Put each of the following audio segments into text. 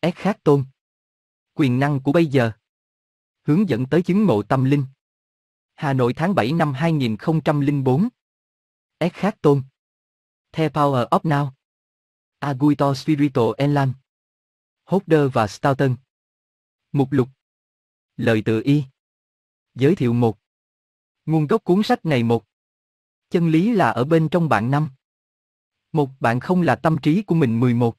ép khác tôn. Quyền năng của bây giờ. Hướng dẫn tới chứng ngộ tâm linh. Hà Nội tháng 7 năm 2004. ép khác tôn. The Power of Now. Aguito Spirito Enlan. Holder và Stoughton. Mục lục. Lời tự y. Giới thiệu một. Nguồn gốc cuốn sách này một. Chân lý là ở bên trong bạn năm. Một, bạn không là tâm trí của mình 11.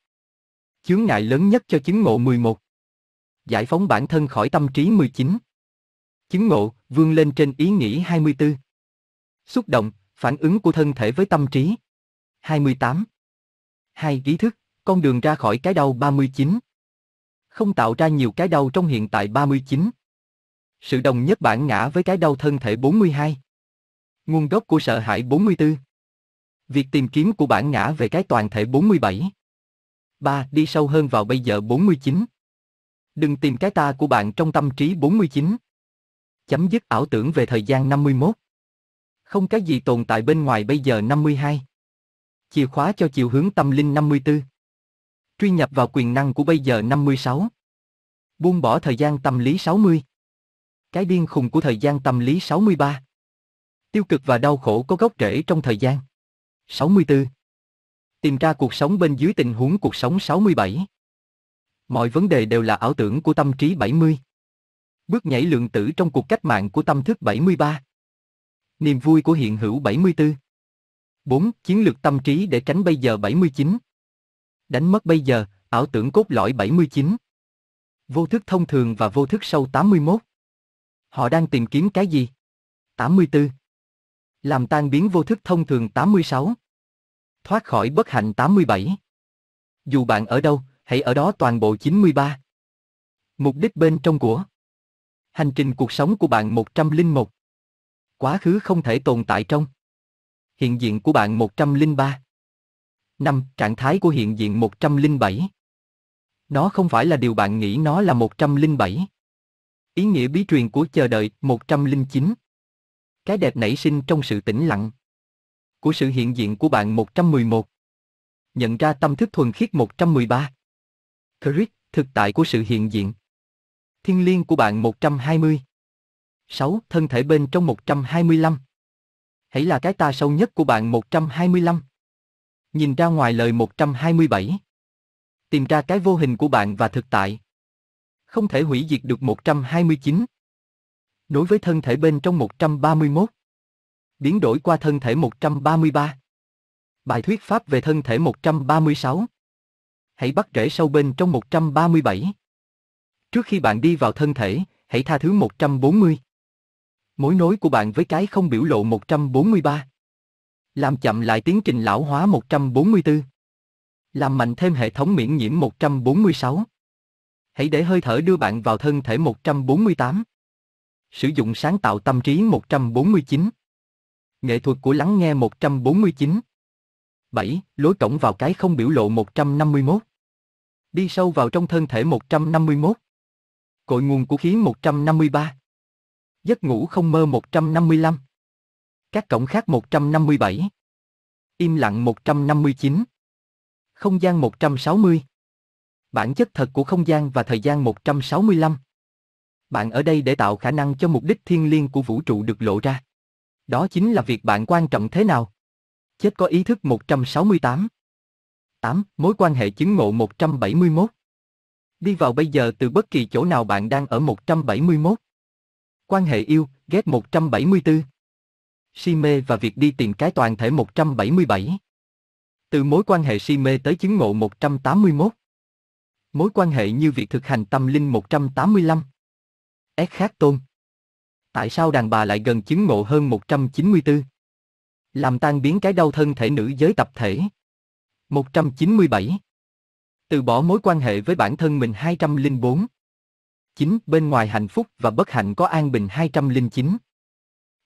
Chướng ngại lớn nhất cho chứng ngộ 11. Giải phóng bản thân khỏi tâm trí 19. Chứng ngộ, vươn lên trên ý nghĩ 24. Xúc động, phản ứng của thân thể với tâm trí. 28. Hai ý thức, con đường ra khỏi cái đau 39. Không tạo ra nhiều cái đau trong hiện tại 39. Sự đồng nhất bản ngã với cái đau thân thể 42. Nguồn gốc của sợ hãi 44. Việc tìm kiếm của bản ngã về cái toàn thể 47. 3. Đi sâu hơn vào bây giờ 49. Đừng tìm cái ta của bạn trong tâm trí 49. Chấm dứt ảo tưởng về thời gian 51. Không cái gì tồn tại bên ngoài bây giờ 52. Chìa khóa cho chiều hướng tâm linh 54. Truy nhập vào quyền năng của bây giờ 56. Buông bỏ thời gian tâm lý 60. Cái điên khùng của thời gian tâm lý 63. Tiêu cực và đau khổ có gốc rễ trong thời gian. 64. Tìm ra cuộc sống bên dưới tình huống cuộc sống 67. Mọi vấn đề đều là ảo tưởng của tâm trí 70. Bước nhảy lượng tử trong cuộc cách mạng của tâm thức 73. Niềm vui của hiện hữu 74. 4. Chiến lược tâm trí để tránh bây giờ 79. Đánh mất bây giờ, ảo tưởng cốt lõi 79. Vô thức thông thường và vô thức sâu 81. Họ đang tìm kiếm cái gì? 84. Làm tan biến vô thức thông thường 86. Thoát khỏi bất hạnh 87. Dù bạn ở đâu, hãy ở đó toàn bộ 93. Mục đích bên trong của Hành trình cuộc sống của bạn 101. Quá khứ không thể tồn tại trong Hiện diện của bạn 103. 5. Trạng thái của hiện diện 107. Nó không phải là điều bạn nghĩ nó là 107. Ý nghĩa bí truyền của chờ đợi 109. Cái đẹp nảy sinh trong sự tĩnh lặng. Của sự hiện diện của bạn 111. Nhận ra tâm thức thuần khiết 113. Crick, thực tại của sự hiện diện. Thiên liên của bạn 120. 6. Thân thể bên trong 125. Hãy là cái ta sâu nhất của bạn 125. Nhìn ra ngoài lời 127. Tìm ra cái vô hình của bạn và thực tại. Không thể hủy diệt được 129. Đối với thân thể bên trong 131. Biến đổi qua thân thể 133. Bài thuyết pháp về thân thể 136. Hãy bắt rễ sâu bên trong 137. Trước khi bạn đi vào thân thể, hãy tha thứ 140. Mối nối của bạn với cái không biểu lộ 143. Làm chậm lại tiến trình lão hóa 144. Làm mạnh thêm hệ thống miễn nhiễm 146. Hãy để hơi thở đưa bạn vào thân thể 148. Sử dụng sáng tạo tâm trí 149. Nghệ thuật của lắng nghe 149. 7. Lối cổng vào cái không biểu lộ 151. Đi sâu vào trong thân thể 151. Cội nguồn của khí 153. Giấc ngủ không mơ 155. Các cổng khác 157. Im lặng 159. Không gian 160. Bản chất thật của không gian và thời gian 165. Bạn ở đây để tạo khả năng cho mục đích thiên liêng của vũ trụ được lộ ra. Đó chính là việc bạn quan trọng thế nào. Chết có ý thức 168. 8. Mối quan hệ chứng ngộ 171. Đi vào bây giờ từ bất kỳ chỗ nào bạn đang ở 171. Quan hệ yêu, ghét 174. Si mê và việc đi tìm cái toàn thể 177. Từ mối quan hệ si mê tới chứng ngộ 181. Mối quan hệ như việc thực hành tâm linh 185. S khác tôn. Tại sao đàn bà lại gần chứng ngộ hơn 194? Làm tan biến cái đau thân thể nữ giới tập thể. 197. Từ bỏ mối quan hệ với bản thân mình 204. 9. Bên ngoài hạnh phúc và bất hạnh có an bình 209.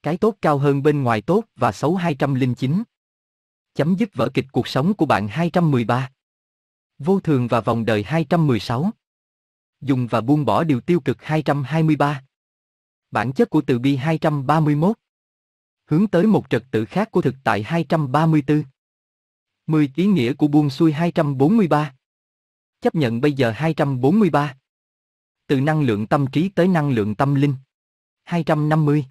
Cái tốt cao hơn bên ngoài tốt và xấu 209. Chấm dứt vở kịch cuộc sống của bạn 213. Vô thường và vòng đời 216. Dùng và buông bỏ điều tiêu cực 223. Bản chất của từ bi 231. Hướng tới một trật tự khác của thực tại 234. 10 ý nghĩa của buông xuôi 243. Chấp nhận bây giờ 243. Từ năng lượng tâm trí tới năng lượng tâm linh. 250.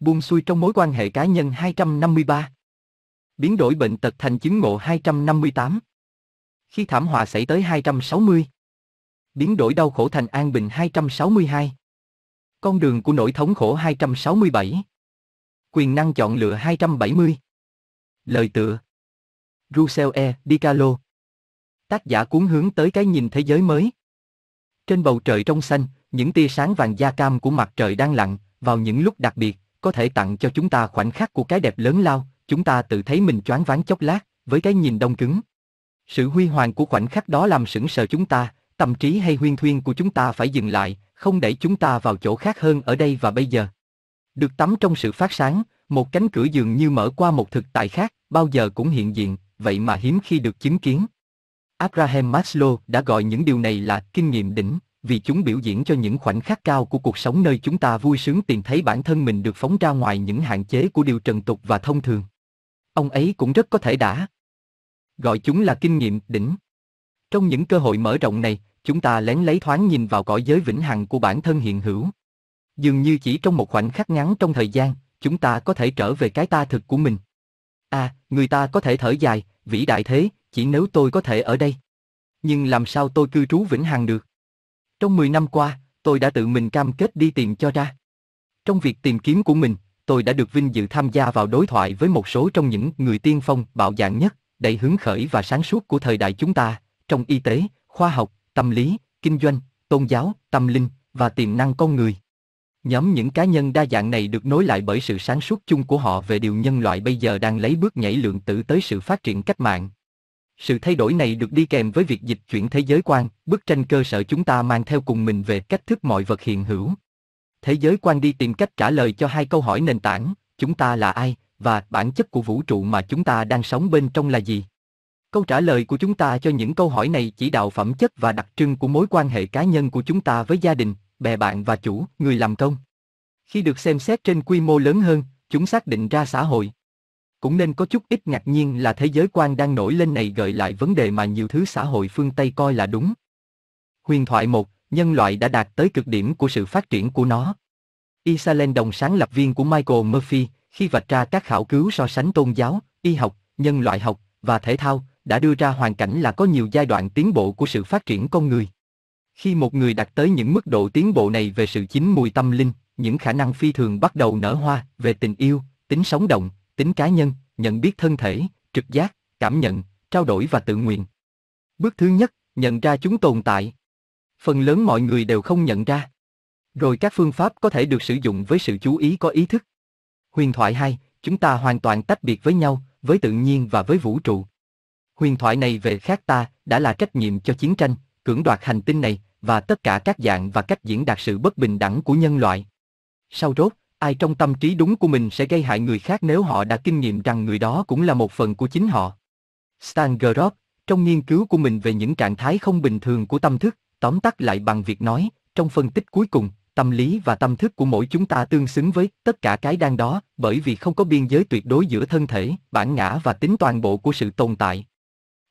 Buông xuôi trong mối quan hệ cá nhân 253. Biến đổi bệnh tật thành chứng ngộ 258. Khi thảm họa xảy tới 260. Biến đổi đau khổ thành an bình 262. Con đường của nỗi thống khổ 267. Quyền năng chọn lựa 270. Lời tựa Russell E. DiCarlo Tác giả cuốn hướng tới cái nhìn thế giới mới. Trên bầu trời trong xanh, những tia sáng vàng da cam của mặt trời đang lặn, vào những lúc đặc biệt, có thể tặng cho chúng ta khoảnh khắc của cái đẹp lớn lao, chúng ta tự thấy mình choáng váng chốc lát, với cái nhìn đông cứng. Sự huy hoàng của khoảnh khắc đó làm sững sờ chúng ta, tâm trí hay huyên thuyên của chúng ta phải dừng lại, không đẩy chúng ta vào chỗ khác hơn ở đây và bây giờ. Được tắm trong sự phát sáng, một cánh cửa dường như mở qua một thực tại khác, bao giờ cũng hiện diện, vậy mà hiếm khi được chứng kiến. Abraham Maslow đã gọi những điều này là kinh nghiệm đỉnh, vì chúng biểu diễn cho những khoảnh khắc cao của cuộc sống nơi chúng ta vui sướng tìm thấy bản thân mình được phóng ra ngoài những hạn chế của điều trần tục và thông thường. Ông ấy cũng rất có thể đã gọi chúng là kinh nghiệm đỉnh. Trong những cơ hội mở rộng này, chúng ta lén lấy thoáng nhìn vào cõi giới vĩnh hằng của bản thân hiện hữu. Dường như chỉ trong một khoảnh khắc ngắn trong thời gian, chúng ta có thể trở về cái ta thực của mình. À, người ta có thể thở dài, vĩ đại thế, chỉ nếu tôi có thể ở đây. Nhưng làm sao tôi cư trú vĩnh hằng được? Trong 10 năm qua, tôi đã tự mình cam kết đi tìm cho ra. Trong việc tìm kiếm của mình, tôi đã được vinh dự tham gia vào đối thoại với một số trong những người tiên phong bạo dạn nhất, đầy hứng khởi và sáng suốt của thời đại chúng ta, trong y tế, khoa học, tâm lý, kinh doanh, tôn giáo, tâm linh và tiềm năng con người. Nhóm những cá nhân đa dạng này được nối lại bởi sự sáng suốt chung của họ về điều nhân loại bây giờ đang lấy bước nhảy lượng tử tới sự phát triển cách mạng. Sự thay đổi này được đi kèm với việc dịch chuyển thế giới quan, bức tranh cơ sở chúng ta mang theo cùng mình về cách thức mọi vật hiện hữu. Thế giới quan đi tìm cách trả lời cho hai câu hỏi nền tảng, chúng ta là ai, và bản chất của vũ trụ mà chúng ta đang sống bên trong là gì. Câu trả lời của chúng ta cho những câu hỏi này chỉ đạo phẩm chất và đặc trưng của mối quan hệ cá nhân của chúng ta với gia đình, bè bạn và chủ, người làm công. Khi được xem xét trên quy mô lớn hơn, chúng xác định ra xã hội. Cũng nên có chút ít ngạc nhiên là thế giới quan đang nổi lên này gợi lại vấn đề mà nhiều thứ xã hội phương Tây coi là đúng. Huyền thoại 1, nhân loại đã đạt tới cực điểm của sự phát triển của nó. Isalen đồng sáng lập viên của Michael Murphy, khi vạch ra các khảo cứu so sánh tôn giáo, y học, nhân loại học và thể thao, đã đưa ra hoàn cảnh là có nhiều giai đoạn tiến bộ của sự phát triển con người. Khi một người đạt tới những mức độ tiến bộ này về sự chín mùi tâm linh, những khả năng phi thường bắt đầu nở hoa về tình yêu, tính sống động, tính cá nhân, nhận biết thân thể, trực giác, cảm nhận, trao đổi và tự nguyện. Bước thứ nhất, nhận ra chúng tồn tại. Phần lớn mọi người đều không nhận ra. Rồi các phương pháp có thể được sử dụng với sự chú ý có ý thức. Huyền thoại 2, chúng ta hoàn toàn tách biệt với nhau, với tự nhiên và với vũ trụ. Huyền thoại này về khác ta đã là trách nhiệm cho chiến tranh, cưỡng đoạt hành tinh này và tất cả các dạng và cách diễn đạt sự bất bình đẳng của nhân loại. Sau rốt, ai trong tâm trí đúng của mình sẽ gây hại người khác nếu họ đã kinh nghiệm rằng người đó cũng là một phần của chính họ. Stan Grof, trong nghiên cứu của mình về những trạng thái không bình thường của tâm thức, tóm tắt lại bằng việc nói, trong phân tích cuối cùng, tâm lý và tâm thức của mỗi chúng ta tương xứng với tất cả cái đang đó, bởi vì không có biên giới tuyệt đối giữa thân thể, bản ngã và tính toàn bộ của sự tồn tại.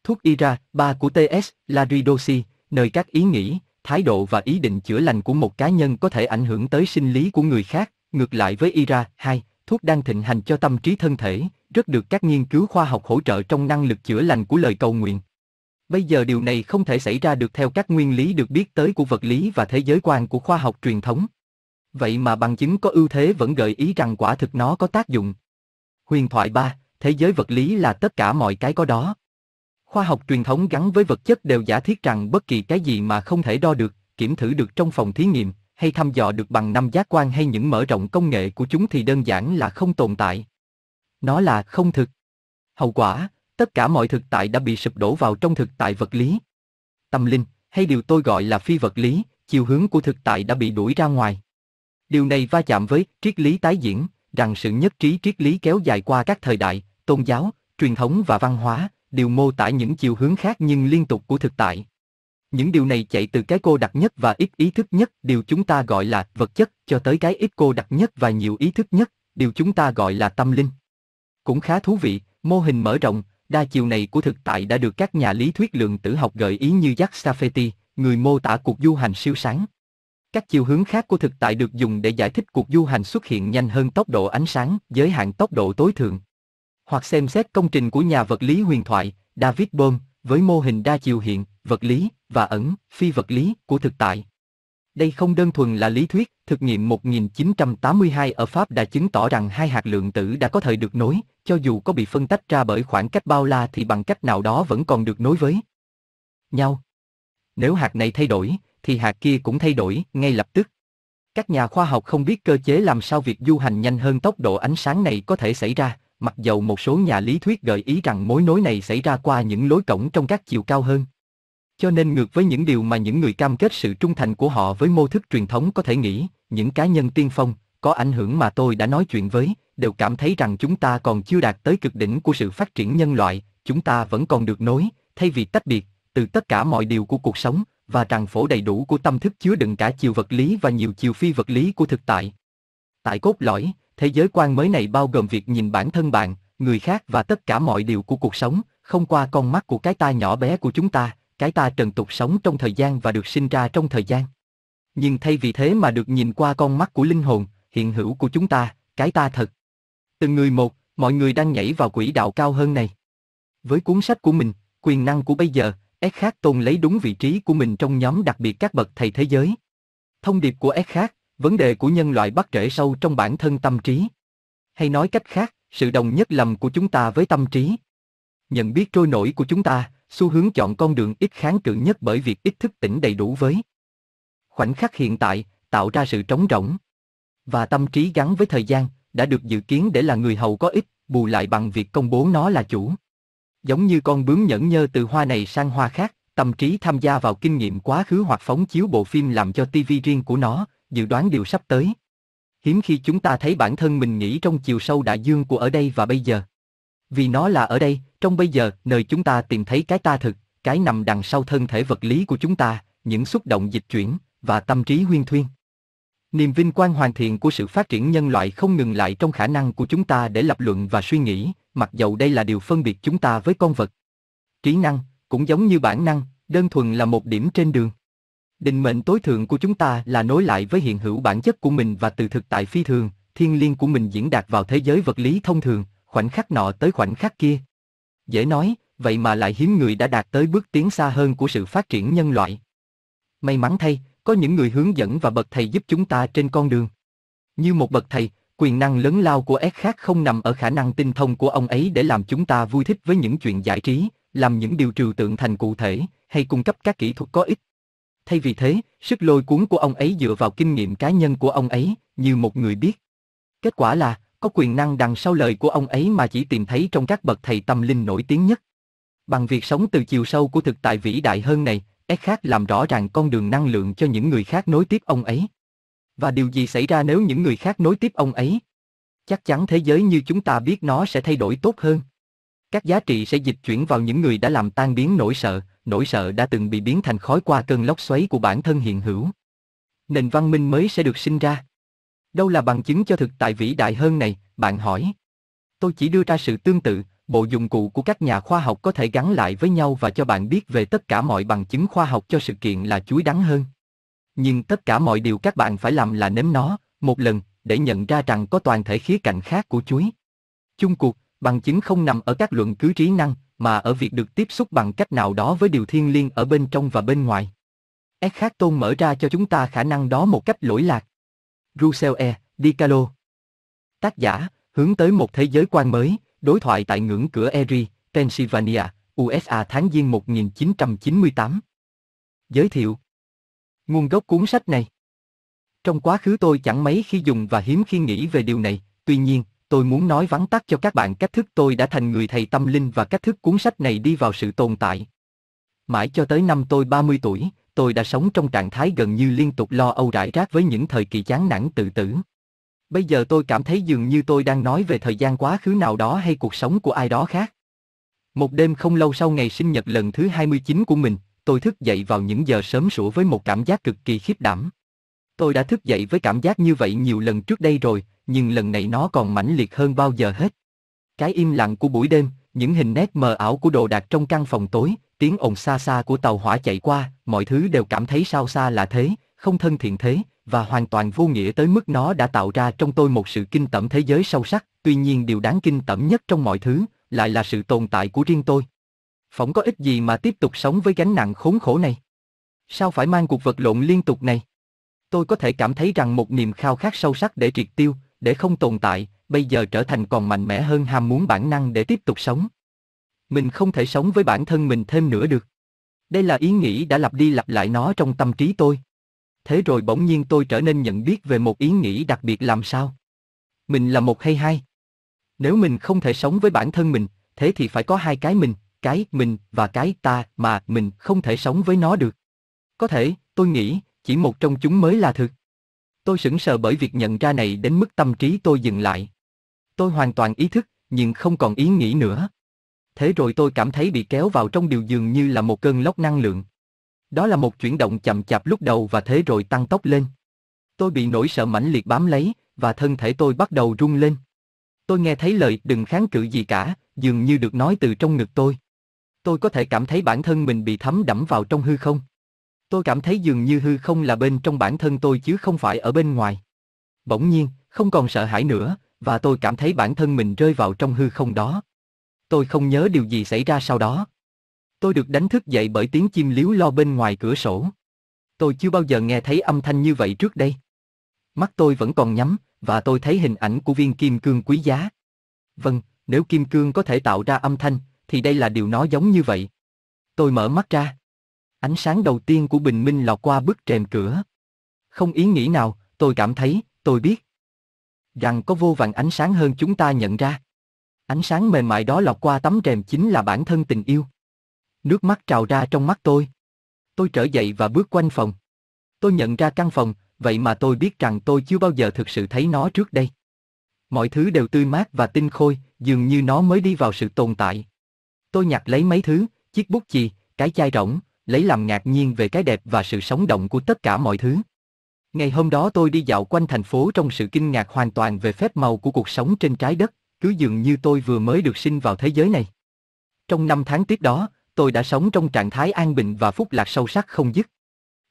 Thuốc Ira, ba của TS, là Laridosi, nơi các ý nghĩ, thái độ và ý định chữa lành của một cá nhân có thể ảnh hưởng tới sinh lý của người khác, ngược lại với Ira, hai, thuốc đang thịnh hành cho tâm trí thân thể, rất được các nghiên cứu khoa học hỗ trợ trong năng lực chữa lành của lời cầu nguyện. Bây giờ điều này không thể xảy ra được theo các nguyên lý được biết tới của vật lý và thế giới quan của khoa học truyền thống. Vậy mà bằng chứng có ưu thế vẫn gợi ý rằng quả thực nó có tác dụng. Huyền thoại 3, thế giới vật lý là tất cả mọi cái có đó. Khoa học truyền thống gắn với vật chất đều giả thiết rằng bất kỳ cái gì mà không thể đo được, kiểm thử được trong phòng thí nghiệm, hay thăm dò được bằng năm giác quan hay những mở rộng công nghệ của chúng thì đơn giản là không tồn tại. Nó là không thực. Hậu quả, tất cả mọi thực tại đã bị sụp đổ vào trong thực tại vật lý. Tâm linh, hay điều tôi gọi là phi vật lý, chiều hướng của thực tại đã bị đuổi ra ngoài. Điều này va chạm với triết lý tái diễn, rằng sự nhất trí triết lý kéo dài qua các thời đại, tôn giáo, truyền thống và văn hóa, đều mô tả những chiều hướng khác nhưng liên tục của thực tại. Những điều này chạy từ cái cô đặc nhất và ít ý thức nhất, điều chúng ta gọi là vật chất, cho tới cái ít cô đặc nhất và nhiều ý thức nhất, điều chúng ta gọi là tâm linh. Cũng khá thú vị, mô hình mở rộng, đa chiều này của thực tại đã được các nhà lý thuyết lượng tử học gợi ý như Jacques Safety, người mô tả cuộc du hành siêu sáng. Các chiều hướng khác của thực tại được dùng để giải thích cuộc du hành xuất hiện nhanh hơn tốc độ ánh sáng, giới hạn tốc độ tối thượng. Hoặc xem xét công trình của nhà vật lý huyền thoại, David Bohm, với mô hình đa chiều hiện, vật lý và ẩn, phi vật lý của thực tại. Đây không đơn thuần là lý thuyết, thực nghiệm 1982 ở Pháp đã chứng tỏ rằng hai hạt lượng tử đã có thời được nối, cho dù có bị phân tách ra bởi khoảng cách bao la thì bằng cách nào đó vẫn còn được nối với nhau. Nếu hạt này thay đổi, thì hạt kia cũng thay đổi ngay lập tức. Các nhà khoa học không biết cơ chế làm sao việc du hành nhanh hơn tốc độ ánh sáng này có thể xảy ra, mặc dầu một số nhà lý thuyết gợi ý rằng mối nối này xảy ra qua những lối cổng trong các chiều cao hơn. Cho nên ngược với những điều mà những người cam kết sự trung thành của họ với mô thức truyền thống có thể nghĩ, những cá nhân tiên phong, có ảnh hưởng mà tôi đã nói chuyện với, đều cảm thấy rằng chúng ta còn chưa đạt tới cực đỉnh của sự phát triển nhân loại, chúng ta vẫn còn được nối, thay vì tách biệt, từ tất cả mọi điều của cuộc sống, và tràn phổ đầy đủ của tâm thức chứa đựng cả chiều vật lý và nhiều chiều phi vật lý của thực tại. Tại cốt lõi, thế giới quan mới này bao gồm việc nhìn bản thân bạn, người khác và tất cả mọi điều của cuộc sống, không qua con mắt của cái ta nhỏ bé của chúng ta, cái ta trần tục sống trong thời gian và được sinh ra trong thời gian. Nhưng thay vì thế mà được nhìn qua con mắt của linh hồn, hiện hữu của chúng ta, cái ta thật. Từng người một, mọi người đang nhảy vào quỹ đạo cao hơn này. Với cuốn sách của mình, quyền năng của bây giờ, Eckhart tôn lấy đúng vị trí của mình trong nhóm đặc biệt các bậc thầy thế giới. Thông điệp của Eckhart, vấn đề của nhân loại bắt rễ sâu trong bản thân tâm trí. Hay nói cách khác, sự đồng nhất lầm của chúng ta với tâm trí. Nhận biết trôi nổi của chúng ta, xu hướng chọn con đường ít kháng cự nhất bởi việc ít thức tỉnh đầy đủ với khoảnh khắc hiện tại, tạo ra sự trống rỗng. Và tâm trí gắn với thời gian, đã được dự kiến để là người hầu có ích, bù lại bằng việc công bố nó là chủ. Giống như con bướm nhẫn nhơ từ hoa này sang hoa khác, tâm trí tham gia vào kinh nghiệm quá khứ hoặc phóng chiếu bộ phim làm cho TV riêng của nó, dự đoán điều sắp tới. Hiếm khi chúng ta thấy bản thân mình nghĩ trong chiều sâu đại dương của ở đây và bây giờ. Vì nó là ở đây, trong bây giờ, nơi chúng ta tìm thấy cái ta thực, cái nằm đằng sau thân thể vật lý của chúng ta, những xúc động dịch chuyển, và tâm trí huyên thuyên. Niềm vinh quang hoàn thiện của sự phát triển nhân loại không ngừng lại trong khả năng của chúng ta để lập luận và suy nghĩ, mặc dầu đây là điều phân biệt chúng ta với con vật. Trí năng, cũng giống như bản năng, đơn thuần là một điểm trên đường. Định mệnh tối thượng của chúng ta là nối lại với hiện hữu bản chất của mình và từ thực tại phi thường, thiên liên của mình diễn đạt vào thế giới vật lý thông thường, khoảnh khắc nọ tới khoảnh khắc kia. Dễ nói, vậy mà lại hiếm người đã đạt tới bước tiến xa hơn của sự phát triển nhân loại. May mắn thay, có những người hướng dẫn và bậc thầy giúp chúng ta trên con đường. Như một bậc thầy, quyền năng lớn lao của S khác không nằm ở khả năng tinh thông của ông ấy để làm chúng ta vui thích với những chuyện giải trí, làm những điều trừu tượng thành cụ thể, hay cung cấp các kỹ thuật có ích. Thay vì thế, sức lôi cuốn của ông ấy dựa vào kinh nghiệm cá nhân của ông ấy, như một người biết. Kết quả là, có quyền năng đằng sau lời của ông ấy mà chỉ tìm thấy trong các bậc thầy tâm linh nổi tiếng nhất. Bằng việc sống từ chiều sâu của thực tại vĩ đại hơn này, khác làm rõ ràng con đường năng lượng cho những người khác nối tiếp ông ấy. Và điều gì xảy ra nếu những người khác nối tiếp ông ấy? Chắc chắn thế giới như chúng ta biết nó sẽ thay đổi tốt hơn. Các giá trị sẽ dịch chuyển vào những người đã làm tan biến nỗi sợ, nỗi sợ đã từng bị biến thành khói qua cơn lốc xoáy của bản thân hiện hữu. Nền văn minh mới sẽ được sinh ra. Đâu là bằng chứng cho thực tại vĩ đại hơn này, bạn hỏi. Tôi chỉ đưa ra sự tương tự, bộ dụng cụ của các nhà khoa học có thể gắn lại với nhau và cho bạn biết về tất cả mọi bằng chứng khoa học cho sự kiện là chuối đắng hơn. Nhưng tất cả mọi điều các bạn phải làm là nếm nó, một lần, để nhận ra rằng có toàn thể khía cạnh khác của chuối. Chung cuộc, bằng chứng không nằm ở các luận cứ trí năng, mà ở việc được tiếp xúc bằng cách nào đó với điều thiên liêng ở bên trong và bên ngoài. Eckhart tôn mở ra cho chúng ta khả năng đó một cách lỗi lạc. Russell E. Dicalo Tác giả, hướng tới một thế giới quan mới, Đối thoại tại ngưỡng cửa Erie, Pennsylvania, USA tháng Giêng 1998. Giới thiệu Nguồn gốc cuốn sách này Trong quá khứ tôi chẳng mấy khi dùng và hiếm khi nghĩ về điều này, tuy nhiên, tôi muốn nói vắn tắt cho các bạn cách thức tôi đã thành người thầy tâm linh và cách thức cuốn sách này đi vào sự tồn tại. Mãi cho tới năm tôi 30 tuổi, tôi đã sống trong trạng thái gần như liên tục lo âu rải rác với những thời kỳ chán nản tự tử. Bây giờ tôi cảm thấy dường như tôi đang nói về thời gian quá khứ nào đó hay cuộc sống của ai đó khác. Một đêm không lâu sau ngày sinh nhật lần thứ 29 của mình, tôi thức dậy vào những giờ sớm sủa với một cảm giác cực kỳ khiếp đảm. Tôi đã thức dậy với cảm giác như vậy nhiều lần trước đây rồi, nhưng lần này nó còn mãnh liệt hơn bao giờ hết. Cái im lặng của buổi đêm, những hình nét mờ ảo của đồ đạc trong căn phòng tối, tiếng ồn xa xa của tàu hỏa chạy qua, mọi thứ đều cảm thấy sao xa là thế, không thân thiện thế, và hoàn toàn vô nghĩa tới mức nó đã tạo ra trong tôi một sự kinh tởm thế giới sâu sắc, tuy nhiên điều đáng kinh tởm nhất trong mọi thứ, lại là sự tồn tại của riêng tôi. Phỏng có ích gì mà tiếp tục sống với gánh nặng khốn khổ này? Sao phải mang cuộc vật lộn liên tục này? Tôi có thể cảm thấy rằng một niềm khao khát sâu sắc để triệt tiêu, để không tồn tại, bây giờ trở thành còn mạnh mẽ hơn ham muốn bản năng để tiếp tục sống. Mình không thể sống với bản thân mình thêm nữa được. Đây là ý nghĩ đã lặp đi lặp lại nó trong tâm trí tôi. Thế rồi bỗng nhiên tôi trở nên nhận biết về một ý nghĩ đặc biệt làm sao. Mình là một hay hai. Nếu mình không thể sống với bản thân mình, thế thì phải có hai cái mình, cái mình và cái ta mà mình không thể sống với nó được. Có thể, tôi nghĩ, chỉ một trong chúng mới là thực. Tôi sững sờ bởi việc nhận ra này đến mức tâm trí tôi dừng lại. Tôi hoàn toàn ý thức, nhưng không còn ý nghĩ nữa. Thế rồi tôi cảm thấy bị kéo vào trong điều dường như là một cơn lốc năng lượng. Đó là một chuyển động chậm chạp lúc đầu và thế rồi tăng tốc lên. Tôi bị nỗi sợ mãnh liệt bám lấy, và thân thể tôi bắt đầu rung lên. Tôi nghe thấy lời đừng kháng cự gì cả, dường như được nói từ trong ngực tôi. Tôi có thể cảm thấy bản thân mình bị thấm đẫm vào trong hư không. Tôi cảm thấy dường như hư không là bên trong bản thân tôi chứ không phải ở bên ngoài. Bỗng nhiên, không còn sợ hãi nữa, và tôi cảm thấy bản thân mình rơi vào trong hư không đó. Tôi không nhớ điều gì xảy ra sau đó. Tôi được đánh thức dậy bởi tiếng chim líu lo bên ngoài cửa sổ. Tôi chưa bao giờ nghe thấy âm thanh như vậy trước đây. Mắt tôi vẫn còn nhắm, và tôi thấy hình ảnh của viên kim cương quý giá. Vâng, nếu kim cương có thể tạo ra âm thanh, thì đây là điều nó giống như vậy. Tôi mở mắt ra. Ánh sáng đầu tiên của bình minh lọt qua bức rèm cửa. Không ý nghĩ nào, tôi cảm thấy, tôi biết. Rằng có vô vàng ánh sáng hơn chúng ta nhận ra. Ánh sáng mềm mại đó lọt qua tấm rèm chính là bản thân tình yêu. Nước mắt trào ra trong mắt tôi. Tôi trở dậy và bước quanh phòng. Tôi nhận ra căn phòng, vậy mà tôi biết rằng tôi chưa bao giờ thực sự thấy nó trước đây. Mọi thứ đều tươi mát và tinh khôi, dường như nó mới đi vào sự tồn tại. Tôi nhặt lấy mấy thứ, chiếc bút chì, cái chai rỗng, lấy làm ngạc nhiên về cái đẹp và sự sống động của tất cả mọi thứ. Ngày hôm đó tôi đi dạo quanh thành phố trong sự kinh ngạc hoàn toàn về phép màu của cuộc sống trên trái đất, cứ dường như tôi vừa mới được sinh vào thế giới này. Trong năm tháng tiếp đó, tôi đã sống trong trạng thái an bình và phúc lạc sâu sắc không dứt.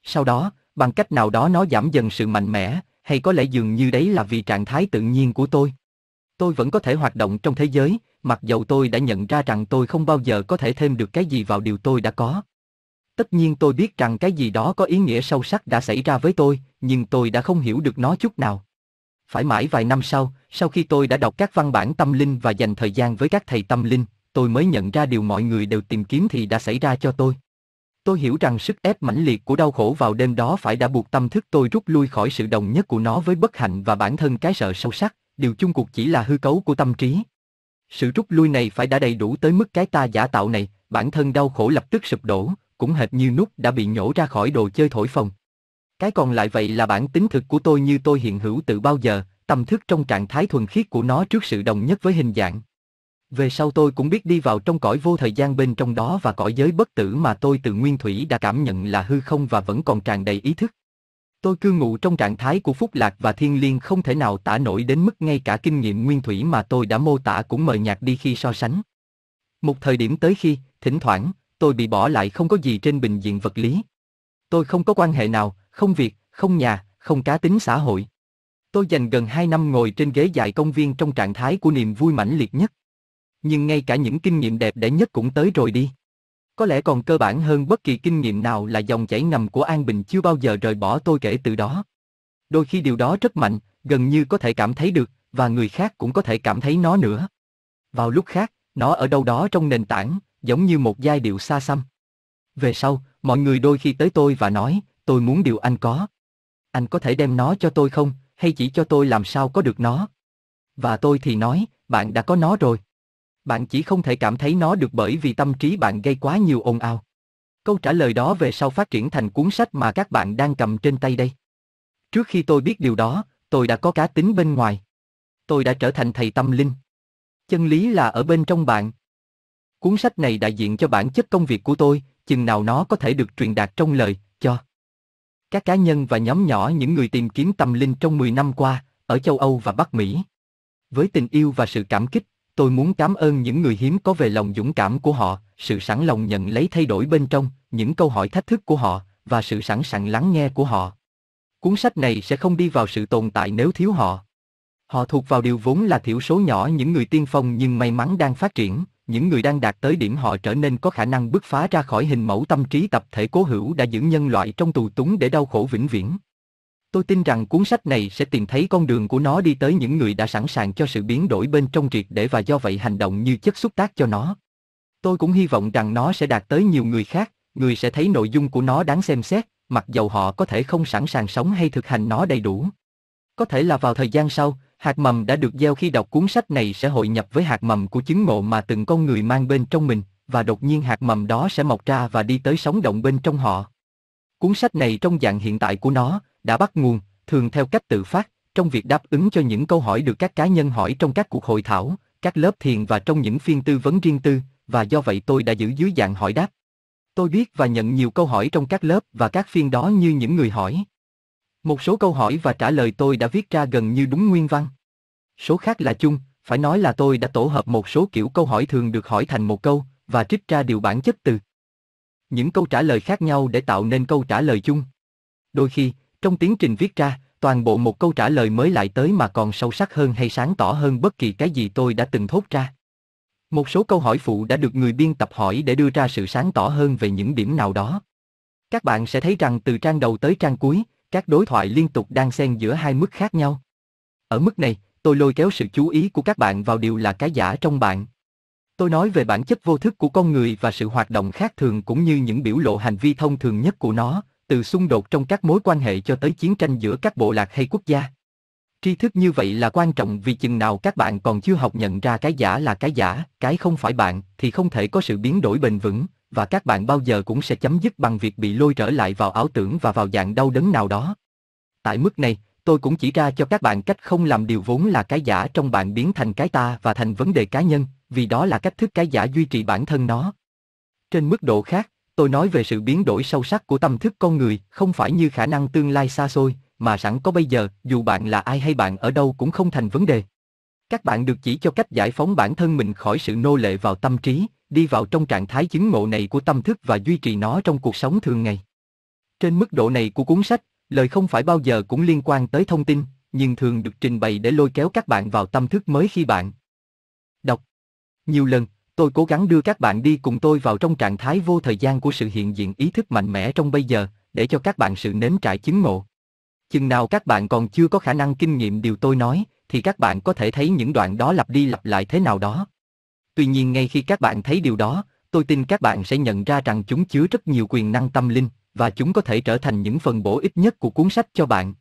Sau đó, bằng cách nào đó nó giảm dần sự mạnh mẽ, hay có lẽ dường như đấy là vì trạng thái tự nhiên của tôi. Tôi vẫn có thể hoạt động trong thế giới, mặc dầu tôi đã nhận ra rằng tôi không bao giờ có thể thêm được cái gì vào điều tôi đã có. Tất nhiên tôi biết rằng cái gì đó có ý nghĩa sâu sắc đã xảy ra với tôi, nhưng tôi đã không hiểu được nó chút nào. Phải mãi vài năm sau, sau khi tôi đã đọc các văn bản tâm linh và dành thời gian với các thầy tâm linh, tôi mới nhận ra điều mọi người đều tìm kiếm thì đã xảy ra cho tôi. Tôi hiểu rằng sức ép mãnh liệt của đau khổ vào đêm đó phải đã buộc tâm thức tôi rút lui khỏi sự đồng nhất của nó với bất hạnh và bản thân cái sợ sâu sắc, điều chung cuộc chỉ là hư cấu của tâm trí. Sự rút lui này phải đã đầy đủ tới mức cái ta giả tạo này, bản thân đau khổ lập tức sụp đổ, cũng hệt như nút đã bị nhổ ra khỏi đồ chơi thổi phồng. Cái còn lại vậy là bản tính thực của tôi như tôi hiện hữu từ bao giờ, tâm thức trong trạng thái thuần khiết của nó trước sự đồng nhất với hình dạng. Về sau tôi cũng biết đi vào trong cõi vô thời gian bên trong đó và cõi giới bất tử mà tôi từ nguyên thủy đã cảm nhận là hư không và vẫn còn tràn đầy ý thức. Tôi cư ngụ trong trạng thái của phúc lạc và thiên liêng không thể nào tả nổi đến mức ngay cả kinh nghiệm nguyên thủy mà tôi đã mô tả cũng mờ nhạt đi khi so sánh. Một thời điểm tới khi, thỉnh thoảng, tôi bị bỏ lại không có gì trên bình diện vật lý. Tôi không có quan hệ nào, không việc, không nhà, không cá tính xã hội. Tôi dành gần 2 năm ngồi trên ghế dài công viên trong trạng thái của niềm vui mãnh liệt nhất. Nhưng ngay cả những kinh nghiệm đẹp đẽ nhất cũng tới rồi đi. Có lẽ còn cơ bản hơn bất kỳ kinh nghiệm nào là dòng chảy ngầm của An Bình chưa bao giờ rời bỏ tôi kể từ đó. Đôi khi điều đó rất mạnh, gần như có thể cảm thấy được, và người khác cũng có thể cảm thấy nó nữa. Vào lúc khác, nó ở đâu đó trong nền tảng, giống như một giai điệu xa xăm. Về sau, mọi người đôi khi tới tôi và nói, tôi muốn điều anh có. Anh có thể đem nó cho tôi không, hay chỉ cho tôi làm sao có được nó? Và tôi thì nói, bạn đã có nó rồi. Bạn chỉ không thể cảm thấy nó được bởi vì tâm trí bạn gây quá nhiều ồn ào. Câu trả lời đó về sau phát triển thành cuốn sách mà các bạn đang cầm trên tay đây. Trước khi tôi biết điều đó, tôi đã có cá tính bên ngoài. Tôi đã trở thành thầy tâm linh. Chân lý là ở bên trong bạn. Cuốn sách này đại diện cho bản chất công việc của tôi, chừng nào nó có thể được truyền đạt trong lời, cho. Các cá nhân và nhóm nhỏ những người tìm kiếm tâm linh trong 10 năm qua, ở châu Âu và Bắc Mỹ. Với tình yêu và sự cảm kích, tôi muốn cảm ơn những người hiếm có về lòng dũng cảm của họ, sự sẵn lòng nhận lấy thay đổi bên trong, những câu hỏi thách thức của họ, và sự sẵn sàng lắng nghe của họ. Cuốn sách này sẽ không đi vào sự tồn tại nếu thiếu họ. Họ thuộc vào điều vốn là thiểu số nhỏ những người tiên phong nhưng may mắn đang phát triển, những người đang đạt tới điểm họ trở nên có khả năng bứt phá ra khỏi hình mẫu tâm trí tập thể cố hữu đã giữ nhân loại trong tù túng để đau khổ vĩnh viễn. Tôi tin rằng cuốn sách này sẽ tìm thấy con đường của nó đi tới những người đã sẵn sàng cho sự biến đổi bên trong triệt để và do vậy hành động như chất xúc tác cho nó. Tôi cũng hy vọng rằng nó sẽ đạt tới nhiều người khác, người sẽ thấy nội dung của nó đáng xem xét, mặc dầu họ có thể không sẵn sàng sống hay thực hành nó đầy đủ. Có thể là vào thời gian sau, hạt mầm đã được gieo khi đọc cuốn sách này sẽ hội nhập với hạt mầm của chứng ngộ mà từng con người mang bên trong mình, và đột nhiên hạt mầm đó sẽ mọc ra và đi tới sống động bên trong họ. Cuốn sách này trong dạng hiện tại của nó đã bắt nguồn, thường theo cách tự phát, trong việc đáp ứng cho những câu hỏi được các cá nhân hỏi trong các cuộc hội thảo, các lớp thiền và trong những phiên tư vấn riêng tư, và do vậy tôi đã giữ dưới dạng hỏi đáp. Tôi biết và nhận nhiều câu hỏi trong các lớp và các phiên đó như những người hỏi. Một số câu hỏi và trả lời tôi đã viết ra gần như đúng nguyên văn. Số khác là chung, phải nói là tôi đã tổ hợp một số kiểu câu hỏi thường được hỏi thành một câu, và trích ra điều bản chất từ những câu trả lời khác nhau để tạo nên câu trả lời chung. Đôi khi, trong tiến trình viết ra, toàn bộ một câu trả lời mới lại tới mà còn sâu sắc hơn hay sáng tỏ hơn bất kỳ cái gì tôi đã từng thốt ra. Một số câu hỏi phụ đã được người biên tập hỏi để đưa ra sự sáng tỏ hơn về những điểm nào đó. Các bạn sẽ thấy rằng từ trang đầu tới trang cuối, các đối thoại liên tục đang xen giữa hai mức khác nhau. Ở mức này, tôi lôi kéo sự chú ý của các bạn vào điều là cái giả trong bạn. Tôi nói về bản chất vô thức của con người và sự hoạt động khác thường cũng như những biểu lộ hành vi thông thường nhất của nó, từ xung đột trong các mối quan hệ cho tới chiến tranh giữa các bộ lạc hay quốc gia. Tri thức như vậy là quan trọng vì chừng nào các bạn còn chưa học nhận ra cái giả là cái giả, cái không phải bạn, thì không thể có sự biến đổi bền vững, và các bạn bao giờ cũng sẽ chấm dứt bằng việc bị lôi trở lại vào ảo tưởng và vào dạng đau đớn nào đó. Tại mức này, tôi cũng chỉ ra cho các bạn cách không làm điều vốn là cái giả trong bạn biến thành cái ta và thành vấn đề cá nhân, vì đó là cách thức cái giả duy trì bản thân nó. Trên mức độ khác, tôi nói về sự biến đổi sâu sắc của tâm thức con người, không phải như khả năng tương lai xa xôi, mà sẵn có bây giờ, dù bạn là ai hay bạn ở đâu cũng không thành vấn đề. Các bạn được chỉ cho cách giải phóng bản thân mình khỏi sự nô lệ vào tâm trí, đi vào trong trạng thái chứng ngộ này của tâm thức và duy trì nó trong cuộc sống thường ngày. Trên mức độ này của cuốn sách, lời không phải bao giờ cũng liên quan tới thông tin, nhưng thường được trình bày để lôi kéo các bạn vào tâm thức mới khi bạn đọc. Nhiều lần, tôi cố gắng đưa các bạn đi cùng tôi vào trong trạng thái vô thời gian của sự hiện diện ý thức mạnh mẽ trong bây giờ, để cho các bạn sự nếm trải chứng ngộ. Chừng nào các bạn còn chưa có khả năng kinh nghiệm điều tôi nói, thì các bạn có thể thấy những đoạn đó lặp đi lặp lại thế nào đó. Tuy nhiên ngay khi các bạn thấy điều đó, tôi tin các bạn sẽ nhận ra rằng chúng chứa rất nhiều quyền năng tâm linh, và chúng có thể trở thành những phần bổ ích nhất của cuốn sách cho bạn.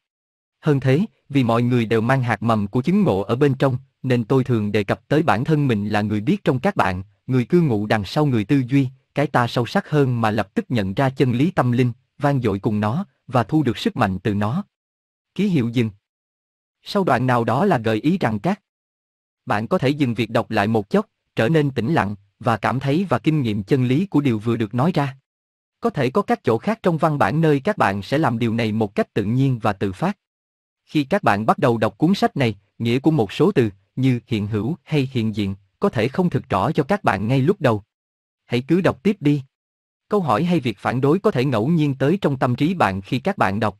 Hơn thế, vì mọi người đều mang hạt mầm của chứng ngộ ở bên trong, nên tôi thường đề cập tới bản thân mình là người biết trong các bạn, người cư ngụ đằng sau người tư duy, cái ta sâu sắc hơn mà lập tức nhận ra chân lý tâm linh, vang dội cùng nó, và thu được sức mạnh từ nó. Ký hiệu dừng. Sau đoạn nào đó là gợi ý rằng các bạn có thể dừng việc đọc lại một chốc, trở nên tĩnh lặng, và cảm thấy và kinh nghiệm chân lý của điều vừa được nói ra. Có thể có các chỗ khác trong văn bản nơi các bạn sẽ làm điều này một cách tự nhiên và tự phát. Khi các bạn bắt đầu đọc cuốn sách này, nghĩa của một số từ, như hiện hữu hay hiện diện, có thể không thực rõ cho các bạn ngay lúc đầu. Hãy cứ đọc tiếp đi. Câu hỏi hay việc phản đối có thể ngẫu nhiên tới trong tâm trí bạn khi các bạn đọc.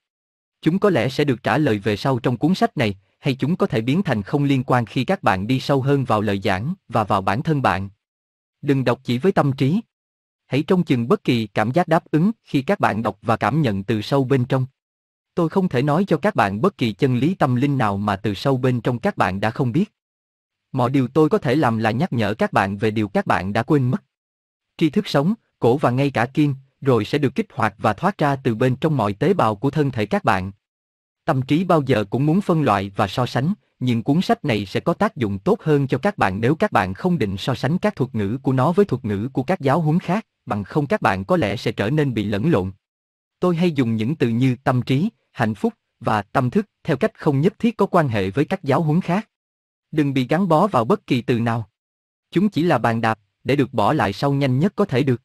Chúng có lẽ sẽ được trả lời về sau trong cuốn sách này, hay chúng có thể biến thành không liên quan khi các bạn đi sâu hơn vào lời giảng và vào bản thân bạn. Đừng đọc chỉ với tâm trí. Hãy trông chừng bất kỳ cảm giác đáp ứng khi các bạn đọc và cảm nhận từ sâu bên trong. Tôi không thể nói cho các bạn bất kỳ chân lý tâm linh nào mà từ sâu bên trong các bạn đã không biết. Mọi điều tôi có thể làm là nhắc nhở các bạn về điều các bạn đã quên mất. Tri thức sống, cổ và ngay cả kim, rồi sẽ được kích hoạt và thoát ra từ bên trong mọi tế bào của thân thể các bạn. Tâm trí bao giờ cũng muốn phân loại và so sánh, nhưng cuốn sách này sẽ có tác dụng tốt hơn cho các bạn nếu các bạn không định so sánh các thuật ngữ của nó với thuật ngữ của các giáo huấn khác, bằng không các bạn có lẽ sẽ trở nên bị lẫn lộn. Tôi hay dùng những từ như tâm trí, hạnh phúc và tâm thức theo cách không nhất thiết có quan hệ với các giáo huấn khác. Đừng bị gắn bó vào bất kỳ từ nào. Chúng chỉ là bàn đạp, để được bỏ lại sau nhanh nhất có thể được.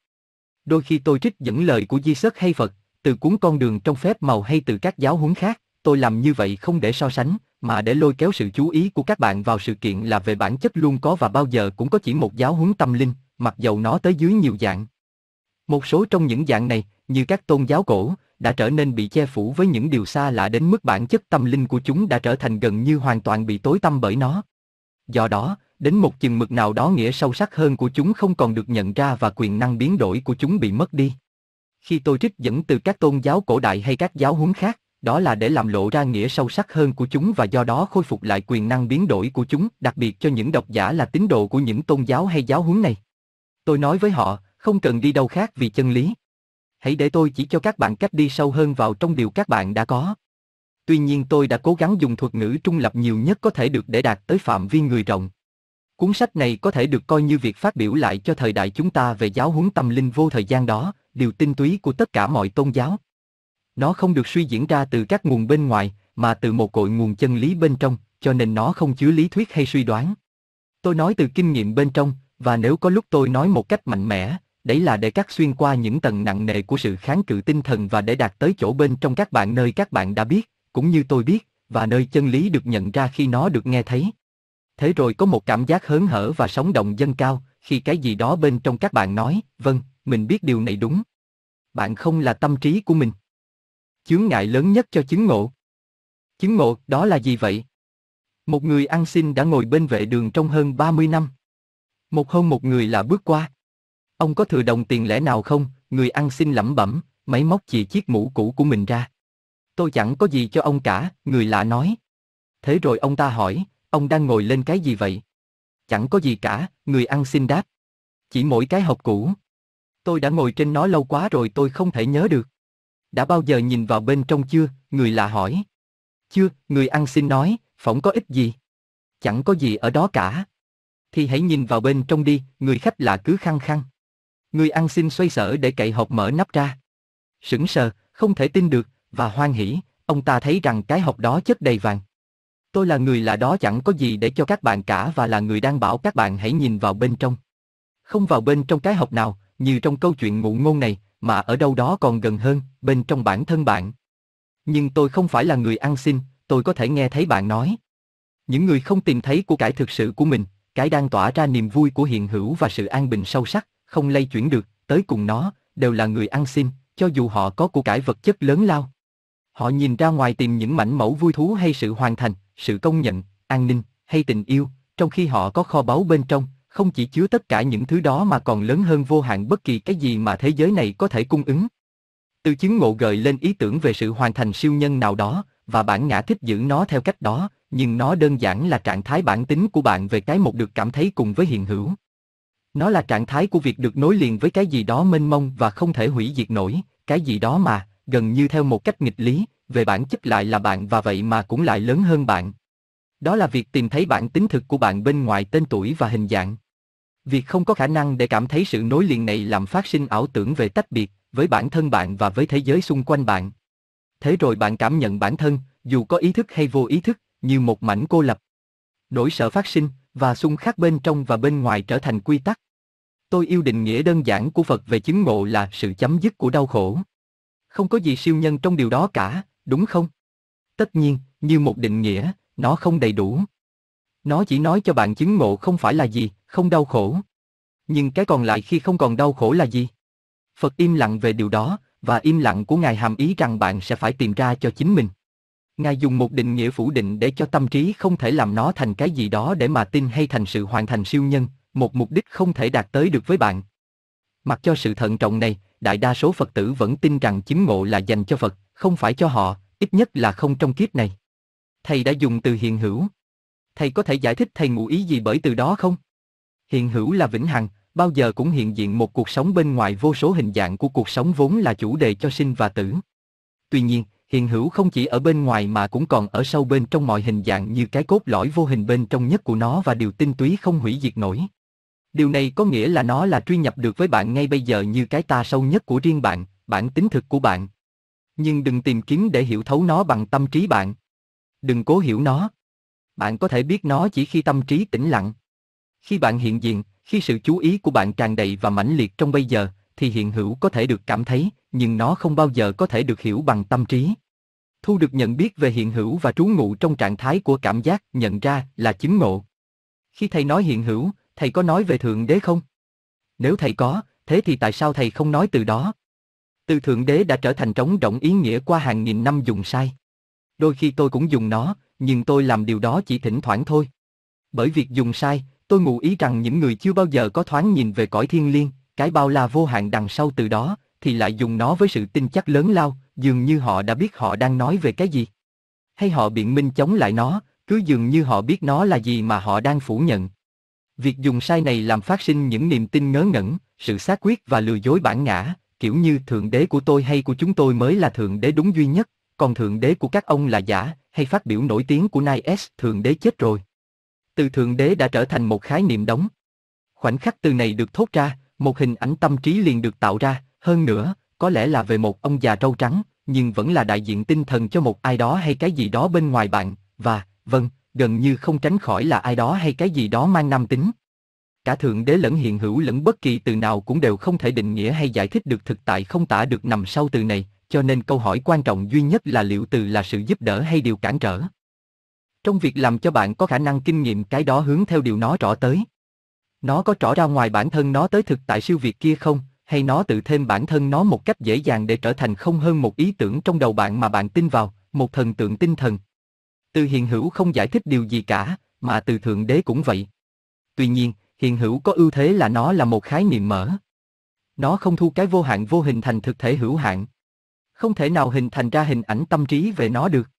Đôi khi tôi trích dẫn lời của Di Sớt hay Phật, từ cuốn con đường trong phép màu hay từ các giáo huấn khác, tôi làm như vậy không để so sánh, mà để lôi kéo sự chú ý của các bạn vào sự kiện là về bản chất luôn có và bao giờ cũng có chỉ một giáo huấn tâm linh, mặc dầu nó tới dưới nhiều dạng. Một số trong những dạng này, như các tôn giáo cổ, đã trở nên bị che phủ với những điều xa lạ đến mức bản chất tâm linh của chúng đã trở thành gần như hoàn toàn bị tối tăm bởi nó. Do đó, đến một chừng mực nào đó nghĩa sâu sắc hơn của chúng không còn được nhận ra và quyền năng biến đổi của chúng bị mất đi. Khi tôi trích dẫn từ các tôn giáo cổ đại hay các giáo huấn khác, đó là để làm lộ ra nghĩa sâu sắc hơn của chúng và do đó khôi phục lại quyền năng biến đổi của chúng, đặc biệt cho những độc giả là tín đồ của những tôn giáo hay giáo huấn này. Tôi nói với họ, không cần đi đâu khác vì chân lý. Hãy để tôi chỉ cho các bạn cách đi sâu hơn vào trong điều các bạn đã có. Tuy nhiên tôi đã cố gắng dùng thuật ngữ trung lập nhiều nhất có thể được để đạt tới phạm vi người rộng. Cuốn sách này có thể được coi như việc phát biểu lại cho thời đại chúng ta về giáo huấn tâm linh vô thời gian đó, điều tinh túy của tất cả mọi tôn giáo. Nó không được suy diễn ra từ các nguồn bên ngoài, mà từ một cội nguồn chân lý bên trong, cho nên nó không chứa lý thuyết hay suy đoán. Tôi nói từ kinh nghiệm bên trong, và nếu có lúc tôi nói một cách mạnh mẽ, đấy là để cắt xuyên qua những tầng nặng nề của sự kháng cự tinh thần và để đạt tới chỗ bên trong các bạn nơi các bạn đã biết, cũng như tôi biết, và nơi chân lý được nhận ra khi nó được nghe thấy. Thế rồi có một cảm giác hớn hở và sống động dâng cao, khi cái gì đó bên trong các bạn nói, vâng, mình biết điều này đúng. Bạn không là tâm trí của mình. Chướng ngại lớn nhất cho chứng ngộ. Chứng ngộ, đó là gì vậy? Một người ăn xin đã ngồi bên vệ đường trong hơn 30 năm. Một hôm một người lạ bước qua. Ông có thừa đồng tiền lẻ nào không? Người ăn xin lẩm bẩm, máy móc chìa chiếc mũ cũ của mình ra. Tôi chẳng có gì cho ông cả, người lạ nói. Thế rồi ông ta hỏi, ông đang ngồi lên cái gì vậy? Chẳng có gì cả, người ăn xin đáp. Chỉ mỗi cái hộp cũ. Tôi đã ngồi trên nó lâu quá rồi tôi không thể nhớ được. Đã bao giờ nhìn vào bên trong chưa? Người lạ hỏi. Chưa, người ăn xin nói, phỏng có ích gì. Chẳng có gì ở đó cả. Thì hãy nhìn vào bên trong đi, người khách lạ cứ khăng khăng. Người ăn xin xoay sở để cậy hộp mở nắp ra. Sững sờ, không thể tin được, và hoan hỉ, ông ta thấy rằng cái hộp đó chất đầy vàng. Tôi là người lạ đó chẳng có gì để cho các bạn cả và là người đang bảo các bạn hãy nhìn vào bên trong. Không vào bên trong cái hộp nào, như trong câu chuyện ngụ ngôn này, mà ở đâu đó còn gần hơn, bên trong bản thân bạn. Nhưng tôi không phải là người ăn xin, tôi có thể nghe thấy bạn nói. Những người không tìm thấy của cải thực sự của mình, cái đang tỏa ra niềm vui của hiện hữu và sự an bình sâu sắc, không lay chuyển được, tới cùng nó, đều là người ăn xin, cho dù họ có của cải vật chất lớn lao. Họ nhìn ra ngoài tìm những mảnh mẫu vui thú hay sự hoàn thành, sự công nhận, an ninh, hay tình yêu, trong khi họ có kho báu bên trong, không chỉ chứa tất cả những thứ đó mà còn lớn hơn vô hạn bất kỳ cái gì mà thế giới này có thể cung ứng. Từ chứng ngộ gợi lên ý tưởng về sự hoàn thành siêu nhân nào đó, và bản ngã thích giữ nó theo cách đó, nhưng nó đơn giản là trạng thái bản tính của bạn về cái một được cảm thấy cùng với hiện hữu. Nó là trạng thái của việc được nối liền với cái gì đó mênh mông và không thể hủy diệt nổi, cái gì đó mà, gần như theo một cách nghịch lý, về bản chất lại là bạn và vậy mà cũng lại lớn hơn bạn. Đó là việc tìm thấy bản tính thực của bạn bên ngoài tên tuổi và hình dạng. Việc không có khả năng để cảm thấy sự nối liền này làm phát sinh ảo tưởng về tách biệt, với bản thân bạn và với thế giới xung quanh bạn. Thế rồi bạn cảm nhận bản thân, dù có ý thức hay vô ý thức, như một mảnh cô lập. Nỗi sợ phát sinh, và xung khắc bên trong và bên ngoài trở thành quy tắc. Tôi yêu định nghĩa đơn giản của Phật về chứng ngộ là sự chấm dứt của đau khổ. Không có gì siêu nhân trong điều đó cả, đúng không? Tất nhiên, như một định nghĩa, nó không đầy đủ. Nó chỉ nói cho bạn chứng ngộ không phải là gì, không đau khổ. Nhưng cái còn lại khi không còn đau khổ là gì? Phật im lặng về điều đó, và im lặng của Ngài hàm ý rằng bạn sẽ phải tìm ra cho chính mình. Ngài dùng một định nghĩa phủ định để cho tâm trí không thể làm nó thành cái gì đó để mà tin hay thành sự hoàn thành siêu nhân, một mục đích không thể đạt tới được với bạn. Mặc cho sự thận trọng này, đại đa số Phật tử vẫn tin rằng chứng ngộ là dành cho Phật, không phải cho họ, ít nhất là không trong kiếp này. Thầy đã dùng từ hiện hữu. Thầy có thể giải thích thầy ngụ ý gì bởi từ đó không? Hiện hữu là vĩnh hằng, bao giờ cũng hiện diện một cuộc sống bên ngoài vô số hình dạng của cuộc sống vốn là chủ đề cho sinh và tử. Tuy nhiên, hiện hữu không chỉ ở bên ngoài mà cũng còn ở sâu bên trong mọi hình dạng như cái cốt lõi vô hình bên trong nhất của nó và điều tinh túy không hủy diệt nổi. Điều này có nghĩa là nó là truy nhập được với bạn ngay bây giờ như cái ta sâu nhất của riêng bạn, bản tính thực của bạn. Nhưng đừng tìm kiếm để hiểu thấu nó bằng tâm trí bạn. Đừng cố hiểu nó. Bạn có thể biết nó chỉ khi tâm trí tĩnh lặng. Khi bạn hiện diện, khi sự chú ý của bạn tràn đầy và mãnh liệt trong bây giờ, thì hiện hữu có thể được cảm thấy, nhưng nó không bao giờ có thể được hiểu bằng tâm trí. Thu được nhận biết về hiện hữu và trú ngụ trong trạng thái của cảm giác nhận ra là chứng ngộ. Khi thầy nói hiện hữu, thầy có nói về Thượng Đế không? Nếu thầy có, thế thì tại sao thầy không nói từ đó? Từ Thượng Đế đã trở thành trống rỗng ý nghĩa qua hàng nghìn năm dùng sai. Đôi khi tôi cũng dùng nó, nhưng tôi làm điều đó chỉ thỉnh thoảng thôi. Bởi việc dùng sai, tôi ngụ ý rằng những người chưa bao giờ có thoáng nhìn về cõi thiên liêng, cái bao la vô hạn đằng sau từ đó, thì lại dùng nó với sự tin chắc lớn lao, dường như họ đã biết họ đang nói về cái gì. Hay họ biện minh chống lại nó, cứ dường như họ biết nó là gì mà họ đang phủ nhận. Việc dùng sai này làm phát sinh những niềm tin ngớ ngẩn, sự xác quyết và lừa dối bản ngã, kiểu như thượng đế của tôi hay của chúng tôi mới là thượng đế đúng duy nhất, còn thượng đế của các ông là giả, hay phát biểu nổi tiếng của nai S thượng đế chết rồi. Từ thượng đế đã trở thành một khái niệm đóng. Khoảnh khắc từ này được thốt ra, một hình ảnh tâm trí liền được tạo ra, hơn nữa, có lẽ là về một ông già râu trắng, nhưng vẫn là đại diện tinh thần cho một ai đó hay cái gì đó bên ngoài bạn, và, vâng, gần như không tránh khỏi là ai đó hay cái gì đó mang nam tính. Cả thượng đế lẫn hiện hữu lẫn bất kỳ từ nào cũng đều không thể định nghĩa hay giải thích được thực tại không tả được nằm sau từ này, cho nên câu hỏi quan trọng duy nhất là liệu từ là sự giúp đỡ hay điều cản trở. Trong việc làm cho bạn có khả năng kinh nghiệm cái đó hướng theo điều nó rõ tới. Nó có rõ ra ngoài bản thân nó tới thực tại siêu việt kia không, hay nó tự thêm bản thân nó một cách dễ dàng để trở thành không hơn một ý tưởng trong đầu bạn mà bạn tin vào, một thần tượng tinh thần. Từ hiện hữu không giải thích điều gì cả, mà từ thượng đế cũng vậy. Tuy nhiên, hiện hữu có ưu thế là nó là một khái niệm mở. Nó không thu cái vô hạn vô hình thành thực thể hữu hạn. Không thể nào hình thành ra hình ảnh tâm trí về nó được.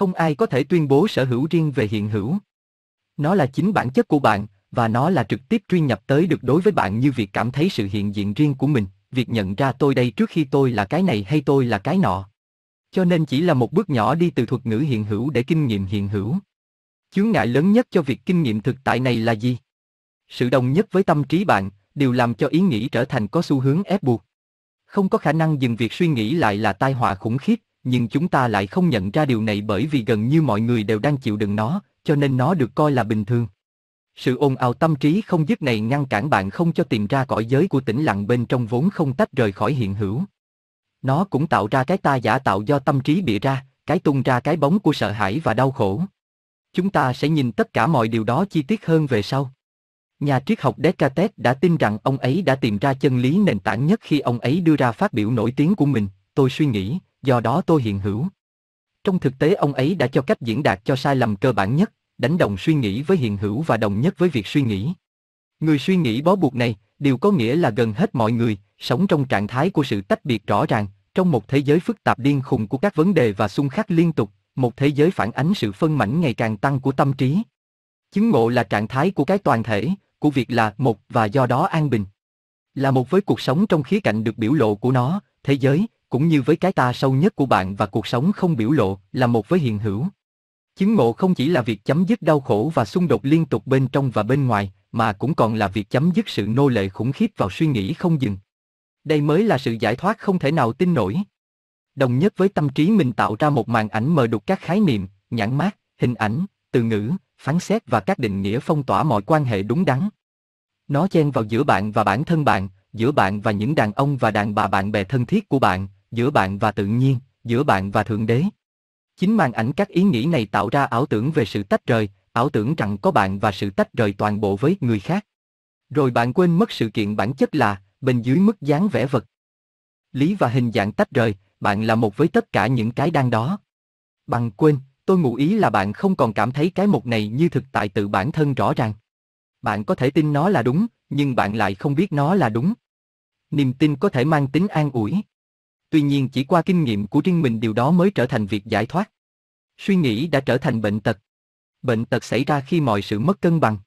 Không ai có thể tuyên bố sở hữu riêng về hiện hữu. Nó là chính bản chất của bạn, và nó là trực tiếp truy nhập tới được đối với bạn như việc cảm thấy sự hiện diện riêng của mình, việc nhận ra tôi đây trước khi tôi là cái này hay tôi là cái nọ. Cho nên chỉ là một bước nhỏ đi từ thuật ngữ hiện hữu để kinh nghiệm hiện hữu. Chướng ngại lớn nhất cho việc kinh nghiệm thực tại này là gì? Sự đồng nhất với tâm trí bạn, đều làm cho ý nghĩ trở thành có xu hướng ép buộc. Không có khả năng dừng việc suy nghĩ lại là tai họa khủng khiếp, nhưng chúng ta lại không nhận ra điều này bởi vì gần như mọi người đều đang chịu đựng nó, cho nên nó được coi là bình thường. Sự ồn ào tâm trí không dứt này ngăn cản bạn không cho tìm ra cõi giới của tĩnh lặng bên trong vốn không tách rời khỏi hiện hữu. Nó cũng tạo ra cái ta giả tạo do tâm trí bịa ra, cái tung ra cái bóng của sợ hãi và đau khổ. Chúng ta sẽ nhìn tất cả mọi điều đó chi tiết hơn về sau. Nhà triết học Descartes đã tin rằng ông ấy đã tìm ra chân lý nền tảng nhất khi ông ấy đưa ra phát biểu nổi tiếng của mình, tôi suy nghĩ, do đó tôi hiện hữu. Trong thực tế ông ấy đã cho cách diễn đạt cho sai lầm cơ bản nhất, đánh đồng suy nghĩ với hiện hữu và đồng nhất với việc suy nghĩ. Người suy nghĩ bó buộc này, điều có nghĩa là gần hết mọi người, sống trong trạng thái của sự tách biệt rõ ràng, trong một thế giới phức tạp điên khùng của các vấn đề và xung khắc liên tục, một thế giới phản ánh sự phân mảnh ngày càng tăng của tâm trí. Chứng ngộ là trạng thái của cái toàn thể, của việc là một và do đó an bình. Là một với cuộc sống trong khía cạnh được biểu lộ của nó, thế giới, cũng như với cái ta sâu nhất của bạn và cuộc sống không biểu lộ, là một với hiện hữu. Chứng ngộ không chỉ là việc chấm dứt đau khổ và xung đột liên tục bên trong và bên ngoài, mà cũng còn là việc chấm dứt sự nô lệ khủng khiếp vào suy nghĩ không dừng. Đây mới là sự giải thoát không thể nào tin nổi. Đồng nhất với tâm trí mình tạo ra một màn ảnh mờ đục các khái niệm, nhãn mát, hình ảnh, từ ngữ, phán xét và các định nghĩa phong tỏa mọi quan hệ đúng đắn. Nó chen vào giữa bạn và bản thân bạn, giữa bạn và những đàn ông và đàn bà bạn bè thân thiết của bạn, giữa bạn và tự nhiên, giữa bạn và thượng đế. Chính màn ảnh các ý nghĩ này tạo ra ảo tưởng về sự tách rời, ảo tưởng rằng có bạn và sự tách rời toàn bộ với người khác. Rồi bạn quên mất sự kiện bản chất là, bên dưới mức dáng vẻ vật. Lý và hình dạng tách rời, bạn là một với tất cả những cái đang đó. Bằng quên, tôi ngụ ý là bạn không còn cảm thấy cái một này như thực tại tự bản thân rõ ràng. Bạn có thể tin nó là đúng, nhưng bạn lại không biết nó là đúng. Niềm tin có thể mang tính an ủi. Tuy nhiên chỉ qua kinh nghiệm của riêng mình điều đó mới trở thành việc giải thoát. Suy nghĩ đã trở thành bệnh tật. Bệnh tật xảy ra khi mọi sự mất cân bằng.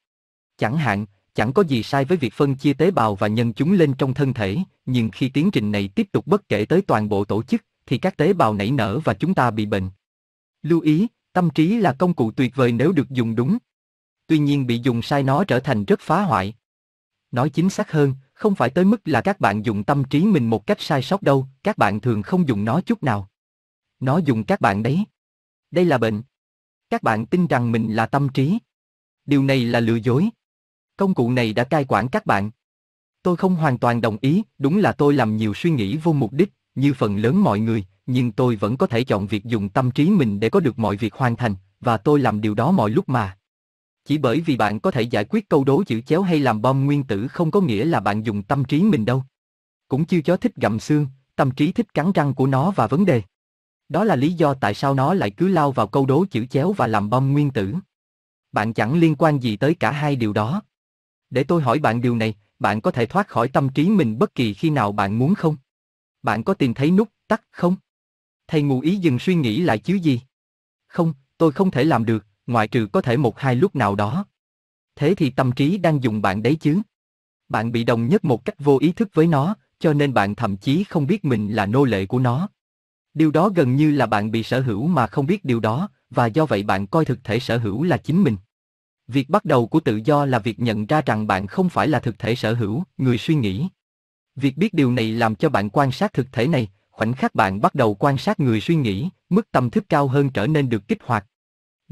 Chẳng hạn, chẳng có gì sai với việc phân chia tế bào và nhân chúng lên trong thân thể, nhưng khi tiến trình này tiếp tục bất kể tới toàn bộ tổ chức, thì các tế bào nảy nở và chúng ta bị bệnh. Lưu ý, tâm trí là công cụ tuyệt vời nếu được dùng đúng. Tuy nhiên bị dùng sai nó trở thành rất phá hoại. Nói chính xác hơn, không phải tới mức là các bạn dùng tâm trí mình một cách sai sót đâu, các bạn thường không dùng nó chút nào. Nó dùng các bạn đấy. Đây là bệnh. Các bạn tin rằng mình là tâm trí. Điều này là lừa dối. Công cụ này đã cai quản các bạn. Tôi không hoàn toàn đồng ý, đúng là tôi làm nhiều suy nghĩ vô mục đích, như phần lớn mọi người, nhưng tôi vẫn có thể chọn việc dùng tâm trí mình để có được mọi việc hoàn thành, và tôi làm điều đó mọi lúc mà. Chỉ bởi vì bạn có thể giải quyết câu đố chữ chéo hay làm bom nguyên tử không có nghĩa là bạn dùng tâm trí mình đâu. Cũng chưa chó thích gặm xương, tâm trí thích cắn răng của nó và vấn đề. Đó là lý do tại sao nó lại cứ lao vào câu đố chữ chéo và làm bom nguyên tử. Bạn chẳng liên quan gì tới cả hai điều đó. Để tôi hỏi bạn điều này, bạn có thể thoát khỏi tâm trí mình bất kỳ khi nào bạn muốn không? Bạn có tìm thấy nút tắt không? Thầy ngụ ý dừng suy nghĩ lại chứ gì? Không, tôi không thể làm được, ngoại trừ có thể một hai lúc nào đó. Thế thì tâm trí đang dùng bạn đấy chứ? Bạn bị đồng nhất một cách vô ý thức với nó, cho nên bạn thậm chí không biết mình là nô lệ của nó. Điều đó gần như là bạn bị sở hữu mà không biết điều đó, và do vậy bạn coi thực thể sở hữu là chính mình. Việc bắt đầu của tự do là việc nhận ra rằng bạn không phải là thực thể sở hữu, người suy nghĩ. Việc biết điều này làm cho bạn quan sát thực thể này, khoảnh khắc bạn bắt đầu quan sát người suy nghĩ, mức tâm thức cao hơn trở nên được kích hoạt.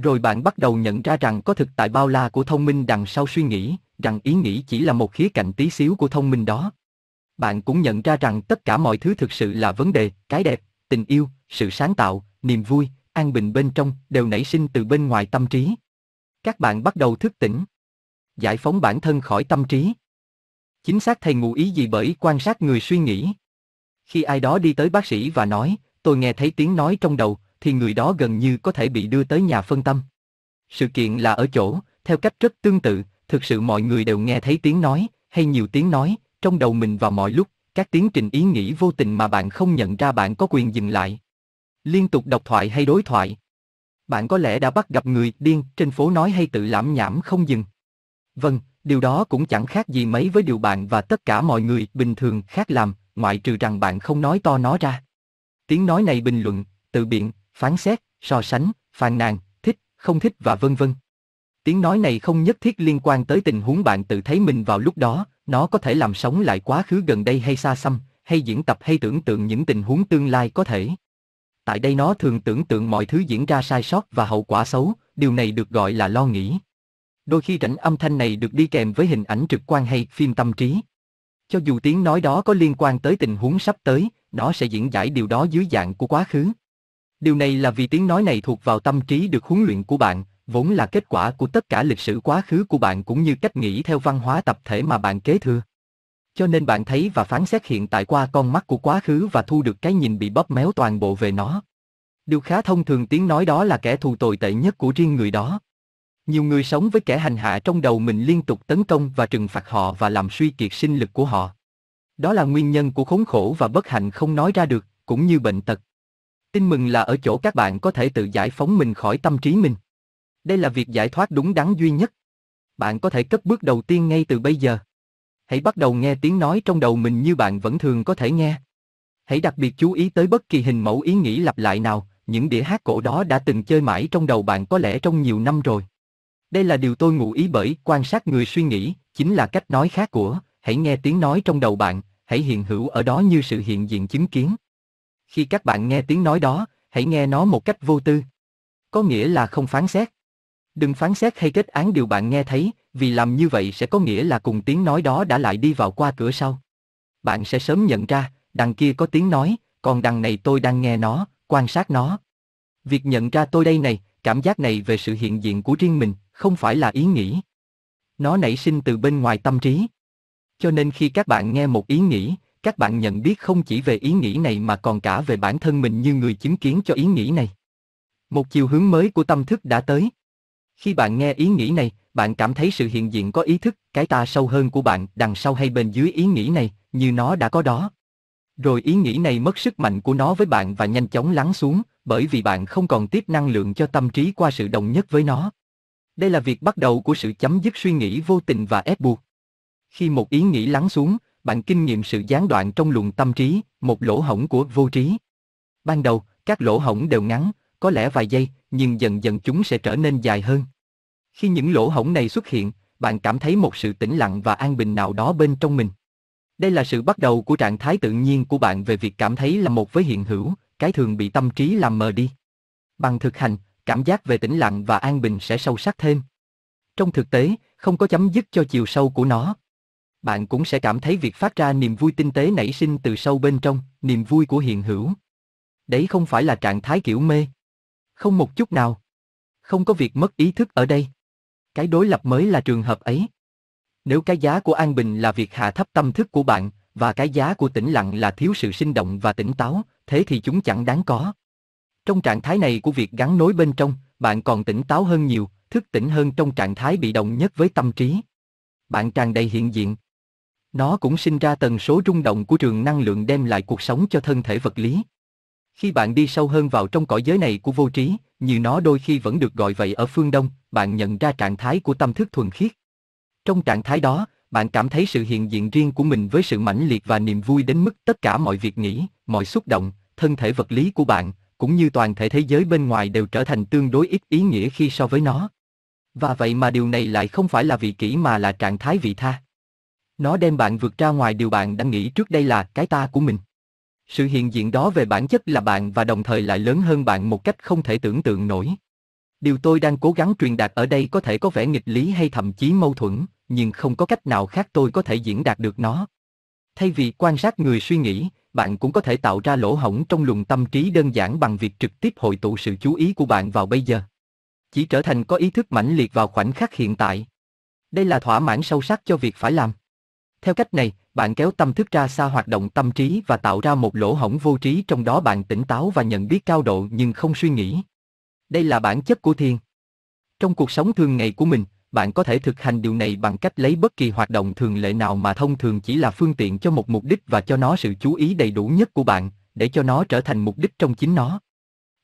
Rồi bạn bắt đầu nhận ra rằng có thực tại bao la của thông minh đằng sau suy nghĩ, rằng ý nghĩ chỉ là một khía cạnh tí xíu của thông minh đó. Bạn cũng nhận ra rằng tất cả mọi thứ thực sự là vấn đề, cái đẹp, tình yêu, sự sáng tạo, niềm vui, an bình bên trong đều nảy sinh từ bên ngoài tâm trí. Các bạn bắt đầu thức tỉnh. Giải phóng bản thân khỏi tâm trí. Chính xác thầy ngụ ý gì bởi quan sát người suy nghĩ. Khi ai đó đi tới bác sĩ và nói, tôi nghe thấy tiếng nói trong đầu, thì người đó gần như có thể bị đưa tới nhà phân tâm. Sự kiện là ở chỗ, theo cách rất tương tự, thực sự mọi người đều nghe thấy tiếng nói, hay nhiều tiếng nói, trong đầu mình vào mọi lúc, các tiến trình ý nghĩ vô tình mà bạn không nhận ra bạn có quyền dừng lại. Liên tục đọc thoại hay đối thoại. Bạn có lẽ đã bắt gặp người điên trên phố nói hay tự lãm nhảm không dừng. Vâng, điều đó cũng chẳng khác gì mấy với điều bạn và tất cả mọi người bình thường khác làm, ngoại trừ rằng bạn không nói to nó ra. Tiếng nói này bình luận, tự biện, phán xét, so sánh, phàn nàn, thích, không thích và vân vân. Tiếng nói này không nhất thiết liên quan tới tình huống bạn tự thấy mình vào lúc đó, nó có thể làm sống lại quá khứ gần đây hay xa xăm, hay diễn tập hay tưởng tượng những tình huống tương lai có thể. Tại đây nó thường tưởng tượng mọi thứ diễn ra sai sót và hậu quả xấu, điều này được gọi là lo nghĩ. Đôi khi rảnh âm thanh này được đi kèm với hình ảnh trực quan hay phim tâm trí. Cho dù tiếng nói đó có liên quan tới tình huống sắp tới, nó sẽ diễn giải điều đó dưới dạng của quá khứ. Điều này là vì tiếng nói này thuộc vào tâm trí được huấn luyện của bạn, vốn là kết quả của tất cả lịch sử quá khứ của bạn cũng như cách nghĩ theo văn hóa tập thể mà bạn kế thừa. Cho nên bạn thấy và phán xét hiện tại qua con mắt của quá khứ và thu được cái nhìn bị bóp méo toàn bộ về nó. Điều khá thông thường tiếng nói đó là kẻ thù tồi tệ nhất của riêng người đó. Nhiều người sống với kẻ hành hạ trong đầu mình liên tục tấn công và trừng phạt họ và làm suy kiệt sinh lực của họ. Đó là nguyên nhân của khốn khổ và bất hạnh không nói ra được, cũng như bệnh tật. Tin mừng là ở chỗ các bạn có thể tự giải phóng mình khỏi tâm trí mình. Đây là việc giải thoát đúng đắn duy nhất. Bạn có thể cất bước đầu tiên ngay từ bây giờ. Hãy bắt đầu nghe tiếng nói trong đầu mình như bạn vẫn thường có thể nghe. Hãy đặc biệt chú ý tới bất kỳ hình mẫu ý nghĩ lặp lại nào, những đĩa hát cổ đó đã từng chơi mãi trong đầu bạn có lẽ trong nhiều năm rồi. Đây là điều tôi ngụ ý bởi quan sát người suy nghĩ, chính là cách nói khác của, hãy nghe tiếng nói trong đầu bạn, hãy hiện hữu ở đó như sự hiện diện chứng kiến. Khi các bạn nghe tiếng nói đó, hãy nghe nó một cách vô tư. Có nghĩa là không phán xét. Đừng phán xét hay kết án điều bạn nghe thấy, vì làm như vậy sẽ có nghĩa là cùng tiếng nói đó đã lại đi vào qua cửa sau. Bạn sẽ sớm nhận ra, đằng kia có tiếng nói, còn đằng này tôi đang nghe nó, quan sát nó. Việc nhận ra tôi đây này, cảm giác này về sự hiện diện của riêng mình, không phải là ý nghĩ. Nó nảy sinh từ bên ngoài tâm trí. Cho nên khi các bạn nghe một ý nghĩ, các bạn nhận biết không chỉ về ý nghĩ này mà còn cả về bản thân mình như người chứng kiến cho ý nghĩ này. Một chiều hướng mới của tâm thức đã tới. Khi bạn nghe ý nghĩ này, bạn cảm thấy sự hiện diện có ý thức, cái ta sâu hơn của bạn đằng sau hay bên dưới ý nghĩ này, như nó đã có đó. Rồi ý nghĩ này mất sức mạnh của nó với bạn và nhanh chóng lắng xuống, bởi vì bạn không còn tiếp năng lượng cho tâm trí qua sự đồng nhất với nó. Đây là việc bắt đầu của sự chấm dứt suy nghĩ vô tình và ép buộc. Khi một ý nghĩ lắng xuống, bạn kinh nghiệm sự gián đoạn trong luồng tâm trí, một lỗ hổng của vô trí. Ban đầu, các lỗ hổng đều ngắn, có lẽ vài giây, nhưng dần dần chúng sẽ trở nên dài hơn. Khi những lỗ hổng này xuất hiện, bạn cảm thấy một sự tĩnh lặng và an bình nào đó bên trong mình. Đây là sự bắt đầu của trạng thái tự nhiên của bạn về việc cảm thấy là một với hiện hữu, cái thường bị tâm trí làm mờ đi. Bằng thực hành, cảm giác về tĩnh lặng và an bình sẽ sâu sắc thêm. Trong thực tế, không có chấm dứt cho chiều sâu của nó. Bạn cũng sẽ cảm thấy việc phát ra niềm vui tinh tế nảy sinh từ sâu bên trong, niềm vui của hiện hữu. Đấy không phải là trạng thái kiểu mê. Không một chút nào. Không có việc mất ý thức ở đây. Cái đối lập mới là trường hợp ấy. Nếu cái giá của an bình là việc hạ thấp tâm thức của bạn, và cái giá của tĩnh lặng là thiếu sự sinh động và tỉnh táo, thế thì chúng chẳng đáng có. Trong trạng thái này của việc gắn nối bên trong, bạn còn tỉnh táo hơn nhiều, thức tỉnh hơn trong trạng thái bị động nhất với tâm trí. Bạn tràn đầy hiện diện. Nó cũng sinh ra tần số rung động của trường năng lượng đem lại cuộc sống cho thân thể vật lý. Khi bạn đi sâu hơn vào trong cõi giới này của vô trí, như nó đôi khi vẫn được gọi vậy ở phương Đông, bạn nhận ra trạng thái của tâm thức thuần khiết. Trong trạng thái đó, bạn cảm thấy sự hiện diện riêng của mình với sự mãnh liệt và niềm vui đến mức tất cả mọi việc nghĩ, mọi xúc động, thân thể vật lý của bạn, cũng như toàn thể thế giới bên ngoài đều trở thành tương đối ít ý nghĩa khi so với nó. Và vậy mà điều này lại không phải là vị kỷ mà là trạng thái vị tha. Nó đem bạn vượt ra ngoài điều bạn đã nghĩ trước đây là cái ta của mình. Sự hiện diện đó về bản chất là bạn và đồng thời lại lớn hơn bạn một cách không thể tưởng tượng nổi. Điều tôi đang cố gắng truyền đạt ở đây có thể có vẻ nghịch lý hay thậm chí mâu thuẫn, nhưng không có cách nào khác tôi có thể diễn đạt được nó. Thay vì quan sát người suy nghĩ, bạn cũng có thể tạo ra lỗ hổng trong luồng tâm trí đơn giản bằng việc trực tiếp hội tụ sự chú ý của bạn vào bây giờ. Chỉ trở thành có ý thức mãnh liệt vào khoảnh khắc hiện tại. Đây là thỏa mãn sâu sắc cho việc phải làm. Theo cách này, bạn kéo tâm thức ra xa hoạt động tâm trí và tạo ra một lỗ hổng vô trí trong đó bạn tỉnh táo và nhận biết cao độ nhưng không suy nghĩ. Đây là bản chất của thiền. Trong cuộc sống thường ngày của mình, bạn có thể thực hành điều này bằng cách lấy bất kỳ hoạt động thường lệ nào mà thông thường chỉ là phương tiện cho một mục đích và cho nó sự chú ý đầy đủ nhất của bạn, để cho nó trở thành mục đích trong chính nó.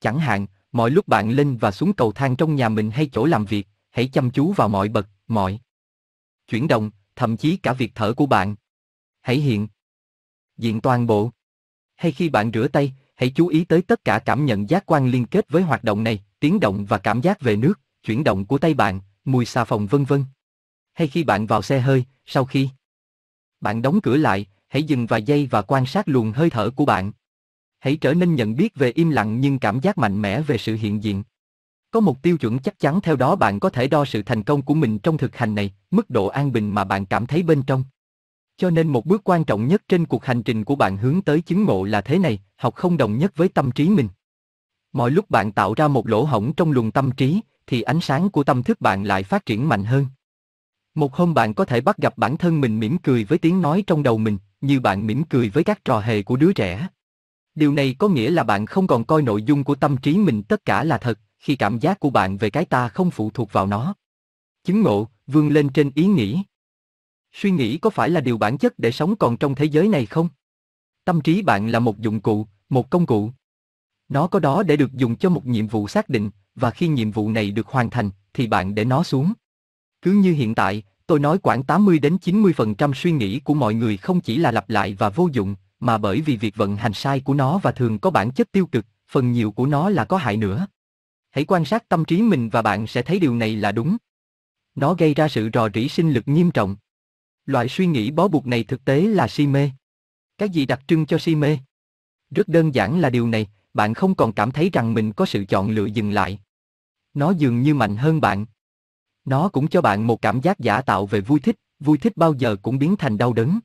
Chẳng hạn, mọi lúc bạn lên và xuống cầu thang trong nhà mình hay chỗ làm việc, hãy chăm chú vào mọi bậc, mọi chuyển động, thậm chí cả việc thở của bạn. Hãy hiện diện toàn bộ. Hay khi bạn rửa tay, hãy chú ý tới tất cả cảm nhận giác quan liên kết với hoạt động này, tiếng động và cảm giác về nước, chuyển động của tay bạn, mùi xà phòng vân vân. Hay khi bạn vào xe hơi, sau khi bạn đóng cửa lại, hãy dừng vài giây và quan sát luồng hơi thở của bạn. Hãy trở nên nhận biết về im lặng nhưng cảm giác mạnh mẽ về sự hiện diện. Có một tiêu chuẩn chắc chắn theo đó bạn có thể đo sự thành công của mình trong thực hành này, mức độ an bình mà bạn cảm thấy bên trong. Cho nên một bước quan trọng nhất trên cuộc hành trình của bạn hướng tới chứng ngộ là thế này, học không đồng nhất với tâm trí mình. Mọi lúc bạn tạo ra một lỗ hổng trong luồng tâm trí, thì ánh sáng của tâm thức bạn lại phát triển mạnh hơn. Một hôm bạn có thể bắt gặp bản thân mình mỉm cười với tiếng nói trong đầu mình, như bạn mỉm cười với các trò hề của đứa trẻ. Điều này có nghĩa là bạn không còn coi nội dung của tâm trí mình tất cả là thật, khi cảm giác của bạn về cái ta không phụ thuộc vào nó. Chứng ngộ, vươn lên trên ý nghĩ. Suy nghĩ có phải là điều bản chất để sống còn trong thế giới này không? Tâm trí bạn là một dụng cụ, một công cụ. Nó có đó để được dùng cho một nhiệm vụ xác định, và khi nhiệm vụ này được hoàn thành, thì bạn để nó xuống. Cứ như hiện tại, tôi nói khoảng 80 đến 90% suy nghĩ của mọi người không chỉ là lặp lại và vô dụng, mà bởi vì việc vận hành sai của nó và thường có bản chất tiêu cực, phần nhiều của nó là có hại nữa. Hãy quan sát tâm trí mình và bạn sẽ thấy điều này là đúng. Nó gây ra sự rò rỉ sinh lực nghiêm trọng. Loại suy nghĩ bó buộc này thực tế là si mê. Cái gì đặc trưng cho si mê? Rất đơn giản là điều này, bạn không còn cảm thấy rằng mình có sự chọn lựa dừng lại. Nó dường như mạnh hơn bạn. Nó cũng cho bạn một cảm giác giả tạo về vui thích, vui thích bao giờ cũng biến thành đau đớn.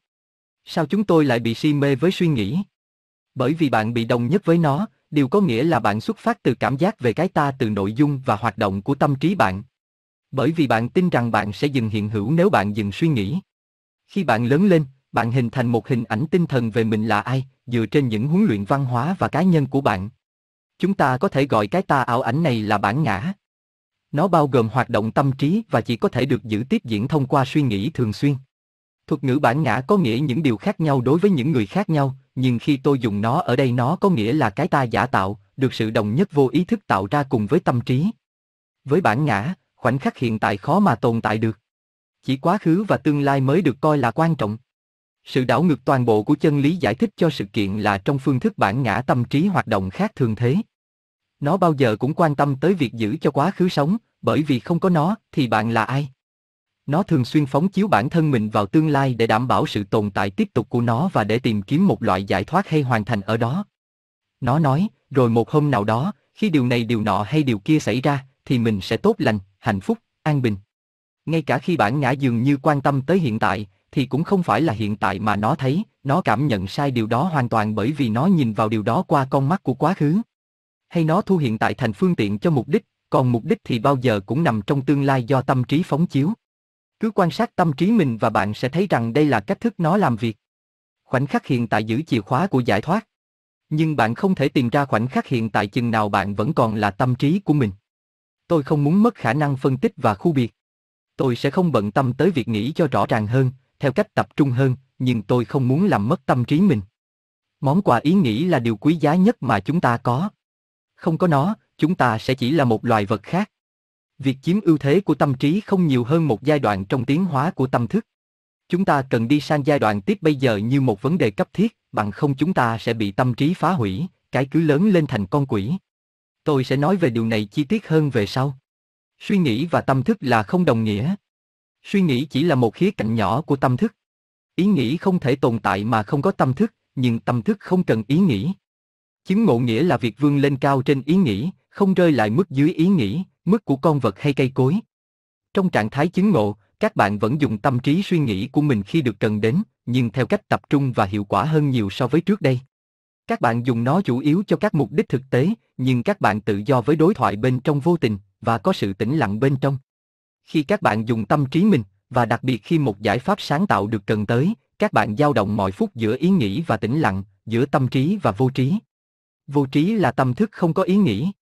Sao chúng tôi lại bị si mê với suy nghĩ? Bởi vì bạn bị đồng nhất với nó, điều có nghĩa là bạn xuất phát từ cảm giác về cái ta từ nội dung và hoạt động của tâm trí bạn. Bởi vì bạn tin rằng bạn sẽ dừng hiện hữu nếu bạn dừng suy nghĩ. Khi bạn lớn lên, bạn hình thành một hình ảnh tinh thần về mình là ai, dựa trên những huấn luyện văn hóa và cá nhân của bạn. Chúng ta có thể gọi cái ta ảo ảnh này là bản ngã. Nó bao gồm hoạt động tâm trí và chỉ có thể được giữ tiếp diễn thông qua suy nghĩ thường xuyên. Thuật ngữ bản ngã có nghĩa những điều khác nhau đối với những người khác nhau, nhưng khi tôi dùng nó ở đây nó có nghĩa là cái ta giả tạo, được sự đồng nhất vô ý thức tạo ra cùng với tâm trí. Với bản ngã, khoảnh khắc hiện tại khó mà tồn tại được. Chỉ quá khứ và tương lai mới được coi là quan trọng. Sự đảo ngược toàn bộ của chân lý giải thích cho sự kiện là trong phương thức bản ngã tâm trí hoạt động khác thường thế. Nó bao giờ cũng quan tâm tới việc giữ cho quá khứ sống, bởi vì không có nó thì bạn là ai? Nó thường xuyên phóng chiếu bản thân mình vào tương lai để đảm bảo sự tồn tại tiếp tục của nó và để tìm kiếm một loại giải thoát hay hoàn thành ở đó. Nó nói, rồi một hôm nào đó, khi điều này điều nọ hay điều kia xảy ra, thì mình sẽ tốt lành, hạnh phúc, an bình. Ngay cả khi bản ngã dường như quan tâm tới hiện tại, thì cũng không phải là hiện tại mà nó thấy, nó cảm nhận sai điều đó hoàn toàn bởi vì nó nhìn vào điều đó qua con mắt của quá khứ. Hay nó thu hiện tại thành phương tiện cho mục đích, còn mục đích thì bao giờ cũng nằm trong tương lai do tâm trí phóng chiếu. Cứ quan sát tâm trí mình và bạn sẽ thấy rằng đây là cách thức nó làm việc. Khoảnh khắc hiện tại giữ chìa khóa của giải thoát. Nhưng bạn không thể tìm ra khoảnh khắc hiện tại chừng nào bạn vẫn còn là tâm trí của mình. Tôi không muốn mất khả năng phân tích và khu biệt. Tôi sẽ không bận tâm tới việc nghĩ cho rõ ràng hơn, theo cách tập trung hơn, nhưng tôi không muốn làm mất tâm trí mình. Món quà ý nghĩ là điều quý giá nhất mà chúng ta có. Không có nó, chúng ta sẽ chỉ là một loài vật khác. Việc chiếm ưu thế của tâm trí không nhiều hơn một giai đoạn trong tiến hóa của tâm thức. Chúng ta cần đi sang giai đoạn tiếp bây giờ như một vấn đề cấp thiết, bằng không chúng ta sẽ bị tâm trí phá hủy, cái cứ lớn lên thành con quỷ. Tôi sẽ nói về điều này chi tiết hơn về sau. Suy nghĩ và tâm thức là không đồng nghĩa. Suy nghĩ chỉ là một khía cạnh nhỏ của tâm thức. Ý nghĩ không thể tồn tại mà không có tâm thức, nhưng tâm thức không cần ý nghĩ. Chứng ngộ nghĩa là việc vươn lên cao trên ý nghĩ, không rơi lại mức dưới ý nghĩ, mức của con vật hay cây cối. Trong trạng thái chứng ngộ, các bạn vẫn dùng tâm trí suy nghĩ của mình khi được cần đến, nhưng theo cách tập trung và hiệu quả hơn nhiều so với trước đây. Các bạn dùng nó chủ yếu cho các mục đích thực tế, nhưng các bạn tự do với đối thoại bên trong vô tình và có sự tĩnh lặng bên trong. Khi các bạn dùng tâm trí mình, và đặc biệt khi một giải pháp sáng tạo được cần tới, các bạn dao động mọi phút giữa ý nghĩ và tĩnh lặng, giữa tâm trí và vô trí. Vô trí là tâm thức không có ý nghĩ.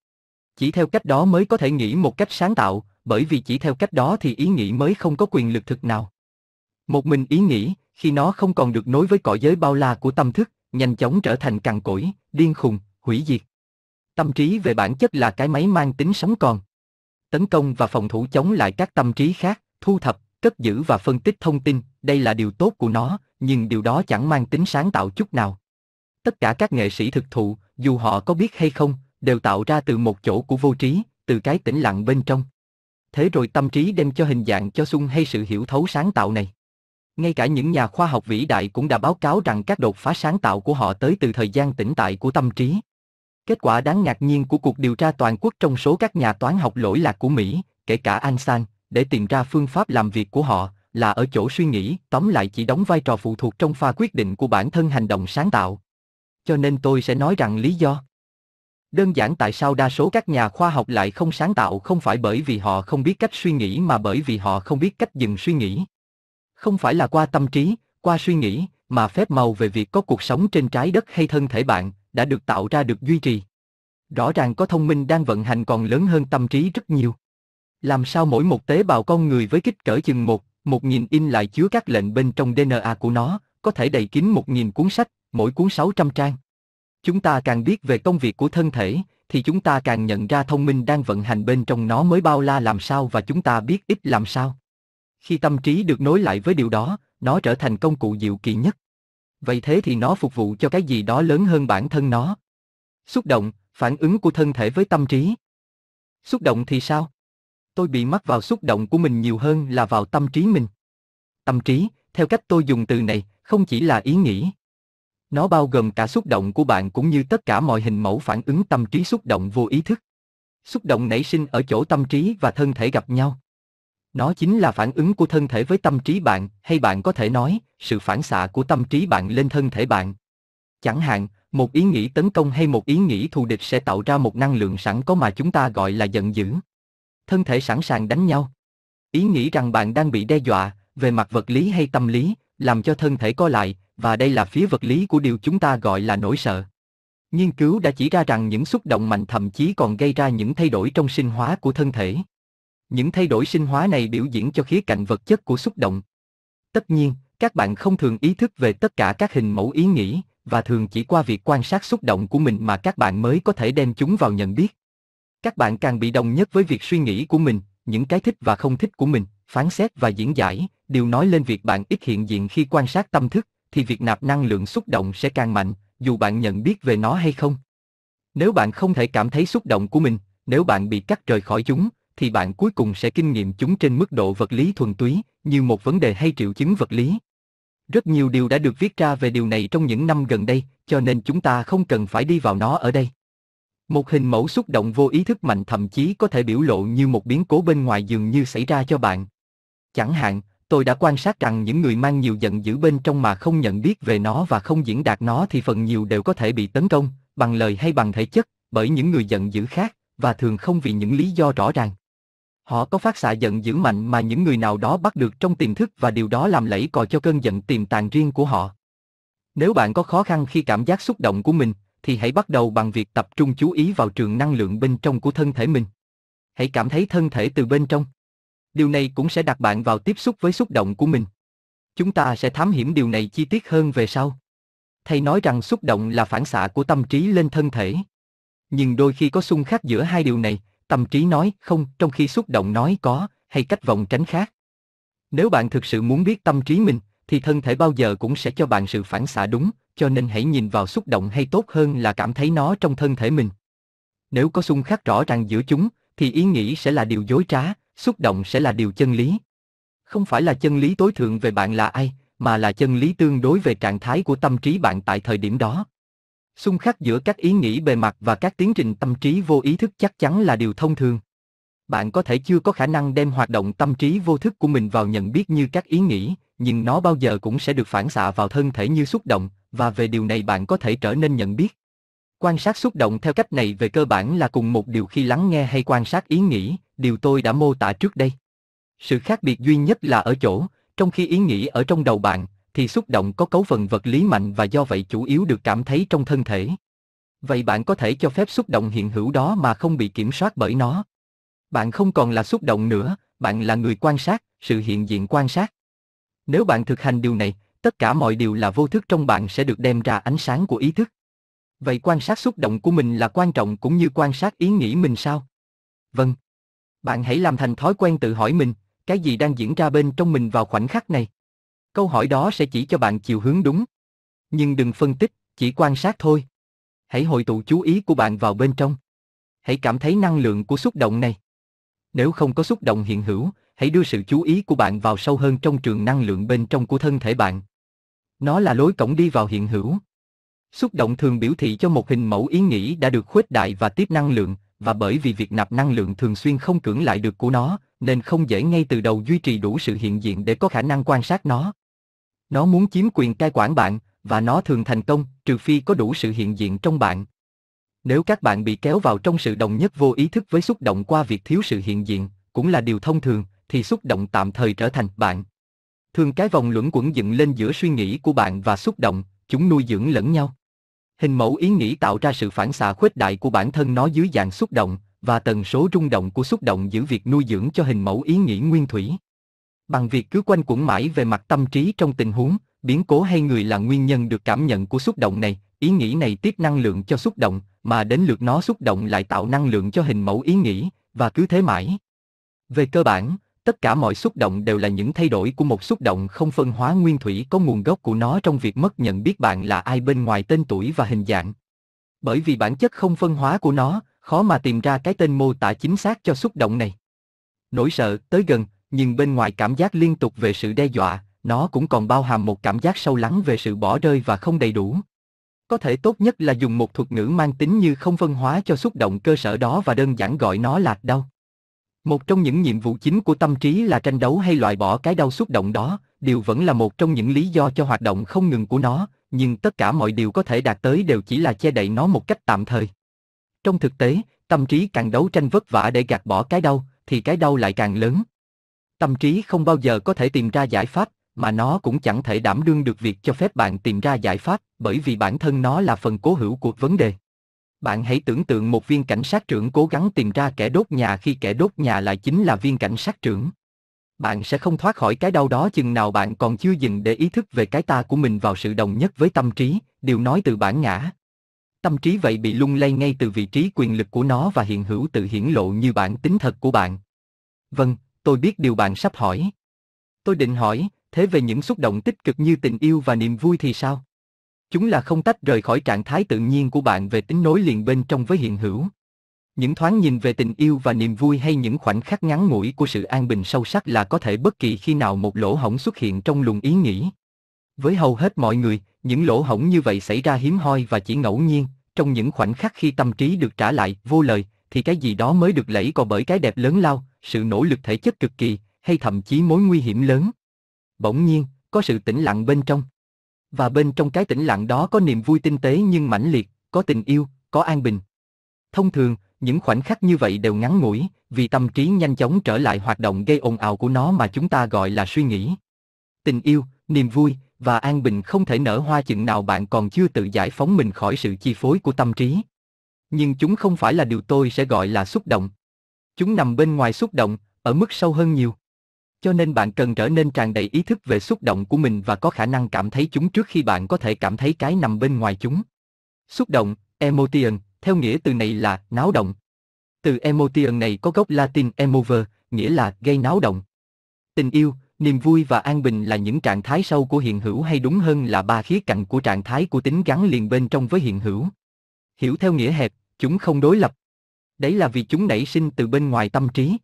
Chỉ theo cách đó mới có thể nghĩ một cách sáng tạo, bởi vì chỉ theo cách đó thì ý nghĩ mới không có quyền lực thực nào. Một mình ý nghĩ, khi nó không còn được nối với cõi giới bao la của tâm thức, nhanh chóng trở thành cằn cỗi, điên khùng, hủy diệt. Tâm trí về bản chất là cái máy mang tính sống còn. Tấn công và phòng thủ chống lại các tâm trí khác, thu thập, cất giữ và phân tích thông tin, đây là điều tốt của nó, nhưng điều đó chẳng mang tính sáng tạo chút nào. Tất cả các nghệ sĩ thực thụ, dù họ có biết hay không, đều tạo ra từ một chỗ của vô trí, từ cái tĩnh lặng bên trong. Thế rồi tâm trí đem cho hình dạng cho sung hay sự hiểu thấu sáng tạo này. Ngay cả những nhà khoa học vĩ đại cũng đã báo cáo rằng các đột phá sáng tạo của họ tới từ thời gian tĩnh tại của tâm trí. Kết quả đáng ngạc nhiên của cuộc điều tra toàn quốc trong số các nhà toán học lỗi lạc của Mỹ, kể cả Einstein, để tìm ra phương pháp làm việc của họ, là ở chỗ suy nghĩ, tóm lại chỉ đóng vai trò phụ thuộc trong pha quyết định của bản thân hành động sáng tạo. Cho nên tôi sẽ nói rằng lý do. Đơn giản tại sao đa số các nhà khoa học lại không sáng tạo không phải bởi vì họ không biết cách suy nghĩ mà bởi vì họ không biết cách dừng suy nghĩ. Không phải là qua tâm trí, qua suy nghĩ, mà phép màu về việc có cuộc sống trên trái đất hay thân thể bạn, đã được tạo ra được duy trì. Rõ ràng có thông minh đang vận hành còn lớn hơn tâm trí rất nhiều. Làm sao mỗi một tế bào con người với kích cỡ chừng một, một nghìn in lại chứa các lệnh bên trong DNA của nó, có thể đầy kín một nghìn cuốn sách, mỗi cuốn 600 trang. Chúng ta càng biết về công việc của thân thể, thì chúng ta càng nhận ra thông minh đang vận hành bên trong nó mới bao la làm sao và chúng ta biết ít làm sao. Khi tâm trí được nối lại với điều đó, nó trở thành công cụ diệu kỳ nhất. Vậy thế thì nó phục vụ cho cái gì đó lớn hơn bản thân nó. Xúc động, phản ứng của thân thể với tâm trí. Xúc động thì sao? Tôi bị mắc vào xúc động của mình nhiều hơn là vào tâm trí mình. Tâm trí, theo cách tôi dùng từ này, không chỉ là ý nghĩ. Nó bao gồm cả xúc động của bạn cũng như tất cả mọi hình mẫu phản ứng tâm trí xúc động vô ý thức. Xúc động nảy sinh ở chỗ tâm trí và thân thể gặp nhau. Nó chính là phản ứng của thân thể với tâm trí bạn, hay bạn có thể nói, sự phản xạ của tâm trí bạn lên thân thể bạn. Chẳng hạn, một ý nghĩ tấn công hay một ý nghĩ thù địch sẽ tạo ra một năng lượng sẵn có mà chúng ta gọi là giận dữ. Thân thể sẵn sàng đánh nhau. Ý nghĩ rằng bạn đang bị đe dọa, về mặt vật lý hay tâm lý, làm cho thân thể co lại, và đây là phía vật lý của điều chúng ta gọi là nỗi sợ. Nghiên cứu đã chỉ ra rằng những xúc động mạnh thậm chí còn gây ra những thay đổi trong sinh hóa của thân thể. Những thay đổi sinh hóa này biểu diễn cho khía cạnh vật chất của xúc động. Tất nhiên, các bạn không thường ý thức về tất cả các hình mẫu ý nghĩ, và thường chỉ qua việc quan sát xúc động của mình mà các bạn mới có thể đem chúng vào nhận biết. Các bạn càng bị đồng nhất với việc suy nghĩ của mình, những cái thích và không thích của mình, phán xét và diễn giải, điều nói lên việc bạn ít hiện diện khi quan sát tâm thức, thì việc nạp năng lượng xúc động sẽ càng mạnh, dù bạn nhận biết về nó hay không. Nếu bạn không thể cảm thấy xúc động của mình, nếu bạn bị cắt rời khỏi chúng, thì bạn cuối cùng sẽ kinh nghiệm chúng trên mức độ vật lý thuần túy, như một vấn đề hay triệu chứng vật lý. Rất nhiều điều đã được viết ra về điều này trong những năm gần đây, cho nên chúng ta không cần phải đi vào nó ở đây. Một hình mẫu xúc động vô ý thức mạnh thậm chí có thể biểu lộ như một biến cố bên ngoài dường như xảy ra cho bạn. Chẳng hạn, Tôi đã quan sát rằng những người mang nhiều giận dữ bên trong mà không nhận biết về nó và không diễn đạt nó thì phần nhiều đều có thể bị tấn công, bằng lời hay bằng thể chất, bởi những người giận dữ khác, và thường không vì những lý do rõ ràng. Họ có phát xạ giận dữ mạnh mà những người nào đó bắt được trong tiềm thức và điều đó làm lẫy cò cho cơn giận tiềm tàng riêng của họ. Nếu bạn có khó khăn khi cảm giác xúc động của mình, thì hãy bắt đầu bằng việc tập trung chú ý vào trường năng lượng bên trong của thân thể mình. Hãy cảm thấy thân thể từ bên trong. Điều này cũng sẽ đặt bạn vào tiếp xúc với xúc động của mình. Chúng ta sẽ thám hiểm điều này chi tiết hơn về sau. Thầy nói rằng xúc động là phản xạ của tâm trí lên thân thể. Nhưng đôi khi có xung khắc giữa hai điều này, tâm trí nói không trong khi xúc động nói có, hay cách vòng tránh khác. Nếu bạn thực sự muốn biết tâm trí mình, thì thân thể bao giờ cũng sẽ cho bạn sự phản xạ đúng, cho nên hãy nhìn vào xúc động hay tốt hơn là cảm thấy nó trong thân thể mình. Nếu có xung khắc rõ ràng giữa chúng, thì ý nghĩ sẽ là điều dối trá, xúc động sẽ là điều chân lý. Không phải là chân lý tối thượng về bạn là ai, mà là chân lý tương đối về trạng thái của tâm trí bạn tại thời điểm đó. Xung khắc giữa các ý nghĩ bề mặt và các tiến trình tâm trí vô ý thức chắc chắn là điều thông thường. Bạn có thể chưa có khả năng đem hoạt động tâm trí vô thức của mình vào nhận biết như các ý nghĩ, nhưng nó bao giờ cũng sẽ được phản xạ vào thân thể như xúc động, và về điều này bạn có thể trở nên nhận biết. Quan sát xúc động theo cách này về cơ bản là cùng một điều khi lắng nghe hay quan sát ý nghĩ, điều tôi đã mô tả trước đây. Sự khác biệt duy nhất là ở chỗ, trong khi ý nghĩ ở trong đầu bạn, thì xúc động có cấu phần vật lý mạnh và do vậy chủ yếu được cảm thấy trong thân thể. Vậy bạn có thể cho phép xúc động hiện hữu đó mà không bị kiểm soát bởi nó. Bạn không còn là xúc động nữa, bạn là người quan sát, sự hiện diện quan sát. Nếu bạn thực hành điều này, tất cả mọi điều là vô thức trong bạn sẽ được đem ra ánh sáng của ý thức. Vậy quan sát xúc động của mình là quan trọng cũng như quan sát ý nghĩ mình sao? Vâng. Bạn hãy làm thành thói quen tự hỏi mình, cái gì đang diễn ra bên trong mình vào khoảnh khắc này? Câu hỏi đó sẽ chỉ cho bạn chiều hướng đúng. Nhưng đừng phân tích, chỉ quan sát thôi. Hãy hội tụ chú ý của bạn vào bên trong. Hãy cảm thấy năng lượng của xúc động này. Nếu không có xúc động hiện hữu, hãy đưa sự chú ý của bạn vào sâu hơn trong trường năng lượng bên trong của thân thể bạn. Nó là lối cổng đi vào hiện hữu. Xúc động thường biểu thị cho một hình mẫu ý nghĩ đã được khuếch đại và tiếp năng lượng, và bởi vì việc nạp năng lượng thường xuyên không cưỡng lại được của nó, nên không dễ ngay từ đầu duy trì đủ sự hiện diện để có khả năng quan sát nó. Nó muốn chiếm quyền cai quản bạn, và nó thường thành công, trừ phi có đủ sự hiện diện trong bạn. Nếu các bạn bị kéo vào trong sự đồng nhất vô ý thức với xúc động qua việc thiếu sự hiện diện, cũng là điều thông thường, thì xúc động tạm thời trở thành bạn. Thường cái vòng luẩn quẩn dựng lên giữa suy nghĩ của bạn và xúc động, chúng nuôi dưỡng lẫn nhau. Hình mẫu ý nghĩ tạo ra sự phản xạ khuếch đại của bản thân nó dưới dạng xúc động, và tần số rung động của xúc động giữ việc nuôi dưỡng cho hình mẫu ý nghĩ nguyên thủy. Bằng việc cứ quanh quẩn mãi về mặt tâm trí trong tình huống, biến cố hay người là nguyên nhân được cảm nhận của xúc động này, ý nghĩ này tiếp năng lượng cho xúc động, mà đến lượt nó xúc động lại tạo năng lượng cho hình mẫu ý nghĩ, và cứ thế mãi. Về cơ bản, tất cả mọi xúc động đều là những thay đổi của một xúc động không phân hóa nguyên thủy có nguồn gốc của nó trong việc mất nhận biết bạn là ai bên ngoài tên tuổi và hình dạng. Bởi vì bản chất không phân hóa của nó, khó mà tìm ra cái tên mô tả chính xác cho xúc động này. Nỗi sợ tới gần, nhưng bên ngoài cảm giác liên tục về sự đe dọa, nó cũng còn bao hàm một cảm giác sâu lắng về sự bỏ rơi và không đầy đủ. Có thể tốt nhất là dùng một thuật ngữ mang tính như không phân hóa cho xúc động cơ sở đó và đơn giản gọi nó là đau. Một trong những nhiệm vụ chính của tâm trí là tranh đấu hay loại bỏ cái đau xúc động đó, điều vẫn là một trong những lý do cho hoạt động không ngừng của nó, nhưng tất cả mọi điều có thể đạt tới đều chỉ là che đậy nó một cách tạm thời. Trong thực tế, tâm trí càng đấu tranh vất vả để gạt bỏ cái đau, thì cái đau lại càng lớn. Tâm trí không bao giờ có thể tìm ra giải pháp, mà nó cũng chẳng thể đảm đương được việc cho phép bạn tìm ra giải pháp, bởi vì bản thân nó là phần cố hữu của vấn đề. Bạn hãy tưởng tượng một viên cảnh sát trưởng cố gắng tìm ra kẻ đốt nhà khi kẻ đốt nhà lại chính là viên cảnh sát trưởng. Bạn sẽ không thoát khỏi cái đau đó chừng nào bạn còn chưa dừng để ý thức về cái ta của mình vào sự đồng nhất với tâm trí, điều nói từ bản ngã. Tâm trí vậy bị lung lay ngay từ vị trí quyền lực của nó và hiện hữu tự hiển lộ như bản tính thật của bạn. Vâng, tôi biết điều bạn sắp hỏi. Tôi định hỏi, thế về những xúc động tích cực như tình yêu và niềm vui thì sao? Chúng là không tách rời khỏi trạng thái tự nhiên của bạn về tính nối liền bên trong với hiện hữu. Những thoáng nhìn về tình yêu và niềm vui hay những khoảnh khắc ngắn ngủi của sự an bình sâu sắc là có thể bất kỳ khi nào một lỗ hổng xuất hiện trong luồng ý nghĩ. Với hầu hết mọi người, những lỗ hổng như vậy xảy ra hiếm hoi và chỉ ngẫu nhiên, trong những khoảnh khắc khi tâm trí được trả lại vô lời, thì cái gì đó mới được lẫy cò bởi cái đẹp lớn lao, sự nỗ lực thể chất cực kỳ, hay thậm chí mối nguy hiểm lớn. bỗng nhiên, có sự tĩnh lặng bên trong. Và bên trong cái tĩnh lặng đó có niềm vui tinh tế nhưng mãnh liệt, có tình yêu, có an bình. Thông thường, những khoảnh khắc như vậy đều ngắn ngủi, vì tâm trí nhanh chóng trở lại hoạt động gây ồn ào của nó mà chúng ta gọi là suy nghĩ. Tình yêu, niềm vui và an bình không thể nở hoa chừng nào bạn còn chưa tự giải phóng mình khỏi sự chi phối của tâm trí. Nhưng chúng không phải là điều tôi sẽ gọi là xúc động. Chúng nằm bên ngoài xúc động, ở mức sâu hơn nhiều. Cho nên bạn cần trở nên tràn đầy ý thức về xúc động của mình và có khả năng cảm thấy chúng trước khi bạn có thể cảm thấy cái nằm bên ngoài chúng. Xúc động, emotion, theo nghĩa từ này là náo động. Từ emotion này có gốc Latin emover, nghĩa là gây náo động. Tình yêu, niềm vui và an bình là những trạng thái sâu của hiện hữu hay đúng hơn là ba khía cạnh của trạng thái của tính gắn liền bên trong với hiện hữu. Hiểu theo nghĩa hẹp, chúng không đối lập. Đấy là vì chúng nảy sinh từ bên ngoài tâm trí.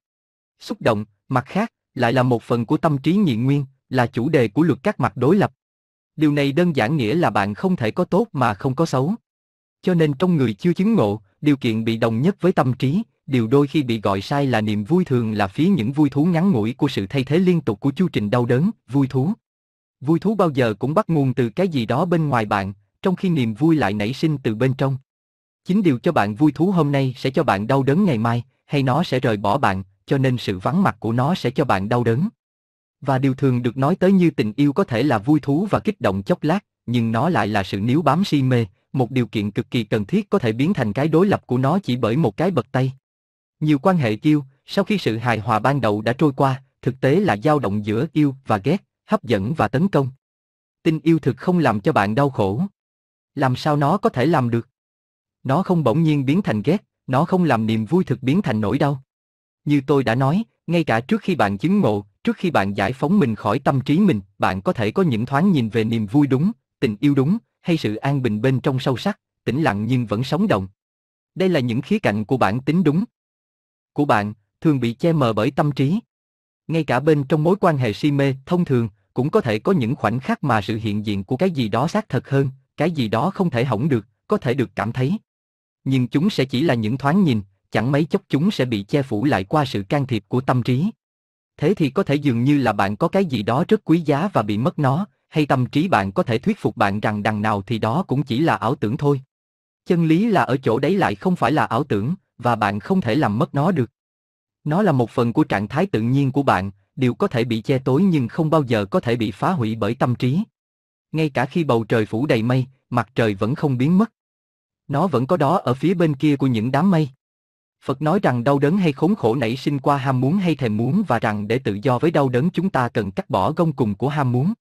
Xúc động, mặt khác, lại là một phần của tâm trí nhị nguyên, là chủ đề của luật các mặt đối lập. Điều này đơn giản nghĩa là bạn không thể có tốt mà không có xấu. Cho nên trong người chưa chứng ngộ, điều kiện bị đồng nhất với tâm trí, điều đôi khi bị gọi sai là niềm vui thường là phía những vui thú ngắn ngủi của sự thay thế liên tục của chu trình đau đớn, vui thú. Vui thú bao giờ cũng bắt nguồn từ cái gì đó bên ngoài bạn, trong khi niềm vui lại nảy sinh từ bên trong. Chính điều cho bạn vui thú hôm nay sẽ cho bạn đau đớn ngày mai, hay nó sẽ rời bỏ bạn, cho nên sự vắng mặt của nó sẽ cho bạn đau đớn. Và điều thường được nói tới như tình yêu có thể là vui thú và kích động chốc lát, nhưng nó lại là sự níu bám si mê, một điều kiện cực kỳ cần thiết có thể biến thành cái đối lập của nó chỉ bởi một cái bật tay. Nhiều quan hệ yêu, sau khi sự hài hòa ban đầu đã trôi qua, thực tế là dao động giữa yêu và ghét, hấp dẫn và tấn công. Tình yêu thực không làm cho bạn đau khổ. Làm sao nó có thể làm được? Nó không bỗng nhiên biến thành ghét, nó không làm niềm vui thực biến thành nỗi đau. Như tôi đã nói, ngay cả trước khi bạn chứng ngộ, trước khi bạn giải phóng mình khỏi tâm trí mình, bạn có thể có những thoáng nhìn về niềm vui đúng, tình yêu đúng, hay sự an bình bên trong sâu sắc, tĩnh lặng nhưng vẫn sống động. Đây là những khía cạnh của bản tính đúng. Của bạn, thường bị che mờ bởi tâm trí. Ngay cả bên trong mối quan hệ si mê, thông thường, cũng có thể có những khoảnh khắc mà sự hiện diện của cái gì đó xác thật hơn, cái gì đó không thể hỏng được, có thể được cảm thấy. Nhưng chúng sẽ chỉ là những thoáng nhìn, chẳng mấy chốc chúng sẽ bị che phủ lại qua sự can thiệp của tâm trí. Thế thì có thể dường như là bạn có cái gì đó rất quý giá và bị mất nó, hay tâm trí bạn có thể thuyết phục bạn rằng đằng nào thì đó cũng chỉ là ảo tưởng thôi. Chân lý là ở chỗ đấy lại không phải là ảo tưởng, và bạn không thể làm mất nó được. Nó là một phần của trạng thái tự nhiên của bạn, điều có thể bị che tối nhưng không bao giờ có thể bị phá hủy bởi tâm trí. Ngay cả khi bầu trời phủ đầy mây, mặt trời vẫn không biến mất. Nó vẫn có đó ở phía bên kia của những đám mây. Phật nói rằng đau đớn hay khốn khổ nảy sinh qua ham muốn hay thèm muốn và rằng để tự do với đau đớn chúng ta cần cắt bỏ gông cùng của ham muốn.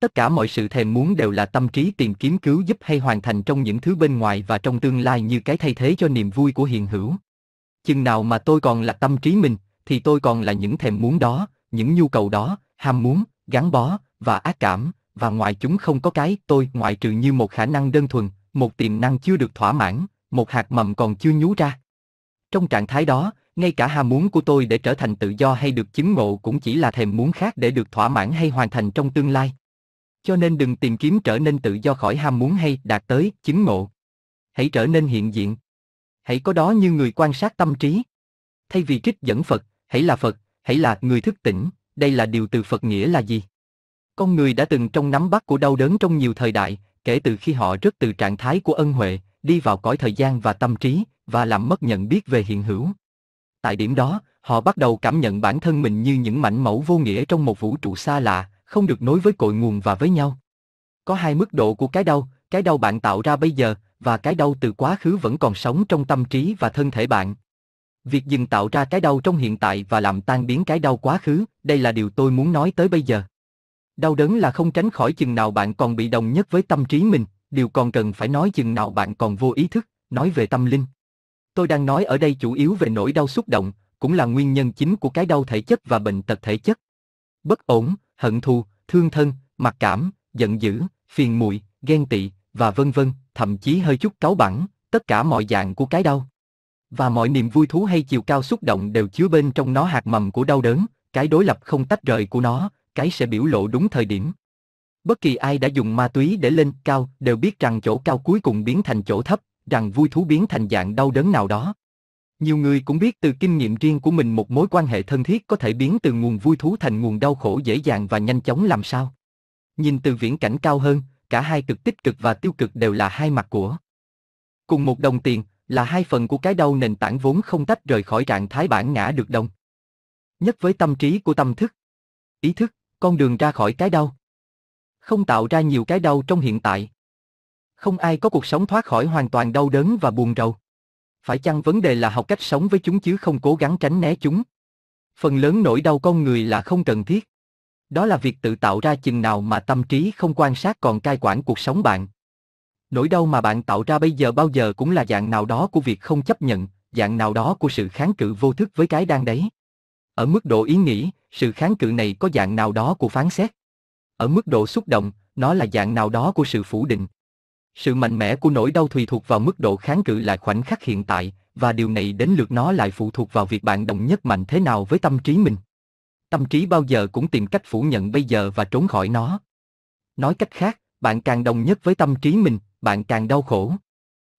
Tất cả mọi sự thèm muốn đều là tâm trí tìm kiếm cứu giúp hay hoàn thành trong những thứ bên ngoài và trong tương lai như cái thay thế cho niềm vui của hiện hữu. Chừng nào mà tôi còn là tâm trí mình, thì tôi còn là những thèm muốn đó, những nhu cầu đó, ham muốn, gắn bó, và ác cảm, và ngoài chúng không có cái tôi ngoại trừ như một khả năng đơn thuần, một tiềm năng chưa được thỏa mãn, một hạt mầm còn chưa nhú ra. Trong trạng thái đó, ngay cả ham muốn của tôi để trở thành tự do hay được chứng ngộ cũng chỉ là thèm muốn khác để được thỏa mãn hay hoàn thành trong tương lai. Cho nên đừng tìm kiếm trở nên tự do khỏi ham muốn hay đạt tới chứng ngộ. Hãy trở nên hiện diện. Hãy có đó như người quan sát tâm trí. Thay vì trích dẫn Phật, hãy là Phật, hãy là người thức tỉnh, đây là điều từ Phật nghĩa là gì? Con người đã từng trong nắm bắt của đau đớn trong nhiều thời đại, kể từ khi họ rớt từ trạng thái của ân huệ, đi vào cõi thời gian và tâm trí, và làm mất nhận biết về hiện hữu. Tại điểm đó, họ bắt đầu cảm nhận bản thân mình như những mảnh mẫu vô nghĩa trong một vũ trụ xa lạ, không được nối với cội nguồn và với nhau. Có hai mức độ của cái đau, cái đau bạn tạo ra bây giờ, và cái đau từ quá khứ vẫn còn sống trong tâm trí và thân thể bạn. Việc dừng tạo ra cái đau trong hiện tại và làm tan biến cái đau quá khứ, đây là điều tôi muốn nói tới bây giờ. Đau đớn là không tránh khỏi chừng nào bạn còn bị đồng nhất với tâm trí mình, điều còn cần phải nói chừng nào bạn còn vô ý thức, nói về tâm linh. Tôi đang nói ở đây chủ yếu về nỗi đau xúc động, cũng là nguyên nhân chính của cái đau thể chất và bệnh tật thể chất. Bất ổn, hận thù, thương thân, mặc cảm, giận dữ, phiền muội, ghen tị và vân vân, thậm chí hơi chút cáu bẳn, tất cả mọi dạng của cái đau. Và mọi niềm vui thú hay chiều cao xúc động đều chứa bên trong nó hạt mầm của đau đớn, cái đối lập không tách rời của nó, cái sẽ biểu lộ đúng thời điểm. Bất kỳ ai đã dùng ma túy để lên cao đều biết rằng chỗ cao cuối cùng biến thành chỗ thấp, rằng vui thú biến thành dạng đau đớn nào đó. Nhiều người cũng biết từ kinh nghiệm riêng của mình một mối quan hệ thân thiết có thể biến từ nguồn vui thú thành nguồn đau khổ dễ dàng và nhanh chóng làm sao. Nhìn từ viễn cảnh cao hơn, cả hai cực tích cực và tiêu cực đều là hai mặt của. Cùng một đồng tiền, là hai phần của cái đau nền tảng vốn không tách rời khỏi trạng thái bản ngã được đồng. Nhất với tâm trí của tâm thức. Ý thức, con đường ra khỏi cái đau. Không tạo ra nhiều cái đau trong hiện tại. Không ai có cuộc sống thoát khỏi hoàn toàn đau đớn và buồn rầu. Phải chăng vấn đề là học cách sống với chúng chứ không cố gắng tránh né chúng? Phần lớn nỗi đau con người là không cần thiết. Đó là việc tự tạo ra chừng nào mà tâm trí không quan sát còn cai quản cuộc sống bạn. Nỗi đau mà bạn tạo ra bây giờ bao giờ cũng là dạng nào đó của việc không chấp nhận, dạng nào đó của sự kháng cự vô thức với cái đang đấy. Ở mức độ ý nghĩ, sự kháng cự này có dạng nào đó của phán xét. Ở mức độ xúc động, nó là dạng nào đó của sự phủ định. Sự mạnh mẽ của nỗi đau tùy thuộc vào mức độ kháng cự lại khoảnh khắc hiện tại, và điều này đến lượt nó lại phụ thuộc vào việc bạn đồng nhất mạnh thế nào với tâm trí mình. Tâm trí bao giờ cũng tìm cách phủ nhận bây giờ và trốn khỏi nó. Nói cách khác, bạn càng đồng nhất với tâm trí mình, bạn càng đau khổ.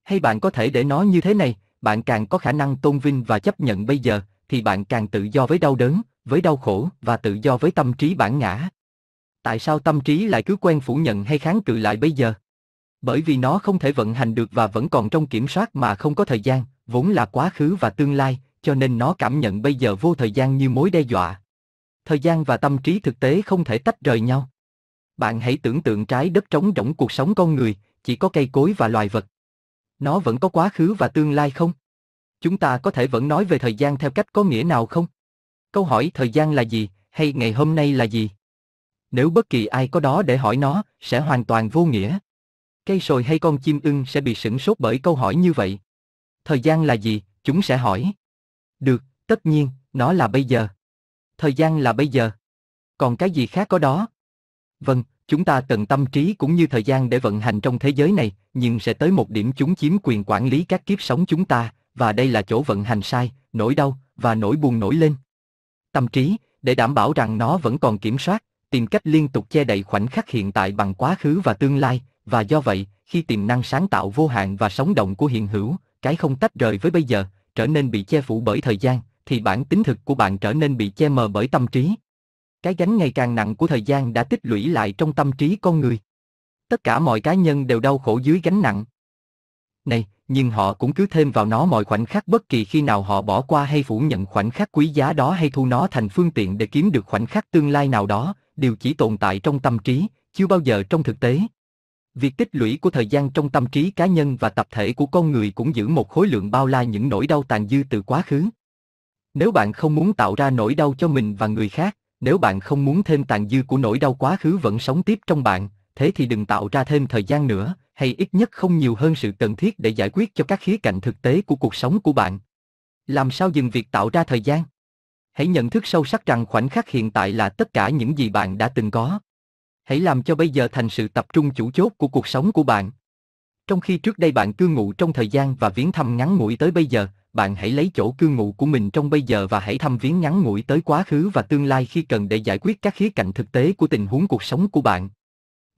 Hay bạn có thể để nó như thế này, bạn càng có khả năng tôn vinh và chấp nhận bây giờ, thì bạn càng tự do với đau đớn, với đau khổ và tự do với tâm trí bản ngã. Tại sao tâm trí lại cứ quen phủ nhận hay kháng cự lại bây giờ? Bởi vì nó không thể vận hành được và vẫn còn trong kiểm soát mà không có thời gian, vốn là quá khứ và tương lai, cho nên nó cảm nhận bây giờ vô thời gian như mối đe dọa. Thời gian và tâm trí thực tế không thể tách rời nhau. Bạn hãy tưởng tượng trái đất trống rỗng cuộc sống con người, chỉ có cây cối và loài vật. Nó vẫn có quá khứ và tương lai không? Chúng ta có thể vẫn nói về thời gian theo cách có nghĩa nào không? Câu hỏi thời gian là gì, hay ngày hôm nay là gì? Nếu bất kỳ ai có đó để hỏi nó, sẽ hoàn toàn vô nghĩa. Cây sồi hay con chim ưng sẽ bị sửng sốt bởi câu hỏi như vậy. Thời gian là gì, chúng sẽ hỏi. Được, tất nhiên, nó là bây giờ. Thời gian là bây giờ. Còn cái gì khác có đó? Vâng, chúng ta cần tâm trí cũng như thời gian để vận hành trong thế giới này, nhưng sẽ tới một điểm chúng chiếm quyền quản lý các kiếp sống chúng ta, và đây là chỗ vận hành sai, nỗi đau và nỗi buồn nổi lên. Tâm trí, để đảm bảo rằng nó vẫn còn kiểm soát, tìm cách liên tục che đậy khoảnh khắc hiện tại bằng quá khứ và tương lai, và do vậy, khi tiềm năng sáng tạo vô hạn và sống động của hiện hữu, cái không tách rời với bây giờ, trở nên bị che phủ bởi thời gian, thì bản tính thực của bạn trở nên bị che mờ bởi tâm trí. Cái gánh ngày càng nặng của thời gian đã tích lũy lại trong tâm trí con người. Tất cả mọi cá nhân đều đau khổ dưới gánh nặng. Này, nhưng họ cũng cứ thêm vào nó mọi khoảnh khắc bất kỳ khi nào họ bỏ qua hay phủ nhận khoảnh khắc quý giá đó hay thu nó thành phương tiện để kiếm được khoảnh khắc tương lai nào đó, đều chỉ tồn tại trong tâm trí, chưa bao giờ trong thực tế. Việc tích lũy của thời gian trong tâm trí cá nhân và tập thể của con người cũng giữ một khối lượng bao la những nỗi đau tàn dư từ quá khứ. Nếu bạn không muốn tạo ra nỗi đau cho mình và người khác, nếu bạn không muốn thêm tàn dư của nỗi đau quá khứ vẫn sống tiếp trong bạn, thế thì đừng tạo ra thêm thời gian nữa, hay ít nhất không nhiều hơn sự cần thiết để giải quyết cho các khía cạnh thực tế của cuộc sống của bạn. Làm sao dừng việc tạo ra thời gian? Hãy nhận thức sâu sắc rằng khoảnh khắc hiện tại là tất cả những gì bạn đã từng có. Hãy làm cho bây giờ thành sự tập trung chủ chốt của cuộc sống của bạn. Trong khi trước đây bạn cư ngụ trong thời gian và viếng thăm ngắn ngủi tới bây giờ, bạn hãy lấy chỗ cư ngụ của mình trong bây giờ và hãy thăm viếng ngắn ngủi tới quá khứ và tương lai khi cần để giải quyết các khía cạnh thực tế của tình huống cuộc sống của bạn.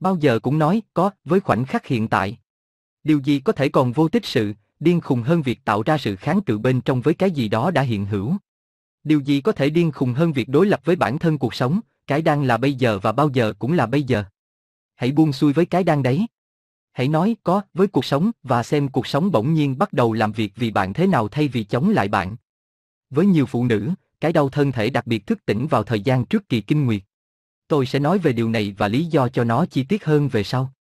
Bao giờ cũng nói, có, với khoảnh khắc hiện tại. Điều gì có thể còn vô tích sự, điên khùng hơn việc tạo ra sự kháng cự bên trong với cái gì đó đã hiện hữu. Điều gì có thể điên khùng hơn việc đối lập với bản thân cuộc sống, cái đang là bây giờ và bao giờ cũng là bây giờ. Hãy buông xuôi với cái đang đấy. Hãy nói có với cuộc sống và xem cuộc sống bỗng nhiên bắt đầu làm việc vì bạn thế nào thay vì chống lại bạn. Với nhiều phụ nữ, cái đau thân thể đặc biệt thức tỉnh vào thời gian trước kỳ kinh nguyệt. Tôi sẽ nói về điều này và lý do cho nó chi tiết hơn về sau.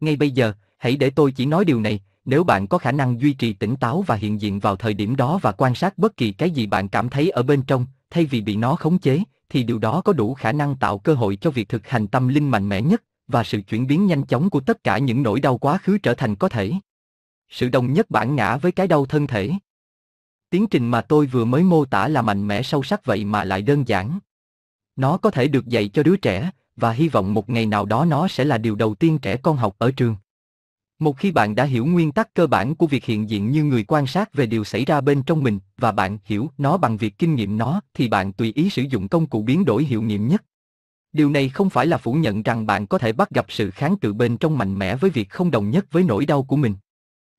Ngay bây giờ, hãy để tôi chỉ nói điều này, nếu bạn có khả năng duy trì tỉnh táo và hiện diện vào thời điểm đó và quan sát bất kỳ cái gì bạn cảm thấy ở bên trong, thay vì bị nó khống chế, thì điều đó có đủ khả năng tạo cơ hội cho việc thực hành tâm linh mạnh mẽ nhất và sự chuyển biến nhanh chóng của tất cả những nỗi đau quá khứ trở thành có thể. Sự đồng nhất bản ngã với cái đau thân thể. Tiến trình mà tôi vừa mới mô tả là mạnh mẽ sâu sắc vậy mà lại đơn giản. Nó có thể được dạy cho đứa trẻ, và hy vọng một ngày nào đó nó sẽ là điều đầu tiên trẻ con học ở trường. Một khi bạn đã hiểu nguyên tắc cơ bản của việc hiện diện như người quan sát về điều xảy ra bên trong mình, và bạn hiểu nó bằng việc kinh nghiệm nó, thì bạn tùy ý sử dụng công cụ biến đổi hiệu nghiệm nhất. Điều này không phải là phủ nhận rằng bạn có thể bắt gặp sự kháng cự bên trong mạnh mẽ với việc không đồng nhất với nỗi đau của mình.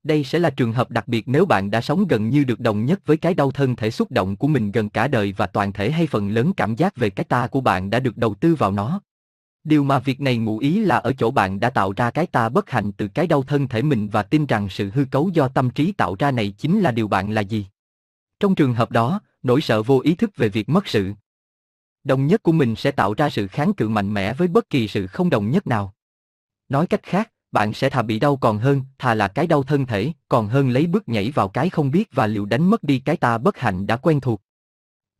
Đây sẽ là trường hợp đặc biệt nếu bạn đã sống gần như được đồng nhất với cái đau thân thể xúc động của mình gần cả đời và toàn thể hay phần lớn cảm giác về cái ta của bạn đã được đầu tư vào nó. Điều mà việc này ngụ ý là ở chỗ bạn đã tạo ra cái ta bất hạnh từ cái đau thân thể mình và tin rằng sự hư cấu do tâm trí tạo ra này chính là điều bạn là gì. Trong trường hợp đó, nỗi sợ vô ý thức về việc mất sự đồng nhất của mình sẽ tạo ra sự kháng cự mạnh mẽ với bất kỳ sự không đồng nhất nào. Nói cách khác, bạn sẽ thà bị đau còn hơn, thà là cái đau thân thể, còn hơn lấy bước nhảy vào cái không biết và liệu đánh mất đi cái ta bất hạnh đã quen thuộc.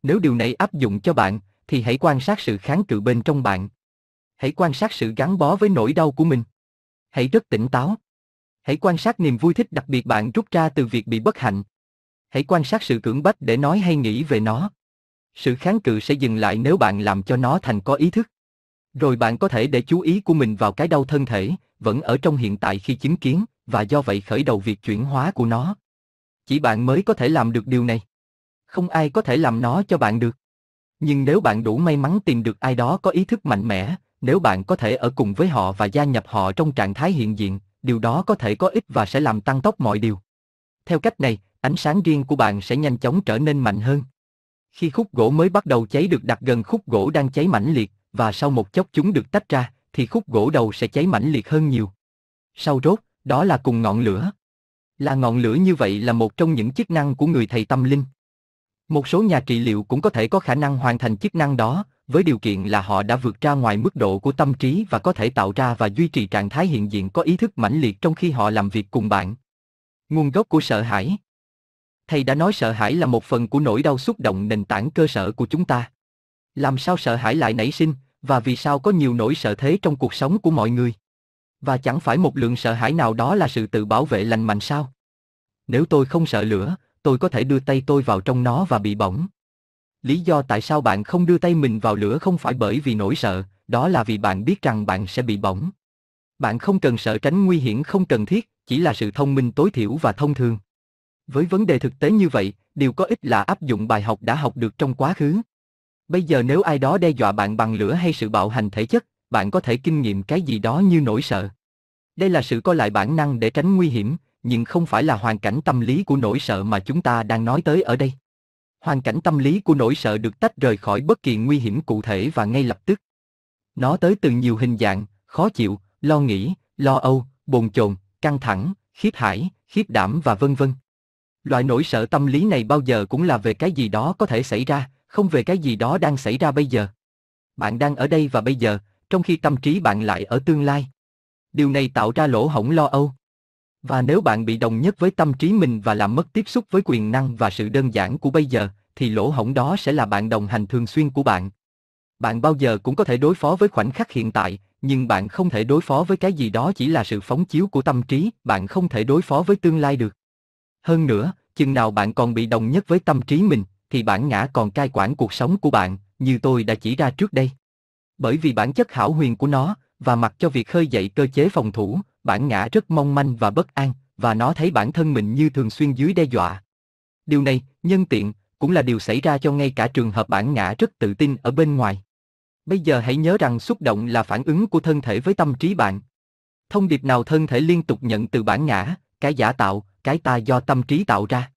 Nếu điều này áp dụng cho bạn, thì hãy quan sát sự kháng cự bên trong bạn. Hãy quan sát sự gắn bó với nỗi đau của mình. Hãy rất tỉnh táo. Hãy quan sát niềm vui thích đặc biệt bạn rút ra từ việc bị bất hạnh. Hãy quan sát sự cưỡng bách để nói hay nghĩ về nó. Sự kháng cự sẽ dừng lại nếu bạn làm cho nó thành có ý thức. Rồi bạn có thể để chú ý của mình vào cái đau thân thể, vẫn ở trong hiện tại khi chứng kiến, và do vậy khởi đầu việc chuyển hóa của nó. Chỉ bạn mới có thể làm được điều này. Không ai có thể làm nó cho bạn được. Nhưng nếu bạn đủ may mắn tìm được ai đó có ý thức mạnh mẽ, nếu bạn có thể ở cùng với họ và gia nhập họ trong trạng thái hiện diện, điều đó có thể có ích và sẽ làm tăng tốc mọi điều. Theo cách này, ánh sáng riêng của bạn sẽ nhanh chóng trở nên mạnh hơn. Khi khúc gỗ mới bắt đầu cháy được đặt gần khúc gỗ đang cháy mãnh liệt, và sau một chốc chúng được tách ra, thì khúc gỗ đầu sẽ cháy mãnh liệt hơn nhiều. Sau rốt, đó là cùng ngọn lửa. Là ngọn lửa như vậy là một trong những chức năng của người thầy tâm linh. Một số nhà trị liệu cũng có thể có khả năng hoàn thành chức năng đó, với điều kiện là họ đã vượt ra ngoài mức độ của tâm trí và có thể tạo ra và duy trì trạng thái hiện diện có ý thức mãnh liệt trong khi họ làm việc cùng bạn. Nguồn gốc của sợ hãi Thầy đã nói sợ hãi là một phần của nỗi đau xúc động nền tảng cơ sở của chúng ta. Làm sao sợ hãi lại nảy sinh, và vì sao có nhiều nỗi sợ thế trong cuộc sống của mọi người? Và chẳng phải một lượng sợ hãi nào đó là sự tự bảo vệ lành mạnh sao? Nếu tôi không sợ lửa, tôi có thể đưa tay tôi vào trong nó và bị bỏng. Lý do tại sao bạn không đưa tay mình vào lửa không phải bởi vì nỗi sợ, đó là vì bạn biết rằng bạn sẽ bị bỏng. Bạn không cần sợ tránh nguy hiểm không cần thiết, chỉ là sự thông minh tối thiểu và thông thường. Với vấn đề thực tế như vậy, điều có ích là áp dụng bài học đã học được trong quá khứ. Bây giờ nếu ai đó đe dọa bạn bằng lửa hay sự bạo hành thể chất, bạn có thể kinh nghiệm cái gì đó như nỗi sợ. Đây là sự coi lại bản năng để tránh nguy hiểm, nhưng không phải là hoàn cảnh tâm lý của nỗi sợ mà chúng ta đang nói tới ở đây. Hoàn cảnh tâm lý của nỗi sợ được tách rời khỏi bất kỳ nguy hiểm cụ thể và ngay lập tức. Nó tới từ nhiều hình dạng, khó chịu, lo nghĩ, lo âu, bồn chồn, căng thẳng, khiếp hải, khiếp đảm và vân vân. Loại nỗi sợ tâm lý này bao giờ cũng là về cái gì đó có thể xảy ra, không về cái gì đó đang xảy ra bây giờ. Bạn đang ở đây và bây giờ, trong khi tâm trí bạn lại ở tương lai. Điều này tạo ra lỗ hổng lo âu. Và nếu bạn bị đồng nhất với tâm trí mình và làm mất tiếp xúc với quyền năng và sự đơn giản của bây giờ, thì lỗ hổng đó sẽ là bạn đồng hành thường xuyên của bạn. Bạn bao giờ cũng có thể đối phó với khoảnh khắc hiện tại, nhưng bạn không thể đối phó với cái gì đó chỉ là sự phóng chiếu của tâm trí, bạn không thể đối phó với tương lai được. Hơn nữa, chừng nào bạn còn bị đồng nhất với tâm trí mình, thì bản ngã còn cai quản cuộc sống của bạn, như tôi đã chỉ ra trước đây. Bởi vì bản chất hảo huyền của nó, và mặc cho việc khơi dậy cơ chế phòng thủ, bản ngã rất mong manh và bất an, và nó thấy bản thân mình như thường xuyên dưới đe dọa. Điều này, nhân tiện, cũng là điều xảy ra cho ngay cả trường hợp bản ngã rất tự tin ở bên ngoài. Bây giờ hãy nhớ rằng xúc động là phản ứng của thân thể với tâm trí bạn. Thông điệp nào thân thể liên tục nhận từ bản ngã, cái giả tạo, cái ta do tâm trí tạo ra.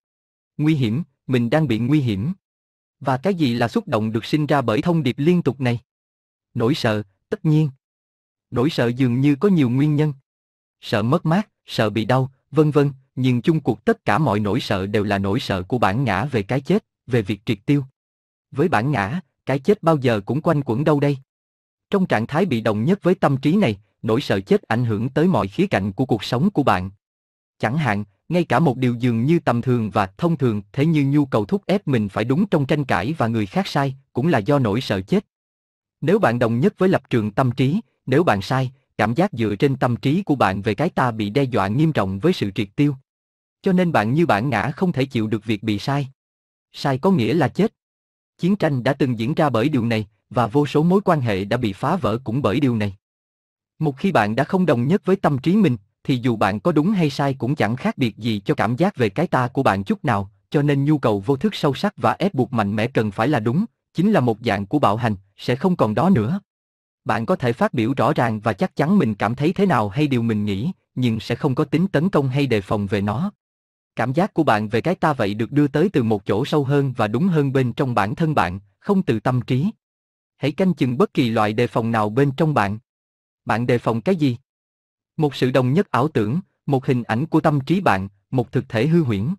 Nguy hiểm, mình đang bị nguy hiểm. Và cái gì là xúc động được sinh ra bởi thông điệp liên tục này? Nỗi sợ, tất nhiên. Nỗi sợ dường như có nhiều nguyên nhân. Sợ mất mát, sợ bị đau, vân vân, nhưng chung cuộc tất cả mọi nỗi sợ đều là nỗi sợ của bản ngã về cái chết, về việc triệt tiêu. Với bản ngã, cái chết bao giờ cũng quanh quẩn đâu đây? Trong trạng thái bị động nhất với tâm trí này, nỗi sợ chết ảnh hưởng tới mọi khía cạnh của cuộc sống của bạn. Chẳng hạn, ngay cả một điều dường như tầm thường và thông thường thế như nhu cầu thúc ép mình phải đúng trong tranh cãi và người khác sai, cũng là do nỗi sợ chết. Nếu bạn đồng nhất với lập trường tâm trí, nếu bạn sai, cảm giác dựa trên tâm trí của bạn về cái ta bị đe dọa nghiêm trọng với sự triệt tiêu. Cho nên bạn như bản ngã không thể chịu được việc bị sai. Sai có nghĩa là chết. Chiến tranh đã từng diễn ra bởi điều này, và vô số mối quan hệ đã bị phá vỡ cũng bởi điều này. Một khi bạn đã không đồng nhất với tâm trí mình, thì dù bạn có đúng hay sai cũng chẳng khác biệt gì cho cảm giác về cái ta của bạn chút nào, cho nên nhu cầu vô thức sâu sắc và ép buộc mạnh mẽ cần phải là đúng, chính là một dạng của bạo hành, sẽ không còn đó nữa. Bạn có thể phát biểu rõ ràng và chắc chắn mình cảm thấy thế nào hay điều mình nghĩ, nhưng sẽ không có tính tấn công hay đề phòng về nó. Cảm giác của bạn về cái ta vậy được đưa tới từ một chỗ sâu hơn và đúng hơn bên trong bản thân bạn, không từ tâm trí. Hãy canh chừng bất kỳ loại đề phòng nào bên trong bạn. Bạn đề phòng cái gì? Một sự đồng nhất ảo tưởng, một hình ảnh của tâm trí bạn, một thực thể hư huyễn.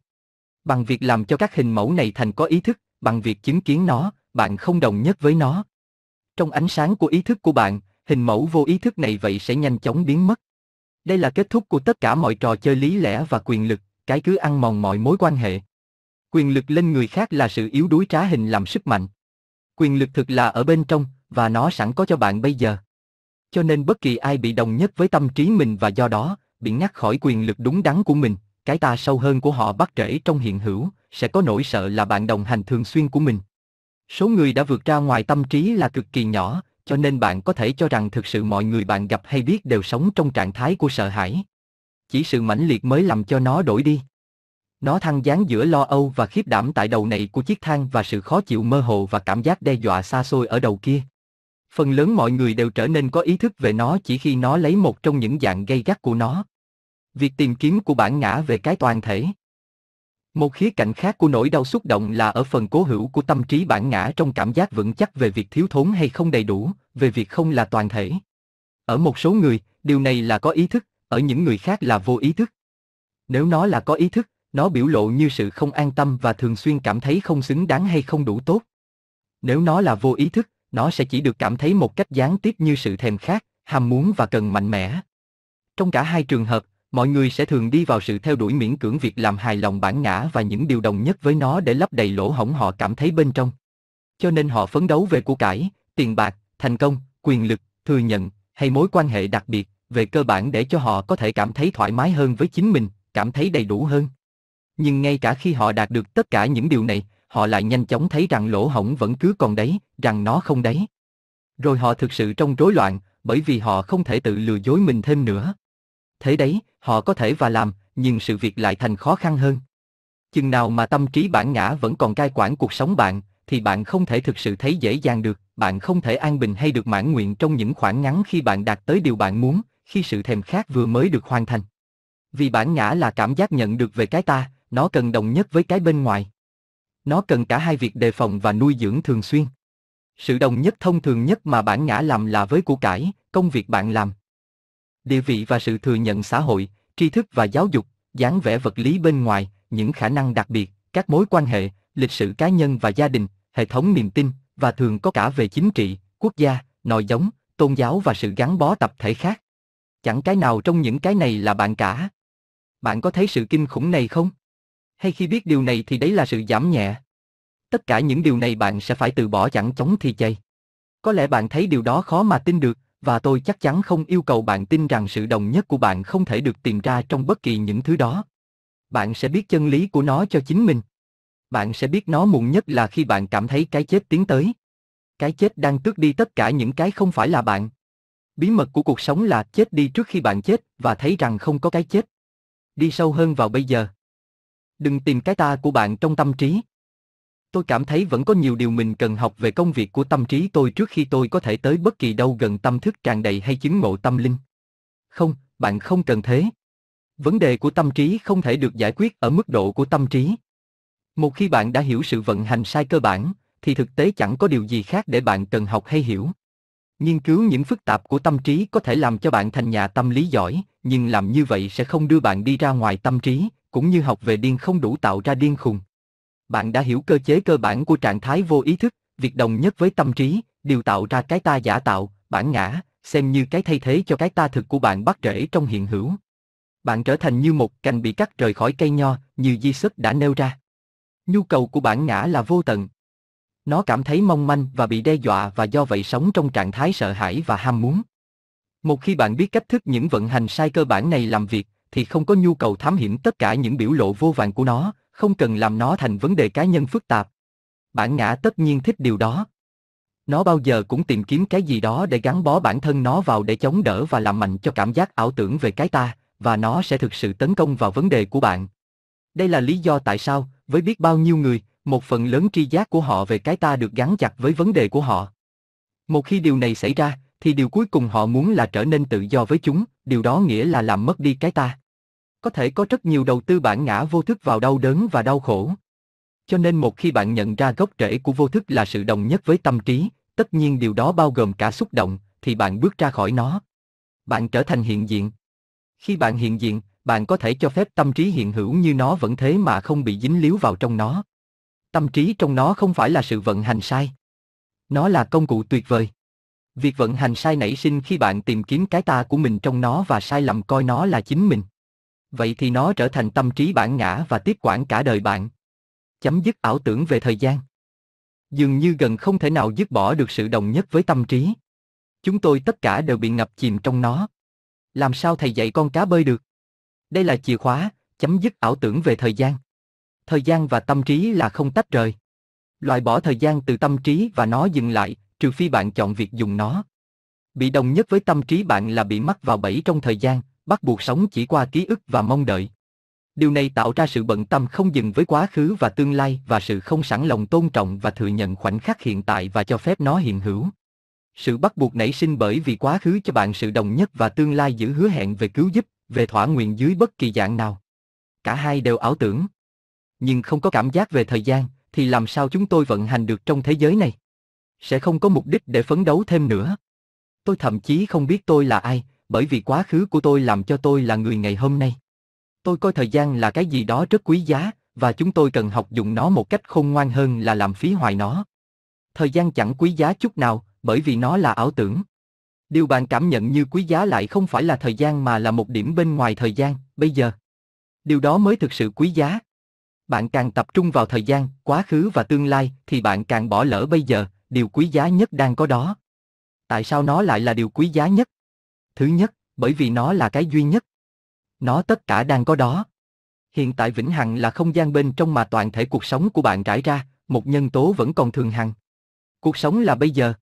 Bằng việc làm cho các hình mẫu này thành có ý thức, bằng việc chứng kiến nó, bạn không đồng nhất với nó. Trong ánh sáng của ý thức của bạn, hình mẫu vô ý thức này vậy sẽ nhanh chóng biến mất. Đây là kết thúc của tất cả mọi trò chơi lý lẽ và quyền lực, cái cứ ăn mòn mọi mối quan hệ. Quyền lực lên người khác là sự yếu đuối trá hình làm sức mạnh. Quyền lực thực là ở bên trong, và nó sẵn có cho bạn bây giờ. Cho nên bất kỳ ai bị đồng nhất với tâm trí mình và do đó, bị ngắt khỏi quyền lực đúng đắn của mình, cái ta sâu hơn của họ bắt rễ trong hiện hữu, sẽ có nỗi sợ là bạn đồng hành thường xuyên của mình. Số người đã vượt ra ngoài tâm trí là cực kỳ nhỏ, cho nên bạn có thể cho rằng thực sự mọi người bạn gặp hay biết đều sống trong trạng thái của sợ hãi. Chỉ sự mãnh liệt mới làm cho nó đổi đi. Nó thăng dáng giữa lo âu và khiếp đảm tại đầu này của chiếc thang và sự khó chịu mơ hồ và cảm giác đe dọa xa xôi ở đầu kia. Phần lớn mọi người đều trở nên có ý thức về nó chỉ khi nó lấy một trong những dạng gây gắt của nó. Việc tìm kiếm của bản ngã về cái toàn thể. Một khía cạnh khác của nỗi đau xúc động là ở phần cố hữu của tâm trí bản ngã trong cảm giác vững chắc về việc thiếu thốn hay không đầy đủ, về việc không là toàn thể. Ở một số người, điều này là có ý thức, ở những người khác là vô ý thức. Nếu nó là có ý thức, nó biểu lộ như sự không an tâm và thường xuyên cảm thấy không xứng đáng hay không đủ tốt. Nếu nó là vô ý thức, nó sẽ chỉ được cảm thấy một cách gián tiếp như sự thèm khát, ham muốn và cần mạnh mẽ. Trong cả hai trường hợp, mọi người sẽ thường đi vào sự theo đuổi miễn cưỡng việc làm hài lòng bản ngã và những điều đồng nhất với nó để lấp đầy lỗ hổng họ cảm thấy bên trong. Cho nên họ phấn đấu về của cải, tiền bạc, thành công, quyền lực, thừa nhận hay mối quan hệ đặc biệt, về cơ bản để cho họ có thể cảm thấy thoải mái hơn với chính mình, cảm thấy đầy đủ hơn. Nhưng ngay cả khi họ đạt được tất cả những điều này, họ lại nhanh chóng thấy rằng lỗ hổng vẫn cứ còn đấy, rằng nó không đấy. Rồi họ thực sự trong rối loạn, bởi vì họ không thể tự lừa dối mình thêm nữa. Thế đấy, họ có thể và làm, nhưng sự việc lại thành khó khăn hơn. Chừng nào mà tâm trí bản ngã vẫn còn cai quản cuộc sống bạn, thì bạn không thể thực sự thấy dễ dàng được, bạn không thể an bình hay được mãn nguyện trong những khoảng ngắn khi bạn đạt tới điều bạn muốn, khi sự thèm khát vừa mới được hoàn thành. Vì bản ngã là cảm giác nhận được về cái ta, nó cần đồng nhất với cái bên ngoài. Nó cần cả hai việc đề phòng và nuôi dưỡng thường xuyên. Sự đồng nhất thông thường nhất mà bản ngã làm là với của cải, công việc bạn làm. Địa vị và sự thừa nhận xã hội, tri thức và giáo dục, dáng vẻ vật lý bên ngoài, những khả năng đặc biệt, các mối quan hệ, lịch sử cá nhân và gia đình, hệ thống niềm tin, và thường có cả về chính trị, quốc gia, nội giống, tôn giáo và sự gắn bó tập thể khác. Chẳng cái nào trong những cái này là bạn cả. Bạn có thấy sự kinh khủng này không? Hay khi biết điều này thì đấy là sự giảm nhẹ? Tất cả những điều này bạn sẽ phải từ bỏ chẳng chống thì chay. Có lẽ bạn thấy điều đó khó mà tin được, và tôi chắc chắn không yêu cầu bạn tin rằng sự đồng nhất của bạn không thể được tìm ra trong bất kỳ những thứ đó. Bạn sẽ biết chân lý của nó cho chính mình. Bạn sẽ biết nó muộn nhất là khi bạn cảm thấy cái chết tiến tới. Cái chết đang tước đi tất cả những cái không phải là bạn. Bí mật của cuộc sống là chết đi trước khi bạn chết và thấy rằng không có cái chết. Đi sâu hơn vào bây giờ. Đừng tìm cái ta của bạn trong tâm trí. Tôi cảm thấy vẫn có nhiều điều mình cần học về công việc của tâm trí tôi trước khi tôi có thể tới bất kỳ đâu gần tâm thức tràn đầy hay chứng ngộ tâm linh. Không, bạn không cần thế. Vấn đề của tâm trí không thể được giải quyết ở mức độ của tâm trí. Một khi bạn đã hiểu sự vận hành sai cơ bản, thì thực tế chẳng có điều gì khác để bạn cần học hay hiểu. Nghiên cứu những phức tạp của tâm trí có thể làm cho bạn thành nhà tâm lý giỏi, nhưng làm như vậy sẽ không đưa bạn đi ra ngoài tâm trí, cũng như học về điên không đủ tạo ra điên khùng. Bạn đã hiểu cơ chế cơ bản của trạng thái vô ý thức, việc đồng nhất với tâm trí, điều tạo ra cái ta giả tạo, bản ngã, xem như cái thay thế cho cái ta thực của bạn bắt rễ trong hiện hữu. Bạn trở thành như một cành bị cắt rời khỏi cây nho, như Di Sức đã nêu ra. Nhu cầu của bản ngã là vô tận. Nó cảm thấy mong manh và bị đe dọa và do vậy sống trong trạng thái sợ hãi và ham muốn. Một khi bạn biết cách thức những vận hành sai cơ bản này làm việc, thì không có nhu cầu thám hiểm tất cả những biểu lộ vô vàng của nó, không cần làm nó thành vấn đề cá nhân phức tạp. Bản ngã tất nhiên thích điều đó. Nó bao giờ cũng tìm kiếm cái gì đó để gắn bó bản thân nó vào để chống đỡ và làm mạnh cho cảm giác ảo tưởng về cái ta, và nó sẽ thực sự tấn công vào vấn đề của bạn. Đây là lý do tại sao, với biết bao nhiêu người, một phần lớn tri giác của họ về cái ta được gắn chặt với vấn đề của họ. Một khi điều này xảy ra, thì điều cuối cùng họ muốn là trở nên tự do với chúng, điều đó nghĩa là làm mất đi cái ta. Có thể có rất nhiều đầu tư bản ngã vô thức vào đau đớn và đau khổ. Cho nên một khi bạn nhận ra gốc rễ của vô thức là sự đồng nhất với tâm trí, tất nhiên điều đó bao gồm cả xúc động, thì bạn bước ra khỏi nó. Bạn trở thành hiện diện. Khi bạn hiện diện, bạn có thể cho phép tâm trí hiện hữu như nó vẫn thế mà không bị dính líu vào trong nó. Tâm trí trong nó không phải là sự vận hành sai. Nó là công cụ tuyệt vời. Việc vận hành sai nảy sinh khi bạn tìm kiếm cái ta của mình trong nó và sai lầm coi nó là chính mình. Vậy thì nó trở thành tâm trí bản ngã và tiếp quản cả đời bạn. Chấm dứt ảo tưởng về thời gian. Dường như gần không thể nào dứt bỏ được sự đồng nhất với tâm trí. Chúng tôi tất cả đều bị ngập chìm trong nó. Làm sao thầy dạy con cá bơi được? Đây là chìa khóa, chấm dứt ảo tưởng về thời gian. Thời gian và tâm trí là không tách rời. Loại bỏ thời gian từ tâm trí và nó dừng lại, trừ phi bạn chọn việc dùng nó. Bị đồng nhất với tâm trí bạn là bị mắc vào bẫy trong thời gian, bắt buộc sống chỉ qua ký ức và mong đợi. Điều này tạo ra sự bận tâm không dừng với quá khứ và tương lai và sự không sẵn lòng tôn trọng và thừa nhận khoảnh khắc hiện tại và cho phép nó hiện hữu. Sự bắt buộc nảy sinh bởi vì quá khứ cho bạn sự đồng nhất và tương lai giữ hứa hẹn về cứu giúp, về thỏa nguyện dưới bất kỳ dạng nào. Cả hai đều ảo tưởng. Nhưng không có cảm giác về thời gian, thì làm sao chúng tôi vận hành được trong thế giới này? Sẽ không có mục đích để phấn đấu thêm nữa. Tôi thậm chí không biết tôi là ai, bởi vì quá khứ của tôi làm cho tôi là người ngày hôm nay. Tôi coi thời gian là cái gì đó rất quý giá, và chúng tôi cần học dùng nó một cách khôn ngoan hơn là làm phí hoài nó. Thời gian chẳng quý giá chút nào, bởi vì nó là ảo tưởng. Điều bạn cảm nhận như quý giá lại không phải là thời gian mà là một điểm bên ngoài thời gian, bây giờ. Điều đó mới thực sự quý giá. Bạn càng tập trung vào thời gian, quá khứ và tương lai thì bạn càng bỏ lỡ bây giờ, điều quý giá nhất đang có đó. Tại sao nó lại là điều quý giá nhất? Thứ nhất, bởi vì nó là cái duy nhất. Nó tất cả đang có đó. Hiện tại vĩnh hằng là không gian bên trong mà toàn thể cuộc sống của bạn trải ra, một nhân tố vẫn còn thường hằng. Cuộc sống là bây giờ.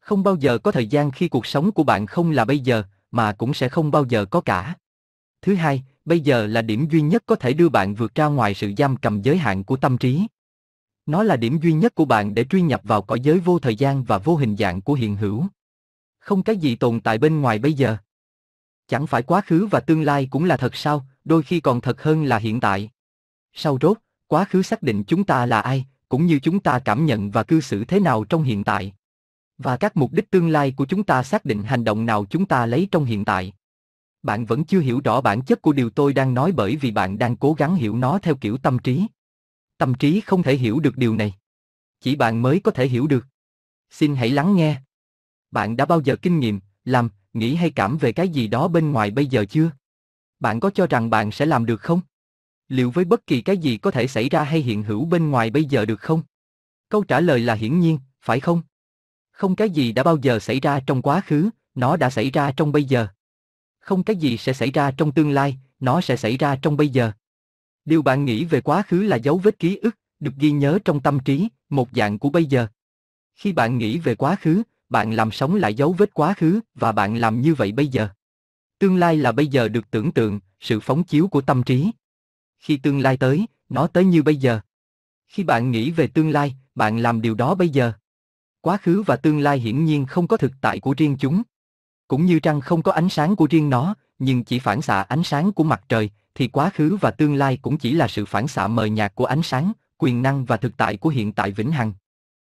Không bao giờ có thời gian khi cuộc sống của bạn không là bây giờ, mà cũng sẽ không bao giờ có cả. Thứ hai, bây giờ là điểm duy nhất có thể đưa bạn vượt ra ngoài sự giam cầm giới hạn của tâm trí. Nó là điểm duy nhất của bạn để truy nhập vào cõi giới vô thời gian và vô hình dạng của hiện hữu. Không cái gì tồn tại bên ngoài bây giờ. Chẳng phải quá khứ và tương lai cũng là thật sao, đôi khi còn thật hơn là hiện tại. Sau rốt, quá khứ xác định chúng ta là ai, cũng như chúng ta cảm nhận và cư xử thế nào trong hiện tại. Và các mục đích tương lai của chúng ta xác định hành động nào chúng ta lấy trong hiện tại. Bạn vẫn chưa hiểu rõ bản chất của điều tôi đang nói bởi vì bạn đang cố gắng hiểu nó theo kiểu tâm trí. Tâm trí không thể hiểu được điều này. Chỉ bạn mới có thể hiểu được. Xin hãy lắng nghe. Bạn đã bao giờ kinh nghiệm, làm, nghĩ hay cảm về cái gì đó bên ngoài bây giờ chưa? Bạn có cho rằng bạn sẽ làm được không? Liệu với bất kỳ cái gì có thể xảy ra hay hiện hữu bên ngoài bây giờ được không? Câu trả lời là hiển nhiên, phải không? Không cái gì đã bao giờ xảy ra trong quá khứ, nó đã xảy ra trong bây giờ. Không cái gì sẽ xảy ra trong tương lai, nó sẽ xảy ra trong bây giờ. Điều bạn nghĩ về quá khứ là dấu vết ký ức, được ghi nhớ trong tâm trí, một dạng của bây giờ. Khi bạn nghĩ về quá khứ, bạn làm sống lại dấu vết quá khứ và bạn làm như vậy bây giờ. Tương lai là bây giờ được tưởng tượng, sự phóng chiếu của tâm trí. Khi tương lai tới, nó tới như bây giờ. Khi bạn nghĩ về tương lai, bạn làm điều đó bây giờ. Quá khứ và tương lai hiển nhiên không có thực tại của riêng chúng. Cũng như trăng không có ánh sáng của riêng nó, nhưng chỉ phản xạ ánh sáng của mặt trời, thì quá khứ và tương lai cũng chỉ là sự phản xạ mờ nhạt của ánh sáng, quyền năng và thực tại của hiện tại vĩnh hằng.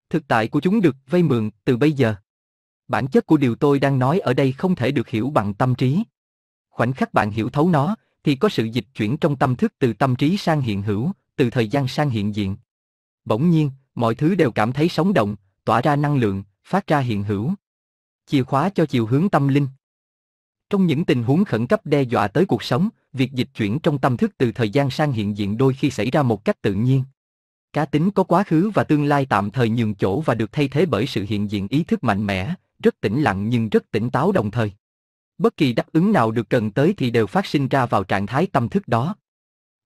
Thực tại của chúng được vay mượn từ bây giờ. Bản chất của điều tôi đang nói ở đây không thể được hiểu bằng tâm trí. Khoảnh khắc bạn hiểu thấu nó, thì có sự dịch chuyển trong tâm thức từ tâm trí sang hiện hữu, từ thời gian sang hiện diện. Bỗng nhiên, mọi thứ đều cảm thấy sống động, tỏa ra năng lượng, phát ra hiện hữu. Chìa khóa cho chiều hướng tâm linh. Trong những tình huống khẩn cấp đe dọa tới cuộc sống, việc dịch chuyển trong tâm thức từ thời gian sang hiện diện đôi khi xảy ra một cách tự nhiên. Cá tính có quá khứ và tương lai tạm thời nhường chỗ và được thay thế bởi sự hiện diện ý thức mạnh mẽ, rất tĩnh lặng nhưng rất tỉnh táo đồng thời. Bất kỳ đáp ứng nào được cần tới thì đều phát sinh ra vào trạng thái tâm thức đó.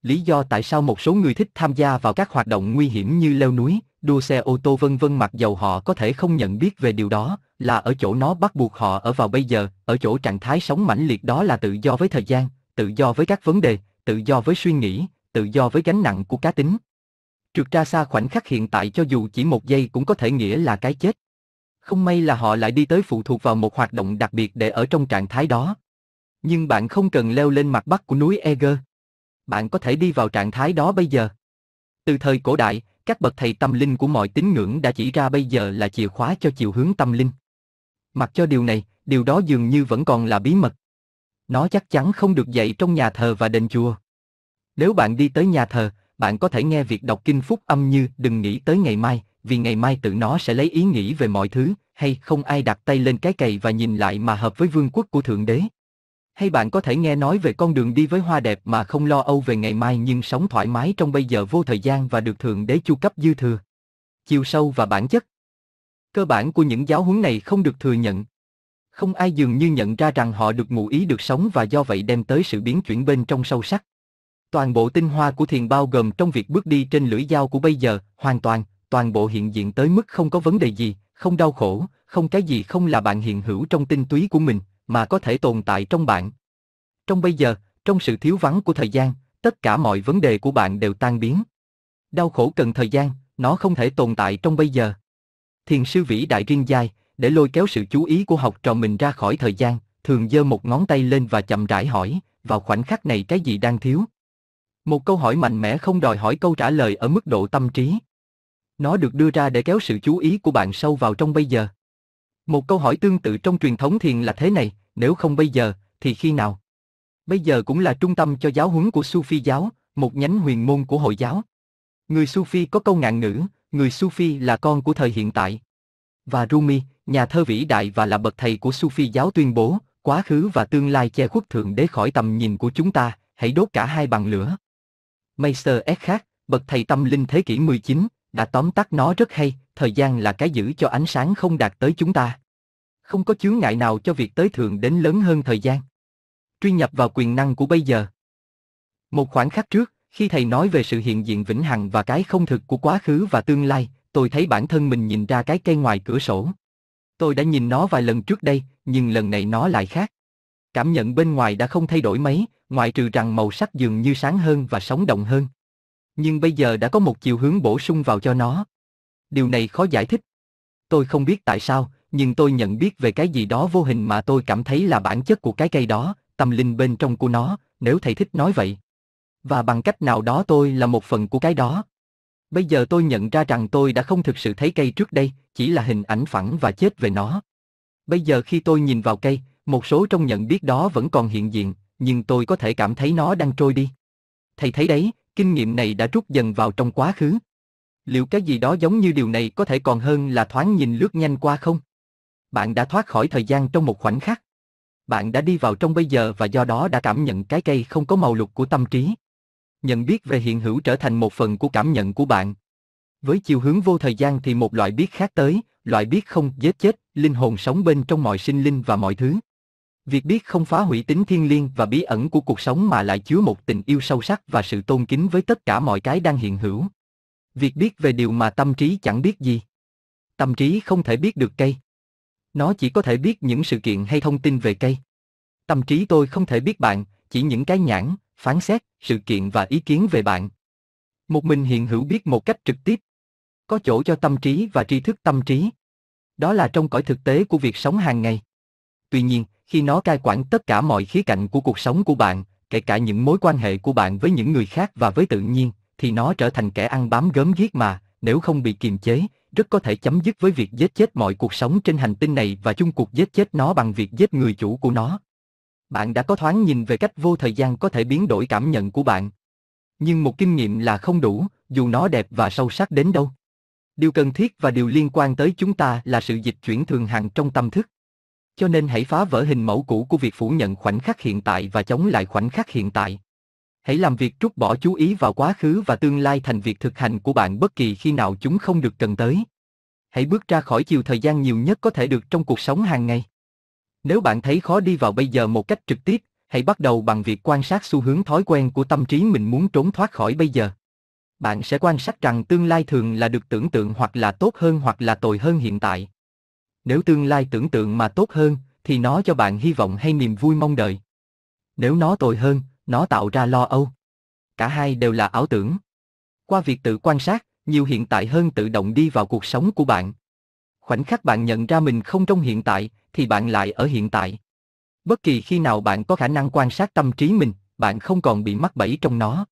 Lý do tại sao một số người thích tham gia vào các hoạt động nguy hiểm như leo núi, đua xe ô tô vân vân mặc dầu họ có thể không nhận biết về điều đó, là ở chỗ nó bắt buộc họ ở vào bây giờ, ở chỗ trạng thái sống mãnh liệt đó là tự do với thời gian, tự do với các vấn đề, tự do với suy nghĩ, tự do với gánh nặng của cá tính. Trượt ra xa khoảnh khắc hiện tại cho dù chỉ một giây cũng có thể nghĩa là cái chết. Không may là họ lại đi tới phụ thuộc vào một hoạt động đặc biệt để ở trong trạng thái đó. Nhưng bạn không cần leo lên mặt bắc của núi Eger. Bạn có thể đi vào trạng thái đó bây giờ. Từ thời cổ đại, các bậc thầy tâm linh của mọi tín ngưỡng đã chỉ ra bây giờ là chìa khóa cho chiều hướng tâm linh. Mặc cho điều này, điều đó dường như vẫn còn là bí mật. Nó chắc chắn không được dạy trong nhà thờ và đền chùa. Nếu bạn đi tới nhà thờ, bạn có thể nghe việc đọc kinh phúc âm như đừng nghĩ tới ngày mai, vì ngày mai tự nó sẽ lấy ý nghĩ về mọi thứ, hay không ai đặt tay lên cái cày và nhìn lại mà hợp với vương quốc của Thượng Đế. Hay bạn có thể nghe nói về con đường đi với hoa đẹp mà không lo âu về ngày mai nhưng sống thoải mái trong bây giờ vô thời gian và được Thượng Đế chu cấp dư thừa. Chiều sâu và bản chất Cơ bản của những giáo huấn này không được thừa nhận. Không ai dường như nhận ra rằng họ được ngụ ý được sống và do vậy đem tới sự biến chuyển bên trong sâu sắc. Toàn bộ tinh hoa của thiền bao gồm trong việc bước đi trên lưỡi dao của bây giờ, hoàn toàn, toàn bộ hiện diện tới mức không có vấn đề gì, không đau khổ, không cái gì không là bạn hiện hữu trong tinh túy của mình, mà có thể tồn tại trong bạn. Trong bây giờ, trong sự thiếu vắng của thời gian, tất cả mọi vấn đề của bạn đều tan biến. Đau khổ cần thời gian, nó không thể tồn tại trong bây giờ. Thiền sư vĩ đại riêng dài, để lôi kéo sự chú ý của học trò mình ra khỏi thời gian, thường giơ một ngón tay lên và chậm rãi hỏi, vào khoảnh khắc này cái gì đang thiếu? Một câu hỏi mạnh mẽ không đòi hỏi câu trả lời ở mức độ tâm trí. Nó được đưa ra để kéo sự chú ý của bạn sâu vào trong bây giờ. Một câu hỏi tương tự trong truyền thống thiền là thế này, nếu không bây giờ, thì khi nào? Bây giờ cũng là trung tâm cho giáo huấn của Sufi giáo, một nhánh huyền môn của Hồi giáo. Người Sufi có câu ngạn ngữ, người Sufi là con của thời hiện tại. Và Rumi, nhà thơ vĩ đại và là bậc thầy của Sufi giáo tuyên bố, quá khứ và tương lai che khuất thượng đế khỏi tầm nhìn của chúng ta, hãy đốt cả hai bằng lửa. Meister Eckhart, bậc thầy tâm linh thế kỷ 19, đã tóm tắt nó rất hay, thời gian là cái giữ cho ánh sáng không đạt tới chúng ta. Không có chướng ngại nào cho việc tới thượng đến lớn hơn thời gian. Truy nhập vào quyền năng của bây giờ. Một khoảng khắc trước, khi thầy nói về sự hiện diện vĩnh hằng và cái không thực của quá khứ và tương lai, tôi thấy bản thân mình nhìn ra cái cây ngoài cửa sổ. Tôi đã nhìn nó vài lần trước đây, nhưng lần này nó lại khác. Cảm nhận bên ngoài đã không thay đổi mấy, ngoại trừ rằng màu sắc dường như sáng hơn và sống động hơn. Nhưng bây giờ đã có một chiều hướng bổ sung vào cho nó. Điều này khó giải thích. Tôi không biết tại sao, nhưng tôi nhận biết về cái gì đó vô hình mà tôi cảm thấy là bản chất của cái cây đó, tâm linh bên trong của nó, nếu thầy thích nói vậy. Và bằng cách nào đó tôi là một phần của cái đó. Bây giờ tôi nhận ra rằng tôi đã không thực sự thấy cây trước đây, chỉ là hình ảnh phẳng và chết về nó. Bây giờ khi tôi nhìn vào cây, một số trong nhận biết đó vẫn còn hiện diện, nhưng tôi có thể cảm thấy nó đang trôi đi. Thầy thấy đấy, kinh nghiệm này đã rút dần vào trong quá khứ. Liệu cái gì đó giống như điều này có thể còn hơn là thoáng nhìn lướt nhanh qua không? Bạn đã thoát khỏi thời gian trong một khoảnh khắc. Bạn đã đi vào trong bây giờ và do đó đã cảm nhận cái cây không có màu lục của tâm trí. Nhận biết về hiện hữu trở thành một phần của cảm nhận của bạn. Với chiều hướng vô thời gian thì một loại biết khác tới, loại biết không giết chết, linh hồn sống bên trong mọi sinh linh và mọi thứ. Việc biết không phá hủy tính thiên liêng và bí ẩn của cuộc sống mà lại chứa một tình yêu sâu sắc và sự tôn kính với tất cả mọi cái đang hiện hữu. Việc biết về điều mà tâm trí chẳng biết gì. Tâm trí không thể biết được cây. Nó chỉ có thể biết những sự kiện hay thông tin về cây. Tâm trí tôi không thể biết bạn, chỉ những cái nhãn, phán xét, sự kiện và ý kiến về bạn. Một mình hiện hữu biết một cách trực tiếp. Có chỗ cho tâm trí và tri thức tâm trí. Đó là trong cõi thực tế của việc sống hàng ngày. Tuy nhiên, khi nó cai quản tất cả mọi khía cạnh của cuộc sống của bạn, kể cả những mối quan hệ của bạn với những người khác và với tự nhiên, thì nó trở thành kẻ ăn bám gớm ghiếc mà, nếu không bị kiềm chế, rất có thể chấm dứt với việc giết chết mọi cuộc sống trên hành tinh này và chung cuộc giết chết nó bằng việc giết người chủ của nó. Bạn đã có thoáng nhìn về cách vô thời gian có thể biến đổi cảm nhận của bạn. Nhưng một kinh nghiệm là không đủ, dù nó đẹp và sâu sắc đến đâu. Điều cần thiết và điều liên quan tới chúng ta là sự dịch chuyển thường hằng trong tâm thức. Cho nên hãy phá vỡ hình mẫu cũ của việc phủ nhận khoảnh khắc hiện tại và chống lại khoảnh khắc hiện tại. Hãy làm việc trút bỏ chú ý vào quá khứ và tương lai thành việc thực hành của bạn bất kỳ khi nào chúng không được cần tới. Hãy bước ra khỏi chiều thời gian nhiều nhất có thể được trong cuộc sống hàng ngày. Nếu bạn thấy khó đi vào bây giờ một cách trực tiếp, hãy bắt đầu bằng việc quan sát xu hướng thói quen của tâm trí mình muốn trốn thoát khỏi bây giờ. Bạn sẽ quan sát rằng tương lai thường là được tưởng tượng hoặc là tốt hơn hoặc là tồi hơn hiện tại. Nếu tương lai tưởng tượng mà tốt hơn, thì nó cho bạn hy vọng hay niềm vui mong đợi. Nếu nó tồi hơn, nó tạo ra lo âu. Cả hai đều là ảo tưởng. Qua việc tự quan sát, nhiều hiện tại hơn tự động đi vào cuộc sống của bạn. Khoảnh khắc bạn nhận ra mình không trong hiện tại, thì bạn lại ở hiện tại. Bất kỳ khi nào bạn có khả năng quan sát tâm trí mình, bạn không còn bị mắc bẫy trong nó.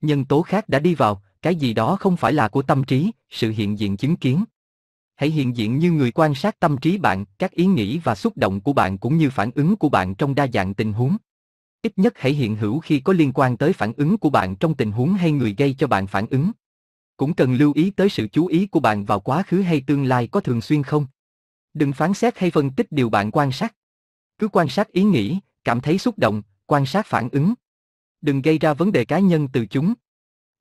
Nhân tố khác đã đi vào, cái gì đó không phải là của tâm trí, sự hiện diện chứng kiến. Hãy hiện diện như người quan sát tâm trí bạn, các ý nghĩ và xúc động của bạn cũng như phản ứng của bạn trong đa dạng tình huống. Ít nhất hãy hiện hữu khi có liên quan tới phản ứng của bạn trong tình huống hay người gây cho bạn phản ứng. Cũng cần lưu ý tới sự chú ý của bạn vào quá khứ hay tương lai có thường xuyên không. Đừng phán xét hay phân tích điều bạn quan sát. Cứ quan sát ý nghĩ, cảm thấy xúc động, quan sát phản ứng. Đừng gây ra vấn đề cá nhân từ chúng.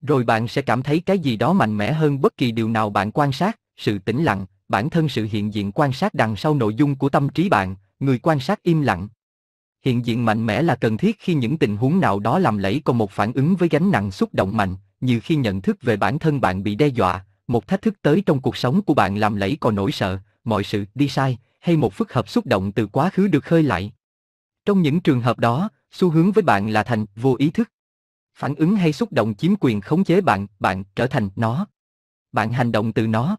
Rồi bạn sẽ cảm thấy cái gì đó mạnh mẽ hơn bất kỳ điều nào bạn quan sát, sự tĩnh lặng, bản thân sự hiện diện quan sát đằng sau nội dung của tâm trí bạn, người quan sát im lặng. Hiện diện mạnh mẽ là cần thiết khi những tình huống nào đó làm lẫy còn một phản ứng với gánh nặng xúc động mạnh, như khi nhận thức về bản thân bạn bị đe dọa, một thách thức tới trong cuộc sống của bạn làm lẫy còn nỗi sợ, mọi sự đi sai, hay một phức hợp xúc động từ quá khứ được khơi lại. Trong những trường hợp đó, xu hướng với bạn là thành vô ý thức. Phản ứng hay xúc động chiếm quyền khống chế bạn, bạn trở thành nó. Bạn hành động từ nó.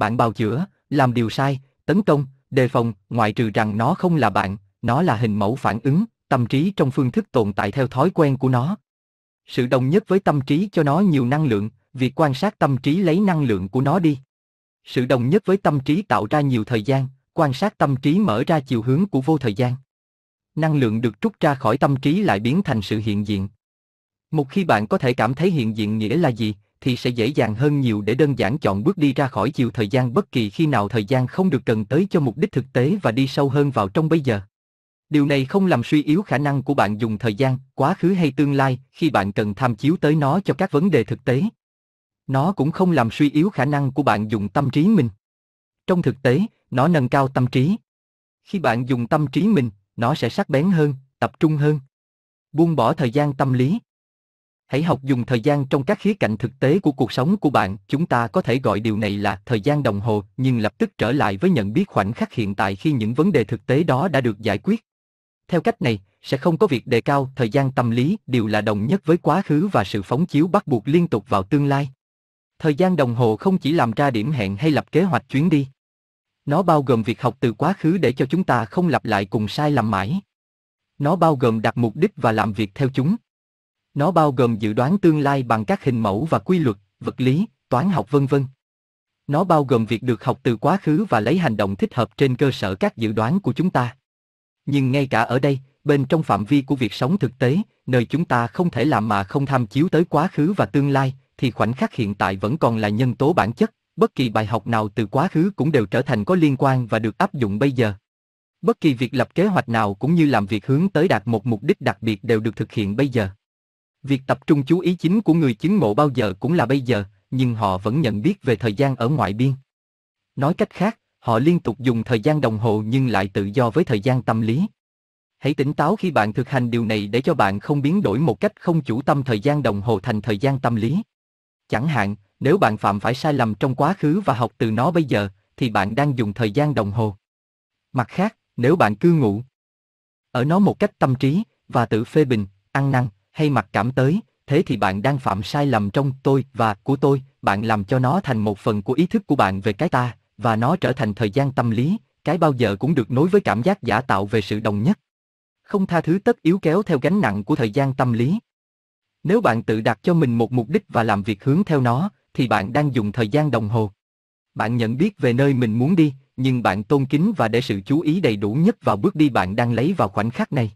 Bạn bào chữa, làm điều sai, tấn công, đề phòng, ngoại trừ rằng nó không là bạn, nó là hình mẫu phản ứng, tâm trí trong phương thức tồn tại theo thói quen của nó. Sự đồng nhất với tâm trí cho nó nhiều năng lượng, việc quan sát tâm trí lấy năng lượng của nó đi. Sự đồng nhất với tâm trí tạo ra nhiều thời gian, quan sát tâm trí mở ra chiều hướng của vô thời gian. Năng lượng được trút ra khỏi tâm trí lại biến thành sự hiện diện. Một khi bạn có thể cảm thấy hiện diện nghĩa là gì, thì sẽ dễ dàng hơn nhiều để đơn giản chọn bước đi ra khỏi chiều thời gian bất kỳ khi nào thời gian không được cần tới cho mục đích thực tế và đi sâu hơn vào trong bây giờ. Điều này không làm suy yếu khả năng của bạn dùng thời gian, quá khứ hay tương lai khi bạn cần tham chiếu tới nó cho các vấn đề thực tế. Nó cũng không làm suy yếu khả năng của bạn dùng tâm trí mình. Trong thực tế, nó nâng cao tâm trí. Khi bạn dùng tâm trí mình, nó sẽ sắc bén hơn, tập trung hơn. Buông bỏ thời gian tâm lý. Hãy học dùng thời gian trong các khía cạnh thực tế của cuộc sống của bạn, chúng ta có thể gọi điều này là thời gian đồng hồ, nhưng lập tức trở lại với nhận biết khoảnh khắc hiện tại khi những vấn đề thực tế đó đã được giải quyết. Theo cách này, sẽ không có việc đề cao thời gian tâm lý, đều là đồng nhất với quá khứ và sự phóng chiếu bắt buộc liên tục vào tương lai. Thời gian đồng hồ không chỉ làm ra điểm hẹn hay lập kế hoạch chuyến đi. Nó bao gồm việc học từ quá khứ để cho chúng ta không lặp lại cùng sai lầm mãi. Nó bao gồm đặt mục đích và làm việc theo chúng. Nó bao gồm dự đoán tương lai bằng các hình mẫu và quy luật, vật lý, toán học vân vân. Nó bao gồm việc được học từ quá khứ và lấy hành động thích hợp trên cơ sở các dự đoán của chúng ta. Nhưng ngay cả ở đây, bên trong phạm vi của việc sống thực tế, nơi chúng ta không thể làm mà không tham chiếu tới quá khứ và tương lai, thì khoảnh khắc hiện tại vẫn còn là nhân tố bản chất, bất kỳ bài học nào từ quá khứ cũng đều trở thành có liên quan và được áp dụng bây giờ. Bất kỳ việc lập kế hoạch nào cũng như làm việc hướng tới đạt một mục đích đặc biệt đều được thực hiện bây giờ. Việc tập trung chú ý chính của người chứng ngộ bao giờ cũng là bây giờ, nhưng họ vẫn nhận biết về thời gian ở ngoại biên. Nói cách khác, họ liên tục dùng thời gian đồng hồ nhưng lại tự do với thời gian tâm lý. Hãy tỉnh táo khi bạn thực hành điều này để cho bạn không biến đổi một cách không chủ tâm thời gian đồng hồ thành thời gian tâm lý. Chẳng hạn, nếu bạn phạm phải sai lầm trong quá khứ và học từ nó bây giờ, thì bạn đang dùng thời gian đồng hồ. Mặt khác, nếu bạn cư ngụ ở nó một cách tâm trí và tự phê bình, ăn năn hay mặc cảm tới, thế thì bạn đang phạm sai lầm trong tôi và của tôi, bạn làm cho nó thành một phần của ý thức của bạn về cái ta, và nó trở thành thời gian tâm lý, cái bao giờ cũng được nối với cảm giác giả tạo về sự đồng nhất. Không tha thứ tất yếu kéo theo gánh nặng của thời gian tâm lý. Nếu bạn tự đặt cho mình một mục đích và làm việc hướng theo nó, thì bạn đang dùng thời gian đồng hồ. Bạn nhận biết về nơi mình muốn đi, nhưng bạn tôn kính và để sự chú ý đầy đủ nhất vào bước đi bạn đang lấy vào khoảnh khắc này.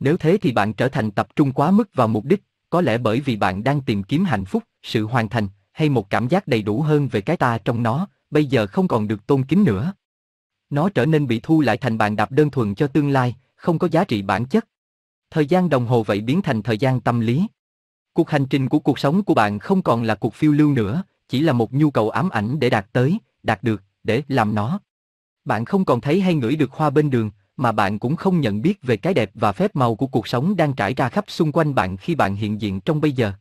Nếu thế thì bạn trở thành tập trung quá mức vào mục đích, có lẽ bởi vì bạn đang tìm kiếm hạnh phúc, sự hoàn thành, hay một cảm giác đầy đủ hơn về cái ta trong nó, bây giờ không còn được tôn kính nữa. Nó trở nên bị thu lại thành bàn đạp đơn thuần cho tương lai, không có giá trị bản chất. Thời gian đồng hồ vậy biến thành thời gian tâm lý. Cuộc hành trình của cuộc sống của bạn không còn là cuộc phiêu lưu nữa, chỉ là một nhu cầu ám ảnh để đạt tới, đạt được, để làm nó. Bạn không còn thấy hay ngửi được hoa bên đường, mà bạn cũng không nhận biết về cái đẹp và phép màu của cuộc sống đang trải ra khắp xung quanh bạn khi bạn hiện diện trong bây giờ.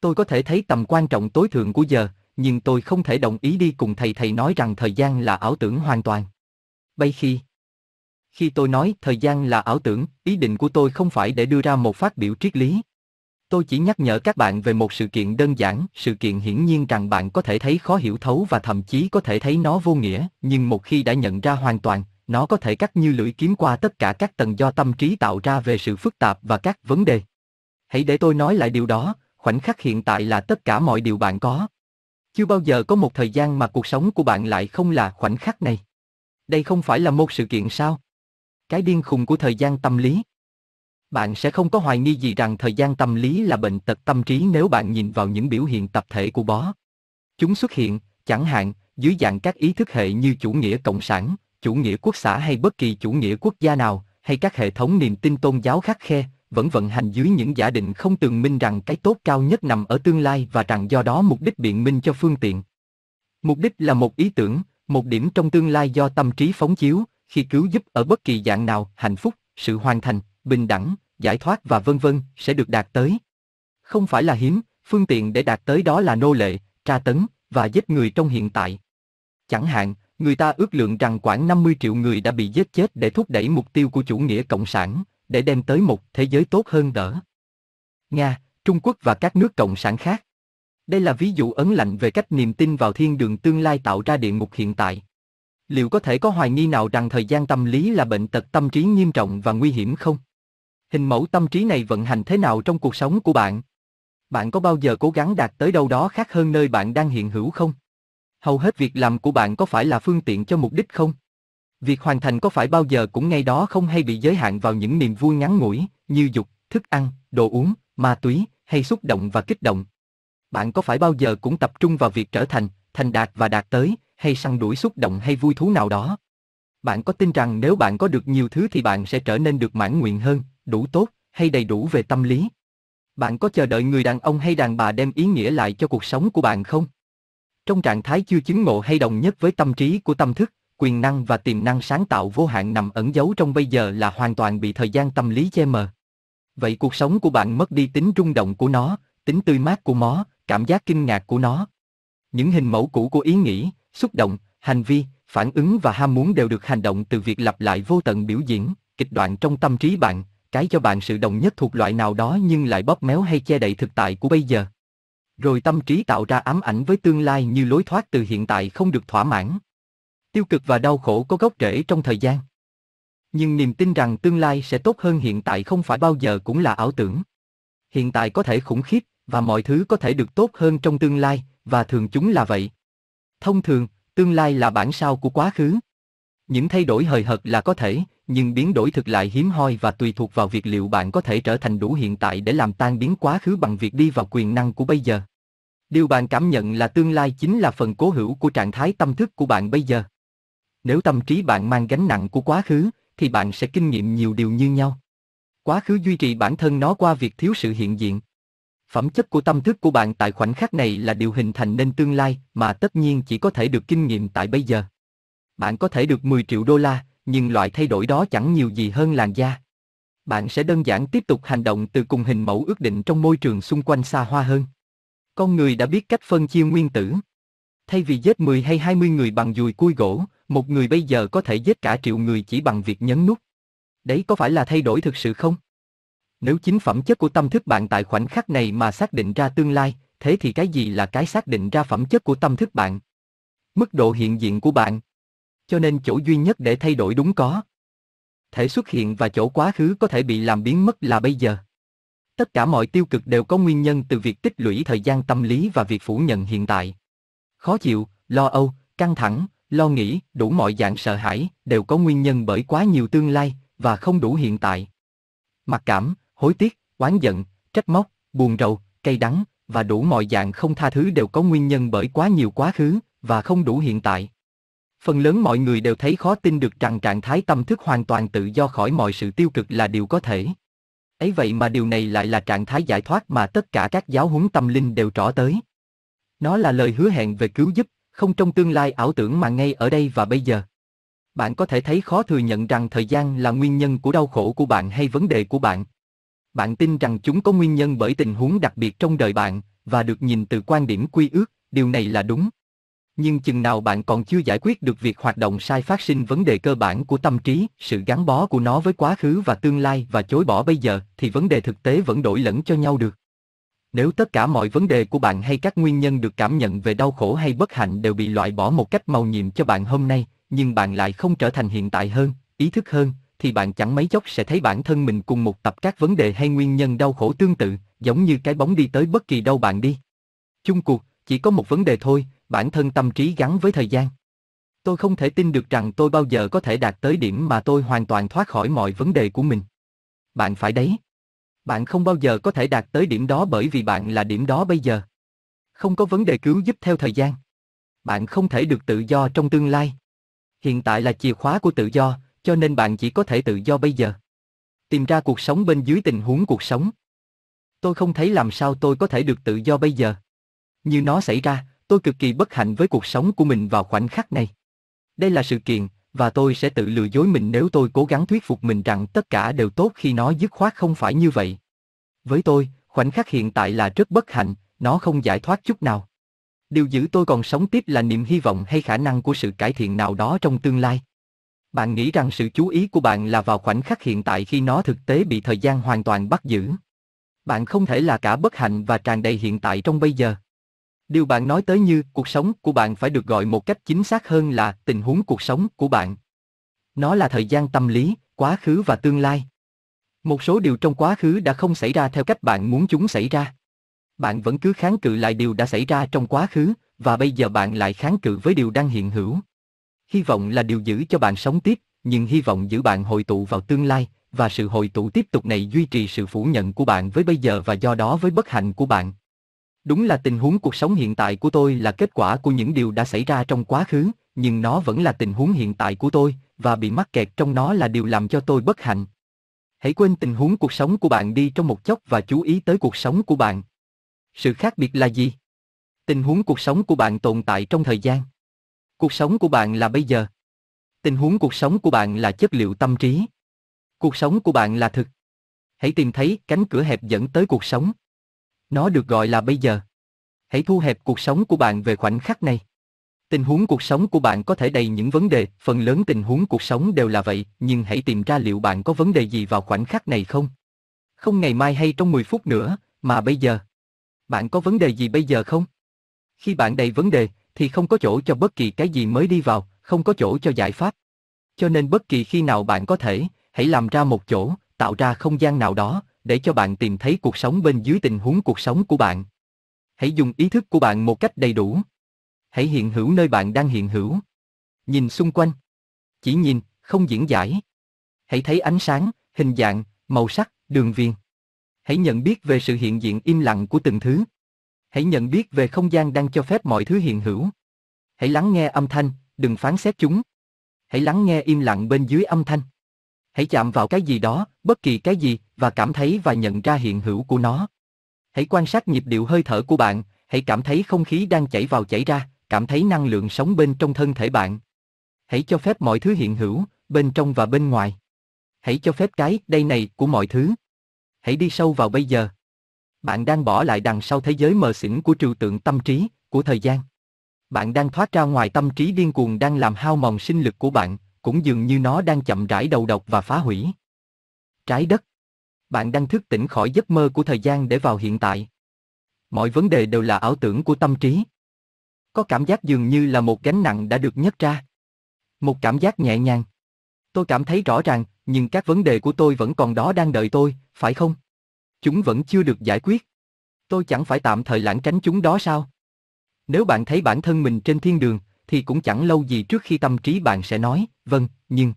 Tôi có thể thấy tầm quan trọng tối thượng của giờ, nhưng tôi không thể đồng ý đi cùng thầy thầy nói rằng thời gian là ảo tưởng hoàn toàn. Bây khi khi tôi nói thời gian là ảo tưởng, ý định của tôi không phải để đưa ra một phát biểu triết lý. Tôi chỉ nhắc nhở các bạn về một sự kiện đơn giản, sự kiện hiển nhiên rằng bạn có thể thấy khó hiểu thấu và thậm chí có thể thấy nó vô nghĩa, nhưng một khi đã nhận ra hoàn toàn, nó có thể cắt như lưỡi kiếm qua tất cả các tầng do tâm trí tạo ra về sự phức tạp và các vấn đề. Hãy để tôi nói lại điều đó, khoảnh khắc hiện tại là tất cả mọi điều bạn có. Chưa bao giờ có một thời gian mà cuộc sống của bạn lại không là khoảnh khắc này. Đây không phải là một sự kiện sao? Cái điên khùng của thời gian tâm lý. Bạn sẽ không có hoài nghi gì rằng thời gian tâm lý là bệnh tật tâm trí nếu bạn nhìn vào những biểu hiện tập thể của bó. Chúng xuất hiện, chẳng hạn, dưới dạng các ý thức hệ như chủ nghĩa cộng sản, chủ nghĩa quốc xã hay bất kỳ chủ nghĩa quốc gia nào, hay các hệ thống niềm tin tôn giáo khắc khe, vẫn vận hành dưới những giả định không tường minh rằng cái tốt cao nhất nằm ở tương lai và rằng do đó mục đích biện minh cho phương tiện. Mục đích là một ý tưởng, một điểm trong tương lai do tâm trí phóng chiếu, khi cứu giúp ở bất kỳ dạng nào, hạnh phúc, sự hoàn thành, bình đẳng, giải thoát và vân vân sẽ được đạt tới. Không phải là hiếm, phương tiện để đạt tới đó là nô lệ, tra tấn và giết người trong hiện tại. Chẳng hạn, người ta ước lượng rằng khoảng 50 triệu người đã bị giết chết để thúc đẩy mục tiêu của chủ nghĩa cộng sản, để đem tới một thế giới tốt hơn đỡ. Nga, Trung Quốc và các nước cộng sản khác. Đây là ví dụ ấn lạnh về cách niềm tin vào thiên đường tương lai tạo ra địa ngục hiện tại. Liệu có thể có hoài nghi nào rằng thời gian tâm lý là bệnh tật tâm trí nghiêm trọng và nguy hiểm không? Hình mẫu tâm trí này vận hành thế nào trong cuộc sống của bạn? Bạn có bao giờ cố gắng đạt tới đâu đó khác hơn nơi bạn đang hiện hữu không? Hầu hết việc làm của bạn có phải là phương tiện cho mục đích không? Việc hoàn thành có phải bao giờ cũng ngay đó không hay bị giới hạn vào những niềm vui ngắn ngủi, như dục, thức ăn, đồ uống, ma túy, hay xúc động và kích động? Bạn có phải bao giờ cũng tập trung vào việc trở thành, thành đạt và đạt tới, hay săn đuổi xúc động hay vui thú nào đó? Bạn có tin rằng nếu bạn có được nhiều thứ thì bạn sẽ trở nên được mãn nguyện hơn, đủ tốt, hay đầy đủ về tâm lý? Bạn có chờ đợi người đàn ông hay đàn bà đem ý nghĩa lại cho cuộc sống của bạn không? Trong trạng thái chưa chứng ngộ hay đồng nhất với tâm trí của tâm thức, quyền năng và tiềm năng sáng tạo vô hạn nằm ẩn giấu trong bây giờ là hoàn toàn bị thời gian tâm lý che mờ. Vậy cuộc sống của bạn mất đi tính rung động của nó, tính tươi mát của nó, cảm giác kinh ngạc của nó. Những hình mẫu cũ của ý nghĩ, xúc động, hành vi, phản ứng và ham muốn đều được hành động từ việc lặp lại vô tận biểu diễn, kịch đoạn trong tâm trí bạn, cái cho bạn sự đồng nhất thuộc loại nào đó nhưng lại bóp méo hay che đậy thực tại của bây giờ. Rồi tâm trí tạo ra ám ảnh với tương lai như lối thoát từ hiện tại không được thỏa mãn. Tiêu cực và đau khổ có gốc rễ trong thời gian. Nhưng niềm tin rằng tương lai sẽ tốt hơn hiện tại không phải bao giờ cũng là ảo tưởng. Hiện tại có thể khủng khiếp, và mọi thứ có thể được tốt hơn trong tương lai, và thường chúng là vậy. Thông thường, tương lai là bản sao của quá khứ. Những thay đổi hời hợt là có thể, nhưng biến đổi thực lại hiếm hoi và tùy thuộc vào việc liệu bạn có thể trở thành đủ hiện tại để làm tan biến quá khứ bằng việc đi vào quyền năng của bây giờ. Điều bạn cảm nhận là tương lai chính là phần cố hữu của trạng thái tâm thức của bạn bây giờ. Nếu tâm trí bạn mang gánh nặng của quá khứ, thì bạn sẽ kinh nghiệm nhiều điều như nhau. Quá khứ duy trì bản thân nó qua việc thiếu sự hiện diện. Phẩm chất của tâm thức của bạn tại khoảnh khắc này là điều hình thành nên tương lai mà tất nhiên chỉ có thể được kinh nghiệm tại bây giờ. Bạn có thể được 10 triệu đô la, nhưng loại thay đổi đó chẳng nhiều gì hơn làn da. Bạn sẽ đơn giản tiếp tục hành động từ cùng hình mẫu ước định trong môi trường xung quanh xa hoa hơn. Con người đã biết cách phân chia nguyên tử. Thay vì giết 10 hay 20 người bằng dùi cui gỗ, một người bây giờ có thể giết cả triệu người chỉ bằng việc nhấn nút. Đấy có phải là thay đổi thực sự không? Nếu chính phẩm chất của tâm thức bạn tại khoảnh khắc này mà xác định ra tương lai, thế thì cái gì là cái xác định ra phẩm chất của tâm thức bạn? Mức độ hiện diện của bạn. Cho nên chỗ duy nhất để thay đổi đúng có. Thể xuất hiện và chỗ quá khứ có thể bị làm biến mất là bây giờ. Tất cả mọi tiêu cực đều có nguyên nhân từ việc tích lũy thời gian tâm lý và việc phủ nhận hiện tại. Khó chịu, lo âu, căng thẳng, lo nghĩ, đủ mọi dạng sợ hãi đều có nguyên nhân bởi quá nhiều tương lai và không đủ hiện tại. Mặc cảm, hối tiếc, oán giận, trách móc, buồn rầu, cay đắng và đủ mọi dạng không tha thứ đều có nguyên nhân bởi quá nhiều quá khứ và không đủ hiện tại. Phần lớn mọi người đều thấy khó tin được rằng trạng thái tâm thức hoàn toàn tự do khỏi mọi sự tiêu cực là điều có thể. Ấy vậy mà điều này lại là trạng thái giải thoát mà tất cả các giáo huấn tâm linh đều trỏ tới. Nó là lời hứa hẹn về cứu giúp, không trong tương lai ảo tưởng mà ngay ở đây và bây giờ. Bạn có thể thấy khó thừa nhận rằng thời gian là nguyên nhân của đau khổ của bạn hay vấn đề của bạn. Bạn tin rằng chúng có nguyên nhân bởi tình huống đặc biệt trong đời bạn và được nhìn từ quan điểm quy ước, điều này là đúng. Nhưng chừng nào bạn còn chưa giải quyết được việc hoạt động sai phát sinh vấn đề cơ bản của tâm trí, sự gắn bó của nó với quá khứ và tương lai và chối bỏ bây giờ, thì vấn đề thực tế vẫn đổi lẫn cho nhau được. Nếu tất cả mọi vấn đề của bạn hay các nguyên nhân được cảm nhận về đau khổ hay bất hạnh đều bị loại bỏ một cách màu nhiệm cho bạn hôm nay, nhưng bạn lại không trở thành hiện tại hơn, ý thức hơn, thì bạn chẳng mấy chốc sẽ thấy bản thân mình cùng một tập các vấn đề hay nguyên nhân đau khổ tương tự, giống như cái bóng đi tới bất kỳ đâu bạn đi. Chung cuộc, chỉ có một vấn đề thôi, bản thân tâm trí gắn với thời gian. Tôi không thể tin được rằng tôi bao giờ có thể đạt tới điểm mà tôi hoàn toàn thoát khỏi mọi vấn đề của mình. Bạn phải đấy. Bạn không bao giờ có thể đạt tới điểm đó bởi vì bạn là điểm đó bây giờ. Không có vấn đề cứu giúp theo thời gian. Bạn không thể được tự do trong tương lai. Hiện tại là chìa khóa của tự do, cho nên bạn chỉ có thể tự do bây giờ. Tìm ra cuộc sống bên dưới tình huống cuộc sống. Tôi không thấy làm sao tôi có thể được tự do bây giờ. Như nó xảy ra, tôi cực kỳ bất hạnh với cuộc sống của mình vào khoảnh khắc này. Đây là sự kiện, và tôi sẽ tự lừa dối mình nếu tôi cố gắng thuyết phục mình rằng tất cả đều tốt khi nó dứt khoát không phải như vậy. Với tôi, khoảnh khắc hiện tại là rất bất hạnh, nó không giải thoát chút nào. Điều giữ tôi còn sống tiếp là niềm hy vọng hay khả năng của sự cải thiện nào đó trong tương lai. Bạn nghĩ rằng sự chú ý của bạn là vào khoảnh khắc hiện tại khi nó thực tế bị thời gian hoàn toàn bắt giữ. Bạn không thể là cả bất hạnh và tràn đầy hiện tại trong bây giờ. Điều bạn nói tới như cuộc sống của bạn phải được gọi một cách chính xác hơn là tình huống cuộc sống của bạn. Nó là thời gian tâm lý, quá khứ và tương lai. Một số điều trong quá khứ đã không xảy ra theo cách bạn muốn chúng xảy ra. Bạn vẫn cứ kháng cự lại điều đã xảy ra trong quá khứ, và bây giờ bạn lại kháng cự với điều đang hiện hữu. Hy vọng là điều giữ cho bạn sống tiếp, nhưng hy vọng giữ bạn hội tụ vào tương lai, và sự hội tụ tiếp tục này duy trì sự phủ nhận của bạn với bây giờ và do đó với bất hạnh của bạn. Đúng là tình huống cuộc sống hiện tại của tôi là kết quả của những điều đã xảy ra trong quá khứ, nhưng nó vẫn là tình huống hiện tại của tôi, và bị mắc kẹt trong nó là điều làm cho tôi bất hạnh. Hãy quên tình huống cuộc sống của bạn đi trong một chốc và chú ý tới cuộc sống của bạn. Sự khác biệt là gì? Tình huống cuộc sống của bạn tồn tại trong thời gian. Cuộc sống của bạn là bây giờ. Tình huống cuộc sống của bạn là chất liệu tâm trí. Cuộc sống của bạn là thực. Hãy tìm thấy cánh cửa hẹp dẫn tới cuộc sống. Nó được gọi là bây giờ. Hãy thu hẹp cuộc sống của bạn về khoảnh khắc này. Tình huống cuộc sống của bạn có thể đầy những vấn đề, phần lớn tình huống cuộc sống đều là vậy, nhưng hãy tìm ra liệu bạn có vấn đề gì vào khoảnh khắc này không? Không ngày mai hay trong 10 phút nữa, mà bây giờ. Bạn có vấn đề gì bây giờ không? Khi bạn đầy vấn đề, thì không có chỗ cho bất kỳ cái gì mới đi vào, không có chỗ cho giải pháp. Cho nên bất kỳ khi nào bạn có thể, hãy làm ra một chỗ, tạo ra không gian nào đó, để cho bạn tìm thấy cuộc sống bên dưới tình huống cuộc sống của bạn. Hãy dùng ý thức của bạn một cách đầy đủ. Hãy hiện hữu nơi bạn đang hiện hữu. Nhìn xung quanh. Chỉ nhìn, không diễn giải. Hãy thấy ánh sáng, hình dạng, màu sắc, đường viền. Hãy nhận biết về sự hiện diện im lặng của từng thứ. Hãy nhận biết về không gian đang cho phép mọi thứ hiện hữu. Hãy lắng nghe âm thanh, đừng phán xét chúng. Hãy lắng nghe im lặng bên dưới âm thanh. Hãy chạm vào cái gì đó, bất kỳ cái gì, và cảm thấy và nhận ra hiện hữu của nó. Hãy quan sát nhịp điệu hơi thở của bạn, hãy cảm thấy không khí đang chảy vào chảy ra, cảm thấy năng lượng sống bên trong thân thể bạn. Hãy cho phép mọi thứ hiện hữu, bên trong và bên ngoài. Hãy cho phép cái đây này của mọi thứ. Hãy đi sâu vào bây giờ. Bạn đang bỏ lại đằng sau thế giới mờ xỉn của trừu tượng tâm trí, của thời gian. Bạn đang thoát ra ngoài tâm trí điên cuồng đang làm hao mòn sinh lực của bạn, cũng dường như nó đang chậm rãi đầu độc và phá hủy. Trái đất. Bạn đang thức tỉnh khỏi giấc mơ của thời gian để vào hiện tại. Mọi vấn đề đều là ảo tưởng của tâm trí. Có cảm giác dường như là một gánh nặng đã được nhấc ra. Một cảm giác nhẹ nhàng. Tôi cảm thấy rõ ràng, nhưng các vấn đề của tôi vẫn còn đó đang đợi tôi, phải không? Chúng vẫn chưa được giải quyết. Tôi chẳng phải tạm thời lãng tránh chúng đó sao? Nếu bạn thấy bản thân mình trên thiên đường, thì cũng chẳng lâu gì trước khi tâm trí bạn sẽ nói, vâng, nhưng...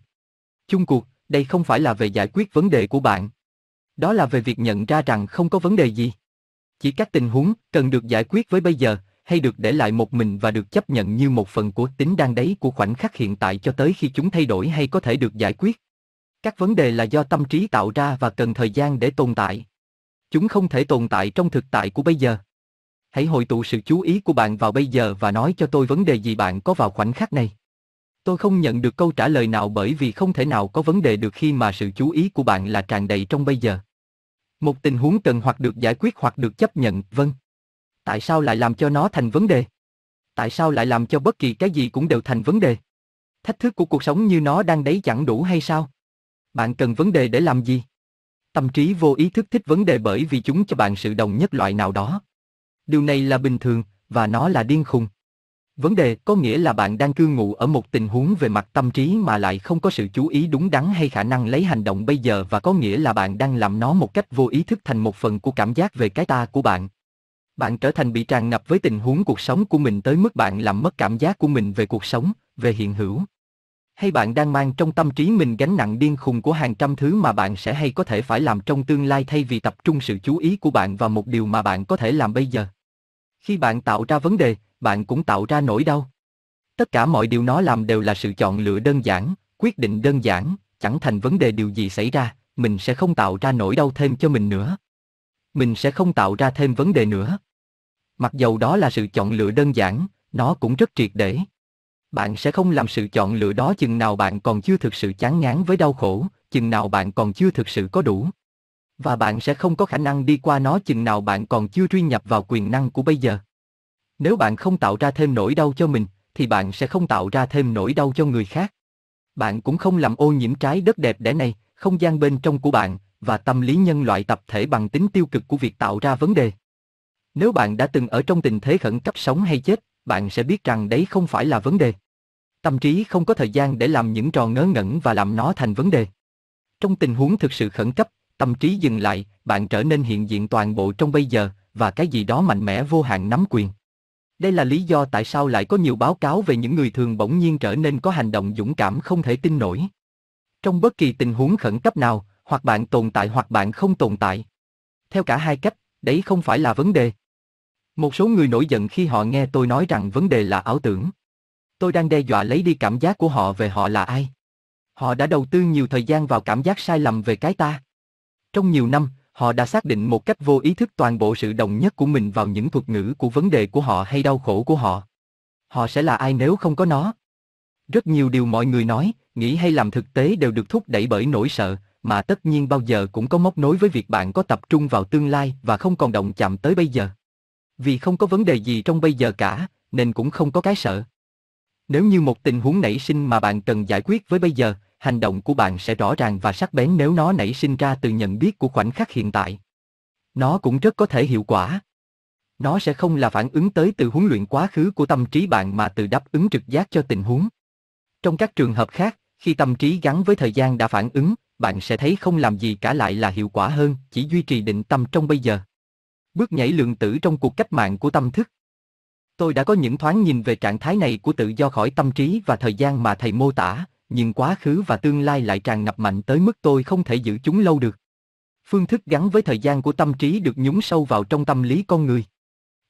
Chung cuộc, đây không phải là về giải quyết vấn đề của bạn. Đó là về việc nhận ra rằng không có vấn đề gì. Chỉ các tình huống cần được giải quyết với bây giờ, hay được để lại một mình và được chấp nhận như một phần của tính đang đấy của khoảnh khắc hiện tại cho tới khi chúng thay đổi hay có thể được giải quyết. Các vấn đề là do tâm trí tạo ra và cần thời gian để tồn tại. Chúng không thể tồn tại trong thực tại của bây giờ. Hãy hội tụ sự chú ý của bạn vào bây giờ và nói cho tôi vấn đề gì bạn có vào khoảnh khắc này. Tôi không nhận được câu trả lời nào bởi vì không thể nào có vấn đề được khi mà sự chú ý của bạn là tràn đầy trong bây giờ. Một tình huống cần hoặc được giải quyết hoặc được chấp nhận, vâng. Tại sao lại làm cho nó thành vấn đề? Tại sao lại làm cho bất kỳ cái gì cũng đều thành vấn đề? Thách thức của cuộc sống như nó đang đấy chẳng đủ hay sao? Bạn cần vấn đề để làm gì? Tâm trí vô ý thức thích vấn đề bởi vì chúng cho bạn sự đồng nhất loại nào đó. Điều này là bình thường, và nó là điên khùng. Vấn đề có nghĩa là bạn đang cư ngụ ở một tình huống về mặt tâm trí mà lại không có sự chú ý đúng đắn hay khả năng lấy hành động bây giờ và có nghĩa là bạn đang làm nó một cách vô ý thức thành một phần của cảm giác về cái ta của bạn. Bạn trở thành bị tràn ngập với tình huống cuộc sống của mình tới mức bạn làm mất cảm giác của mình về cuộc sống, về hiện hữu. Hay bạn đang mang trong tâm trí mình gánh nặng điên khùng của hàng trăm thứ mà bạn sẽ hay có thể phải làm trong tương lai thay vì tập trung sự chú ý của bạn vào một điều mà bạn có thể làm bây giờ. Khi bạn tạo ra vấn đề, bạn cũng tạo ra nỗi đau. Tất cả mọi điều nó làm đều là sự chọn lựa đơn giản, quyết định đơn giản, chẳng thành vấn đề điều gì xảy ra, mình sẽ không tạo ra nỗi đau thêm cho mình nữa. Mình sẽ không tạo ra thêm vấn đề nữa. Mặc dầu đó là sự chọn lựa đơn giản, nó cũng rất triệt để. Bạn sẽ không làm sự chọn lựa đó chừng nào bạn còn chưa thực sự chán ngán với đau khổ, chừng nào bạn còn chưa thực sự có đủ. Và bạn sẽ không có khả năng đi qua nó chừng nào bạn còn chưa truy nhập vào quyền năng của bây giờ. Nếu bạn không tạo ra thêm nỗi đau cho mình, thì bạn sẽ không tạo ra thêm nỗi đau cho người khác. Bạn cũng không làm ô nhiễm trái đất đẹp đẽ này, không gian bên trong của bạn, và tâm lý nhân loại tập thể bằng tính tiêu cực của việc tạo ra vấn đề. Nếu bạn đã từng ở trong tình thế khẩn cấp sống hay chết, bạn sẽ biết rằng đấy không phải là vấn đề. Tâm trí không có thời gian để làm những trò ngớ ngẩn và làm nó thành vấn đề. Trong tình huống thực sự khẩn cấp, tâm trí dừng lại, bạn trở nên hiện diện toàn bộ trong bây giờ, và cái gì đó mạnh mẽ vô hạn nắm quyền. Đây là lý do tại sao lại có nhiều báo cáo về những người thường bỗng nhiên trở nên có hành động dũng cảm không thể tin nổi. Trong bất kỳ tình huống khẩn cấp nào, hoặc bạn tồn tại hoặc bạn không tồn tại. Theo cả hai cách, đấy không phải là vấn đề. Một số người nổi giận khi họ nghe tôi nói rằng vấn đề là ảo tưởng. Tôi đang đe dọa lấy đi cảm giác của họ về họ là ai. Họ đã đầu tư nhiều thời gian vào cảm giác sai lầm về cái ta. Trong nhiều năm, họ đã xác định một cách vô ý thức toàn bộ sự đồng nhất của mình vào những thuật ngữ của vấn đề của họ hay đau khổ của họ. Họ sẽ là ai nếu không có nó? Rất nhiều điều mọi người nói, nghĩ hay làm thực tế đều được thúc đẩy bởi nỗi sợ, mà tất nhiên bao giờ cũng có móc nối với việc bạn có tập trung vào tương lai và không còn động chạm tới bây giờ. Vì không có vấn đề gì trong bây giờ cả, nên cũng không có cái sợ. Nếu như một tình huống nảy sinh mà bạn cần giải quyết với bây giờ, hành động của bạn sẽ rõ ràng và sắc bén nếu nó nảy sinh ra từ nhận biết của khoảnh khắc hiện tại. Nó cũng rất có thể hiệu quả. Nó sẽ không là phản ứng tới từ huấn luyện quá khứ của tâm trí bạn mà từ đáp ứng trực giác cho tình huống. Trong các trường hợp khác, khi tâm trí gắn với thời gian đã phản ứng, bạn sẽ thấy không làm gì cả lại là hiệu quả hơn, chỉ duy trì định tâm trong bây giờ. Bước nhảy lượng tử trong cuộc cách mạng của tâm thức. Tôi đã có những thoáng nhìn về trạng thái này của tự do khỏi tâm trí và thời gian mà thầy mô tả, nhưng quá khứ và tương lai lại tràn ngập mạnh tới mức tôi không thể giữ chúng lâu được. Phương thức gắn với thời gian của tâm trí được nhúng sâu vào trong tâm lý con người.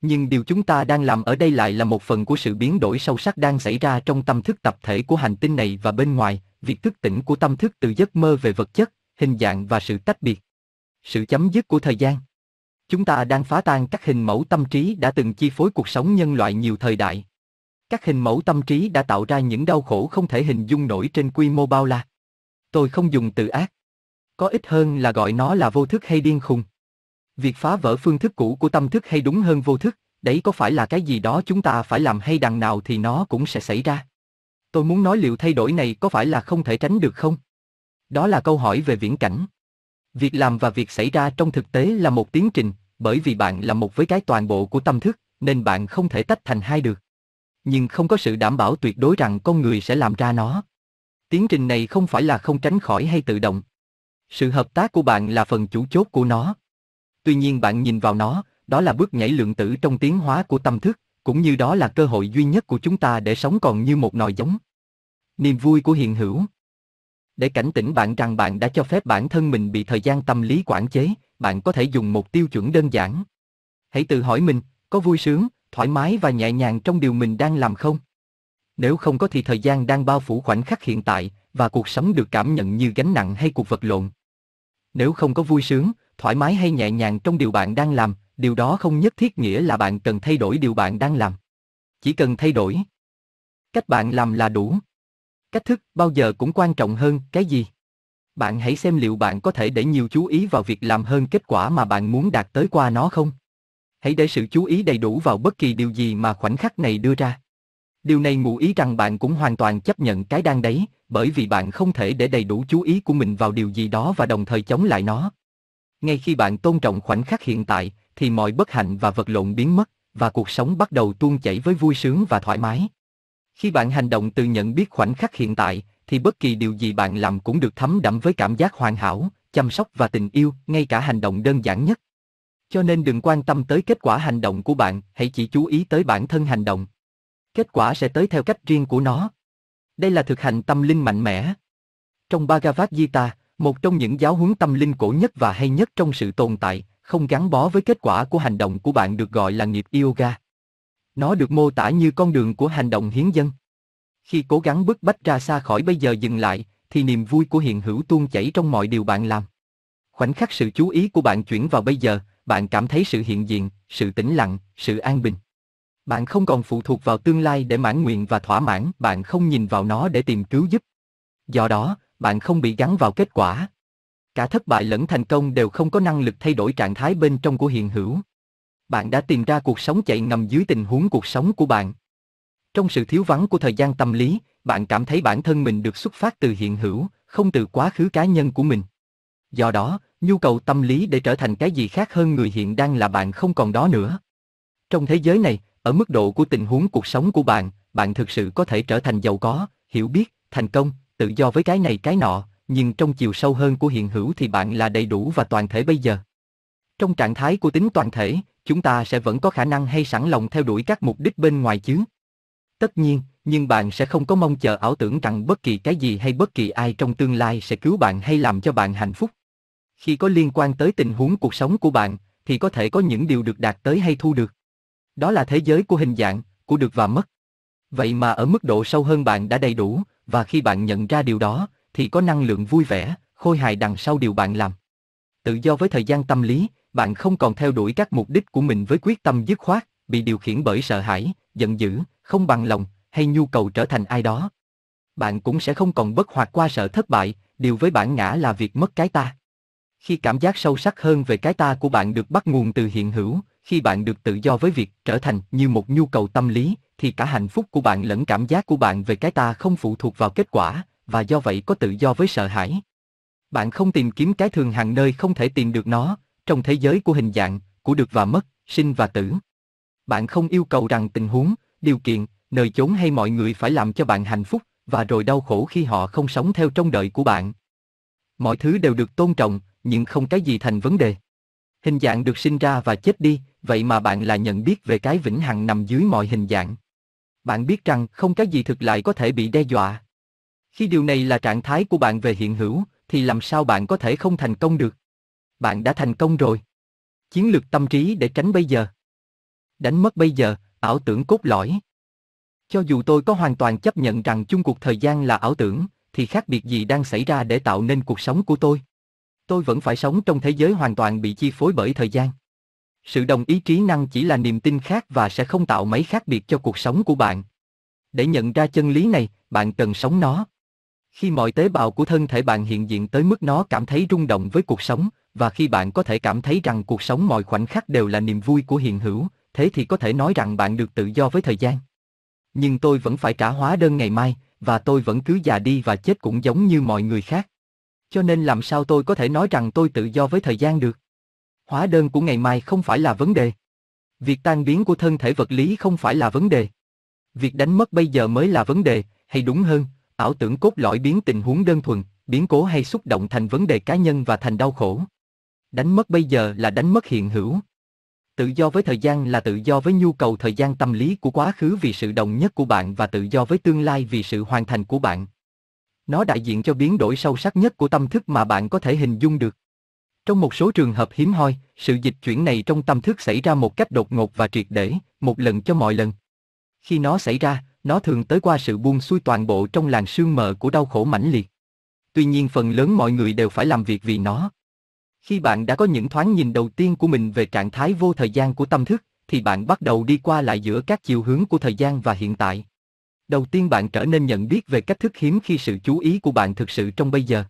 Nhưng điều chúng ta đang làm ở đây lại là một phần của sự biến đổi sâu sắc đang xảy ra trong tâm thức tập thể của hành tinh này và bên ngoài, việc thức tỉnh của tâm thức từ giấc mơ về vật chất, hình dạng và sự tách biệt. Sự chấm dứt của thời gian. Chúng ta đang phá tan các hình mẫu tâm trí đã từng chi phối cuộc sống nhân loại nhiều thời đại. Các hình mẫu tâm trí đã tạo ra những đau khổ không thể hình dung nổi trên quy mô bao la. Tôi không dùng từ ác. Có ít hơn là gọi nó là vô thức hay điên khùng. Việc phá vỡ phương thức cũ của tâm thức hay đúng hơn vô thức, đấy có phải là cái gì đó chúng ta phải làm hay đằng nào thì nó cũng sẽ xảy ra. Tôi muốn nói liệu thay đổi này có phải là không thể tránh được không? Đó là câu hỏi về viễn cảnh. Việc làm và việc xảy ra trong thực tế là một tiến trình, bởi vì bạn là một với cái toàn bộ của tâm thức, nên bạn không thể tách thành hai được. Nhưng không có sự đảm bảo tuyệt đối rằng con người sẽ làm ra nó. Tiến trình này không phải là không tránh khỏi hay tự động. Sự hợp tác của bạn là phần chủ chốt của nó. Tuy nhiên bạn nhìn vào nó, đó là bước nhảy lượng tử trong tiến hóa của tâm thức, cũng như đó là cơ hội duy nhất của chúng ta để sống còn như một nòi giống. Niềm vui của hiện hữu. Để cảnh tỉnh bạn rằng bạn đã cho phép bản thân mình bị thời gian tâm lý quản chế, bạn có thể dùng một tiêu chuẩn đơn giản. Hãy tự hỏi mình, có vui sướng, thoải mái và nhẹ nhàng trong điều mình đang làm không? Nếu không có thì thời gian đang bao phủ khoảnh khắc hiện tại, và cuộc sống được cảm nhận như gánh nặng hay cuộc vật lộn. Nếu không có vui sướng, thoải mái hay nhẹ nhàng trong điều bạn đang làm, điều đó không nhất thiết nghĩa là bạn cần thay đổi điều bạn đang làm. Chỉ cần thay đổi cách bạn làm là đủ. Cách thức bao giờ cũng quan trọng hơn cái gì? Bạn hãy xem liệu bạn có thể để nhiều chú ý vào việc làm hơn kết quả mà bạn muốn đạt tới qua nó không? Hãy để sự chú ý đầy đủ vào bất kỳ điều gì mà khoảnh khắc này đưa ra. Điều này ngụ ý rằng bạn cũng hoàn toàn chấp nhận cái đang đấy, bởi vì bạn không thể để đầy đủ chú ý của mình vào điều gì đó và đồng thời chống lại nó. Ngay khi bạn tôn trọng khoảnh khắc hiện tại, thì mọi bất hạnh và vật lộn biến mất, và cuộc sống bắt đầu tuôn chảy với vui sướng và thoải mái. Khi bạn hành động từ nhận biết khoảnh khắc hiện tại, thì bất kỳ điều gì bạn làm cũng được thấm đẫm với cảm giác hoàn hảo, chăm sóc và tình yêu, ngay cả hành động đơn giản nhất. Cho nên đừng quan tâm tới kết quả hành động của bạn, hãy chỉ chú ý tới bản thân hành động. Kết quả sẽ tới theo cách riêng của nó. Đây là thực hành tâm linh mạnh mẽ. Trong Bhagavad Gita, một trong những giáo huấn tâm linh cổ nhất và hay nhất trong sự tồn tại, không gắn bó với kết quả của hành động của bạn được gọi là nghiệp yoga. Nó được mô tả như con đường của hành động hiến dân. Khi cố gắng bức bách ra xa khỏi bây giờ dừng lại, thì niềm vui của hiện hữu tuôn chảy trong mọi điều bạn làm. Khoảnh khắc sự chú ý của bạn chuyển vào bây giờ, bạn cảm thấy sự hiện diện, sự tĩnh lặng, sự an bình. Bạn không còn phụ thuộc vào tương lai để mãn nguyện và thỏa mãn, bạn không nhìn vào nó để tìm cứu giúp. Do đó, bạn không bị gắn vào kết quả. Cả thất bại lẫn thành công đều không có năng lực thay đổi trạng thái bên trong của hiện hữu. Bạn đã tìm ra cuộc sống chạy ngầm dưới tình huống cuộc sống của bạn. Trong sự thiếu vắng của thời gian tâm lý, bạn cảm thấy bản thân mình được xuất phát từ hiện hữu, không từ quá khứ cá nhân của mình. Do đó, nhu cầu tâm lý để trở thành cái gì khác hơn người hiện đang là bạn không còn đó nữa. Trong thế giới này, ở mức độ của tình huống cuộc sống của bạn, bạn thực sự có thể trở thành giàu có, hiểu biết, thành công, tự do với cái này cái nọ, nhưng trong chiều sâu hơn của hiện hữu thì bạn là đầy đủ và toàn thể bây giờ. Trong trạng thái của tính toàn thể, chúng ta sẽ vẫn có khả năng hay sẵn lòng theo đuổi các mục đích bên ngoài chứ. Tất nhiên, nhưng bạn sẽ không có mong chờ ảo tưởng rằng bất kỳ cái gì hay bất kỳ ai trong tương lai sẽ cứu bạn hay làm cho bạn hạnh phúc. Khi có liên quan tới tình huống cuộc sống của bạn, thì có thể có những điều được đạt tới hay thu được. Đó là thế giới của hình dạng, của được và mất. Vậy mà ở mức độ sâu hơn bạn đã đầy đủ, và khi bạn nhận ra điều đó, thì có năng lượng vui vẻ, khôi hài đằng sau điều bạn làm. Tự do với thời gian tâm lý, bạn không còn theo đuổi các mục đích của mình với quyết tâm dứt khoát, bị điều khiển bởi sợ hãi, giận dữ, không bằng lòng, hay nhu cầu trở thành ai đó. Bạn cũng sẽ không còn bất hoạt qua sợ thất bại, điều với bản ngã là việc mất cái ta. Khi cảm giác sâu sắc hơn về cái ta của bạn được bắt nguồn từ hiện hữu, khi bạn được tự do với việc trở thành như một nhu cầu tâm lý, thì cả hạnh phúc của bạn lẫn cảm giác của bạn về cái ta không phụ thuộc vào kết quả, và do vậy có tự do với sợ hãi. Bạn không tìm kiếm cái thường hàng nơi không thể tìm được nó, trong thế giới của hình dạng, của được và mất, sinh và tử. Bạn không yêu cầu rằng tình huống, điều kiện, nơi chốn hay mọi người phải làm cho bạn hạnh phúc, và rồi đau khổ khi họ không sống theo trông đợi của bạn. Mọi thứ đều được tôn trọng, nhưng không cái gì thành vấn đề. Hình dạng được sinh ra và chết đi, vậy mà bạn là nhận biết về cái vĩnh hằng nằm dưới mọi hình dạng. Bạn biết rằng không cái gì thực lại có thể bị đe dọa. Khi điều này là trạng thái của bạn về hiện hữu, thì làm sao bạn có thể không thành công được? Bạn đã thành công rồi. Chiến lược tâm trí để tránh bây giờ. Đánh mất bây giờ, ảo tưởng cốt lõi. Cho dù tôi có hoàn toàn chấp nhận rằng chung cuộc thời gian là ảo tưởng, thì khác biệt gì đang xảy ra để tạo nên cuộc sống của tôi? Tôi vẫn phải sống trong thế giới hoàn toàn bị chi phối bởi thời gian. Sự đồng ý trí năng chỉ là niềm tin khác và sẽ không tạo mấy khác biệt cho cuộc sống của bạn. Để nhận ra chân lý này, bạn cần sống nó. Khi mọi tế bào của thân thể bạn hiện diện tới mức nó cảm thấy rung động với cuộc sống, và khi bạn có thể cảm thấy rằng cuộc sống mọi khoảnh khắc đều là niềm vui của hiện hữu, thế thì có thể nói rằng bạn được tự do với thời gian. Nhưng tôi vẫn phải trả hóa đơn ngày mai, và tôi vẫn cứ già đi và chết cũng giống như mọi người khác. Cho nên làm sao tôi có thể nói rằng tôi tự do với thời gian được? Hóa đơn của ngày mai không phải là vấn đề. Việc tan biến của thân thể vật lý không phải là vấn đề. Việc đánh mất bây giờ mới là vấn đề, hay đúng hơn, ảo tưởng cốt lõi biến tình huống đơn thuần, biến cố hay xúc động thành vấn đề cá nhân và thành đau khổ. Đánh mất bây giờ là đánh mất hiện hữu. Tự do với thời gian là tự do với nhu cầu thời gian tâm lý của quá khứ vì sự đồng nhất của bạn và tự do với tương lai vì sự hoàn thành của bạn. Nó đại diện cho biến đổi sâu sắc nhất của tâm thức mà bạn có thể hình dung được. Trong một số trường hợp hiếm hoi, sự dịch chuyển này trong tâm thức xảy ra một cách đột ngột và triệt để, một lần cho mọi lần. Khi nó xảy ra, nó thường tới qua sự buông xuôi toàn bộ trong làn sương mờ của đau khổ mãnh liệt. Tuy nhiên phần lớn mọi người đều phải làm việc vì nó. Khi bạn đã có những thoáng nhìn đầu tiên của mình về trạng thái vô thời gian của tâm thức, thì bạn bắt đầu đi qua lại giữa các chiều hướng của thời gian và hiện tại. Đầu tiên bạn trở nên nhận biết về cách thức hiếm khi sự chú ý của bạn thực sự trong bây giờ.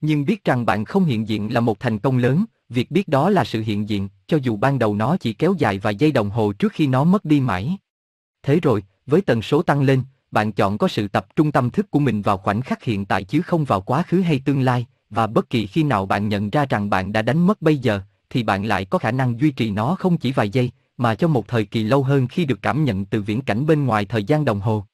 Nhưng biết rằng bạn không hiện diện là một thành công lớn, việc biết đó là sự hiện diện, cho dù ban đầu nó chỉ kéo dài vài giây đồng hồ trước khi nó mất đi mãi. Thế rồi, với tần số tăng lên, bạn chọn có sự tập trung tâm thức của mình vào khoảnh khắc hiện tại chứ không vào quá khứ hay tương lai, và bất kỳ khi nào bạn nhận ra rằng bạn đã đánh mất bây giờ, thì bạn lại có khả năng duy trì nó không chỉ vài giây, mà cho một thời kỳ lâu hơn khi được cảm nhận từ viễn cảnh bên ngoài thời gian đồng hồ.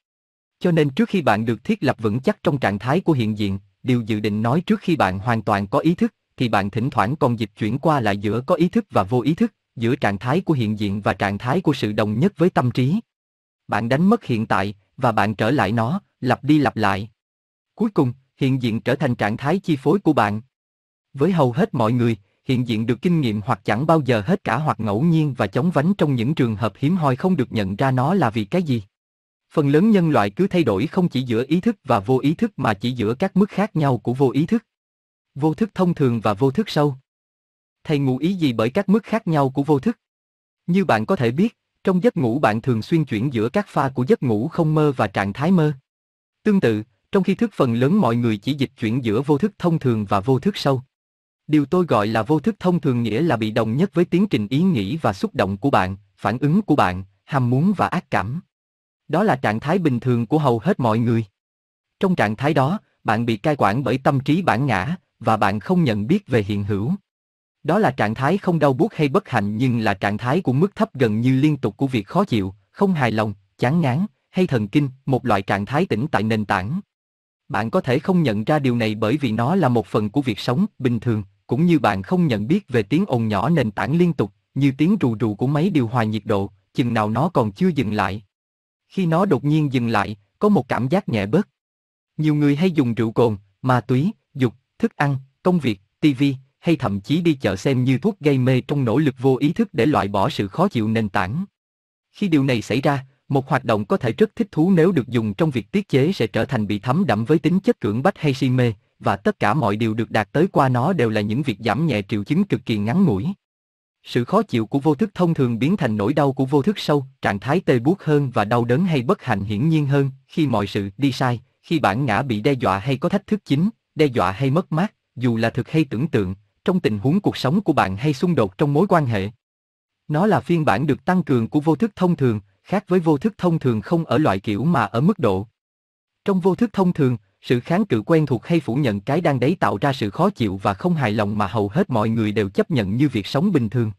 Cho nên trước khi bạn được thiết lập vững chắc trong trạng thái của hiện diện, điều dự định nói trước khi bạn hoàn toàn có ý thức, thì bạn thỉnh thoảng còn dịch chuyển qua lại giữa có ý thức và vô ý thức, giữa trạng thái của hiện diện và trạng thái của sự đồng nhất với tâm trí. Bạn đánh mất hiện tại, và bạn trở lại nó, lặp đi lặp lại. Cuối cùng, hiện diện trở thành trạng thái chi phối của bạn. Với hầu hết mọi người, hiện diện được kinh nghiệm hoặc chẳng bao giờ hết cả hoặc ngẫu nhiên và chống vánh trong những trường hợp hiếm hoi không được nhận ra nó là vì cái gì. Phần lớn nhân loại cứ thay đổi không chỉ giữa ý thức và vô ý thức mà chỉ giữa các mức khác nhau của vô ý thức. Vô thức thông thường và vô thức sâu. Thầy ngụ ý gì bởi các mức khác nhau của vô thức? Như bạn có thể biết, trong giấc ngủ bạn thường xuyên chuyển giữa các pha của giấc ngủ không mơ và trạng thái mơ. Tương tự, trong khi thức phần lớn mọi người chỉ dịch chuyển giữa vô thức thông thường và vô thức sâu. Điều tôi gọi là vô thức thông thường nghĩa là bị đồng nhất với tiến trình ý nghĩ và xúc động của bạn, phản ứng của bạn, ham muốn và ác cảm. Đó là trạng thái bình thường của hầu hết mọi người. Trong trạng thái đó, bạn bị cai quản bởi tâm trí bản ngã, và bạn không nhận biết về hiện hữu. Đó là trạng thái không đau buốt hay bất hạnh nhưng là trạng thái của mức thấp gần như liên tục của việc khó chịu, không hài lòng, chán ngán, hay thần kinh, một loại trạng thái tĩnh tại nền tảng. Bạn có thể không nhận ra điều này bởi vì nó là một phần của việc sống bình thường, cũng như bạn không nhận biết về tiếng ồn nhỏ nền tảng liên tục, như tiếng rù rù của máy điều hòa nhiệt độ, chừng nào nó còn chưa dừng lại. Khi nó đột nhiên dừng lại, có một cảm giác nhẹ bớt. Nhiều người hay dùng rượu cồn, ma túy, dục, thức ăn, công việc, tivi, hay thậm chí đi chợ xem như thuốc gây mê trong nỗ lực vô ý thức để loại bỏ sự khó chịu nền tảng. Khi điều này xảy ra, một hoạt động có thể rất thích thú nếu được dùng trong việc tiết chế sẽ trở thành bị thấm đẫm với tính chất cưỡng bách hay si mê, và tất cả mọi điều được đạt tới qua nó đều là những việc giảm nhẹ triệu chứng cực kỳ ngắn ngủi. Sự khó chịu của vô thức thông thường biến thành nỗi đau của vô thức sâu, trạng thái tê buốt hơn và đau đớn hay bất hạnh hiển nhiên hơn, khi mọi sự đi sai, khi bản ngã bị đe dọa hay có thách thức chính, đe dọa hay mất mát, dù là thực hay tưởng tượng, trong tình huống cuộc sống của bạn hay xung đột trong mối quan hệ. Nó là phiên bản được tăng cường của vô thức thông thường, khác với vô thức thông thường không ở loại kiểu mà ở mức độ. Trong vô thức thông thường, sự kháng cự quen thuộc hay phủ nhận cái đang đấy tạo ra sự khó chịu và không hài lòng mà hầu hết mọi người đều chấp nhận như việc sống bình thường.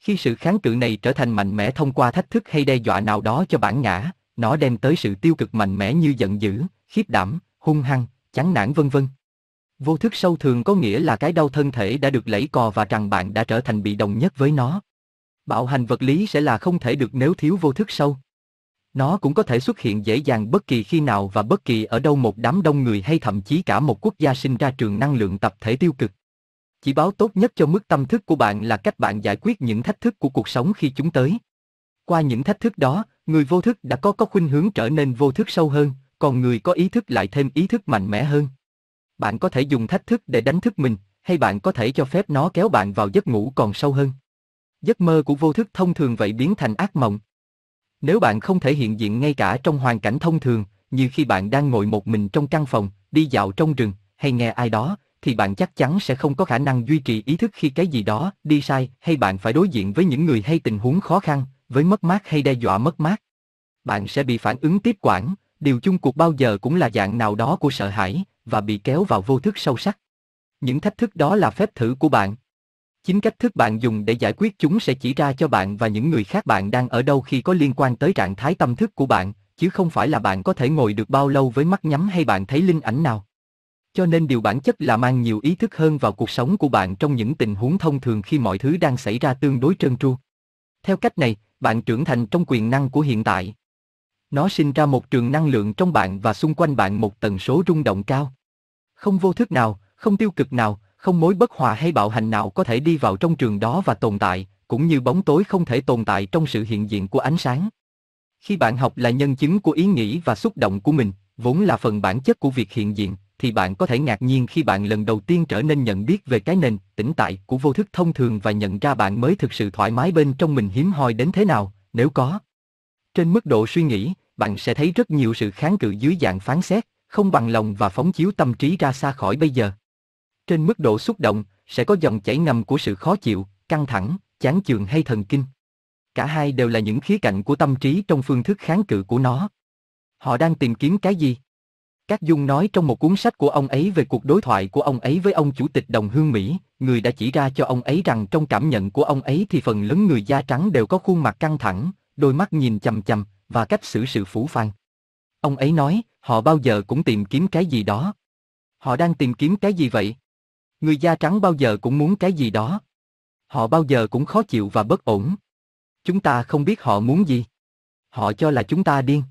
Khi sự kháng cự này trở thành mạnh mẽ thông qua thách thức hay đe dọa nào đó cho bản ngã, nó đem tới sự tiêu cực mạnh mẽ như giận dữ, khiếp đảm, hung hăng, chán nản vân vân. Vô thức sâu thường có nghĩa là cái đau thân thể đã được lẫy cò và rằng bạn đã trở thành bị đồng nhất với nó. Bạo hành vật lý sẽ là không thể được nếu thiếu vô thức sâu. Nó cũng có thể xuất hiện dễ dàng bất kỳ khi nào và bất kỳ ở đâu một đám đông người hay thậm chí cả một quốc gia sinh ra trường năng lượng tập thể tiêu cực. Chỉ báo tốt nhất cho mức tâm thức của bạn là cách bạn giải quyết những thách thức của cuộc sống khi chúng tới. Qua những thách thức đó, người vô thức đã có có khuynh hướng trở nên vô thức sâu hơn, còn người có ý thức lại thêm ý thức mạnh mẽ hơn. Bạn có thể dùng thách thức để đánh thức mình, hay bạn có thể cho phép nó kéo bạn vào giấc ngủ còn sâu hơn. Giấc mơ của vô thức thông thường vậy biến thành ác mộng. Nếu bạn không thể hiện diện ngay cả trong hoàn cảnh thông thường, như khi bạn đang ngồi một mình trong căn phòng, đi dạo trong rừng, hay nghe ai đó, thì bạn chắc chắn sẽ không có khả năng duy trì ý thức khi cái gì đó đi sai hay bạn phải đối diện với những người hay tình huống khó khăn, với mất mát hay đe dọa mất mát. Bạn sẽ bị phản ứng tiếp quản, điều chung cuộc bao giờ cũng là dạng nào đó của sợ hãi và bị kéo vào vô thức sâu sắc. Những thách thức đó là phép thử của bạn. Chính cách thức bạn dùng để giải quyết chúng sẽ chỉ ra cho bạn và những người khác bạn đang ở đâu khi có liên quan tới trạng thái tâm thức của bạn, chứ không phải là bạn có thể ngồi được bao lâu với mắt nhắm hay bạn thấy linh ảnh nào. Cho nên điều bản chất là mang nhiều ý thức hơn vào cuộc sống của bạn trong những tình huống thông thường khi mọi thứ đang xảy ra tương đối trơn tru. Theo cách này, bạn trưởng thành trong quyền năng của hiện tại. Nó sinh ra một trường năng lượng trong bạn và xung quanh bạn một tần số rung động cao. Không vô thức nào, không tiêu cực nào, không mối bất hòa hay bạo hành nào có thể đi vào trong trường đó và tồn tại, cũng như bóng tối không thể tồn tại trong sự hiện diện của ánh sáng. Khi bạn học là nhân chứng của ý nghĩ và xúc động của mình, vốn là phần bản chất của việc hiện diện, thì bạn có thể ngạc nhiên khi bạn lần đầu tiên trở nên nhận biết về cái nền, tĩnh tại của vô thức thông thường và nhận ra bạn mới thực sự thoải mái bên trong mình hiếm hoi đến thế nào, nếu có. Trên mức độ suy nghĩ, bạn sẽ thấy rất nhiều sự kháng cự dưới dạng phán xét, không bằng lòng và phóng chiếu tâm trí ra xa khỏi bây giờ. Trên mức độ xúc động, sẽ có dòng chảy ngầm của sự khó chịu, căng thẳng, chán chường hay thần kinh. Cả hai đều là những khía cạnh của tâm trí trong phương thức kháng cự của nó. Họ đang tìm kiếm cái gì? Các Dung nói trong một cuốn sách của ông ấy về cuộc đối thoại của ông ấy với ông chủ tịch đồng hương Mỹ, người đã chỉ ra cho ông ấy rằng trong cảm nhận của ông ấy thì phần lớn người da trắng đều có khuôn mặt căng thẳng, đôi mắt nhìn chằm chằm, và cách xử sự phủ phàng. Ông ấy nói, họ bao giờ cũng tìm kiếm cái gì đó. Họ đang tìm kiếm cái gì vậy? Người da trắng bao giờ cũng muốn cái gì đó. Họ bao giờ cũng khó chịu và bất ổn. Chúng ta không biết họ muốn gì. Họ cho là chúng ta điên.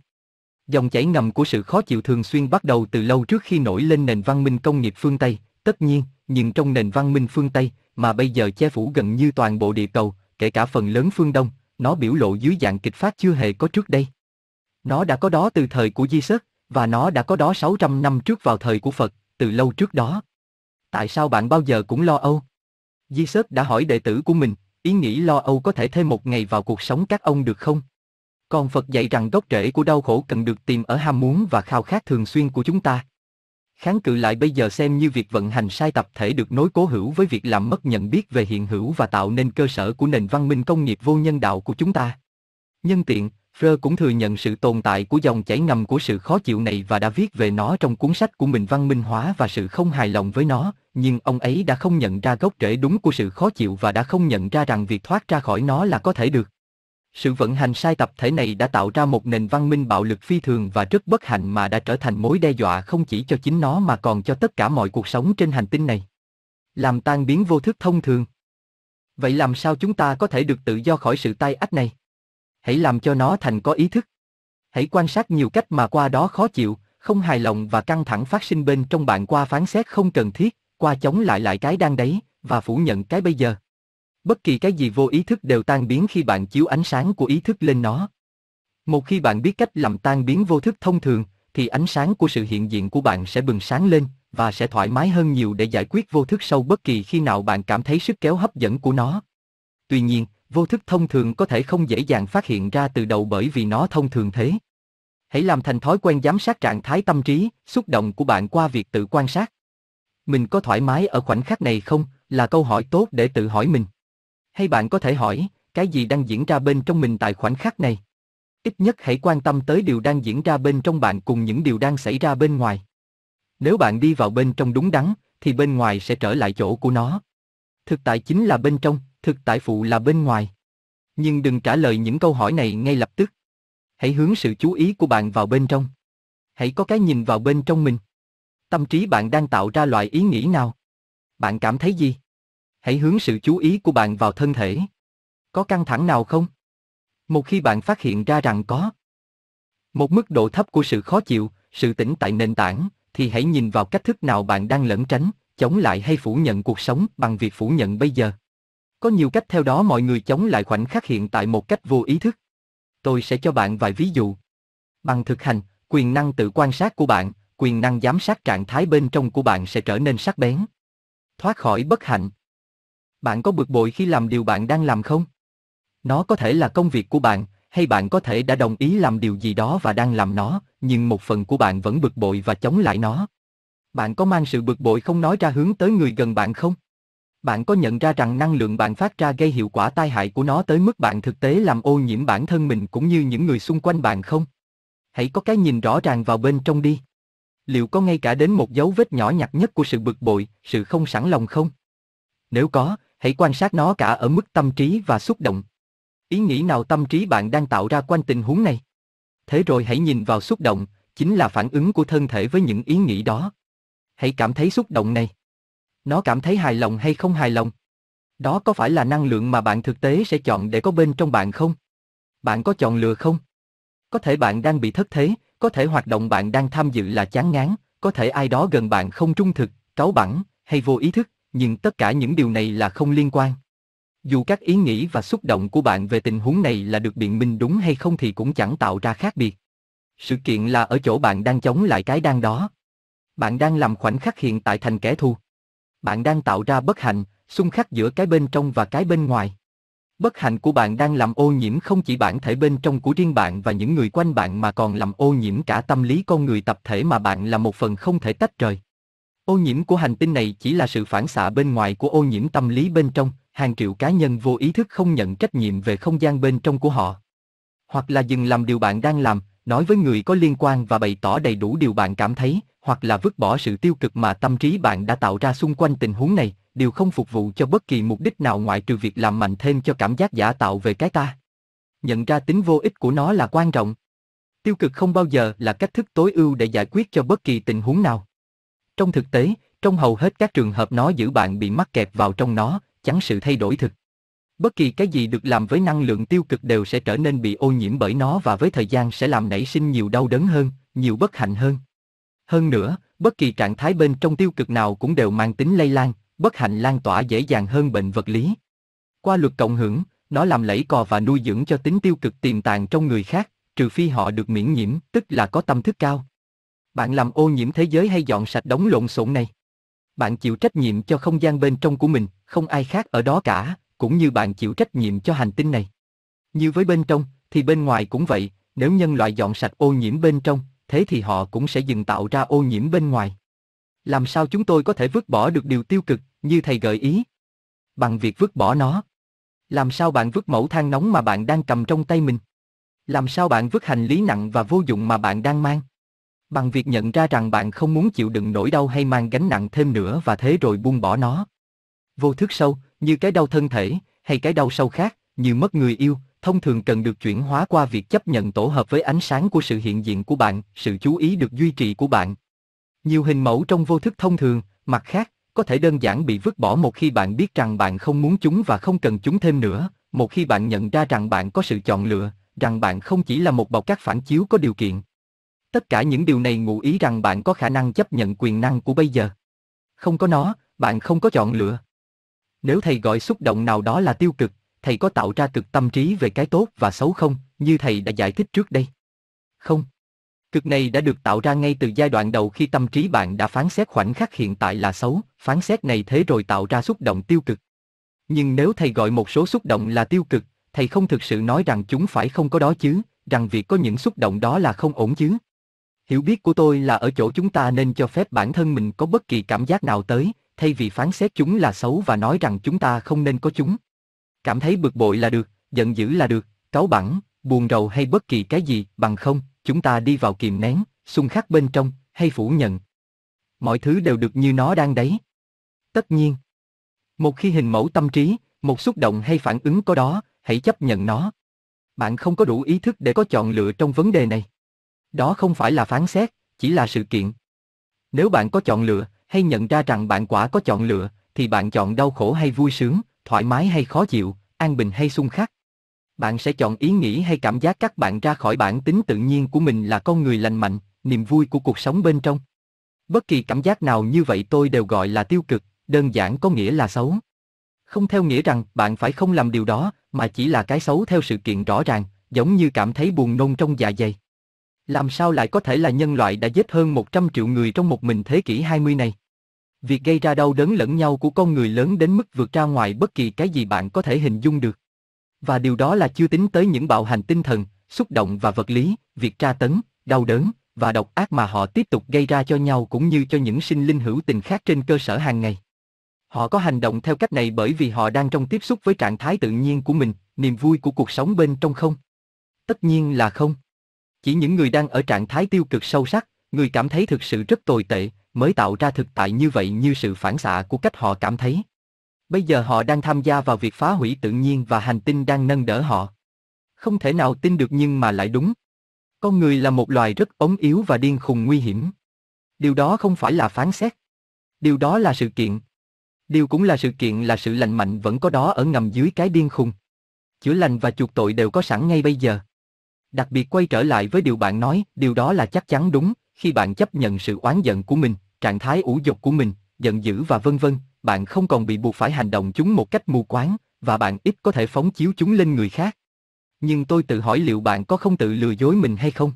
Dòng chảy ngầm của sự khó chịu thường xuyên bắt đầu từ lâu trước khi nổi lên nền văn minh công nghiệp phương Tây, tất nhiên, nhưng trong nền văn minh phương Tây, mà bây giờ che phủ gần như toàn bộ địa cầu, kể cả phần lớn phương Đông, nó biểu lộ dưới dạng kịch phát chưa hề có trước đây. Nó đã có đó từ thời của Di Sớt, và nó đã có đó 600 năm trước vào thời của Phật, từ lâu trước đó. Tại sao bạn bao giờ cũng lo âu? Di Sớt đã hỏi đệ tử của mình, ý nghĩ lo âu có thể thêm một ngày vào cuộc sống các ông được không? Còn Phật dạy rằng gốc rễ của đau khổ cần được tìm ở ham muốn và khao khát thường xuyên của chúng ta. Kháng cự lại bây giờ xem như việc vận hành sai tập thể được nối cố hữu với việc làm mất nhận biết về hiện hữu và tạo nên cơ sở của nền văn minh công nghiệp vô nhân đạo của chúng ta. Nhân tiện, Rơ cũng thừa nhận sự tồn tại của dòng chảy ngầm của sự khó chịu này và đã viết về nó trong cuốn sách của mình Văn minh hóa và sự không hài lòng với nó, nhưng ông ấy đã không nhận ra gốc rễ đúng của sự khó chịu và đã không nhận ra rằng việc thoát ra khỏi nó là có thể được. Sự vận hành sai tập thể này đã tạo ra một nền văn minh bạo lực phi thường và rất bất hạnh mà đã trở thành mối đe dọa không chỉ cho chính nó mà còn cho tất cả mọi cuộc sống trên hành tinh này. Làm tan biến vô thức thông thường. Vậy làm sao chúng ta có thể được tự do khỏi sự tai ách này? Hãy làm cho nó thành có ý thức. Hãy quan sát nhiều cách mà qua đó khó chịu, không hài lòng và căng thẳng phát sinh bên trong bạn qua phán xét không cần thiết, qua chống lại lại cái đang đấy, và phủ nhận cái bây giờ. Bất kỳ cái gì vô ý thức đều tan biến khi bạn chiếu ánh sáng của ý thức lên nó. Một khi bạn biết cách làm tan biến vô thức thông thường, thì ánh sáng của sự hiện diện của bạn sẽ bừng sáng lên và sẽ thoải mái hơn nhiều để giải quyết vô thức sâu bất kỳ khi nào bạn cảm thấy sức kéo hấp dẫn của nó. Tuy nhiên, vô thức thông thường có thể không dễ dàng phát hiện ra từ đầu bởi vì nó thông thường thế. Hãy làm thành thói quen giám sát trạng thái tâm trí, xúc động của bạn qua việc tự quan sát. Mình có thoải mái ở khoảnh khắc này không? Là câu hỏi tốt để tự hỏi mình. Hay bạn có thể hỏi, cái gì đang diễn ra bên trong mình tại khoảnh khắc này? Ít nhất hãy quan tâm tới điều đang diễn ra bên trong bạn cùng những điều đang xảy ra bên ngoài. Nếu bạn đi vào bên trong đúng đắn, thì bên ngoài sẽ trở lại chỗ của nó. Thực tại chính là bên trong, thực tại phụ là bên ngoài. Nhưng đừng trả lời những câu hỏi này ngay lập tức. Hãy hướng sự chú ý của bạn vào bên trong. Hãy có cái nhìn vào bên trong mình. Tâm trí bạn đang tạo ra loại ý nghĩ nào? Bạn cảm thấy gì? Hãy hướng sự chú ý của bạn vào thân thể. Có căng thẳng nào không? Một khi bạn phát hiện ra rằng có một mức độ thấp của sự khó chịu, sự tĩnh tại nền tảng, thì hãy nhìn vào cách thức nào bạn đang lẩn tránh, chống lại hay phủ nhận cuộc sống bằng việc phủ nhận bây giờ. Có nhiều cách theo đó mọi người chống lại khoảnh khắc hiện tại một cách vô ý thức. Tôi sẽ cho bạn vài ví dụ. Bằng thực hành, quyền năng tự quan sát của bạn, quyền năng giám sát trạng thái bên trong của bạn sẽ trở nên sắc bén. Thoát khỏi bất hạnh. Bạn có bực bội khi làm điều bạn đang làm không? Nó có thể là công việc của bạn, hay bạn có thể đã đồng ý làm điều gì đó và đang làm nó, nhưng một phần của bạn vẫn bực bội và chống lại nó. Bạn có mang sự bực bội không nói ra hướng tới người gần bạn không? Bạn có nhận ra rằng năng lượng bạn phát ra gây hiệu quả tai hại của nó tới mức bạn thực tế làm ô nhiễm bản thân mình cũng như những người xung quanh bạn không? Hãy có cái nhìn rõ ràng vào bên trong đi. Liệu có ngay cả đến một dấu vết nhỏ nhặt nhất của sự bực bội, sự không sẵn lòng không? Nếu có, hãy quan sát nó cả ở mức tâm trí và xúc động. Ý nghĩ nào tâm trí bạn đang tạo ra quanh tình huống này? Thế rồi hãy nhìn vào xúc động, chính là phản ứng của thân thể với những ý nghĩ đó. Hãy cảm thấy xúc động này. Nó cảm thấy hài lòng hay không hài lòng? Đó có phải là năng lượng mà bạn thực tế sẽ chọn để có bên trong bạn không? Bạn có chọn lựa không? Có thể bạn đang bị thất thế, có thể hoạt động bạn đang tham dự là chán ngán, có thể ai đó gần bạn không trung thực, cáu bẳn, hay vô ý thức, nhưng tất cả những điều này là không liên quan. Dù các ý nghĩ và xúc động của bạn về tình huống này là được biện minh đúng hay không thì cũng chẳng tạo ra khác biệt. Sự kiện là ở chỗ bạn đang chống lại cái đang đó. Bạn đang làm khoảnh khắc hiện tại thành kẻ thù. Bạn đang tạo ra bất hạnh, xung khắc giữa cái bên trong và cái bên ngoài. Bất hạnh của bạn đang làm ô nhiễm không chỉ bản thể bên trong của riêng bạn và những người quanh bạn mà còn làm ô nhiễm cả tâm lý con người tập thể mà bạn là một phần không thể tách rời. Ô nhiễm của hành tinh này chỉ là sự phản xạ bên ngoài của ô nhiễm tâm lý bên trong, hàng triệu cá nhân vô ý thức không nhận trách nhiệm về không gian bên trong của họ. Hoặc là dừng làm điều bạn đang làm, nói với người có liên quan và bày tỏ đầy đủ điều bạn cảm thấy, hoặc là vứt bỏ sự tiêu cực mà tâm trí bạn đã tạo ra xung quanh tình huống này, điều không phục vụ cho bất kỳ mục đích nào ngoại trừ việc làm mạnh thêm cho cảm giác giả tạo về cái ta. Nhận ra tính vô ích của nó là quan trọng. Tiêu cực không bao giờ là cách thức tối ưu để giải quyết cho bất kỳ tình huống nào. Trong thực tế, trong hầu hết các trường hợp nó giữ bạn bị mắc kẹt vào trong nó, chắn sự thay đổi thực. Bất kỳ cái gì được làm với năng lượng tiêu cực đều sẽ trở nên bị ô nhiễm bởi nó và với thời gian sẽ làm nảy sinh nhiều đau đớn hơn, nhiều bất hạnh hơn. Hơn nữa, bất kỳ trạng thái bên trong tiêu cực nào cũng đều mang tính lây lan, bất hạnh lan tỏa dễ dàng hơn bệnh vật lý. Qua luật cộng hưởng, nó làm lẫy cò và nuôi dưỡng cho tính tiêu cực tiềm tàng trong người khác, trừ phi họ được miễn nhiễm, tức là có tâm thức cao. Bạn làm ô nhiễm thế giới hay dọn sạch đống lộn xộn này? Bạn chịu trách nhiệm cho không gian bên trong của mình, không ai khác ở đó cả, cũng như bạn chịu trách nhiệm cho hành tinh này. Như với bên trong, thì bên ngoài cũng vậy, nếu nhân loại dọn sạch ô nhiễm bên trong, thế thì họ cũng sẽ dừng tạo ra ô nhiễm bên ngoài. Làm sao chúng tôi có thể vứt bỏ được điều tiêu cực, như thầy gợi ý? Bằng việc vứt bỏ nó. Làm sao bạn vứt mẫu than nóng mà bạn đang cầm trong tay mình? Làm sao bạn vứt hành lý nặng và vô dụng mà bạn đang mang? Bằng việc nhận ra rằng bạn không muốn chịu đựng nỗi đau hay mang gánh nặng thêm nữa và thế rồi buông bỏ nó. Vô thức sâu, như cái đau thân thể, hay cái đau sâu khác, như mất người yêu, thông thường cần được chuyển hóa qua việc chấp nhận tổ hợp với ánh sáng của sự hiện diện của bạn, sự chú ý được duy trì của bạn. Nhiều hình mẫu trong vô thức thông thường, mặt khác, có thể đơn giản bị vứt bỏ một khi bạn biết rằng bạn không muốn chúng và không cần chúng thêm nữa, một khi bạn nhận ra rằng bạn có sự chọn lựa, rằng bạn không chỉ là một bọc cát phản chiếu có điều kiện. Tất cả những điều này ngụ ý rằng bạn có khả năng chấp nhận quyền năng của bây giờ. Không có nó, bạn không có chọn lựa. Nếu thầy gọi xúc động nào đó là tiêu cực, thầy có tạo ra cực tâm trí về cái tốt và xấu không, như thầy đã giải thích trước đây? Không. Cực này đã được tạo ra ngay từ giai đoạn đầu khi tâm trí bạn đã phán xét khoảnh khắc hiện tại là xấu, phán xét này thế rồi tạo ra xúc động tiêu cực. Nhưng nếu thầy gọi một số xúc động là tiêu cực, thầy không thực sự nói rằng chúng phải không có đó chứ, rằng việc có những xúc động đó là không ổn chứ. Hiểu biết của tôi là ở chỗ chúng ta nên cho phép bản thân mình có bất kỳ cảm giác nào tới, thay vì phán xét chúng là xấu và nói rằng chúng ta không nên có chúng. Cảm thấy bực bội là được, giận dữ là được, cáu bẳn, buồn rầu hay bất kỳ cái gì, bằng không, chúng ta đi vào kìm nén, xung khắc bên trong, hay phủ nhận. Mọi thứ đều được như nó đang đấy. Tất nhiên. Một khi hình mẫu tâm trí, một xúc động hay phản ứng có đó, hãy chấp nhận nó. Bạn không có đủ ý thức để có chọn lựa trong vấn đề này. Đó không phải là phán xét, chỉ là sự kiện. Nếu bạn có chọn lựa, hay nhận ra rằng bạn quả có chọn lựa, thì bạn chọn đau khổ hay vui sướng, thoải mái hay khó chịu, an bình hay xung khắc. Bạn sẽ chọn ý nghĩ hay cảm giác các bạn ra khỏi bản tính tự nhiên của mình là con người lành mạnh, niềm vui của cuộc sống bên trong. Bất kỳ cảm giác nào như vậy tôi đều gọi là tiêu cực, đơn giản có nghĩa là xấu. Không theo nghĩa rằng bạn phải không làm điều đó, mà chỉ là cái xấu theo sự kiện rõ ràng, giống như cảm thấy buồn nôn trong dạ dày. Làm sao lại có thể là nhân loại đã giết hơn 100 triệu người trong một mình thế kỷ 20 này? Việc gây ra đau đớn lẫn nhau của con người lớn đến mức vượt ra ngoài bất kỳ cái gì bạn có thể hình dung được. Và điều đó là chưa tính tới những bạo hành tinh thần, xúc động và vật lý, việc tra tấn, đau đớn và độc ác mà họ tiếp tục gây ra cho nhau cũng như cho những sinh linh hữu tình khác trên cơ sở hàng ngày. Họ có hành động theo cách này bởi vì họ đang trong tiếp xúc với trạng thái tự nhiên của mình, niềm vui của cuộc sống bên trong không? Tất nhiên là không. Chỉ những người đang ở trạng thái tiêu cực sâu sắc, người cảm thấy thực sự rất tồi tệ, mới tạo ra thực tại như vậy như sự phản xạ của cách họ cảm thấy. Bây giờ họ đang tham gia vào việc phá hủy tự nhiên và hành tinh đang nâng đỡ họ. Không thể nào tin được nhưng mà lại đúng. Con người là một loài rất ống yếu và điên khùng nguy hiểm. Điều đó không phải là phán xét. Điều đó là sự kiện. Điều cũng là sự kiện là sự lành mạnh vẫn có đó ở ngầm dưới cái điên khùng. Chữa lành và chuộc tội đều có sẵn ngay bây giờ. Đặc biệt quay trở lại với điều bạn nói, điều đó là chắc chắn đúng, khi bạn chấp nhận sự oán giận của mình, trạng thái ủ dục của mình, giận dữ và vân vân, bạn không còn bị buộc phải hành động chúng một cách mù quáng, và bạn ít có thể phóng chiếu chúng lên người khác. Nhưng tôi tự hỏi liệu bạn có không tự lừa dối mình hay không?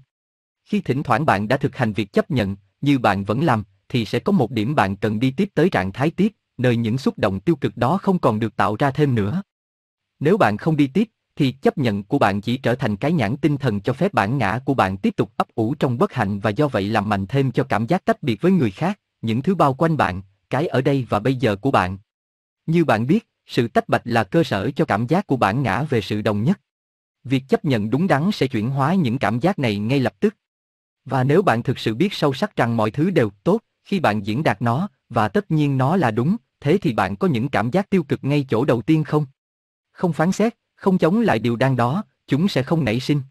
Khi thỉnh thoảng bạn đã thực hành việc chấp nhận, như bạn vẫn làm, thì sẽ có một điểm bạn cần đi tiếp tới trạng thái tiếp, nơi những xúc động tiêu cực đó không còn được tạo ra thêm nữa. Nếu bạn không đi tiếp, thì chấp nhận của bạn chỉ trở thành cái nhãn tinh thần cho phép bản ngã của bạn tiếp tục ấp ủ trong bất hạnh và do vậy làm mạnh thêm cho cảm giác tách biệt với người khác, những thứ bao quanh bạn, cái ở đây và bây giờ của bạn. Như bạn biết, sự tách bạch là cơ sở cho cảm giác của bản ngã về sự đồng nhất. Việc chấp nhận đúng đắn sẽ chuyển hóa những cảm giác này ngay lập tức. Và nếu bạn thực sự biết sâu sắc rằng mọi thứ đều tốt khi bạn diễn đạt nó, và tất nhiên nó là đúng, thế thì bạn có những cảm giác tiêu cực ngay chỗ đầu tiên không? Không phán xét, không chống lại điều đang đó, chúng sẽ không nảy sinh.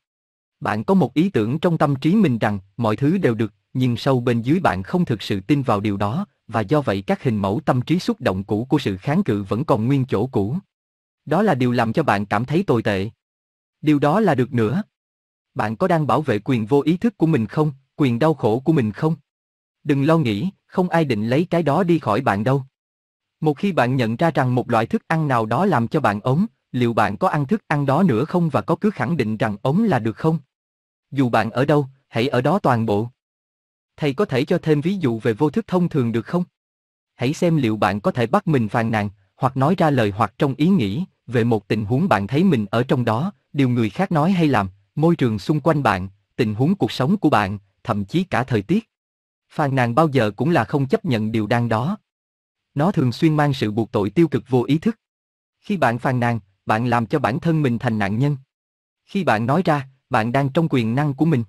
Bạn có một ý tưởng trong tâm trí mình rằng mọi thứ đều được, nhưng sâu bên dưới bạn không thực sự tin vào điều đó, và do vậy các hình mẫu tâm trí xúc động cũ của sự kháng cự vẫn còn nguyên chỗ cũ. Đó là điều làm cho bạn cảm thấy tồi tệ. Điều đó là được nữa. Bạn có đang bảo vệ quyền vô ý thức của mình không, quyền đau khổ của mình không? Đừng lo nghĩ, không ai định lấy cái đó đi khỏi bạn đâu. Một khi bạn nhận ra rằng một loại thức ăn nào đó làm cho bạn ốm, liệu bạn có ăn thức ăn đó nữa không và có cứ khẳng định rằng ống là được không? Dù bạn ở đâu, hãy ở đó toàn bộ. Thầy có thể cho thêm ví dụ về vô thức thông thường được không? Hãy xem liệu bạn có thể bắt mình phàn nàn, hoặc nói ra lời hoặc trong ý nghĩ, về một tình huống bạn thấy mình ở trong đó, điều người khác nói hay làm, môi trường xung quanh bạn, tình huống cuộc sống của bạn, thậm chí cả thời tiết. Phàn nàn bao giờ cũng là không chấp nhận điều đang đó. Nó thường xuyên mang sự buộc tội tiêu cực vô ý thức. Khi bạn phàn nàn, bạn làm cho bản thân mình thành nạn nhân. Khi bạn nói ra, bạn đang trong quyền năng của mình.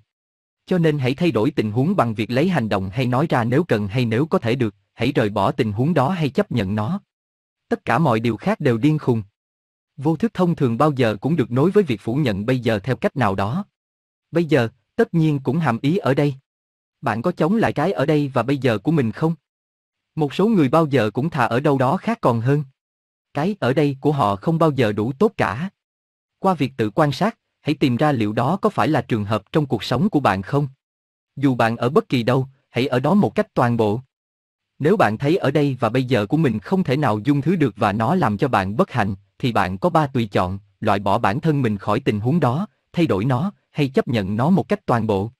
Cho nên hãy thay đổi tình huống bằng việc lấy hành động hay nói ra nếu cần hay nếu có thể được, hãy rời bỏ tình huống đó hay chấp nhận nó. Tất cả mọi điều khác đều điên khùng. Vô thức thông thường bao giờ cũng được nối với việc phủ nhận bây giờ theo cách nào đó. Bây giờ, tất nhiên cũng hàm ý ở đây. Bạn có chống lại cái ở đây và bây giờ của mình không? Một số người bao giờ cũng thà ở đâu đó khác còn hơn. Cái ở đây của họ không bao giờ đủ tốt cả. Qua việc tự quan sát, hãy tìm ra liệu đó có phải là trường hợp trong cuộc sống của bạn không. Dù bạn ở bất kỳ đâu, hãy ở đó một cách toàn bộ. Nếu bạn thấy ở đây và bây giờ của mình không thể nào dung thứ được và nó làm cho bạn bất hạnh, thì bạn có ba tùy chọn, loại bỏ bản thân mình khỏi tình huống đó, thay đổi nó, hay chấp nhận nó một cách toàn bộ.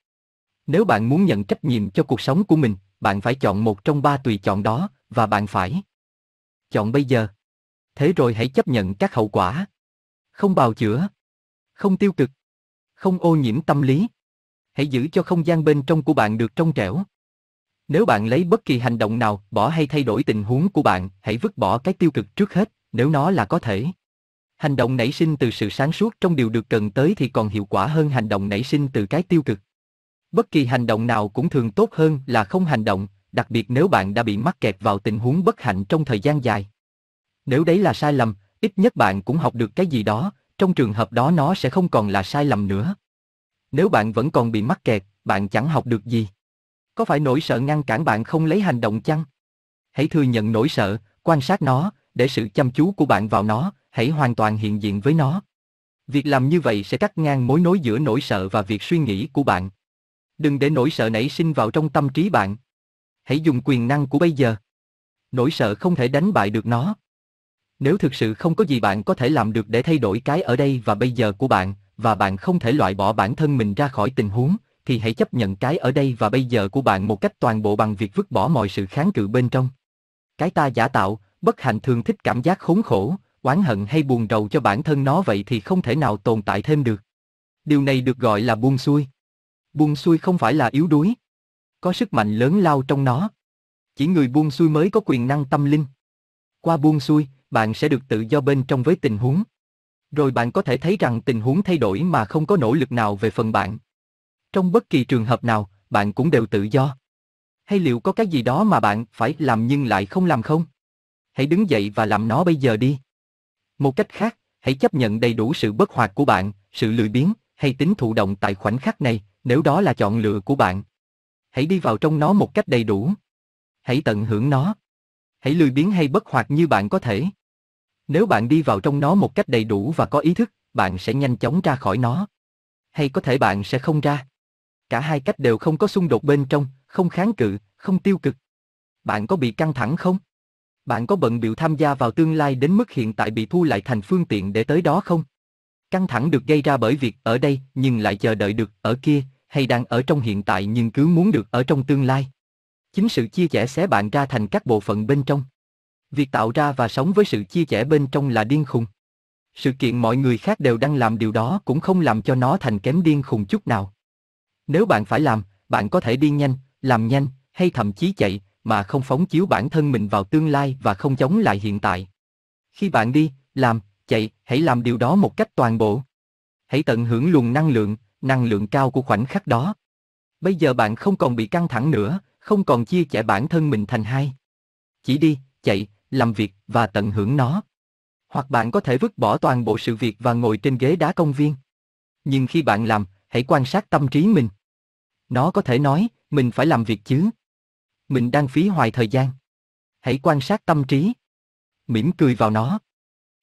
Nếu bạn muốn nhận trách nhiệm cho cuộc sống của mình, bạn phải chọn một trong ba tùy chọn đó, và bạn phải chọn bây giờ. Thế rồi hãy chấp nhận các hậu quả. Không bào chữa. Không tiêu cực. Không ô nhiễm tâm lý. Hãy giữ cho không gian bên trong của bạn được trong trẻo. Nếu bạn lấy bất kỳ hành động nào, bỏ hay thay đổi tình huống của bạn, hãy vứt bỏ cái tiêu cực trước hết, nếu nó là có thể. Hành động nảy sinh từ sự sáng suốt trong điều được cần tới thì còn hiệu quả hơn hành động nảy sinh từ cái tiêu cực. Bất kỳ hành động nào cũng thường tốt hơn là không hành động, đặc biệt nếu bạn đã bị mắc kẹt vào tình huống bất hạnh trong thời gian dài. Nếu đấy là sai lầm, ít nhất bạn cũng học được cái gì đó, trong trường hợp đó nó sẽ không còn là sai lầm nữa. Nếu bạn vẫn còn bị mắc kẹt, bạn chẳng học được gì. Có phải nỗi sợ ngăn cản bạn không lấy hành động chăng? Hãy thừa nhận nỗi sợ, quan sát nó, để sự chăm chú của bạn vào nó, hãy hoàn toàn hiện diện với nó. Việc làm như vậy sẽ cắt ngang mối nối giữa nỗi sợ và việc suy nghĩ của bạn. Đừng để nỗi sợ nảy sinh vào trong tâm trí bạn. Hãy dùng quyền năng của bây giờ. Nỗi sợ không thể đánh bại được nó. Nếu thực sự không có gì bạn có thể làm được để thay đổi cái ở đây và bây giờ của bạn, và bạn không thể loại bỏ bản thân mình ra khỏi tình huống, thì hãy chấp nhận cái ở đây và bây giờ của bạn một cách toàn bộ bằng việc vứt bỏ mọi sự kháng cự bên trong. Cái ta giả tạo, bất hạnh thường thích cảm giác khốn khổ, oán hận hay buồn rầu cho bản thân nó vậy thì không thể nào tồn tại thêm được. Điều này được gọi là buông xuôi. Buông xuôi không phải là yếu đuối. Có sức mạnh lớn lao trong nó. Chỉ người buông xuôi mới có quyền năng tâm linh. Qua buông xuôi, bạn sẽ được tự do bên trong với tình huống. Rồi bạn có thể thấy rằng tình huống thay đổi mà không có nỗ lực nào về phần bạn. Trong bất kỳ trường hợp nào, bạn cũng đều tự do. Hay liệu có cái gì đó mà bạn phải làm nhưng lại không làm không? Hãy đứng dậy và làm nó bây giờ đi. Một cách khác, hãy chấp nhận đầy đủ sự bất hoạt của bạn, sự lười biếng hay tính thụ động tại khoảnh khắc này, nếu đó là chọn lựa của bạn. Hãy đi vào trong nó một cách đầy đủ. Hãy tận hưởng nó. Hãy lười biếng hay bất hoạt như bạn có thể. Nếu bạn đi vào trong nó một cách đầy đủ và có ý thức, bạn sẽ nhanh chóng ra khỏi nó. Hay có thể bạn sẽ không ra. Cả hai cách đều không có xung đột bên trong, không kháng cự, không tiêu cực. Bạn có bị căng thẳng không? Bạn có bận biểu tham gia vào tương lai đến mức hiện tại bị thu lại thành phương tiện để tới đó không? Căng thẳng được gây ra bởi việc ở đây nhưng lại chờ đợi được ở kia, hay đang ở trong hiện tại nhưng cứ muốn được ở trong tương lai. Chính sự chia sẻ xé bạn ra thành các bộ phận bên trong. Việc tạo ra và sống với sự chia sẻ bên trong là điên khùng. Sự kiện mọi người khác đều đang làm điều đó cũng không làm cho nó thành kém điên khùng chút nào. Nếu bạn phải làm, bạn có thể đi nhanh, làm nhanh, hay thậm chí chạy, mà không phóng chiếu bản thân mình vào tương lai và không chống lại hiện tại. Khi bạn đi, làm, chạy, hãy làm điều đó một cách toàn bộ. Hãy tận hưởng luồng năng lượng, năng lượng cao của khoảnh khắc đó. Bây giờ bạn không còn bị căng thẳng nữa, không còn chia sẻ bản thân mình thành hai. Chỉ đi, chạy, làm việc và tận hưởng nó. Hoặc bạn có thể vứt bỏ toàn bộ sự việc và ngồi trên ghế đá công viên. Nhưng khi bạn làm, hãy quan sát tâm trí mình. Nó có thể nói, mình phải làm việc chứ. Mình đang phí hoài thời gian. Hãy quan sát tâm trí. Mỉm cười vào nó.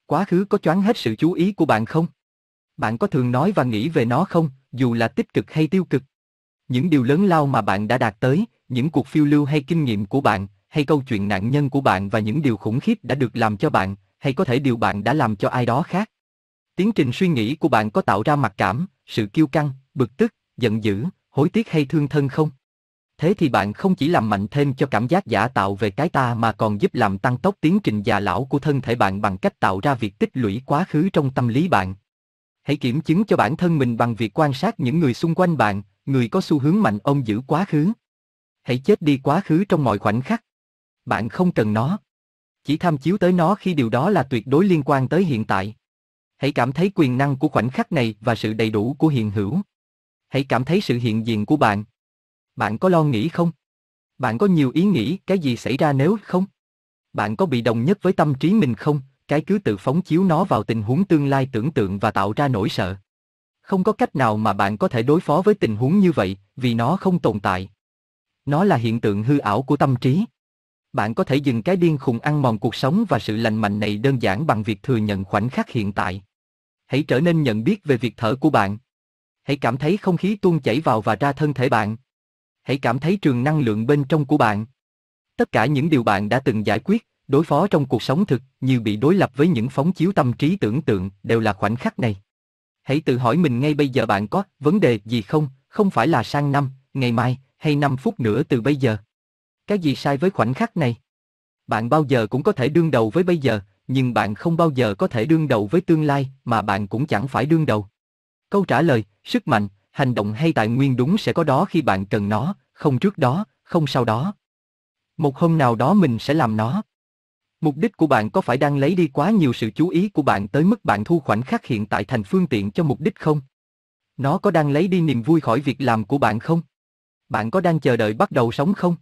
Quá khứ có choáng hết sự chú ý của bạn không? Bạn có thường nói và nghĩ về nó không, dù là tích cực hay tiêu cực? Những điều lớn lao mà bạn đã đạt tới, những cuộc phiêu lưu hay kinh nghiệm của bạn, hay câu chuyện nạn nhân của bạn và những điều khủng khiếp đã được làm cho bạn, hay có thể điều bạn đã làm cho ai đó khác. Tiến trình suy nghĩ của bạn có tạo ra mặc cảm, sự kiêu căng, bực tức, giận dữ, hối tiếc hay thương thân không? Thế thì bạn không chỉ làm mạnh thêm cho cảm giác giả tạo về cái ta mà còn giúp làm tăng tốc tiến trình già lão của thân thể bạn bằng cách tạo ra việc tích lũy quá khứ trong tâm lý bạn. Hãy kiểm chứng cho bản thân mình bằng việc quan sát những người xung quanh bạn, người có xu hướng mạnh ôm giữ quá khứ. Hãy chết đi quá khứ trong mọi khoảnh khắc. Bạn không cần nó. Chỉ tham chiếu tới nó khi điều đó là tuyệt đối liên quan tới hiện tại. Hãy cảm thấy quyền năng của khoảnh khắc này và sự đầy đủ của hiện hữu. Hãy cảm thấy sự hiện diện của bạn. Bạn có lo nghĩ không? Bạn có nhiều ý nghĩ cái gì xảy ra nếu không? Bạn có bị đồng nhất với tâm trí mình không? Cái cứ tự phóng chiếu nó vào tình huống tương lai tưởng tượng và tạo ra nỗi sợ. Không có cách nào mà bạn có thể đối phó với tình huống như vậy, vì nó không tồn tại. Nó là hiện tượng hư ảo của tâm trí. Bạn có thể dừng cái điên khùng ăn mòn cuộc sống và sự lành mạnh này đơn giản bằng việc thừa nhận khoảnh khắc hiện tại. Hãy trở nên nhận biết về việc thở của bạn. Hãy cảm thấy không khí tuôn chảy vào và ra thân thể bạn. Hãy cảm thấy trường năng lượng bên trong của bạn. Tất cả những điều bạn đã từng giải quyết, đối phó trong cuộc sống thực, như bị đối lập với những phóng chiếu tâm trí tưởng tượng, đều là khoảnh khắc này. Hãy tự hỏi mình ngay bây giờ bạn có vấn đề gì không, không phải là sang năm, ngày mai, hay 5 phút nữa từ bây giờ. Cái gì sai với khoảnh khắc này? Bạn bao giờ cũng có thể đương đầu với bây giờ, nhưng bạn không bao giờ có thể đương đầu với tương lai, mà bạn cũng chẳng phải đương đầu. Câu trả lời, sức mạnh, hành động hay tài nguyên đúng sẽ có đó khi bạn cần nó, không trước đó, không sau đó. Một hôm nào đó mình sẽ làm nó. Mục đích của bạn có phải đang lấy đi quá nhiều sự chú ý của bạn tới mức bạn thu khoảnh khắc hiện tại thành phương tiện cho mục đích không? Nó có đang lấy đi niềm vui khỏi việc làm của bạn không? Bạn có đang chờ đợi bắt đầu sống không?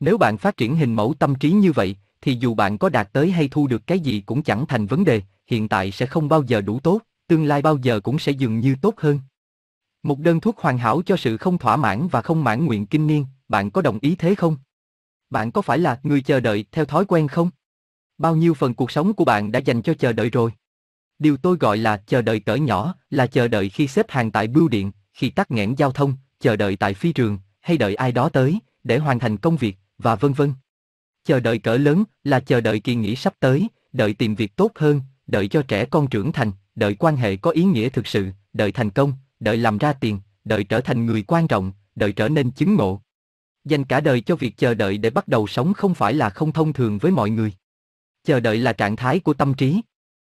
Nếu bạn phát triển hình mẫu tâm trí như vậy, thì dù bạn có đạt tới hay thu được cái gì cũng chẳng thành vấn đề, hiện tại sẽ không bao giờ đủ tốt, tương lai bao giờ cũng sẽ dường như tốt hơn. Một đơn thuốc hoàn hảo cho sự không thỏa mãn và không mãn nguyện kinh niên, bạn có đồng ý thế không? Bạn có phải là người chờ đợi theo thói quen không? Bao nhiêu phần cuộc sống của bạn đã dành cho chờ đợi rồi? Điều tôi gọi là chờ đợi cỡ nhỏ là chờ đợi khi xếp hàng tại bưu điện, khi tắc nghẽn giao thông, chờ đợi tại phi trường, hay đợi ai đó tới để hoàn thành công việc, và vân vân. Chờ đợi cỡ lớn là chờ đợi kỳ nghỉ sắp tới, đợi tìm việc tốt hơn, đợi cho trẻ con trưởng thành, đợi quan hệ có ý nghĩa thực sự, đợi thành công, đợi làm ra tiền, đợi trở thành người quan trọng, đợi trở nên chứng ngộ. Dành cả đời cho việc chờ đợi để bắt đầu sống không phải là không thông thường với mọi người. Chờ đợi là trạng thái của tâm trí.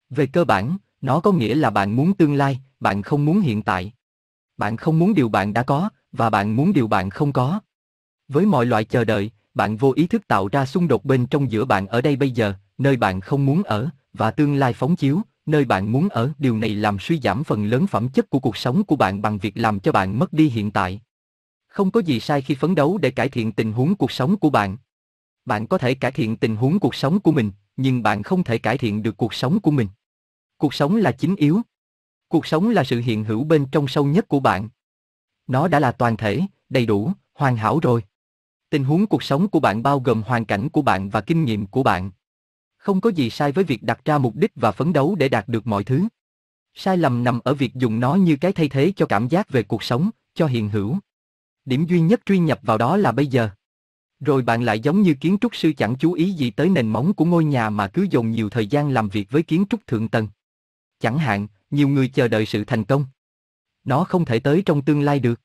Về cơ bản, nó có nghĩa là bạn muốn tương lai, bạn không muốn hiện tại. Bạn không muốn điều bạn đã có, và bạn muốn điều bạn không có. Với mọi loại chờ đợi, bạn vô ý thức tạo ra xung đột bên trong giữa bạn ở đây bây giờ, nơi bạn không muốn ở, và tương lai phóng chiếu, nơi bạn muốn ở. Điều này làm suy giảm phần lớn phẩm chất của cuộc sống của bạn bằng việc làm cho bạn mất đi hiện tại. Không có gì sai khi phấn đấu để cải thiện tình huống cuộc sống của bạn. Bạn có thể cải thiện tình huống cuộc sống của mình, nhưng bạn không thể cải thiện được cuộc sống của mình. Cuộc sống là chính yếu. Cuộc sống là sự hiện hữu bên trong sâu nhất của bạn. Nó đã là toàn thể, đầy đủ, hoàn hảo rồi. Tình huống cuộc sống của bạn bao gồm hoàn cảnh của bạn và kinh nghiệm của bạn. Không có gì sai với việc đặt ra mục đích và phấn đấu để đạt được mọi thứ. Sai lầm nằm ở việc dùng nó như cái thay thế cho cảm giác về cuộc sống, cho hiện hữu. Điểm duy nhất truy nhập vào đó là bây giờ. Rồi bạn lại giống như kiến trúc sư chẳng chú ý gì tới nền móng của ngôi nhà mà cứ dồn nhiều thời gian làm việc với kiến trúc thượng tầng. Chẳng hạn, nhiều người chờ đợi sự thành công. Nó không thể tới trong tương lai được.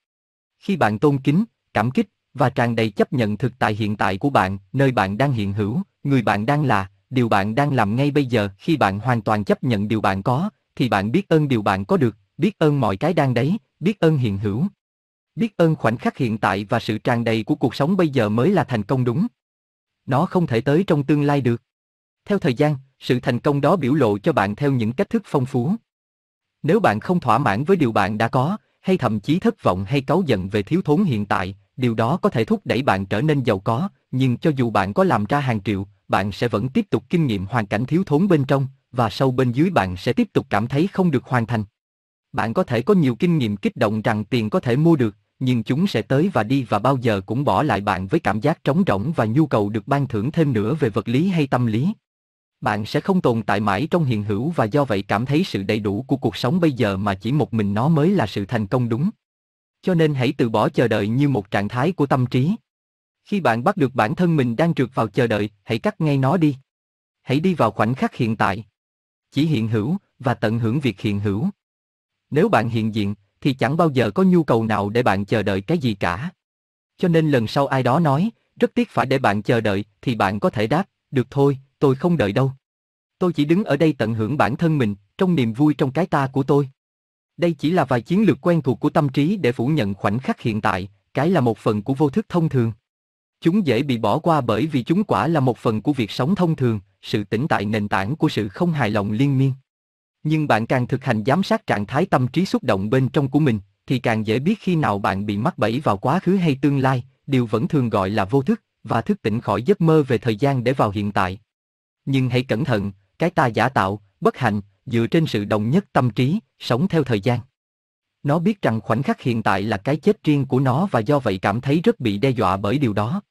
Khi bạn tôn kính, cảm kích, và tràn đầy chấp nhận thực tại hiện tại của bạn, nơi bạn đang hiện hữu, người bạn đang là, điều bạn đang làm ngay bây giờ, khi bạn hoàn toàn chấp nhận điều bạn có, thì bạn biết ơn điều bạn có được, biết ơn mọi cái đang đấy, biết ơn hiện hữu. Biết ơn khoảnh khắc hiện tại và sự tràn đầy của cuộc sống bây giờ mới là thành công đúng. Nó không thể tới trong tương lai được. Theo thời gian, sự thành công đó biểu lộ cho bạn theo những cách thức phong phú. Nếu bạn không thỏa mãn với điều bạn đã có, hay thậm chí thất vọng hay cáu giận về thiếu thốn hiện tại, điều đó có thể thúc đẩy bạn trở nên giàu có, nhưng cho dù bạn có làm ra hàng triệu, bạn sẽ vẫn tiếp tục kinh nghiệm hoàn cảnh thiếu thốn bên trong, và sâu bên dưới bạn sẽ tiếp tục cảm thấy không được hoàn thành. Bạn có thể có nhiều kinh nghiệm kích động rằng tiền có thể mua được, nhưng chúng sẽ tới và đi và bao giờ cũng bỏ lại bạn với cảm giác trống rỗng và nhu cầu được ban thưởng thêm nữa về vật lý hay tâm lý. Bạn sẽ không tồn tại mãi trong hiện hữu và do vậy cảm thấy sự đầy đủ của cuộc sống bây giờ mà chỉ một mình nó mới là sự thành công đúng. Cho nên hãy từ bỏ chờ đợi như một trạng thái của tâm trí. Khi bạn bắt được bản thân mình đang trượt vào chờ đợi, hãy cắt ngay nó đi. Hãy đi vào khoảnh khắc hiện tại. Chỉ hiện hữu và tận hưởng việc hiện hữu. Nếu bạn hiện diện, thì chẳng bao giờ có nhu cầu nào để bạn chờ đợi cái gì cả. Cho nên lần sau ai đó nói, rất tiếc phải để bạn chờ đợi, thì bạn có thể đáp, được thôi, tôi không đợi đâu. Tôi chỉ đứng ở đây tận hưởng bản thân mình, trong niềm vui trong cái ta của tôi. Đây chỉ là vài chiến lược quen thuộc của tâm trí để phủ nhận khoảnh khắc hiện tại, cái là một phần của vô thức thông thường. Chúng dễ bị bỏ qua bởi vì chúng quả là một phần của việc sống thông thường, sự tĩnh tại nền tảng của sự không hài lòng liên miên. Nhưng bạn càng thực hành giám sát trạng thái tâm trí xúc động bên trong của mình, thì càng dễ biết khi nào bạn bị mắc bẫy vào quá khứ hay tương lai, điều vẫn thường gọi là vô thức, và thức tỉnh khỏi giấc mơ về thời gian để vào hiện tại. Nhưng hãy cẩn thận, cái ta giả tạo, bất hạnh, dựa trên sự đồng nhất tâm trí, sống theo thời gian. Nó biết rằng khoảnh khắc hiện tại là cái chết riêng của nó và do vậy cảm thấy rất bị đe dọa bởi điều đó.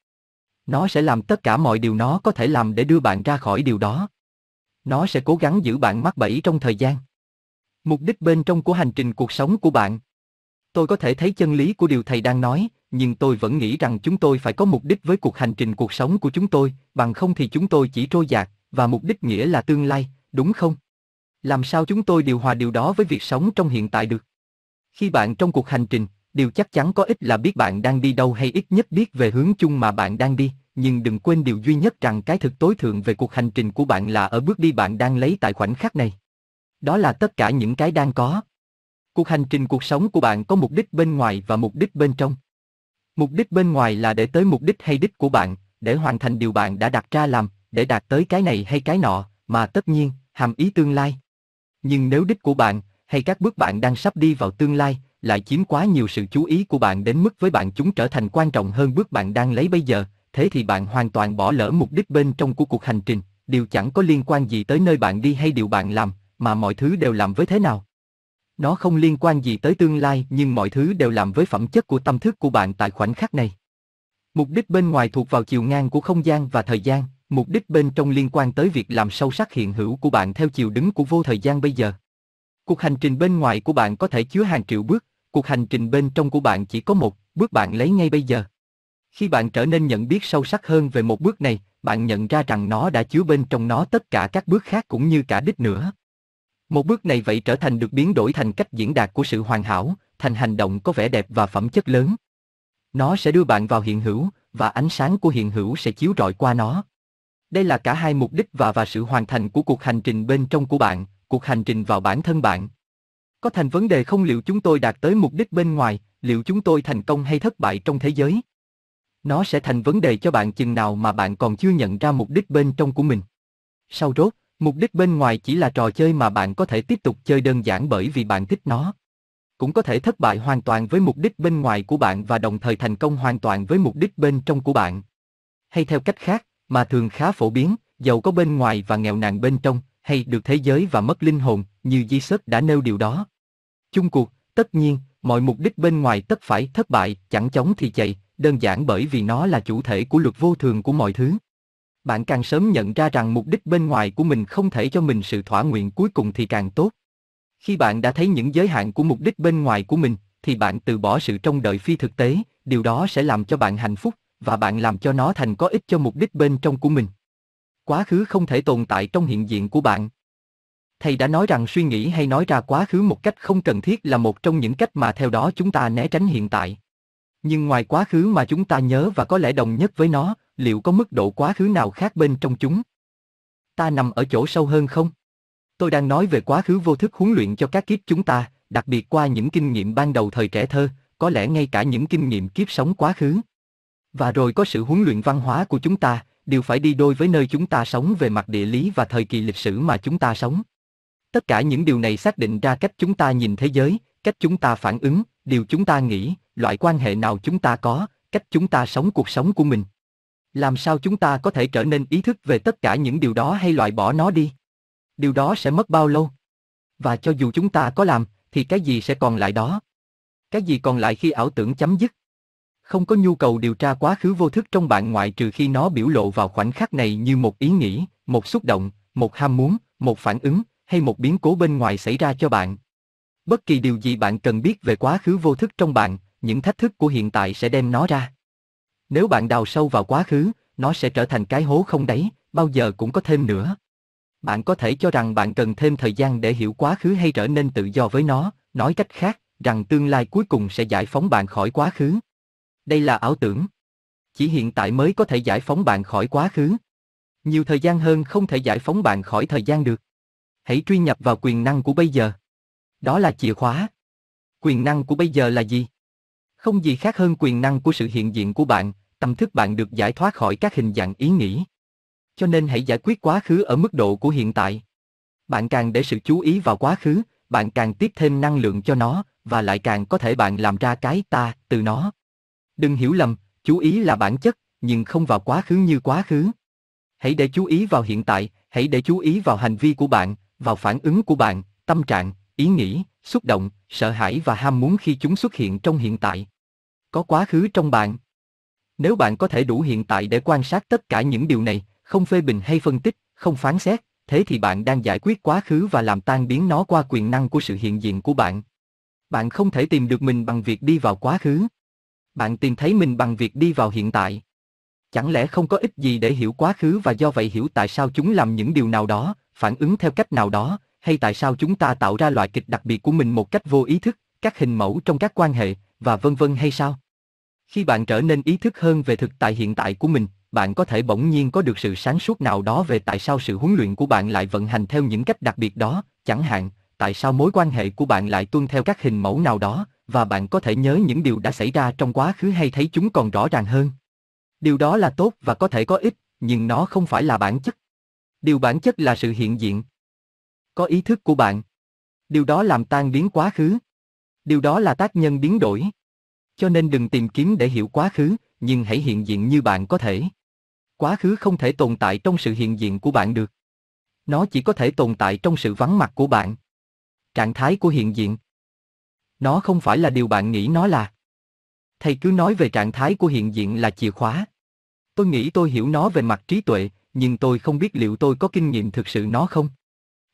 Nó sẽ làm tất cả mọi điều nó có thể làm để đưa bạn ra khỏi điều đó. Nó sẽ cố gắng giữ bạn mắc bẫy trong thời gian. Mục đích bên trong của hành trình cuộc sống của bạn. Tôi có thể thấy chân lý của điều thầy đang nói, nhưng tôi vẫn nghĩ rằng chúng tôi phải có mục đích với cuộc hành trình cuộc sống của chúng tôi, bằng không thì chúng tôi chỉ trôi dạt, và mục đích nghĩa là tương lai, đúng không? Làm sao chúng tôi điều hòa điều đó với việc sống trong hiện tại được? Khi bạn trong cuộc hành trình, điều chắc chắn có ích là biết bạn đang đi đâu hay ít nhất biết về hướng chung mà bạn đang đi, nhưng đừng quên điều duy nhất rằng cái thực tối thượng về cuộc hành trình của bạn là ở bước đi bạn đang lấy tại khoảnh khắc này. Đó là tất cả những cái đang có. Cuộc hành trình cuộc sống của bạn có mục đích bên ngoài và mục đích bên trong. Mục đích bên ngoài là để tới mục đích hay đích của bạn, để hoàn thành điều bạn đã đặt ra làm, để đạt tới cái này hay cái nọ, mà tất nhiên, hàm ý tương lai. Nhưng nếu đích của bạn, hay các bước bạn đang sắp đi vào tương lai, lại chiếm quá nhiều sự chú ý của bạn đến mức với bạn chúng trở thành quan trọng hơn bước bạn đang lấy bây giờ, thế thì bạn hoàn toàn bỏ lỡ mục đích bên trong của cuộc hành trình, điều chẳng có liên quan gì tới nơi bạn đi hay điều bạn làm, mà mọi thứ đều làm với thế nào. Nó không liên quan gì tới tương lai nhưng mọi thứ đều làm với phẩm chất của tâm thức của bạn tại khoảnh khắc này. Mục đích bên ngoài thuộc vào chiều ngang của không gian và thời gian, mục đích bên trong liên quan tới việc làm sâu sắc hiện hữu của bạn theo chiều đứng của vô thời gian bây giờ. Cuộc hành trình bên ngoài của bạn có thể chứa hàng triệu bước, cuộc hành trình bên trong của bạn chỉ có một, bước bạn lấy ngay bây giờ. Khi bạn trở nên nhận biết sâu sắc hơn về một bước này, bạn nhận ra rằng nó đã chứa bên trong nó tất cả các bước khác cũng như cả đích nữa. Một bước này vậy trở thành được biến đổi thành cách diễn đạt của sự hoàn hảo, thành hành động có vẻ đẹp và phẩm chất lớn. Nó sẽ đưa bạn vào hiện hữu, và ánh sáng của hiện hữu sẽ chiếu rọi qua nó. Đây là cả hai mục đích và và sự hoàn thành của cuộc hành trình bên trong của bạn, cuộc hành trình vào bản thân bạn. Có thành vấn đề không liệu chúng tôi đạt tới mục đích bên ngoài, liệu chúng tôi thành công hay thất bại trong thế giới? Nó sẽ thành vấn đề cho bạn chừng nào mà bạn còn chưa nhận ra mục đích bên trong của mình. Sau rốt, mục đích bên ngoài chỉ là trò chơi mà bạn có thể tiếp tục chơi đơn giản bởi vì bạn thích nó. Cũng có thể thất bại hoàn toàn với mục đích bên ngoài của bạn và đồng thời thành công hoàn toàn với mục đích bên trong của bạn. Hay theo cách khác, mà thường khá phổ biến, giàu có bên ngoài và nghèo nàn bên trong, hay được thế giới và mất linh hồn, như Jesus đã nêu điều đó. Chung cuộc, tất nhiên, mọi mục đích bên ngoài tất phải thất bại, chẳng chống thì chạy, đơn giản bởi vì nó là chủ thể của luật vô thường của mọi thứ. Bạn càng sớm nhận ra rằng mục đích bên ngoài của mình không thể cho mình sự thỏa nguyện cuối cùng thì càng tốt. Khi bạn đã thấy những giới hạn của mục đích bên ngoài của mình, thì bạn từ bỏ sự trông đợi phi thực tế, điều đó sẽ làm cho bạn hạnh phúc, và bạn làm cho nó thành có ích cho mục đích bên trong của mình. Quá khứ không thể tồn tại trong hiện diện của bạn. Thầy đã nói rằng suy nghĩ hay nói ra quá khứ một cách không cần thiết là một trong những cách mà theo đó chúng ta né tránh hiện tại. Nhưng ngoài quá khứ mà chúng ta nhớ và có lẽ đồng nhất với nó, liệu có mức độ quá khứ nào khác bên trong chúng? Ta nằm ở chỗ sâu hơn không? Tôi đang nói về quá khứ vô thức huấn luyện cho các kiếp chúng ta, đặc biệt qua những kinh nghiệm ban đầu thời trẻ thơ, có lẽ ngay cả những kinh nghiệm kiếp sống quá khứ. Và rồi có sự huấn luyện văn hóa của chúng ta, đều phải đi đôi với nơi chúng ta sống về mặt địa lý và thời kỳ lịch sử mà chúng ta sống. Tất cả những điều này xác định ra cách chúng ta nhìn thế giới, cách chúng ta phản ứng, điều chúng ta nghĩ, loại quan hệ nào chúng ta có, cách chúng ta sống cuộc sống của mình. Làm sao chúng ta có thể trở nên ý thức về tất cả những điều đó hay loại bỏ nó đi? Điều đó sẽ mất bao lâu? Và cho dù chúng ta có làm, thì cái gì sẽ còn lại đó? Cái gì còn lại khi ảo tưởng chấm dứt? Không có nhu cầu điều tra quá khứ vô thức trong bạn ngoại trừ khi nó biểu lộ vào khoảnh khắc này như một ý nghĩ, một xúc động, một ham muốn, một phản ứng, hay một biến cố bên ngoài xảy ra cho bạn. Bất kỳ điều gì bạn cần biết về quá khứ vô thức trong bạn, những thách thức của hiện tại sẽ đem nó ra. Nếu bạn đào sâu vào quá khứ, nó sẽ trở thành cái hố không đáy, bao giờ cũng có thêm nữa. Bạn có thể cho rằng bạn cần thêm thời gian để hiểu quá khứ hay trở nên tự do với nó, nói cách khác, rằng tương lai cuối cùng sẽ giải phóng bạn khỏi quá khứ. Đây là ảo tưởng. Chỉ hiện tại mới có thể giải phóng bạn khỏi quá khứ. Nhiều thời gian hơn không thể giải phóng bạn khỏi thời gian được. Hãy truy nhập vào quyền năng của bây giờ. Đó là chìa khóa. Quyền năng của bây giờ là gì? Không gì khác hơn quyền năng của sự hiện diện của bạn, tâm thức bạn được giải thoát khỏi các hình dạng ý nghĩ. Cho nên hãy giải quyết quá khứ ở mức độ của hiện tại. Bạn càng để sự chú ý vào quá khứ, bạn càng tiếp thêm năng lượng cho nó, và lại càng có thể bạn làm ra cái ta từ nó. Đừng hiểu lầm, chú ý là bản chất, nhưng không vào quá khứ như quá khứ. Hãy để chú ý vào hiện tại, hãy để chú ý vào hành vi của bạn, vào phản ứng của bạn, tâm trạng, ý nghĩ, xúc động, sợ hãi và ham muốn khi chúng xuất hiện trong hiện tại. Có quá khứ trong bạn. Nếu bạn có thể đủ hiện tại để quan sát tất cả những điều này, không phê bình hay phân tích, không phán xét, thế thì bạn đang giải quyết quá khứ và làm tan biến nó qua quyền năng của sự hiện diện của bạn. Bạn không thể tìm được mình bằng việc đi vào quá khứ. Bạn tìm thấy mình bằng việc đi vào hiện tại. Chẳng lẽ không có ích gì để hiểu quá khứ và do vậy hiểu tại sao chúng làm những điều nào đó, phản ứng theo cách nào đó, hay tại sao chúng ta tạo ra loại kịch đặc biệt của mình một cách vô ý thức, các hình mẫu trong các quan hệ, và vân vân hay sao? Khi bạn trở nên ý thức hơn về thực tại hiện tại của mình, bạn có thể bỗng nhiên có được sự sáng suốt nào đó về tại sao sự huấn luyện của bạn lại vận hành theo những cách đặc biệt đó, chẳng hạn, tại sao mối quan hệ của bạn lại tuân theo các hình mẫu nào đó, và bạn có thể nhớ những điều đã xảy ra trong quá khứ hay thấy chúng còn rõ ràng hơn. Điều đó là tốt và có thể có ích, nhưng nó không phải là bản chất. Điều bản chất là sự hiện diện. Có ý thức của bạn. Điều đó làm tan biến quá khứ. Điều đó là tác nhân biến đổi. Cho nên đừng tìm kiếm để hiểu quá khứ, nhưng hãy hiện diện như bạn có thể. Quá khứ không thể tồn tại trong sự hiện diện của bạn được. Nó chỉ có thể tồn tại trong sự vắng mặt của bạn. Trạng thái của hiện diện. Nó không phải là điều bạn nghĩ nó là. Thầy cứ nói về trạng thái của hiện diện là chìa khóa. Tôi nghĩ tôi hiểu nó về mặt trí tuệ, nhưng tôi không biết liệu tôi có kinh nghiệm thực sự nó không.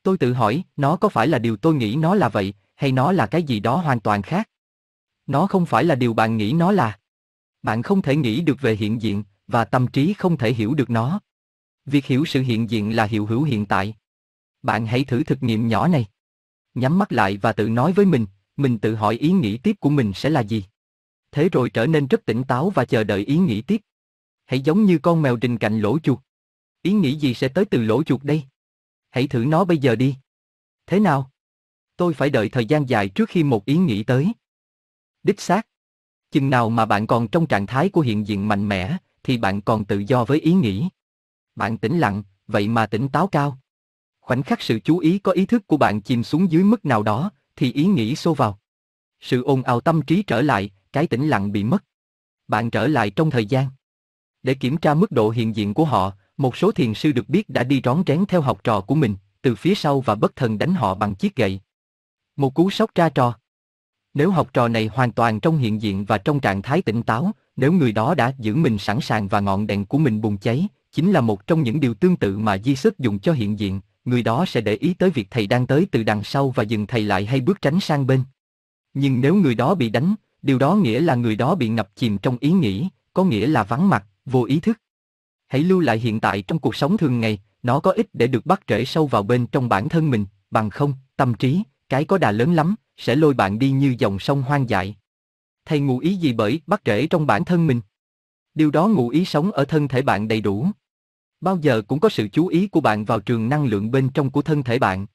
Tôi tự hỏi, nó có phải là điều tôi nghĩ nó là vậy, hay nó là cái gì đó hoàn toàn khác? Nó không phải là điều bạn nghĩ nó là. Bạn không thể nghĩ được về hiện diện, và tâm trí không thể hiểu được nó. Việc hiểu sự hiện diện là hiểu hữu hiện tại. Bạn hãy thử thực nghiệm nhỏ này. Nhắm mắt lại và tự nói với mình, mình tự hỏi ý nghĩ tiếp của mình sẽ là gì. Thế rồi trở nên rất tỉnh táo và chờ đợi ý nghĩ tiếp. Hãy giống như con mèo trình cạnh lỗ chuột. Ý nghĩ gì sẽ tới từ lỗ chuột đây? Hãy thử nó bây giờ đi. Thế nào? Tôi phải đợi thời gian dài trước khi một ý nghĩ tới. Đích xác. Chừng nào mà bạn còn trong trạng thái của hiện diện mạnh mẽ, thì bạn còn tự do với ý nghĩ. Bạn tĩnh lặng, vậy mà tỉnh táo cao. Khoảnh khắc sự chú ý có ý thức của bạn chìm xuống dưới mức nào đó, thì ý nghĩ xô vào. Sự ồn ào tâm trí trở lại, cái tĩnh lặng bị mất. Bạn trở lại trong thời gian. Để kiểm tra mức độ hiện diện của họ, một số thiền sư được biết đã đi rón rén theo học trò của mình, từ phía sau và bất thần đánh họ bằng chiếc gậy. Một cú sốc ra trò. Nếu học trò này hoàn toàn trong hiện diện và trong trạng thái tỉnh táo, nếu người đó đã giữ mình sẵn sàng và ngọn đèn của mình bùng cháy, chính là một trong những điều tương tự mà di sức dùng cho hiện diện, người đó sẽ để ý tới việc thầy đang tới từ đằng sau và dừng thầy lại hay bước tránh sang bên. Nhưng nếu người đó bị đánh, điều đó nghĩa là người đó bị ngập chìm trong ý nghĩ, có nghĩa là vắng mặt, vô ý thức. Hãy lưu lại hiện tại trong cuộc sống thường ngày, nó có ích để được bắt rễ sâu vào bên trong bản thân mình, bằng không, tâm trí, cái có đà lớn lắm, sẽ lôi bạn đi như dòng sông hoang dại. Thầy ngụ ý gì bởi bắt rễ trong bản thân mình? Điều đó ngụ ý sống ở thân thể bạn đầy đủ. Bao giờ cũng có sự chú ý của bạn vào trường năng lượng bên trong của thân thể bạn.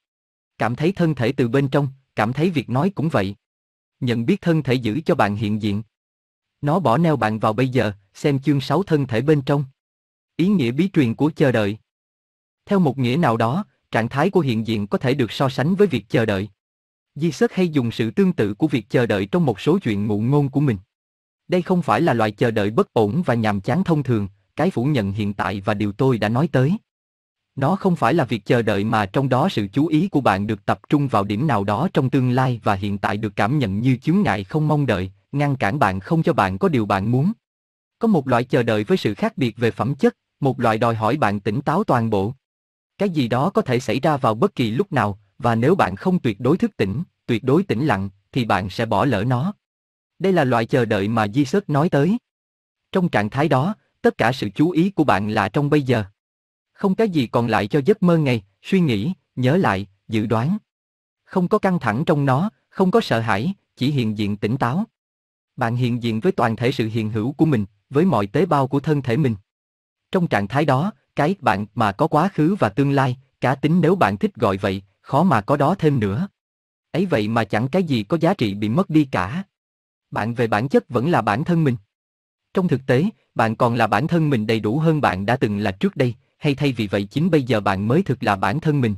Cảm thấy thân thể từ bên trong, cảm thấy việc nói cũng vậy. Nhận biết thân thể giữ cho bạn hiện diện. Nó bỏ neo bạn vào bây giờ, xem chương 6 thân thể bên trong. Ý nghĩa bí truyền của chờ đợi. Theo một nghĩa nào đó, trạng thái của hiện diện có thể được so sánh với việc chờ đợi. Di Sớt hay dùng sự tương tự của việc chờ đợi trong một số chuyện ngụ ngôn của mình. Đây không phải là loại chờ đợi bất ổn và nhàm chán thông thường, cái phủ nhận hiện tại và điều tôi đã nói tới. Nó không phải là việc chờ đợi mà trong đó sự chú ý của bạn được tập trung vào điểm nào đó trong tương lai và hiện tại được cảm nhận như chướng ngại không mong đợi, ngăn cản bạn không cho bạn có điều bạn muốn. Có một loại chờ đợi với sự khác biệt về phẩm chất, một loại đòi hỏi bạn tỉnh táo toàn bộ. Cái gì đó có thể xảy ra vào bất kỳ lúc nào, và nếu bạn không tuyệt đối thức tỉnh, tuyệt đối tĩnh lặng, thì bạn sẽ bỏ lỡ nó. Đây là loại chờ đợi mà Di nói tới. Trong trạng thái đó, tất cả sự chú ý của bạn là trong bây giờ. Không cái gì còn lại cho giấc mơ ngày, suy nghĩ, nhớ lại, dự đoán. Không có căng thẳng trong nó, không có sợ hãi, chỉ hiện diện tỉnh táo. Bạn hiện diện với toàn thể sự hiện hữu của mình, với mọi tế bào của thân thể mình. Trong trạng thái đó, cái bạn mà có quá khứ và tương lai, cá tính nếu bạn thích gọi vậy, khó mà có đó thêm nữa. Ấy vậy mà chẳng cái gì có giá trị bị mất đi cả. Bạn về bản chất vẫn là bản thân mình. Trong thực tế, bạn còn là bản thân mình đầy đủ hơn bạn đã từng là trước đây, hay thay vì vậy chính bây giờ bạn mới thực là bản thân mình.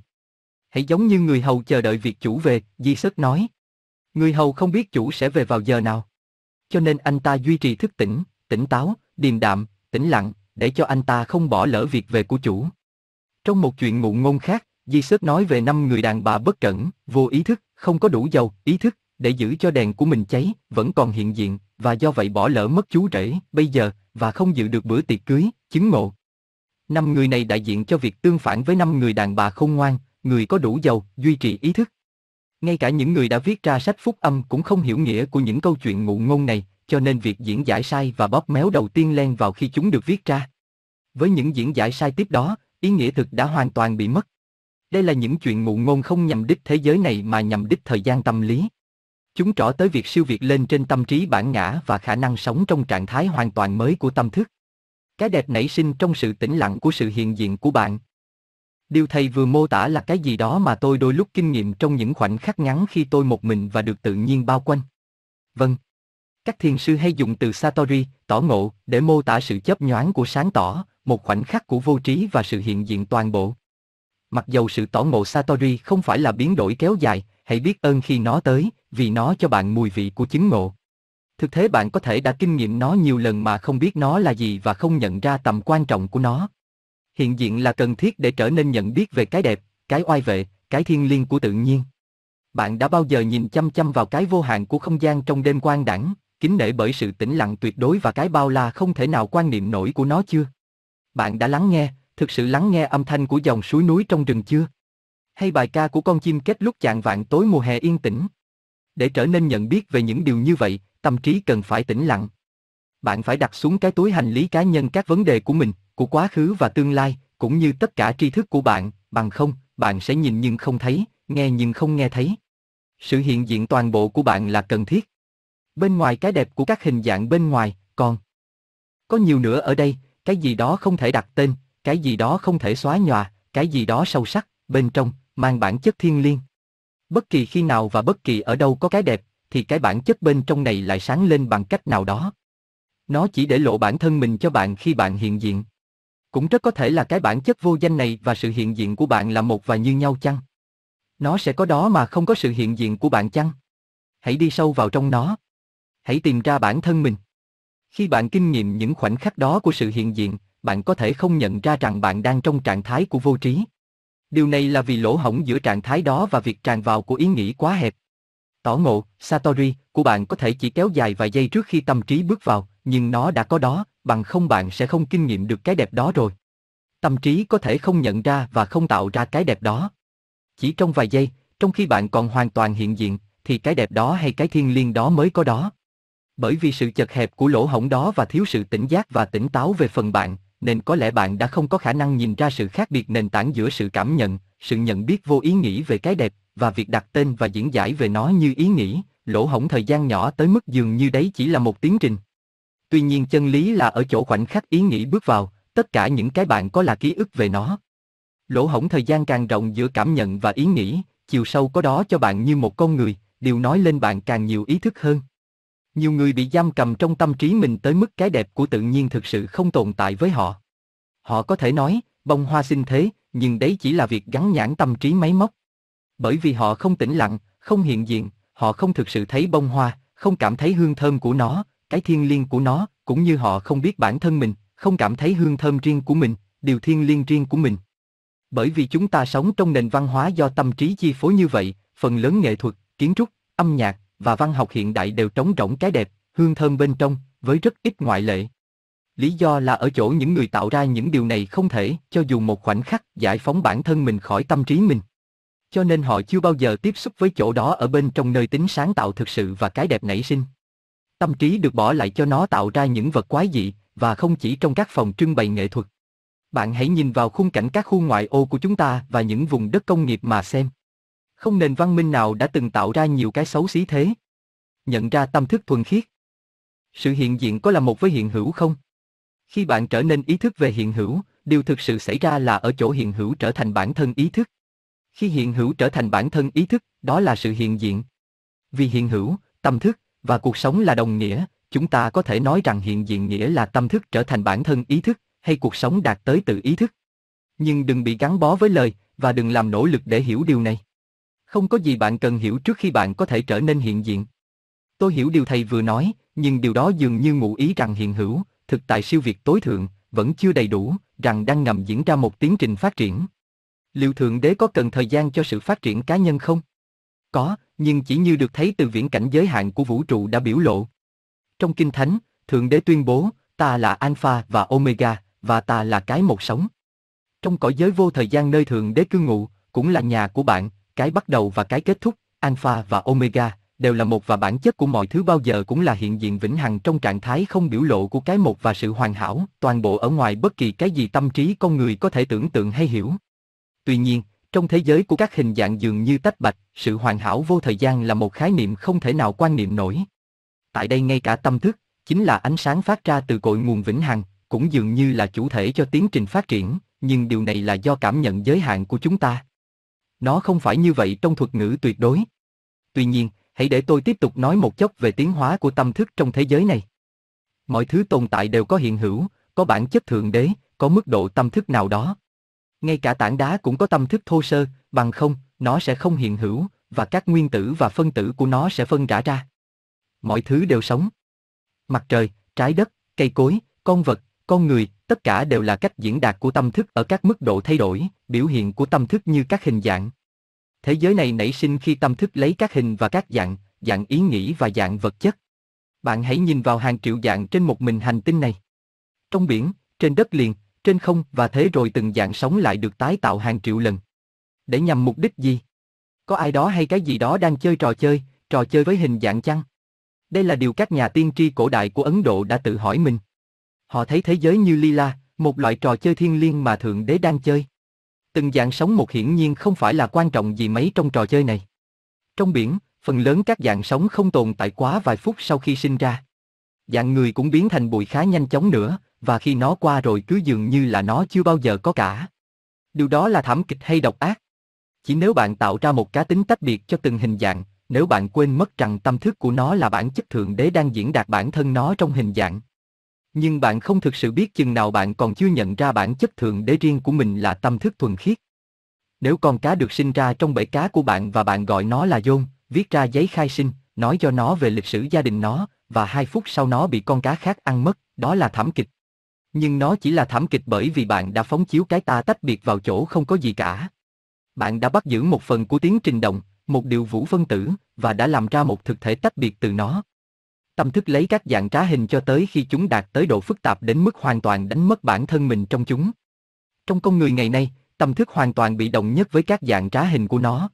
Hãy giống như người hầu chờ đợi việc chủ về, Di Sớt nói. Người hầu không biết chủ sẽ về vào giờ nào. Cho nên anh ta duy trì thức tỉnh, tỉnh táo, điềm đạm, tĩnh lặng, để cho anh ta không bỏ lỡ việc về của chủ. Trong một chuyện ngụ ngôn khác, Di Sớt nói về năm người đàn bà bất cẩn, vô ý thức, không có đủ dầu, ý thức, để giữ cho đèn của mình cháy, vẫn còn hiện diện, và do vậy bỏ lỡ mất chú rể, bây giờ, và không dự được bữa tiệc cưới, chứng ngộ. Năm người này đại diện cho việc tương phản với năm người đàn bà không ngoan, người có đủ giàu duy trì ý thức. Ngay cả những người đã viết ra sách phúc âm cũng không hiểu nghĩa của những câu chuyện ngụ ngôn này, cho nên việc diễn giải sai và bóp méo đầu tiên len vào khi chúng được viết ra. Với những diễn giải sai tiếp đó, ý nghĩa thực đã hoàn toàn bị mất. Đây là những chuyện ngụ ngôn không nhằm đích thế giới này mà nhằm đích thời gian tâm lý. Chúng trỏ tới việc siêu việt lên trên tâm trí bản ngã và khả năng sống trong trạng thái hoàn toàn mới của tâm thức. Cái đẹp nảy sinh trong sự tĩnh lặng của sự hiện diện của bạn. Điều thầy vừa mô tả là cái gì đó mà tôi đôi lúc kinh nghiệm trong những khoảnh khắc ngắn khi tôi một mình và được tự nhiên bao quanh. Vâng. Các thiền sư hay dùng từ Satori, tỏ ngộ, để mô tả sự chấp nhoáng của sáng tỏ, một khoảnh khắc của vô trí và sự hiện diện toàn bộ. Mặc dầu sự tỏ ngộ Satori không phải là biến đổi kéo dài, hãy biết ơn khi nó tới, vì nó cho bạn mùi vị của chứng ngộ. Thực thế bạn có thể đã kinh nghiệm nó nhiều lần mà không biết nó là gì và không nhận ra tầm quan trọng của nó. Hiện diện là cần thiết để trở nên nhận biết về cái đẹp, cái oai vệ, cái thiên liêng của tự nhiên. Bạn đã bao giờ nhìn chăm chăm vào cái vô hạn của không gian trong đêm quang đẳng, kính nể bởi sự tĩnh lặng tuyệt đối và cái bao la không thể nào quan niệm nổi của nó chưa? Bạn đã lắng nghe, thực sự lắng nghe âm thanh của dòng suối núi trong rừng chưa? Hay bài ca của con chim kết lúc chạng vạn tối mùa hè yên tĩnh? Để trở nên nhận biết về những điều như vậy, tâm trí cần phải tĩnh lặng. Bạn phải đặt xuống cái túi hành lý cá nhân các vấn đề của mình, của quá khứ và tương lai, cũng như tất cả tri thức của bạn, bằng không, bạn sẽ nhìn nhưng không thấy, nghe nhưng không nghe thấy. Sự hiện diện toàn bộ của bạn là cần thiết. Bên ngoài cái đẹp của các hình dạng bên ngoài, còn có nhiều nữa ở đây, cái gì đó không thể đặt tên, cái gì đó không thể xóa nhòa, cái gì đó sâu sắc, bên trong, mang bản chất thiên liêng. Bất kỳ khi nào và bất kỳ ở đâu có cái đẹp, thì cái bản chất bên trong này lại sáng lên bằng cách nào đó. Nó chỉ để lộ bản thân mình cho bạn khi bạn hiện diện. Cũng rất có thể là cái bản chất vô danh này và sự hiện diện của bạn là một và như nhau chăng? Nó sẽ có đó mà không có sự hiện diện của bạn chăng? Hãy đi sâu vào trong nó. Hãy tìm ra bản thân mình. Khi bạn kinh nghiệm những khoảnh khắc đó của sự hiện diện, bạn có thể không nhận ra rằng bạn đang trong trạng thái của vô trí. Điều này là vì lỗ hổng giữa trạng thái đó và việc tràn vào của ý nghĩ quá hẹp. Tỏ ngộ, Satori, của bạn có thể chỉ kéo dài vài giây trước khi tâm trí bước vào, nhưng nó đã có đó, bằng không bạn sẽ không kinh nghiệm được cái đẹp đó rồi. Tâm trí có thể không nhận ra và không tạo ra cái đẹp đó. Chỉ trong vài giây, trong khi bạn còn hoàn toàn hiện diện, thì cái đẹp đó hay cái thiên liêng đó mới có đó. Bởi vì sự chật hẹp của lỗ hổng đó và thiếu sự tỉnh giác và tỉnh táo về phần bạn, nên có lẽ bạn đã không có khả năng nhìn ra sự khác biệt nền tảng giữa sự cảm nhận, sự nhận biết vô ý nghĩ về cái đẹp, và việc đặt tên và diễn giải về nó như ý nghĩ, lỗ hổng thời gian nhỏ tới mức dường như đấy chỉ là một tiến trình. Tuy nhiên chân lý là ở chỗ khoảnh khắc ý nghĩ bước vào, tất cả những cái bạn có là ký ức về nó. Lỗ hổng thời gian càng rộng giữa cảm nhận và ý nghĩ, chiều sâu có đó cho bạn như một con người, điều nói lên bạn càng nhiều ý thức hơn. Nhiều người bị giam cầm trong tâm trí mình tới mức cái đẹp của tự nhiên thực sự không tồn tại với họ. Họ có thể nói, bông hoa xinh thế, nhưng đấy chỉ là việc gắn nhãn tâm trí máy móc. Bởi vì họ không tĩnh lặng, không hiện diện, họ không thực sự thấy bông hoa, không cảm thấy hương thơm của nó, cái thiên liêng của nó, cũng như họ không biết bản thân mình, không cảm thấy hương thơm riêng của mình, điều thiên liêng riêng của mình. Bởi vì chúng ta sống trong nền văn hóa do tâm trí chi phối như vậy, phần lớn nghệ thuật, kiến trúc, âm nhạc và văn học hiện đại đều trống rỗng cái đẹp, hương thơm bên trong, với rất ít ngoại lệ. Lý do là ở chỗ những người tạo ra những điều này không thể, cho dù một khoảnh khắc, giải phóng bản thân mình khỏi tâm trí mình. Cho nên họ chưa bao giờ tiếp xúc với chỗ đó ở bên trong nơi tính sáng tạo thực sự và cái đẹp nảy sinh. Tâm trí được bỏ lại cho nó tạo ra những vật quái dị, và không chỉ trong các phòng trưng bày nghệ thuật. Bạn hãy nhìn vào khung cảnh các khu ngoại ô của chúng ta và những vùng đất công nghiệp mà xem. Không nền văn minh nào đã từng tạo ra nhiều cái xấu xí thế. Nhận ra tâm thức thuần khiết. Sự hiện diện có là một với hiện hữu không? Khi bạn trở nên ý thức về hiện hữu, điều thực sự xảy ra là ở chỗ hiện hữu trở thành bản thân ý thức. Khi hiện hữu trở thành bản thân ý thức, đó là sự hiện diện. Vì hiện hữu, tâm thức và cuộc sống là đồng nghĩa, chúng ta có thể nói rằng hiện diện nghĩa là tâm thức trở thành bản thân ý thức, hay cuộc sống đạt tới tự ý thức. Nhưng đừng bị gắn bó với lời, và đừng làm nỗ lực để hiểu điều này. Không có gì bạn cần hiểu trước khi bạn có thể trở nên hiện diện. Tôi hiểu điều thầy vừa nói, nhưng điều đó dường như ngụ ý rằng hiện hữu, thực tại siêu việt tối thượng, vẫn chưa đầy đủ, rằng đang ngầm diễn ra một tiến trình phát triển. Liệu Thượng Đế có cần thời gian cho sự phát triển cá nhân không? Có, nhưng chỉ như được thấy từ viễn cảnh giới hạn của vũ trụ đã biểu lộ. Trong Kinh Thánh, Thượng Đế tuyên bố, ta là Alpha và Omega, và ta là cái một sống. Trong cõi giới vô thời gian nơi Thượng Đế cư ngụ, cũng là nhà của bạn, cái bắt đầu và cái kết thúc, Alpha và Omega, đều là một và bản chất của mọi thứ bao giờ cũng là hiện diện vĩnh hằng trong trạng thái không biểu lộ của cái một và sự hoàn hảo, toàn bộ ở ngoài bất kỳ cái gì tâm trí con người có thể tưởng tượng hay hiểu. Tuy nhiên, trong thế giới của các hình dạng dường như tách bạch, sự hoàn hảo vô thời gian là một khái niệm không thể nào quan niệm nổi. Tại đây ngay cả tâm thức, chính là ánh sáng phát ra từ cội nguồn vĩnh hằng, cũng dường như là chủ thể cho tiến trình phát triển, nhưng điều này là do cảm nhận giới hạn của chúng ta. Nó không phải như vậy trong thuật ngữ tuyệt đối. Tuy nhiên, hãy để tôi tiếp tục nói một chốc về tiến hóa của tâm thức trong thế giới này. Mọi thứ tồn tại đều có hiện hữu, có bản chất thượng đế, có mức độ tâm thức nào đó. Ngay cả tảng đá cũng có tâm thức thô sơ, bằng không, nó sẽ không hiện hữu, và các nguyên tử và phân tử của nó sẽ phân rã ra. Mọi thứ đều sống. Mặt trời, trái đất, cây cối, con vật, con người, tất cả đều là cách diễn đạt của tâm thức ở các mức độ thay đổi, biểu hiện của tâm thức như các hình dạng. Thế giới này nảy sinh khi tâm thức lấy các hình và các dạng, dạng ý nghĩ và dạng vật chất. Bạn hãy nhìn vào hàng triệu dạng trên một mình hành tinh này. Trong biển, trên đất liền, trên không và thế rồi từng dạng sống lại được tái tạo hàng triệu lần. Để nhằm mục đích gì? Có ai đó hay cái gì đó đang chơi trò chơi, trò chơi với hình dạng chăng? Đây là điều các nhà tiên tri cổ đại của Ấn Độ đã tự hỏi mình. Họ thấy thế giới như lila, một loại trò chơi thiên liêng mà Thượng Đế đang chơi. Từng dạng sống một hiển nhiên không phải là quan trọng gì mấy trong trò chơi này. Trong biển, phần lớn các dạng sống không tồn tại quá vài phút sau khi sinh ra. Dạng người cũng biến thành bụi khá nhanh chóng nữa, và khi nó qua rồi cứ dường như là nó chưa bao giờ có cả. Điều đó là thảm kịch hay độc ác. Chỉ nếu bạn tạo ra một cá tính tách biệt cho từng hình dạng, nếu bạn quên mất rằng tâm thức của nó là bản chất thượng đế đang diễn đạt bản thân nó trong hình dạng. Nhưng bạn không thực sự biết chừng nào bạn còn chưa nhận ra bản chất thượng đế riêng của mình là tâm thức thuần khiết. Nếu con cá được sinh ra trong bể cá của bạn và bạn gọi nó là John, viết ra giấy khai sinh, nói cho nó về lịch sử gia đình nó, và hai phút sau nó bị con cá khác ăn mất, đó là thảm kịch. Nhưng nó chỉ là thảm kịch bởi vì bạn đã phóng chiếu cái ta tách biệt vào chỗ không có gì cả. Bạn đã bắt giữ một phần của tiến trình động, một điều vũ phân tử, và đã làm ra một thực thể tách biệt từ nó. Tâm thức lấy các dạng trá hình cho tới khi chúng đạt tới độ phức tạp đến mức hoàn toàn đánh mất bản thân mình trong chúng. Trong con người ngày nay, tâm thức hoàn toàn bị động nhất với các dạng trá hình của nó.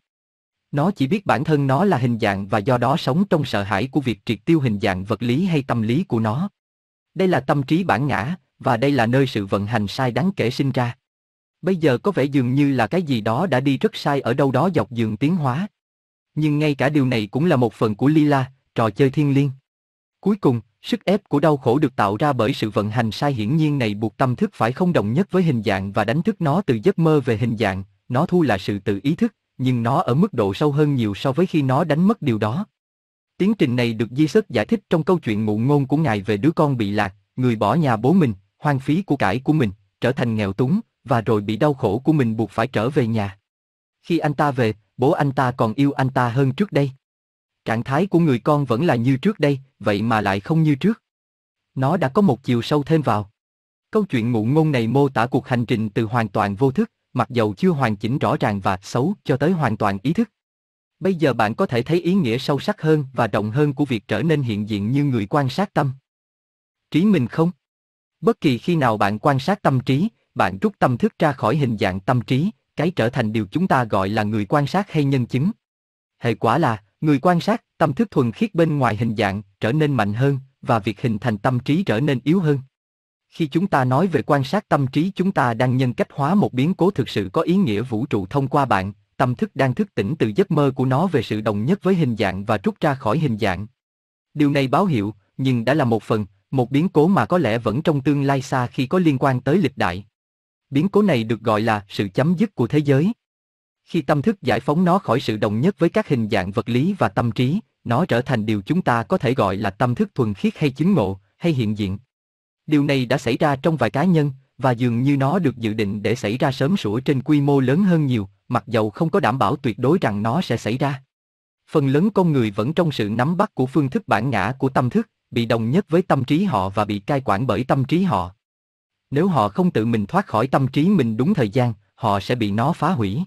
Nó chỉ biết bản thân nó là hình dạng và do đó sống trong sợ hãi của việc triệt tiêu hình dạng vật lý hay tâm lý của nó. Đây là tâm trí bản ngã, và đây là nơi sự vận hành sai đáng kể sinh ra. Bây giờ có vẻ dường như là cái gì đó đã đi rất sai ở đâu đó dọc đường tiến hóa. Nhưng ngay cả điều này cũng là một phần của Lila, trò chơi thiên liêng. Cuối cùng, sức ép của đau khổ được tạo ra bởi sự vận hành sai hiển nhiên này buộc tâm thức phải không đồng nhất với hình dạng và đánh thức nó từ giấc mơ về hình dạng, nó thu là sự tự ý thức, nhưng nó ở mức độ sâu hơn nhiều so với khi nó đánh mất điều đó. Tiến trình này được Di sức giải thích trong câu chuyện ngụ ngôn của Ngài về đứa con bị lạc, người bỏ nhà bố mình, hoang phí của cải của mình, trở thành nghèo túng, và rồi bị đau khổ của mình buộc phải trở về nhà. Khi anh ta về, bố anh ta còn yêu anh ta hơn trước đây. Trạng thái của người con vẫn là như trước đây, vậy mà lại không như trước. Nó đã có một chiều sâu thêm vào. Câu chuyện ngụ ngôn này mô tả cuộc hành trình từ hoàn toàn vô thức, mặc dầu chưa hoàn chỉnh rõ ràng và xấu cho tới hoàn toàn ý thức. Bây giờ bạn có thể thấy ý nghĩa sâu sắc hơn và rộng hơn của việc trở nên hiện diện như người quan sát tâm. Trí mình không? Bất kỳ khi nào bạn quan sát tâm trí, bạn rút tâm thức ra khỏi hình dạng tâm trí, cái trở thành điều chúng ta gọi là người quan sát hay nhân chứng. Hệ quả là, người quan sát, tâm thức thuần khiết bên ngoài hình dạng, trở nên mạnh hơn, và việc hình thành tâm trí trở nên yếu hơn. Khi chúng ta nói về quan sát tâm trí chúng ta đang nhân cách hóa một biến cố thực sự có ý nghĩa vũ trụ thông qua bạn, tâm thức đang thức tỉnh từ giấc mơ của nó về sự đồng nhất với hình dạng và rút ra khỏi hình dạng. Điều này báo hiệu, nhưng đã là một phần, một biến cố mà có lẽ vẫn trong tương lai xa khi có liên quan tới lịch đại. Biến cố này được gọi là sự chấm dứt của thế giới. Khi tâm thức giải phóng nó khỏi sự đồng nhất với các hình dạng vật lý và tâm trí, nó trở thành điều chúng ta có thể gọi là tâm thức thuần khiết hay chứng ngộ, hay hiện diện. Điều này đã xảy ra trong vài cá nhân, và dường như nó được dự định để xảy ra sớm sủa trên quy mô lớn hơn nhiều, mặc dầu không có đảm bảo tuyệt đối rằng nó sẽ xảy ra. Phần lớn con người vẫn trong sự nắm bắt của phương thức bản ngã của tâm thức, bị đồng nhất với tâm trí họ và bị cai quản bởi tâm trí họ. Nếu họ không tự mình thoát khỏi tâm trí mình đúng thời gian, họ sẽ bị nó phá hủy.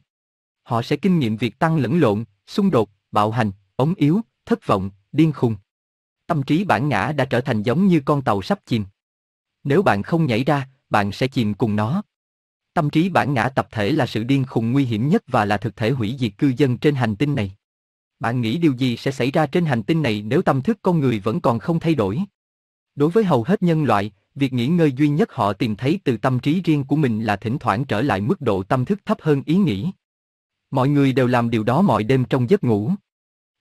Họ sẽ kinh nghiệm việc tăng lẫn lộn, xung đột, bạo hành, ống yếu, thất vọng, điên khùng. Tâm trí bản ngã đã trở thành giống như con tàu sắp chìm. Nếu bạn không nhảy ra, bạn sẽ chìm cùng nó. Tâm trí bản ngã tập thể là sự điên khùng nguy hiểm nhất và là thực thể hủy diệt cư dân trên hành tinh này. Bạn nghĩ điều gì sẽ xảy ra trên hành tinh này nếu tâm thức con người vẫn còn không thay đổi? Đối với hầu hết nhân loại, việc nghỉ ngơi duy nhất họ tìm thấy từ tâm trí riêng của mình là thỉnh thoảng trở lại mức độ tâm thức thấp hơn ý nghĩ. Mọi người đều làm điều đó mọi đêm trong giấc ngủ.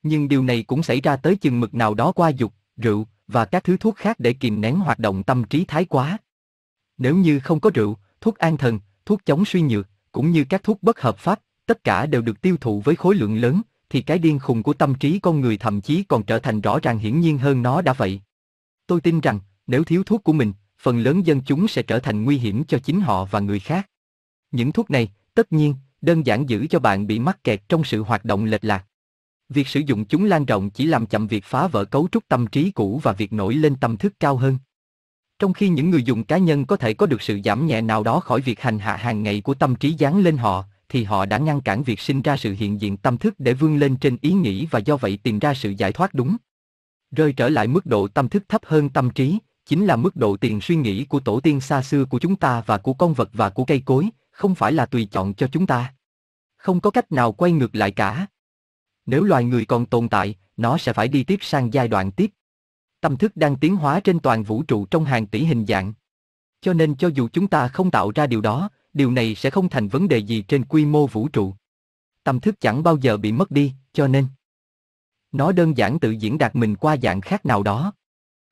Nhưng điều này cũng xảy ra tới chừng mực nào đó qua dục, rượu và các thứ thuốc khác để kìm nén hoạt động tâm trí thái quá. Nếu như không có rượu, thuốc an thần, thuốc chống suy nhược, cũng như các thuốc bất hợp pháp, tất cả đều được tiêu thụ với khối lượng lớn, thì cái điên khùng của tâm trí con người thậm chí còn trở thành rõ ràng hiển nhiên hơn nó đã vậy. Tôi tin rằng, nếu thiếu thuốc của mình, phần lớn dân chúng sẽ trở thành nguy hiểm cho chính họ và người khác. Những thuốc này, tất nhiên, đơn giản giữ cho bạn bị mắc kẹt trong sự hoạt động lệch lạc. Việc sử dụng chúng lan rộng chỉ làm chậm việc phá vỡ cấu trúc tâm trí cũ và việc nổi lên tâm thức cao hơn. Trong khi những người dùng cá nhân có thể có được sự giảm nhẹ nào đó khỏi việc hành hạ hàng ngày của tâm trí dán lên họ, thì họ đã ngăn cản việc sinh ra sự hiện diện tâm thức để vươn lên trên ý nghĩ và do vậy tìm ra sự giải thoát đúng. Rơi trở lại mức độ tâm thức thấp hơn tâm trí, chính là mức độ tiền suy nghĩ của tổ tiên xa xưa của chúng ta và của con vật và của cây cối, không phải là tùy chọn cho chúng ta. Không có cách nào quay ngược lại cả. Nếu loài người còn tồn tại, nó sẽ phải đi tiếp sang giai đoạn tiếp. Tâm thức đang tiến hóa trên toàn vũ trụ trong hàng tỷ hình dạng. Cho nên cho dù chúng ta không tạo ra điều đó, điều này sẽ không thành vấn đề gì trên quy mô vũ trụ. Tâm thức chẳng bao giờ bị mất đi, cho nên nó đơn giản tự diễn đạt mình qua dạng khác nào đó.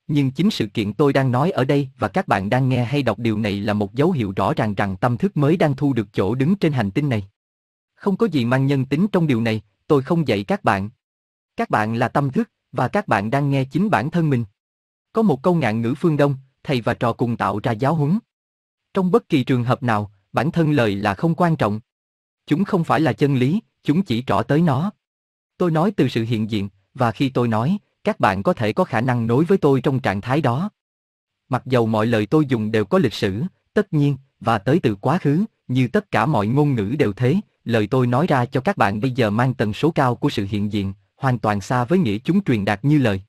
Nhưng chính sự kiện tôi đang nói ở đây và các bạn đang nghe hay đọc điều này là một dấu hiệu rõ ràng rằng tâm thức mới đang thu được chỗ đứng trên hành tinh này. Không có gì mang nhân tính trong điều này, tôi không dạy các bạn. Các bạn là tâm thức, và các bạn đang nghe chính bản thân mình. Có một câu ngạn ngữ phương Đông, thầy và trò cùng tạo ra giáo huấn. Trong bất kỳ trường hợp nào, bản thân lời là không quan trọng. Chúng không phải là chân lý, chúng chỉ trỏ tới nó. Tôi nói từ sự hiện diện, và khi tôi nói, các bạn có thể có khả năng nối với tôi trong trạng thái đó. Mặc dầu mọi lời tôi dùng đều có lịch sử, tất nhiên, và tới từ quá khứ, như tất cả mọi ngôn ngữ đều thế, lời tôi nói ra cho các bạn bây giờ mang tần số cao của sự hiện diện, hoàn toàn xa với nghĩa chúng truyền đạt như lời.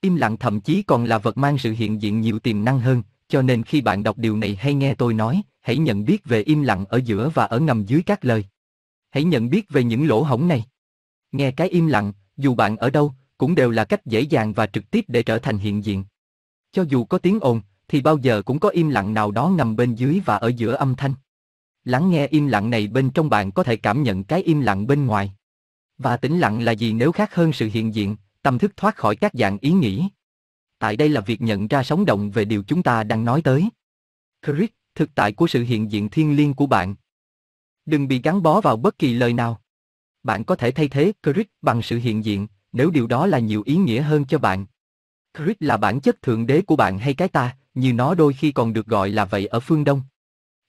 Im lặng thậm chí còn là vật mang sự hiện diện nhiều tiềm năng hơn, cho nên khi bạn đọc điều này hay nghe tôi nói, hãy nhận biết về im lặng ở giữa và ở ngầm dưới các lời. Hãy nhận biết về những lỗ hổng này. Nghe cái im lặng, dù bạn ở đâu, cũng đều là cách dễ dàng và trực tiếp để trở thành hiện diện. Cho dù có tiếng ồn, thì bao giờ cũng có im lặng nào đó nằm bên dưới và ở giữa âm thanh. Lắng nghe im lặng này bên trong bạn có thể cảm nhận cái im lặng bên ngoài. Và tĩnh lặng là gì nếu khác hơn sự hiện diện, tâm thức thoát khỏi các dạng ý nghĩ. Tại đây là việc nhận ra sống động về điều chúng ta đang nói tới. Chris, thực tại của sự hiện diện thiên liêng của bạn. Đừng bị gắn bó vào bất kỳ lời nào. Bạn có thể thay thế Chris bằng sự hiện diện, nếu điều đó là nhiều ý nghĩa hơn cho bạn. Chris là bản chất thượng đế của bạn hay cái ta, như nó đôi khi còn được gọi là vậy ở phương Đông.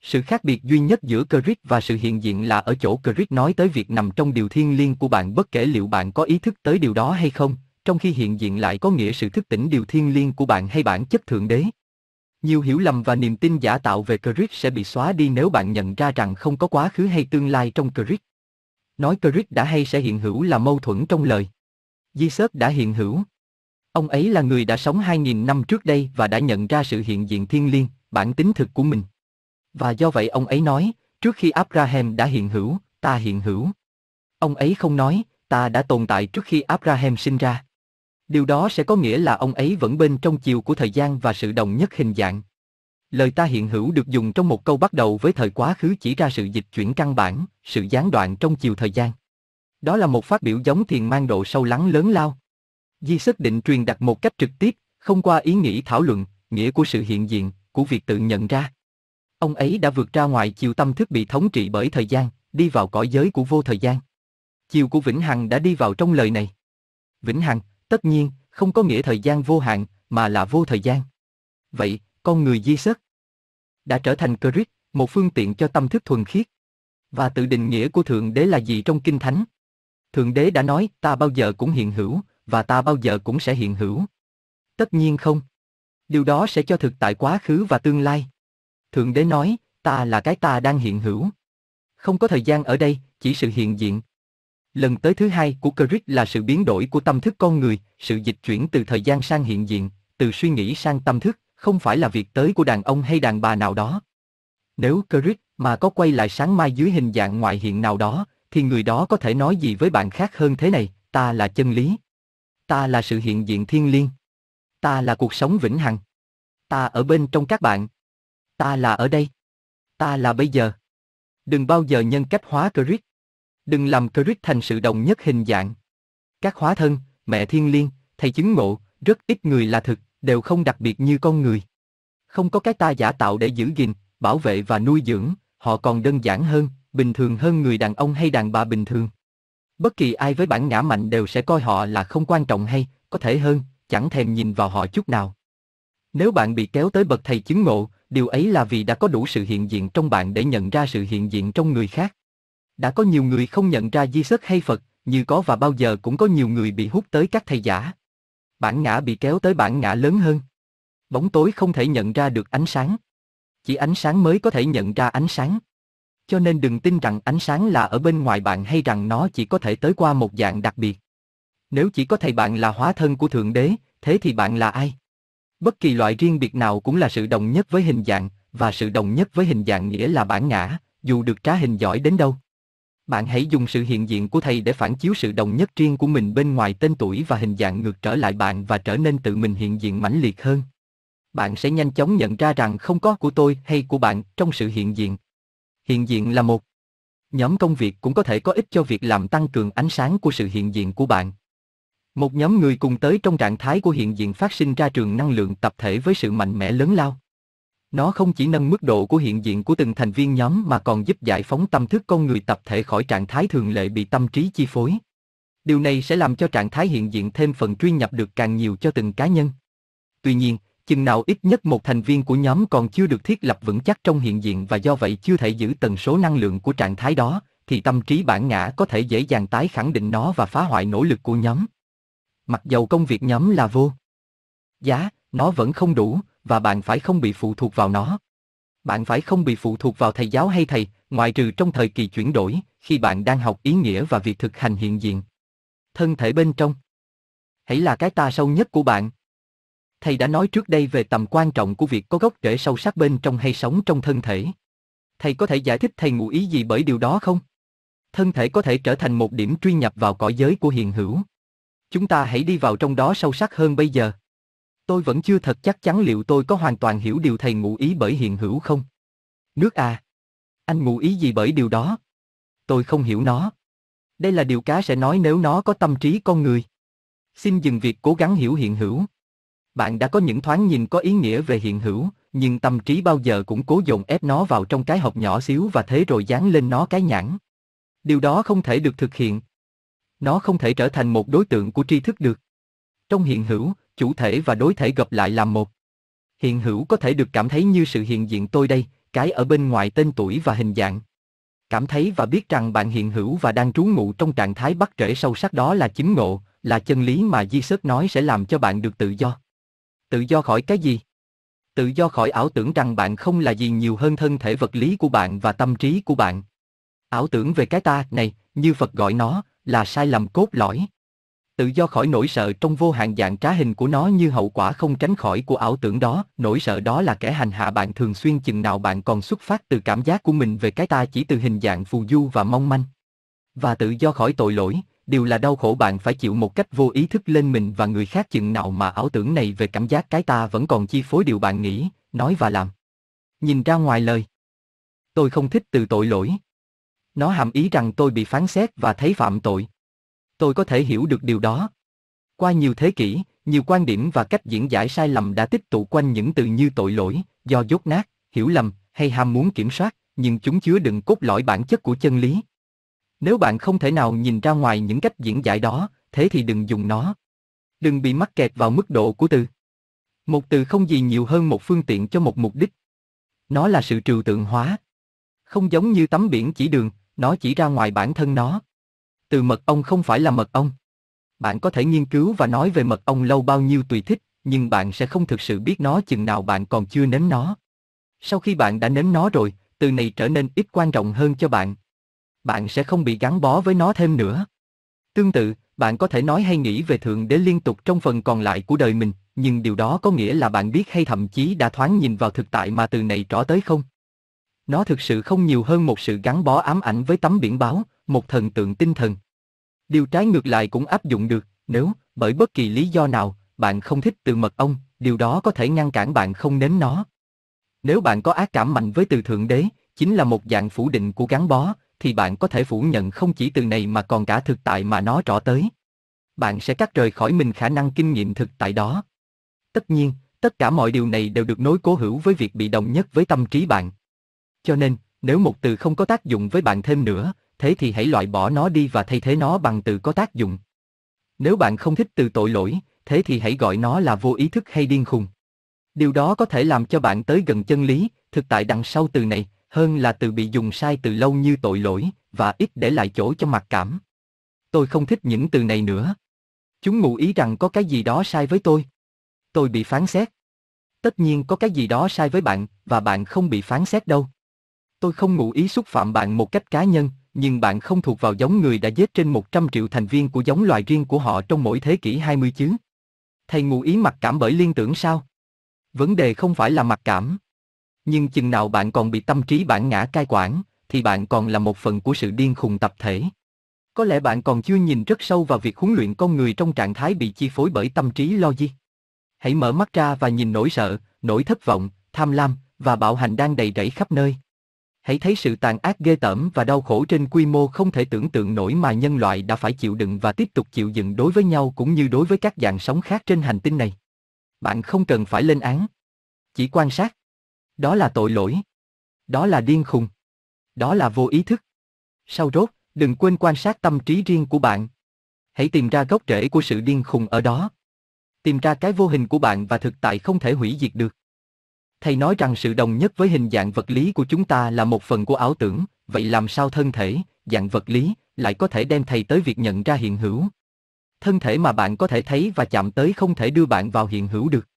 Sự khác biệt duy nhất giữa Crick và sự hiện diện là ở chỗ Crick nói tới việc nằm trong điều thiên liêng của bạn bất kể liệu bạn có ý thức tới điều đó hay không, trong khi hiện diện lại có nghĩa sự thức tỉnh điều thiên liêng của bạn hay bản chất thượng đế. Nhiều hiểu lầm và niềm tin giả tạo về Crick sẽ bị xóa đi nếu bạn nhận ra rằng không có quá khứ hay tương lai trong Crick. Nói Crick đã hay sẽ hiện hữu là mâu thuẫn trong lời. Di Sớt đã hiện hữu. Ông ấy là người đã sống 2.000 năm trước đây và đã nhận ra sự hiện diện thiên liêng, bản tính thực của mình. Và do vậy ông ấy nói, trước khi Abraham đã hiện hữu, ta hiện hữu. Ông ấy không nói, ta đã tồn tại trước khi Abraham sinh ra. Điều đó sẽ có nghĩa là ông ấy vẫn bên trong chiều của thời gian và sự đồng nhất hình dạng. Lời ta hiện hữu được dùng trong một câu bắt đầu với thời quá khứ chỉ ra sự dịch chuyển căn bản, sự gián đoạn trong chiều thời gian. Đó là một phát biểu giống thiền mang độ sâu lắng lớn lao. Di sức định truyền đặt một cách trực tiếp, không qua ý nghĩ thảo luận, nghĩa của sự hiện diện, của việc tự nhận ra. Ông ấy đã vượt ra ngoài chiều tâm thức bị thống trị bởi thời gian, đi vào cõi giới của vô thời gian. Chiều của Vĩnh Hằng đã đi vào trong lời này. Vĩnh Hằng, tất nhiên, không có nghĩa thời gian vô hạn, mà là vô thời gian. Vậy, con người di sức đã trở thành Christ, một phương tiện cho tâm thức thuần khiết. Và tự định nghĩa của Thượng Đế là gì trong Kinh Thánh? Thượng Đế đã nói, ta bao giờ cũng hiện hữu, và ta bao giờ cũng sẽ hiện hữu. Tất nhiên không. Điều đó sẽ cho thực tại quá khứ và tương lai. Thượng Đế nói, ta là cái ta đang hiện hữu. Không có thời gian ở đây, chỉ sự hiện diện. Lần tới thứ hai của Christ là sự biến đổi của tâm thức con người, sự dịch chuyển từ thời gian sang hiện diện, từ suy nghĩ sang tâm thức, không phải là việc tới của đàn ông hay đàn bà nào đó. Nếu Christ mà có quay lại sáng mai dưới hình dạng ngoại hiện nào đó, thì người đó có thể nói gì với bạn khác hơn thế này, ta là chân lý. Ta là sự hiện diện thiên liêng. Ta là cuộc sống vĩnh hằng. Ta ở bên trong các bạn. Ta là ở đây. Ta là bây giờ. Đừng bao giờ nhân cách hóa Christ. Đừng làm Christ thành sự đồng nhất hình dạng. Các hóa thân, mẹ thiên liêng, thầy chứng ngộ, rất ít người là thực, đều không đặc biệt như con người. Không có cái ta giả tạo để giữ gìn, bảo vệ và nuôi dưỡng, họ còn đơn giản hơn, bình thường hơn người đàn ông hay đàn bà bình thường. Bất kỳ ai với bản ngã mạnh đều sẽ coi họ là không quan trọng hay, có thể hơn, chẳng thèm nhìn vào họ chút nào. Nếu bạn bị kéo tới bậc thầy chứng ngộ, điều ấy là vì đã có đủ sự hiện diện trong bạn để nhận ra sự hiện diện trong người khác. Đã có nhiều người không nhận ra di sức hay Phật, như có và bao giờ cũng có nhiều người bị hút tới các thầy giả. Bản ngã bị kéo tới bản ngã lớn hơn. Bóng tối không thể nhận ra được ánh sáng. Chỉ ánh sáng mới có thể nhận ra ánh sáng. Cho nên đừng tin rằng ánh sáng là ở bên ngoài bạn hay rằng nó chỉ có thể tới qua một dạng đặc biệt. Nếu chỉ có thầy bạn là hóa thân của Thượng Đế, thế thì bạn là ai? Bất kỳ loại riêng biệt nào cũng là sự đồng nhất với hình dạng, và sự đồng nhất với hình dạng nghĩa là bản ngã, dù được trá hình giỏi đến đâu. Bạn hãy dùng sự hiện diện của thầy để phản chiếu sự đồng nhất riêng của mình bên ngoài tên tuổi và hình dạng ngược trở lại bạn và trở nên tự mình hiện diện mãnh liệt hơn. Bạn sẽ nhanh chóng nhận ra rằng không có của tôi hay của bạn trong sự hiện diện. Hiện diện là một. Nhóm công việc cũng có thể có ích cho việc làm tăng cường ánh sáng của sự hiện diện của bạn. Một nhóm người cùng tới trong trạng thái của hiện diện phát sinh ra trường năng lượng tập thể với sự mạnh mẽ lớn lao. Nó không chỉ nâng mức độ của hiện diện của từng thành viên nhóm mà còn giúp giải phóng tâm thức con người tập thể khỏi trạng thái thường lệ bị tâm trí chi phối. Điều này sẽ làm cho trạng thái hiện diện thêm phần truy nhập được càng nhiều cho từng cá nhân. Tuy nhiên, chừng nào ít nhất một thành viên của nhóm còn chưa được thiết lập vững chắc trong hiện diện và do vậy chưa thể giữ tần số năng lượng của trạng thái đó, thì tâm trí bản ngã có thể dễ dàng tái khẳng định nó và phá hoại nỗ lực của nhóm. Mặc dầu công việc nhóm là vô giá, nó vẫn không đủ, và bạn phải không bị phụ thuộc vào nó. Bạn phải không bị phụ thuộc vào thầy giáo hay thầy, ngoại trừ trong thời kỳ chuyển đổi, khi bạn đang học ý nghĩa và việc thực hành hiện diện. Thân thể bên trong. Hãy là cái ta sâu nhất của bạn. Thầy đã nói trước đây về tầm quan trọng của việc có gốc rễ sâu sắc bên trong hay sống trong thân thể. Thầy có thể giải thích thầy ngụ ý gì bởi điều đó không? Thân thể có thể trở thành một điểm truy nhập vào cõi giới của hiện hữu. Chúng ta hãy đi vào trong đó sâu sắc hơn bây giờ. Tôi vẫn chưa thật chắc chắn liệu tôi có hoàn toàn hiểu điều thầy ngụ ý bởi hiện hữu không. Nước à. Anh ngụ ý gì bởi điều đó? Tôi không hiểu nó. Đây là điều cá sẽ nói nếu nó có tâm trí con người. Xin dừng việc cố gắng hiểu hiện hữu. Bạn đã có những thoáng nhìn có ý nghĩa về hiện hữu, nhưng tâm trí bao giờ cũng cố dồn ép nó vào trong cái hộp nhỏ xíu và thế rồi dán lên nó cái nhãn. Điều đó không thể được thực hiện. Nó không thể trở thành một đối tượng của tri thức được. Trong hiện hữu, chủ thể và đối thể gặp lại làm một. Hiện hữu có thể được cảm thấy như sự hiện diện tôi đây, cái ở bên ngoài tên tuổi và hình dạng. Cảm thấy và biết rằng bạn hiện hữu và đang trú ngụ trong trạng thái bắt rễ sâu sắc đó là chính ngộ, là chân lý mà Jesus nói sẽ làm cho bạn được tự do. Tự do khỏi cái gì? Tự do khỏi ảo tưởng rằng bạn không là gì nhiều hơn thân thể vật lý của bạn và tâm trí của bạn. Ảo tưởng về cái ta này, như Phật gọi nó, là sai lầm cốt lõi. Tự do khỏi nỗi sợ trong vô hạn dạng trá hình của nó như hậu quả không tránh khỏi của ảo tưởng đó, nỗi sợ đó là kẻ hành hạ bạn thường xuyên chừng nào bạn còn xuất phát từ cảm giác của mình về cái ta chỉ từ hình dạng phù du và mong manh. Và tự do khỏi tội lỗi, điều là đau khổ bạn phải chịu một cách vô ý thức lên mình và người khác chừng nào mà ảo tưởng này về cảm giác cái ta vẫn còn chi phối điều bạn nghĩ, nói và làm. Nhìn ra ngoài lời. Tôi không thích từ tội lỗi. Nó hàm ý rằng tôi bị phán xét và thấy phạm tội. Tôi có thể hiểu được điều đó. Qua nhiều thế kỷ, nhiều quan điểm và cách diễn giải sai lầm đã tích tụ quanh những từ như tội lỗi, do dốt nát, hiểu lầm hay ham muốn kiểm soát, nhưng chúng chứa đựng cốt lõi bản chất của chân lý. Nếu bạn không thể nào nhìn ra ngoài những cách diễn giải đó, thế thì đừng dùng nó. Đừng bị mắc kẹt vào mức độ của từ. Một từ không gì nhiều hơn một phương tiện cho một mục đích. Nó là sự trừu tượng hóa. Không giống như tấm biển chỉ đường, nó chỉ ra ngoài bản thân nó. Từ mật ong không phải là mật ong. Bạn có thể nghiên cứu và nói về mật ong lâu bao nhiêu tùy thích, nhưng bạn sẽ không thực sự biết nó chừng nào bạn còn chưa nếm nó. Sau khi bạn đã nếm nó rồi, từ này trở nên ít quan trọng hơn cho bạn. Bạn sẽ không bị gắn bó với nó thêm nữa. Tương tự, bạn có thể nói hay nghĩ về Thượng Đế liên tục trong phần còn lại của đời mình, nhưng điều đó có nghĩa là bạn biết hay thậm chí đã thoáng nhìn vào thực tại mà từ này trỏ tới không? Nó thực sự không nhiều hơn một sự gắn bó ám ảnh với tấm biển báo, một thần tượng tinh thần. Điều trái ngược lại cũng áp dụng được, nếu, bởi bất kỳ lý do nào, bạn không thích từ mật ong, điều đó có thể ngăn cản bạn không nếm nó. Nếu bạn có ác cảm mạnh với từ thượng đế, chính là một dạng phủ định của gắn bó, thì bạn có thể phủ nhận không chỉ từ này mà còn cả thực tại mà nó trỏ tới. Bạn sẽ cắt rời khỏi mình khả năng kinh nghiệm thực tại đó. Tất nhiên, tất cả mọi điều này đều được nối cố hữu với việc bị đồng nhất với tâm trí bạn. Cho nên, nếu một từ không có tác dụng với bạn thêm nữa, thế thì hãy loại bỏ nó đi và thay thế nó bằng từ có tác dụng. Nếu bạn không thích từ tội lỗi, thế thì hãy gọi nó là vô ý thức hay điên khùng. Điều đó có thể làm cho bạn tới gần chân lý, thực tại đằng sau từ này, hơn là từ bị dùng sai từ lâu như tội lỗi, và ít để lại chỗ cho mặc cảm. Tôi không thích những từ này nữa. Chúng ngụ ý rằng có cái gì đó sai với tôi. Tôi bị phán xét. Tất nhiên có cái gì đó sai với bạn, và bạn không bị phán xét đâu. Tôi không ngụ ý xúc phạm bạn một cách cá nhân, nhưng bạn không thuộc vào giống người đã giết trên 100 triệu thành viên của giống loài riêng của họ trong mỗi thế kỷ 20 chứ. Thầy ngụ ý mặc cảm bởi liên tưởng sao? Vấn đề không phải là mặc cảm. Nhưng chừng nào bạn còn bị tâm trí bản ngã cai quản, thì bạn còn là một phần của sự điên khùng tập thể. Có lẽ bạn còn chưa nhìn rất sâu vào việc huấn luyện con người trong trạng thái bị chi phối bởi tâm trí logic. Hãy mở mắt ra và nhìn nỗi sợ, nỗi thất vọng, tham lam và bạo hành đang đầy rẫy khắp nơi hãy thấy sự tàn ác ghê tởm và đau khổ trên quy mô không thể tưởng tượng nổi mà nhân loại đã phải chịu đựng và tiếp tục chịu đựng đối với nhau cũng như đối với các dạng sống khác trên hành tinh này. Bạn không cần phải lên án. Chỉ quan sát. Đó là tội lỗi. Đó là điên khùng. Đó là vô ý thức. Sau rốt, đừng quên quan sát tâm trí riêng của bạn. Hãy tìm ra gốc rễ của sự điên khùng ở đó. Tìm ra cái vô hình của bạn và thực tại không thể hủy diệt được. Thầy nói rằng sự đồng nhất với hình dạng vật lý của chúng ta là một phần của ảo tưởng, vậy làm sao thân thể, dạng vật lý, lại có thể đem thầy tới việc nhận ra hiện hữu? Thân thể mà bạn có thể thấy và chạm tới không thể đưa bạn vào hiện hữu được.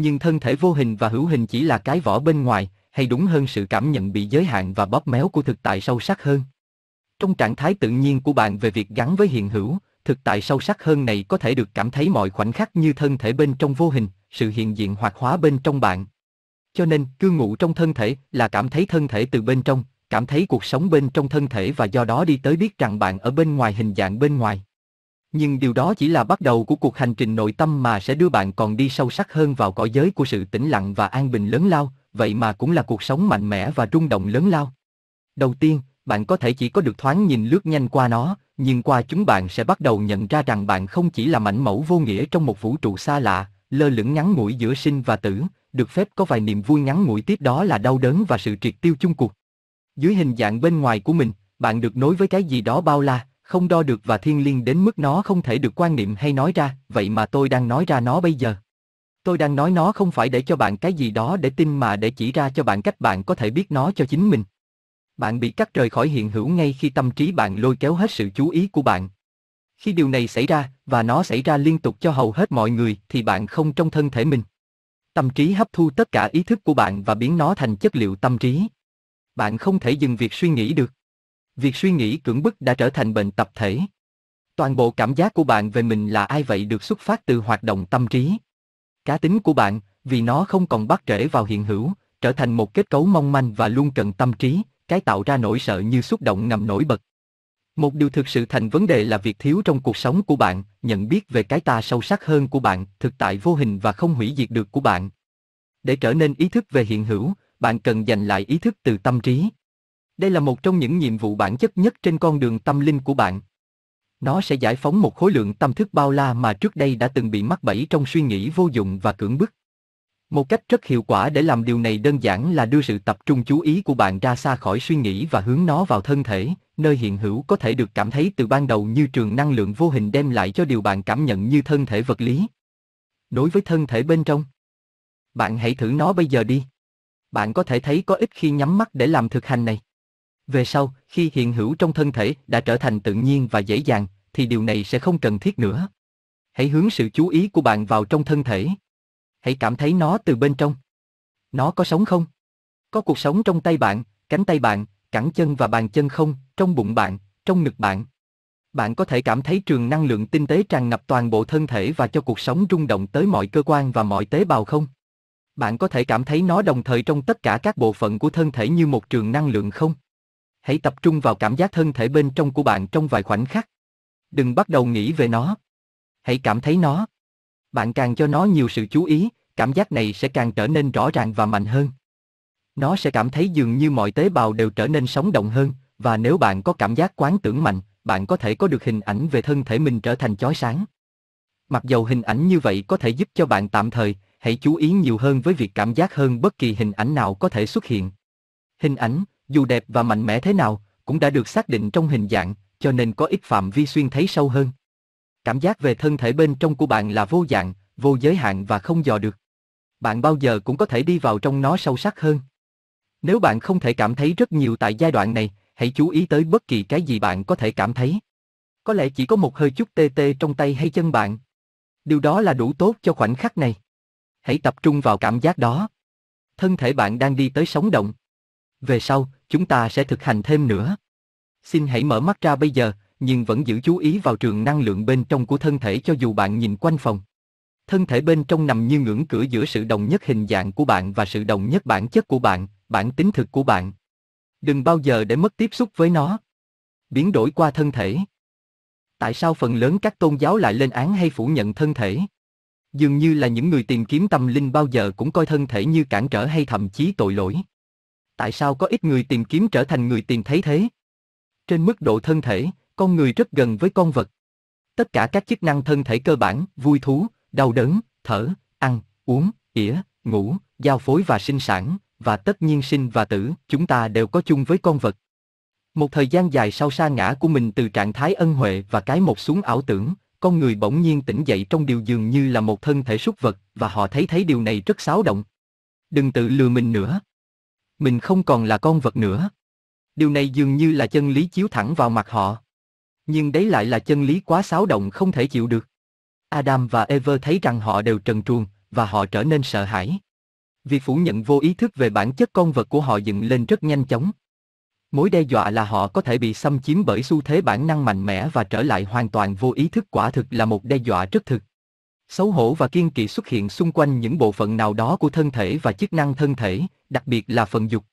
Nhưng thân thể vô hình và hữu hình chỉ là cái vỏ bên ngoài, hay đúng hơn sự cảm nhận bị giới hạn và bóp méo của thực tại sâu sắc hơn. Trong trạng thái tự nhiên của bạn về việc gắn với hiện hữu, thực tại sâu sắc hơn này có thể được cảm thấy mọi khoảnh khắc như thân thể bên trong vô hình, sự hiện diện hoạt hóa bên trong bạn. Cho nên, cư ngụ trong thân thể là cảm thấy thân thể từ bên trong, cảm thấy cuộc sống bên trong thân thể và do đó đi tới biết rằng bạn ở bên ngoài hình dạng bên ngoài. Nhưng điều đó chỉ là bắt đầu của cuộc hành trình nội tâm mà sẽ đưa bạn còn đi sâu sắc hơn vào cõi giới của sự tĩnh lặng và an bình lớn lao, vậy mà cũng là cuộc sống mạnh mẽ và rung động lớn lao. Đầu tiên, bạn có thể chỉ có được thoáng nhìn lướt nhanh qua nó, nhưng qua chúng bạn sẽ bắt đầu nhận ra rằng bạn không chỉ là mảnh mẫu vô nghĩa trong một vũ trụ xa lạ, lơ lửng ngắn ngủi giữa sinh và tử, được phép có vài niềm vui ngắn ngủi tiếp đó là đau đớn và sự triệt tiêu chung cuộc. Dưới hình dạng bên ngoài của mình, bạn được nối với cái gì đó bao la, không đo được và thiên liêng đến mức nó không thể được quan niệm hay nói ra, vậy mà tôi đang nói ra nó bây giờ. Tôi đang nói nó không phải để cho bạn cái gì đó để tin mà để chỉ ra cho bạn cách bạn có thể biết nó cho chính mình. Bạn bị cắt rời khỏi hiện hữu ngay khi tâm trí bạn lôi kéo hết sự chú ý của bạn. Khi điều này xảy ra, và nó xảy ra liên tục cho hầu hết mọi người, thì bạn không trong thân thể mình. Tâm trí hấp thu tất cả ý thức của bạn và biến nó thành chất liệu tâm trí. Bạn không thể dừng việc suy nghĩ được. Việc suy nghĩ cưỡng bức đã trở thành bệnh tập thể. Toàn bộ cảm giác của bạn về mình là ai vậy được xuất phát từ hoạt động tâm trí. Cá tính của bạn, vì nó không còn bắt rễ vào hiện hữu, trở thành một kết cấu mong manh và luôn cần tâm trí, cái tạo ra nỗi sợ như xúc động ngầm nổi bật. Một điều thực sự thành vấn đề là việc thiếu trong cuộc sống của bạn, nhận biết về cái ta sâu sắc hơn của bạn, thực tại vô hình và không hủy diệt được của bạn. Để trở nên ý thức về hiện hữu, bạn cần giành lại ý thức từ tâm trí. Đây là một trong những nhiệm vụ bản chất nhất trên con đường tâm linh của bạn. Nó sẽ giải phóng một khối lượng tâm thức bao la mà trước đây đã từng bị mắc bẫy trong suy nghĩ vô dụng và cưỡng bức. Một cách rất hiệu quả để làm điều này đơn giản là đưa sự tập trung chú ý của bạn ra xa khỏi suy nghĩ và hướng nó vào thân thể, nơi hiện hữu có thể được cảm thấy từ ban đầu như trường năng lượng vô hình đem lại cho điều bạn cảm nhận như thân thể vật lý. Đối với thân thể bên trong, bạn hãy thử nó bây giờ đi. Bạn có thể thấy có ích khi nhắm mắt để làm thực hành này. Về sau, khi hiện hữu trong thân thể đã trở thành tự nhiên và dễ dàng, thì điều này sẽ không cần thiết nữa. Hãy hướng sự chú ý của bạn vào trong thân thể. Hãy cảm thấy nó từ bên trong. Nó có sống không? Có cuộc sống trong tay bạn, cánh tay bạn, cẳng chân và bàn chân không, trong bụng bạn, trong ngực bạn. Bạn có thể cảm thấy trường năng lượng tinh tế tràn ngập toàn bộ thân thể và cho cuộc sống rung động tới mọi cơ quan và mọi tế bào không? Bạn có thể cảm thấy nó đồng thời trong tất cả các bộ phận của thân thể như một trường năng lượng không? Hãy tập trung vào cảm giác thân thể bên trong của bạn trong vài khoảnh khắc. Đừng bắt đầu nghĩ về nó. Hãy cảm thấy nó. Bạn càng cho nó nhiều sự chú ý, cảm giác này sẽ càng trở nên rõ ràng và mạnh hơn. Nó sẽ cảm thấy dường như mọi tế bào đều trở nên sống động hơn, và nếu bạn có cảm giác quán tưởng mạnh, bạn có thể có được hình ảnh về thân thể mình trở thành chói sáng. Mặc dầu hình ảnh như vậy có thể giúp cho bạn tạm thời, hãy chú ý nhiều hơn với việc cảm giác hơn bất kỳ hình ảnh nào có thể xuất hiện. Hình ảnh, dù đẹp và mạnh mẽ thế nào, cũng đã được xác định trong hình dạng, cho nên có ít phạm vi xuyên thấy sâu hơn. Cảm giác về thân thể bên trong của bạn là vô dạng, vô giới hạn và không dò được. Bạn bao giờ cũng có thể đi vào trong nó sâu sắc hơn. Nếu bạn không thể cảm thấy rất nhiều tại giai đoạn này, hãy chú ý tới bất kỳ cái gì bạn có thể cảm thấy. Có lẽ chỉ có một hơi chút tê tê trong tay hay chân bạn. Điều đó là đủ tốt cho khoảnh khắc này. Hãy tập trung vào cảm giác đó. Thân thể bạn đang đi tới sống động. Về sau, chúng ta sẽ thực hành thêm nữa. Xin hãy mở mắt ra bây giờ, nhưng vẫn giữ chú ý vào trường năng lượng bên trong của thân thể cho dù bạn nhìn quanh phòng. Thân thể bên trong nằm như ngưỡng cửa giữa sự đồng nhất hình dạng của bạn và sự đồng nhất bản chất của bạn, bản tính thực của bạn. Đừng bao giờ để mất tiếp xúc với nó. Biến đổi qua thân thể. Tại sao phần lớn các tôn giáo lại lên án hay phủ nhận thân thể? Dường như là những người tìm kiếm tâm linh bao giờ cũng coi thân thể như cản trở hay thậm chí tội lỗi. Tại sao có ít người tìm kiếm trở thành người tìm thấy thế? Trên mức độ thân thể, con người rất gần với con vật. Tất cả các chức năng thân thể cơ bản, vui thú, đau đớn, thở, ăn, uống, ỉa, ngủ, giao phối và sinh sản, và tất nhiên sinh và tử, chúng ta đều có chung với con vật. Một thời gian dài sau sa ngã của mình từ trạng thái ân huệ và cái một xuống ảo tưởng, con người bỗng nhiên tỉnh dậy trong điều dường như là một thân thể súc vật, và họ thấy thấy điều này rất xáo động. Đừng tự lừa mình nữa. Mình không còn là con vật nữa. Điều này dường như là chân lý chiếu thẳng vào mặt họ. Nhưng đấy lại là chân lý quá xáo động không thể chịu được. Adam và Eva thấy rằng họ đều trần truồng, và họ trở nên sợ hãi. Việc phủ nhận vô ý thức về bản chất con vật của họ dựng lên rất nhanh chóng. Mối đe dọa là họ có thể bị xâm chiếm bởi xu thế bản năng mạnh mẽ và trở lại hoàn toàn vô ý thức quả thực là một đe dọa rất thực. Xấu hổ và kiên kỵ xuất hiện xung quanh những bộ phận nào đó của thân thể và chức năng thân thể, đặc biệt là phần dục.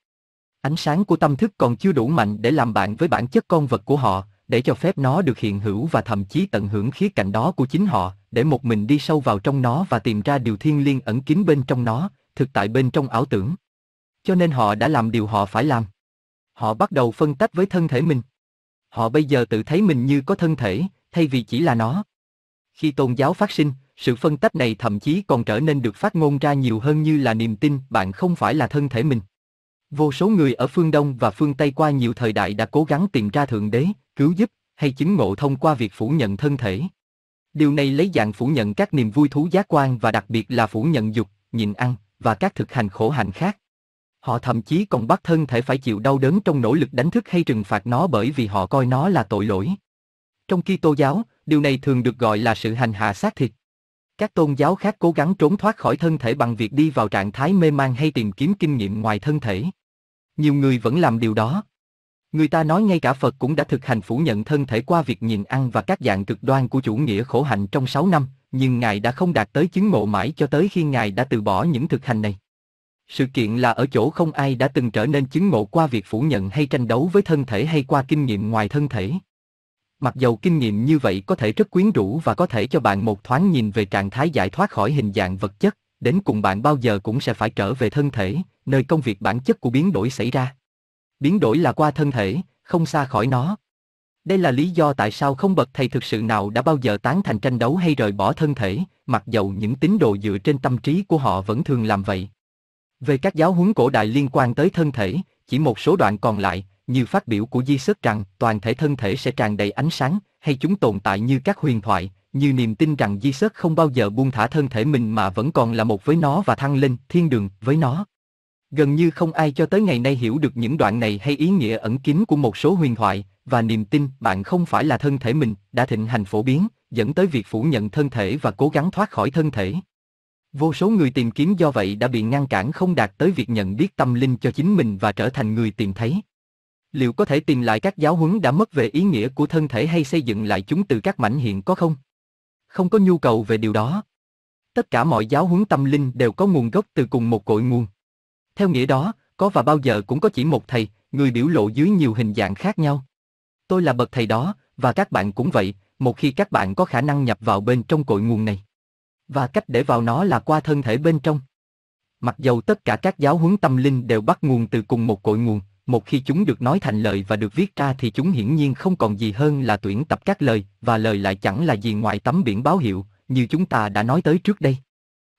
Ánh sáng của tâm thức còn chưa đủ mạnh để làm bạn với bản chất con vật của họ, để cho phép nó được hiện hữu và thậm chí tận hưởng khía cạnh đó của chính họ, để một mình đi sâu vào trong nó và tìm ra điều thiên liêng ẩn kín bên trong nó, thực tại bên trong ảo tưởng. Cho nên họ đã làm điều họ phải làm. Họ bắt đầu phân tách với thân thể mình. Họ bây giờ tự thấy mình như có thân thể, thay vì chỉ là nó. Khi tôn giáo phát sinh, sự phân tách này thậm chí còn trở nên được phát ngôn ra nhiều hơn như là niềm tin bạn không phải là thân thể mình. Vô số người ở phương Đông và phương Tây qua nhiều thời đại đã cố gắng tìm ra Thượng Đế, cứu giúp, hay chứng ngộ thông qua việc phủ nhận thân thể. Điều này lấy dạng phủ nhận các niềm vui thú giác quan và đặc biệt là phủ nhận dục, nhịn ăn và các thực hành khổ hạnh khác. Họ thậm chí còn bắt thân thể phải chịu đau đớn trong nỗ lực đánh thức hay trừng phạt nó bởi vì họ coi nó là tội lỗi. Trong Kitô giáo, điều này thường được gọi là sự hành hạ xác thịt. Các tôn giáo khác cố gắng trốn thoát khỏi thân thể bằng việc đi vào trạng thái mê man hay tìm kiếm kinh nghiệm ngoài thân thể. Nhiều người vẫn làm điều đó. Người ta nói ngay cả Phật cũng đã thực hành phủ nhận thân thể qua việc nhịn ăn và các dạng cực đoan của chủ nghĩa khổ hạnh trong 6 năm, nhưng Ngài đã không đạt tới chứng ngộ mãi cho tới khi Ngài đã từ bỏ những thực hành này. Sự kiện là ở chỗ không ai đã từng trở nên chứng ngộ qua việc phủ nhận hay tranh đấu với thân thể hay qua kinh nghiệm ngoài thân thể. Mặc dầu kinh nghiệm như vậy có thể rất quyến rũ và có thể cho bạn một thoáng nhìn về trạng thái giải thoát khỏi hình dạng vật chất, đến cùng bạn bao giờ cũng sẽ phải trở về thân thể, nơi công việc bản chất của biến đổi xảy ra. Biến đổi là qua thân thể, không xa khỏi nó. Đây là lý do tại sao không bậc thầy thực sự nào đã bao giờ tán thành tranh đấu hay rời bỏ thân thể, mặc dầu những tín đồ dựa trên tâm trí của họ vẫn thường làm vậy. Về các giáo huấn cổ đại liên quan tới thân thể, chỉ một số đoạn còn lại, như phát biểu của Di Sớt rằng toàn thể thân thể sẽ tràn đầy ánh sáng, hay chúng tồn tại như các huyền thoại, như niềm tin rằng Di Sớt không bao giờ buông thả thân thể mình mà vẫn còn là một với nó và thăng lên thiên đường với nó. Gần như không ai cho tới ngày nay hiểu được những đoạn này hay ý nghĩa ẩn kín của một số huyền thoại, và niềm tin bạn không phải là thân thể mình đã thịnh hành phổ biến, dẫn tới việc phủ nhận thân thể và cố gắng thoát khỏi thân thể. Vô số người tìm kiếm do vậy đã bị ngăn cản không đạt tới việc nhận biết tâm linh cho chính mình và trở thành người tìm thấy. Liệu có thể tìm lại các giáo huấn đã mất về ý nghĩa của thân thể hay xây dựng lại chúng từ các mảnh hiện có không? Không có nhu cầu về điều đó. Tất cả mọi giáo huấn tâm linh đều có nguồn gốc từ cùng một cội nguồn. Theo nghĩa đó, có và bao giờ cũng có chỉ một thầy, người biểu lộ dưới nhiều hình dạng khác nhau. Tôi là bậc thầy đó, và các bạn cũng vậy, một khi các bạn có khả năng nhập vào bên trong cội nguồn này. Và cách để vào nó là qua thân thể bên trong. Mặc dầu tất cả các giáo huấn tâm linh đều bắt nguồn từ cùng một cội nguồn, một khi chúng được nói thành lời và được viết ra thì chúng hiển nhiên không còn gì hơn là tuyển tập các lời, và lời lại chẳng là gì ngoài tấm biển báo hiệu, như chúng ta đã nói tới trước đây.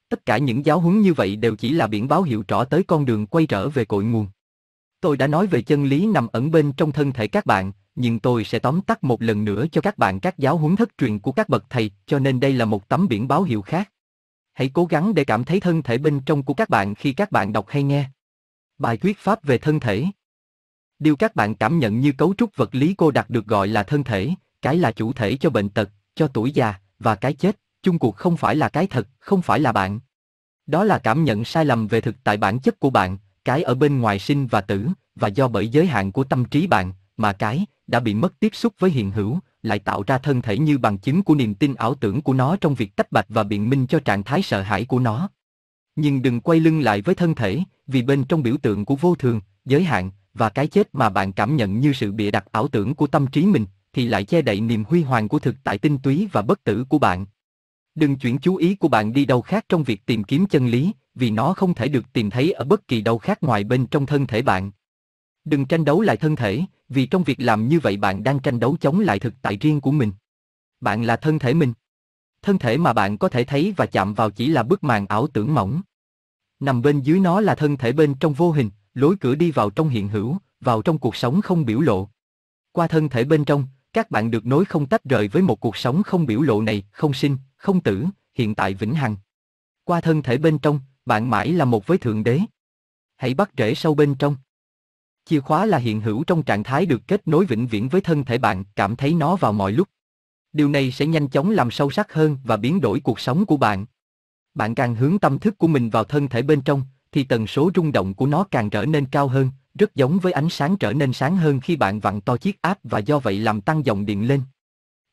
Tất cả những giáo huấn như vậy đều chỉ là biển báo hiệu rõ tới con đường quay trở về cội nguồn. Tôi đã nói về chân lý nằm ẩn bên trong thân thể các bạn, nhưng tôi sẽ tóm tắt một lần nữa cho các bạn các giáo huấn thất truyền của các bậc thầy, cho nên đây là một tấm biển báo hiệu khác. Hãy cố gắng để cảm thấy thân thể bên trong của các bạn khi các bạn đọc hay nghe. Bài thuyết pháp về thân thể. Điều các bạn cảm nhận như cấu trúc vật lý cô đặc được gọi là thân thể, cái là chủ thể cho bệnh tật, cho tuổi già, và cái chết, chung cuộc không phải là cái thật, không phải là bạn. Đó là cảm nhận sai lầm về thực tại bản chất của bạn, cái ở bên ngoài sinh và tử, và do bởi giới hạn của tâm trí bạn, mà cái đã bị mất tiếp xúc với hiện hữu, lại tạo ra thân thể như bằng chứng của niềm tin ảo tưởng của nó trong việc tách bạch và biện minh cho trạng thái sợ hãi của nó. Nhưng đừng quay lưng lại với thân thể, vì bên trong biểu tượng của vô thường, giới hạn và cái chết mà bạn cảm nhận như sự bịa đặt ảo tưởng của tâm trí mình, thì lại che đậy niềm huy hoàng của thực tại tinh túy và bất tử của bạn. Đừng chuyển chú ý của bạn đi đâu khác trong việc tìm kiếm chân lý, vì nó không thể được tìm thấy ở bất kỳ đâu khác ngoài bên trong thân thể bạn. Đừng tranh đấu lại thân thể, vì trong việc làm như vậy bạn đang tranh đấu chống lại thực tại riêng của mình. Bạn là thân thể mình. Thân thể mà bạn có thể thấy và chạm vào chỉ là bức màn ảo tưởng mỏng. Nằm bên dưới nó là thân thể bên trong vô hình, lối cửa đi vào trong hiện hữu, vào trong cuộc sống không biểu lộ. Qua thân thể bên trong, các bạn được nối không tách rời với một cuộc sống không biểu lộ này, không sinh, không tử, hiện tại vĩnh hằng. Qua thân thể bên trong, bạn mãi là một với Thượng Đế. Hãy bắt rễ sâu bên trong. Chìa khóa là hiện hữu trong trạng thái được kết nối vĩnh viễn với thân thể bạn, cảm thấy nó vào mọi lúc. Điều này sẽ nhanh chóng làm sâu sắc hơn và biến đổi cuộc sống của bạn. Bạn càng hướng tâm thức của mình vào thân thể bên trong, thì tần số rung động của nó càng trở nên cao hơn, rất giống với ánh sáng trở nên sáng hơn khi bạn vặn to chiếc áp và do vậy làm tăng dòng điện lên.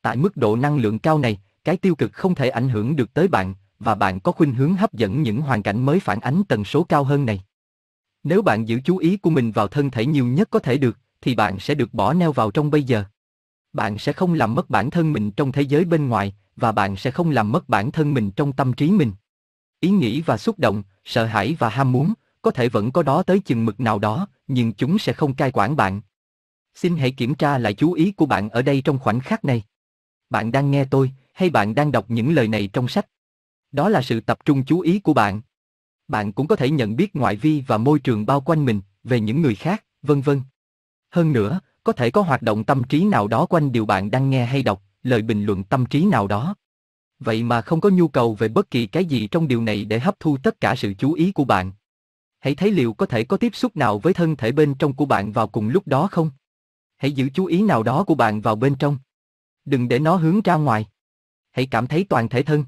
Tại mức độ năng lượng cao này, cái tiêu cực không thể ảnh hưởng được tới bạn, và bạn có khuynh hướng hấp dẫn những hoàn cảnh mới phản ánh tần số cao hơn này. Nếu bạn giữ chú ý của mình vào thân thể nhiều nhất có thể được, thì bạn sẽ được bỏ neo vào trong bây giờ. Bạn sẽ không làm mất bản thân mình trong thế giới bên ngoài, và bạn sẽ không làm mất bản thân mình trong tâm trí mình. Ý nghĩ và xúc động, sợ hãi và ham muốn, có thể vẫn có đó tới chừng mực nào đó, nhưng chúng sẽ không cai quản bạn. Xin hãy kiểm tra lại chú ý của bạn ở đây trong khoảnh khắc này. Bạn đang nghe tôi, hay bạn đang đọc những lời này trong sách? Đó là sự tập trung chú ý của bạn. Bạn cũng có thể nhận biết ngoại vi và môi trường bao quanh mình, về những người khác, vân vân. Hơn nữa, có thể có hoạt động tâm trí nào đó quanh điều bạn đang nghe hay đọc, lời bình luận tâm trí nào đó. Vậy mà không có nhu cầu về bất kỳ cái gì trong điều này để hấp thu tất cả sự chú ý của bạn. Hãy thấy liệu có thể có tiếp xúc nào với thân thể bên trong của bạn vào cùng lúc đó không? Hãy giữ chú ý nào đó của bạn vào bên trong. Đừng để nó hướng ra ngoài. Hãy cảm thấy toàn thể thân.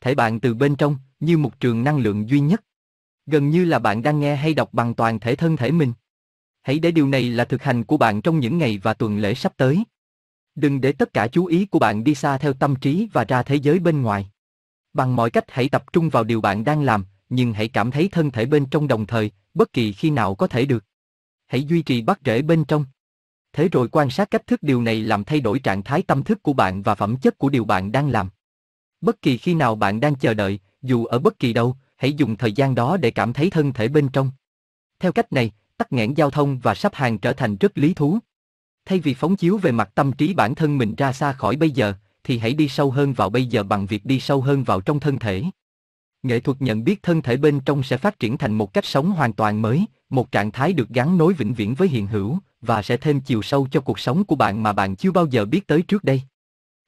Thể bạn từ bên trong, như một trường năng lượng duy nhất. Gần như là bạn đang nghe hay đọc bằng toàn thể thân thể mình. Hãy để điều này là thực hành của bạn trong những ngày và tuần lễ sắp tới. Đừng để tất cả chú ý của bạn đi xa theo tâm trí và ra thế giới bên ngoài. Bằng mọi cách hãy tập trung vào điều bạn đang làm, nhưng hãy cảm thấy thân thể bên trong đồng thời, bất kỳ khi nào có thể được. Hãy duy trì bắt rễ bên trong. Thế rồi quan sát cách thức điều này làm thay đổi trạng thái tâm thức của bạn và phẩm chất của điều bạn đang làm. Bất kỳ khi nào bạn đang chờ đợi, dù ở bất kỳ đâu, hãy dùng thời gian đó để cảm thấy thân thể bên trong. Theo cách này, tắc nghẽn giao thông và sắp hàng trở thành rất lý thú. Thay vì phóng chiếu về mặt tâm trí bản thân mình ra xa khỏi bây giờ, thì hãy đi sâu hơn vào bây giờ bằng việc đi sâu hơn vào trong thân thể. Nghệ thuật nhận biết thân thể bên trong sẽ phát triển thành một cách sống hoàn toàn mới, một trạng thái được gắn nối vĩnh viễn với hiện hữu, và sẽ thêm chiều sâu cho cuộc sống của bạn mà bạn chưa bao giờ biết tới trước đây.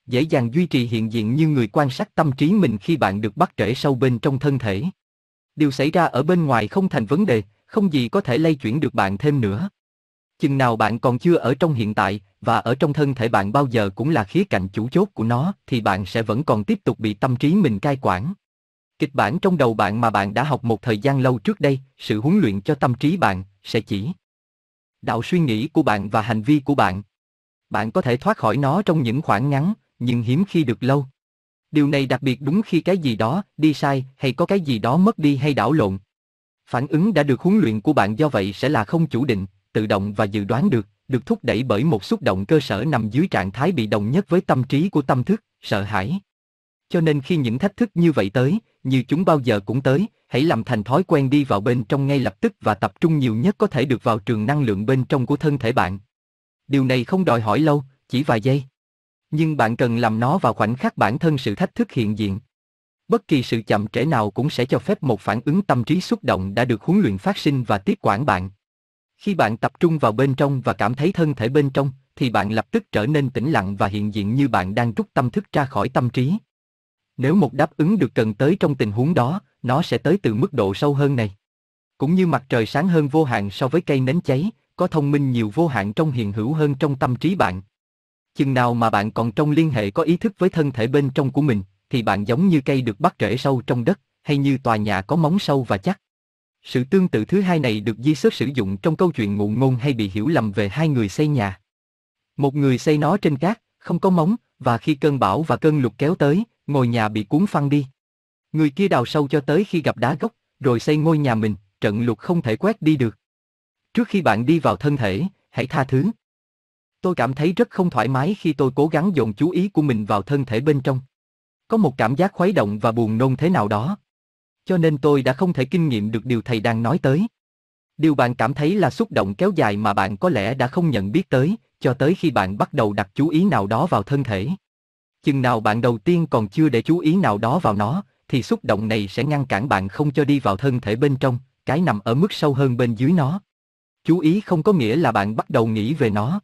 Dễ dàng duy trì hiện diện như người quan sát tâm trí mình khi bạn được bắt rễ sâu bên trong thân thể. Điều xảy ra ở bên ngoài không thành vấn đề, không gì có thể lay chuyển được bạn thêm nữa. Chừng nào bạn còn chưa ở trong hiện tại, và ở trong thân thể bạn bao giờ cũng là khía cạnh chủ chốt của nó, thì bạn sẽ vẫn còn tiếp tục bị tâm trí mình cai quản. Kịch bản trong đầu bạn mà bạn đã học một thời gian lâu trước đây, sự huấn luyện cho tâm trí bạn, sẽ chỉ đạo suy nghĩ của bạn và hành vi của bạn. Bạn có thể thoát khỏi nó trong những khoảng ngắn, nhưng hiếm khi được lâu. Điều này đặc biệt đúng khi cái gì đó đi sai hay có cái gì đó mất đi hay đảo lộn. Phản ứng đã được huấn luyện của bạn do vậy sẽ là không chủ định, tự động và dự đoán được, được thúc đẩy bởi một xúc động cơ sở nằm dưới trạng thái bị động nhất với tâm trí của tâm thức, sợ hãi. Cho nên khi những thách thức như vậy tới, như chúng bao giờ cũng tới, hãy làm thành thói quen đi vào bên trong ngay lập tức và tập trung nhiều nhất có thể được vào trường năng lượng bên trong của thân thể bạn. Điều này không đòi hỏi lâu, chỉ vài giây. Nhưng bạn cần làm nó vào khoảnh khắc bản thân sự thách thức hiện diện. Bất kỳ sự chậm trễ nào cũng sẽ cho phép một phản ứng tâm trí xúc động đã được huấn luyện phát sinh và tiếp quản bạn. Khi bạn tập trung vào bên trong và cảm thấy thân thể bên trong, thì bạn lập tức trở nên tĩnh lặng và hiện diện như bạn đang rút tâm thức ra khỏi tâm trí. Nếu một đáp ứng được cần tới trong tình huống đó, nó sẽ tới từ mức độ sâu hơn này. Cũng như mặt trời sáng hơn vô hạn so với cây nến cháy, có thông minh nhiều vô hạn trong hiện hữu hơn trong tâm trí bạn. Chừng nào mà bạn còn trong liên hệ có ý thức với thân thể bên trong của mình, thì bạn giống như cây được bắt rễ sâu trong đất, hay như tòa nhà có móng sâu và chắc. Sự tương tự thứ hai này được di sớt sử dụng trong câu chuyện ngụ ngôn hay bị hiểu lầm về hai người xây nhà. Một người xây nó trên cát, không có móng, và khi cơn bão và cơn lụt kéo tới, ngôi nhà bị cuốn phăng đi. Người kia đào sâu cho tới khi gặp đá gốc, rồi xây ngôi nhà mình, trận lụt không thể quét đi được. Trước khi bạn đi vào thân thể, hãy tha thứ. Tôi cảm thấy rất không thoải mái khi tôi cố gắng dồn chú ý của mình vào thân thể bên trong. Có một cảm giác khuấy động và buồn nôn thế nào đó. Cho nên tôi đã không thể kinh nghiệm được điều thầy đang nói tới. Điều bạn cảm thấy là xúc động kéo dài mà bạn có lẽ đã không nhận biết tới, cho tới khi bạn bắt đầu đặt chú ý nào đó vào thân thể. Chừng nào bạn đầu tiên còn chưa để chú ý nào đó vào nó, thì xúc động này sẽ ngăn cản bạn không cho đi vào thân thể bên trong, cái nằm ở mức sâu hơn bên dưới nó. Chú ý không có nghĩa là bạn bắt đầu nghĩ về nó.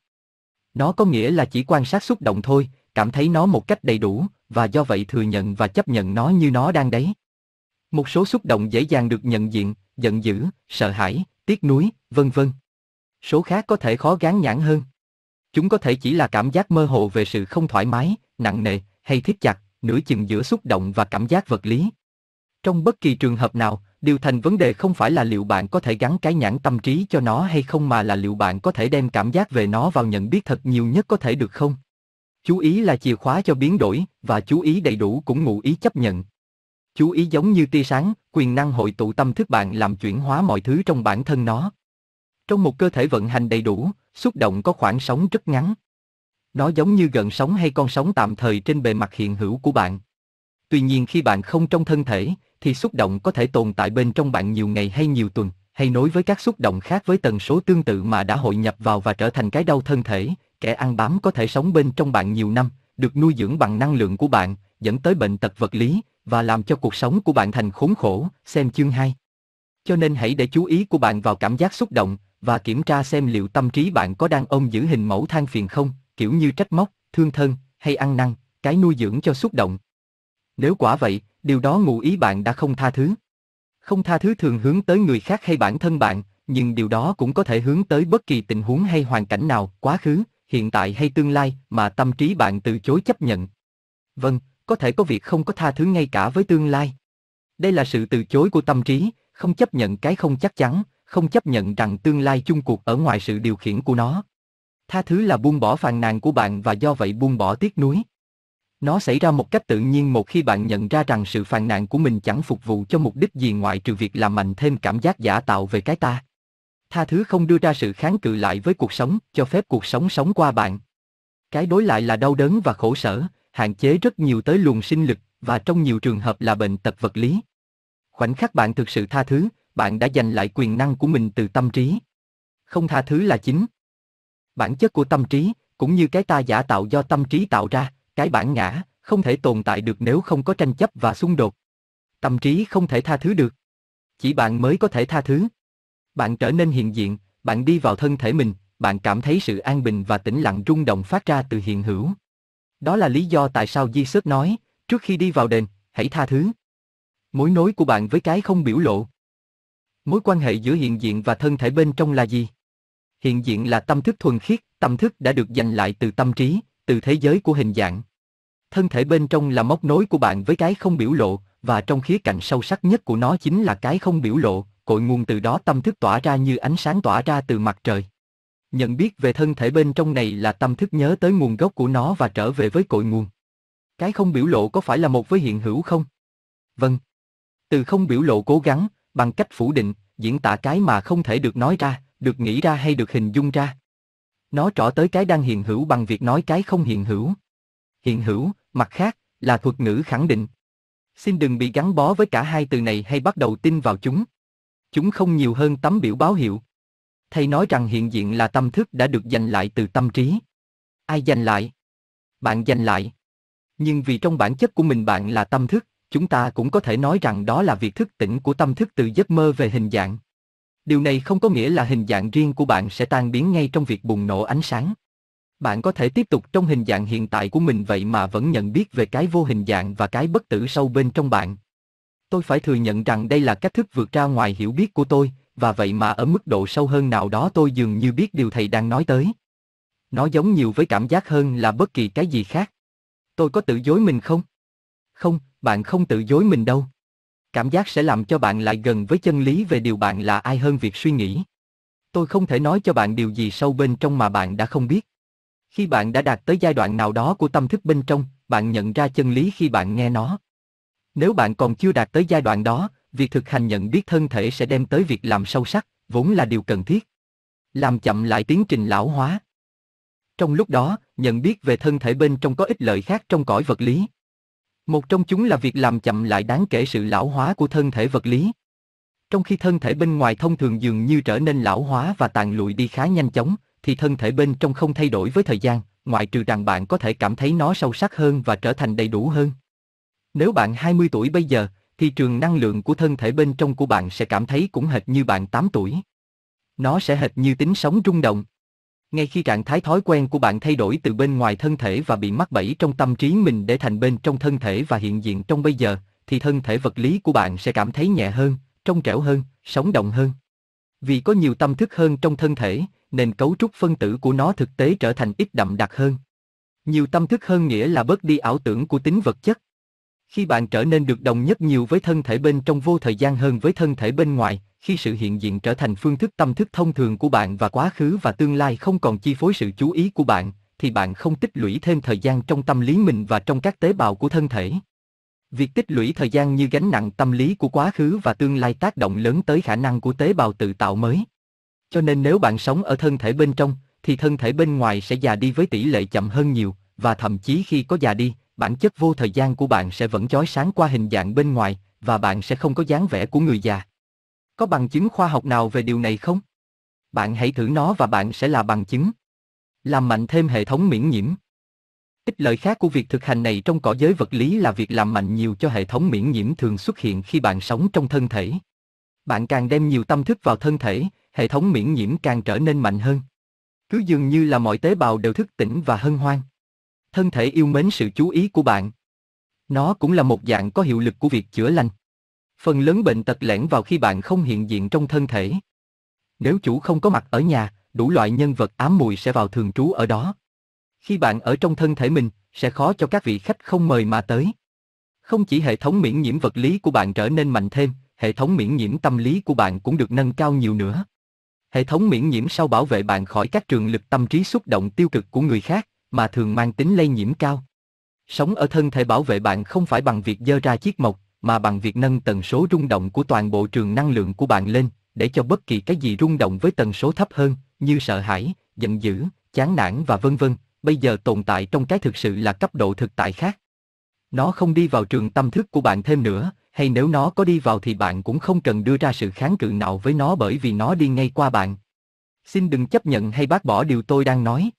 Nó có nghĩa là chỉ quan sát xúc động thôi, cảm thấy nó một cách đầy đủ, và do vậy thừa nhận và chấp nhận nó như nó đang đấy. Một số xúc động dễ dàng được nhận diện, giận dữ, sợ hãi, tiếc nuối, vân vân. Số khác có thể khó gán nhãn hơn. Chúng có thể chỉ là cảm giác mơ hồ về sự không thoải mái, nặng nề, hay thiết chặt, nửa chừng giữa xúc động và cảm giác vật lý. Trong bất kỳ trường hợp nào, điều thành vấn đề không phải là liệu bạn có thể gắn cái nhãn tâm trí cho nó hay không mà là liệu bạn có thể đem cảm giác về nó vào nhận biết thật nhiều nhất có thể được không. Chú ý là chìa khóa cho biến đổi, và chú ý đầy đủ cũng ngụ ý chấp nhận. Chú ý giống như tia sáng, quyền năng hội tụ tâm thức bạn làm chuyển hóa mọi thứ trong bản thân nó. Trong một cơ thể vận hành đầy đủ, xúc động có khoảng sống rất ngắn. Nó giống như gần sống hay con sống tạm thời trên bề mặt hiện hữu của bạn. Tuy nhiên khi bạn không trong thân thể, thì xúc động có thể tồn tại bên trong bạn nhiều ngày hay nhiều tuần, hay nối với các xúc động khác với tần số tương tự mà đã hội nhập vào và trở thành cái đau thân thể, kẻ ăn bám có thể sống bên trong bạn nhiều năm, được nuôi dưỡng bằng năng lượng của bạn, dẫn tới bệnh tật vật lý, và làm cho cuộc sống của bạn thành khốn khổ, xem chương 2. Cho nên hãy để chú ý của bạn vào cảm giác xúc động, và kiểm tra xem liệu tâm trí bạn có đang ôm giữ hình mẫu than phiền không, kiểu như trách móc, thương thân, hay ăn năn, cái nuôi dưỡng cho xúc động. Nếu quả vậy, điều đó ngụ ý bạn đã không tha thứ. Không tha thứ thường hướng tới người khác hay bản thân bạn, nhưng điều đó cũng có thể hướng tới bất kỳ tình huống hay hoàn cảnh nào, quá khứ, hiện tại hay tương lai mà tâm trí bạn từ chối chấp nhận. Vâng, có thể có việc không có tha thứ ngay cả với tương lai. Đây là sự từ chối của tâm trí, không chấp nhận cái không chắc chắn, không chấp nhận rằng tương lai chung cuộc ở ngoài sự điều khiển của nó. Tha thứ là buông bỏ phàn nàn của bạn và do vậy buông bỏ tiếc nuối. Nó xảy ra một cách tự nhiên một khi bạn nhận ra rằng sự phàn nàn của mình chẳng phục vụ cho mục đích gì ngoại trừ việc làm mạnh thêm cảm giác giả tạo về cái ta. Tha thứ không đưa ra sự kháng cự lại với cuộc sống, cho phép cuộc sống sống qua bạn. Cái đối lại là đau đớn và khổ sở, hạn chế rất nhiều tới luồng sinh lực và trong nhiều trường hợp là bệnh tật vật lý. Khoảnh khắc bạn thực sự tha thứ, bạn đã giành lại quyền năng của mình từ tâm trí. Không tha thứ là chính. Bản chất của tâm trí, cũng như cái ta giả tạo do tâm trí tạo ra, cái bản ngã, không thể tồn tại được nếu không có tranh chấp và xung đột. Tâm trí không thể tha thứ được. Chỉ bạn mới có thể tha thứ. Bạn trở nên hiện diện, bạn đi vào thân thể mình, bạn cảm thấy sự an bình và tĩnh lặng rung động phát ra từ hiện hữu. Đó là lý do tại sao Di Sức nói, trước khi đi vào đền, hãy tha thứ. Mối nối của bạn với cái không biểu lộ. Mối quan hệ giữa hiện diện và thân thể bên trong là gì? Hiện diện là tâm thức thuần khiết, tâm thức đã được giành lại từ tâm trí, từ thế giới của hình dạng. Thân thể bên trong là móc nối của bạn với cái không biểu lộ, và trong khía cạnh sâu sắc nhất của nó chính là cái không biểu lộ, cội nguồn từ đó tâm thức tỏa ra như ánh sáng tỏa ra từ mặt trời. Nhận biết về thân thể bên trong này là tâm thức nhớ tới nguồn gốc của nó và trở về với cội nguồn. Cái không biểu lộ có phải là một với hiện hữu không? Vâng. Từ không biểu lộ cố gắng, bằng cách phủ định, diễn tả cái mà không thể được nói ra, được nghĩ ra hay được hình dung ra. Nó trỏ tới cái đang hiện hữu bằng việc nói cái không hiện hữu. Hiện hữu, mặt khác, là thuật ngữ khẳng định. Xin đừng bị gắn bó với cả hai từ này hay bắt đầu tin vào chúng. Chúng không nhiều hơn tấm biểu báo hiệu. Thầy nói rằng hiện diện là tâm thức đã được giành lại từ tâm trí. Ai giành lại? Bạn giành lại. Nhưng vì trong bản chất của mình bạn là tâm thức, chúng ta cũng có thể nói rằng đó là việc thức tỉnh của tâm thức từ giấc mơ về hình dạng. Điều này không có nghĩa là hình dạng riêng của bạn sẽ tan biến ngay trong việc bùng nổ ánh sáng. Bạn có thể tiếp tục trong hình dạng hiện tại của mình vậy mà vẫn nhận biết về cái vô hình dạng và cái bất tử sâu bên trong bạn. Tôi phải thừa nhận rằng đây là cách thức vượt ra ngoài hiểu biết của tôi, và vậy mà ở mức độ sâu hơn nào đó tôi dường như biết điều thầy đang nói tới. Nó giống nhiều với cảm giác hơn là bất kỳ cái gì khác. Tôi có tự dối mình không? Không, bạn không tự dối mình đâu. Cảm giác sẽ làm cho bạn lại gần với chân lý về điều bạn là ai hơn việc suy nghĩ. Tôi không thể nói cho bạn điều gì sâu bên trong mà bạn đã không biết. Khi bạn đã đạt tới giai đoạn nào đó của tâm thức bên trong, bạn nhận ra chân lý khi bạn nghe nó. Nếu bạn còn chưa đạt tới giai đoạn đó, việc thực hành nhận biết thân thể sẽ đem tới việc làm sâu sắc, vốn là điều cần thiết. Làm chậm lại tiến trình lão hóa. Trong lúc đó, nhận biết về thân thể bên trong có ích lợi khác trong cõi vật lý. Một trong chúng là việc làm chậm lại đáng kể sự lão hóa của thân thể vật lý. Trong khi thân thể bên ngoài thông thường dường như trở nên lão hóa và tàn lụi đi khá nhanh chóng, thì thân thể bên trong không thay đổi với thời gian, ngoại trừ rằng bạn có thể cảm thấy nó sâu sắc hơn và trở thành đầy đủ hơn. Nếu bạn 20 tuổi bây giờ, thì trường năng lượng của thân thể bên trong của bạn sẽ cảm thấy cũng hệt như bạn 8 tuổi. Nó sẽ hệt như tính sống rung động. Ngay khi trạng thái thói quen của bạn thay đổi từ bên ngoài thân thể và bị mắc bẫy trong tâm trí mình để thành bên trong thân thể và hiện diện trong bây giờ, thì thân thể vật lý của bạn sẽ cảm thấy nhẹ hơn, trong trẻo hơn, sống động hơn. Vì có nhiều tâm thức hơn trong thân thể, nên cấu trúc phân tử của nó thực tế trở thành ít đậm đặc hơn. Nhiều tâm thức hơn nghĩa là bớt đi ảo tưởng của tính vật chất. Khi bạn trở nên được đồng nhất nhiều với thân thể bên trong vô thời gian hơn với thân thể bên ngoài, khi sự hiện diện trở thành phương thức tâm thức thông thường của bạn và quá khứ và tương lai không còn chi phối sự chú ý của bạn, thì bạn không tích lũy thêm thời gian trong tâm lý mình và trong các tế bào của thân thể. Việc tích lũy thời gian như gánh nặng tâm lý của quá khứ và tương lai tác động lớn tới khả năng của tế bào tự tạo mới. Cho nên nếu bạn sống ở thân thể bên trong, thì thân thể bên ngoài sẽ già đi với tỷ lệ chậm hơn nhiều, và thậm chí khi có già đi, bản chất vô thời gian của bạn sẽ vẫn chói sáng qua hình dạng bên ngoài, và bạn sẽ không có dáng vẻ của người già. Có bằng chứng khoa học nào về điều này không? Bạn hãy thử nó và bạn sẽ là bằng chứng. Làm mạnh thêm hệ thống miễn nhiễm. Ích lợi khác của việc thực hành này trong cõi giới vật lý là việc làm mạnh nhiều cho hệ thống miễn nhiễm thường xuất hiện khi bạn sống trong thân thể. Bạn càng đem nhiều tâm thức vào thân thể, hệ thống miễn nhiễm càng trở nên mạnh hơn. Cứ dường như là mọi tế bào đều thức tỉnh và hân hoan. Thân thể yêu mến sự chú ý của bạn. Nó cũng là một dạng có hiệu lực của việc chữa lành. Phần lớn bệnh tật lẻn vào khi bạn không hiện diện trong thân thể. Nếu chủ không có mặt ở nhà, đủ loại nhân vật ám mùi sẽ vào thường trú ở đó. Khi bạn ở trong thân thể mình, sẽ khó cho các vị khách không mời mà tới. Không chỉ hệ thống miễn nhiễm vật lý của bạn trở nên mạnh thêm, hệ thống miễn nhiễm tâm lý của bạn cũng được nâng cao nhiều nữa. Hệ thống miễn nhiễm sau bảo vệ bạn khỏi các trường lực tâm trí xúc động tiêu cực của người khác, mà thường mang tính lây nhiễm cao. Sống ở thân thể bảo vệ bạn không phải bằng việc dơ ra chiếc mộc, mà bằng việc nâng tần số rung động của toàn bộ trường năng lượng của bạn lên, để cho bất kỳ cái gì rung động với tần số thấp hơn, như sợ hãi, giận dữ, chán nản và vân vân, bây giờ tồn tại trong cái thực sự là cấp độ thực tại khác. Nó không đi vào trường tâm thức của bạn thêm nữa, hay nếu nó có đi vào thì bạn cũng không cần đưa ra sự kháng cự nào với nó bởi vì nó đi ngay qua bạn. Xin đừng chấp nhận hay bác bỏ điều tôi đang nói.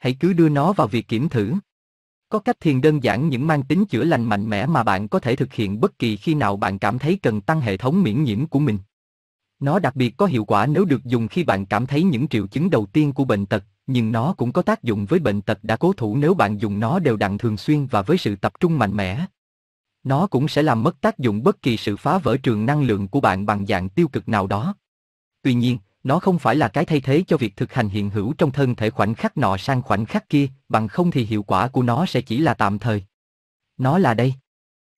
Hãy cứ đưa nó vào việc kiểm thử. Có cách thiền đơn giản những mang tính chữa lành mạnh mẽ mà bạn có thể thực hiện bất kỳ khi nào bạn cảm thấy cần tăng hệ thống miễn nhiễm của mình. Nó đặc biệt có hiệu quả nếu được dùng khi bạn cảm thấy những triệu chứng đầu tiên của bệnh tật, nhưng nó cũng có tác dụng với bệnh tật đã cố thủ nếu bạn dùng nó đều đặn thường xuyên và với sự tập trung mạnh mẽ. Nó cũng sẽ làm mất tác dụng bất kỳ sự phá vỡ trường năng lượng của bạn bằng dạng tiêu cực nào đó. Tuy nhiên, nó không phải là cái thay thế cho việc thực hành hiện hữu trong thân thể khoảnh khắc nọ sang khoảnh khắc kia, bằng không thì hiệu quả của nó sẽ chỉ là tạm thời. Nó là đây.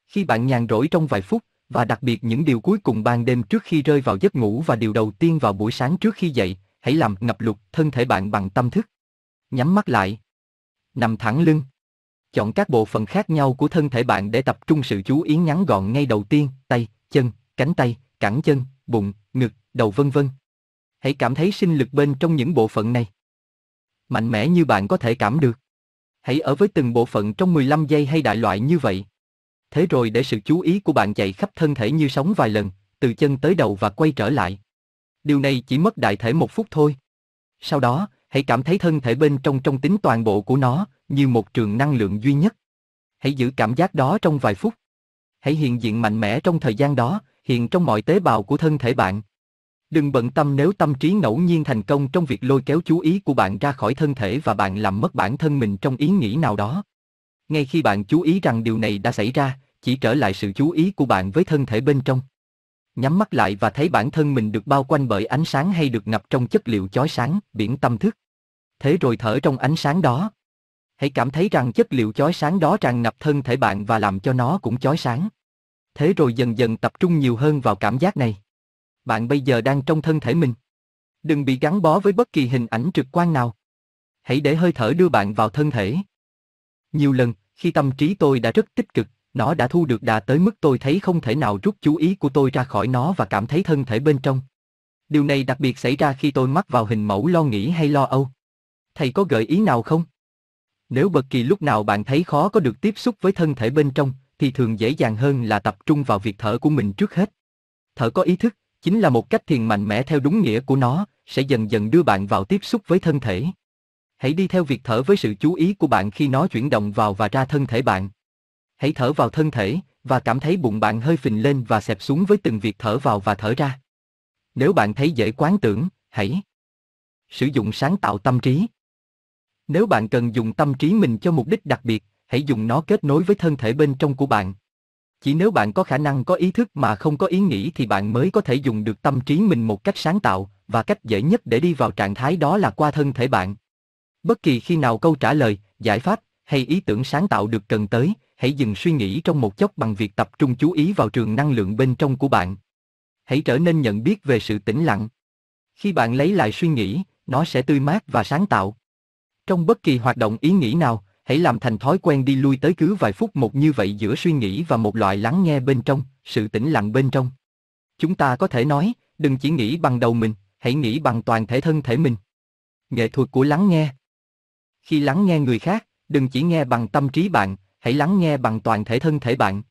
Khi bạn nhàn rỗi trong vài phút, và đặc biệt những điều cuối cùng ban đêm trước khi rơi vào giấc ngủ và điều đầu tiên vào buổi sáng trước khi dậy, hãy làm ngập lụt thân thể bạn bằng tâm thức. Nhắm mắt lại. Nằm thẳng lưng. Chọn các bộ phận khác nhau của thân thể bạn để tập trung sự chú ý ngắn gọn ngay đầu tiên, tay, chân, cánh tay, cẳng chân, bụng, ngực, đầu vân vân. Hãy cảm thấy sinh lực bên trong những bộ phận này. Mạnh mẽ như bạn có thể cảm được. Hãy ở với từng bộ phận trong 15 giây hay đại loại như vậy. Thế rồi để sự chú ý của bạn chạy khắp thân thể như sóng vài lần, từ chân tới đầu và quay trở lại. Điều này chỉ mất đại thể một phút thôi. Sau đó, hãy cảm thấy thân thể bên trong trong tính toàn bộ của nó, như một trường năng lượng duy nhất. Hãy giữ cảm giác đó trong vài phút. Hãy hiện diện mạnh mẽ trong thời gian đó, hiện trong mọi tế bào của thân thể bạn. Đừng bận tâm nếu tâm trí ngẫu nhiên thành công trong việc lôi kéo chú ý của bạn ra khỏi thân thể và bạn làm mất bản thân mình trong ý nghĩ nào đó. Ngay khi bạn chú ý rằng điều này đã xảy ra, chỉ trở lại sự chú ý của bạn với thân thể bên trong. Nhắm mắt lại và thấy bản thân mình được bao quanh bởi ánh sáng hay được ngập trong chất liệu chói sáng, biển tâm thức. Thế rồi thở trong ánh sáng đó. Hãy cảm thấy rằng chất liệu chói sáng đó tràn ngập thân thể bạn và làm cho nó cũng chói sáng. Thế rồi dần dần tập trung nhiều hơn vào cảm giác này. Bạn bây giờ đang trong thân thể mình. Đừng bị gắn bó với bất kỳ hình ảnh trực quan nào. Hãy để hơi thở đưa bạn vào thân thể. Nhiều lần, khi tâm trí tôi đã rất tích cực, nó đã thu được đà tới mức tôi thấy không thể nào rút chú ý của tôi ra khỏi nó và cảm thấy thân thể bên trong. Điều này đặc biệt xảy ra khi tôi mắc vào hình mẫu lo nghĩ hay lo âu. Thầy có gợi ý nào không? Nếu bất kỳ lúc nào bạn thấy khó có được tiếp xúc với thân thể bên trong, thì thường dễ dàng hơn là tập trung vào việc thở của mình trước hết. Thở có ý thức, chính là một cách thiền mạnh mẽ theo đúng nghĩa của nó, sẽ dần dần đưa bạn vào tiếp xúc với thân thể. Hãy đi theo việc thở với sự chú ý của bạn khi nó chuyển động vào và ra thân thể bạn. Hãy thở vào thân thể, và cảm thấy bụng bạn hơi phình lên và xẹp xuống với từng việc thở vào và thở ra. Nếu bạn thấy dễ quán tưởng, hãy sử dụng sáng tạo tâm trí. Nếu bạn cần dùng tâm trí mình cho mục đích đặc biệt, hãy dùng nó kết nối với thân thể bên trong của bạn. Chỉ nếu bạn có khả năng có ý thức mà không có ý nghĩ thì bạn mới có thể dùng được tâm trí mình một cách sáng tạo, và cách dễ nhất để đi vào trạng thái đó là qua thân thể bạn. Bất kỳ khi nào câu trả lời, giải pháp hay ý tưởng sáng tạo được cần tới, hãy dừng suy nghĩ trong một chốc bằng việc tập trung chú ý vào trường năng lượng bên trong của bạn. Hãy trở nên nhận biết về sự tĩnh lặng. Khi bạn lấy lại suy nghĩ, nó sẽ tươi mát và sáng tạo. Trong bất kỳ hoạt động ý nghĩ nào, hãy làm thành thói quen đi lui tới cứ vài phút một như vậy giữa suy nghĩ và một loại lắng nghe bên trong, sự tĩnh lặng bên trong. Chúng ta có thể nói, đừng chỉ nghĩ bằng đầu mình, hãy nghĩ bằng toàn thể thân thể mình. Nghệ thuật của lắng nghe. Khi lắng nghe người khác, đừng chỉ nghe bằng tâm trí bạn, hãy lắng nghe bằng toàn thể thân thể bạn.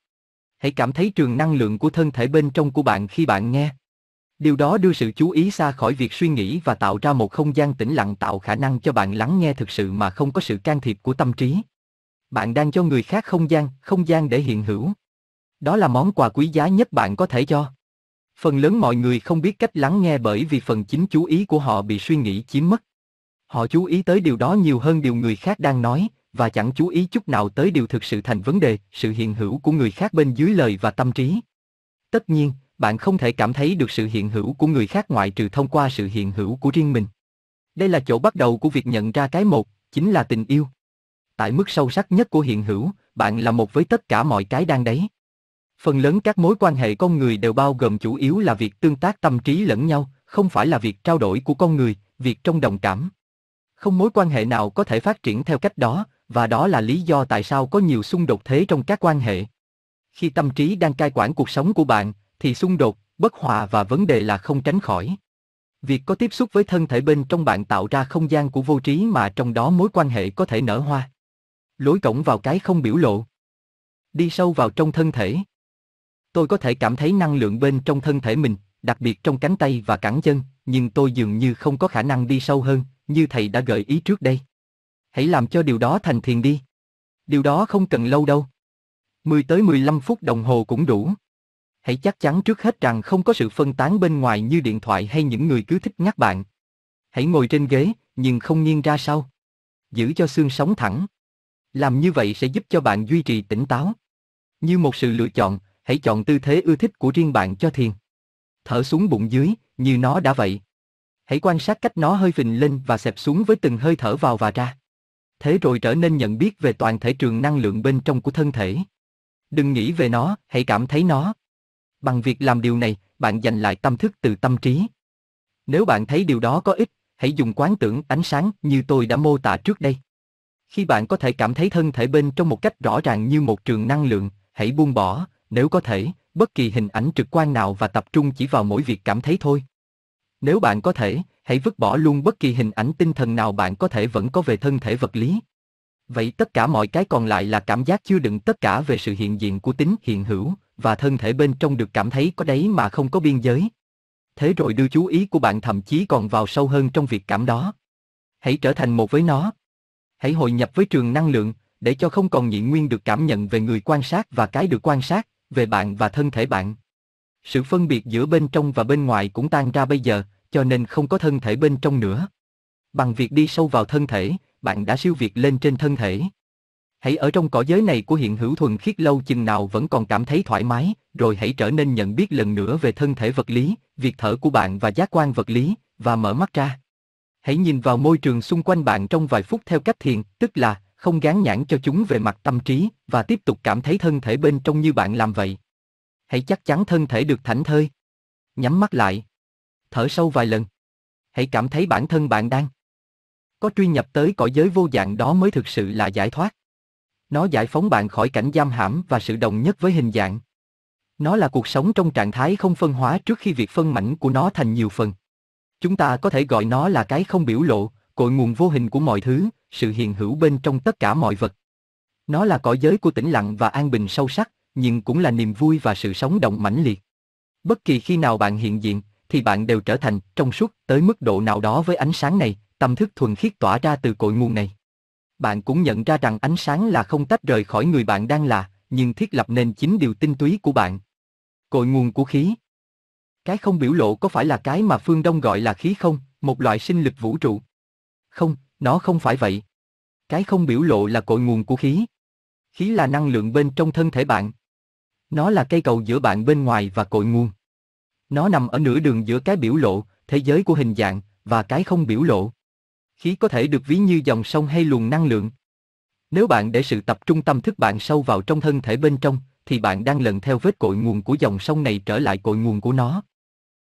Hãy cảm thấy trường năng lượng của thân thể bên trong của bạn khi bạn nghe. Điều đó đưa sự chú ý xa khỏi việc suy nghĩ và tạo ra một không gian tĩnh lặng tạo khả năng cho bạn lắng nghe thực sự mà không có sự can thiệp của tâm trí. Bạn đang cho người khác không gian, không gian để hiện hữu. Đó là món quà quý giá nhất bạn có thể cho. Phần lớn mọi người không biết cách lắng nghe bởi vì phần chính chú ý của họ bị suy nghĩ chiếm mất. Họ chú ý tới điều đó nhiều hơn điều người khác đang nói, và chẳng chú ý chút nào tới điều thực sự thành vấn đề, sự hiện hữu của người khác bên dưới lời và tâm trí. Tất nhiên, bạn không thể cảm thấy được sự hiện hữu của người khác ngoại trừ thông qua sự hiện hữu của riêng mình. Đây là chỗ bắt đầu của việc nhận ra cái một, chính là tình yêu. Tại mức sâu sắc nhất của hiện hữu, bạn là một với tất cả mọi cái đang đấy. Phần lớn các mối quan hệ con người đều bao gồm chủ yếu là việc tương tác tâm trí lẫn nhau, không phải là việc trao đổi của con người, việc trong đồng cảm. Không mối quan hệ nào có thể phát triển theo cách đó, và đó là lý do tại sao có nhiều xung đột thế trong các quan hệ. Khi tâm trí đang cai quản cuộc sống của bạn, thì xung đột, bất hòa và vấn đề là không tránh khỏi. Việc có tiếp xúc với thân thể bên trong bạn tạo ra không gian của vô trí mà trong đó mối quan hệ có thể nở hoa. Lối cổng vào cái không biểu lộ. Đi sâu vào trong thân thể. Tôi có thể cảm thấy năng lượng bên trong thân thể mình, đặc biệt trong cánh tay và cẳng chân, nhưng tôi dường như không có khả năng đi sâu hơn, như thầy đã gợi ý trước đây. Hãy làm cho điều đó thành thiền đi. Điều đó không cần lâu đâu. 10 tới 15 phút đồng hồ cũng đủ. Hãy chắc chắn trước hết rằng không có sự phân tán bên ngoài như điện thoại hay những người cứ thích nhắc bạn. Hãy ngồi trên ghế, nhưng không nghiêng ra sau. Giữ cho xương sống thẳng. Làm như vậy sẽ giúp cho bạn duy trì tỉnh táo. Như một sự lựa chọn, hãy chọn tư thế ưa thích của riêng bạn cho thiền. Thở xuống bụng dưới, như nó đã vậy. Hãy quan sát cách nó hơi phình lên và xẹp xuống với từng hơi thở vào và ra. Thế rồi trở nên nhận biết về toàn thể trường năng lượng bên trong của thân thể. Đừng nghĩ về nó, hãy cảm thấy nó. Bằng việc làm điều này, bạn giành lại tâm thức từ tâm trí. Nếu bạn thấy điều đó có ích, hãy dùng quán tưởng ánh sáng như tôi đã mô tả trước đây. Khi bạn có thể cảm thấy thân thể bên trong một cách rõ ràng như một trường năng lượng, hãy buông bỏ, nếu có thể, bất kỳ hình ảnh trực quan nào và tập trung chỉ vào mỗi việc cảm thấy thôi. Nếu bạn có thể, hãy vứt bỏ luôn bất kỳ hình ảnh tinh thần nào bạn có thể vẫn có về thân thể vật lý. Vậy tất cả mọi cái còn lại là cảm giác chưa đựng tất cả về sự hiện diện của tính hiện hữu, và thân thể bên trong được cảm thấy có đấy mà không có biên giới. Thế rồi đưa chú ý của bạn thậm chí còn vào sâu hơn trong việc cảm đó. Hãy trở thành một với nó. Hãy hội nhập với trường năng lượng, để cho không còn nhị nguyên được cảm nhận về người quan sát và cái được quan sát, về bạn và thân thể bạn. Sự phân biệt giữa bên trong và bên ngoài cũng tan ra bây giờ, cho nên không có thân thể bên trong nữa. Bằng việc đi sâu vào thân thể, bạn đã siêu việt lên trên thân thể. Hãy ở trong cõi giới này của hiện hữu thuần khiết lâu chừng nào vẫn còn cảm thấy thoải mái, rồi hãy trở nên nhận biết lần nữa về thân thể vật lý, việc thở của bạn và giác quan vật lý, và mở mắt ra. Hãy nhìn vào môi trường xung quanh bạn trong vài phút theo cách thiền, tức là không gán nhãn cho chúng về mặt tâm trí, và tiếp tục cảm thấy thân thể bên trong như bạn làm vậy. Hãy chắc chắn thân thể được thảnh thơi. Nhắm mắt lại. Thở sâu vài lần. Hãy cảm thấy bản thân bạn đang có truy nhập tới cõi giới vô dạng đó mới thực sự là giải thoát. Nó giải phóng bạn khỏi cảnh giam hãm và sự đồng nhất với hình dạng. Nó là cuộc sống trong trạng thái không phân hóa trước khi việc phân mảnh của nó thành nhiều phần. Chúng ta có thể gọi nó là cái không biểu lộ, cội nguồn vô hình của mọi thứ, sự hiện hữu bên trong tất cả mọi vật. Nó là cõi giới của tĩnh lặng và an bình sâu sắc, nhưng cũng là niềm vui và sự sống động mãnh liệt. Bất kỳ khi nào bạn hiện diện, thì bạn đều trở thành trong suốt tới mức độ nào đó với ánh sáng này, tâm thức thuần khiết tỏa ra từ cội nguồn này bạn cũng nhận ra rằng ánh sáng là không tách rời khỏi người bạn đang là, nhưng thiết lập nên chính điều tinh túy của bạn. Cội nguồn của khí. Cái không biểu lộ có phải là cái mà phương Đông gọi là khí không, một loại sinh lực vũ trụ? Không, nó không phải vậy. Cái không biểu lộ là cội nguồn của khí. Khí là năng lượng bên trong thân thể bạn. Nó là cây cầu giữa bạn bên ngoài và cội nguồn. Nó nằm ở nửa đường giữa cái biểu lộ, thế giới của hình dạng, và cái không biểu lộ. Khí có thể được ví như dòng sông hay luồng năng lượng. Nếu bạn để sự tập trung tâm thức bạn sâu vào trong thân thể bên trong, thì bạn đang lần theo vết cội nguồn của dòng sông này trở lại cội nguồn của nó.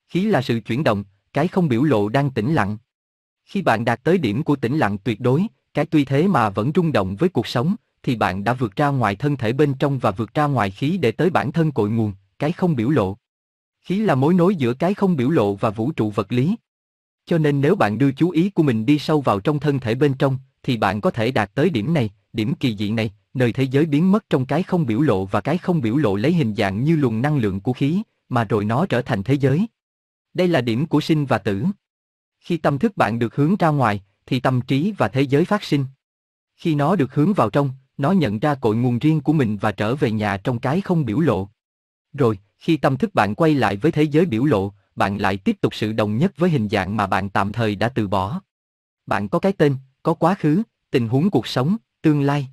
Khí là sự chuyển động, cái không biểu lộ đang tĩnh lặng. Khi bạn đạt tới điểm của tĩnh lặng tuyệt đối, cái tuy thế mà vẫn rung động với cuộc sống, thì bạn đã vượt ra ngoài thân thể bên trong và vượt ra ngoài khí để tới bản thân cội nguồn, cái không biểu lộ. Khí là mối nối giữa cái không biểu lộ và vũ trụ vật lý. Cho nên nếu bạn đưa chú ý của mình đi sâu vào trong thân thể bên trong, thì bạn có thể đạt tới điểm này, điểm kỳ dị này, nơi thế giới biến mất trong cái không biểu lộ và cái không biểu lộ lấy hình dạng như luồng năng lượng của khí, mà rồi nó trở thành thế giới. Đây là điểm của sinh và tử. Khi tâm thức bạn được hướng ra ngoài, thì tâm trí và thế giới phát sinh. Khi nó được hướng vào trong, nó nhận ra cội nguồn riêng của mình và trở về nhà trong cái không biểu lộ. Rồi, khi tâm thức bạn quay lại với thế giới biểu lộ, bạn lại tiếp tục sự đồng nhất với hình dạng mà bạn tạm thời đã từ bỏ. Bạn có cái tên, có quá khứ, tình huống cuộc sống, tương lai.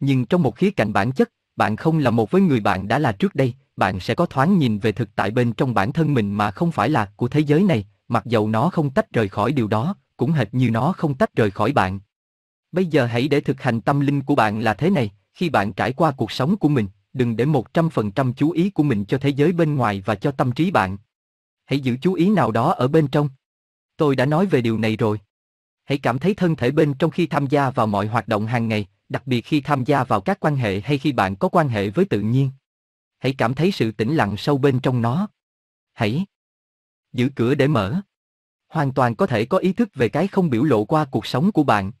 Nhưng trong một khía cạnh bản chất, bạn không là một với người bạn đã là trước đây, bạn sẽ có thoáng nhìn về thực tại bên trong bản thân mình mà không phải là của thế giới này, mặc dầu nó không tách rời khỏi điều đó, cũng hệt như nó không tách rời khỏi bạn. Bây giờ hãy để thực hành tâm linh của bạn là thế này, khi bạn trải qua cuộc sống của mình, đừng để 100% chú ý của mình cho thế giới bên ngoài và cho tâm trí bạn. Hãy giữ chú ý nào đó ở bên trong. Tôi đã nói về điều này rồi. Hãy cảm thấy thân thể bên trong khi tham gia vào mọi hoạt động hàng ngày, đặc biệt khi tham gia vào các quan hệ hay khi bạn có quan hệ với tự nhiên. Hãy cảm thấy sự tĩnh lặng sâu bên trong nó. Hãy giữ cửa để mở. Hoàn toàn có thể có ý thức về cái không biểu lộ qua cuộc sống của bạn.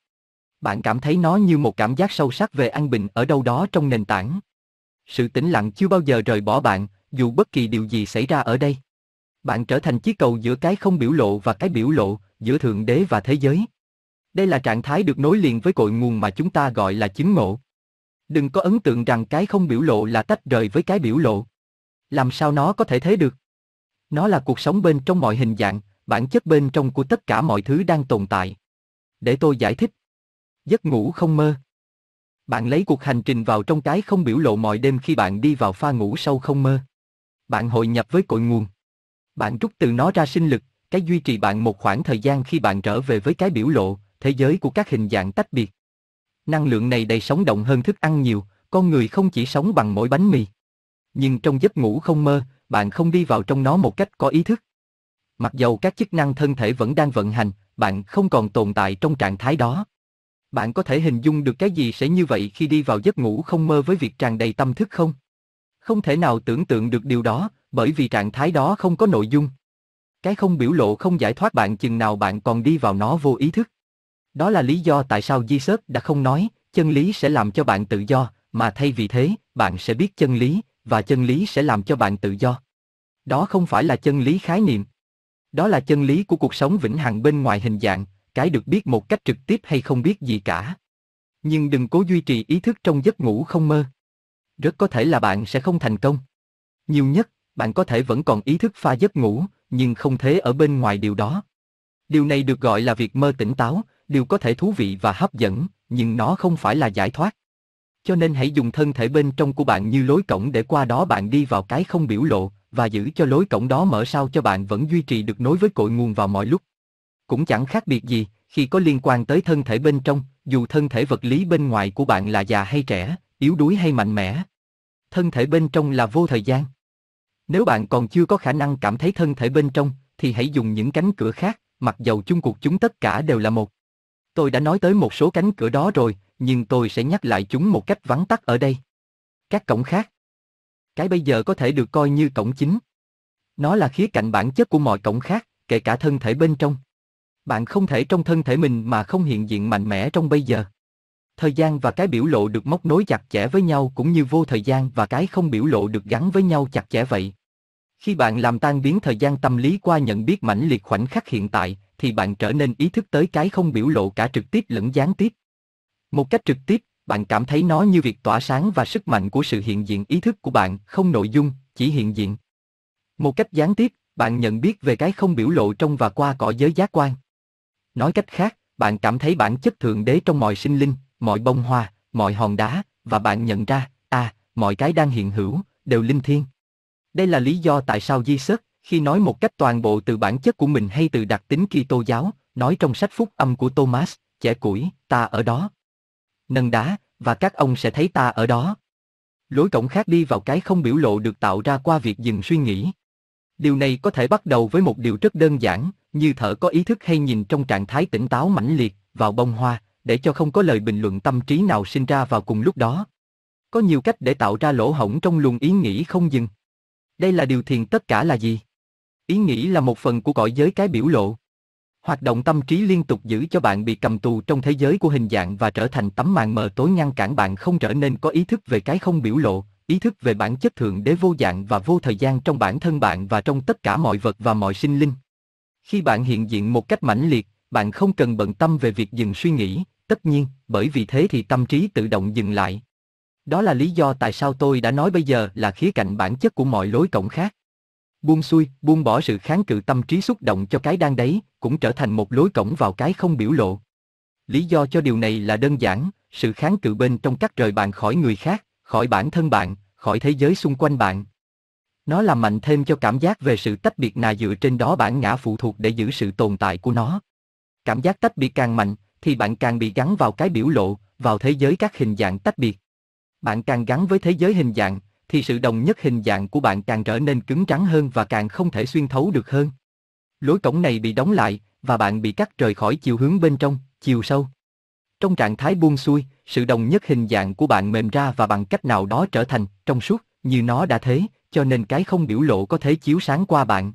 Bạn cảm thấy nó như một cảm giác sâu sắc về an bình ở đâu đó trong nền tảng. Sự tĩnh lặng chưa bao giờ rời bỏ bạn, dù bất kỳ điều gì xảy ra ở đây. Bạn trở thành chiếc cầu giữa cái không biểu lộ và cái biểu lộ, giữa thượng đế và thế giới. Đây là trạng thái được nối liền với cội nguồn mà chúng ta gọi là chứng ngộ. Đừng có ấn tượng rằng cái không biểu lộ là tách rời với cái biểu lộ. Làm sao nó có thể thế được? Nó là cuộc sống bên trong mọi hình dạng, bản chất bên trong của tất cả mọi thứ đang tồn tại. Để tôi giải thích. Giấc ngủ không mơ. Bạn lấy cuộc hành trình vào trong cái không biểu lộ mọi đêm khi bạn đi vào pha ngủ sâu không mơ. Bạn hội nhập với cội nguồn. Bạn rút từ nó ra sinh lực, cái duy trì bạn một khoảng thời gian khi bạn trở về với cái biểu lộ, thế giới của các hình dạng tách biệt. Năng lượng này đầy sống động hơn thức ăn nhiều, con người không chỉ sống bằng mỗi bánh mì. Nhưng trong giấc ngủ không mơ, bạn không đi vào trong nó một cách có ý thức. Mặc dầu các chức năng thân thể vẫn đang vận hành, bạn không còn tồn tại trong trạng thái đó. Bạn có thể hình dung được cái gì sẽ như vậy khi đi vào giấc ngủ không mơ với việc tràn đầy tâm thức không? Không thể nào tưởng tượng được điều đó, bởi vì trạng thái đó không có nội dung. Cái không biểu lộ không giải thoát bạn chừng nào bạn còn đi vào nó vô ý thức. Đó là lý do tại sao Jesus đã không nói, chân lý sẽ làm cho bạn tự do, mà thay vì thế, bạn sẽ biết chân lý, và chân lý sẽ làm cho bạn tự do. Đó không phải là chân lý khái niệm. Đó là chân lý của cuộc sống vĩnh hằng bên ngoài hình dạng, cái được biết một cách trực tiếp hay không biết gì cả. Nhưng đừng cố duy trì ý thức trong giấc ngủ không mơ. Rất có thể là bạn sẽ không thành công. Nhiều nhất, bạn có thể vẫn còn ý thức pha giấc ngủ, nhưng không thế ở bên ngoài điều đó. Điều này được gọi là việc mơ tỉnh táo, điều có thể thú vị và hấp dẫn, nhưng nó không phải là giải thoát. Cho nên hãy dùng thân thể bên trong của bạn như lối cổng để qua đó bạn đi vào cái không biểu lộ, và giữ cho lối cổng đó mở sao cho bạn vẫn duy trì được nối với cội nguồn vào mọi lúc. Cũng chẳng khác biệt gì, khi có liên quan tới thân thể bên trong, dù thân thể vật lý bên ngoài của bạn là già hay trẻ, yếu đuối hay mạnh mẽ. Thân thể bên trong là vô thời gian. Nếu bạn còn chưa có khả năng cảm thấy thân thể bên trong, thì hãy dùng những cánh cửa khác, mặc dầu chung cuộc chúng tất cả đều là một. Tôi đã nói tới một số cánh cửa đó rồi, nhưng tôi sẽ nhắc lại chúng một cách vắn tắt ở đây. Các cổng khác. Cái bây giờ có thể được coi như cổng chính. Nó là khía cạnh bản chất của mọi cổng khác, kể cả thân thể bên trong. Bạn không thể trong thân thể mình mà không hiện diện mạnh mẽ trong bây giờ. Thời gian và cái biểu lộ được móc nối chặt chẽ với nhau cũng như vô thời gian và cái không biểu lộ được gắn với nhau chặt chẽ vậy. Khi bạn làm tan biến thời gian tâm lý qua nhận biết mãnh liệt khoảnh khắc hiện tại, thì bạn trở nên ý thức tới cái không biểu lộ cả trực tiếp lẫn gián tiếp. Một cách trực tiếp, bạn cảm thấy nó như việc tỏa sáng và sức mạnh của sự hiện diện ý thức của bạn, không nội dung, chỉ hiện diện. Một cách gián tiếp, bạn nhận biết về cái không biểu lộ trong và qua cõi giới giác quan. Nói cách khác, bạn cảm thấy bản chất thượng đế trong mọi sinh linh, mọi bông hoa, mọi hòn đá, và bạn nhận ra, à, mọi cái đang hiện hữu, đều linh thiêng. Đây là lý do tại sao Di khi nói một cách toàn bộ từ bản chất của mình hay từ đặc tính Kitô giáo, nói trong sách phúc âm của Thomas, trẻ củi, ta ở đó. Nâng đá, và các ông sẽ thấy ta ở đó. Lối cổng khác đi vào cái không biểu lộ được tạo ra qua việc dừng suy nghĩ. Điều này có thể bắt đầu với một điều rất đơn giản, như thở có ý thức hay nhìn trong trạng thái tỉnh táo mãnh liệt vào bông hoa, để cho không có lời bình luận tâm trí nào sinh ra vào cùng lúc đó. Có nhiều cách để tạo ra lỗ hổng trong luồng ý nghĩ không dừng. Đây là điều thiền tất cả là gì? Ý nghĩ là một phần của cõi giới cái biểu lộ. Hoạt động tâm trí liên tục giữ cho bạn bị cầm tù trong thế giới của hình dạng và trở thành tấm màn mờ tối ngăn cản bạn không trở nên có ý thức về cái không biểu lộ, ý thức về bản chất thượng đế vô dạng và vô thời gian trong bản thân bạn và trong tất cả mọi vật và mọi sinh linh. Khi bạn hiện diện một cách mãnh liệt, bạn không cần bận tâm về việc dừng suy nghĩ, tất nhiên, bởi vì thế thì tâm trí tự động dừng lại. Đó là lý do tại sao tôi đã nói bây giờ là khía cạnh bản chất của mọi lối cổng khác. Buông xuôi, buông bỏ sự kháng cự tâm trí xúc động cho cái đang đấy, cũng trở thành một lối cổng vào cái không biểu lộ. Lý do cho điều này là đơn giản, sự kháng cự bên trong cắt rời bạn khỏi người khác, khỏi bản thân bạn, khỏi thế giới xung quanh bạn. Nó làm mạnh thêm cho cảm giác về sự tách biệt nà dựa trên đó bản ngã phụ thuộc để giữ sự tồn tại của nó. Cảm giác tách biệt càng mạnh, thì bạn càng bị gắn vào cái biểu lộ, vào thế giới các hình dạng tách biệt. Bạn càng gắn với thế giới hình dạng, thì sự đồng nhất hình dạng của bạn càng trở nên cứng rắn hơn và càng không thể xuyên thấu được hơn. Lối cổng này bị đóng lại, và bạn bị cắt rời khỏi chiều hướng bên trong, chiều sâu. Trong trạng thái buông xuôi, sự đồng nhất hình dạng của bạn mềm ra và bằng cách nào đó trở thành trong suốt, như nó đã thế, cho nên cái không biểu lộ có thể chiếu sáng qua bạn.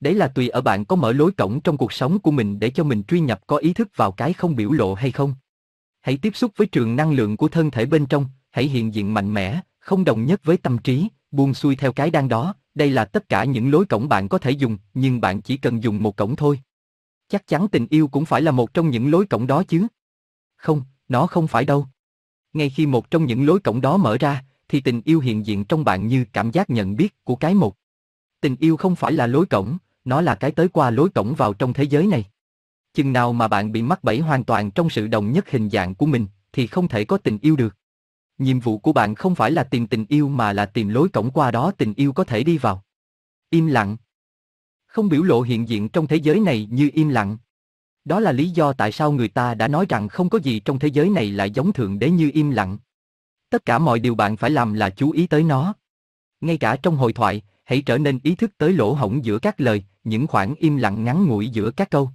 Đấy là tùy ở bạn có mở lối cổng trong cuộc sống của mình để cho mình truy nhập có ý thức vào cái không biểu lộ hay không. Hãy tiếp xúc với trường năng lượng của thân thể bên trong, hãy hiện diện mạnh mẽ, không đồng nhất với tâm trí, buông xuôi theo cái đang đó, đây là tất cả những lối cổng bạn có thể dùng, nhưng bạn chỉ cần dùng một cổng thôi. Chắc chắn tình yêu cũng phải là một trong những lối cổng đó chứ. Không, nó không phải đâu. Ngay khi một trong những lối cổng đó mở ra, thì tình yêu hiện diện trong bạn như cảm giác nhận biết của cái một. Tình yêu không phải là lối cổng, nó là cái tới qua lối cổng vào trong thế giới này. Chừng nào mà bạn bị mắc bẫy hoàn toàn trong sự đồng nhất hình dạng của mình, thì không thể có tình yêu được. Nhiệm vụ của bạn không phải là tìm tình yêu mà là tìm lối cổng qua đó tình yêu có thể đi vào. Im lặng. Không biểu lộ hiện diện trong thế giới này như im lặng. Đó là lý do tại sao người ta đã nói rằng không có gì trong thế giới này lại giống thượng đế như im lặng. Tất cả mọi điều bạn phải làm là chú ý tới nó. Ngay cả trong hội thoại, hãy trở nên ý thức tới lỗ hổng giữa các lời, những khoảng im lặng ngắn ngủi giữa các câu.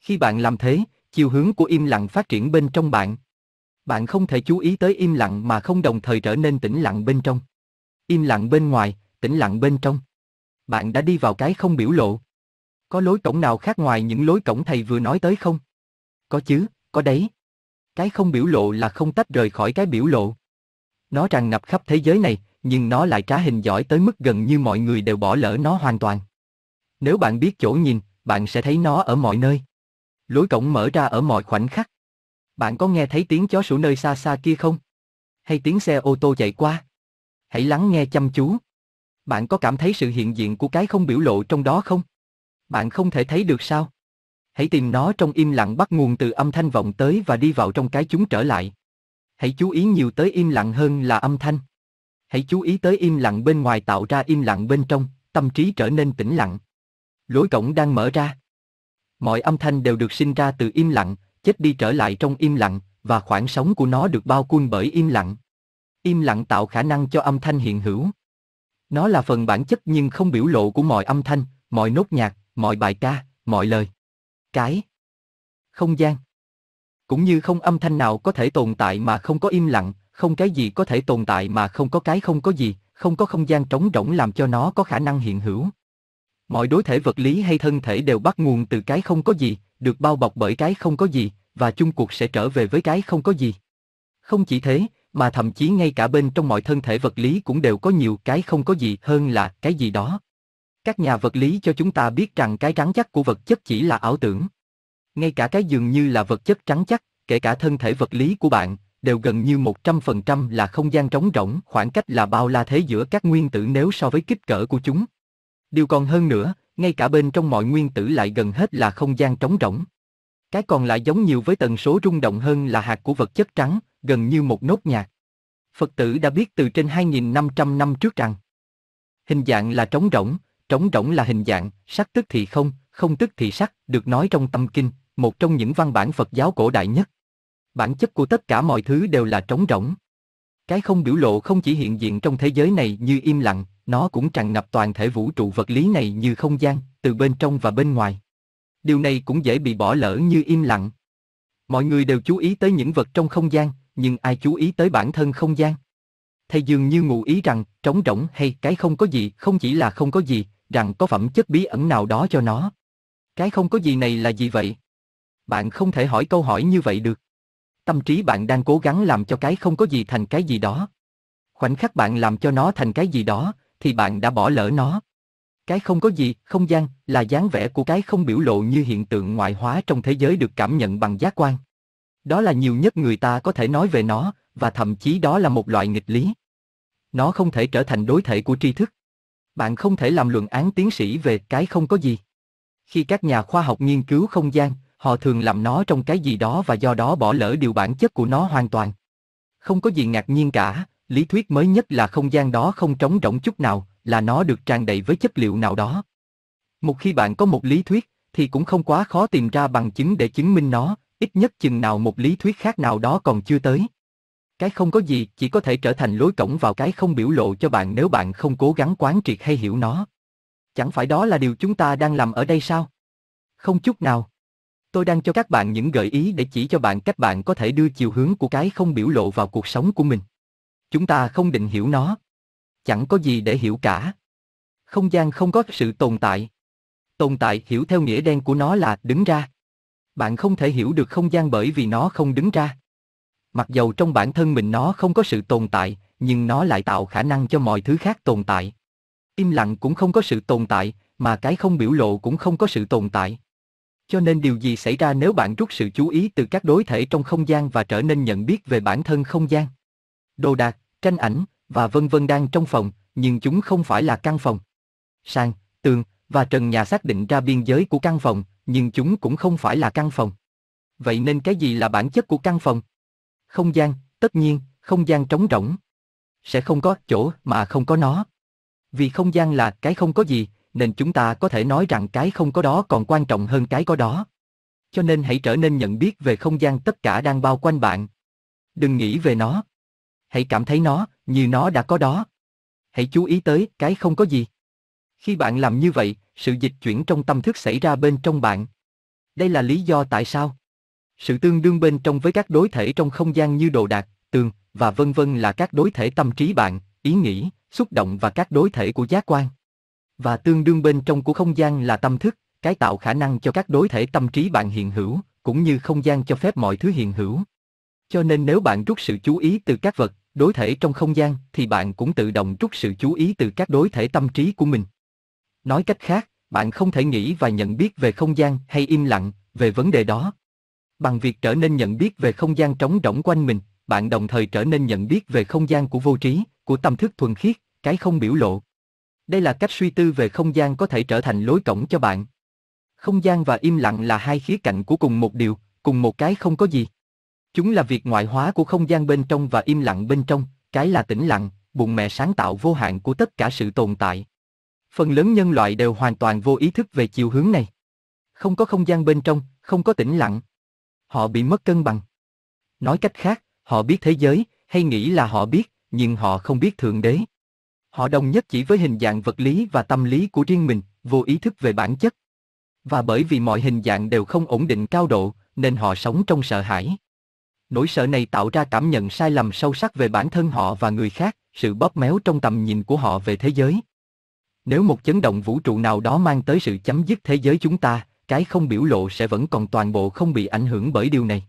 Khi bạn làm thế, chiều hướng của im lặng phát triển bên trong bạn. Bạn không thể chú ý tới im lặng mà không đồng thời trở nên tĩnh lặng bên trong. Im lặng bên ngoài, tĩnh lặng bên trong. Bạn đã đi vào cái không biểu lộ. Có lối cổng nào khác ngoài những lối cổng thầy vừa nói tới không? Có chứ, có đấy. Cái không biểu lộ là không tách rời khỏi cái biểu lộ. Nó tràn ngập khắp thế giới này, nhưng nó lại trá hình giỏi tới mức gần như mọi người đều bỏ lỡ nó hoàn toàn. Nếu bạn biết chỗ nhìn, bạn sẽ thấy nó ở mọi nơi. Lối cổng mở ra ở mọi khoảnh khắc. Bạn có nghe thấy tiếng chó sủa nơi xa xa kia không? Hay tiếng xe ô tô chạy qua? Hãy lắng nghe chăm chú. Bạn có cảm thấy sự hiện diện của cái không biểu lộ trong đó không? Bạn không thể thấy được sao? Hãy tìm nó trong im lặng bắt nguồn từ âm thanh vọng tới và đi vào trong cái chúng trở lại. Hãy chú ý nhiều tới im lặng hơn là âm thanh. Hãy chú ý tới im lặng bên ngoài tạo ra im lặng bên trong, tâm trí trở nên tĩnh lặng. Lối cổng đang mở ra. Mọi âm thanh đều được sinh ra từ im lặng, chết đi trở lại trong im lặng, và khoảng sống của nó được bao quanh bởi im lặng. Im lặng tạo khả năng cho âm thanh hiện hữu. Nó là phần bản chất nhưng không biểu lộ của mọi âm thanh, mọi nốt nhạc, mọi bài ca, mọi lời. Cái. Không gian. Cũng như không âm thanh nào có thể tồn tại mà không có im lặng, không cái gì có thể tồn tại mà không có cái không có gì, không có không gian trống rỗng làm cho nó có khả năng hiện hữu. Mọi đối thể vật lý hay thân thể đều bắt nguồn từ cái không có gì, được bao bọc bởi cái không có gì, và chung cuộc sẽ trở về với cái không có gì. Không chỉ thế, mà thậm chí ngay cả bên trong mọi thân thể vật lý cũng đều có nhiều cái không có gì hơn là cái gì đó. Các nhà vật lý cho chúng ta biết rằng cái trắng chắc của vật chất chỉ là ảo tưởng. Ngay cả cái dường như là vật chất trắng chắc, kể cả thân thể vật lý của bạn, đều gần như 100% là không gian trống rỗng, khoảng cách là bao la thế giữa các nguyên tử nếu so với kích cỡ của chúng. Điều còn hơn nữa, ngay cả bên trong mọi nguyên tử lại gần hết là không gian trống rỗng. Cái còn lại giống nhiều với tần số rung động hơn là hạt của vật chất trắng, gần như một nốt nhạc. Phật tử đã biết từ trên 2.500 năm trước rằng hình dạng là trống rỗng, trống rỗng là hình dạng, sắc tức thì không, không tức thì sắc, được nói trong tâm kinh, một trong những văn bản Phật giáo cổ đại nhất. Bản chất của tất cả mọi thứ đều là trống rỗng. Cái không biểu lộ không chỉ hiện diện trong thế giới này như im lặng, nó cũng tràn ngập toàn thể vũ trụ vật lý này như không gian, từ bên trong và bên ngoài. Điều này cũng dễ bị bỏ lỡ như im lặng. Mọi người đều chú ý tới những vật trong không gian, nhưng ai chú ý tới bản thân không gian? Thầy dường như ngụ ý rằng, trống rỗng hay cái không có gì không chỉ là không có gì, rằng có phẩm chất bí ẩn nào đó cho nó. Cái không có gì này là gì vậy? Bạn không thể hỏi câu hỏi như vậy được. Tâm trí bạn đang cố gắng làm cho cái không có gì thành cái gì đó. Khoảnh khắc bạn làm cho nó thành cái gì đó, thì bạn đã bỏ lỡ nó. Cái không có gì, không gian, là dáng vẻ của cái không biểu lộ như hiện tượng ngoại hóa trong thế giới được cảm nhận bằng giác quan. Đó là nhiều nhất người ta có thể nói về nó, và thậm chí đó là một loại nghịch lý. Nó không thể trở thành đối thể của tri thức. Bạn không thể làm luận án tiến sĩ về cái không có gì. Khi các nhà khoa học nghiên cứu không gian, Họ thường làm nó trong cái gì đó và do đó bỏ lỡ điều bản chất của nó hoàn toàn. Không có gì ngạc nhiên cả, lý thuyết mới nhất là không gian đó không trống rỗng chút nào, là nó được tràn đầy với chất liệu nào đó. Một khi bạn có một lý thuyết, thì cũng không quá khó tìm ra bằng chứng để chứng minh nó, ít nhất chừng nào một lý thuyết khác nào đó còn chưa tới. Cái không có gì chỉ có thể trở thành lối cổng vào cái không biểu lộ cho bạn nếu bạn không cố gắng quán triệt hay hiểu nó. Chẳng phải đó là điều chúng ta đang làm ở đây sao? Không chút nào. Tôi đang cho các bạn những gợi ý để chỉ cho bạn cách bạn có thể đưa chiều hướng của cái không biểu lộ vào cuộc sống của mình. Chúng ta không định hiểu nó. Chẳng có gì để hiểu cả. Không gian không có sự tồn tại. Tồn tại hiểu theo nghĩa đen của nó là đứng ra. Bạn không thể hiểu được không gian bởi vì nó không đứng ra. Mặc dầu trong bản thân mình nó không có sự tồn tại, nhưng nó lại tạo khả năng cho mọi thứ khác tồn tại. Im lặng cũng không có sự tồn tại, mà cái không biểu lộ cũng không có sự tồn tại. Cho nên điều gì xảy ra nếu bạn rút sự chú ý từ các đối thể trong không gian và trở nên nhận biết về bản thân không gian? Đồ đạc, tranh ảnh và vân vân đang trong phòng, nhưng chúng không phải là căn phòng. Sàn, tường và trần nhà xác định ra biên giới của căn phòng, nhưng chúng cũng không phải là căn phòng. Vậy nên cái gì là bản chất của căn phòng? Không gian, tất nhiên, không gian trống rỗng. Sẽ không có chỗ mà không có nó. Vì không gian là cái không có gì, nên chúng ta có thể nói rằng cái không có đó còn quan trọng hơn cái có đó. Cho nên hãy trở nên nhận biết về không gian tất cả đang bao quanh bạn. Đừng nghĩ về nó. Hãy cảm thấy nó, như nó đã có đó. Hãy chú ý tới cái không có gì. Khi bạn làm như vậy, sự dịch chuyển trong tâm thức xảy ra bên trong bạn. Đây là lý do tại sao. Sự tương đương bên trong với các đối thể trong không gian như đồ đạc, tường và vân vân là các đối thể tâm trí bạn, ý nghĩ, xúc động và các đối thể của giác quan. Và tương đương bên trong của không gian là tâm thức, cái tạo khả năng cho các đối thể tâm trí bạn hiện hữu, cũng như không gian cho phép mọi thứ hiện hữu. Cho nên nếu bạn rút sự chú ý từ các vật, đối thể trong không gian, thì bạn cũng tự động rút sự chú ý từ các đối thể tâm trí của mình. Nói cách khác, bạn không thể nghĩ và nhận biết về không gian hay im lặng về vấn đề đó. Bằng việc trở nên nhận biết về không gian trống rỗng quanh mình, bạn đồng thời trở nên nhận biết về không gian của vô trí, của tâm thức thuần khiết, cái không biểu lộ. Đây là cách suy tư về không gian có thể trở thành lối cổng cho bạn. Không gian và im lặng là hai khía cạnh của cùng một điều, cùng một cái không có gì. Chúng là việc ngoại hóa của không gian bên trong và im lặng bên trong, cái là tĩnh lặng, bụng mẹ sáng tạo vô hạn của tất cả sự tồn tại. Phần lớn nhân loại đều hoàn toàn vô ý thức về chiều hướng này. Không có không gian bên trong, không có tĩnh lặng. Họ bị mất cân bằng. Nói cách khác, họ biết thế giới, hay nghĩ là họ biết, nhưng họ không biết Thượng Đế. Họ đồng nhất chỉ với hình dạng vật lý và tâm lý của riêng mình, vô ý thức về bản chất. Và bởi vì mọi hình dạng đều không ổn định cao độ, nên họ sống trong sợ hãi. Nỗi sợ này tạo ra cảm nhận sai lầm sâu sắc về bản thân họ và người khác, sự bóp méo trong tầm nhìn của họ về thế giới. Nếu một chấn động vũ trụ nào đó mang tới sự chấm dứt thế giới chúng ta, cái không biểu lộ sẽ vẫn còn toàn bộ không bị ảnh hưởng bởi điều này.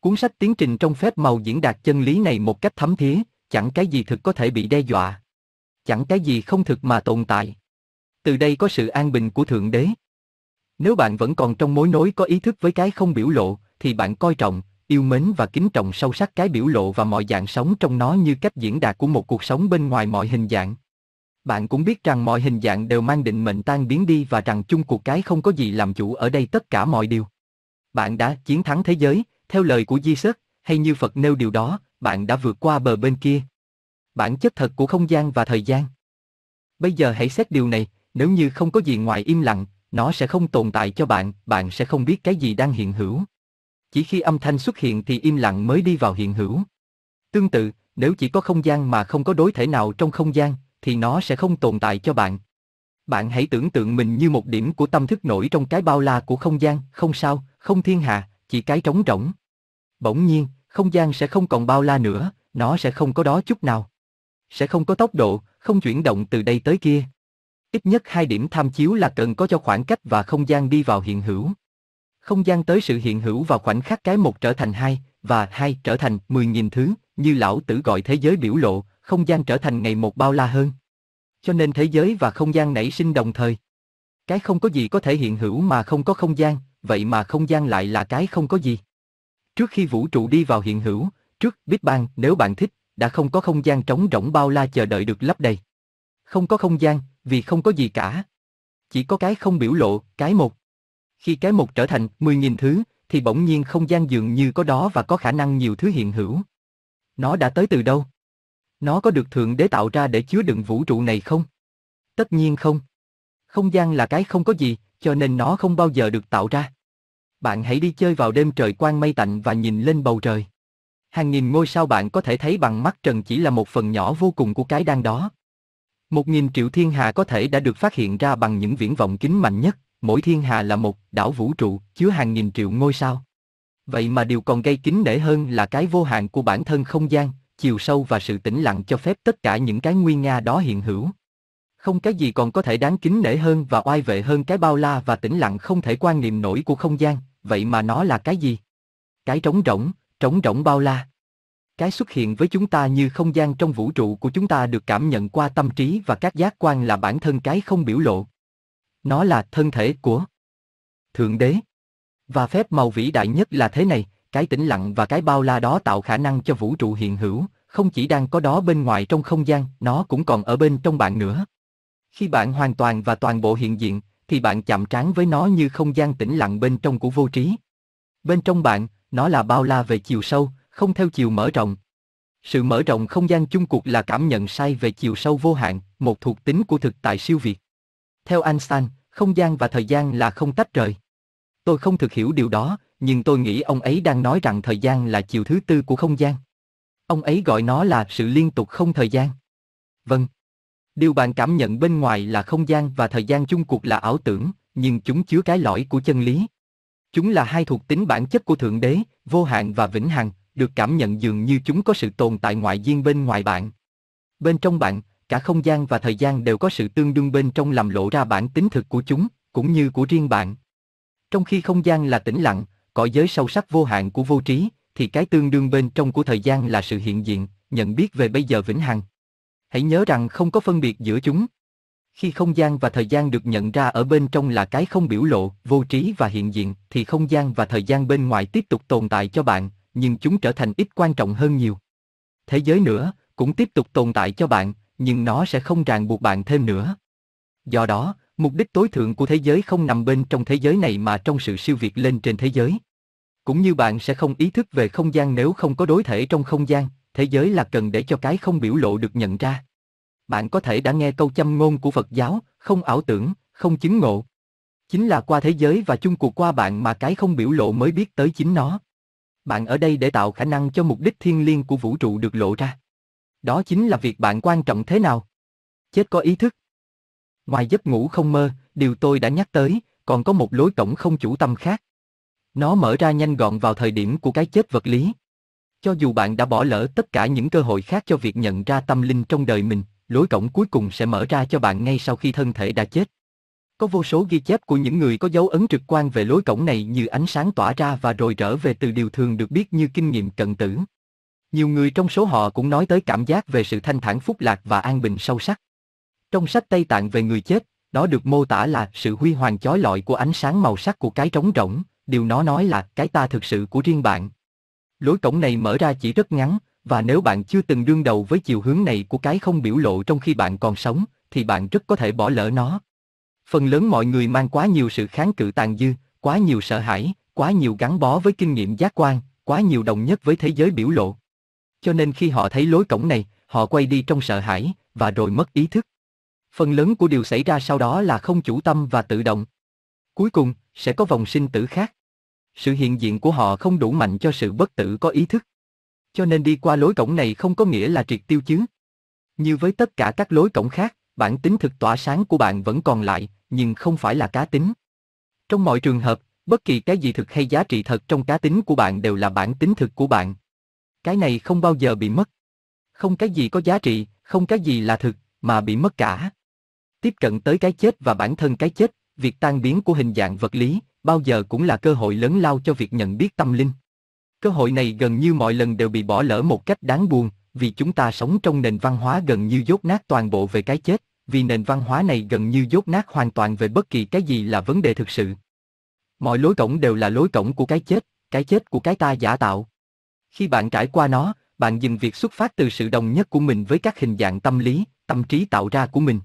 Cuốn sách tiến trình trong phép màu diễn đạt chân lý này một cách thấm thía, chẳng cái gì thực có thể bị đe dọa. Chẳng cái gì không thực mà tồn tại. Từ đây có sự an bình của Thượng Đế. Nếu bạn vẫn còn trong mối nối có ý thức với cái không biểu lộ, thì bạn coi trọng, yêu mến và kính trọng sâu sắc cái biểu lộ và mọi dạng sống trong nó như cách diễn đạt của một cuộc sống bên ngoài mọi hình dạng. Bạn cũng biết rằng mọi hình dạng đều mang định mệnh tan biến đi và rằng chung cuộc cái không có gì làm chủ ở đây tất cả mọi điều. Bạn đã chiến thắng thế giới, theo lời của Di Sớt, hay như Phật nêu điều đó, bạn đã vượt qua bờ bên kia. Bản chất thật của không gian và thời gian. Bây giờ hãy xét điều này, nếu như không có gì ngoài im lặng, nó sẽ không tồn tại cho bạn, bạn sẽ không biết cái gì đang hiện hữu. Chỉ khi âm thanh xuất hiện thì im lặng mới đi vào hiện hữu. Tương tự, nếu chỉ có không gian mà không có đối thể nào trong không gian, thì nó sẽ không tồn tại cho bạn. Bạn hãy tưởng tượng mình như một điểm của tâm thức nổi trong cái bao la của không gian, không sao, không thiên hà, chỉ cái trống rỗng. Bỗng nhiên, không gian sẽ không còn bao la nữa, nó sẽ không có đó chút nào. Sẽ không có tốc độ, không chuyển động từ đây tới kia. Ít nhất hai điểm tham chiếu là cần có cho khoảng cách và không gian đi vào hiện hữu. Không gian tới sự hiện hữu vào khoảnh khắc cái một trở thành hai, và hai trở thành mười nghìn thứ, như lão tử gọi thế giới biểu lộ, không gian trở thành ngày một bao la hơn. Cho nên thế giới và không gian nảy sinh đồng thời. Cái không có gì có thể hiện hữu mà không có không gian, vậy mà không gian lại là cái không có gì. Trước khi vũ trụ đi vào hiện hữu, trước Big Bang nếu bạn thích, đã không có không gian trống rỗng bao la chờ đợi được lấp đầy. Không có không gian, vì không có gì cả. Chỉ có cái không biểu lộ, cái một. Khi cái một trở thành 10.000 thứ, thì bỗng nhiên không gian dường như có đó và có khả năng nhiều thứ hiện hữu. Nó đã tới từ đâu? Nó có được Thượng Đế tạo ra để chứa đựng vũ trụ này không? Tất nhiên không. Không gian là cái không có gì, cho nên nó không bao giờ được tạo ra. Bạn hãy đi chơi vào đêm trời quang mây tạnh và nhìn lên bầu trời. Hàng nghìn ngôi sao bạn có thể thấy bằng mắt trần chỉ là một phần nhỏ vô cùng của cái đang đó. Một nghìn triệu thiên hà có thể đã được phát hiện ra bằng những viễn vọng kính mạnh nhất, mỗi thiên hà là một đảo vũ trụ chứa hàng nghìn triệu ngôi sao. Vậy mà điều còn gây kính nể hơn là cái vô hạn của bản thân không gian, chiều sâu và sự tĩnh lặng cho phép tất cả những cái nguy nga đó hiện hữu. Không cái gì còn có thể đáng kính nể hơn và oai vệ hơn cái bao la và tĩnh lặng không thể quan niệm nổi của không gian, vậy mà nó là cái gì? Cái trống rỗng, trống rỗng bao la. Cái xuất hiện với chúng ta như không gian trong vũ trụ của chúng ta được cảm nhận qua tâm trí và các giác quan là bản thân cái không biểu lộ. Nó là thân thể của Thượng Đế. Và phép màu vĩ đại nhất là thế này, cái tĩnh lặng và cái bao la đó tạo khả năng cho vũ trụ hiện hữu, không chỉ đang có đó bên ngoài trong không gian, nó cũng còn ở bên trong bạn nữa. Khi bạn hoàn toàn và toàn bộ hiện diện, thì bạn chạm trán với nó như không gian tĩnh lặng bên trong của vô trí. Bên trong bạn, nó là bao la về chiều sâu, không theo chiều mở rộng. Sự mở rộng không gian chung cuộc là cảm nhận sai về chiều sâu vô hạn, một thuộc tính của thực tại siêu việt. Theo Einstein, không gian và thời gian là không tách rời. Tôi không thực hiểu điều đó, nhưng tôi nghĩ ông ấy đang nói rằng thời gian là chiều thứ tư của không gian. Ông ấy gọi nó là sự liên tục không thời gian. Vâng. Điều bạn cảm nhận bên ngoài là không gian và thời gian chung cuộc là ảo tưởng, nhưng chúng chứa cái lõi của chân lý. Chúng là hai thuộc tính bản chất của Thượng Đế, vô hạn và vĩnh hằng, được cảm nhận dường như chúng có sự tồn tại ngoại duyên bên ngoài bạn. Bên trong bạn, cả không gian và thời gian đều có sự tương đương bên trong làm lộ ra bản tính thực của chúng, cũng như của riêng bạn. Trong khi không gian là tĩnh lặng, cõi giới sâu sắc vô hạn của vô trí, thì cái tương đương bên trong của thời gian là sự hiện diện, nhận biết về bây giờ vĩnh hằng. Hãy nhớ rằng không có phân biệt giữa chúng. Khi không gian và thời gian được nhận ra ở bên trong là cái không biểu lộ, vô trí và hiện diện, thì không gian và thời gian bên ngoài tiếp tục tồn tại cho bạn, nhưng chúng trở thành ít quan trọng hơn nhiều. Thế giới nữa, cũng tiếp tục tồn tại cho bạn, nhưng nó sẽ không ràng buộc bạn thêm nữa. Do đó, mục đích tối thượng của thế giới không nằm bên trong thế giới này mà trong sự siêu việt lên trên thế giới. Cũng như bạn sẽ không ý thức về không gian nếu không có đối thể trong không gian, thế giới là cần để cho cái không biểu lộ được nhận ra. Bạn có thể đã nghe câu châm ngôn của Phật giáo, không ảo tưởng, không chứng ngộ. Chính là qua thế giới và chung cuộc qua bạn mà cái không biểu lộ mới biết tới chính nó. Bạn ở đây để tạo khả năng cho mục đích thiên liêng của vũ trụ được lộ ra. Đó chính là việc bạn quan trọng thế nào. Chết có ý thức. Ngoài giấc ngủ không mơ, điều tôi đã nhắc tới, còn có một lối cổng không chủ tâm khác. Nó mở ra nhanh gọn vào thời điểm của cái chết vật lý. Cho dù bạn đã bỏ lỡ tất cả những cơ hội khác cho việc nhận ra tâm linh trong đời mình, lối cổng cuối cùng sẽ mở ra cho bạn ngay sau khi thân thể đã chết. Có vô số ghi chép của những người có dấu ấn trực quan về lối cổng này như ánh sáng tỏa ra và rồi trở về từ điều thường được biết như kinh nghiệm cận tử. Nhiều người trong số họ cũng nói tới cảm giác về sự thanh thản phúc lạc và an bình sâu sắc. Trong sách Tây Tạng về người chết, nó được mô tả là sự huy hoàng chói lọi của ánh sáng màu sắc của cái trống rỗng, điều nó nói là cái ta thực sự của riêng bạn. Lối cổng này mở ra chỉ rất ngắn, và nếu bạn chưa từng đương đầu với chiều hướng này của cái không biểu lộ trong khi bạn còn sống, thì bạn rất có thể bỏ lỡ nó. Phần lớn mọi người mang quá nhiều sự kháng cự tàn dư, quá nhiều sợ hãi, quá nhiều gắn bó với kinh nghiệm giác quan, quá nhiều đồng nhất với thế giới biểu lộ. Cho nên khi họ thấy lối cổng này, họ quay đi trong sợ hãi, và rồi mất ý thức. Phần lớn của điều xảy ra sau đó là không chủ tâm và tự động. Cuối cùng, sẽ có vòng sinh tử khác. Sự hiện diện của họ không đủ mạnh cho sự bất tử có ý thức. Cho nên đi qua lối cổng này không có nghĩa là triệt tiêu chứ. Như với tất cả các lối cổng khác, bản tính thực tỏa sáng của bạn vẫn còn lại, nhưng không phải là cá tính. Trong mọi trường hợp, bất kỳ cái gì thực hay giá trị thật trong cá tính của bạn đều là bản tính thực của bạn. Cái này không bao giờ bị mất. Không cái gì có giá trị, không cái gì là thực, mà bị mất cả. Tiếp cận tới cái chết và bản thân cái chết, việc tan biến của hình dạng vật lý, bao giờ cũng là cơ hội lớn lao cho việc nhận biết tâm linh. Cơ hội này gần như mọi lần đều bị bỏ lỡ một cách đáng buồn, vì chúng ta sống trong nền văn hóa gần như dốt nát toàn bộ về cái chết, vì nền văn hóa này gần như dốt nát hoàn toàn về bất kỳ cái gì là vấn đề thực sự. Mọi lối cổng đều là lối cổng của cái chết, cái chết của cái ta giả tạo. Khi bạn trải qua nó, bạn dừng việc xuất phát từ sự đồng nhất của mình với các hình dạng tâm lý, tâm trí tạo ra của mình.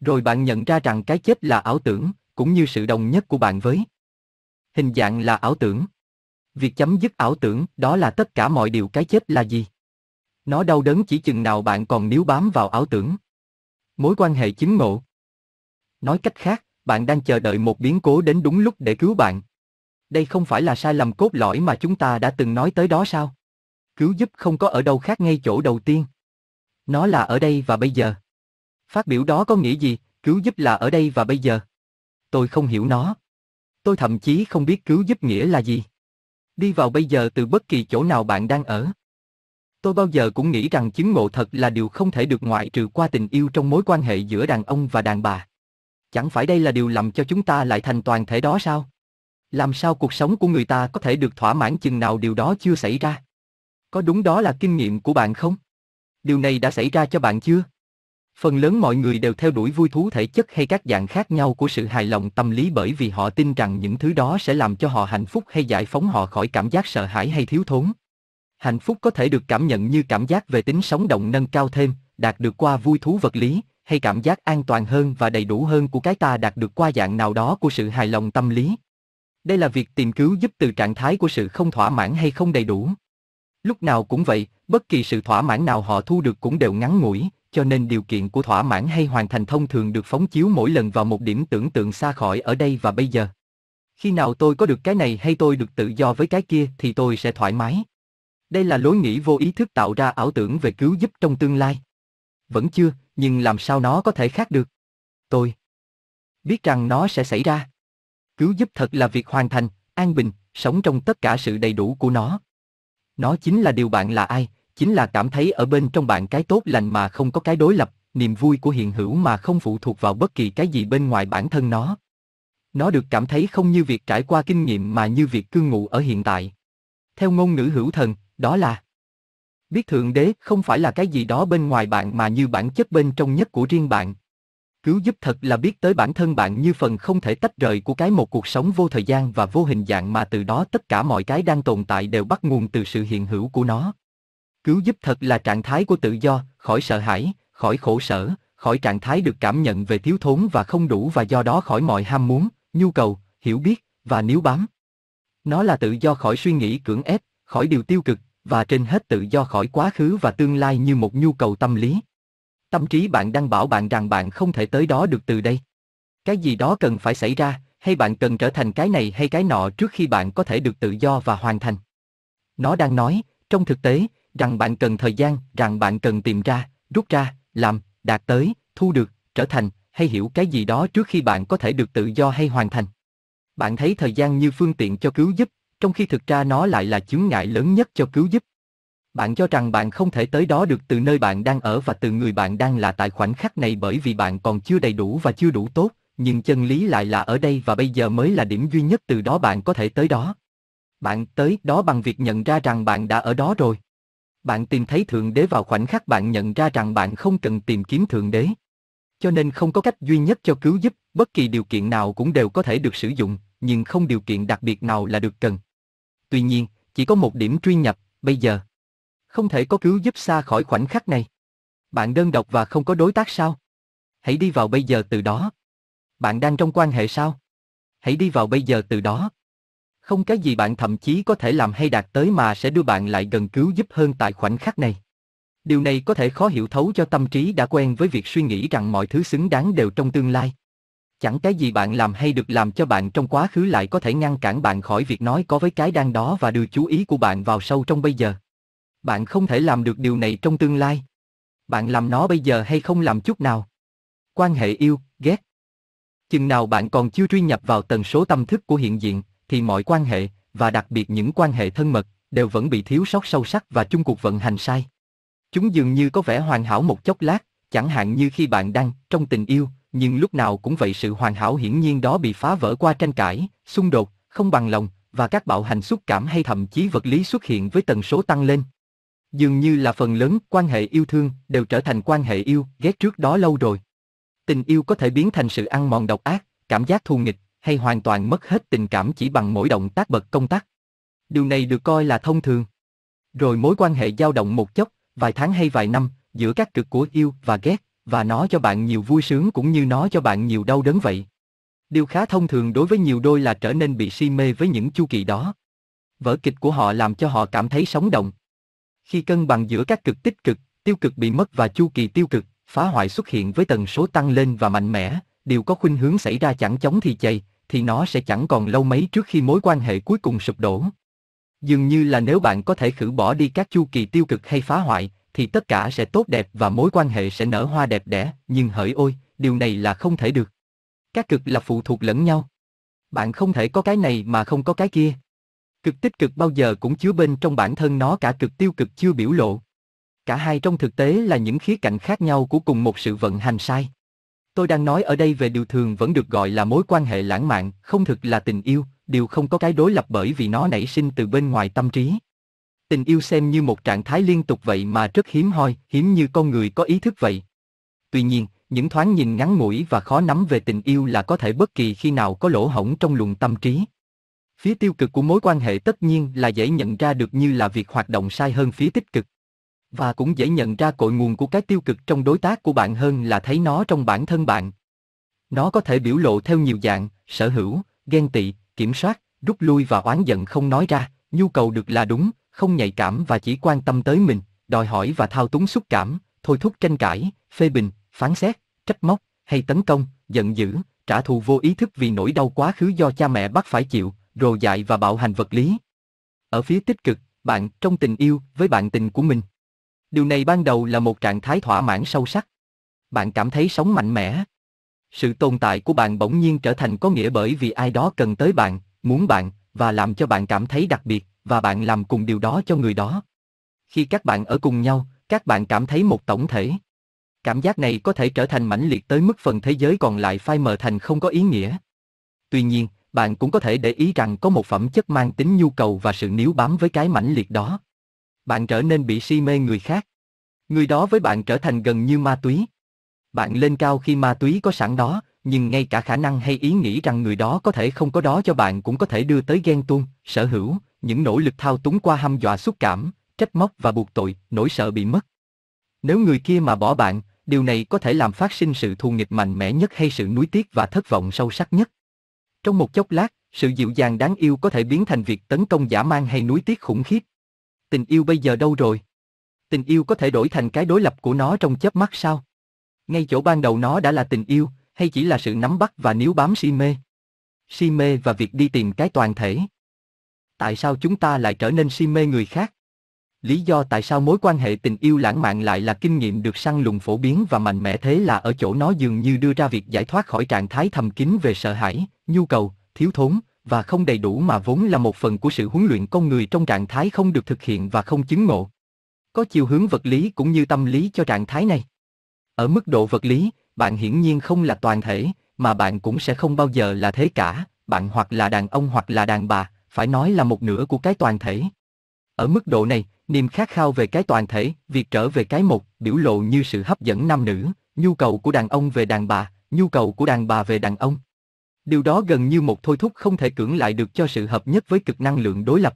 Rồi bạn nhận ra rằng cái chết là ảo tưởng, cũng như sự đồng nhất của bạn với Hình dạng là ảo tưởng. Việc chấm dứt ảo tưởng, đó là tất cả mọi điều cái chết là gì? Nó đau đớn chỉ chừng nào bạn còn níu bám vào ảo tưởng. Mối quan hệ chứng ngộ. Nói cách khác, bạn đang chờ đợi một biến cố đến đúng lúc để cứu bạn. Đây không phải là sai lầm cốt lõi mà chúng ta đã từng nói tới đó sao? Cứu giúp không có ở đâu khác ngay chỗ đầu tiên. Nó là ở đây và bây giờ. Phát biểu đó có nghĩa gì, cứu giúp là ở đây và bây giờ? Tôi không hiểu nó. Tôi thậm chí không biết cứu giúp nghĩa là gì. Đi vào bây giờ từ bất kỳ chỗ nào bạn đang ở. Tôi bao giờ cũng nghĩ rằng chứng ngộ thật là điều không thể được ngoại trừ qua tình yêu trong mối quan hệ giữa đàn ông và đàn bà. Chẳng phải đây là điều làm cho chúng ta lại thành toàn thể đó sao? Làm sao cuộc sống của người ta có thể được thỏa mãn chừng nào điều đó chưa xảy ra? Có đúng đó là kinh nghiệm của bạn không? Điều này đã xảy ra cho bạn chưa? Phần lớn mọi người đều theo đuổi vui thú thể chất hay các dạng khác nhau của sự hài lòng tâm lý bởi vì họ tin rằng những thứ đó sẽ làm cho họ hạnh phúc hay giải phóng họ khỏi cảm giác sợ hãi hay thiếu thốn. Hạnh phúc có thể được cảm nhận như cảm giác về tính sống động nâng cao thêm, đạt được qua vui thú vật lý, hay cảm giác an toàn hơn và đầy đủ hơn của cái ta đạt được qua dạng nào đó của sự hài lòng tâm lý. Đây là việc tìm cứu giúp từ trạng thái của sự không thỏa mãn hay không đầy đủ. Lúc nào cũng vậy, bất kỳ sự thỏa mãn nào họ thu được cũng đều ngắn ngủi, cho nên điều kiện của thỏa mãn hay hoàn thành thông thường được phóng chiếu mỗi lần vào một điểm tưởng tượng xa khỏi ở đây và bây giờ. Khi nào tôi có được cái này hay tôi được tự do với cái kia thì tôi sẽ thoải mái. Đây là lối nghĩ vô ý thức tạo ra ảo tưởng về cứu giúp trong tương lai. Vẫn chưa, nhưng làm sao nó có thể khác được? Tôi biết rằng nó sẽ xảy ra. Cứu giúp thật là việc hoàn thành, an bình, sống trong tất cả sự đầy đủ của nó. Nó chính là điều bạn là ai, chính là cảm thấy ở bên trong bạn cái tốt lành mà không có cái đối lập, niềm vui của hiện hữu mà không phụ thuộc vào bất kỳ cái gì bên ngoài bản thân nó. Nó được cảm thấy không như việc trải qua kinh nghiệm mà như việc cư ngụ ở hiện tại. Theo ngôn ngữ hữu thần, đó là biết thượng đế không phải là cái gì đó bên ngoài bạn mà như bản chất bên trong nhất của riêng bạn. Cứu giúp thật là biết tới bản thân bạn như phần không thể tách rời của cái một cuộc sống vô thời gian và vô hình dạng mà từ đó tất cả mọi cái đang tồn tại đều bắt nguồn từ sự hiện hữu của nó. Cứu giúp thật là trạng thái của tự do, khỏi sợ hãi, khỏi khổ sở, khỏi trạng thái được cảm nhận về thiếu thốn và không đủ và do đó khỏi mọi ham muốn, nhu cầu, hiểu biết và níu bám. Nó là tự do khỏi suy nghĩ cưỡng ép, khỏi điều tiêu cực và trên hết tự do khỏi quá khứ và tương lai như một nhu cầu tâm lý. Tâm trí bạn đang bảo bạn rằng bạn không thể tới đó được từ đây. Cái gì đó cần phải xảy ra, hay bạn cần trở thành cái này hay cái nọ trước khi bạn có thể được tự do và hoàn thành. Nó đang nói, trong thực tế, rằng bạn cần thời gian, rằng bạn cần tìm ra, rút ra, làm, đạt tới, thu được, trở thành, hay hiểu cái gì đó trước khi bạn có thể được tự do hay hoàn thành. Bạn thấy thời gian như phương tiện cho cứu giúp, trong khi thực ra nó lại là chướng ngại lớn nhất cho cứu giúp. Bạn cho rằng bạn không thể tới đó được từ nơi bạn đang ở và từ người bạn đang là tại khoảnh khắc này bởi vì bạn còn chưa đầy đủ và chưa đủ tốt, nhưng chân lý lại là ở đây và bây giờ mới là điểm duy nhất từ đó bạn có thể tới đó. Bạn tới đó bằng việc nhận ra rằng bạn đã ở đó rồi. Bạn tìm thấy Thượng Đế vào khoảnh khắc bạn nhận ra rằng bạn không cần tìm kiếm Thượng Đế. Cho nên không có cách duy nhất cho cứu giúp, bất kỳ điều kiện nào cũng đều có thể được sử dụng, nhưng không điều kiện đặc biệt nào là được cần. Tuy nhiên, chỉ có một điểm truy nhập, bây giờ. Không thể có cứu giúp xa khỏi khoảnh khắc này. Bạn đơn độc và không có đối tác sao? Hãy đi vào bây giờ từ đó. Bạn đang trong quan hệ sao? Hãy đi vào bây giờ từ đó. Không cái gì bạn thậm chí có thể làm hay đạt tới mà sẽ đưa bạn lại gần cứu giúp hơn tại khoảnh khắc này. Điều này có thể khó hiểu thấu cho tâm trí đã quen với việc suy nghĩ rằng mọi thứ xứng đáng đều trong tương lai. Chẳng cái gì bạn làm hay được làm cho bạn trong quá khứ lại có thể ngăn cản bạn khỏi việc nói có với cái đang đó và đưa chú ý của bạn vào sâu trong bây giờ. Bạn không thể làm được điều này trong tương lai. Bạn làm nó bây giờ hay không làm chút nào. Quan hệ yêu, ghét. Chừng nào bạn còn chưa truy nhập vào tần số tâm thức của hiện diện, thì mọi quan hệ, và đặc biệt những quan hệ thân mật, đều vẫn bị thiếu sót sâu sắc và chung cuộc vận hành sai. Chúng dường như có vẻ hoàn hảo một chốc lát, chẳng hạn như khi bạn đang trong tình yêu, nhưng lúc nào cũng vậy sự hoàn hảo hiển nhiên đó bị phá vỡ qua tranh cãi, xung đột, không bằng lòng, và các bạo hành xúc cảm hay thậm chí vật lý xuất hiện với tần số tăng lên. Dường như là phần lớn quan hệ yêu thương đều trở thành quan hệ yêu ghét trước đó lâu rồi. Tình yêu có thể biến thành sự ăn mòn độc ác, cảm giác thù nghịch, hay hoàn toàn mất hết tình cảm chỉ bằng mỗi động tác bật công tắc. Điều này được coi là thông thường. Rồi mối quan hệ dao động một chốc, vài tháng hay vài năm, giữa các cực của yêu và ghét, và nó cho bạn nhiều vui sướng cũng như nó cho bạn nhiều đau đớn vậy. Điều khá thông thường đối với nhiều đôi là trở nên bị si mê với những chu kỳ đó. Vở kịch của họ làm cho họ cảm thấy sống động. Khi cân bằng giữa các cực tích cực, tiêu cực bị mất và chu kỳ tiêu cực, phá hoại xuất hiện với tần số tăng lên và mạnh mẽ, điều có khuynh hướng xảy ra chẳng chống thì chày, thì nó sẽ chẳng còn lâu mấy trước khi mối quan hệ cuối cùng sụp đổ. Dường như là nếu bạn có thể khử bỏ đi các chu kỳ tiêu cực hay phá hoại, thì tất cả sẽ tốt đẹp và mối quan hệ sẽ nở hoa đẹp đẽ, nhưng hỡi ôi, điều này là không thể được. Các cực là phụ thuộc lẫn nhau. Bạn không thể có cái này mà không có cái kia. Cực tích cực bao giờ cũng chứa bên trong bản thân nó cả cực tiêu cực chưa biểu lộ. Cả hai trong thực tế là những khía cạnh khác nhau của cùng một sự vận hành sai. Tôi đang nói ở đây về điều thường vẫn được gọi là mối quan hệ lãng mạn, không thực là tình yêu, điều không có cái đối lập bởi vì nó nảy sinh từ bên ngoài tâm trí. Tình yêu xem như một trạng thái liên tục vậy mà rất hiếm hoi, hiếm như con người có ý thức vậy. Tuy nhiên, những thoáng nhìn ngắn ngủi và khó nắm về tình yêu là có thể bất kỳ khi nào có lỗ hổng trong luồng tâm trí. Phía tiêu cực của mối quan hệ tất nhiên là dễ nhận ra được như là việc hoạt động sai hơn phía tích cực. Và cũng dễ nhận ra cội nguồn của cái tiêu cực trong đối tác của bạn hơn là thấy nó trong bản thân bạn. Nó có thể biểu lộ theo nhiều dạng, sở hữu, ghen tị, kiểm soát, rút lui và oán giận không nói ra, nhu cầu được là đúng, không nhạy cảm và chỉ quan tâm tới mình, đòi hỏi và thao túng xúc cảm, thôi thúc tranh cãi, phê bình, phán xét, trách móc, hay tấn công, giận dữ, trả thù vô ý thức vì nỗi đau quá khứ do cha mẹ bắt phải chịu, rồ dại và bạo hành vật lý. Ở phía tích cực, bạn trong tình yêu với bạn tình của mình. Điều này ban đầu là một trạng thái thỏa mãn sâu sắc. Bạn cảm thấy sống mạnh mẽ. Sự tồn tại của bạn bỗng nhiên trở thành có nghĩa bởi vì ai đó cần tới bạn, muốn bạn và làm cho bạn cảm thấy đặc biệt và bạn làm cùng điều đó cho người đó. Khi các bạn ở cùng nhau, các bạn cảm thấy một tổng thể. Cảm giác này có thể trở thành mãnh liệt tới mức phần thế giới còn lại phai mờ thành không có ý nghĩa. Tuy nhiên, bạn cũng có thể để ý rằng có một phẩm chất mang tính nhu cầu và sự níu bám với cái mãnh liệt đó. Bạn trở nên bị si mê người khác. Người đó với bạn trở thành gần như ma túy. Bạn lên cao khi ma túy có sẵn đó, nhưng ngay cả khả năng hay ý nghĩ rằng người đó có thể không có đó cho bạn cũng có thể đưa tới ghen tuông, sở hữu, những nỗ lực thao túng qua hăm dọa xúc cảm, trách móc và buộc tội, nỗi sợ bị mất. Nếu người kia mà bỏ bạn, điều này có thể làm phát sinh sự thù nghịch mạnh mẽ nhất hay sự nuối tiếc và thất vọng sâu sắc nhất. Trong một chốc lát, sự dịu dàng đáng yêu có thể biến thành việc tấn công giả man hay nuối tiếc khủng khiếp. Tình yêu bây giờ đâu rồi? Tình yêu có thể đổi thành cái đối lập của nó trong chớp mắt sao? Ngay chỗ ban đầu nó đã là tình yêu, hay chỉ là sự nắm bắt và níu bám si mê? Si mê và việc đi tìm cái toàn thể. Tại sao chúng ta lại trở nên si mê người khác? Lý do tại sao mối quan hệ tình yêu lãng mạn lại là kinh nghiệm được săn lùng phổ biến và mạnh mẽ thế là ở chỗ nó dường như đưa ra việc giải thoát khỏi trạng thái thầm kín về sợ hãi, nhu cầu, thiếu thốn và không đầy đủ mà vốn là một phần của sự huấn luyện con người trong trạng thái không được thực hiện và không chứng ngộ. Có chiều hướng vật lý cũng như tâm lý cho trạng thái này. Ở mức độ vật lý, bạn hiển nhiên không là toàn thể, mà bạn cũng sẽ không bao giờ là thế cả, bạn hoặc là đàn ông hoặc là đàn bà, phải nói là một nửa của cái toàn thể. Ở mức độ này, niềm khát khao về cái toàn thể, việc trở về cái một, biểu lộ như sự hấp dẫn nam nữ, nhu cầu của đàn ông về đàn bà, nhu cầu của đàn bà về đàn ông. Điều đó gần như một thôi thúc không thể cưỡng lại được cho sự hợp nhất với cực năng lượng đối lập.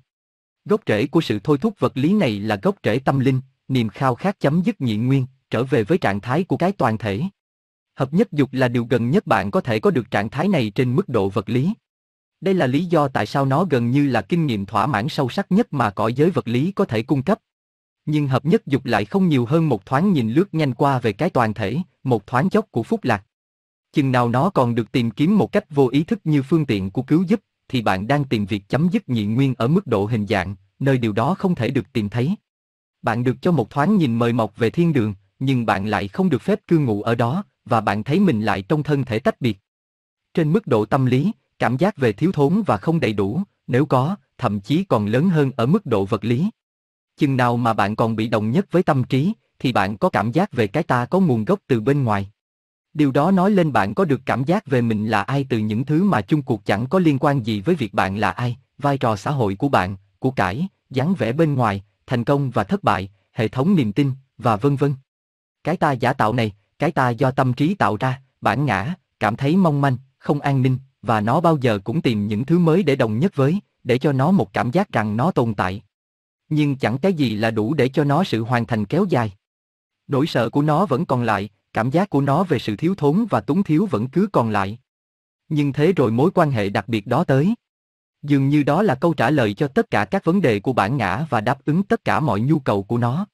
Gốc rễ của sự thôi thúc vật lý này là gốc rễ tâm linh, niềm khao khát chấm dứt nhị nguyên, trở về với trạng thái của cái toàn thể. Hợp nhất dục là điều gần nhất bạn có thể có được trạng thái này trên mức độ vật lý. Đây là lý do tại sao nó gần như là kinh nghiệm thỏa mãn sâu sắc nhất mà cõi giới vật lý có thể cung cấp. Nhưng hợp nhất dục lại không nhiều hơn một thoáng nhìn lướt nhanh qua về cái toàn thể, một thoáng chốc của phúc lạc. Chừng nào nó còn được tìm kiếm một cách vô ý thức như phương tiện của cứu giúp, thì bạn đang tìm việc chấm dứt nhị nguyên ở mức độ hình dạng, nơi điều đó không thể được tìm thấy. Bạn được cho một thoáng nhìn mời mọc về thiên đường, nhưng bạn lại không được phép cư ngụ ở đó, và bạn thấy mình lại trong thân thể tách biệt. Trên mức độ tâm lý, cảm giác về thiếu thốn và không đầy đủ, nếu có, thậm chí còn lớn hơn ở mức độ vật lý. Chừng nào mà bạn còn bị đồng nhất với tâm trí, thì bạn có cảm giác về cái ta có nguồn gốc từ bên ngoài. Điều đó nói lên bạn có được cảm giác về mình là ai từ những thứ mà chung cuộc chẳng có liên quan gì với việc bạn là ai, vai trò xã hội của bạn, của cải, dáng vẻ bên ngoài, thành công và thất bại, hệ thống niềm tin, và vân vân. Cái ta giả tạo này, cái ta do tâm trí tạo ra, bản ngã, cảm thấy mong manh, không an ninh, và nó bao giờ cũng tìm những thứ mới để đồng nhất với, để cho nó một cảm giác rằng nó tồn tại. Nhưng chẳng cái gì là đủ để cho nó sự hoàn thành kéo dài. Nỗi sợ của nó vẫn còn lại, cảm giác của nó về sự thiếu thốn và túng thiếu vẫn cứ còn lại. Nhưng thế rồi mối quan hệ đặc biệt đó tới. Dường như đó là câu trả lời cho tất cả các vấn đề của bản ngã và đáp ứng tất cả mọi nhu cầu của nó.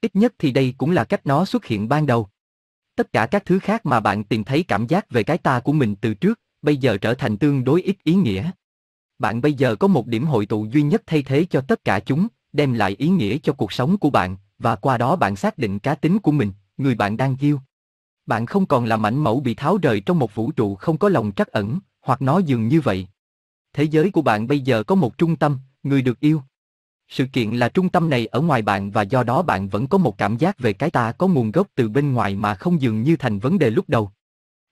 Ít nhất thì đây cũng là cách nó xuất hiện ban đầu. Tất cả các thứ khác mà bạn tìm thấy cảm giác về cái ta của mình từ trước, bây giờ trở thành tương đối ít ý nghĩa. Bạn bây giờ có một điểm hội tụ duy nhất thay thế cho tất cả chúng, đem lại ý nghĩa cho cuộc sống của bạn, và qua đó bạn xác định cá tính của mình, người bạn đang yêu. Bạn không còn là mảnh mẫu bị tháo rời trong một vũ trụ không có lòng trắc ẩn, hoặc nó dường như vậy. Thế giới của bạn bây giờ có một trung tâm, người được yêu. Sự kiện là trung tâm này ở ngoài bạn và do đó bạn vẫn có một cảm giác về cái ta có nguồn gốc từ bên ngoài mà không dường như thành vấn đề lúc đầu.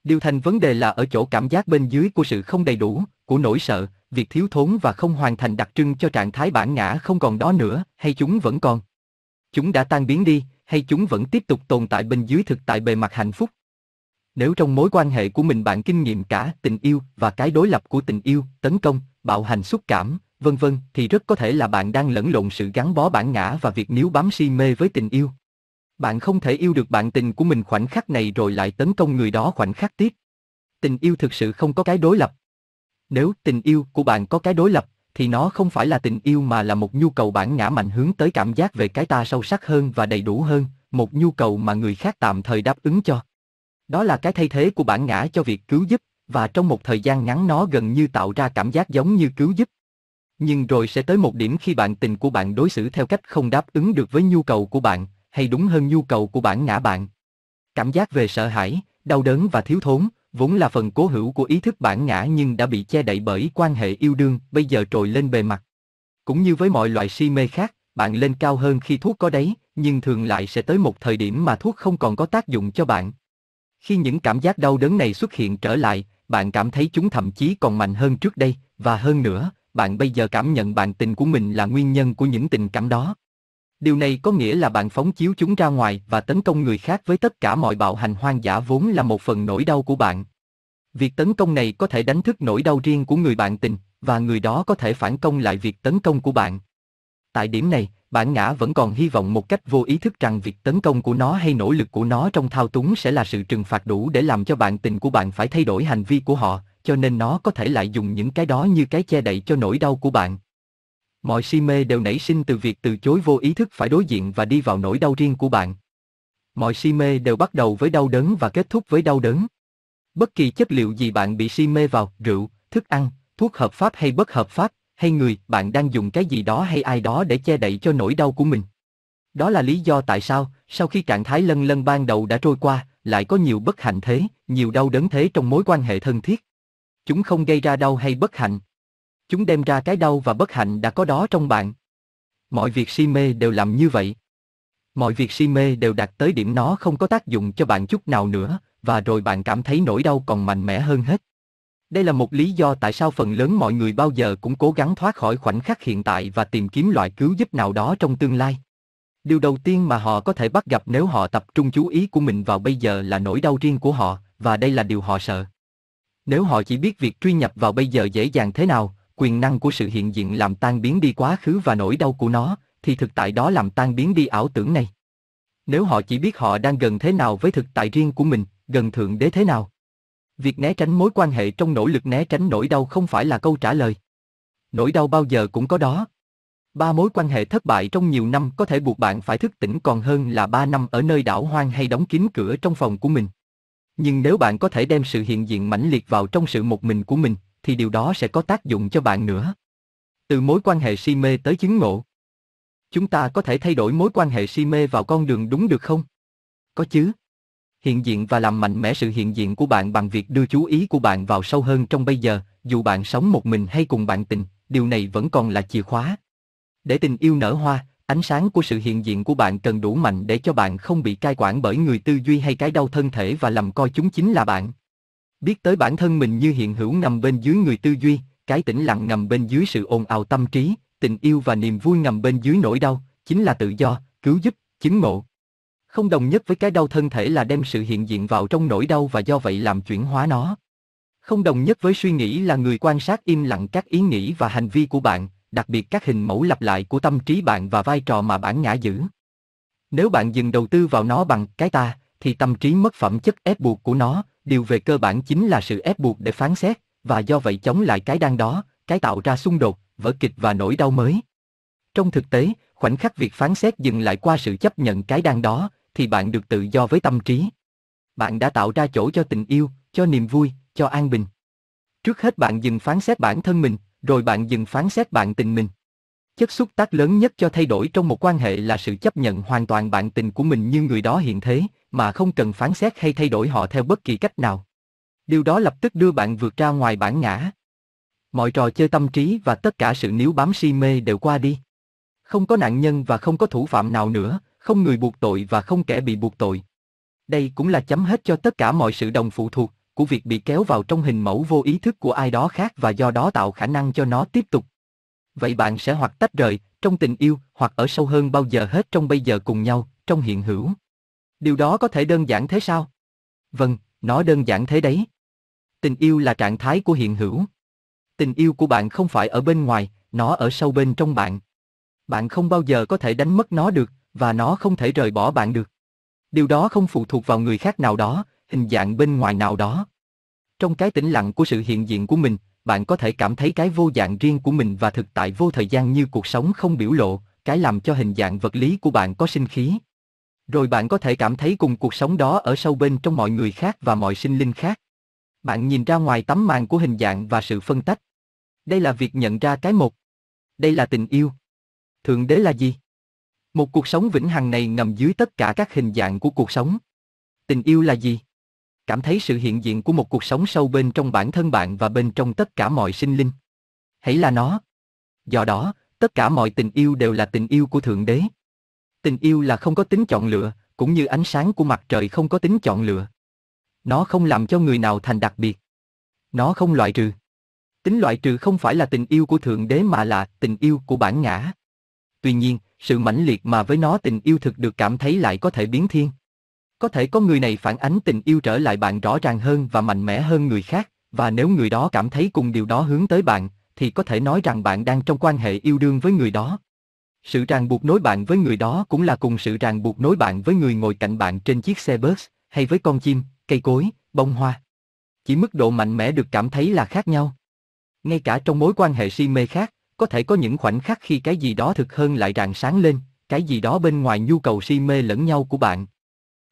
Điều thành vấn đề là ở chỗ cảm giác bên dưới của sự không đầy đủ, của nỗi sợ, việc thiếu thốn và không hoàn thành đặc trưng cho trạng thái bản ngã không còn đó nữa, hay chúng vẫn còn. Chúng đã tan biến đi, hay chúng vẫn tiếp tục tồn tại bên dưới thực tại bề mặt hạnh phúc. Nếu trong mối quan hệ của mình bạn kinh nghiệm cả tình yêu và cái đối lập của tình yêu, tấn công, bạo hành xúc cảm, vân vân, thì rất có thể là bạn đang lẫn lộn sự gắn bó bản ngã và việc níu bám si mê với tình yêu. Bạn không thể yêu được bạn tình của mình khoảnh khắc này rồi lại tấn công người đó khoảnh khắc tiếp. Tình yêu thực sự không có cái đối lập. Nếu tình yêu của bạn có cái đối lập, thì nó không phải là tình yêu mà là một nhu cầu bản ngã mạnh hướng tới cảm giác về cái ta sâu sắc hơn và đầy đủ hơn, một nhu cầu mà người khác tạm thời đáp ứng cho. Đó là cái thay thế của bản ngã cho việc cứu giúp, và trong một thời gian ngắn nó gần như tạo ra cảm giác giống như cứu giúp. Nhưng rồi sẽ tới một điểm khi bạn tình của bạn đối xử theo cách không đáp ứng được với nhu cầu của bạn, hay đúng hơn nhu cầu của bản ngã bạn. Cảm giác về sợ hãi, đau đớn và thiếu thốn, vốn là phần cố hữu của ý thức bản ngã nhưng đã bị che đậy bởi quan hệ yêu đương, bây giờ trồi lên bề mặt. Cũng như với mọi loại si mê khác, bạn lên cao hơn khi thuốc có đấy, nhưng thường lại sẽ tới một thời điểm mà thuốc không còn có tác dụng cho bạn. Khi những cảm giác đau đớn này xuất hiện trở lại, bạn cảm thấy chúng thậm chí còn mạnh hơn trước đây, và hơn nữa, bạn bây giờ cảm nhận bạn tình của mình là nguyên nhân của những tình cảm đó. Điều này có nghĩa là bạn phóng chiếu chúng ra ngoài và tấn công người khác với tất cả mọi bạo hành hoang dã vốn là một phần nỗi đau của bạn. Việc tấn công này có thể đánh thức nỗi đau riêng của người bạn tình, và người đó có thể phản công lại việc tấn công của bạn. Tại điểm này, bản ngã vẫn còn hy vọng một cách vô ý thức rằng việc tấn công của nó hay nỗ lực của nó trong thao túng sẽ là sự trừng phạt đủ để làm cho bạn tình của bạn phải thay đổi hành vi của họ, cho nên nó có thể lại dùng những cái đó như cái che đậy cho nỗi đau của bạn. Mọi si mê đều nảy sinh từ việc từ chối vô ý thức phải đối diện và đi vào nỗi đau riêng của bạn. Mọi si mê đều bắt đầu với đau đớn và kết thúc với đau đớn. Bất kỳ chất liệu gì bạn bị si mê vào, rượu, thức ăn, thuốc hợp pháp hay bất hợp pháp, hay người, bạn đang dùng cái gì đó hay ai đó để che đậy cho nỗi đau của mình. Đó là lý do tại sao, sau khi trạng thái lân lân ban đầu đã trôi qua, lại có nhiều bất hạnh thế, nhiều đau đớn thế trong mối quan hệ thân thiết. Chúng không gây ra đau hay bất hạnh. Chúng đem ra cái đau và bất hạnh đã có đó trong bạn. Mọi việc si mê đều làm như vậy. Mọi việc si mê đều đạt tới điểm nó không có tác dụng cho bạn chút nào nữa, và rồi bạn cảm thấy nỗi đau còn mạnh mẽ hơn hết. Đây là một lý do tại sao phần lớn mọi người bao giờ cũng cố gắng thoát khỏi khoảnh khắc hiện tại và tìm kiếm loại cứu giúp nào đó trong tương lai. Điều đầu tiên mà họ có thể bắt gặp nếu họ tập trung chú ý của mình vào bây giờ là nỗi đau riêng của họ, và đây là điều họ sợ. Nếu họ chỉ biết việc truy nhập vào bây giờ dễ dàng thế nào, quyền năng của sự hiện diện làm tan biến đi quá khứ và nỗi đau của nó, thì thực tại đó làm tan biến đi ảo tưởng này. Nếu họ chỉ biết họ đang gần thế nào với thực tại riêng của mình, gần thượng đế thế nào. Việc né tránh mối quan hệ trong nỗ lực né tránh nỗi đau không phải là câu trả lời. Nỗi đau bao giờ cũng có đó. Ba mối quan hệ thất bại trong nhiều năm có thể buộc bạn phải thức tỉnh còn hơn là ba năm ở nơi đảo hoang hay đóng kín cửa trong phòng của mình. Nhưng nếu bạn có thể đem sự hiện diện mãnh liệt vào trong sự một mình của mình, thì điều đó sẽ có tác dụng cho bạn nữa. Từ mối quan hệ si mê tới chứng ngộ. Chúng ta có thể thay đổi mối quan hệ si mê vào con đường đúng được không? Có chứ. Hiện diện và làm mạnh mẽ sự hiện diện của bạn bằng việc đưa chú ý của bạn vào sâu hơn trong bây giờ, dù bạn sống một mình hay cùng bạn tình, điều này vẫn còn là chìa khóa. Để tình yêu nở hoa, ánh sáng của sự hiện diện của bạn cần đủ mạnh để cho bạn không bị cai quản bởi người tư duy hay cái đau thân thể và lầm coi chúng chính là bạn. Biết tới bản thân mình như hiện hữu nằm bên dưới người tư duy, cái tĩnh lặng nằm bên dưới sự ồn ào tâm trí, tình yêu và niềm vui nằm bên dưới nỗi đau, chính là tự do, cứu giúp, chứng ngộ. Không đồng nhất với cái đau thân thể là đem sự hiện diện vào trong nỗi đau và do vậy làm chuyển hóa nó. Không đồng nhất với suy nghĩ là người quan sát im lặng các ý nghĩ và hành vi của bạn, đặc biệt các hình mẫu lặp lại của tâm trí bạn và vai trò mà bản ngã giữ. Nếu bạn dừng đầu tư vào nó bằng cái ta, thì tâm trí mất phẩm chất ép buộc của nó, điều về cơ bản chính là sự ép buộc để phán xét, và do vậy chống lại cái đang đó, cái tạo ra xung đột, vở kịch và nỗi đau mới. Trong thực tế, khoảnh khắc việc phán xét dừng lại qua sự chấp nhận cái đang đó, thì bạn được tự do với tâm trí. Bạn đã tạo ra chỗ cho tình yêu, cho niềm vui, cho an bình. Trước hết bạn dừng phán xét bản thân mình, rồi bạn dừng phán xét bạn tình mình. Chất xúc tác lớn nhất cho thay đổi trong một quan hệ là sự chấp nhận hoàn toàn bạn tình của mình như người đó hiện thế, mà không cần phán xét hay thay đổi họ theo bất kỳ cách nào. Điều đó lập tức đưa bạn vượt ra ngoài bản ngã. Mọi trò chơi tâm trí và tất cả sự níu bám si mê đều qua đi. Không có nạn nhân và không có thủ phạm nào nữa, không người buộc tội và không kẻ bị buộc tội. Đây cũng là chấm hết cho tất cả mọi sự đồng phụ thuộc của việc bị kéo vào trong hình mẫu vô ý thức của ai đó khác và do đó tạo khả năng cho nó tiếp tục. Vậy bạn sẽ hoặc tách rời, trong tình yêu, hoặc ở sâu hơn bao giờ hết trong bây giờ cùng nhau, trong hiện hữu. Điều đó có thể đơn giản thế sao? Vâng, nó đơn giản thế đấy. Tình yêu là trạng thái của hiện hữu. Tình yêu của bạn không phải ở bên ngoài, nó ở sâu bên trong bạn. Bạn không bao giờ có thể đánh mất nó được, và nó không thể rời bỏ bạn được. Điều đó không phụ thuộc vào người khác nào đó, hình dạng bên ngoài nào đó. Trong cái tĩnh lặng của sự hiện diện của mình, bạn có thể cảm thấy cái vô dạng riêng của mình và thực tại vô thời gian như cuộc sống không biểu lộ, cái làm cho hình dạng vật lý của bạn có sinh khí. Rồi bạn có thể cảm thấy cùng cuộc sống đó ở sâu bên trong mọi người khác và mọi sinh linh khác. Bạn nhìn ra ngoài tấm màn của hình dạng và sự phân tách. Đây là việc nhận ra cái một. Đây là tình yêu. Thượng đế là gì? Một cuộc sống vĩnh hằng này ngầm dưới tất cả các hình dạng của cuộc sống. Tình yêu là gì? Cảm thấy sự hiện diện của một cuộc sống sâu bên trong bản thân bạn và bên trong tất cả mọi sinh linh. Hãy là nó. Do đó, tất cả mọi tình yêu đều là tình yêu của Thượng Đế. Tình yêu là không có tính chọn lựa, cũng như ánh sáng của mặt trời không có tính chọn lựa. Nó không làm cho người nào thành đặc biệt. Nó không loại trừ. Tính loại trừ không phải là tình yêu của Thượng Đế mà là tình yêu của bản ngã. Tuy nhiên, sự mãnh liệt mà với nó tình yêu thực được cảm thấy lại có thể biến thiên. Có thể có người này phản ánh tình yêu trở lại bạn rõ ràng hơn và mạnh mẽ hơn người khác, và nếu người đó cảm thấy cùng điều đó hướng tới bạn, thì có thể nói rằng bạn đang trong quan hệ yêu đương với người đó. Sự ràng buộc nối bạn với người đó cũng là cùng sự ràng buộc nối bạn với người ngồi cạnh bạn trên chiếc xe bus, hay với con chim, cây cối, bông hoa. Chỉ mức độ mạnh mẽ được cảm thấy là khác nhau. Ngay cả trong mối quan hệ si mê khác, có thể có những khoảnh khắc khi cái gì đó thực hơn lại rạng sáng lên, cái gì đó bên ngoài nhu cầu si mê lẫn nhau của bạn.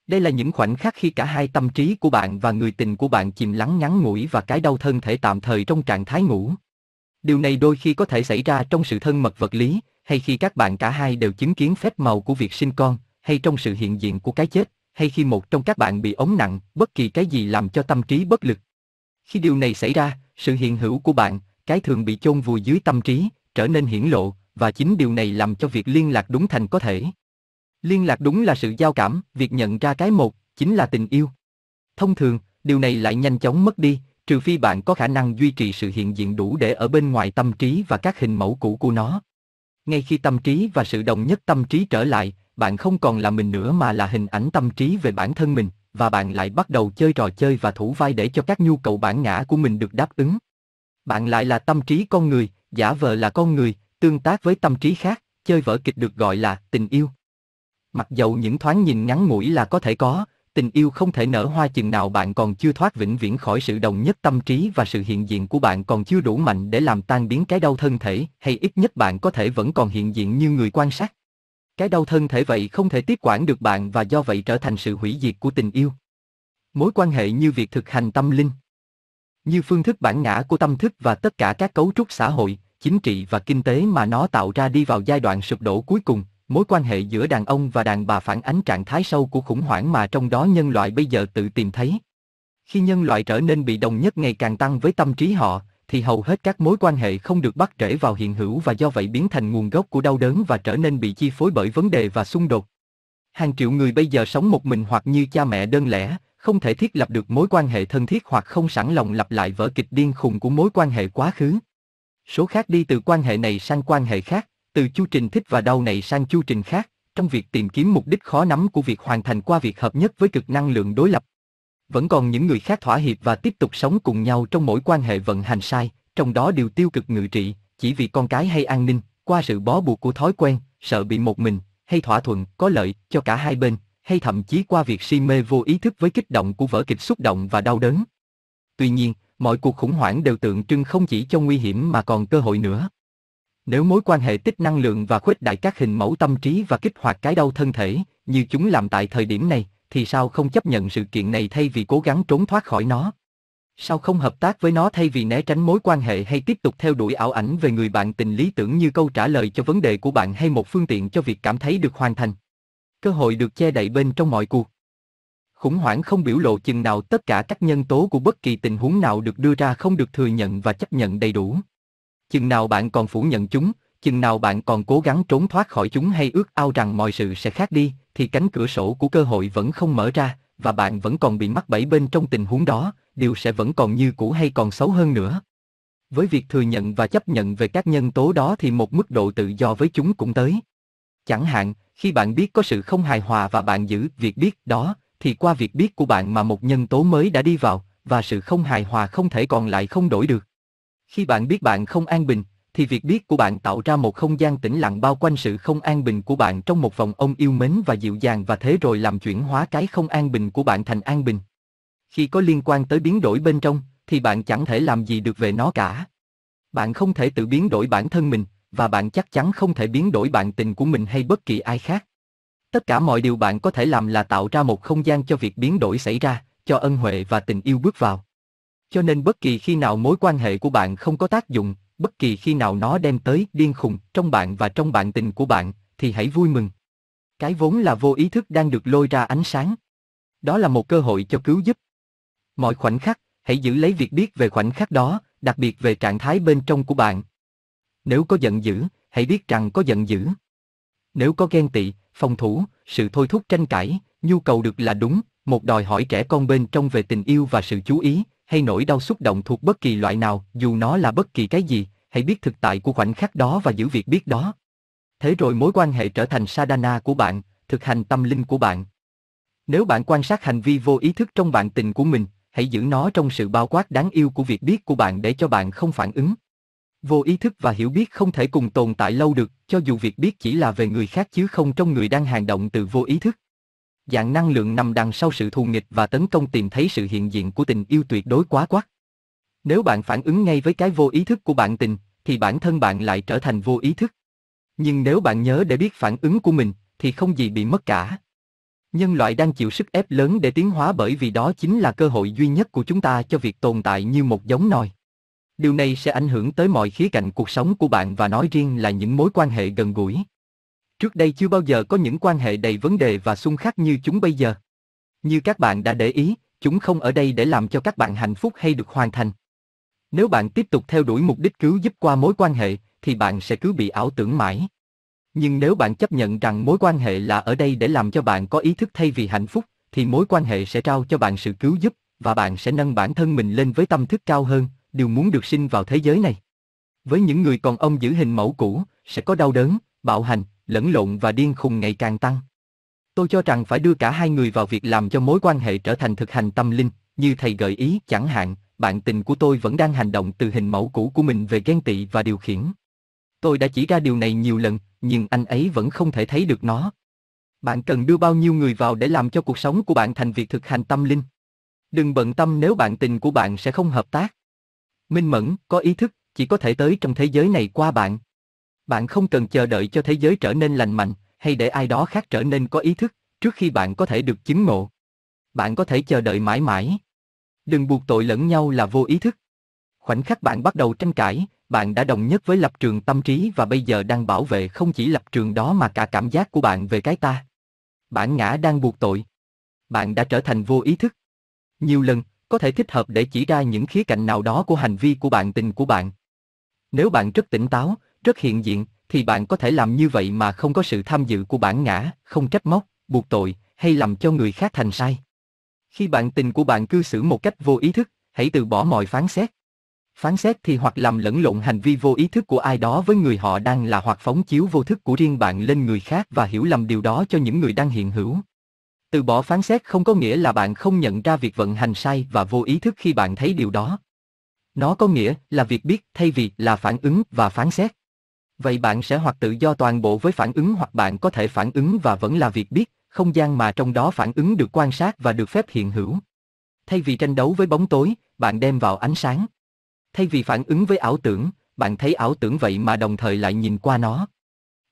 Đây là những khoảnh khắc khi cả hai tâm trí của bạn và người tình của bạn chìm lắng ngắn ngủi và cái đau thân thể tạm thời trong trạng thái ngủ. Điều này đôi khi có thể xảy ra trong sự thân mật vật lý, hay khi các bạn cả hai đều chứng kiến phép màu của việc sinh con, hay trong sự hiện diện của cái chết, hay khi một trong các bạn bị ốm nặng, bất kỳ cái gì làm cho tâm trí bất lực. Khi điều này xảy ra, sự hiện hữu của bạn, cái thường bị chôn vùi dưới tâm trí, trở nên hiển lộ, và chính điều này làm cho việc liên lạc đúng thành có thể. Liên lạc đúng là sự giao cảm, việc nhận ra cái một, chính là tình yêu. Thông thường, điều này lại nhanh chóng mất đi, trừ phi bạn có khả năng duy trì sự hiện diện đủ để ở bên ngoài tâm trí và các hình mẫu cũ của nó. Ngay khi tâm trí và sự đồng nhất tâm trí trở lại, bạn không còn là mình nữa mà là hình ảnh tâm trí về bản thân mình, và bạn lại bắt đầu chơi trò chơi và thủ vai để cho các nhu cầu bản ngã của mình được đáp ứng. Bạn lại là tâm trí con người, giả vờ là con người, tương tác với tâm trí khác, chơi vở kịch được gọi là tình yêu. Mặc dầu những thoáng nhìn ngắn ngủi là có thể có, tình yêu không thể nở hoa chừng nào bạn còn chưa thoát vĩnh viễn khỏi sự đồng nhất tâm trí và sự hiện diện của bạn còn chưa đủ mạnh để làm tan biến cái đau thân thể, hay ít nhất bạn có thể vẫn còn hiện diện như người quan sát. Cái đau thân thể vậy không thể tiếp quản được bạn và do vậy trở thành sự hủy diệt của tình yêu. Mối quan hệ như việc thực hành tâm linh. Như phương thức bản ngã của tâm thức và tất cả các cấu trúc xã hội, chính trị và kinh tế mà nó tạo ra đi vào giai đoạn sụp đổ cuối cùng, mối quan hệ giữa đàn ông và đàn bà phản ánh trạng thái sâu của khủng hoảng mà trong đó nhân loại bây giờ tự tìm thấy. Khi nhân loại trở nên bị đồng nhất ngày càng tăng với tâm trí họ, thì hầu hết các mối quan hệ không được bắt rễ vào hiện hữu và do vậy biến thành nguồn gốc của đau đớn và trở nên bị chi phối bởi vấn đề và xung đột. Hàng triệu người bây giờ sống một mình hoặc như cha mẹ đơn lẻ, không thể thiết lập được mối quan hệ thân thiết hoặc không sẵn lòng lặp lại vở kịch điên khùng của mối quan hệ quá khứ. Số khác đi từ quan hệ này sang quan hệ khác, từ chu trình thích và đau này sang chu trình khác, trong việc tìm kiếm mục đích khó nắm của việc hoàn thành qua việc hợp nhất với cực năng lượng đối lập. Vẫn còn những người khác thỏa hiệp và tiếp tục sống cùng nhau trong mỗi quan hệ vận hành sai, trong đó điều tiêu cực ngự trị, chỉ vì con cái hay an ninh, qua sự bó buộc của thói quen, sợ bị một mình, hay thỏa thuận, có lợi cho cả hai bên, hay thậm chí qua việc si mê vô ý thức với kích động của vở kịch xúc động và đau đớn. Tuy nhiên, mọi cuộc khủng hoảng đều tượng trưng không chỉ cho nguy hiểm mà còn cơ hội nữa. Nếu mối quan hệ tích năng lượng và khuếch đại các hình mẫu tâm trí và kích hoạt cái đau thân thể, như chúng làm tại thời điểm này, thì sao không chấp nhận sự kiện này thay vì cố gắng trốn thoát khỏi nó? Sao không hợp tác với nó thay vì né tránh mối quan hệ hay tiếp tục theo đuổi ảo ảnh về người bạn tình lý tưởng như câu trả lời cho vấn đề của bạn hay một phương tiện cho việc cảm thấy được hoàn thành? Cơ hội được che đậy bên trong mọi cuộc. Khủng hoảng không biểu lộ chừng nào tất cả các nhân tố của bất kỳ tình huống nào được đưa ra không được thừa nhận và chấp nhận đầy đủ. Chừng nào bạn còn phủ nhận chúng, chừng nào bạn còn cố gắng trốn thoát khỏi chúng hay ước ao rằng mọi sự sẽ khác đi, thì cánh cửa sổ của cơ hội vẫn không mở ra, và bạn vẫn còn bị mắc bẫy bên trong tình huống đó, điều sẽ vẫn còn như cũ hay còn xấu hơn nữa. Với việc thừa nhận và chấp nhận về các nhân tố đó thì một mức độ tự do với chúng cũng tới. Chẳng hạn, khi bạn biết có sự không hài hòa và bạn giữ việc biết đó, thì qua việc biết của bạn mà một nhân tố mới đã đi vào, và sự không hài hòa không thể còn lại không đổi được. Khi bạn biết bạn không an bình, thì việc biết của bạn tạo ra một không gian tĩnh lặng bao quanh sự không an bình của bạn trong một vòng ông yêu mến và dịu dàng và thế rồi làm chuyển hóa cái không an bình của bạn thành an bình. Khi có liên quan tới biến đổi bên trong, thì bạn chẳng thể làm gì được về nó cả. Bạn không thể tự biến đổi bản thân mình, và bạn chắc chắn không thể biến đổi bạn tình của mình hay bất kỳ ai khác. Tất cả mọi điều bạn có thể làm là tạo ra một không gian cho việc biến đổi xảy ra, cho ân huệ và tình yêu bước vào. Cho nên bất kỳ khi nào mối quan hệ của bạn không có tác dụng, bất kỳ khi nào nó đem tới điên khùng trong bạn và trong bạn tình của bạn, thì hãy vui mừng. Cái vốn là vô ý thức đang được lôi ra ánh sáng. Đó là một cơ hội cho cứu giúp. Mọi khoảnh khắc, hãy giữ lấy việc biết về khoảnh khắc đó, đặc biệt về trạng thái bên trong của bạn. Nếu có giận dữ, hãy biết rằng có giận dữ. Nếu có ghen tị, phòng thủ, sự thôi thúc tranh cãi, nhu cầu được là đúng, một đòi hỏi trẻ con bên trong về tình yêu và sự chú ý, hay nỗi đau xúc động thuộc bất kỳ loại nào, dù nó là bất kỳ cái gì, hãy biết thực tại của khoảnh khắc đó và giữ việc biết đó. Thế rồi mối quan hệ trở thành sadhana của bạn, thực hành tâm linh của bạn. Nếu bạn quan sát hành vi vô ý thức trong bạn tình của mình, hãy giữ nó trong sự bao quát đáng yêu của việc biết của bạn để cho bạn không phản ứng. Vô ý thức và hiểu biết không thể cùng tồn tại lâu được, cho dù việc biết chỉ là về người khác chứ không trong người đang hành động từ vô ý thức. Dạng năng lượng nằm đằng sau sự thù nghịch và tấn công tìm thấy sự hiện diện của tình yêu tuyệt đối quá quát. Nếu bạn phản ứng ngay với cái vô ý thức của bạn tình, thì bản thân bạn lại trở thành vô ý thức. Nhưng nếu bạn nhớ để biết phản ứng của mình, thì không gì bị mất cả. Nhân loại đang chịu sức ép lớn để tiến hóa bởi vì đó chính là cơ hội duy nhất của chúng ta cho việc tồn tại như một giống nòi. Điều này sẽ ảnh hưởng tới mọi khía cạnh cuộc sống của bạn và nói riêng là những mối quan hệ gần gũi. Trước đây chưa bao giờ có những quan hệ đầy vấn đề và xung khắc như chúng bây giờ. Như các bạn đã để ý, chúng không ở đây để làm cho các bạn hạnh phúc hay được hoàn thành. Nếu bạn tiếp tục theo đuổi mục đích cứu giúp qua mối quan hệ, thì bạn sẽ cứ bị ảo tưởng mãi. Nhưng nếu bạn chấp nhận rằng mối quan hệ là ở đây để làm cho bạn có ý thức thay vì hạnh phúc, thì mối quan hệ sẽ trao cho bạn sự cứu giúp, và bạn sẽ nâng bản thân mình lên với tâm thức cao hơn, điều muốn được sinh vào thế giới này. Với những người còn ông giữ hình mẫu cũ, sẽ có đau đớn, bạo hành, lẫn lộn và điên khùng ngày càng tăng. Tôi cho rằng phải đưa cả hai người vào việc làm cho mối quan hệ trở thành thực hành tâm linh, như thầy gợi ý chẳng hạn, bạn tình của tôi vẫn đang hành động từ hình mẫu cũ của mình về ghen tị và điều khiển. Tôi đã chỉ ra điều này nhiều lần, nhưng anh ấy vẫn không thể thấy được nó. Bạn cần đưa bao nhiêu người vào để làm cho cuộc sống của bạn thành việc thực hành tâm linh. Đừng bận tâm nếu bạn tình của bạn sẽ không hợp tác. Minh mẫn, có ý thức, chỉ có thể tới trong thế giới này qua bạn. Bạn không cần chờ đợi cho thế giới trở nên lành mạnh, hay để ai đó khác trở nên có ý thức, trước khi bạn có thể được chứng ngộ. Bạn có thể chờ đợi mãi mãi. Đừng buộc tội lẫn nhau là vô ý thức. Khoảnh khắc bạn bắt đầu tranh cãi, bạn đã đồng nhất với lập trường tâm trí và bây giờ đang bảo vệ không chỉ lập trường đó mà cả cảm giác của bạn về cái ta. Bản ngã đang buộc tội. Bạn đã trở thành vô ý thức. Nhiều lần, có thể thích hợp để chỉ ra những khía cạnh nào đó của hành vi của bạn tình của bạn. Nếu bạn rất tỉnh táo, rất hiện diện, thì bạn có thể làm như vậy mà không có sự tham dự của bản ngã, không trách móc, buộc tội, hay làm cho người khác thành sai. Khi bạn tình của bạn cư xử một cách vô ý thức, hãy từ bỏ mọi phán xét. Phán xét thì hoặc làm lẫn lộn hành vi vô ý thức của ai đó với người họ đang là hoặc phóng chiếu vô thức của riêng bạn lên người khác và hiểu lầm điều đó cho những người đang hiện hữu. Từ bỏ phán xét không có nghĩa là bạn không nhận ra việc vận hành sai và vô ý thức khi bạn thấy điều đó. Nó có nghĩa là việc biết thay vì là phản ứng và phán xét. Vậy bạn sẽ hoặc tự do toàn bộ với phản ứng hoặc bạn có thể phản ứng và vẫn là việc biết, không gian mà trong đó phản ứng được quan sát và được phép hiện hữu. Thay vì tranh đấu với bóng tối, bạn đem vào ánh sáng. Thay vì phản ứng với ảo tưởng, bạn thấy ảo tưởng vậy mà đồng thời lại nhìn qua nó.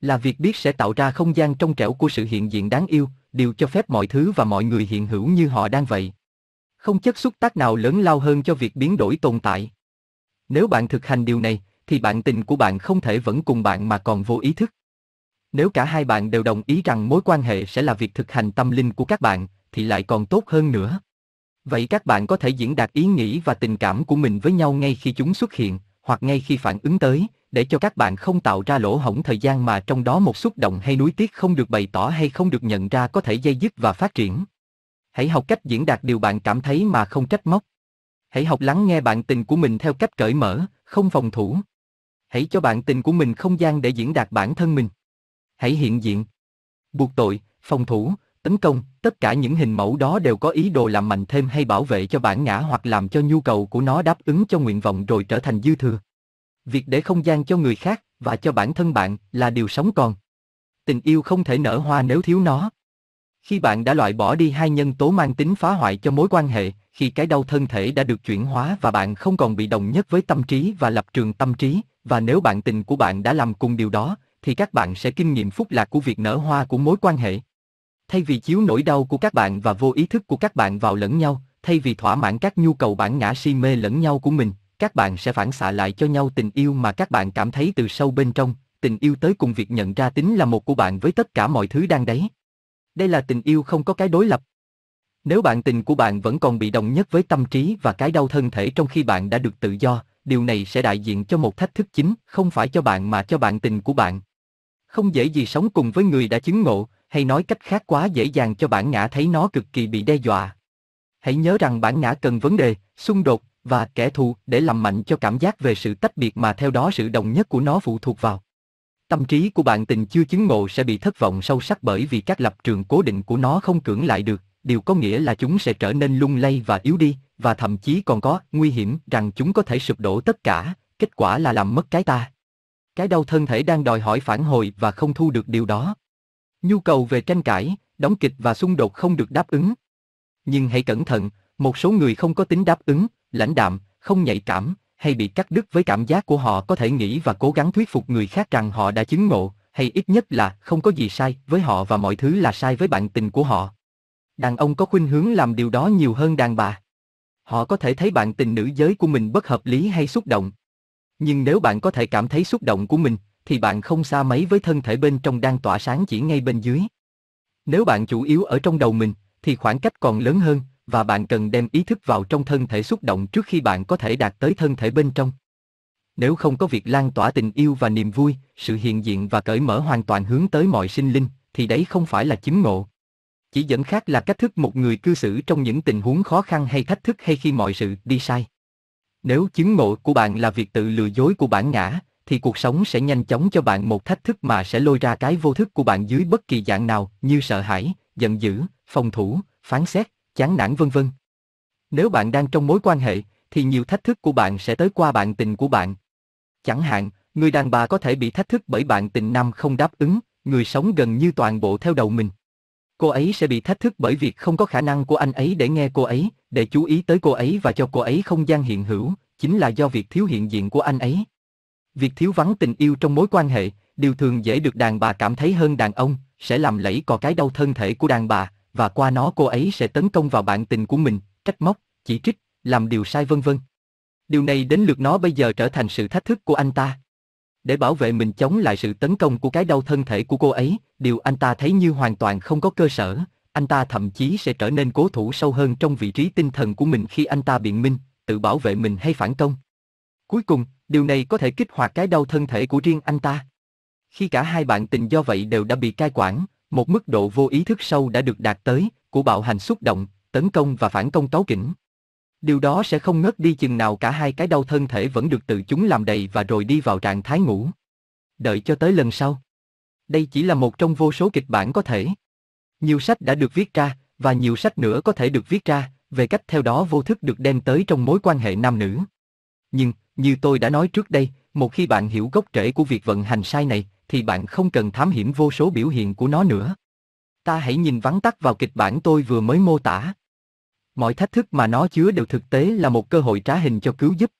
Là việc biết sẽ tạo ra không gian trong trẻo của sự hiện diện đáng yêu, điều cho phép mọi thứ và mọi người hiện hữu như họ đang vậy. Không chất xúc tác nào lớn lao hơn cho việc biến đổi tồn tại. Nếu bạn thực hành điều này, thì bạn tình của bạn không thể vẫn cùng bạn mà còn vô ý thức. Nếu cả hai bạn đều đồng ý rằng mối quan hệ sẽ là việc thực hành tâm linh của các bạn, thì lại còn tốt hơn nữa. Vậy các bạn có thể diễn đạt ý nghĩ và tình cảm của mình với nhau ngay khi chúng xuất hiện, hoặc ngay khi phản ứng tới, để cho các bạn không tạo ra lỗ hổng thời gian mà trong đó một xúc động hay nuối tiếc không được bày tỏ hay không được nhận ra có thể dây dứt và phát triển. Hãy học cách diễn đạt điều bạn cảm thấy mà không trách móc. Hãy học lắng nghe bạn tình của mình theo cách cởi mở, không phòng thủ. Hãy cho bạn tình của mình không gian để diễn đạt bản thân mình. Hãy hiện diện. Buộc tội, phòng thủ, tấn công, tất cả những hình mẫu đó đều có ý đồ làm mạnh thêm hay bảo vệ cho bản ngã hoặc làm cho nhu cầu của nó đáp ứng cho nguyện vọng rồi trở thành dư thừa. Việc để không gian cho người khác và cho bản thân bạn là điều sống còn. Tình yêu không thể nở hoa nếu thiếu nó. Khi bạn đã loại bỏ đi hai nhân tố mang tính phá hoại cho mối quan hệ, khi cái đau thân thể đã được chuyển hóa và bạn không còn bị đồng nhất với tâm trí và lập trường tâm trí, và nếu bạn tình của bạn đã làm cùng điều đó, thì các bạn sẽ kinh nghiệm phúc lạc của việc nở hoa của mối quan hệ. Thay vì chiếu nỗi đau của các bạn và vô ý thức của các bạn vào lẫn nhau, thay vì thỏa mãn các nhu cầu bản ngã si mê lẫn nhau của mình, các bạn sẽ phản xạ lại cho nhau tình yêu mà các bạn cảm thấy từ sâu bên trong, tình yêu tới cùng việc nhận ra tính là một của bạn với tất cả mọi thứ đang đấy. Đây là tình yêu không có cái đối lập. Nếu bạn tình của bạn vẫn còn bị đồng nhất với tâm trí và cái đau thân thể trong khi bạn đã được tự do, điều này sẽ đại diện cho một thách thức chính, không phải cho bạn mà cho bạn tình của bạn. Không dễ gì sống cùng với người đã chứng ngộ, hay nói cách khác quá dễ dàng cho bản ngã thấy nó cực kỳ bị đe dọa. Hãy nhớ rằng bản ngã cần vấn đề, xung đột và kẻ thù để làm mạnh cho cảm giác về sự tách biệt mà theo đó sự đồng nhất của nó phụ thuộc vào. Tâm trí của bạn tình chưa chứng ngộ sẽ bị thất vọng sâu sắc bởi vì các lập trường cố định của nó không cưỡng lại được, điều có nghĩa là chúng sẽ trở nên lung lay và yếu đi, và thậm chí còn có nguy hiểm rằng chúng có thể sụp đổ tất cả, kết quả là làm mất cái ta. Cái đau thân thể đang đòi hỏi phản hồi và không thu được điều đó. Nhu cầu về tranh cãi, đóng kịch và xung đột không được đáp ứng. Nhưng hãy cẩn thận, một số người không có tính đáp ứng, lãnh đạm, không nhạy cảm, hay bị cắt đứt với cảm giác của họ có thể nghĩ và cố gắng thuyết phục người khác rằng họ đã chứng ngộ, hay ít nhất là không có gì sai với họ và mọi thứ là sai với bạn tình của họ. Đàn ông có khuynh hướng làm điều đó nhiều hơn đàn bà. Họ có thể thấy bạn tình nữ giới của mình bất hợp lý hay xúc động. Nhưng nếu bạn có thể cảm thấy xúc động của mình, thì bạn không xa mấy với thân thể bên trong đang tỏa sáng chỉ ngay bên dưới. Nếu bạn chủ yếu ở trong đầu mình, thì khoảng cách còn lớn hơn, và bạn cần đem ý thức vào trong thân thể xúc động trước khi bạn có thể đạt tới thân thể bên trong. Nếu không có việc lan tỏa tình yêu và niềm vui, sự hiện diện và cởi mở hoàn toàn hướng tới mọi sinh linh, thì đấy không phải là chứng ngộ. Chỉ dẫn khác là cách thức một người cư xử trong những tình huống khó khăn hay thách thức hay khi mọi sự đi sai. Nếu chứng ngộ của bạn là việc tự lừa dối của bản ngã, thì cuộc sống sẽ nhanh chóng cho bạn một thách thức mà sẽ lôi ra cái vô thức của bạn dưới bất kỳ dạng nào, như sợ hãi, giận dữ, phòng thủ, phán xét, chán nản vân vân. Nếu bạn đang trong mối quan hệ, thì nhiều thách thức của bạn sẽ tới qua bạn tình của bạn. Chẳng hạn, người đàn bà có thể bị thách thức bởi bạn tình nam không đáp ứng, người sống gần như toàn bộ theo đầu mình. Cô ấy sẽ bị thách thức bởi việc không có khả năng của anh ấy để nghe cô ấy, để chú ý tới cô ấy và cho cô ấy không gian hiện hữu, chính là do việc thiếu hiện diện của anh ấy. Việc thiếu vắng tình yêu trong mối quan hệ, điều thường dễ được đàn bà cảm thấy hơn đàn ông, sẽ làm lẫy cò cái đau thân thể của đàn bà, và qua nó cô ấy sẽ tấn công vào bạn tình của mình, trách móc, chỉ trích, làm điều sai vân vân. Điều này đến lượt nó bây giờ trở thành sự thách thức của anh ta. Để bảo vệ mình chống lại sự tấn công của cái đau thân thể của cô ấy, điều anh ta thấy như hoàn toàn không có cơ sở, anh ta thậm chí sẽ trở nên cố thủ sâu hơn trong vị trí tinh thần của mình khi anh ta biện minh, tự bảo vệ mình hay phản công. Cuối cùng, điều này có thể kích hoạt cái đau thân thể của riêng anh ta. Khi cả hai bạn tình do vậy đều đã bị cai quản, một mức độ vô ý thức sâu đã được đạt tới, của bạo hành xúc động, tấn công và phản công cáu kỉnh. Điều đó sẽ không ngớt đi chừng nào cả hai cái đau thân thể vẫn được tự chúng làm đầy và rồi đi vào trạng thái ngủ. Đợi cho tới lần sau. Đây chỉ là một trong vô số kịch bản có thể. Nhiều sách đã được viết ra, và nhiều sách nữa có thể được viết ra, về cách theo đó vô thức được đem tới trong mối quan hệ nam nữ. Nhưng, như tôi đã nói trước đây, một khi bạn hiểu gốc rễ của việc vận hành sai này, thì bạn không cần thám hiểm vô số biểu hiện của nó nữa. Ta hãy nhìn vắn tắt vào kịch bản tôi vừa mới mô tả. Mọi thách thức mà nó chứa đều thực tế là một cơ hội trá hình cho cứu giúp.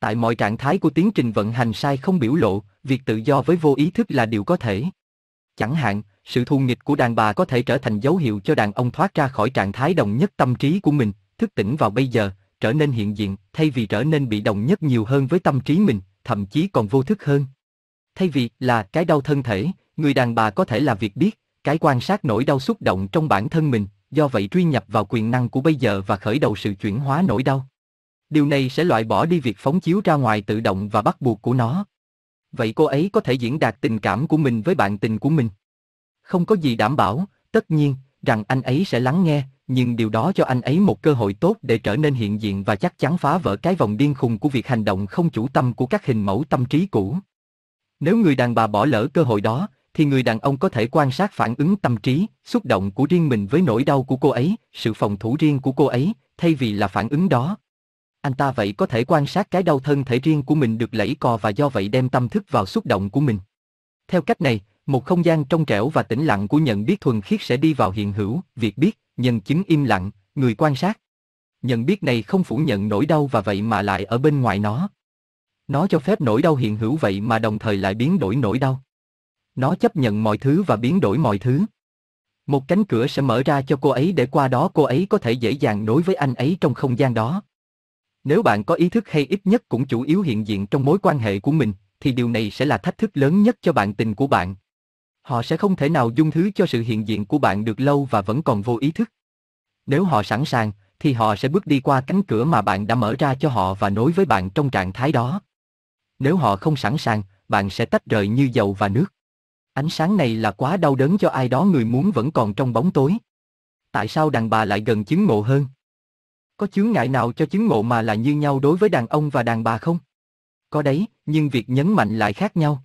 Tại mọi trạng thái của tiến trình vận hành sai không biểu lộ, việc tự do với vô ý thức là điều có thể. Chẳng hạn, sự thù nghịch của đàn bà có thể trở thành dấu hiệu cho đàn ông thoát ra khỏi trạng thái đồng nhất tâm trí của mình, thức tỉnh vào bây giờ, trở nên hiện diện, thay vì trở nên bị đồng nhất nhiều hơn với tâm trí mình, thậm chí còn vô thức hơn. Thay vì là cái đau thân thể, người đàn bà có thể là việc biết, cái quan sát nỗi đau xúc động trong bản thân mình, do vậy truy nhập vào quyền năng của bây giờ và khởi đầu sự chuyển hóa nỗi đau. Điều này sẽ loại bỏ đi việc phóng chiếu ra ngoài tự động và bắt buộc của nó. Vậy cô ấy có thể diễn đạt tình cảm của mình với bạn tình của mình. Không có gì đảm bảo, tất nhiên, rằng anh ấy sẽ lắng nghe, nhưng điều đó cho anh ấy một cơ hội tốt để trở nên hiện diện và chắc chắn phá vỡ cái vòng điên khùng của việc hành động không chủ tâm của các hình mẫu tâm trí cũ. Nếu người đàn bà bỏ lỡ cơ hội đó, thì người đàn ông có thể quan sát phản ứng tâm trí, xúc động của riêng mình với nỗi đau của cô ấy, sự phòng thủ riêng của cô ấy, thay vì là phản ứng đó. Anh ta vậy có thể quan sát cái đau thân thể riêng của mình được lẫy cò và do vậy đem tâm thức vào xúc động của mình. Theo cách này, một không gian trong trẻo và tĩnh lặng của nhận biết thuần khiết sẽ đi vào hiện hữu, việc biết, nhân chứng im lặng, người quan sát. Nhận biết này không phủ nhận nỗi đau và vậy mà lại ở bên ngoài nó. Nó cho phép nỗi đau hiện hữu vậy mà đồng thời lại biến đổi nỗi đau. Nó chấp nhận mọi thứ và biến đổi mọi thứ. Một cánh cửa sẽ mở ra cho cô ấy để qua đó cô ấy có thể dễ dàng nối với anh ấy trong không gian đó. Nếu bạn có ý thức hay ít nhất cũng chủ yếu hiện diện trong mối quan hệ của mình, thì điều này sẽ là thách thức lớn nhất cho bạn tình của bạn. Họ sẽ không thể nào dung thứ cho sự hiện diện của bạn được lâu và vẫn còn vô ý thức. Nếu họ sẵn sàng, thì họ sẽ bước đi qua cánh cửa mà bạn đã mở ra cho họ và nối với bạn trong trạng thái đó. Nếu họ không sẵn sàng, bạn sẽ tách rời như dầu và nước. Ánh sáng này là quá đau đớn cho ai đó người muốn vẫn còn trong bóng tối. Tại sao đàn bà lại gần chứng ngộ hơn? Có chướng ngại nào cho chứng ngộ mà là như nhau đối với đàn ông và đàn bà không? Có đấy, nhưng việc nhấn mạnh lại khác nhau.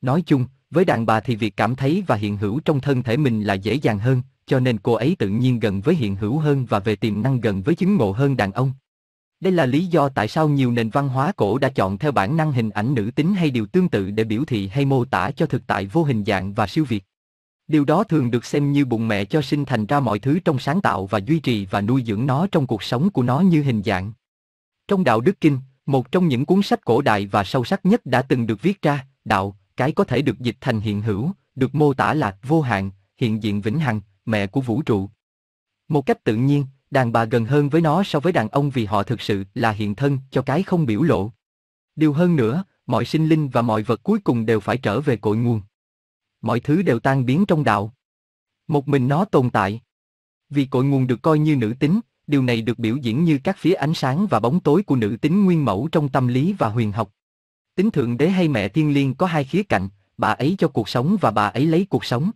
Nói chung, với đàn bà thì việc cảm thấy và hiện hữu trong thân thể mình là dễ dàng hơn, cho nên cô ấy tự nhiên gần với hiện hữu hơn và về tiềm năng gần với chứng ngộ hơn đàn ông. Đây là lý do tại sao nhiều nền văn hóa cổ đã chọn theo bản năng hình ảnh nữ tính hay điều tương tự để biểu thị hay mô tả cho thực tại vô hình dạng và siêu việt. Điều đó thường được xem như bụng mẹ cho sinh thành ra mọi thứ trong sáng tạo và duy trì và nuôi dưỡng nó trong cuộc sống của nó như hình dạng. Trong Đạo Đức Kinh, một trong những cuốn sách cổ đại và sâu sắc nhất đã từng được viết ra, đạo, cái có thể được dịch thành hiện hữu, được mô tả là vô hạn, hiện diện vĩnh hằng, mẹ của vũ trụ. Một cách tự nhiên, đàn bà gần hơn với nó so với đàn ông vì họ thực sự là hiện thân cho cái không biểu lộ. Điều hơn nữa, mọi sinh linh và mọi vật cuối cùng đều phải trở về cội nguồn. Mọi thứ đều tan biến trong đạo. Một mình nó tồn tại. Vì cội nguồn được coi như nữ tính, điều này được biểu diễn như các phía ánh sáng và bóng tối của nữ tính nguyên mẫu trong tâm lý và huyền học. Tính thượng đế hay mẹ thiên liêng có hai khía cạnh, bà ấy cho cuộc sống và bà ấy lấy cuộc sống.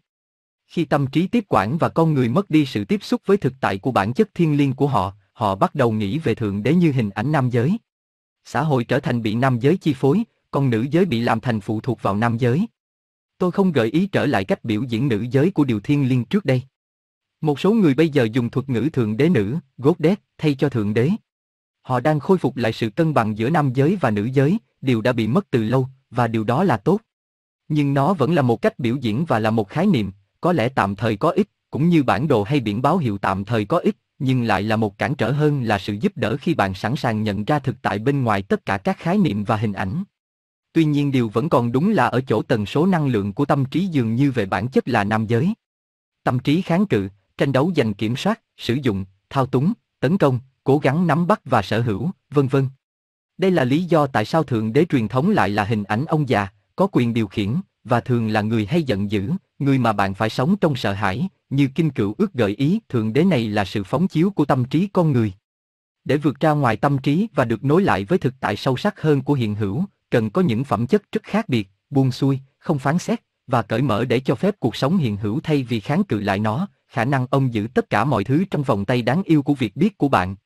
Khi tâm trí tiếp quản và con người mất đi sự tiếp xúc với thực tại của bản chất thiên liêng của họ, họ bắt đầu nghĩ về thượng đế như hình ảnh nam giới. Xã hội trở thành bị nam giới chi phối, còn nữ giới bị làm thành phụ thuộc vào nam giới. Tôi không gợi ý trở lại cách biểu diễn nữ giới của điều thiên liêng trước đây. Một số người bây giờ dùng thuật ngữ thượng đế nữ, goddess, thay cho thượng đế. Họ đang khôi phục lại sự cân bằng giữa nam giới và nữ giới, điều đã bị mất từ lâu, và điều đó là tốt. Nhưng nó vẫn là một cách biểu diễn và là một khái niệm, có lẽ tạm thời có ích, cũng như bản đồ hay biển báo hiệu tạm thời có ích, nhưng lại là một cản trở hơn là sự giúp đỡ khi bạn sẵn sàng nhận ra thực tại bên ngoài tất cả các khái niệm và hình ảnh. Tuy nhiên điều vẫn còn đúng là ở chỗ tần số năng lượng của tâm trí dường như về bản chất là nam giới. Tâm trí kháng cự, tranh đấu giành kiểm soát, sử dụng, thao túng, tấn công, cố gắng nắm bắt và sở hữu, vân vân. Đây là lý do tại sao thượng đế truyền thống lại là hình ảnh ông già, có quyền điều khiển, và thường là người hay giận dữ, người mà bạn phải sống trong sợ hãi, như kinh cựu ước gợi ý thượng đế này là sự phóng chiếu của tâm trí con người. Để vượt ra ngoài tâm trí và được nối lại với thực tại sâu sắc hơn của hiện hữu, cần có những phẩm chất rất khác biệt, buông xuôi, không phán xét, và cởi mở để cho phép cuộc sống hiện hữu thay vì kháng cự lại nó, khả năng ông giữ tất cả mọi thứ trong vòng tay đáng yêu của việc biết của bạn.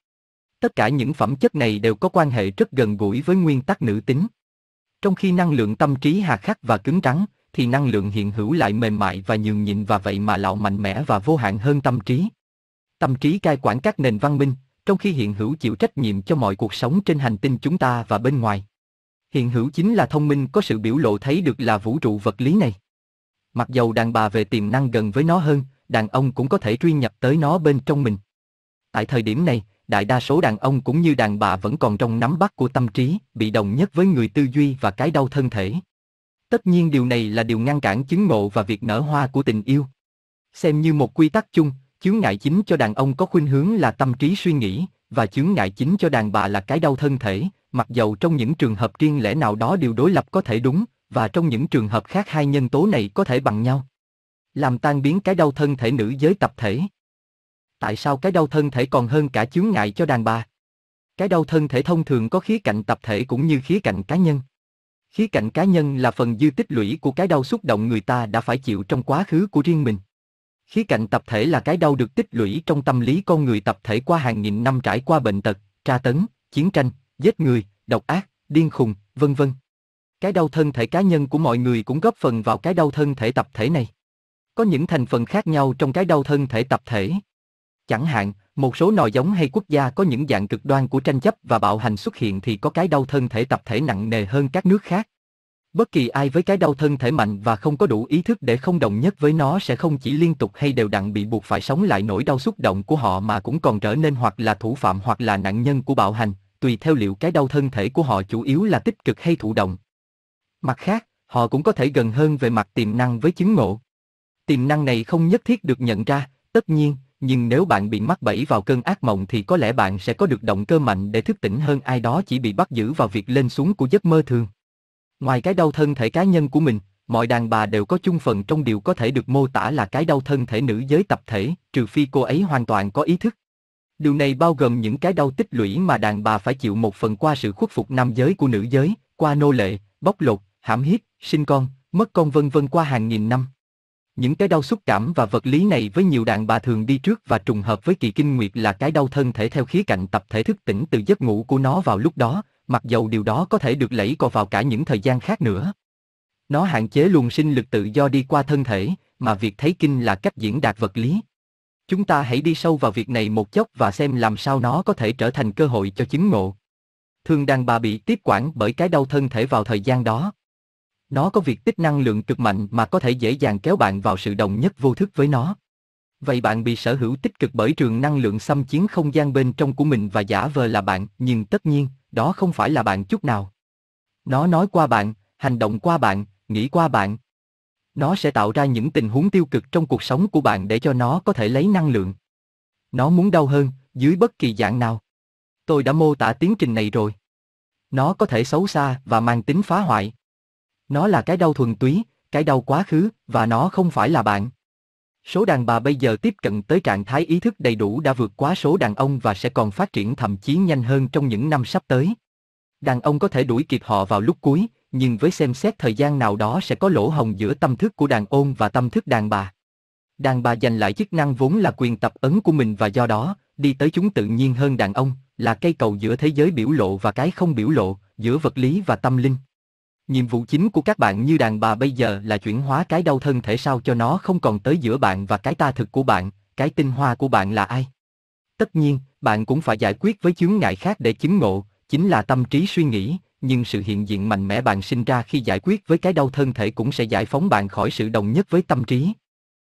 Tất cả những phẩm chất này đều có quan hệ rất gần gũi với nguyên tắc nữ tính. Trong khi năng lượng tâm trí hà khắc và cứng rắn, thì năng lượng hiện hữu lại mềm mại và nhường nhịn và vậy mà lão mạnh mẽ và vô hạn hơn tâm trí. Tâm trí cai quản các nền văn minh, trong khi hiện hữu chịu trách nhiệm cho mọi cuộc sống trên hành tinh chúng ta và bên ngoài. Hiện hữu chính là thông minh có sự biểu lộ thấy được là vũ trụ vật lý này. Mặc dầu đàn bà về tiềm năng gần với nó hơn, đàn ông cũng có thể truy nhập tới nó bên trong mình. Tại thời điểm này, đại đa số đàn ông cũng như đàn bà vẫn còn trong nắm bắt của tâm trí, bị đồng nhất với người tư duy và cái đau thân thể. Tất nhiên điều này là điều ngăn cản chứng ngộ và việc nở hoa của tình yêu. Xem như một quy tắc chung, chướng ngại chính cho đàn ông có khuynh hướng là tâm trí suy nghĩ, và chướng ngại chính cho đàn bà là cái đau thân thể, mặc dầu trong những trường hợp riêng lẻ nào đó điều đối lập có thể đúng, và trong những trường hợp khác hai nhân tố này có thể bằng nhau. Làm tan biến cái đau thân thể nữ giới tập thể. Tại sao cái đau thân thể còn hơn cả chướng ngại cho đàn bà? Cái đau thân thể thông thường có khía cạnh tập thể cũng như khía cạnh cá nhân. Khía cạnh cá nhân là phần dư tích lũy của cái đau xúc động người ta đã phải chịu trong quá khứ của riêng mình. Khía cạnh tập thể là cái đau được tích lũy trong tâm lý con người tập thể qua hàng nghìn năm trải qua bệnh tật, tra tấn, chiến tranh, giết người, độc ác, điên khùng, vân vân. Cái đau thân thể cá nhân của mọi người cũng góp phần vào cái đau thân thể tập thể này. Có những thành phần khác nhau trong cái đau thân thể tập thể. Chẳng hạn, một số nòi giống hay quốc gia có những dạng cực đoan của tranh chấp và bạo hành xuất hiện thì có cái đau thân thể tập thể nặng nề hơn các nước khác. Bất kỳ ai với cái đau thân thể mạnh và không có đủ ý thức để không đồng nhất với nó sẽ không chỉ liên tục hay đều đặn bị buộc phải sống lại nỗi đau xúc động của họ mà cũng còn trở nên hoặc là thủ phạm hoặc là nạn nhân của bạo hành, tùy theo liệu cái đau thân thể của họ chủ yếu là tích cực hay thụ động. Mặt khác, họ cũng có thể gần hơn về mặt tiềm năng với chứng ngộ. Tiềm năng này không nhất thiết được nhận ra, tất nhiên, nhưng nếu bạn bị mắc bẫy vào cơn ác mộng thì có lẽ bạn sẽ có được động cơ mạnh để thức tỉnh hơn ai đó chỉ bị bắt giữ vào việc lên xuống của giấc mơ thường. Ngoài cái đau thân thể cá nhân của mình, mọi đàn bà đều có chung phần trong điều có thể được mô tả là cái đau thân thể nữ giới tập thể, trừ phi cô ấy hoàn toàn có ý thức. Điều này bao gồm những cái đau tích lũy mà đàn bà phải chịu một phần qua sự khuất phục nam giới của nữ giới, qua nô lệ, bóc lột, hãm hiếp, sinh con, mất con vân vân qua hàng nghìn năm. Những cái đau xúc cảm và vật lý này với nhiều đàn bà thường đi trước và trùng hợp với kỳ kinh nguyệt là cái đau thân thể theo khía cạnh tập thể thức tỉnh từ giấc ngủ của nó vào lúc đó, mặc dầu điều đó có thể được lẫy cò vào cả những thời gian khác nữa. Nó hạn chế luồng sinh lực tự do đi qua thân thể, mà việc thấy kinh là cách diễn đạt vật lý. Chúng ta hãy đi sâu vào việc này một chốc và xem làm sao nó có thể trở thành cơ hội cho chứng ngộ. Thường đàn bà bị tiếp quản bởi cái đau thân thể vào thời gian đó. Nó có việc tích năng lượng cực mạnh mà có thể dễ dàng kéo bạn vào sự đồng nhất vô thức với nó. Vậy bạn bị sở hữu tích cực bởi trường năng lượng xâm chiếm không gian bên trong của mình và giả vờ là bạn, nhưng tất nhiên, đó không phải là bạn chút nào. Nó nói qua bạn, hành động qua bạn, nghĩ qua bạn. Nó sẽ tạo ra những tình huống tiêu cực trong cuộc sống của bạn để cho nó có thể lấy năng lượng. Nó muốn đau hơn, dưới bất kỳ dạng nào. Tôi đã mô tả tiến trình này rồi. Nó có thể xấu xa và mang tính phá hoại. Nó là cái đau thuần túy, cái đau quá khứ, và nó không phải là bạn. Số đàn bà bây giờ tiếp cận tới trạng thái ý thức đầy đủ đã vượt quá số đàn ông và sẽ còn phát triển thậm chí nhanh hơn trong những năm sắp tới. Đàn ông có thể đuổi kịp họ vào lúc cuối, nhưng với xem xét thời gian nào đó sẽ có lỗ hồng giữa tâm thức của đàn ông và tâm thức đàn bà. Đàn bà giành lại chức năng vốn là quyền tập ấn của mình và do đó, đi tới chúng tự nhiên hơn đàn ông, là cây cầu giữa thế giới biểu lộ và cái không biểu lộ, giữa vật lý và tâm linh. Nhiệm vụ chính của các bạn như đàn bà bây giờ là chuyển hóa cái đau thân thể sao cho nó không còn tới giữa bạn và cái ta thực của bạn, cái tinh hoa của bạn là ai. Tất nhiên, bạn cũng phải giải quyết với chướng ngại khác để chứng ngộ, chính là tâm trí suy nghĩ, nhưng sự hiện diện mạnh mẽ bạn sinh ra khi giải quyết với cái đau thân thể cũng sẽ giải phóng bạn khỏi sự đồng nhất với tâm trí.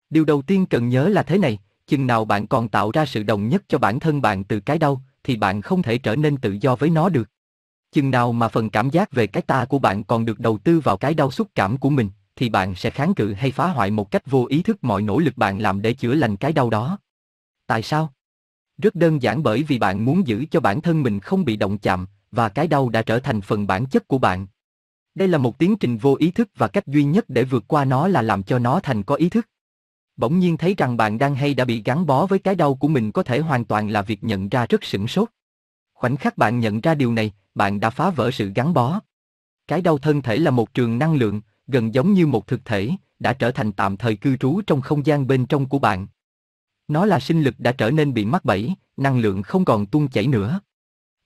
Điều đầu tiên cần nhớ là thế này, chừng nào bạn còn tạo ra sự đồng nhất cho bản thân bạn từ cái đau, thì bạn không thể trở nên tự do với nó được. Chừng nào mà phần cảm giác về cái ta của bạn còn được đầu tư vào cái đau xúc cảm của mình, thì bạn sẽ kháng cự hay phá hoại một cách vô ý thức mọi nỗ lực bạn làm để chữa lành cái đau đó. Tại sao? Rất đơn giản bởi vì bạn muốn giữ cho bản thân mình không bị động chạm, và cái đau đã trở thành phần bản chất của bạn. Đây là một tiến trình vô ý thức và cách duy nhất để vượt qua nó là làm cho nó thành có ý thức. Bỗng nhiên thấy rằng bạn đang hay đã bị gắn bó với cái đau của mình có thể hoàn toàn là việc nhận ra rất sửng sốt. Khoảnh khắc bạn nhận ra điều này, bạn đã phá vỡ sự gắn bó. Cái đau thân thể là một trường năng lượng, gần giống như một thực thể, đã trở thành tạm thời cư trú trong không gian bên trong của bạn. Nó là sinh lực đã trở nên bị mắc bẫy, năng lượng không còn tuôn chảy nữa.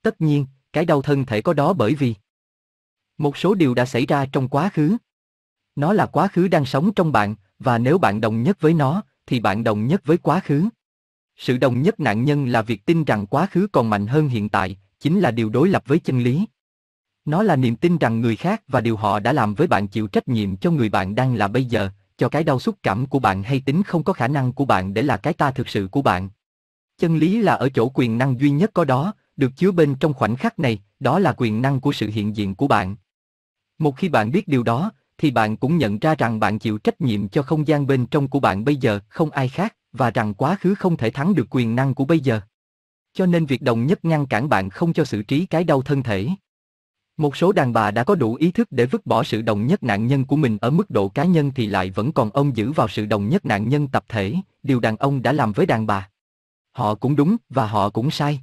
Tất nhiên, cái đau thân thể có đó bởi vì một số điều đã xảy ra trong quá khứ. Nó là quá khứ đang sống trong bạn, và nếu bạn đồng nhất với nó, thì bạn đồng nhất với quá khứ. Sự đồng nhất nạn nhân là việc tin rằng quá khứ còn mạnh hơn hiện tại, chính là điều đối lập với chân lý. Nó là niềm tin rằng người khác và điều họ đã làm với bạn chịu trách nhiệm cho người bạn đang là bây giờ, cho cái đau xúc cảm của bạn hay tính không có khả năng của bạn để là cái ta thực sự của bạn. Chân lý là ở chỗ quyền năng duy nhất có đó, được chứa bên trong khoảnh khắc này, đó là quyền năng của sự hiện diện của bạn. Một khi bạn biết điều đó, thì bạn cũng nhận ra rằng bạn chịu trách nhiệm cho không gian bên trong của bạn bây giờ, không ai khác, và rằng quá khứ không thể thắng được quyền năng của bây giờ. Cho nên việc đồng nhất ngăn cản bạn không cho xử trí cái đau thân thể. Một số đàn bà đã có đủ ý thức để vứt bỏ sự đồng nhất nạn nhân của mình ở mức độ cá nhân thì lại vẫn còn ông giữ vào sự đồng nhất nạn nhân tập thể, điều đàn ông đã làm với đàn bà. Họ cũng đúng và họ cũng sai.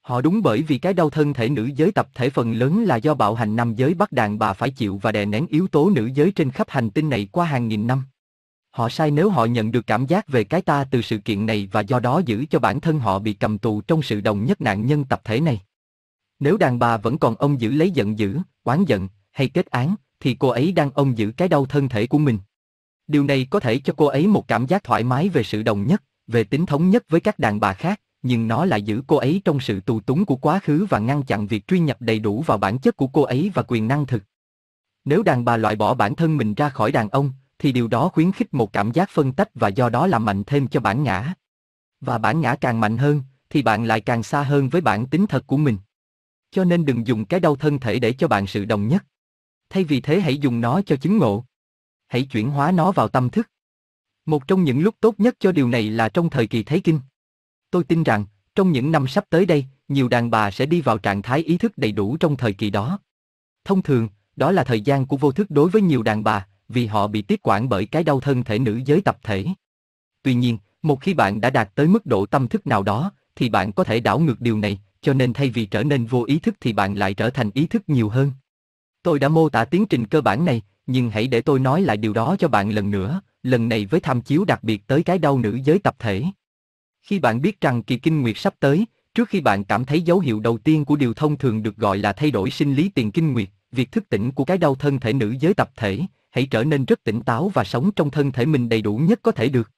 Họ đúng bởi vì cái đau thân thể nữ giới tập thể phần lớn là do bạo hành nam giới bắt đàn bà phải chịu và đè nén yếu tố nữ giới trên khắp hành tinh này qua hàng nghìn năm. Họ sai nếu họ nhận được cảm giác về cái ta từ sự kiện này và do đó giữ cho bản thân họ bị cầm tù trong sự đồng nhất nạn nhân tập thể này. Nếu đàn bà vẫn còn ông giữ lấy giận dữ, oán giận hay kết án, thì cô ấy đang ông giữ cái đau thân thể của mình. Điều này có thể cho cô ấy một cảm giác thoải mái về sự đồng nhất, về tính thống nhất với các đàn bà khác, nhưng nó lại giữ cô ấy trong sự tù túng của quá khứ và ngăn chặn việc truy nhập đầy đủ vào bản chất của cô ấy và quyền năng thực. Nếu đàn bà loại bỏ bản thân mình ra khỏi đàn ông, thì điều đó khuyến khích một cảm giác phân tách và do đó làm mạnh thêm cho bản ngã. Và bản ngã càng mạnh hơn, thì bạn lại càng xa hơn với bản tính thật của mình. Cho nên đừng dùng cái đau thân thể để cho bạn sự đồng nhất. Thay vì thế hãy dùng nó cho chứng ngộ. Hãy chuyển hóa nó vào tâm thức. Một trong những lúc tốt nhất cho điều này là trong thời kỳ Thế Kinh. Tôi tin rằng, trong những năm sắp tới đây, nhiều đàn bà sẽ đi vào trạng thái ý thức đầy đủ trong thời kỳ đó. Thông thường, đó là thời gian của vô thức đối với nhiều đàn bà, vì họ bị tiếp quản bởi cái đau thân thể nữ giới tập thể. Tuy nhiên, một khi bạn đã đạt tới mức độ tâm thức nào đó, thì bạn có thể đảo ngược điều này, cho nên thay vì trở nên vô ý thức thì bạn lại trở thành ý thức nhiều hơn. Tôi đã mô tả tiến trình cơ bản này, nhưng hãy để tôi nói lại điều đó cho bạn lần nữa, lần này với tham chiếu đặc biệt tới cái đau nữ giới tập thể. Khi bạn biết rằng kỳ kinh nguyệt sắp tới, trước khi bạn cảm thấy dấu hiệu đầu tiên của điều thông thường được gọi là thay đổi sinh lý tiền kinh nguyệt, việc thức tỉnh của cái đau thân thể nữ giới tập thể, hãy trở nên rất tỉnh táo và sống trong thân thể mình đầy đủ nhất có thể được.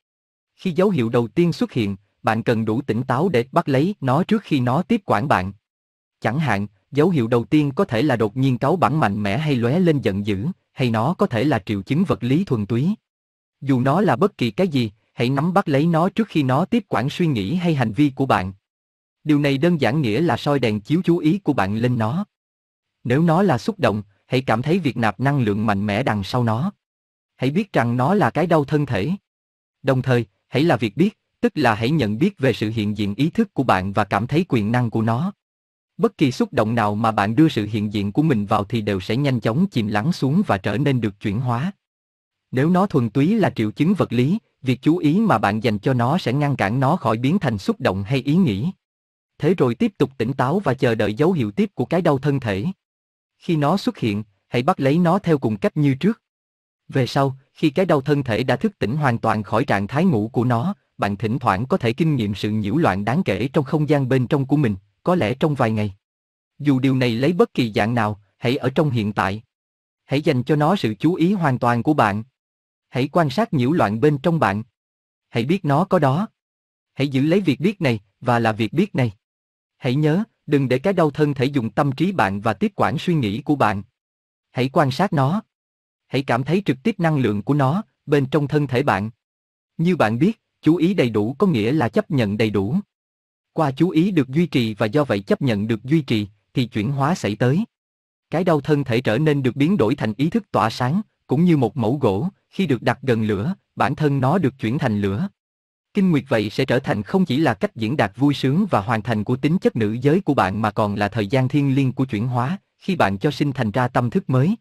Khi dấu hiệu đầu tiên xuất hiện, bạn cần đủ tỉnh táo để bắt lấy nó trước khi nó tiếp quản bạn. Chẳng hạn, dấu hiệu đầu tiên có thể là đột nhiên cáu bẳn mạnh mẽ hay lóe lên giận dữ, hay nó có thể là triệu chứng vật lý thuần túy. Dù nó là bất kỳ cái gì, hãy nắm bắt lấy nó trước khi nó tiếp quản suy nghĩ hay hành vi của bạn. Điều này đơn giản nghĩa là soi đèn chiếu chú ý của bạn lên nó. Nếu nó là xúc động, hãy cảm thấy việc nạp năng lượng mạnh mẽ đằng sau nó. Hãy biết rằng nó là cái đau thân thể. Đồng thời, hãy là việc biết, tức là hãy nhận biết về sự hiện diện ý thức của bạn và cảm thấy quyền năng của nó. Bất kỳ xúc động nào mà bạn đưa sự hiện diện của mình vào thì đều sẽ nhanh chóng chìm lắng xuống và trở nên được chuyển hóa. Nếu nó thuần túy là triệu chứng vật lý, việc chú ý mà bạn dành cho nó sẽ ngăn cản nó khỏi biến thành xúc động hay ý nghĩ. Thế rồi tiếp tục tỉnh táo và chờ đợi dấu hiệu tiếp của cái đau thân thể. Khi nó xuất hiện, hãy bắt lấy nó theo cùng cách như trước. Về sau, khi cái đau thân thể đã thức tỉnh hoàn toàn khỏi trạng thái ngủ của nó, bạn thỉnh thoảng có thể kinh nghiệm sự nhiễu loạn đáng kể trong không gian bên trong của mình, có lẽ trong vài ngày. Dù điều này lấy bất kỳ dạng nào, hãy ở trong hiện tại. Hãy dành cho nó sự chú ý hoàn toàn của bạn. Hãy quan sát nhiễu loạn bên trong bạn. Hãy biết nó có đó. Hãy giữ lấy việc biết này, và là việc biết này. Hãy nhớ, đừng để cái đau thân thể dùng tâm trí bạn và tiếp quản suy nghĩ của bạn. Hãy quan sát nó. Hãy cảm thấy trực tiếp năng lượng của nó, bên trong thân thể bạn. Như bạn biết, chú ý đầy đủ có nghĩa là chấp nhận đầy đủ. Qua chú ý được duy trì và do vậy chấp nhận được duy trì, thì chuyển hóa xảy tới. Cái đau thân thể trở nên được biến đổi thành ý thức tỏa sáng, cũng như một mẫu gỗ, khi được đặt gần lửa, bản thân nó được chuyển thành lửa. Kinh nguyệt vậy sẽ trở thành không chỉ là cách diễn đạt vui sướng và hoàn thành của tính chất nữ giới của bạn mà còn là thời gian thiên liêng của chuyển hóa, khi bạn cho sinh thành ra tâm thức mới.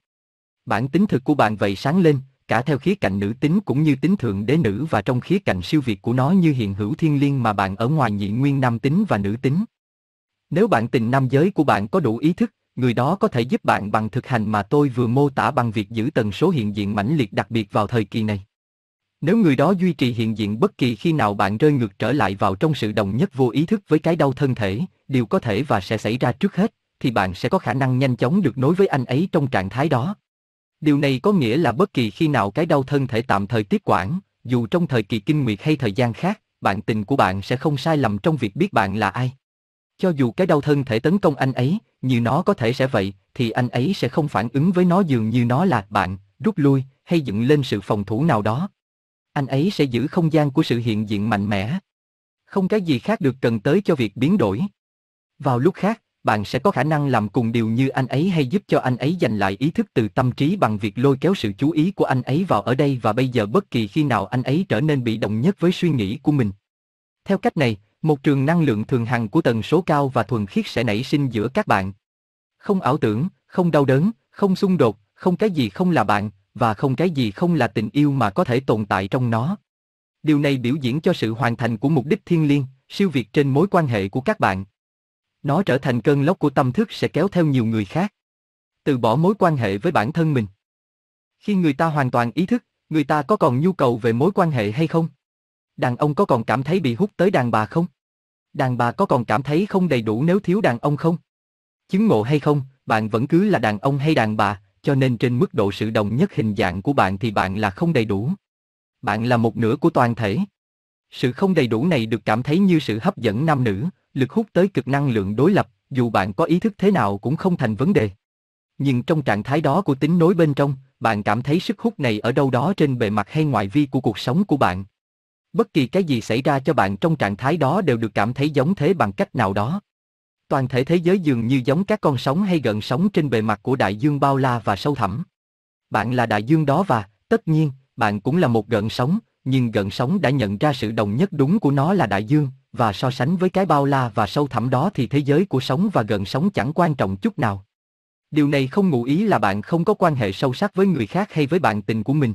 Bản tính thực của bạn vậy sáng lên, cả theo khía cạnh nữ tính cũng như tính thượng đế nữ và trong khía cạnh siêu việt của nó như hiện hữu thiên liêng mà bạn ở ngoài nhị nguyên nam tính và nữ tính. Nếu bạn tình nam giới của bạn có đủ ý thức, người đó có thể giúp bạn bằng thực hành mà tôi vừa mô tả bằng việc giữ tần số hiện diện mãnh liệt đặc biệt vào thời kỳ này. Nếu người đó duy trì hiện diện bất kỳ khi nào bạn rơi ngược trở lại vào trong sự đồng nhất vô ý thức với cái đau thân thể, điều có thể và sẽ xảy ra trước hết, thì bạn sẽ có khả năng nhanh chóng được nối với anh ấy trong trạng thái đó. Điều này có nghĩa là bất kỳ khi nào cái đau thân thể tạm thời tiếp quản, dù trong thời kỳ kinh nguyệt hay thời gian khác, bạn tình của bạn sẽ không sai lầm trong việc biết bạn là ai. Cho dù cái đau thân thể tấn công anh ấy, như nó có thể sẽ vậy, thì anh ấy sẽ không phản ứng với nó dường như nó là bạn, rút lui, hay dựng lên sự phòng thủ nào đó. Anh ấy sẽ giữ không gian của sự hiện diện mạnh mẽ. Không cái gì khác được cần tới cho việc biến đổi. Vào lúc khác, bạn sẽ có khả năng làm cùng điều như anh ấy hay giúp cho anh ấy giành lại ý thức từ tâm trí bằng việc lôi kéo sự chú ý của anh ấy vào ở đây và bây giờ bất kỳ khi nào anh ấy trở nên bị động nhất với suy nghĩ của mình. Theo cách này, một trường năng lượng thường hằng của tần số cao và thuần khiết sẽ nảy sinh giữa các bạn. Không ảo tưởng, không đau đớn, không xung đột, không cái gì không là bạn, và không cái gì không là tình yêu mà có thể tồn tại trong nó. Điều này biểu diễn cho sự hoàn thành của mục đích thiên liêng, siêu việt trên mối quan hệ của các bạn. Nó trở thành cơn lốc của tâm thức sẽ kéo theo nhiều người khác. Từ bỏ mối quan hệ với bản thân mình. Khi người ta hoàn toàn ý thức, người ta có còn nhu cầu về mối quan hệ hay không? Đàn ông có còn cảm thấy bị hút tới đàn bà không? Đàn bà có còn cảm thấy không đầy đủ nếu thiếu đàn ông không? Chứng ngộ hay không, bạn vẫn cứ là đàn ông hay đàn bà, cho nên trên mức độ sự đồng nhất hình dạng của bạn thì bạn là không đầy đủ. Bạn là một nửa của toàn thể. Sự không đầy đủ này được cảm thấy như sự hấp dẫn nam nữ, lực hút tới cực năng lượng đối lập, dù bạn có ý thức thế nào cũng không thành vấn đề. Nhưng trong trạng thái đó của tính nối bên trong, bạn cảm thấy sức hút này ở đâu đó trên bề mặt hay ngoại vi của cuộc sống của bạn. Bất kỳ cái gì xảy ra cho bạn trong trạng thái đó đều được cảm thấy giống thế bằng cách nào đó. Toàn thể thế giới dường như giống các con sóng hay gợn sóng trên bề mặt của đại dương bao la và sâu thẳm. Bạn là đại dương đó và, tất nhiên, bạn cũng là một gợn sóng, nhưng gợn sóng đã nhận ra sự đồng nhất đúng của nó là đại dương, và so sánh với cái bao la và sâu thẳm đó thì thế giới của sóng và gợn sóng chẳng quan trọng chút nào. Điều này không ngụ ý là bạn không có quan hệ sâu sắc với người khác hay với bạn tình của mình.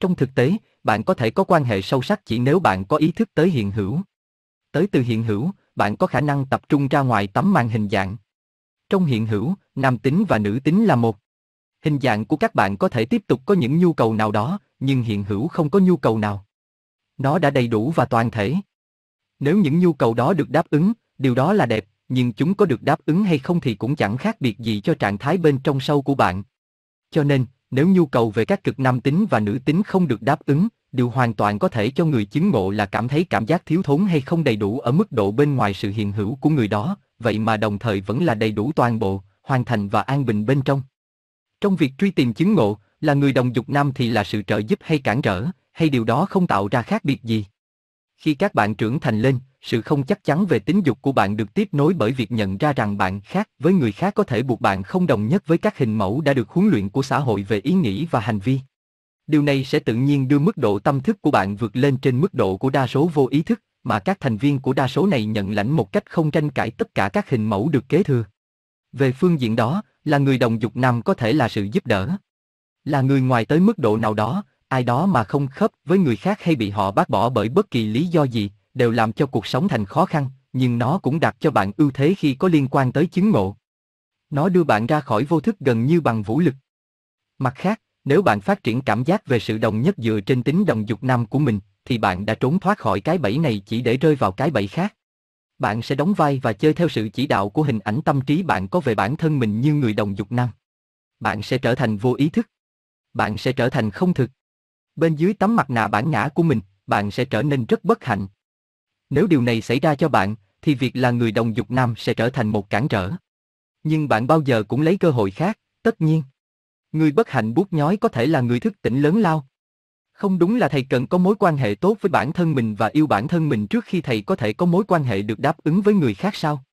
Trong thực tế, bạn có thể có quan hệ sâu sắc chỉ nếu bạn có ý thức tới hiện hữu. Tới từ hiện hữu, bạn có khả năng tập trung ra ngoài tấm màn hình dạng. Trong hiện hữu, nam tính và nữ tính là một. Hình dạng của các bạn có thể tiếp tục có những nhu cầu nào đó, nhưng hiện hữu không có nhu cầu nào. Nó đã đầy đủ và toàn thể. Nếu những nhu cầu đó được đáp ứng, điều đó là đẹp, nhưng chúng có được đáp ứng hay không thì cũng chẳng khác biệt gì cho trạng thái bên trong sâu của bạn. Cho nên, nếu nhu cầu về các cực nam tính và nữ tính không được đáp ứng, điều hoàn toàn có thể cho người chứng ngộ là cảm thấy cảm giác thiếu thốn hay không đầy đủ ở mức độ bên ngoài sự hiện hữu của người đó, vậy mà đồng thời vẫn là đầy đủ toàn bộ, hoàn thành và an bình bên trong. Trong việc truy tìm chứng ngộ, là người đồng dục nam thì là sự trợ giúp hay cản trở, hay điều đó không tạo ra khác biệt gì. Khi các bạn trưởng thành lên, sự không chắc chắn về tính dục của bạn được tiếp nối bởi việc nhận ra rằng bạn khác với người khác có thể buộc bạn không đồng nhất với các hình mẫu đã được huấn luyện của xã hội về ý nghĩ và hành vi. Điều này sẽ tự nhiên đưa mức độ tâm thức của bạn vượt lên trên mức độ của đa số vô ý thức, mà các thành viên của đa số này nhận lãnh một cách không tranh cãi tất cả các hình mẫu được kế thừa. Về phương diện đó, là người đồng dục nam có thể là sự giúp đỡ. Là người ngoài tới mức độ nào đó, ai đó mà không khớp với người khác hay bị họ bác bỏ bởi bất kỳ lý do gì, đều làm cho cuộc sống thành khó khăn, nhưng nó cũng đặt cho bạn ưu thế khi có liên quan tới chứng ngộ. Nó đưa bạn ra khỏi vô thức gần như bằng vũ lực. Mặt khác, nếu bạn phát triển cảm giác về sự đồng nhất dựa trên tính đồng dục nam của mình, thì bạn đã trốn thoát khỏi cái bẫy này chỉ để rơi vào cái bẫy khác. Bạn sẽ đóng vai và chơi theo sự chỉ đạo của hình ảnh tâm trí bạn có về bản thân mình như người đồng dục nam. Bạn sẽ trở thành vô ý thức. Bạn sẽ trở thành không thực. Bên dưới tấm mặt nạ bản ngã của mình, bạn sẽ trở nên rất bất hạnh. Nếu điều này xảy ra cho bạn, thì việc là người đồng dục nam sẽ trở thành một cản trở. Nhưng bạn bao giờ cũng lấy cơ hội khác, tất nhiên. Người bất hạnh bút nhói có thể là người thức tỉnh lớn lao. Không đúng là thầy cần có mối quan hệ tốt với bản thân mình và yêu bản thân mình trước khi thầy có thể có mối quan hệ được đáp ứng với người khác sao?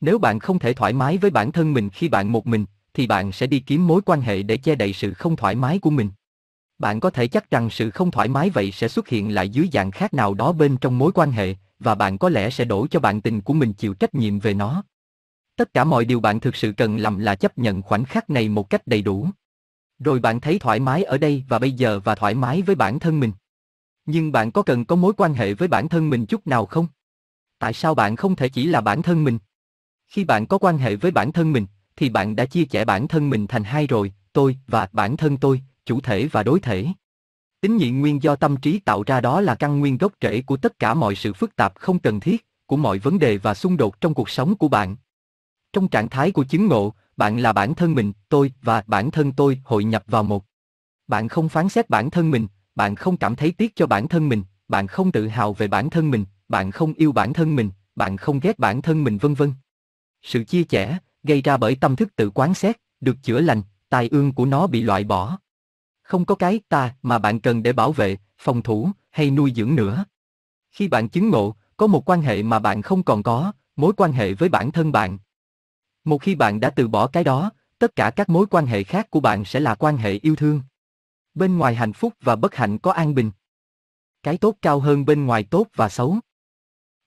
Nếu bạn không thể thoải mái với bản thân mình khi bạn một mình, thì bạn sẽ đi kiếm mối quan hệ để che đậy sự không thoải mái của mình. Bạn có thể chắc rằng sự không thoải mái vậy sẽ xuất hiện lại dưới dạng khác nào đó bên trong mối quan hệ, và bạn có lẽ sẽ đổ cho bạn tình của mình chịu trách nhiệm về nó. Tất cả mọi điều bạn thực sự cần làm là chấp nhận khoảnh khắc này một cách đầy đủ. Rồi bạn thấy thoải mái ở đây và bây giờ và thoải mái với bản thân mình. Nhưng bạn có cần có mối quan hệ với bản thân mình chút nào không? Tại sao bạn không thể chỉ là bản thân mình? Khi bạn có quan hệ với bản thân mình, thì bạn đã chia sẻ bản thân mình thành hai rồi, tôi và bản thân tôi, chủ thể và đối thể. Tính nhị nguyên do tâm trí tạo ra đó là căn nguyên gốc rễ của tất cả mọi sự phức tạp không cần thiết, của mọi vấn đề và xung đột trong cuộc sống của bạn. Trong trạng thái của chứng ngộ, bạn là bản thân mình, tôi và bản thân tôi hội nhập vào một. Bạn không phán xét bản thân mình, bạn không cảm thấy tiếc cho bản thân mình, bạn không tự hào về bản thân mình, bạn không yêu bản thân mình, bạn không ghét bản thân mình vân vân. Sự chia chẻ, gây ra bởi tâm thức tự quán xét, được chữa lành, tai ương của nó bị loại bỏ. Không có cái ta mà bạn cần để bảo vệ, phòng thủ hay nuôi dưỡng nữa. Khi bạn chứng ngộ, có một quan hệ mà bạn không còn có, mối quan hệ với bản thân bạn. Một khi bạn đã từ bỏ cái đó, tất cả các mối quan hệ khác của bạn sẽ là quan hệ yêu thương. Bên ngoài hạnh phúc và bất hạnh có an bình. Cái tốt cao hơn bên ngoài tốt và xấu.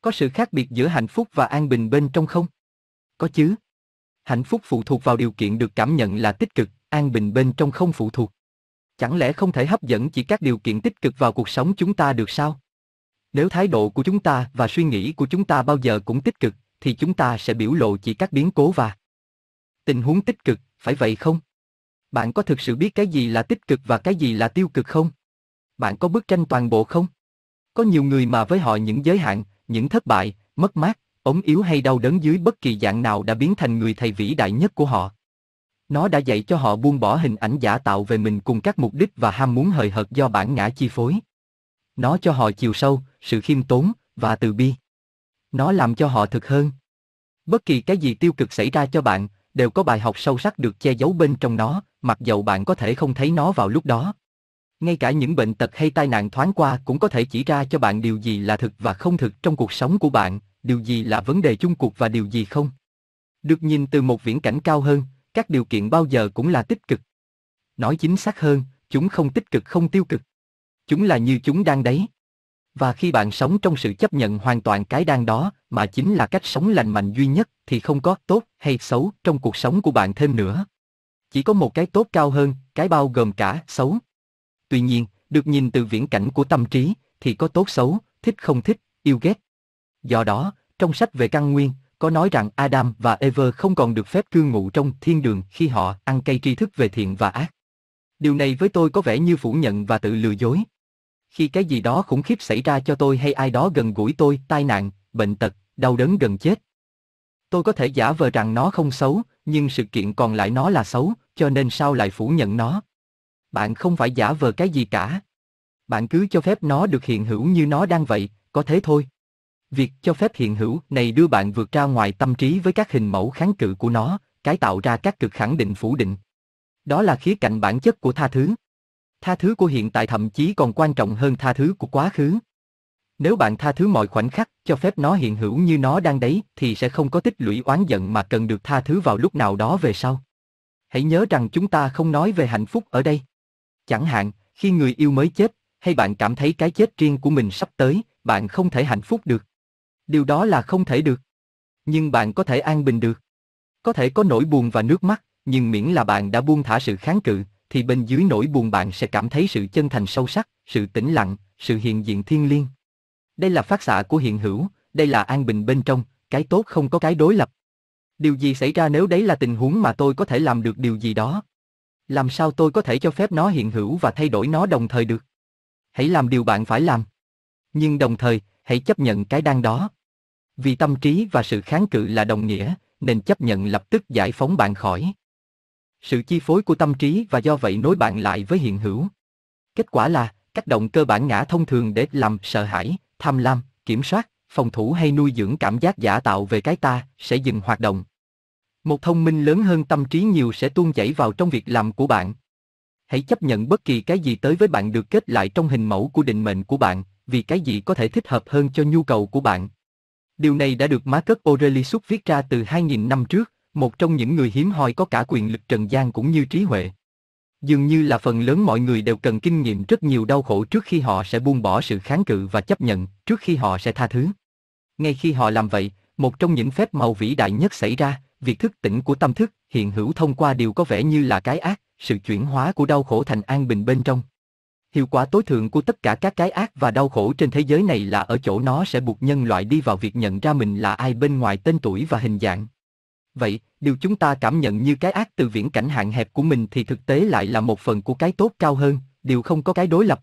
Có sự khác biệt giữa hạnh phúc và an bình bên trong không? Có chứ. Hạnh phúc phụ thuộc vào điều kiện được cảm nhận là tích cực, an bình bên trong không phụ thuộc. Chẳng lẽ không thể hấp dẫn chỉ các điều kiện tích cực vào cuộc sống chúng ta được sao? Nếu thái độ của chúng ta và suy nghĩ của chúng ta bao giờ cũng tích cực, thì chúng ta sẽ biểu lộ chỉ các biến cố và tình huống tích cực, phải vậy không? Bạn có thực sự biết cái gì là tích cực và cái gì là tiêu cực không? Bạn có bức tranh toàn bộ không? Có nhiều người mà với họ những giới hạn, những thất bại, mất mát, ốm yếu hay đau đớn dưới bất kỳ dạng nào đã biến thành người thầy vĩ đại nhất của họ. Nó đã dạy cho họ buông bỏ hình ảnh giả tạo về mình cùng các mục đích và ham muốn hời hợt do bản ngã chi phối. Nó cho họ chiều sâu, sự khiêm tốn và từ bi. Nó làm cho họ thực hơn. Bất kỳ cái gì tiêu cực xảy ra cho bạn, đều có bài học sâu sắc được che giấu bên trong nó, mặc dầu bạn có thể không thấy nó vào lúc đó. Ngay cả những bệnh tật hay tai nạn thoáng qua cũng có thể chỉ ra cho bạn điều gì là thực và không thực trong cuộc sống của bạn, điều gì là vấn đề chung cuộc và điều gì không. Được nhìn từ một viễn cảnh cao hơn, các điều kiện bao giờ cũng là tích cực. Nói chính xác hơn, chúng không tích cực không tiêu cực. Chúng là như chúng đang đấy. Và khi bạn sống trong sự chấp nhận hoàn toàn cái đang đó, mà chính là cách sống lành mạnh duy nhất, thì không có tốt hay xấu trong cuộc sống của bạn thêm nữa. Chỉ có một cái tốt cao hơn, cái bao gồm cả xấu. Tuy nhiên, được nhìn từ viễn cảnh của tâm trí, thì có tốt xấu, thích không thích, yêu ghét. Do đó, trong sách về căn nguyên, có nói rằng Adam và Eve không còn được phép cư ngụ trong thiên đường khi họ ăn cây tri thức về thiện và ác. Điều này với tôi có vẻ như phủ nhận và tự lừa dối. Khi cái gì đó khủng khiếp xảy ra cho tôi hay ai đó gần gũi tôi, tai nạn, bệnh tật, đau đớn gần chết. Tôi có thể giả vờ rằng nó không xấu, nhưng sự kiện còn lại nó là xấu, cho nên sao lại phủ nhận nó? Bạn không phải giả vờ cái gì cả. Bạn cứ cho phép nó được hiện hữu như nó đang vậy, có thế thôi. Việc cho phép hiện hữu này đưa bạn vượt ra ngoài tâm trí với các hình mẫu kháng cự của nó, cái tạo ra các cực khẳng định phủ định. Đó là khía cạnh bản chất của tha thứ. Tha thứ của hiện tại thậm chí còn quan trọng hơn tha thứ của quá khứ. Nếu bạn tha thứ mọi khoảnh khắc, cho phép nó hiện hữu như nó đang đấy, thì sẽ không có tích lũy oán giận mà cần được tha thứ vào lúc nào đó về sau. Hãy nhớ rằng chúng ta không nói về hạnh phúc ở đây. Chẳng hạn, khi người yêu mới chết, hay bạn cảm thấy cái chết riêng của mình sắp tới, bạn không thể hạnh phúc được. Điều đó là không thể được. Nhưng bạn có thể an bình được. Có thể có nỗi buồn và nước mắt, nhưng miễn là bạn đã buông thả sự kháng cự, thì bên dưới nỗi buồn bạn sẽ cảm thấy sự chân thành sâu sắc, sự tĩnh lặng, sự hiện diện thiên liêng. Đây là phát xạ của hiện hữu, đây là an bình bên trong, cái tốt không có cái đối lập. Điều gì xảy ra nếu đấy là tình huống mà tôi có thể làm được điều gì đó? Làm sao tôi có thể cho phép nó hiện hữu và thay đổi nó đồng thời được? Hãy làm điều bạn phải làm. Nhưng đồng thời, hãy chấp nhận cái đang đó. Vì tâm trí và sự kháng cự là đồng nghĩa, nên chấp nhận lập tức giải phóng bạn khỏi sự chi phối của tâm trí và do vậy nối bạn lại với hiện hữu. Kết quả là, các động cơ bản ngã thông thường để làm sợ hãi, tham lam, kiểm soát, phòng thủ hay nuôi dưỡng cảm giác giả tạo về cái ta sẽ dừng hoạt động. Một thông minh lớn hơn tâm trí nhiều sẽ tuôn chảy vào trong việc làm của bạn. Hãy chấp nhận bất kỳ cái gì tới với bạn được kết lại trong hình mẫu của định mệnh của bạn, vì cái gì có thể thích hợp hơn cho nhu cầu của bạn. Điều này đã được Marcus Aurelius viết ra từ 2.000 năm trước, một trong những người hiếm hoi có cả quyền lực trần gian cũng như trí huệ. Dường như là phần lớn mọi người đều cần kinh nghiệm rất nhiều đau khổ trước khi họ sẽ buông bỏ sự kháng cự và chấp nhận, trước khi họ sẽ tha thứ. Ngay khi họ làm vậy, một trong những phép màu vĩ đại nhất xảy ra, việc thức tỉnh của tâm thức hiện hữu thông qua điều có vẻ như là cái ác, sự chuyển hóa của đau khổ thành an bình bên trong. Hiệu quả tối thượng của tất cả các cái ác và đau khổ trên thế giới này là ở chỗ nó sẽ buộc nhân loại đi vào việc nhận ra mình là ai bên ngoài tên tuổi và hình dạng. Vậy, điều chúng ta cảm nhận như cái ác từ viễn cảnh hạn hẹp của mình thì thực tế lại là một phần của cái tốt cao hơn, điều không có cái đối lập.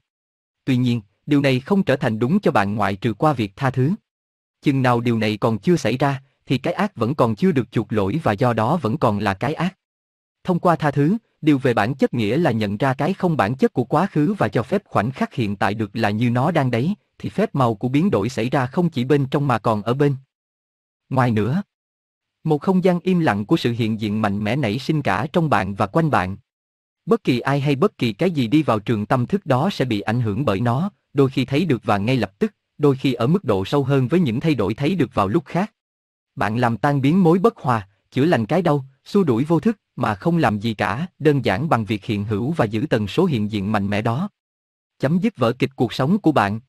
Tuy nhiên, điều này không trở thành đúng cho bạn ngoại trừ qua việc tha thứ. Chừng nào điều này còn chưa xảy ra, thì cái ác vẫn còn chưa được chuộc lỗi và do đó vẫn còn là cái ác. Thông qua tha thứ, điều về bản chất nghĩa là nhận ra cái không bản chất của quá khứ và cho phép khoảnh khắc hiện tại được là như nó đang đấy, thì phép màu của biến đổi xảy ra không chỉ bên trong mà còn ở bên. Ngoài nữa, một không gian im lặng của sự hiện diện mạnh mẽ nảy sinh cả trong bạn và quanh bạn. Bất kỳ ai hay bất kỳ cái gì đi vào trường tâm thức đó sẽ bị ảnh hưởng bởi nó, đôi khi thấy được và ngay lập tức, đôi khi ở mức độ sâu hơn với những thay đổi thấy được vào lúc khác. Bạn làm tan biến mối bất hòa, chữa lành cái đau, xua đuổi vô thức mà không làm gì cả, đơn giản bằng việc hiện hữu và giữ tần số hiện diện mạnh mẽ đó. Chấm dứt vở kịch cuộc sống của bạn.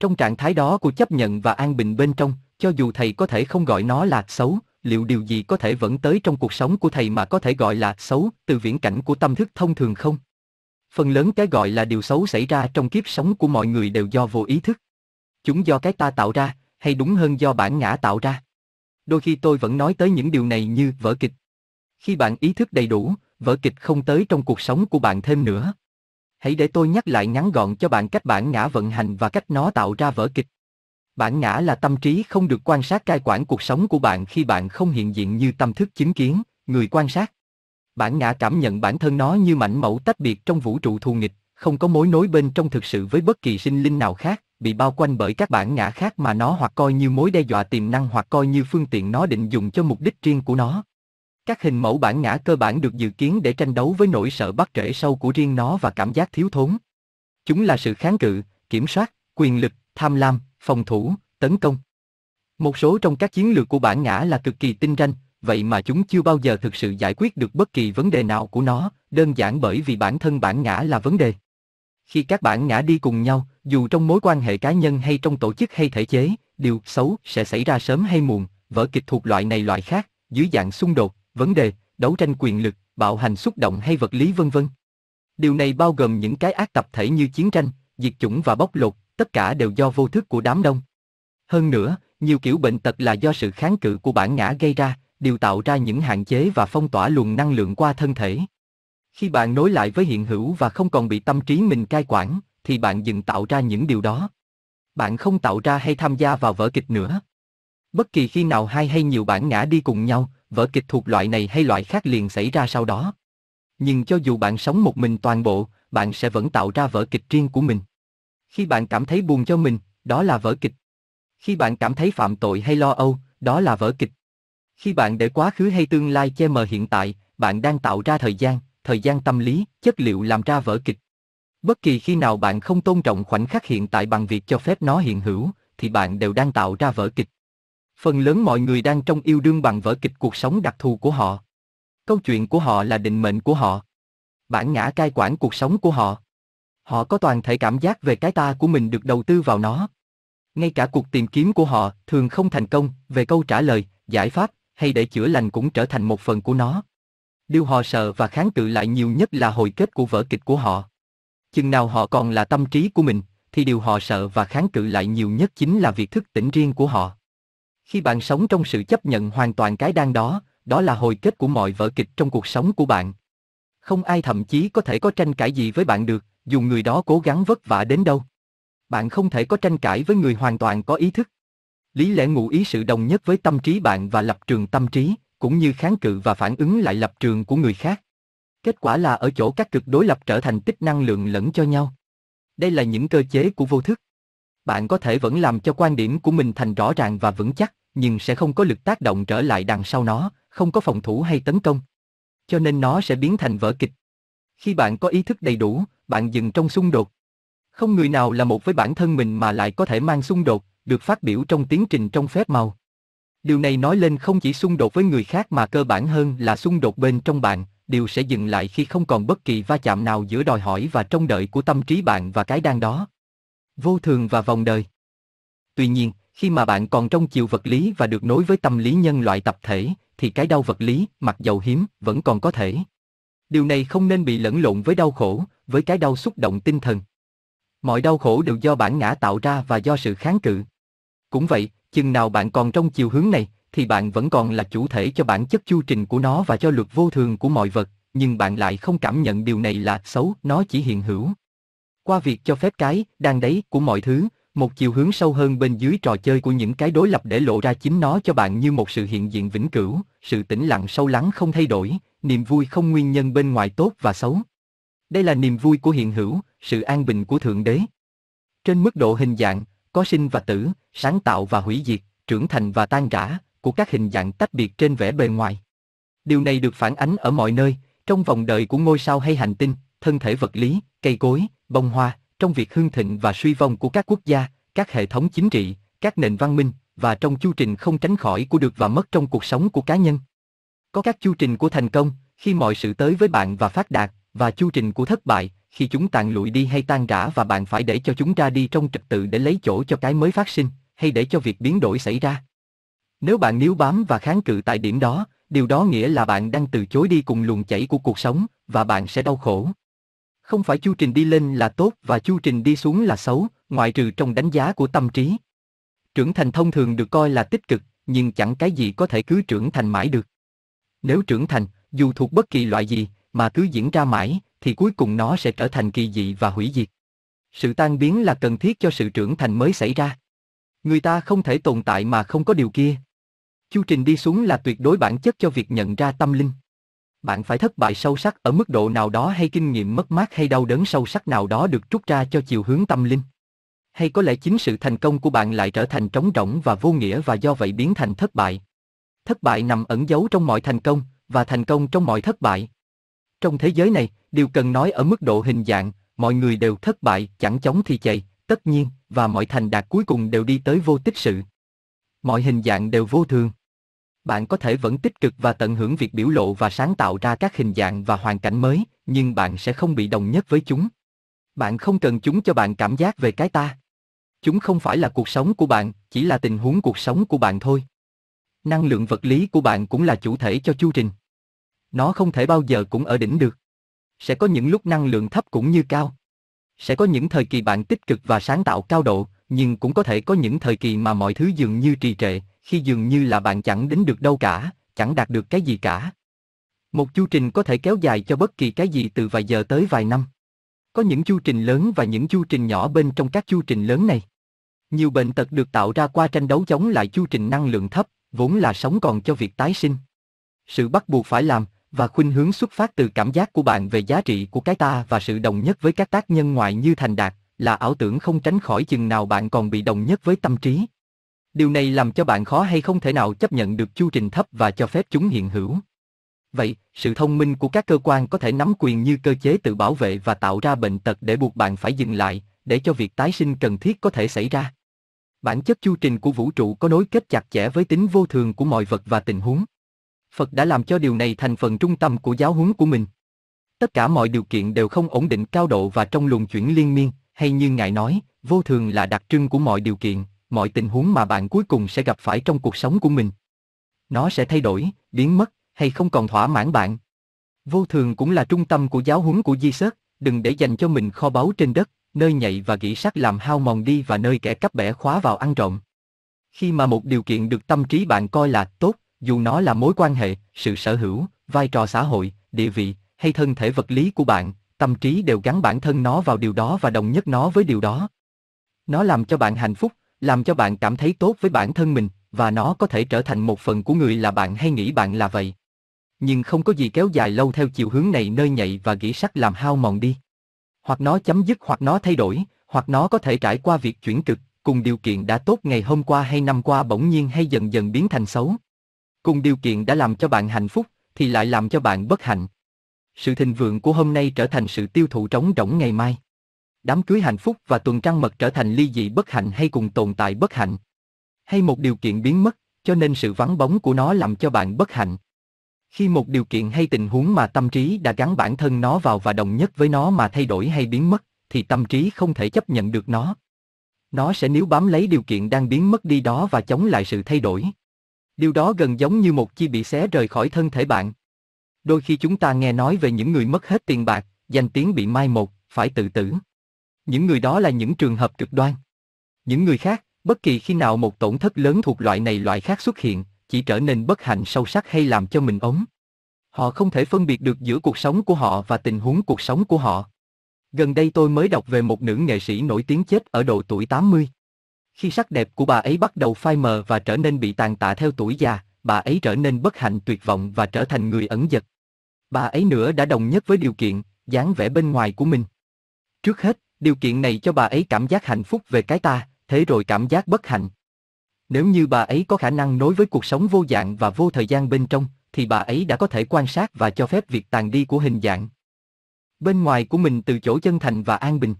Trong trạng thái đó của chấp nhận và an bình bên trong, cho dù thầy có thể không gọi nó là xấu, liệu điều gì có thể vẫn tới trong cuộc sống của thầy mà có thể gọi là xấu từ viễn cảnh của tâm thức thông thường không? Phần lớn cái gọi là điều xấu xảy ra trong kiếp sống của mọi người đều do vô ý thức. Chúng do cái ta tạo ra, hay đúng hơn do bản ngã tạo ra. Đôi khi tôi vẫn nói tới những điều này như vở kịch. Khi bạn ý thức đầy đủ, vở kịch không tới trong cuộc sống của bạn thêm nữa. Hãy để tôi nhắc lại ngắn gọn cho bạn cách bản ngã vận hành và cách nó tạo ra vở kịch. Bản ngã là tâm trí không được quan sát cai quản cuộc sống của bạn khi bạn không hiện diện như tâm thức chứng kiến, người quan sát. Bản ngã cảm nhận bản thân nó như mảnh mẫu tách biệt trong vũ trụ thù nghịch, không có mối nối bên trong thực sự với bất kỳ sinh linh nào khác, bị bao quanh bởi các bản ngã khác mà nó hoặc coi như mối đe dọa tiềm năng hoặc coi như phương tiện nó định dùng cho mục đích riêng của nó. Các hình mẫu bản ngã cơ bản được dự kiến để tranh đấu với nỗi sợ bắt rễ sâu của riêng nó và cảm giác thiếu thốn. Chúng là sự kháng cự, kiểm soát, quyền lực, tham lam, phòng thủ, tấn công. Một số trong các chiến lược của bản ngã là cực kỳ tinh ranh, vậy mà chúng chưa bao giờ thực sự giải quyết được bất kỳ vấn đề nào của nó, đơn giản bởi vì bản thân bản ngã là vấn đề. Khi các bản ngã đi cùng nhau, dù trong mối quan hệ cá nhân hay trong tổ chức hay thể chế, điều xấu sẽ xảy ra sớm hay muộn, vở kịch thuộc loại này loại khác, dưới dạng xung đột, vấn đề, đấu tranh quyền lực, bạo hành xúc động hay vật lý vân vân. Điều này bao gồm những cái ác tập thể như chiến tranh, diệt chủng và bóc lột, tất cả đều do vô thức của đám đông. Hơn nữa, nhiều kiểu bệnh tật là do sự kháng cự của bản ngã gây ra, điều tạo ra những hạn chế và phong tỏa luồng năng lượng qua thân thể. Khi bạn nối lại với hiện hữu và không còn bị tâm trí mình cai quản, thì bạn dừng tạo ra những điều đó. Bạn không tạo ra hay tham gia vào vở kịch nữa. Bất kỳ khi nào hai hay nhiều bản ngã đi cùng nhau, vở kịch thuộc loại này hay loại khác liền xảy ra sau đó. Nhưng cho dù bạn sống một mình toàn bộ, bạn sẽ vẫn tạo ra vở kịch riêng của mình. Khi bạn cảm thấy buồn cho mình, đó là vở kịch. Khi bạn cảm thấy phạm tội hay lo âu, đó là vở kịch. Khi bạn để quá khứ hay tương lai che mờ hiện tại, bạn đang tạo ra thời gian, thời gian tâm lý, chất liệu làm ra vở kịch. Bất kỳ khi nào bạn không tôn trọng khoảnh khắc hiện tại bằng việc cho phép nó hiện hữu, thì bạn đều đang tạo ra vở kịch. Phần lớn mọi người đang trong yêu đương bằng vở kịch cuộc sống đặc thù của họ. Câu chuyện của họ là định mệnh của họ. Bản ngã cai quản cuộc sống của họ. Họ có toàn thể cảm giác về cái ta của mình được đầu tư vào nó. Ngay cả cuộc tìm kiếm của họ thường không thành công về câu trả lời, giải pháp hay để chữa lành cũng trở thành một phần của nó. Điều họ sợ và kháng cự lại nhiều nhất là hồi kết của vở kịch của họ. Chừng nào họ còn là tâm trí của mình, thì điều họ sợ và kháng cự lại nhiều nhất chính là việc thức tỉnh riêng của họ. Khi bạn sống trong sự chấp nhận hoàn toàn cái đang đó, đó là hồi kết của mọi vở kịch trong cuộc sống của bạn. Không ai thậm chí có thể có tranh cãi gì với bạn được, dù người đó cố gắng vất vả đến đâu. Bạn không thể có tranh cãi với người hoàn toàn có ý thức. Lý lẽ ngụ ý sự đồng nhất với tâm trí bạn và lập trường tâm trí, cũng như kháng cự và phản ứng lại lập trường của người khác. Kết quả là ở chỗ các cực đối lập trở thành tích năng lượng lẫn cho nhau. Đây là những cơ chế của vô thức. Bạn có thể vẫn làm cho quan điểm của mình thành rõ ràng và vững chắc, nhưng sẽ không có lực tác động trở lại đằng sau nó, không có phòng thủ hay tấn công. Cho nên nó sẽ biến thành vở kịch. Khi bạn có ý thức đầy đủ, bạn dừng trong xung đột. Không người nào là một với bản thân mình mà lại có thể mang xung đột, được phát biểu trong tiến trình trong phép màu. Điều này nói lên không chỉ xung đột với người khác mà cơ bản hơn là xung đột bên trong bạn, điều sẽ dừng lại khi không còn bất kỳ va chạm nào giữa đòi hỏi và trông đợi của tâm trí bạn và cái đang đó. Vô thường và vòng đời. Tuy nhiên, khi mà bạn còn trong chiều vật lý và được nối với tâm lý nhân loại tập thể, thì cái đau vật lý, mặc dầu hiếm, vẫn còn có thể. Điều này không nên bị lẫn lộn với đau khổ, với cái đau xúc động tinh thần. Mọi đau khổ đều do bản ngã tạo ra và do sự kháng cự. Cũng vậy, chừng nào bạn còn trong chiều hướng này, thì bạn vẫn còn là chủ thể cho bản chất chu trình của nó và cho luật vô thường của mọi vật, nhưng bạn lại không cảm nhận điều này là xấu, nó chỉ hiện hữu. Qua việc cho phép cái, đang đấy của mọi thứ, một chiều hướng sâu hơn bên dưới trò chơi của những cái đối lập để lộ ra chính nó cho bạn như một sự hiện diện vĩnh cửu, sự tĩnh lặng sâu lắng không thay đổi, niềm vui không nguyên nhân bên ngoài tốt và xấu. Đây là niềm vui của hiện hữu, sự an bình của Thượng Đế. Trên mức độ hình dạng, có sinh và tử, sáng tạo và hủy diệt, trưởng thành và tan rã, của các hình dạng tách biệt trên vẻ bề ngoài. Điều này được phản ánh ở mọi nơi, Trong vòng đời của ngôi sao hay hành tinh, thân thể vật lý, cây cối, bông hoa, trong việc hưng thịnh và suy vong của các quốc gia, các hệ thống chính trị, các nền văn minh, và trong chu trình không tránh khỏi của được và mất trong cuộc sống của cá nhân. Có các chu trình của thành công, khi mọi sự tới với bạn và phát đạt, và chu trình của thất bại, khi chúng tàn lụi đi hay tan rã và bạn phải để cho chúng ra đi trong trật tự để lấy chỗ cho cái mới phát sinh, hay để cho việc biến đổi xảy ra. Nếu bạn níu bám và kháng cự tại điểm đó, điều đó nghĩa là bạn đang từ chối đi cùng luồng chảy của cuộc sống, và bạn sẽ đau khổ. Không phải chu trình đi lên là tốt và chu trình đi xuống là xấu, ngoại trừ trong đánh giá của tâm trí. Trưởng thành thông thường được coi là tích cực, nhưng chẳng cái gì có thể cứ trưởng thành mãi được. Nếu trưởng thành, dù thuộc bất kỳ loại gì, mà cứ diễn ra mãi, thì cuối cùng nó sẽ trở thành kỳ dị và hủy diệt. Sự tan biến là cần thiết cho sự trưởng thành mới xảy ra. Người ta không thể tồn tại mà không có điều kia. Chu trình đi xuống là tuyệt đối bản chất cho việc nhận ra tâm linh. Bạn phải thất bại sâu sắc ở mức độ nào đó hay kinh nghiệm mất mát hay đau đớn sâu sắc nào đó được trút ra cho chiều hướng tâm linh. Hay có lẽ chính sự thành công của bạn lại trở thành trống rỗng và vô nghĩa và do vậy biến thành thất bại. Thất bại nằm ẩn giấu trong mọi thành công, và thành công trong mọi thất bại. Trong thế giới này, điều cần nói ở mức độ hình dạng, mọi người đều thất bại, chẳng chống thì chạy, tất nhiên, và mọi thành đạt cuối cùng đều đi tới vô tích sự. Mọi hình dạng đều vô thường. Bạn có thể vẫn tích cực và tận hưởng việc biểu lộ và sáng tạo ra các hình dạng và hoàn cảnh mới, nhưng bạn sẽ không bị đồng nhất với chúng. Bạn không cần chúng cho bạn cảm giác về cái ta. Chúng không phải là cuộc sống của bạn, chỉ là tình huống cuộc sống của bạn thôi. Năng lượng vật lý của bạn cũng là chủ thể cho chu trình. Nó không thể bao giờ cũng ở đỉnh được. Sẽ có những lúc năng lượng thấp cũng như cao. Sẽ có những thời kỳ bạn tích cực và sáng tạo cao độ, nhưng cũng có thể có những thời kỳ mà mọi thứ dường như trì trệ, khi dường như là bạn chẳng đến được đâu cả, chẳng đạt được cái gì cả. Một chu trình có thể kéo dài cho bất kỳ cái gì từ vài giờ tới vài năm. Có những chu trình lớn và những chu trình nhỏ bên trong các chu trình lớn này. Nhiều bệnh tật được tạo ra qua tranh đấu chống lại chu trình năng lượng thấp, vốn là sống còn cho việc tái sinh. Sự bắt buộc phải làm, và khuynh hướng xuất phát từ cảm giác của bạn về giá trị của cái ta và sự đồng nhất với các tác nhân ngoại như thành đạt, là ảo tưởng không tránh khỏi chừng nào bạn còn bị đồng nhất với tâm trí. Điều này làm cho bạn khó hay không thể nào chấp nhận được chu trình thấp và cho phép chúng hiện hữu. Vậy, sự thông minh của các cơ quan có thể nắm quyền như cơ chế tự bảo vệ và tạo ra bệnh tật để buộc bạn phải dừng lại, để cho việc tái sinh cần thiết có thể xảy ra. Bản chất chu trình của vũ trụ có nối kết chặt chẽ với tính vô thường của mọi vật và tình huống. Phật đã làm cho điều này thành phần trung tâm của giáo huấn của mình. Tất cả mọi điều kiện đều không ổn định cao độ và trong luồng chuyển liên miên, hay như Ngài nói, vô thường là đặc trưng của mọi điều kiện, mọi tình huống mà bạn cuối cùng sẽ gặp phải trong cuộc sống của mình. Nó sẽ thay đổi, biến mất, hay không còn thỏa mãn bạn. Vô thường cũng là trung tâm của giáo huấn của Di Sớt, đừng để dành cho mình kho báu trên đất, nơi nhạy và gỉ sắt làm hao mòn đi và nơi kẻ cắp bẻ khóa vào ăn trộm. Khi mà một điều kiện được tâm trí bạn coi là tốt, dù nó là mối quan hệ, sự sở hữu, vai trò xã hội, địa vị hay thân thể vật lý của bạn, tâm trí đều gắn bản thân nó vào điều đó và đồng nhất nó với điều đó. Nó làm cho bạn hạnh phúc, làm cho bạn cảm thấy tốt với bản thân mình, và nó có thể trở thành một phần của người là bạn hay nghĩ bạn là vậy. Nhưng không có gì kéo dài lâu theo chiều hướng này nơi nhạy và gỉ sắt làm hao mòn đi. Hoặc nó chấm dứt hoặc nó thay đổi, hoặc nó có thể trải qua việc chuyển cực, cùng điều kiện đã tốt ngày hôm qua hay năm qua bỗng nhiên hay dần dần biến thành xấu. Cùng điều kiện đã làm cho bạn hạnh phúc, thì lại làm cho bạn bất hạnh. Sự thịnh vượng của hôm nay trở thành sự tiêu thụ trống rỗng ngày mai. Đám cưới hạnh phúc và tuần trăng mật trở thành ly dị bất hạnh hay cùng tồn tại bất hạnh. Hay một điều kiện biến mất, cho nên sự vắng bóng của nó làm cho bạn bất hạnh. Khi một điều kiện hay tình huống mà tâm trí đã gắn bản thân nó vào và đồng nhất với nó mà thay đổi hay biến mất, thì tâm trí không thể chấp nhận được nó. Nó sẽ níu bám lấy điều kiện đang biến mất đi đó và chống lại sự thay đổi. Điều đó gần giống như một chi bị xé rời khỏi thân thể bạn. Đôi khi chúng ta nghe nói về những người mất hết tiền bạc, danh tiếng bị mai một, phải tự tử. Những người đó là những trường hợp cực đoan. Những người khác, bất kỳ khi nào một tổn thất lớn thuộc loại này loại khác xuất hiện, chỉ trở nên bất hạnh sâu sắc hay làm cho mình ống. Họ không thể phân biệt được giữa cuộc sống của họ và tình huống cuộc sống của họ. Gần đây tôi mới đọc về một nữ nghệ sĩ nổi tiếng chết ở độ tuổi 80. Khi sắc đẹp của bà ấy bắt đầu phai mờ và trở nên bị tàn tạ theo tuổi già, bà ấy trở nên bất hạnh tuyệt vọng và trở thành người ẩn dật. Bà ấy nữa đã đồng nhất với điều kiện, dáng vẻ bên ngoài của mình. Trước hết, điều kiện này cho bà ấy cảm giác hạnh phúc về cái ta, thế rồi cảm giác bất hạnh. Nếu như bà ấy có khả năng nối với cuộc sống vô dạng và vô thời gian bên trong, thì bà ấy đã có thể quan sát và cho phép việc tàn đi của hình dạng. Bên ngoài của mình từ chỗ chân thành và an bình.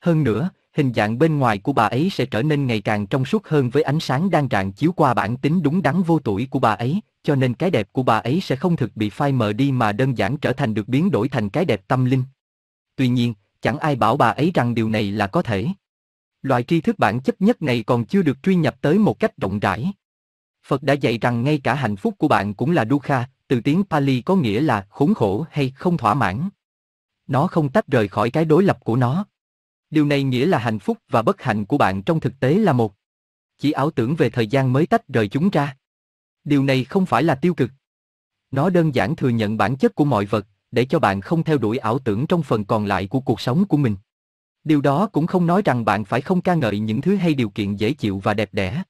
Hơn nữa, hình dạng bên ngoài của bà ấy sẽ trở nên ngày càng trong suốt hơn với ánh sáng đang rạng chiếu qua bản tính đúng đắn vô tuổi của bà ấy, cho nên cái đẹp của bà ấy sẽ không thực bị phai mờ đi mà đơn giản trở thành được biến đổi thành cái đẹp tâm linh. Tuy nhiên, chẳng ai bảo bà ấy rằng điều này là có thể. Loại tri thức bản chất nhất này còn chưa được truy nhập tới một cách rộng rãi. Phật đã dạy rằng ngay cả hạnh phúc của bạn cũng là dukkha, từ tiếng Pali có nghĩa là khốn khổ hay không thỏa mãn. Nó không tách rời khỏi cái đối lập của nó. Điều này nghĩa là hạnh phúc và bất hạnh của bạn trong thực tế là một. Chỉ ảo tưởng về thời gian mới tách rời chúng ra. Điều này không phải là tiêu cực. Nó đơn giản thừa nhận bản chất của mọi vật, để cho bạn không theo đuổi ảo tưởng trong phần còn lại của cuộc sống của mình. Điều đó cũng không nói rằng bạn phải không ca ngợi những thứ hay điều kiện dễ chịu và đẹp đẽ.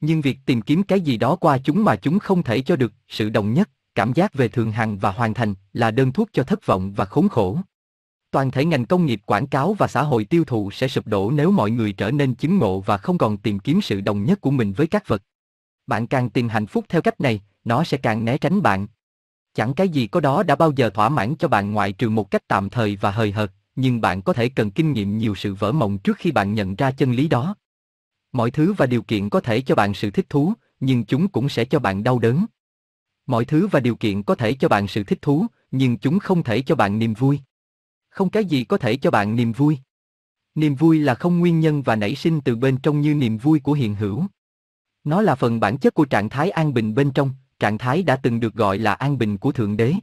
Nhưng việc tìm kiếm cái gì đó qua chúng mà chúng không thể cho được, sự đồng nhất, cảm giác về thường hằng và hoàn thành là đơn thuốc cho thất vọng và khốn khổ. Toàn thể ngành công nghiệp quảng cáo và xã hội tiêu thụ sẽ sụp đổ nếu mọi người trở nên chứng ngộ và không còn tìm kiếm sự đồng nhất của mình với các vật. Bạn càng tìm hạnh phúc theo cách này, nó sẽ càng né tránh bạn. Chẳng cái gì có đó đã bao giờ thỏa mãn cho bạn ngoại trừ một cách tạm thời và hời hợt, nhưng bạn có thể cần kinh nghiệm nhiều sự vỡ mộng trước khi bạn nhận ra chân lý đó. Mọi thứ và điều kiện có thể cho bạn sự thích thú, nhưng chúng cũng sẽ cho bạn đau đớn. Mọi thứ và điều kiện có thể cho bạn sự thích thú, nhưng chúng không thể cho bạn niềm vui. Không cái gì có thể cho bạn niềm vui. Niềm vui là không nguyên nhân và nảy sinh từ bên trong như niềm vui của hiện hữu. Nó là phần bản chất của trạng thái an bình bên trong, trạng thái đã từng được gọi là an bình của Thượng Đế.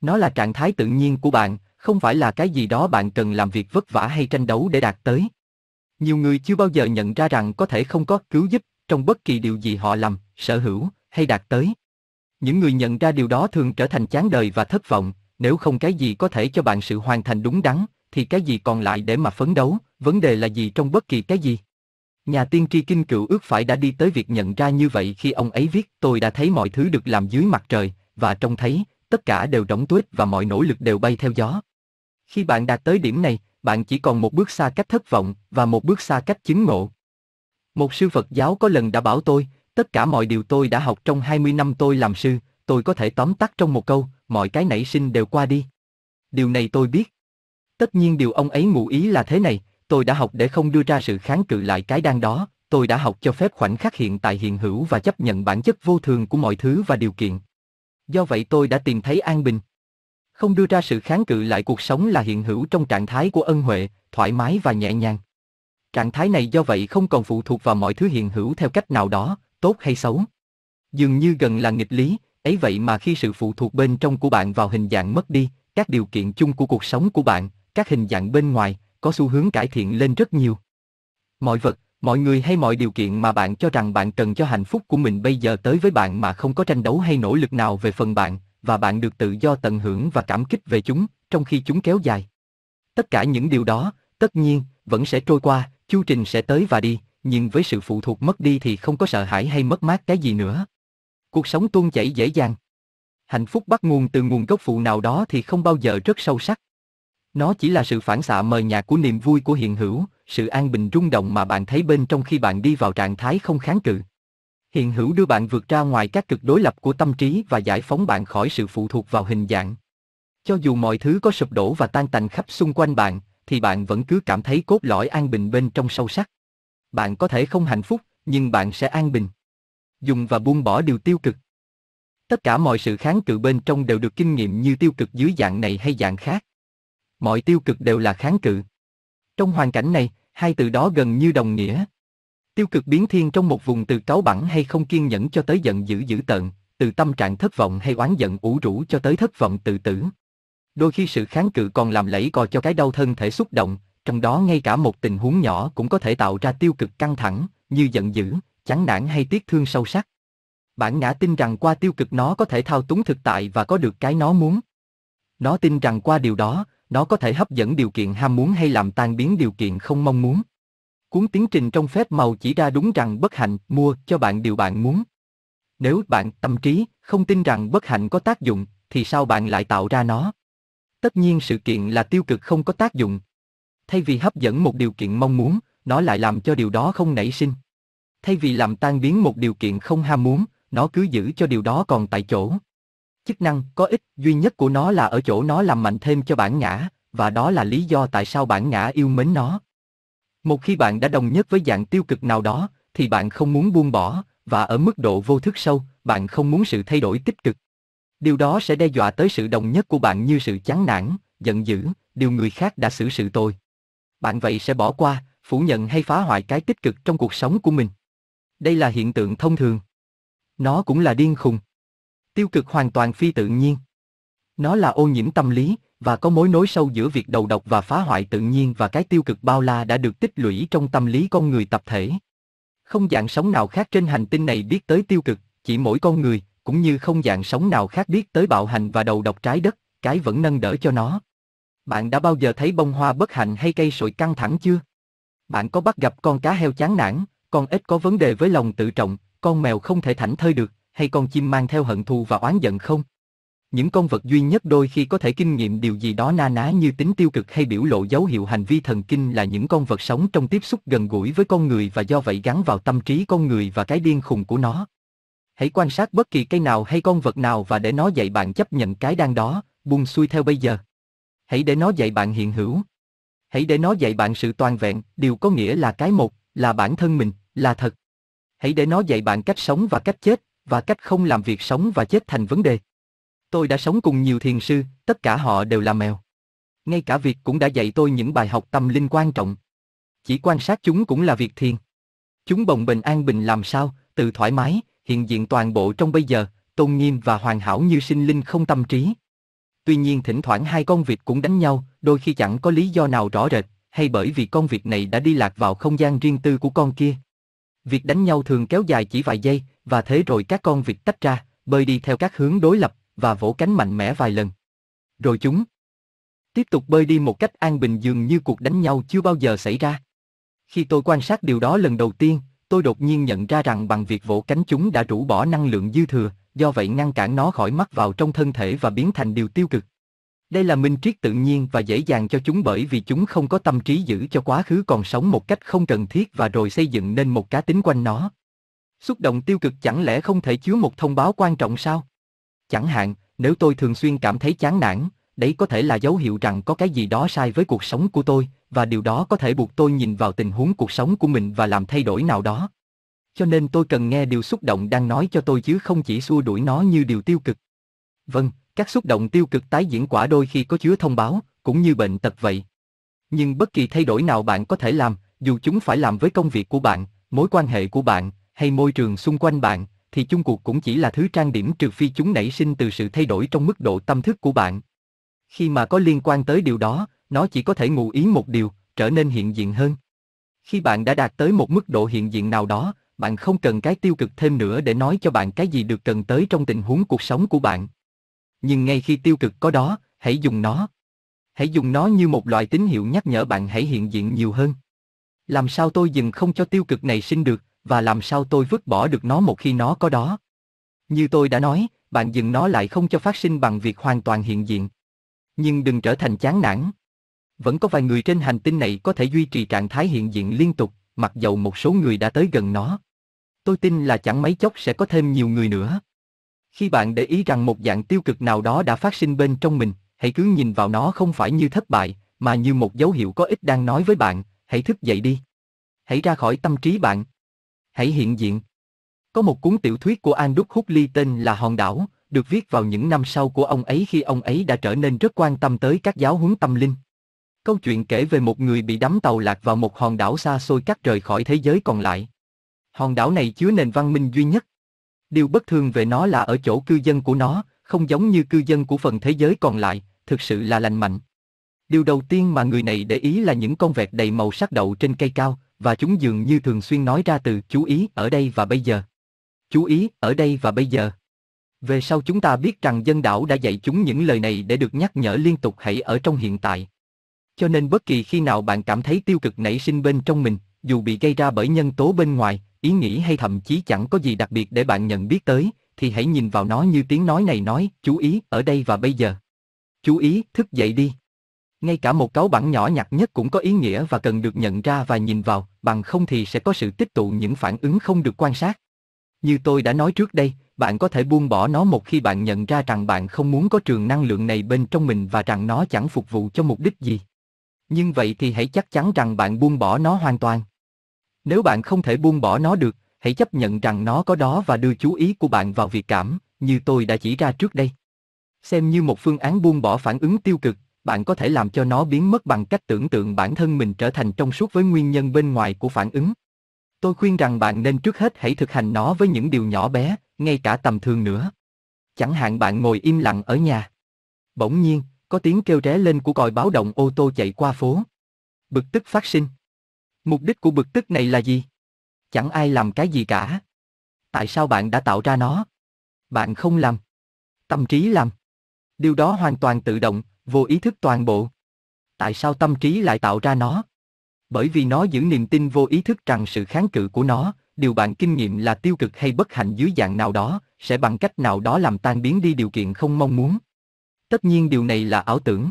Nó là trạng thái tự nhiên của bạn, không phải là cái gì đó bạn cần làm việc vất vả hay tranh đấu để đạt tới. Nhiều người chưa bao giờ nhận ra rằng có thể không có cứu giúp trong bất kỳ điều gì họ làm, sở hữu hay đạt tới. Những người nhận ra điều đó thường trở thành chán đời và thất vọng, nếu không cái gì có thể cho bạn sự hoàn thành đúng đắn, thì cái gì còn lại để mà phấn đấu, vấn đề là gì trong bất kỳ cái gì. Nhà tiên tri kinh cựu ước phải đã đi tới việc nhận ra như vậy khi ông ấy viết tôi đã thấy mọi thứ được làm dưới mặt trời, và trông thấy, tất cả đều rỗng tuếch và mọi nỗ lực đều bay theo gió. Khi bạn đạt tới điểm này, bạn chỉ còn một bước xa cách thất vọng và một bước xa cách chứng ngộ. Một sư Phật giáo có lần đã bảo tôi, tất cả mọi điều tôi đã học trong 20 năm tôi làm sư, tôi có thể tóm tắt trong một câu, mọi cái nảy sinh đều qua đi. Điều này tôi biết. Tất nhiên điều ông ấy ngụ ý là thế này, tôi đã học để không đưa ra sự kháng cự lại cái đang đó, tôi đã học cho phép khoảnh khắc hiện tại hiện hữu và chấp nhận bản chất vô thường của mọi thứ và điều kiện. Do vậy tôi đã tìm thấy an bình. Không đưa ra sự kháng cự lại cuộc sống là hiện hữu trong trạng thái của ân huệ, thoải mái và nhẹ nhàng. Trạng thái này do vậy không còn phụ thuộc vào mọi thứ hiện hữu theo cách nào đó, tốt hay xấu. Dường như gần là nghịch lý, ấy vậy mà khi sự phụ thuộc bên trong của bạn vào hình dạng mất đi, các điều kiện chung của cuộc sống của bạn, các hình dạng bên ngoài, có xu hướng cải thiện lên rất nhiều. Mọi vật, mọi người hay mọi điều kiện mà bạn cho rằng bạn cần cho hạnh phúc của mình bây giờ tới với bạn mà không có tranh đấu hay nỗ lực nào về phần bạn, và bạn được tự do tận hưởng và cảm kích về chúng, trong khi chúng kéo dài. Tất cả những điều đó, tất nhiên, vẫn sẽ trôi qua, chu trình sẽ tới và đi, nhưng với sự phụ thuộc mất đi thì không có sợ hãi hay mất mát cái gì nữa. Cuộc sống tuôn chảy dễ dàng. Hạnh phúc bắt nguồn từ nguồn gốc phụ nào đó thì không bao giờ rất sâu sắc. Nó chỉ là sự phản xạ mờ nhạt của niềm vui của hiện hữu, sự an bình rung động mà bạn thấy bên trong khi bạn đi vào trạng thái không kháng cự. Hiện hữu đưa bạn vượt ra ngoài các cực đối lập của tâm trí và giải phóng bạn khỏi sự phụ thuộc vào hình dạng. Cho dù mọi thứ có sụp đổ và tan tành khắp xung quanh bạn, thì bạn vẫn cứ cảm thấy cốt lõi an bình bên trong sâu sắc. Bạn có thể không hạnh phúc, nhưng bạn sẽ an bình. Dùng và buông bỏ điều tiêu cực. Tất cả mọi sự kháng cự bên trong đều được kinh nghiệm như tiêu cực dưới dạng này hay dạng khác. Mọi tiêu cực đều là kháng cự. Trong hoàn cảnh này, hai từ đó gần như đồng nghĩa. Tiêu cực biến thiên trong một vùng từ cáu bẳn hay không kiên nhẫn cho tới giận dữ dữ tợn, từ tâm trạng thất vọng hay oán giận ủ rũ cho tới thất vọng tự tử. Đôi khi sự kháng cự còn làm lẫy cò cho cái đau thân thể xúc động, trong đó ngay cả một tình huống nhỏ cũng có thể tạo ra tiêu cực căng thẳng, như giận dữ, chán nản hay tiếc thương sâu sắc. Bản ngã tin rằng qua tiêu cực nó có thể thao túng thực tại và có được cái nó muốn. Nó tin rằng qua điều đó, nó có thể hấp dẫn điều kiện ham muốn hay làm tan biến điều kiện không mong muốn. Cuốn tiến trình trong phép màu chỉ ra đúng rằng bất hạnh mua cho bạn điều bạn muốn. Nếu bạn tâm trí không tin rằng bất hạnh có tác dụng, thì sao bạn lại tạo ra nó? Tất nhiên sự kiện là tiêu cực không có tác dụng. Thay vì hấp dẫn một điều kiện mong muốn, nó lại làm cho điều đó không nảy sinh. Thay vì làm tan biến một điều kiện không ham muốn, nó cứ giữ cho điều đó còn tại chỗ. Chức năng có ích duy nhất của nó là ở chỗ nó làm mạnh thêm cho bản ngã, và đó là lý do tại sao bản ngã yêu mến nó. Một khi bạn đã đồng nhất với dạng tiêu cực nào đó, thì bạn không muốn buông bỏ, và ở mức độ vô thức sâu, bạn không muốn sự thay đổi tích cực. Điều đó sẽ đe dọa tới sự đồng nhất của bạn như sự chán nản, giận dữ, điều người khác đã xử sự tôi. Bạn vậy sẽ bỏ qua, phủ nhận hay phá hoại cái tích cực trong cuộc sống của mình. Đây là hiện tượng thông thường. Nó cũng là điên khùng. Tiêu cực hoàn toàn phi tự nhiên. Nó là ô nhiễm tâm lý, và có mối nối sâu giữa việc đầu độc và phá hoại tự nhiên và cái tiêu cực bao la đã được tích lũy trong tâm lý con người tập thể. Không dạng sống nào khác trên hành tinh này biết tới tiêu cực, chỉ mỗi con người, cũng như không dạng sống nào khác biết tới bạo hành và đầu độc trái đất, cái vẫn nâng đỡ cho nó. Bạn đã bao giờ thấy bông hoa bất hạnh hay cây sồi căng thẳng chưa? Bạn có bắt gặp con cá heo chán nản, con ếch có vấn đề với lòng tự trọng, con mèo không thể thảnh thơi được, hay con chim mang theo hận thù và oán giận không? Những con vật duy nhất đôi khi có thể kinh nghiệm điều gì đó na ná như tính tiêu cực hay biểu lộ dấu hiệu hành vi thần kinh là những con vật sống trong tiếp xúc gần gũi với con người và do vậy gắn vào tâm trí con người và cái điên khùng của nó. Hãy quan sát bất kỳ cây nào hay con vật nào và để nó dạy bạn chấp nhận cái đang đó, buông xuôi theo bây giờ. Hãy để nó dạy bạn hiện hữu. Hãy để nó dạy bạn sự toàn vẹn, điều có nghĩa là cái một, là bản thân mình, là thật. Hãy để nó dạy bạn cách sống và cách chết, và cách không làm việc sống và chết thành vấn đề. Tôi đã sống cùng nhiều thiền sư, tất cả họ đều là mèo. Ngay cả việc cũng đã dạy tôi những bài học tâm linh quan trọng. Chỉ quan sát chúng cũng là việc thiền. Chúng bồng bềnh an bình làm sao, tự thoải mái, hiện diện toàn bộ trong bây giờ, tôn nghiêm và hoàn hảo như sinh linh không tâm trí. Tuy nhiên thỉnh thoảng hai con vịt cũng đánh nhau, đôi khi chẳng có lý do nào rõ rệt, hay bởi vì con vịt này đã đi lạc vào không gian riêng tư của con kia. Việc đánh nhau thường kéo dài chỉ vài giây, và thế rồi các con vịt tách ra, bơi đi theo các hướng đối lập, và vỗ cánh mạnh mẽ vài lần. Rồi chúng tiếp tục bơi đi một cách an bình dường như cuộc đánh nhau chưa bao giờ xảy ra. Khi tôi quan sát điều đó lần đầu tiên, tôi đột nhiên nhận ra rằng bằng việc vỗ cánh chúng đã rũ bỏ năng lượng dư thừa, do vậy ngăn cản nó khỏi mắc vào trong thân thể và biến thành điều tiêu cực. Đây là minh triết tự nhiên và dễ dàng cho chúng bởi vì chúng không có tâm trí giữ cho quá khứ còn sống một cách không cần thiết và rồi xây dựng nên một cá tính quanh nó. Xúc động tiêu cực chẳng lẽ không thể chứa một thông báo quan trọng sao? Chẳng hạn, nếu tôi thường xuyên cảm thấy chán nản, đấy có thể là dấu hiệu rằng có cái gì đó sai với cuộc sống của tôi, và điều đó có thể buộc tôi nhìn vào tình huống cuộc sống của mình và làm thay đổi nào đó. Cho nên tôi cần nghe điều xúc động đang nói cho tôi chứ không chỉ xua đuổi nó như điều tiêu cực. Vâng, các xúc động tiêu cực tái diễn quả đôi khi có chứa thông báo, cũng như bệnh tật vậy. Nhưng bất kỳ thay đổi nào bạn có thể làm, dù chúng phải làm với công việc của bạn, mối quan hệ của bạn, hay môi trường xung quanh bạn, thì chung cuộc cũng chỉ là thứ trang điểm trừ phi chúng nảy sinh từ sự thay đổi trong mức độ tâm thức của bạn. Khi mà có liên quan tới điều đó, nó chỉ có thể ngụ ý một điều, trở nên hiện diện hơn. Khi bạn đã đạt tới một mức độ hiện diện nào đó, bạn không cần cái tiêu cực thêm nữa để nói cho bạn cái gì được cần tới trong tình huống cuộc sống của bạn. Nhưng ngay khi tiêu cực có đó, hãy dùng nó. Hãy dùng nó như một loại tín hiệu nhắc nhở bạn hãy hiện diện nhiều hơn. Làm sao tôi dừng không cho tiêu cực này sinh được, và làm sao tôi vứt bỏ được nó một khi nó có đó? Như tôi đã nói, bạn dừng nó lại không cho phát sinh bằng việc hoàn toàn hiện diện. Nhưng đừng trở thành chán nản. Vẫn có vài người trên hành tinh này có thể duy trì trạng thái hiện diện liên tục, mặc dầu một số người đã tới gần nó. Tôi tin là chẳng mấy chốc sẽ có thêm nhiều người nữa. Khi bạn để ý rằng một dạng tiêu cực nào đó đã phát sinh bên trong mình, hãy cứ nhìn vào nó không phải như thất bại, mà như một dấu hiệu có ích đang nói với bạn, hãy thức dậy đi. Hãy ra khỏi tâm trí bạn. Hãy hiện diện. Có một cuốn tiểu thuyết của Andrew Huxley tên là Hòn đảo, được viết vào những năm sau của ông ấy khi ông ấy đã trở nên rất quan tâm tới các giáo huấn tâm linh. Câu chuyện kể về một người bị đắm tàu lạc vào một hòn đảo xa xôi cắt rời khỏi thế giới còn lại. Hòn đảo này chứa nền văn minh duy nhất. Điều bất thường về nó là ở chỗ cư dân của nó, không giống như cư dân của phần thế giới còn lại, thực sự là lành mạnh. Điều đầu tiên mà người này để ý là những con vẹt đầy màu sắc đậu trên cây cao, và chúng dường như thường xuyên nói ra từ chú ý ở đây và bây giờ. Chú ý ở đây và bây giờ. Về sau chúng ta biết rằng dân đảo đã dạy chúng những lời này để được nhắc nhở liên tục hãy ở trong hiện tại. Cho nên bất kỳ khi nào bạn cảm thấy tiêu cực nảy sinh bên trong mình, dù bị gây ra bởi nhân tố bên ngoài, ý nghĩ hay thậm chí chẳng có gì đặc biệt để bạn nhận biết tới, thì hãy nhìn vào nó như tiếng nói này nói, chú ý, ở đây và bây giờ. Chú ý, thức dậy đi. Ngay cả một cáu bẩn nhỏ nhặt nhất cũng có ý nghĩa và cần được nhận ra và nhìn vào, bằng không thì sẽ có sự tích tụ những phản ứng không được quan sát. Như tôi đã nói trước đây, bạn có thể buông bỏ nó một khi bạn nhận ra rằng bạn không muốn có trường năng lượng này bên trong mình và rằng nó chẳng phục vụ cho mục đích gì. Nhưng vậy thì hãy chắc chắn rằng bạn buông bỏ nó hoàn toàn. Nếu bạn không thể buông bỏ nó được, hãy chấp nhận rằng nó có đó và đưa chú ý của bạn vào việc cảm, như tôi đã chỉ ra trước đây. Xem như một phương án buông bỏ phản ứng tiêu cực, bạn có thể làm cho nó biến mất bằng cách tưởng tượng bản thân mình trở thành trong suốt với nguyên nhân bên ngoài của phản ứng. Tôi khuyên rằng bạn nên trước hết hãy thực hành nó với những điều nhỏ bé, ngay cả tầm thường nữa. Chẳng hạn bạn ngồi im lặng ở nhà. Bỗng nhiên, có tiếng kêu ré lên của còi báo động ô tô chạy qua phố. Bực tức phát sinh. Mục đích của bực tức này là gì? Chẳng ai làm cái gì cả. Tại sao bạn đã tạo ra nó? Bạn không làm. Tâm trí làm. Điều đó hoàn toàn tự động, vô ý thức toàn bộ. Tại sao tâm trí lại tạo ra nó? Bởi vì nó giữ niềm tin vô ý thức rằng sự kháng cự của nó, điều bạn kinh nghiệm là tiêu cực hay bất hạnh dưới dạng nào đó, sẽ bằng cách nào đó làm tan biến đi điều kiện không mong muốn. Tất nhiên điều này là ảo tưởng.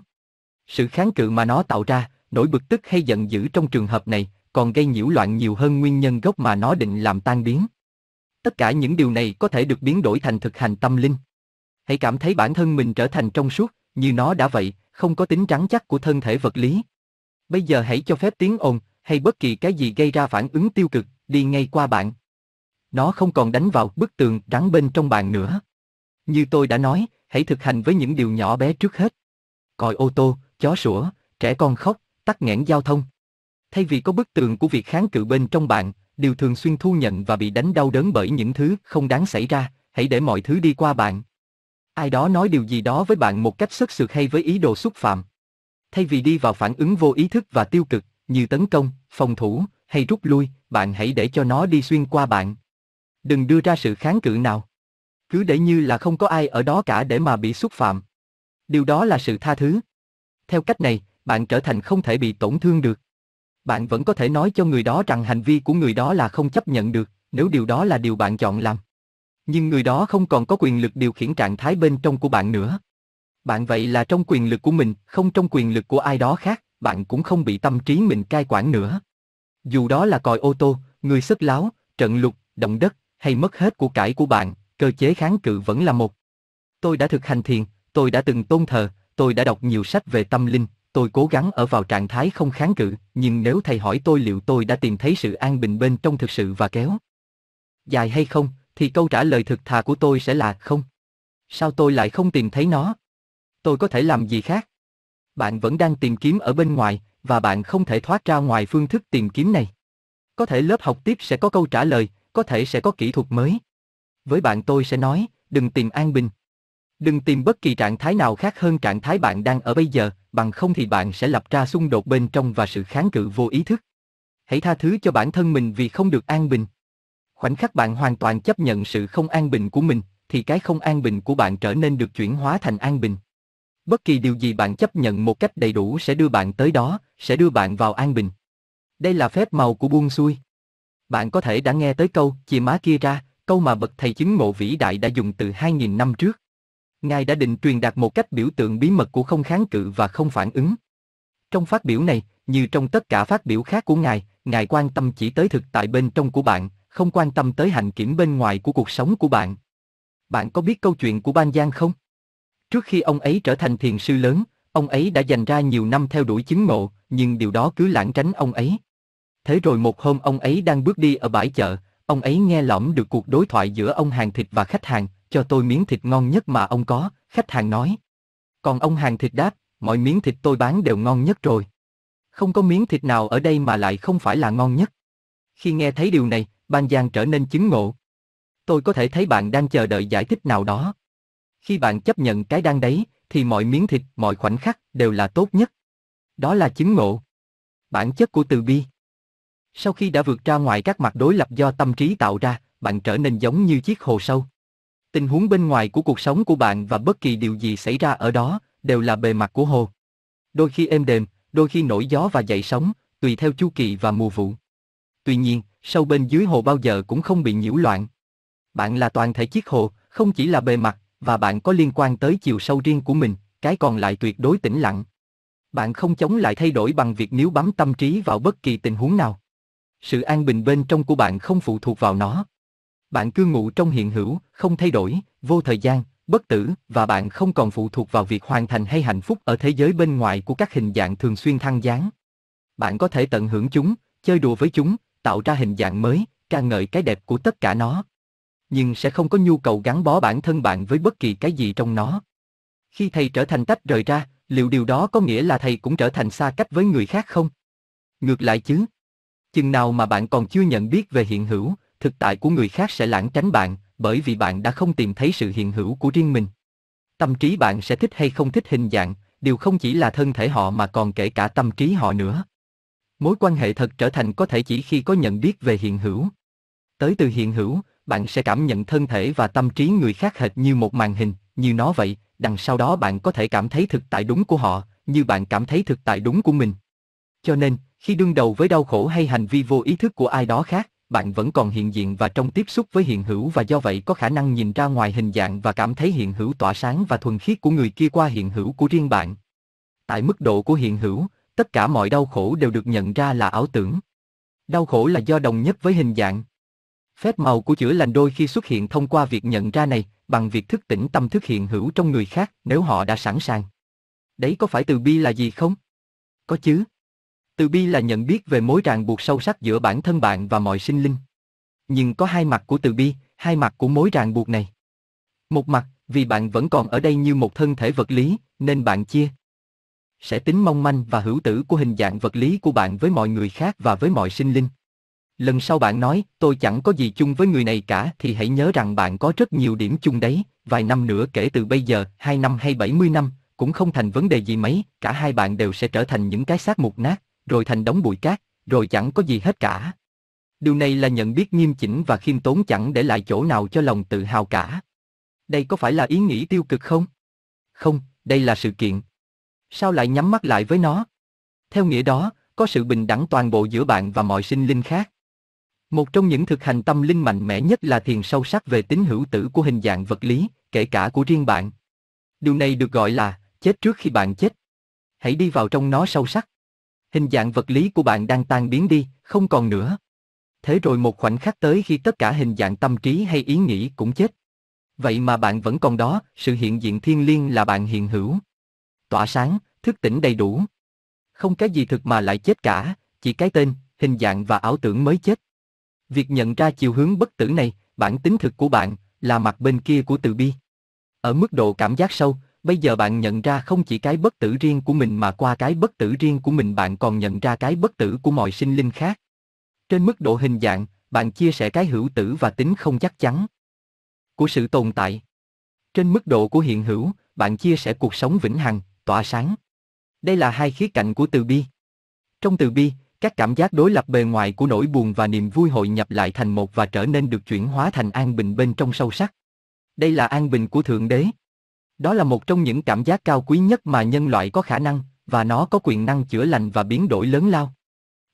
Sự kháng cự mà nó tạo ra, nỗi bực tức hay giận dữ trong trường hợp này, còn gây nhiễu loạn nhiều hơn nguyên nhân gốc mà nó định làm tan biến. Tất cả những điều này có thể được biến đổi thành thực hành tâm linh. Hãy cảm thấy bản thân mình trở thành trong suốt, như nó đã vậy, không có tính trắng chắc của thân thể vật lý. Bây giờ hãy cho phép tiếng ồn, hay bất kỳ cái gì gây ra phản ứng tiêu cực, đi ngay qua bạn. Nó không còn đánh vào bức tường rắn bên trong bạn nữa. Như tôi đã nói, hãy thực hành với những điều nhỏ bé trước hết. Còi ô tô, chó sủa, trẻ con khóc, tắc nghẽn giao thông. Thay vì có bức tường của việc kháng cự bên trong bạn, điều thường xuyên thu nhận và bị đánh đau đớn bởi những thứ không đáng xảy ra, hãy để mọi thứ đi qua bạn. Ai đó nói điều gì đó với bạn một cách sức sượt hay với ý đồ xúc phạm. Thay vì đi vào phản ứng vô ý thức và tiêu cực, như tấn công, phòng thủ, hay rút lui, bạn hãy để cho nó đi xuyên qua bạn. Đừng đưa ra sự kháng cự nào. Cứ để như là không có ai ở đó cả để mà bị xúc phạm. Điều đó là sự tha thứ. Theo cách này, bạn trở thành không thể bị tổn thương được. Bạn vẫn có thể nói cho người đó rằng hành vi của người đó là không chấp nhận được, nếu điều đó là điều bạn chọn làm. Nhưng người đó không còn có quyền lực điều khiển trạng thái bên trong của bạn nữa. Bạn vậy là trong quyền lực của mình, không trong quyền lực của ai đó khác, bạn cũng không bị tâm trí mình cai quản nữa. Dù đó là còi ô tô, người sức láo, trận lục, động đất, hay mất hết của cải của bạn, cơ chế kháng cự vẫn là một. Tôi đã thực hành thiền, tôi đã từng tôn thờ, tôi đã đọc nhiều sách về tâm linh, tôi cố gắng ở vào trạng thái không kháng cự, nhưng nếu thầy hỏi tôi liệu tôi đã tìm thấy sự an bình bên trong thực sự và kéo dài hay không, thì câu trả lời thực thà của tôi sẽ là không. Sao tôi lại không tìm thấy nó? Tôi có thể làm gì khác? Bạn vẫn đang tìm kiếm ở bên ngoài, và bạn không thể thoát ra ngoài phương thức tìm kiếm này. Có thể lớp học tiếp sẽ có câu trả lời, có thể sẽ có kỹ thuật mới. Với bạn tôi sẽ nói, đừng tìm an bình. Đừng tìm bất kỳ trạng thái nào khác hơn trạng thái bạn đang ở bây giờ, bằng không thì bạn sẽ lập ra xung đột bên trong và sự kháng cự vô ý thức. Hãy tha thứ cho bản thân mình vì không được an bình. Khoảnh khắc bạn hoàn toàn chấp nhận sự không an bình của mình, thì cái không an bình của bạn trở nên được chuyển hóa thành an bình. Bất kỳ điều gì bạn chấp nhận một cách đầy đủ sẽ đưa bạn tới đó, sẽ đưa bạn vào an bình. Đây là phép màu của buông xuôi. Bạn có thể đã nghe tới câu chìa má kia ra, câu mà bậc thầy chứng ngộ vĩ đại đã dùng từ 2.000 năm trước. Ngài đã định truyền đạt một cách biểu tượng bí mật của không kháng cự và không phản ứng. Trong phát biểu này, như trong tất cả phát biểu khác của Ngài, Ngài quan tâm chỉ tới thực tại bên trong của bạn, không quan tâm tới hành kiểm bên ngoài của cuộc sống của bạn. Bạn có biết câu chuyện của Ban Giang không? Trước khi ông ấy trở thành thiền sư lớn, ông ấy đã dành ra nhiều năm theo đuổi chứng ngộ, nhưng điều đó cứ lãng tránh ông ấy. Thế rồi một hôm ông ấy đang bước đi ở bãi chợ, ông ấy nghe lỏm được cuộc đối thoại giữa ông hàng thịt và khách hàng, cho tôi miếng thịt ngon nhất mà ông có, khách hàng nói. Còn ông hàng thịt đáp, mọi miếng thịt tôi bán đều ngon nhất rồi. Không có miếng thịt nào ở đây mà lại không phải là ngon nhất. Khi nghe thấy điều này, Ban Giang trở nên chứng ngộ. Tôi có thể thấy bạn đang chờ đợi giải thích nào đó. Khi bạn chấp nhận cái đang đấy, thì mọi miếng thịt, mọi khoảnh khắc đều là tốt nhất. Đó là chứng ngộ. Bản chất của từ bi. Sau khi đã vượt ra ngoài các mặt đối lập do tâm trí tạo ra, bạn trở nên giống như chiếc hồ sâu. Tình huống bên ngoài của cuộc sống của bạn và bất kỳ điều gì xảy ra ở đó đều là bề mặt của hồ. Đôi khi êm đềm, đôi khi nổi gió và dậy sóng, tùy theo chu kỳ và mùa vụ. Tuy nhiên, sâu bên dưới hồ bao giờ cũng không bị nhiễu loạn. Bạn là toàn thể chiếc hồ, không chỉ là bề mặt, và bạn có liên quan tới chiều sâu riêng của mình, cái còn lại tuyệt đối tĩnh lặng. Bạn không chống lại thay đổi bằng việc níu bám tâm trí vào bất kỳ tình huống nào. Sự an bình bên trong của bạn không phụ thuộc vào nó. Bạn cư ngụ trong hiện hữu, không thay đổi, vô thời gian, bất tử, và bạn không còn phụ thuộc vào việc hoàn thành hay hạnh phúc ở thế giới bên ngoài của các hình dạng thường xuyên thăng giáng. Bạn có thể tận hưởng chúng, chơi đùa với chúng, tạo ra hình dạng mới, ca ngợi cái đẹp của tất cả nó. Nhưng sẽ không có nhu cầu gắn bó bản thân bạn với bất kỳ cái gì trong nó. Khi thầy trở thành tách rời ra, liệu điều đó có nghĩa là thầy cũng trở thành xa cách với người khác không? Ngược lại chứ. Chừng nào mà bạn còn chưa nhận biết về hiện hữu, thực tại của người khác sẽ lãng tránh bạn, bởi vì bạn đã không tìm thấy sự hiện hữu của riêng mình. Tâm trí bạn sẽ thích hay không thích hình dạng, điều không chỉ là thân thể họ mà còn kể cả tâm trí họ nữa. Mối quan hệ thật trở thành có thể chỉ khi có nhận biết về hiện hữu. Tới từ hiện hữu, bạn sẽ cảm nhận thân thể và tâm trí người khác hệt như một màn hình, như nó vậy, đằng sau đó bạn có thể cảm thấy thực tại đúng của họ, như bạn cảm thấy thực tại đúng của mình. Cho nên, khi đương đầu với đau khổ hay hành vi vô ý thức của ai đó khác, bạn vẫn còn hiện diện và trong tiếp xúc với hiện hữu và do vậy có khả năng nhìn ra ngoài hình dạng và cảm thấy hiện hữu tỏa sáng và thuần khiết của người kia qua hiện hữu của riêng bạn. Tại mức độ của hiện hữu, tất cả mọi đau khổ đều được nhận ra là ảo tưởng. Đau khổ là do đồng nhất với hình dạng. Phép màu của chữa lành đôi khi xuất hiện thông qua việc nhận ra này, bằng việc thức tỉnh tâm thức hiện hữu trong người khác nếu họ đã sẵn sàng. Đấy có phải từ bi là gì không? Có chứ. Từ bi là nhận biết về mối ràng buộc sâu sắc giữa bản thân bạn và mọi sinh linh. Nhưng có hai mặt của từ bi, hai mặt của mối ràng buộc này. Một mặt, vì bạn vẫn còn ở đây như một thân thể vật lý, nên bạn chia. Sẽ tính mong manh và hữu tử của hình dạng vật lý của bạn với mọi người khác và với mọi sinh linh. Lần sau bạn nói, tôi chẳng có gì chung với người này cả thì hãy nhớ rằng bạn có rất nhiều điểm chung đấy, vài năm nữa kể từ bây giờ, hai năm hay 70 năm, cũng không thành vấn đề gì mấy, cả hai bạn đều sẽ trở thành những cái xác mục nát, rồi thành đống bụi cát, rồi chẳng có gì hết cả. Điều này là nhận biết nghiêm chỉnh và khiêm tốn chẳng để lại chỗ nào cho lòng tự hào cả. Đây có phải là ý nghĩ tiêu cực không? Không, đây là sự kiện. Sao lại nhắm mắt lại với nó? Theo nghĩa đó, có sự bình đẳng toàn bộ giữa bạn và mọi sinh linh khác. Một trong những thực hành tâm linh mạnh mẽ nhất là thiền sâu sắc về tính hữu tử của hình dạng vật lý, kể cả của riêng bạn. Điều này được gọi là chết trước khi bạn chết. Hãy đi vào trong nó sâu sắc. Hình dạng vật lý của bạn đang tan biến đi, không còn nữa. Thế rồi một khoảnh khắc tới khi tất cả hình dạng tâm trí hay ý nghĩ cũng chết. Vậy mà bạn vẫn còn đó, sự hiện diện thiên liêng là bạn hiện hữu. Tỏa sáng, thức tỉnh đầy đủ. Không cái gì thực mà lại chết cả, chỉ cái tên, hình dạng và ảo tưởng mới chết. Việc nhận ra chiều hướng bất tử này, bản tính thực của bạn, là mặt bên kia của từ bi. Ở mức độ cảm giác sâu, bây giờ bạn nhận ra không chỉ cái bất tử riêng của mình mà qua cái bất tử riêng của mình bạn còn nhận ra cái bất tử của mọi sinh linh khác. Trên mức độ hình dạng, bạn chia sẻ cái hữu tử và tính không chắc chắn của sự tồn tại. Trên mức độ của hiện hữu, bạn chia sẻ cuộc sống vĩnh hằng, tỏa sáng. Đây là hai khía cạnh của từ bi. Trong từ bi, các cảm giác đối lập bề ngoài của nỗi buồn và niềm vui hội nhập lại thành một và trở nên được chuyển hóa thành an bình bên trong sâu sắc. Đây là an bình của Thượng Đế. Đó là một trong những cảm giác cao quý nhất mà nhân loại có khả năng, và nó có quyền năng chữa lành và biến đổi lớn lao.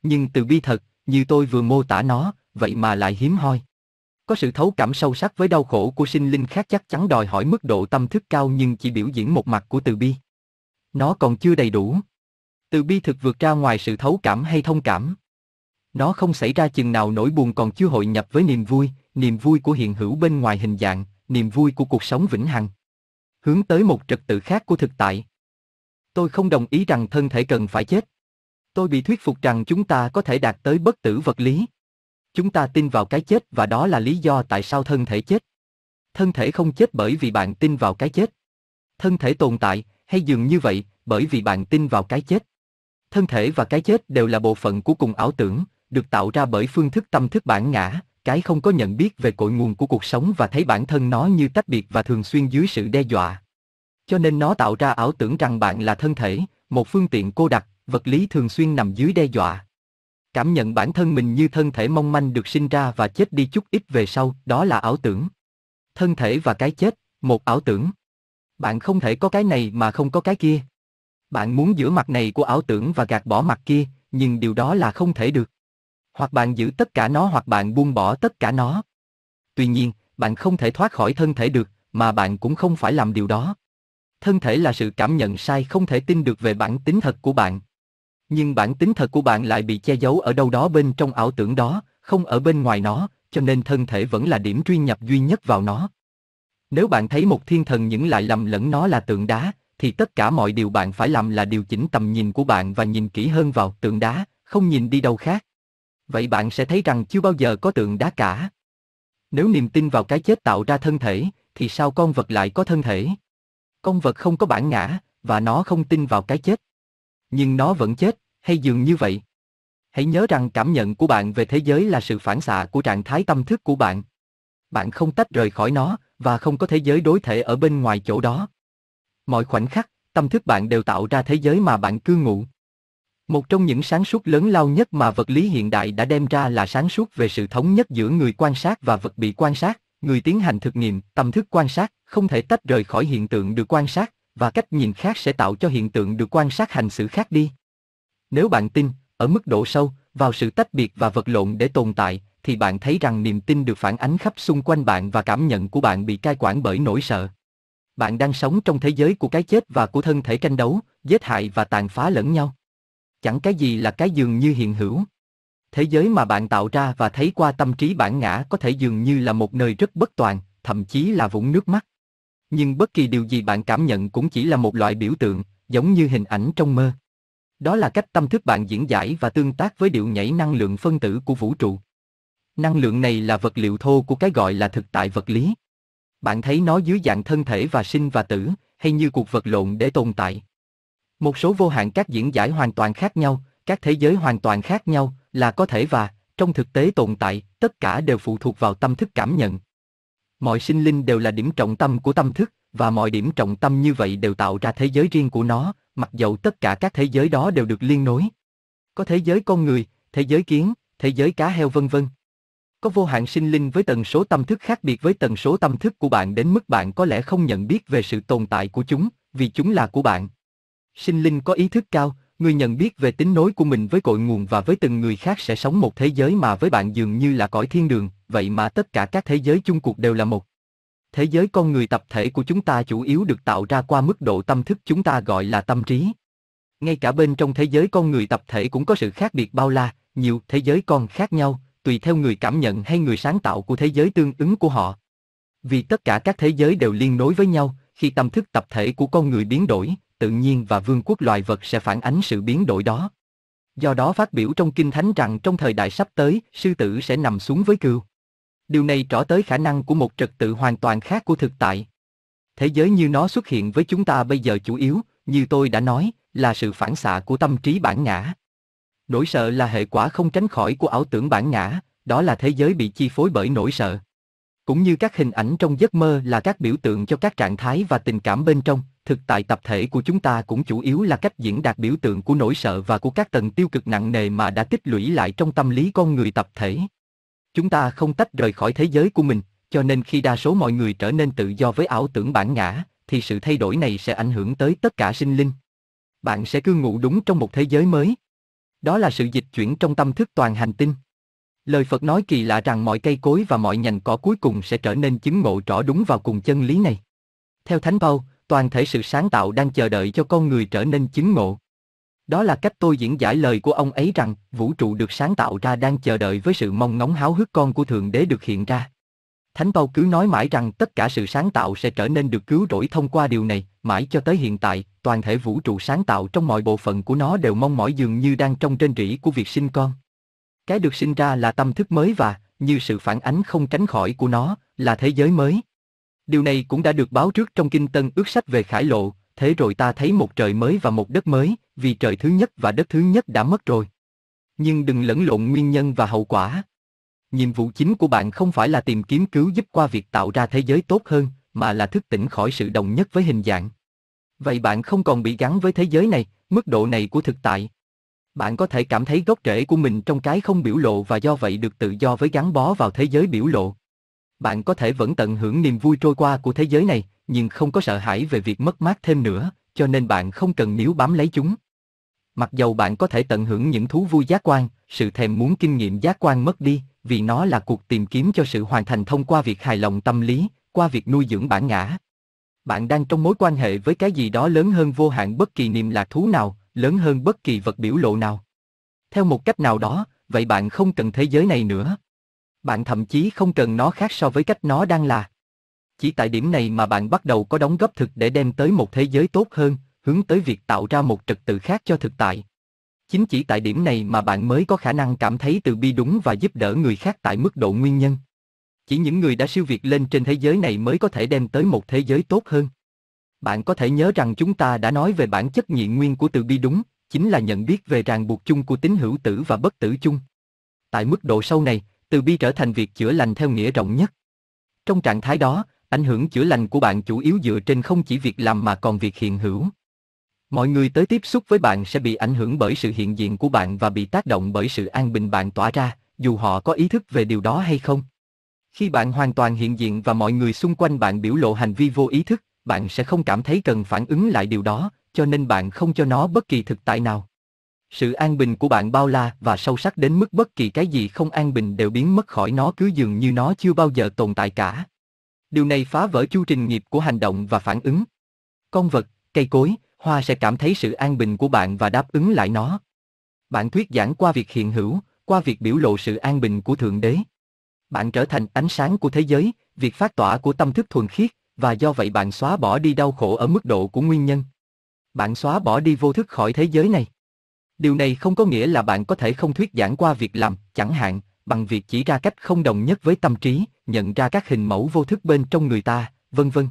Nhưng từ bi thật, như tôi vừa mô tả nó, vậy mà lại hiếm hoi. Có sự thấu cảm sâu sắc với đau khổ của sinh linh khác chắc chắn đòi hỏi mức độ tâm thức cao nhưng chỉ biểu diễn một mặt của từ bi. Nó còn chưa đầy đủ. Từ bi thực vượt ra ngoài sự thấu cảm hay thông cảm. Nó không xảy ra chừng nào nỗi buồn còn chưa hội nhập với niềm vui, niềm vui của hiện hữu bên ngoài hình dạng, niềm vui của cuộc sống vĩnh hằng. Hướng tới một trật tự khác của thực tại. Tôi không đồng ý rằng thân thể cần phải chết. Tôi bị thuyết phục rằng chúng ta có thể đạt tới bất tử vật lý. Chúng ta tin vào cái chết và đó là lý do tại sao thân thể chết. Thân thể không chết bởi vì bạn tin vào cái chết. Thân thể tồn tại, hay dường như vậy, bởi vì bạn tin vào cái chết. Thân thể và cái chết đều là bộ phận của cùng ảo tưởng, được tạo ra bởi phương thức tâm thức bản ngã, cái không có nhận biết về cội nguồn của cuộc sống và thấy bản thân nó như tách biệt và thường xuyên dưới sự đe dọa. Cho nên nó tạo ra ảo tưởng rằng bạn là thân thể, một phương tiện cô đặc, vật lý thường xuyên nằm dưới đe dọa. Cảm nhận bản thân mình như thân thể mong manh được sinh ra và chết đi chút ít về sau, đó là ảo tưởng. Thân thể và cái chết, một ảo tưởng. Bạn không thể có cái này mà không có cái kia. Bạn muốn giữ mặt này của ảo tưởng và gạt bỏ mặt kia, nhưng điều đó là không thể được. Hoặc bạn giữ tất cả nó hoặc bạn buông bỏ tất cả nó. Tuy nhiên, bạn không thể thoát khỏi thân thể được, mà bạn cũng không phải làm điều đó. Thân thể là sự cảm nhận sai không thể tin được về bản tính thật của bạn. Nhưng bản tính thật của bạn lại bị che giấu ở đâu đó bên trong ảo tưởng đó, không ở bên ngoài nó, cho nên thân thể vẫn là điểm truy nhập duy nhất vào nó. Nếu bạn thấy một thiên thần những lại lầm lẫn nó là tượng đá, thì tất cả mọi điều bạn phải làm là điều chỉnh tầm nhìn của bạn và nhìn kỹ hơn vào tượng đá, không nhìn đi đâu khác. Vậy bạn sẽ thấy rằng chưa bao giờ có tượng đá cả. Nếu niềm tin vào cái chết tạo ra thân thể, thì sao con vật lại có thân thể? Con vật không có bản ngã, và nó không tin vào cái chết. Nhưng nó vẫn chết, hay dường như vậy? Hãy nhớ rằng cảm nhận của bạn về thế giới là sự phản xạ của trạng thái tâm thức của bạn. Bạn không tách rời khỏi nó, và không có thế giới đối thể ở bên ngoài chỗ đó. Mọi khoảnh khắc, tâm thức bạn đều tạo ra thế giới mà bạn cư ngụ. Một trong những sáng suốt lớn lao nhất mà vật lý hiện đại đã đem ra là sáng suốt về sự thống nhất giữa người quan sát và vật bị quan sát, người tiến hành thực nghiệm, tâm thức quan sát, không thể tách rời khỏi hiện tượng được quan sát, và cách nhìn khác sẽ tạo cho hiện tượng được quan sát hành xử khác đi. Nếu bạn tin, ở mức độ sâu, vào sự tách biệt và vật lộn để tồn tại, thì bạn thấy rằng niềm tin được phản ánh khắp xung quanh bạn và cảm nhận của bạn bị cai quản bởi nỗi sợ. Bạn đang sống trong thế giới của cái chết và của thân thể tranh đấu, giết hại và tàn phá lẫn nhau. Chẳng cái gì là cái dường như hiện hữu. Thế giới mà bạn tạo ra và thấy qua tâm trí bản ngã có thể dường như là một nơi rất bất toàn, thậm chí là vũng nước mắt. Nhưng bất kỳ điều gì bạn cảm nhận cũng chỉ là một loại biểu tượng, giống như hình ảnh trong mơ. Đó là cách tâm thức bạn diễn giải và tương tác với điệu nhảy năng lượng phân tử của vũ trụ. Năng lượng này là vật liệu thô của cái gọi là thực tại vật lý. Bạn thấy nó dưới dạng thân thể và sinh và tử, hay như cuộc vật lộn để tồn tại. Một số vô hạn các diễn giải hoàn toàn khác nhau, các thế giới hoàn toàn khác nhau, là có thể và, trong thực tế tồn tại, tất cả đều phụ thuộc vào tâm thức cảm nhận. Mọi sinh linh đều là điểm trọng tâm của tâm thức, và mọi điểm trọng tâm như vậy đều tạo ra thế giới riêng của nó, mặc dầu tất cả các thế giới đó đều được liên nối. Có thế giới con người, thế giới kiến, thế giới cá heo vân vân. Có vô hạn sinh linh với tần số tâm thức khác biệt với tần số tâm thức của bạn đến mức bạn có lẽ không nhận biết về sự tồn tại của chúng, vì chúng là của bạn. Sinh linh có ý thức cao, người nhận biết về tính nối của mình với cội nguồn và với từng người khác sẽ sống một thế giới mà với bạn dường như là cõi thiên đường, vậy mà tất cả các thế giới chung cuộc đều là một. Thế giới con người tập thể của chúng ta chủ yếu được tạo ra qua mức độ tâm thức chúng ta gọi là tâm trí. Ngay cả bên trong thế giới con người tập thể cũng có sự khác biệt bao la, nhiều thế giới con khác nhau, tùy theo người cảm nhận hay người sáng tạo của thế giới tương ứng của họ. Vì tất cả các thế giới đều liên nối với nhau, khi tâm thức tập thể của con người biến đổi, tự nhiên và vương quốc loài vật sẽ phản ánh sự biến đổi đó. Do đó phát biểu trong Kinh Thánh rằng trong thời đại sắp tới, sư tử sẽ nằm xuống với cừu. Điều này trỏ tới khả năng của một trật tự hoàn toàn khác của thực tại. Thế giới như nó xuất hiện với chúng ta bây giờ chủ yếu, như tôi đã nói, là sự phản xạ của tâm trí bản ngã. Nỗi sợ là hệ quả không tránh khỏi của ảo tưởng bản ngã, đó là thế giới bị chi phối bởi nỗi sợ. Cũng như các hình ảnh trong giấc mơ là các biểu tượng cho các trạng thái và tình cảm bên trong, thực tại tập thể của chúng ta cũng chủ yếu là cách diễn đạt biểu tượng của nỗi sợ và của các tầng tiêu cực nặng nề mà đã tích lũy lại trong tâm lý con người tập thể. Chúng ta không tách rời khỏi thế giới của mình, cho nên khi đa số mọi người trở nên tự do với ảo tưởng bản ngã, thì sự thay đổi này sẽ ảnh hưởng tới tất cả sinh linh. Bạn sẽ cư ngụ đúng trong một thế giới mới. Đó là sự dịch chuyển trong tâm thức toàn hành tinh. Lời Phật nói kỳ lạ rằng mọi cây cối và mọi nhành cỏ cuối cùng sẽ trở nên chứng ngộ rõ đúng vào cùng chân lý này. Theo Thánh Paul, toàn thể sự sáng tạo đang chờ đợi cho con người trở nên chứng ngộ. Đó là cách tôi diễn giải lời của ông ấy rằng vũ trụ được sáng tạo ra đang chờ đợi với sự mong ngóng háo hức con của Thượng Đế được hiện ra. Thánh Bao cứ nói mãi rằng tất cả sự sáng tạo sẽ trở nên được cứu rỗi thông qua điều này, mãi cho tới hiện tại, toàn thể vũ trụ sáng tạo trong mọi bộ phận của nó đều mong mỏi dường như đang trong trên rỉ của việc sinh con. Cái được sinh ra là tâm thức mới và, như sự phản ánh không tránh khỏi của nó, là thế giới mới. Điều này cũng đã được báo trước trong kinh Tân ước sách về Khải Lộ, thế rồi ta thấy một trời mới và một đất mới, vì trời thứ nhất và đất thứ nhất đã mất rồi. Nhưng đừng lẫn lộn nguyên nhân và hậu quả. Nhiệm vụ chính của bạn không phải là tìm kiếm cứu giúp qua việc tạo ra thế giới tốt hơn, mà là thức tỉnh khỏi sự đồng nhất với hình dạng. Vậy bạn không còn bị gắn với thế giới này, mức độ này của thực tại. Bạn có thể cảm thấy gốc rễ của mình trong cái không biểu lộ và do vậy được tự do với gắn bó vào thế giới biểu lộ. Bạn có thể vẫn tận hưởng niềm vui trôi qua của thế giới này, nhưng không có sợ hãi về việc mất mát thêm nữa, cho nên bạn không cần níu bám lấy chúng. Mặc dầu bạn có thể tận hưởng những thú vui giác quan, sự thèm muốn kinh nghiệm giác quan mất đi, vì nó là cuộc tìm kiếm cho sự hoàn thành thông qua việc hài lòng tâm lý, qua việc nuôi dưỡng bản ngã. Bạn đang trong mối quan hệ với cái gì đó lớn hơn vô hạn bất kỳ niềm lạc thú nào, lớn hơn bất kỳ vật biểu lộ nào. Theo một cách nào đó, vậy bạn không cần thế giới này nữa. Bạn thậm chí không cần nó khác so với cách nó đang là. Chỉ tại điểm này mà bạn bắt đầu có đóng góp thực để đem tới một thế giới tốt hơn, hướng tới việc tạo ra một trật tự khác cho thực tại. Chính chỉ tại điểm này mà bạn mới có khả năng cảm thấy từ bi đúng và giúp đỡ người khác tại mức độ nguyên nhân. Chỉ những người đã siêu việt lên trên thế giới này mới có thể đem tới một thế giới tốt hơn. Bạn có thể nhớ rằng chúng ta đã nói về bản chất nhị nguyên của từ bi đúng, chính là nhận biết về ràng buộc chung của tính hữu tử và bất tử chung. Tại mức độ sâu này, từ bi trở thành việc chữa lành theo nghĩa rộng nhất. Trong trạng thái đó, ảnh hưởng chữa lành của bạn chủ yếu dựa trên không chỉ việc làm mà còn việc hiện hữu. Mọi người tới tiếp xúc với bạn sẽ bị ảnh hưởng bởi sự hiện diện của bạn và bị tác động bởi sự an bình bạn tỏa ra, dù họ có ý thức về điều đó hay không. Khi bạn hoàn toàn hiện diện và mọi người xung quanh bạn biểu lộ hành vi vô ý thức, bạn sẽ không cảm thấy cần phản ứng lại điều đó, cho nên bạn không cho nó bất kỳ thực tại nào. Sự an bình của bạn bao la và sâu sắc đến mức bất kỳ cái gì không an bình đều biến mất khỏi nó cứ dường như nó chưa bao giờ tồn tại cả. Điều này phá vỡ chu trình nghiệp của hành động và phản ứng. Con vật, cây cối, hoa sẽ cảm thấy sự an bình của bạn và đáp ứng lại nó. Bạn thuyết giảng qua việc hiện hữu, qua việc biểu lộ sự an bình của Thượng Đế. Bạn trở thành ánh sáng của thế giới, việc phát tỏa của tâm thức thuần khiết, và do vậy bạn xóa bỏ đi đau khổ ở mức độ của nguyên nhân. Bạn xóa bỏ đi vô thức khỏi thế giới này. Điều này không có nghĩa là bạn có thể không thuyết giảng qua việc làm, chẳng hạn, bằng việc chỉ ra cách không đồng nhất với tâm trí, nhận ra các hình mẫu vô thức bên trong người ta, vân vân.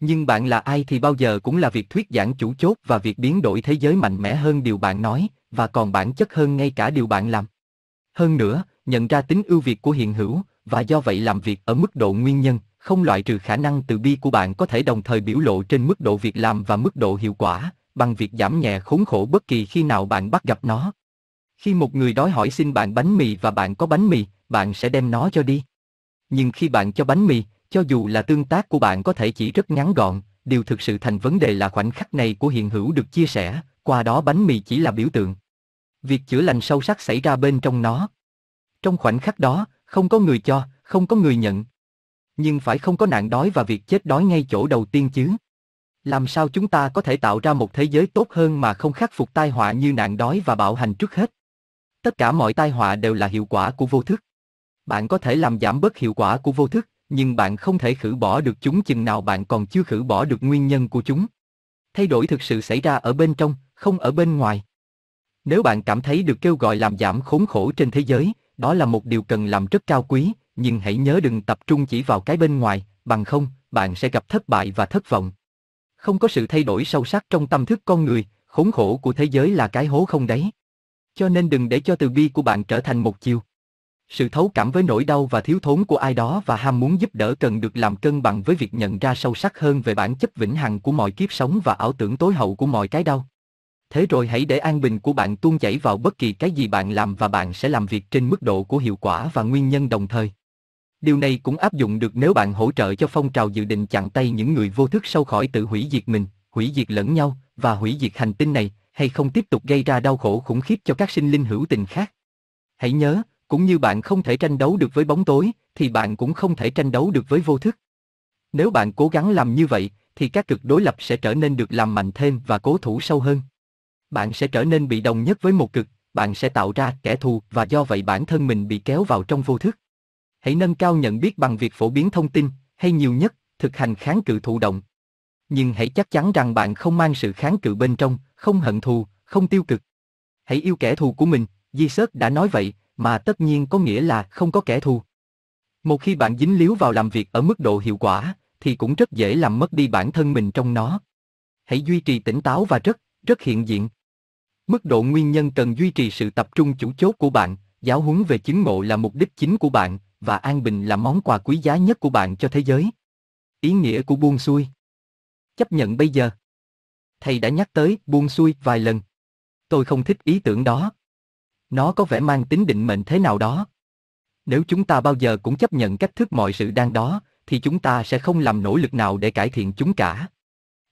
Nhưng bạn là ai thì bao giờ cũng là việc thuyết giảng chủ chốt và việc biến đổi thế giới mạnh mẽ hơn điều bạn nói, và còn bản chất hơn ngay cả điều bạn làm. Hơn nữa, nhận ra tính ưu việt của hiện hữu, và do vậy làm việc ở mức độ nguyên nhân, không loại trừ khả năng từ bi của bạn có thể đồng thời biểu lộ trên mức độ việc làm và mức độ hiệu quả, bằng việc giảm nhẹ khốn khổ bất kỳ khi nào bạn bắt gặp nó. Khi một người đói hỏi xin bạn bánh mì và bạn có bánh mì, bạn sẽ đem nó cho đi. Nhưng khi bạn cho bánh mì, cho dù là tương tác của bạn có thể chỉ rất ngắn gọn, điều thực sự thành vấn đề là khoảnh khắc này của hiện hữu được chia sẻ, qua đó bánh mì chỉ là biểu tượng. Việc chữa lành sâu sắc xảy ra bên trong nó. Trong khoảnh khắc đó, không có người cho, không có người nhận. Nhưng phải không có nạn đói và việc chết đói ngay chỗ đầu tiên chứ. Làm sao chúng ta có thể tạo ra một thế giới tốt hơn mà không khắc phục tai họa như nạn đói và bạo hành trước hết? Tất cả mọi tai họa đều là hiệu quả của vô thức. Bạn có thể làm giảm bớt hiệu quả của vô thức, nhưng bạn không thể khử bỏ được chúng chừng nào bạn còn chưa khử bỏ được nguyên nhân của chúng. Thay đổi thực sự xảy ra ở bên trong, không ở bên ngoài. Nếu bạn cảm thấy được kêu gọi làm giảm khốn khổ trên thế giới, đó là một điều cần làm rất cao quý, nhưng hãy nhớ đừng tập trung chỉ vào cái bên ngoài, bằng không, bạn sẽ gặp thất bại và thất vọng. Không có sự thay đổi sâu sắc trong tâm thức con người, khốn khổ của thế giới là cái hố không đáy. Cho nên đừng để cho từ bi của bạn trở thành một chiều. Sự thấu cảm với nỗi đau và thiếu thốn của ai đó và ham muốn giúp đỡ cần được làm cân bằng với việc nhận ra sâu sắc hơn về bản chất vĩnh hằng của mọi kiếp sống và ảo tưởng tối hậu của mọi cái đau. Thế rồi hãy để an bình của bạn tuôn chảy vào bất kỳ cái gì bạn làm và bạn sẽ làm việc trên mức độ của hiệu quả và nguyên nhân đồng thời. Điều này cũng áp dụng được nếu bạn hỗ trợ cho phong trào dự định chặn tay những người vô thức sâu khỏi tự hủy diệt mình, hủy diệt lẫn nhau và hủy diệt hành tinh này, hay không tiếp tục gây ra đau khổ khủng khiếp cho các sinh linh hữu tình khác. Hãy nhớ, cũng như bạn không thể tranh đấu được với bóng tối, thì bạn cũng không thể tranh đấu được với vô thức. Nếu bạn cố gắng làm như vậy, thì các cực đối lập sẽ trở nên được làm mạnh thêm và cố thủ sâu hơn. Bạn sẽ trở nên bị đồng nhất với một cực, bạn sẽ tạo ra kẻ thù và do vậy bản thân mình bị kéo vào trong vô thức. Hãy nâng cao nhận biết bằng việc phổ biến thông tin, hay nhiều nhất, thực hành kháng cự thụ động. Nhưng hãy chắc chắn rằng bạn không mang sự kháng cự bên trong, không hận thù, không tiêu cực. Hãy yêu kẻ thù của mình, Di Sớt đã nói vậy, mà tất nhiên có nghĩa là không có kẻ thù. Một khi bạn dính líu vào làm việc ở mức độ hiệu quả, thì cũng rất dễ làm mất đi bản thân mình trong nó. Hãy duy trì tỉnh táo và rất, rất hiện diện. Mức độ nguyên nhân cần duy trì sự tập trung chủ chốt của bạn, giáo huấn về chứng ngộ là mục đích chính của bạn, và an bình là món quà quý giá nhất của bạn cho thế giới. Ý nghĩa của buông xuôi. Chấp nhận bây giờ. Thầy đã nhắc tới buông xuôi vài lần. Tôi không thích ý tưởng đó. Nó có vẻ mang tính định mệnh thế nào đó. Nếu chúng ta bao giờ cũng chấp nhận cách thức mọi sự đang đó, thì chúng ta sẽ không làm nỗ lực nào để cải thiện chúng cả.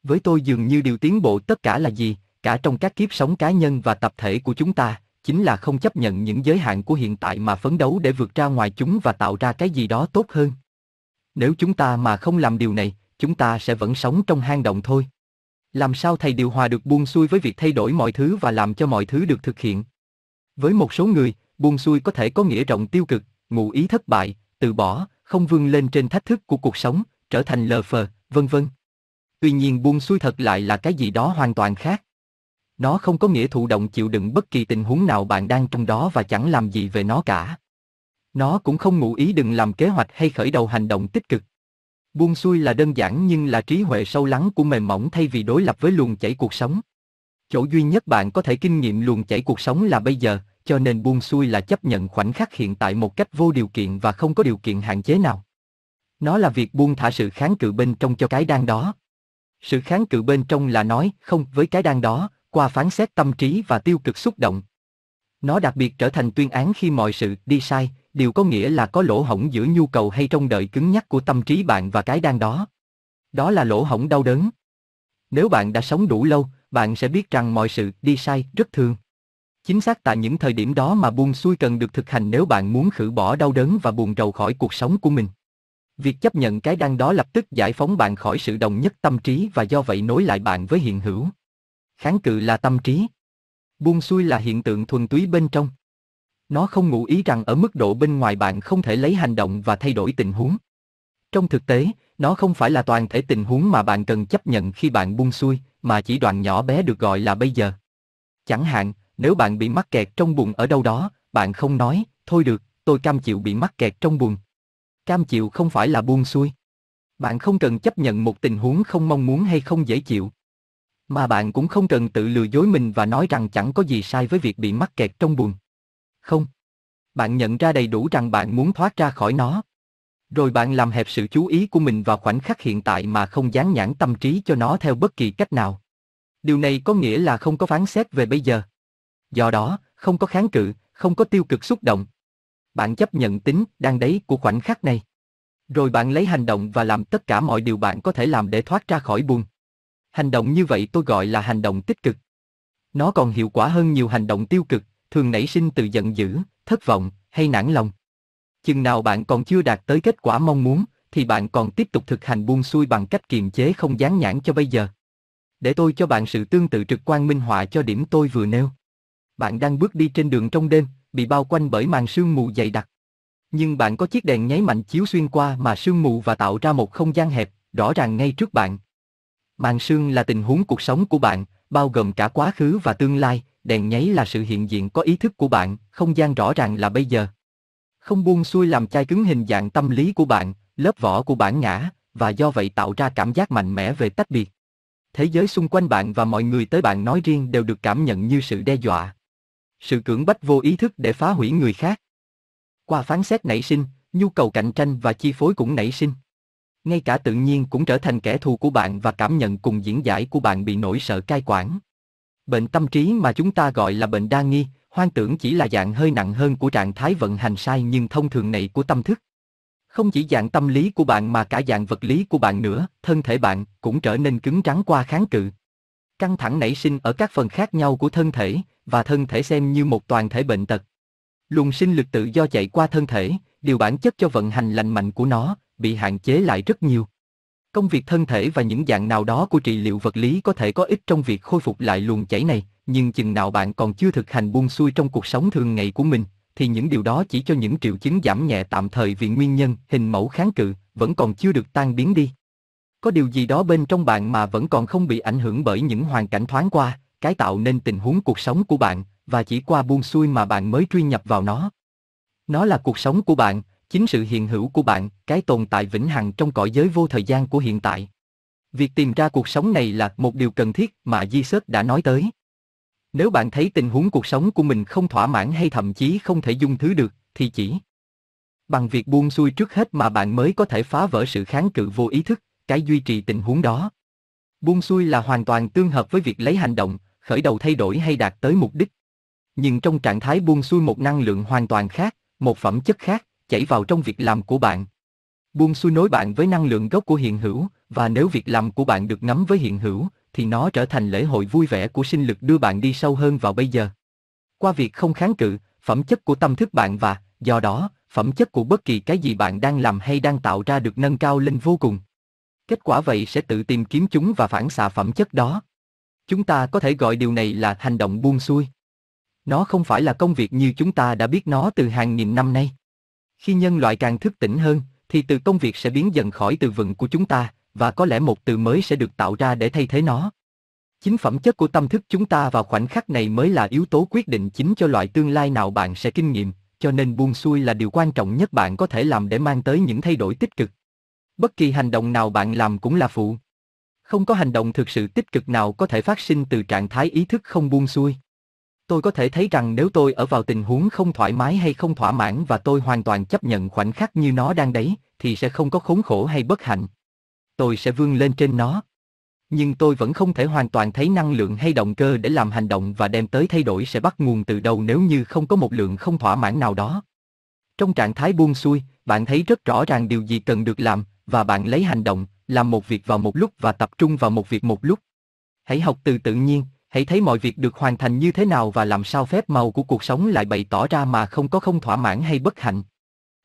Với tôi dường như điều tiến bộ tất cả là gì, cả trong các kiếp sống cá nhân và tập thể của chúng ta, chính là không chấp nhận những giới hạn của hiện tại mà phấn đấu để vượt ra ngoài chúng và tạo ra cái gì đó tốt hơn. Nếu chúng ta mà không làm điều này, chúng ta sẽ vẫn sống trong hang động thôi. Làm sao thầy điều hòa được buông xuôi với việc thay đổi mọi thứ và làm cho mọi thứ được thực hiện? Với một số người, buông xuôi có thể có nghĩa rộng tiêu cực, ngụ ý thất bại, từ bỏ, không vươn lên trên thách thức của cuộc sống, trở thành lờ phờ, vân vân. Tuy nhiên buông xuôi thật lại là cái gì đó hoàn toàn khác. Nó không có nghĩa thụ động chịu đựng bất kỳ tình huống nào bạn đang trong đó và chẳng làm gì về nó cả. Nó cũng không ngụ ý đừng làm kế hoạch hay khởi đầu hành động tích cực. Buông xuôi là đơn giản nhưng là trí huệ sâu lắng của mềm mỏng thay vì đối lập với luồng chảy cuộc sống. Chỗ duy nhất bạn có thể kinh nghiệm luồng chảy cuộc sống là bây giờ, cho nên buông xuôi là chấp nhận khoảnh khắc hiện tại một cách vô điều kiện và không có điều kiện hạn chế nào. Nó là việc buông thả sự kháng cự bên trong cho cái đang đó. Sự kháng cự bên trong là nói không với cái đang đó, qua phán xét tâm trí và tiêu cực xúc động. Nó đặc biệt trở thành tuyên án khi mọi sự đi sai, điều có nghĩa là có lỗ hổng giữa nhu cầu hay trông đợi cứng nhắc của tâm trí bạn và cái đang đó. Đó là lỗ hổng đau đớn. Nếu bạn đã sống đủ lâu, bạn sẽ biết rằng mọi sự đi sai rất thường. Chính xác tại những thời điểm đó mà buông xuôi cần được thực hành nếu bạn muốn khử bỏ đau đớn và buồn rầu khỏi cuộc sống của mình. Việc chấp nhận cái đang đó lập tức giải phóng bạn khỏi sự đồng nhất tâm trí và do vậy nối lại bạn với hiện hữu. Kháng cự là tâm trí. Buông xuôi là hiện tượng thuần túy bên trong. Nó không ngụ ý rằng ở mức độ bên ngoài bạn không thể lấy hành động và thay đổi tình huống. Trong thực tế, nó không phải là toàn thể tình huống mà bạn cần chấp nhận khi bạn buông xuôi, mà chỉ đoạn nhỏ bé được gọi là bây giờ. Chẳng hạn, nếu bạn bị mắc kẹt trong buồn ở đâu đó, bạn không nói, thôi được, tôi cam chịu bị mắc kẹt trong buồn. Cam chịu không phải là buông xuôi. Bạn không cần chấp nhận một tình huống không mong muốn hay không dễ chịu. Mà bạn cũng không cần tự lừa dối mình và nói rằng chẳng có gì sai với việc bị mắc kẹt trong buồn. Không. Bạn nhận ra đầy đủ rằng bạn muốn thoát ra khỏi nó. Rồi bạn làm hẹp sự chú ý của mình vào khoảnh khắc hiện tại mà không dán nhãn tâm trí cho nó theo bất kỳ cách nào. Điều này có nghĩa là không có phán xét về bây giờ. Do đó, không có kháng cự, không có tiêu cực xúc động. Bạn chấp nhận tính, đang đấy của khoảnh khắc này. Rồi bạn lấy hành động và làm tất cả mọi điều bạn có thể làm để thoát ra khỏi buồn. Hành động như vậy tôi gọi là hành động tích cực. Nó còn hiệu quả hơn nhiều hành động tiêu cực, thường nảy sinh từ giận dữ, thất vọng hay nản lòng. Chừng nào bạn còn chưa đạt tới kết quả mong muốn, thì bạn còn tiếp tục thực hành buông xuôi bằng cách kiềm chế không dán nhãn cho bây giờ. Để tôi cho bạn sự tương tự trực quan minh họa cho điểm tôi vừa nêu. Bạn đang bước đi trên đường trong đêm, bị bao quanh bởi màn sương mù dày đặc. Nhưng bạn có chiếc đèn nháy mạnh chiếu xuyên qua mà sương mù và tạo ra một không gian hẹp, rõ ràng ngay trước bạn. Màn sương là tình huống cuộc sống của bạn, bao gồm cả quá khứ và tương lai, đèn nháy là sự hiện diện có ý thức của bạn, không gian rõ ràng là bây giờ. Không buông xuôi làm chai cứng hình dạng tâm lý của bạn, lớp vỏ của bản ngã, và do vậy tạo ra cảm giác mạnh mẽ về tách biệt. Thế giới xung quanh bạn và mọi người tới bạn nói riêng đều được cảm nhận như sự đe dọa. Sự cưỡng bách vô ý thức để phá hủy người khác. Qua phán xét nảy sinh, nhu cầu cạnh tranh và chi phối cũng nảy sinh. Ngay cả tự nhiên cũng trở thành kẻ thù của bạn và cảm nhận cùng diễn giải của bạn bị nỗi sợ cai quản. Bệnh tâm trí mà chúng ta gọi là bệnh đa nghi, hoang tưởng chỉ là dạng hơi nặng hơn của trạng thái vận hành sai nhưng thông thường này của tâm thức. Không chỉ dạng tâm lý của bạn mà cả dạng vật lý của bạn nữa, thân thể bạn cũng trở nên cứng rắn qua kháng cự. Căng thẳng nảy sinh ở các phần khác nhau của thân thể, và thân thể xem như một toàn thể bệnh tật. Luồng sinh lực tự do chạy qua thân thể, điều bản chất cho vận hành lành mạnh của nó, bị hạn chế lại rất nhiều. Công việc thân thể và những dạng nào đó của trị liệu vật lý có thể có ích trong việc khôi phục lại luồng chảy này, nhưng chừng nào bạn còn chưa thực hành buông xuôi trong cuộc sống thường ngày của mình, thì những điều đó chỉ cho những triệu chứng giảm nhẹ tạm thời vì nguyên nhân, hình mẫu kháng cự, vẫn còn chưa được tan biến đi. Có điều gì đó bên trong bạn mà vẫn còn không bị ảnh hưởng bởi những hoàn cảnh thoáng qua, cái tạo nên tình huống cuộc sống của bạn, và chỉ qua buông xuôi mà bạn mới truy nhập vào nó. Nó là cuộc sống của bạn, chính sự hiện hữu của bạn, cái tồn tại vĩnh hằng trong cõi giới vô thời gian của hiện tại. Việc tìm ra cuộc sống này là một điều cần thiết mà Di đã nói tới. Nếu bạn thấy tình huống cuộc sống của mình không thỏa mãn hay thậm chí không thể dung thứ được, thì chỉ bằng việc buông xuôi trước hết mà bạn mới có thể phá vỡ sự kháng cự vô ý thức, cái duy trì tình huống đó. Buông xuôi là hoàn toàn tương hợp với việc lấy hành động, khởi đầu thay đổi hay đạt tới mục đích. Nhưng trong trạng thái buông xuôi một năng lượng hoàn toàn khác, một phẩm chất khác, chảy vào trong việc làm của bạn. Buông xuôi nối bạn với năng lượng gốc của hiện hữu, và nếu việc làm của bạn được ngắm với hiện hữu, thì nó trở thành lễ hội vui vẻ của sinh lực đưa bạn đi sâu hơn vào bây giờ. Qua việc không kháng cự, phẩm chất của tâm thức bạn và, do đó, phẩm chất của bất kỳ cái gì bạn đang làm hay đang tạo ra được nâng cao lên vô cùng. Kết quả vậy sẽ tự tìm kiếm chúng và phản xạ phẩm chất đó. Chúng ta có thể gọi điều này là hành động buông xuôi. Nó không phải là công việc như chúng ta đã biết nó từ hàng nghìn năm nay. Khi nhân loại càng thức tỉnh hơn, thì từ công việc sẽ biến dần khỏi từ vựng của chúng ta, và có lẽ một từ mới sẽ được tạo ra để thay thế nó. Chính phẩm chất của tâm thức chúng ta vào khoảnh khắc này mới là yếu tố quyết định chính cho loại tương lai nào bạn sẽ kinh nghiệm, cho nên buông xuôi là điều quan trọng nhất bạn có thể làm để mang tới những thay đổi tích cực. Bất kỳ hành động nào bạn làm cũng là phụ. Không có hành động thực sự tích cực nào có thể phát sinh từ trạng thái ý thức không buông xuôi. Tôi có thể thấy rằng nếu tôi ở vào tình huống không thoải mái hay không thỏa mãn và tôi hoàn toàn chấp nhận khoảnh khắc như nó đang đấy, thì sẽ không có khốn khổ hay bất hạnh. Tôi sẽ vươn lên trên nó. Nhưng tôi vẫn không thể hoàn toàn thấy năng lượng hay động cơ để làm hành động và đem tới thay đổi sẽ bắt nguồn từ đâu nếu như không có một lượng không thỏa mãn nào đó. Trong trạng thái buông xuôi, bạn thấy rất rõ ràng điều gì cần được làm, và bạn lấy hành động, làm một việc vào một lúc và tập trung vào một việc một lúc. Hãy học từ tự nhiên, hãy thấy mọi việc được hoàn thành như thế nào và làm sao phép màu của cuộc sống lại bày tỏ ra mà không có không thỏa mãn hay bất hạnh.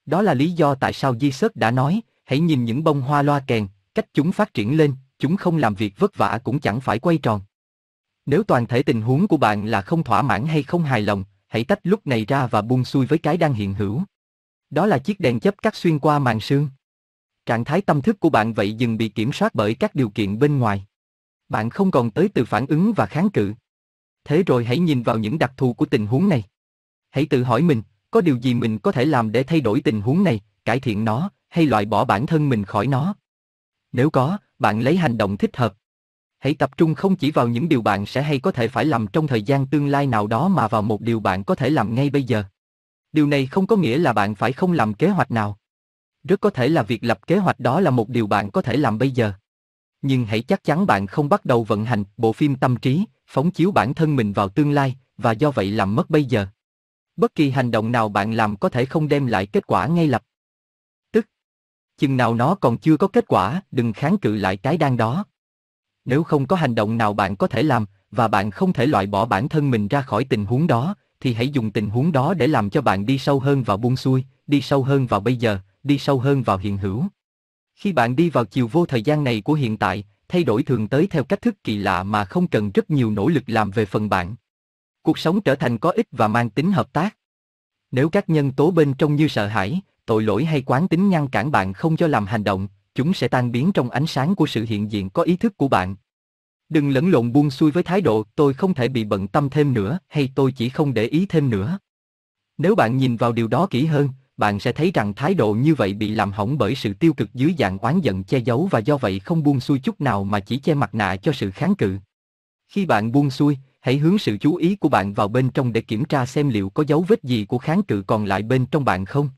Đó là lý do tại sao Di Sớt đã nói, hãy nhìn những bông hoa loa kèn, cách chúng phát triển lên, chúng không làm việc vất vả cũng chẳng phải quay tròn. Nếu toàn thể tình huống của bạn là không thỏa mãn hay không hài lòng, hãy tách lúc này ra và buông xuôi với cái đang hiện hữu. Đó là chiếc đèn chấp cắt xuyên qua màn sương. Trạng thái tâm thức của bạn vậy dừng bị kiểm soát bởi các điều kiện bên ngoài. Bạn không còn tới từ phản ứng và kháng cự. Thế rồi hãy nhìn vào những đặc thù của tình huống này. Hãy tự hỏi mình, có điều gì mình có thể làm để thay đổi tình huống này, cải thiện nó, hay loại bỏ bản thân mình khỏi nó? Nếu có, bạn lấy hành động thích hợp. Hãy tập trung không chỉ vào những điều bạn sẽ hay có thể phải làm trong thời gian tương lai nào đó mà vào một điều bạn có thể làm ngay bây giờ. Điều này không có nghĩa là bạn phải không làm kế hoạch nào. Rất có thể là việc lập kế hoạch đó là một điều bạn có thể làm bây giờ. Nhưng hãy chắc chắn bạn không bắt đầu vận hành bộ phim tâm trí, phóng chiếu bản thân mình vào tương lai, và do vậy làm mất bây giờ. Bất kỳ hành động nào bạn làm có thể không đem lại kết quả ngay lập tức. Chừng nào nó còn chưa có kết quả, đừng kháng cự lại cái đang đó. Nếu không có hành động nào bạn có thể làm, và bạn không thể loại bỏ bản thân mình ra khỏi tình huống đó, thì hãy dùng tình huống đó để làm cho bạn đi sâu hơn vào buông xuôi, đi sâu hơn vào bây giờ, đi sâu hơn vào hiện hữu. Khi bạn đi vào chiều vô thời gian này của hiện tại, thay đổi thường tới theo cách thức kỳ lạ mà không cần rất nhiều nỗ lực làm về phần bạn. Cuộc sống trở thành có ích và mang tính hợp tác. Nếu các nhân tố bên trong như sợ hãi, tội lỗi hay quán tính ngăn cản bạn không cho làm hành động, chúng sẽ tan biến trong ánh sáng của sự hiện diện có ý thức của bạn. Đừng lẫn lộn buông xuôi với thái độ tôi không thể bị bận tâm thêm nữa hay tôi chỉ không để ý thêm nữa. Nếu bạn nhìn vào điều đó kỹ hơn, bạn sẽ thấy rằng thái độ như vậy bị làm hỏng bởi sự tiêu cực dưới dạng oán giận che giấu và do vậy không buông xuôi chút nào mà chỉ che mặt nạ cho sự kháng cự. Khi bạn buông xuôi, hãy hướng sự chú ý của bạn vào bên trong để kiểm tra xem liệu có dấu vết gì của kháng cự còn lại bên trong bạn không.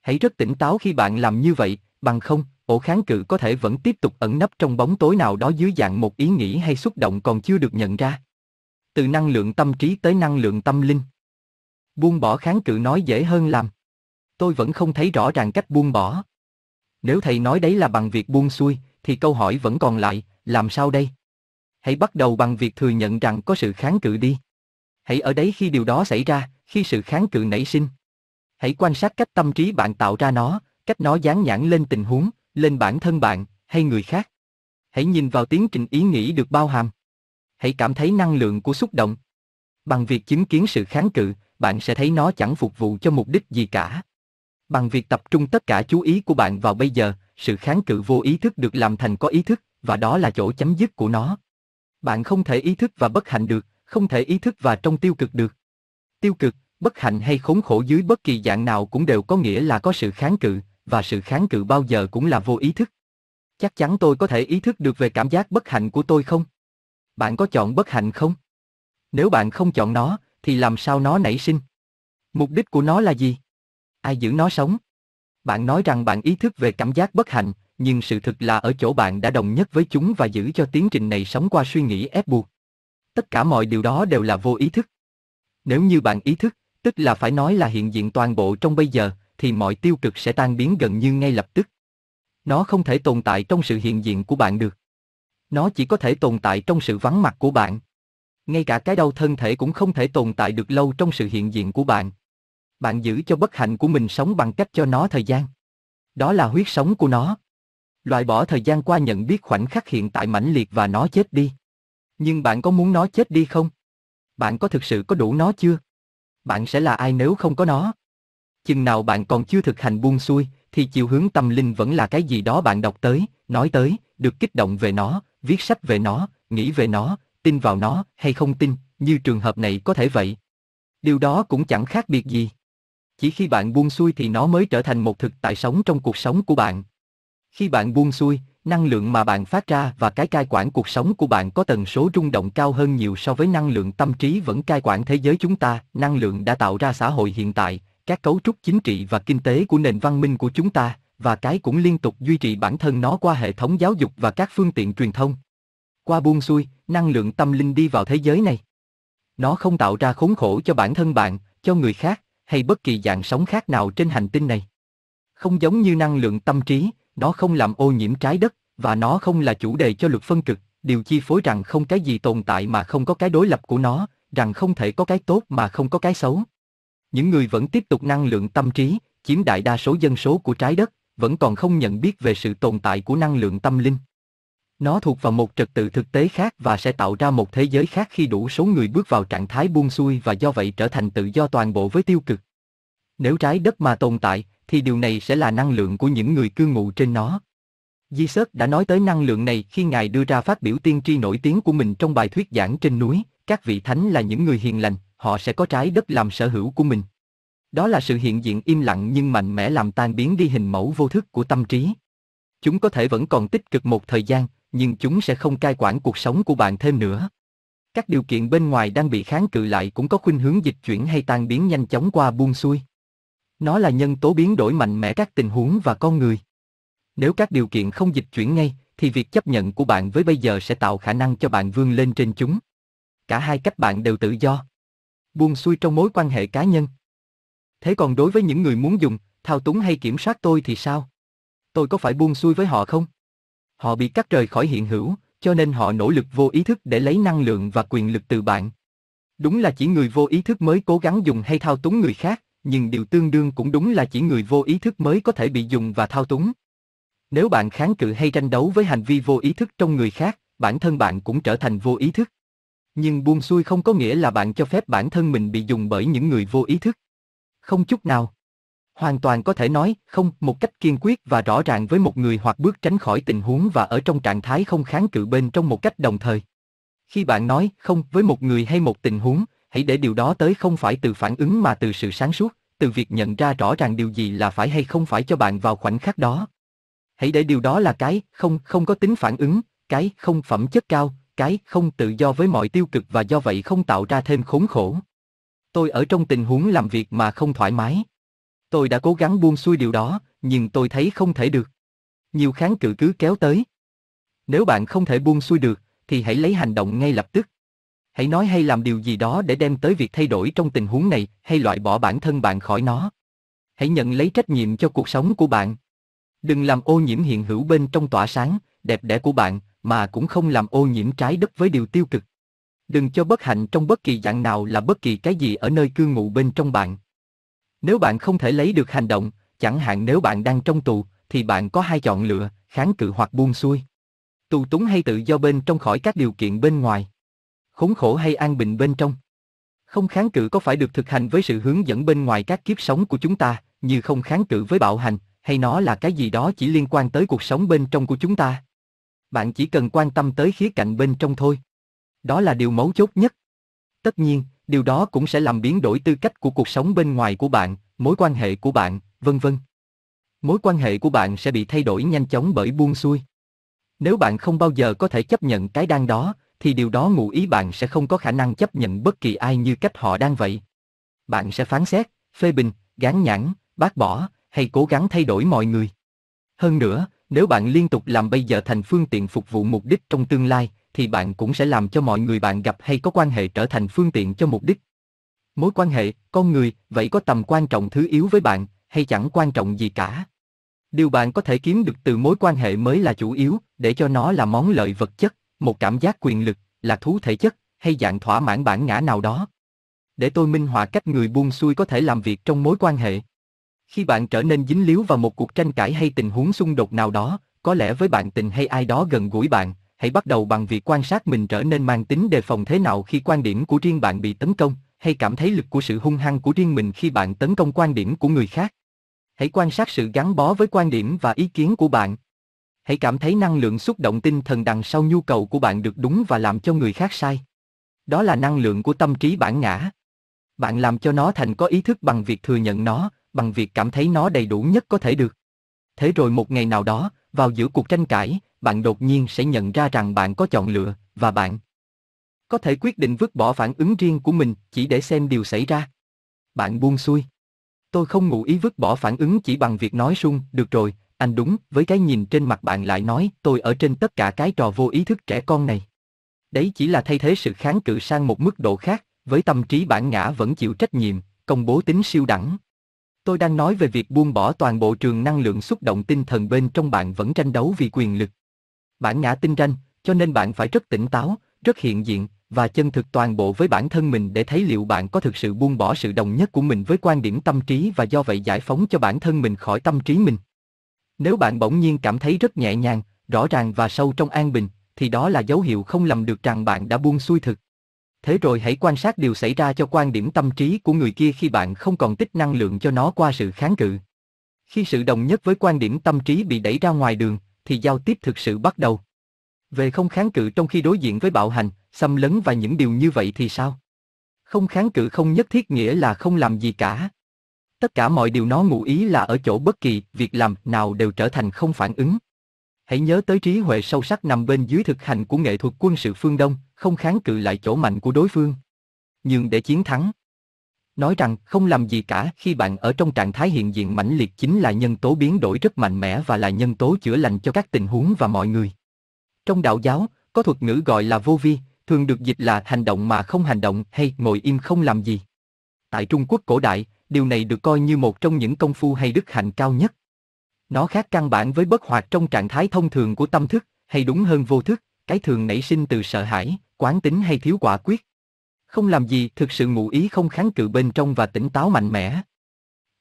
Hãy rất tỉnh táo khi bạn làm như vậy, bằng không, ổ kháng cự có thể vẫn tiếp tục ẩn nấp trong bóng tối nào đó dưới dạng một ý nghĩ hay xúc động còn chưa được nhận ra. Từ năng lượng tâm trí tới năng lượng tâm linh. Buông bỏ kháng cự nói dễ hơn làm. Tôi vẫn không thấy rõ ràng cách buông bỏ. Nếu thầy nói đấy là bằng việc buông xuôi, thì câu hỏi vẫn còn lại, làm sao đây? Hãy bắt đầu bằng việc thừa nhận rằng có sự kháng cự đi. Hãy ở đấy khi điều đó xảy ra, khi sự kháng cự nảy sinh. Hãy quan sát cách tâm trí bạn tạo ra nó, cách nó dán nhãn lên tình huống, lên bản thân bạn, hay người khác. Hãy nhìn vào tiến trình ý nghĩ được bao hàm. Hãy cảm thấy năng lượng của xúc động. Bằng việc chứng kiến sự kháng cự, bạn sẽ thấy nó chẳng phục vụ cho mục đích gì cả. Bằng việc tập trung tất cả chú ý của bạn vào bây giờ, sự kháng cự vô ý thức được làm thành có ý thức, và đó là chỗ chấm dứt của nó. Bạn không thể ý thức và bất hạnh được, không thể ý thức và trong tiêu cực được. Tiêu cực, bất hạnh hay khốn khổ dưới bất kỳ dạng nào cũng đều có nghĩa là có sự kháng cự, và sự kháng cự bao giờ cũng là vô ý thức. Chắc chắn tôi có thể ý thức được về cảm giác bất hạnh của tôi không? Bạn có chọn bất hạnh không? Nếu bạn không chọn nó, thì làm sao nó nảy sinh? Mục đích của nó là gì? Ai giữ nó sống? Bạn nói rằng bạn ý thức về cảm giác bất hạnh, nhưng sự thực là ở chỗ bạn đã đồng nhất với chúng và giữ cho tiến trình này sống qua suy nghĩ ép buộc. Tất cả mọi điều đó đều là vô ý thức. Nếu như bạn ý thức, tức là phải nói là hiện diện toàn bộ trong bây giờ, thì mọi tiêu cực sẽ tan biến gần như ngay lập tức. Nó không thể tồn tại trong sự hiện diện của bạn được. Nó chỉ có thể tồn tại trong sự vắng mặt của bạn. Ngay cả cái đau thân thể cũng không thể tồn tại được lâu trong sự hiện diện của bạn. Bạn giữ cho bất hạnh của mình sống bằng cách cho nó thời gian. Đó là huyết sống của nó. Loại bỏ thời gian qua nhận biết khoảnh khắc hiện tại mãnh liệt và nó chết đi. Nhưng bạn có muốn nó chết đi không? Bạn có thực sự có đủ nó chưa? Bạn sẽ là ai nếu không có nó? Chừng nào bạn còn chưa thực hành buông xuôi, thì chiều hướng tâm linh vẫn là cái gì đó bạn đọc tới, nói tới, được kích động về nó, viết sách về nó, nghĩ về nó, tin vào nó hay không tin, như trường hợp này có thể vậy. Điều đó cũng chẳng khác biệt gì. Chỉ khi bạn buông xuôi thì nó mới trở thành một thực tại sống trong cuộc sống của bạn. Khi bạn buông xuôi, năng lượng mà bạn phát ra và cái cai quản cuộc sống của bạn có tần số rung động cao hơn nhiều so với năng lượng tâm trí vẫn cai quản thế giới chúng ta, năng lượng đã tạo ra xã hội hiện tại, các cấu trúc chính trị và kinh tế của nền văn minh của chúng ta, và cái cũng liên tục duy trì bản thân nó qua hệ thống giáo dục và các phương tiện truyền thông. Qua buông xuôi, năng lượng tâm linh đi vào thế giới này. Nó không tạo ra khốn khổ cho bản thân bạn, cho người khác, hay bất kỳ dạng sống khác nào trên hành tinh này. Không giống như năng lượng tâm trí, nó không làm ô nhiễm trái đất, và nó không là chủ đề cho luật phân cực, điều chi phối rằng không cái gì tồn tại mà không có cái đối lập của nó, rằng không thể có cái tốt mà không có cái xấu. Những người vẫn tiếp tục năng lượng tâm trí, chiếm đại đa số dân số của trái đất, vẫn còn không nhận biết về sự tồn tại của năng lượng tâm linh. Nó thuộc vào một trật tự thực tế khác và sẽ tạo ra một thế giới khác khi đủ số người bước vào trạng thái buông xuôi và do vậy trở thành tự do toàn bộ với tiêu cực. Nếu trái đất mà tồn tại, thì điều này sẽ là năng lượng của những người cư ngụ trên nó. Jesus đã nói tới năng lượng này khi Ngài đưa ra phát biểu tiên tri nổi tiếng của mình trong bài thuyết giảng trên núi, các vị thánh là những người hiền lành, họ sẽ có trái đất làm sở hữu của mình. Đó là sự hiện diện im lặng nhưng mạnh mẽ làm tan biến đi hình mẫu vô thức của tâm trí. Chúng có thể vẫn còn tích cực một thời gian, nhưng chúng sẽ không cai quản cuộc sống của bạn thêm nữa. Các điều kiện bên ngoài đang bị kháng cự lại cũng có khuynh hướng dịch chuyển hay tan biến nhanh chóng qua buông xuôi. Nó là nhân tố biến đổi mạnh mẽ các tình huống và con người. Nếu các điều kiện không dịch chuyển ngay, thì việc chấp nhận của bạn với bây giờ sẽ tạo khả năng cho bạn vươn lên trên chúng. Cả hai cách bạn đều tự do. Buông xuôi trong mối quan hệ cá nhân. Thế còn đối với những người muốn dùng, thao túng hay kiểm soát tôi thì sao? Tôi có phải buông xuôi với họ không? Họ bị cắt rời khỏi hiện hữu, cho nên họ nỗ lực vô ý thức để lấy năng lượng và quyền lực từ bạn. Đúng là chỉ người vô ý thức mới cố gắng dùng hay thao túng người khác, nhưng điều tương đương cũng đúng là chỉ người vô ý thức mới có thể bị dùng và thao túng. Nếu bạn kháng cự hay tranh đấu với hành vi vô ý thức trong người khác, bản thân bạn cũng trở thành vô ý thức. Nhưng buông xuôi không có nghĩa là bạn cho phép bản thân mình bị dùng bởi những người vô ý thức. Không chút nào. Hoàn toàn có thể nói không một cách kiên quyết và rõ ràng với một người hoặc bước tránh khỏi tình huống và ở trong trạng thái không kháng cự bên trong một cách đồng thời. Khi bạn nói không với một người hay một tình huống, hãy để điều đó tới không phải từ phản ứng mà từ sự sáng suốt, từ việc nhận ra rõ ràng điều gì là phải hay không phải cho bạn vào khoảnh khắc đó. Hãy để điều đó là cái không không có tính phản ứng, cái không phẩm chất cao, cái không tự do với mọi tiêu cực và do vậy không tạo ra thêm khốn khổ. Tôi ở trong tình huống làm việc mà không thoải mái. Tôi đã cố gắng buông xuôi điều đó, nhưng tôi thấy không thể được. Nhiều kháng cự cứ kéo tới. Nếu bạn không thể buông xuôi được, thì hãy lấy hành động ngay lập tức. Hãy nói hay làm điều gì đó để đem tới việc thay đổi trong tình huống này, hay loại bỏ bản thân bạn khỏi nó. Hãy nhận lấy trách nhiệm cho cuộc sống của bạn. Đừng làm ô nhiễm hiện hữu bên trong tỏa sáng, đẹp đẽ của bạn, mà cũng không làm ô nhiễm trái đất với điều tiêu cực. Đừng cho bất hạnh trong bất kỳ dạng nào là bất kỳ cái gì ở nơi cư ngụ bên trong bạn. Nếu bạn không thể lấy được hành động, chẳng hạn nếu bạn đang trong tù, thì bạn có hai chọn lựa, kháng cự hoặc buông xuôi. Tù túng hay tự do bên trong khỏi các điều kiện bên ngoài. Khốn khổ hay an bình bên trong. Không kháng cự có phải được thực hành với sự hướng dẫn bên ngoài các kiếp sống của chúng ta, như không kháng cự với bạo hành, hay nó là cái gì đó chỉ liên quan tới cuộc sống bên trong của chúng ta. Bạn chỉ cần quan tâm tới khía cạnh bên trong thôi. Đó là điều mấu chốt nhất. Tất nhiên, điều đó cũng sẽ làm biến đổi tư cách của cuộc sống bên ngoài của bạn, mối quan hệ của bạn, vân vân. Mối quan hệ của bạn sẽ bị thay đổi nhanh chóng bởi buông xuôi. Nếu bạn không bao giờ có thể chấp nhận cái đang đó, thì điều đó ngụ ý bạn sẽ không có khả năng chấp nhận bất kỳ ai như cách họ đang vậy. Bạn sẽ phán xét, phê bình, gán nhãn, bác bỏ, hay cố gắng thay đổi mọi người. Hơn nữa, nếu bạn liên tục làm bây giờ thành phương tiện phục vụ mục đích trong tương lai, thì bạn cũng sẽ làm cho mọi người bạn gặp hay có quan hệ trở thành phương tiện cho mục đích. Mối quan hệ, con người, vậy có tầm quan trọng thứ yếu với bạn, hay chẳng quan trọng gì cả. Điều bạn có thể kiếm được từ mối quan hệ mới là chủ yếu, để cho nó là món lợi vật chất, một cảm giác quyền lực, là thú thể chất, hay dạng thỏa mãn bản ngã nào đó. Để tôi minh họa cách người buông xuôi có thể làm việc trong mối quan hệ. Khi bạn trở nên dính líu vào một cuộc tranh cãi hay tình huống xung đột nào đó, có lẽ với bạn tình hay ai đó gần gũi bạn, hãy bắt đầu bằng việc quan sát mình trở nên mang tính đề phòng thế nào khi quan điểm của riêng bạn bị tấn công, hay cảm thấy lực của sự hung hăng của riêng mình khi bạn tấn công quan điểm của người khác. Hãy quan sát sự gắn bó với quan điểm và ý kiến của bạn. Hãy cảm thấy năng lượng xúc động tinh thần đằng sau nhu cầu của bạn được đúng và làm cho người khác sai. Đó là năng lượng của tâm trí bản ngã. Bạn làm cho nó thành có ý thức bằng việc thừa nhận nó, bằng việc cảm thấy nó đầy đủ nhất có thể được. Thế rồi một ngày nào đó, vào giữa cuộc tranh cãi, bạn đột nhiên sẽ nhận ra rằng bạn có chọn lựa, và bạn có thể quyết định vứt bỏ phản ứng riêng của mình chỉ để xem điều xảy ra. Bạn buông xuôi. Tôi không ngụ ý vứt bỏ phản ứng chỉ bằng việc nói sung, được rồi, anh đúng, với cái nhìn trên mặt bạn lại nói, tôi ở trên tất cả cái trò vô ý thức trẻ con này. Đấy chỉ là thay thế sự kháng cự sang một mức độ khác, với tâm trí bản ngã vẫn chịu trách nhiệm, công bố tính siêu đẳng. Tôi đang nói về việc buông bỏ toàn bộ trường năng lượng xúc động tinh thần bên trong bạn vẫn tranh đấu vì quyền lực. Bản ngã tinh ranh, cho nên bạn phải rất tỉnh táo, rất hiện diện và chân thực toàn bộ với bản thân mình để thấy liệu bạn có thực sự buông bỏ sự đồng nhất của mình với quan điểm tâm trí và do vậy giải phóng cho bản thân mình khỏi tâm trí mình. Nếu bạn bỗng nhiên cảm thấy rất nhẹ nhàng, rõ ràng và sâu trong an bình, thì đó là dấu hiệu không lầm được rằng bạn đã buông xuôi thực. Thế rồi hãy quan sát điều xảy ra cho quan điểm tâm trí của người kia khi bạn không còn tích năng lượng cho nó qua sự kháng cự. Khi sự đồng nhất với quan điểm tâm trí bị đẩy ra ngoài đường, thì giao tiếp thực sự bắt đầu. Về không kháng cự trong khi đối diện với bạo hành, xâm lấn và những điều như vậy thì sao? Không kháng cự không nhất thiết nghĩa là không làm gì cả. Tất cả mọi điều nó ngụ ý là ở chỗ bất kỳ việc làm nào đều trở thành không phản ứng. Hãy nhớ tới trí huệ sâu sắc nằm bên dưới thực hành của nghệ thuật quân sự phương Đông, không kháng cự lại chỗ mạnh của đối phương. Nhưng để chiến thắng, nói rằng không làm gì cả khi bạn ở trong trạng thái hiện diện mãnh liệt chính là nhân tố biến đổi rất mạnh mẽ và là nhân tố chữa lành cho các tình huống và mọi người. Trong đạo giáo, có thuật ngữ gọi là vô vi, thường được dịch là hành động mà không hành động hay ngồi im không làm gì. Tại Trung Quốc cổ đại, điều này được coi như một trong những công phu hay đức hạnh cao nhất. Nó khác căn bản với bất hoạt trong trạng thái thông thường của tâm thức, hay đúng hơn vô thức, cái thường nảy sinh từ sợ hãi, quán tính hay thiếu quả quyết. Không làm gì thực sự ngụ ý không kháng cự bên trong và tỉnh táo mạnh mẽ.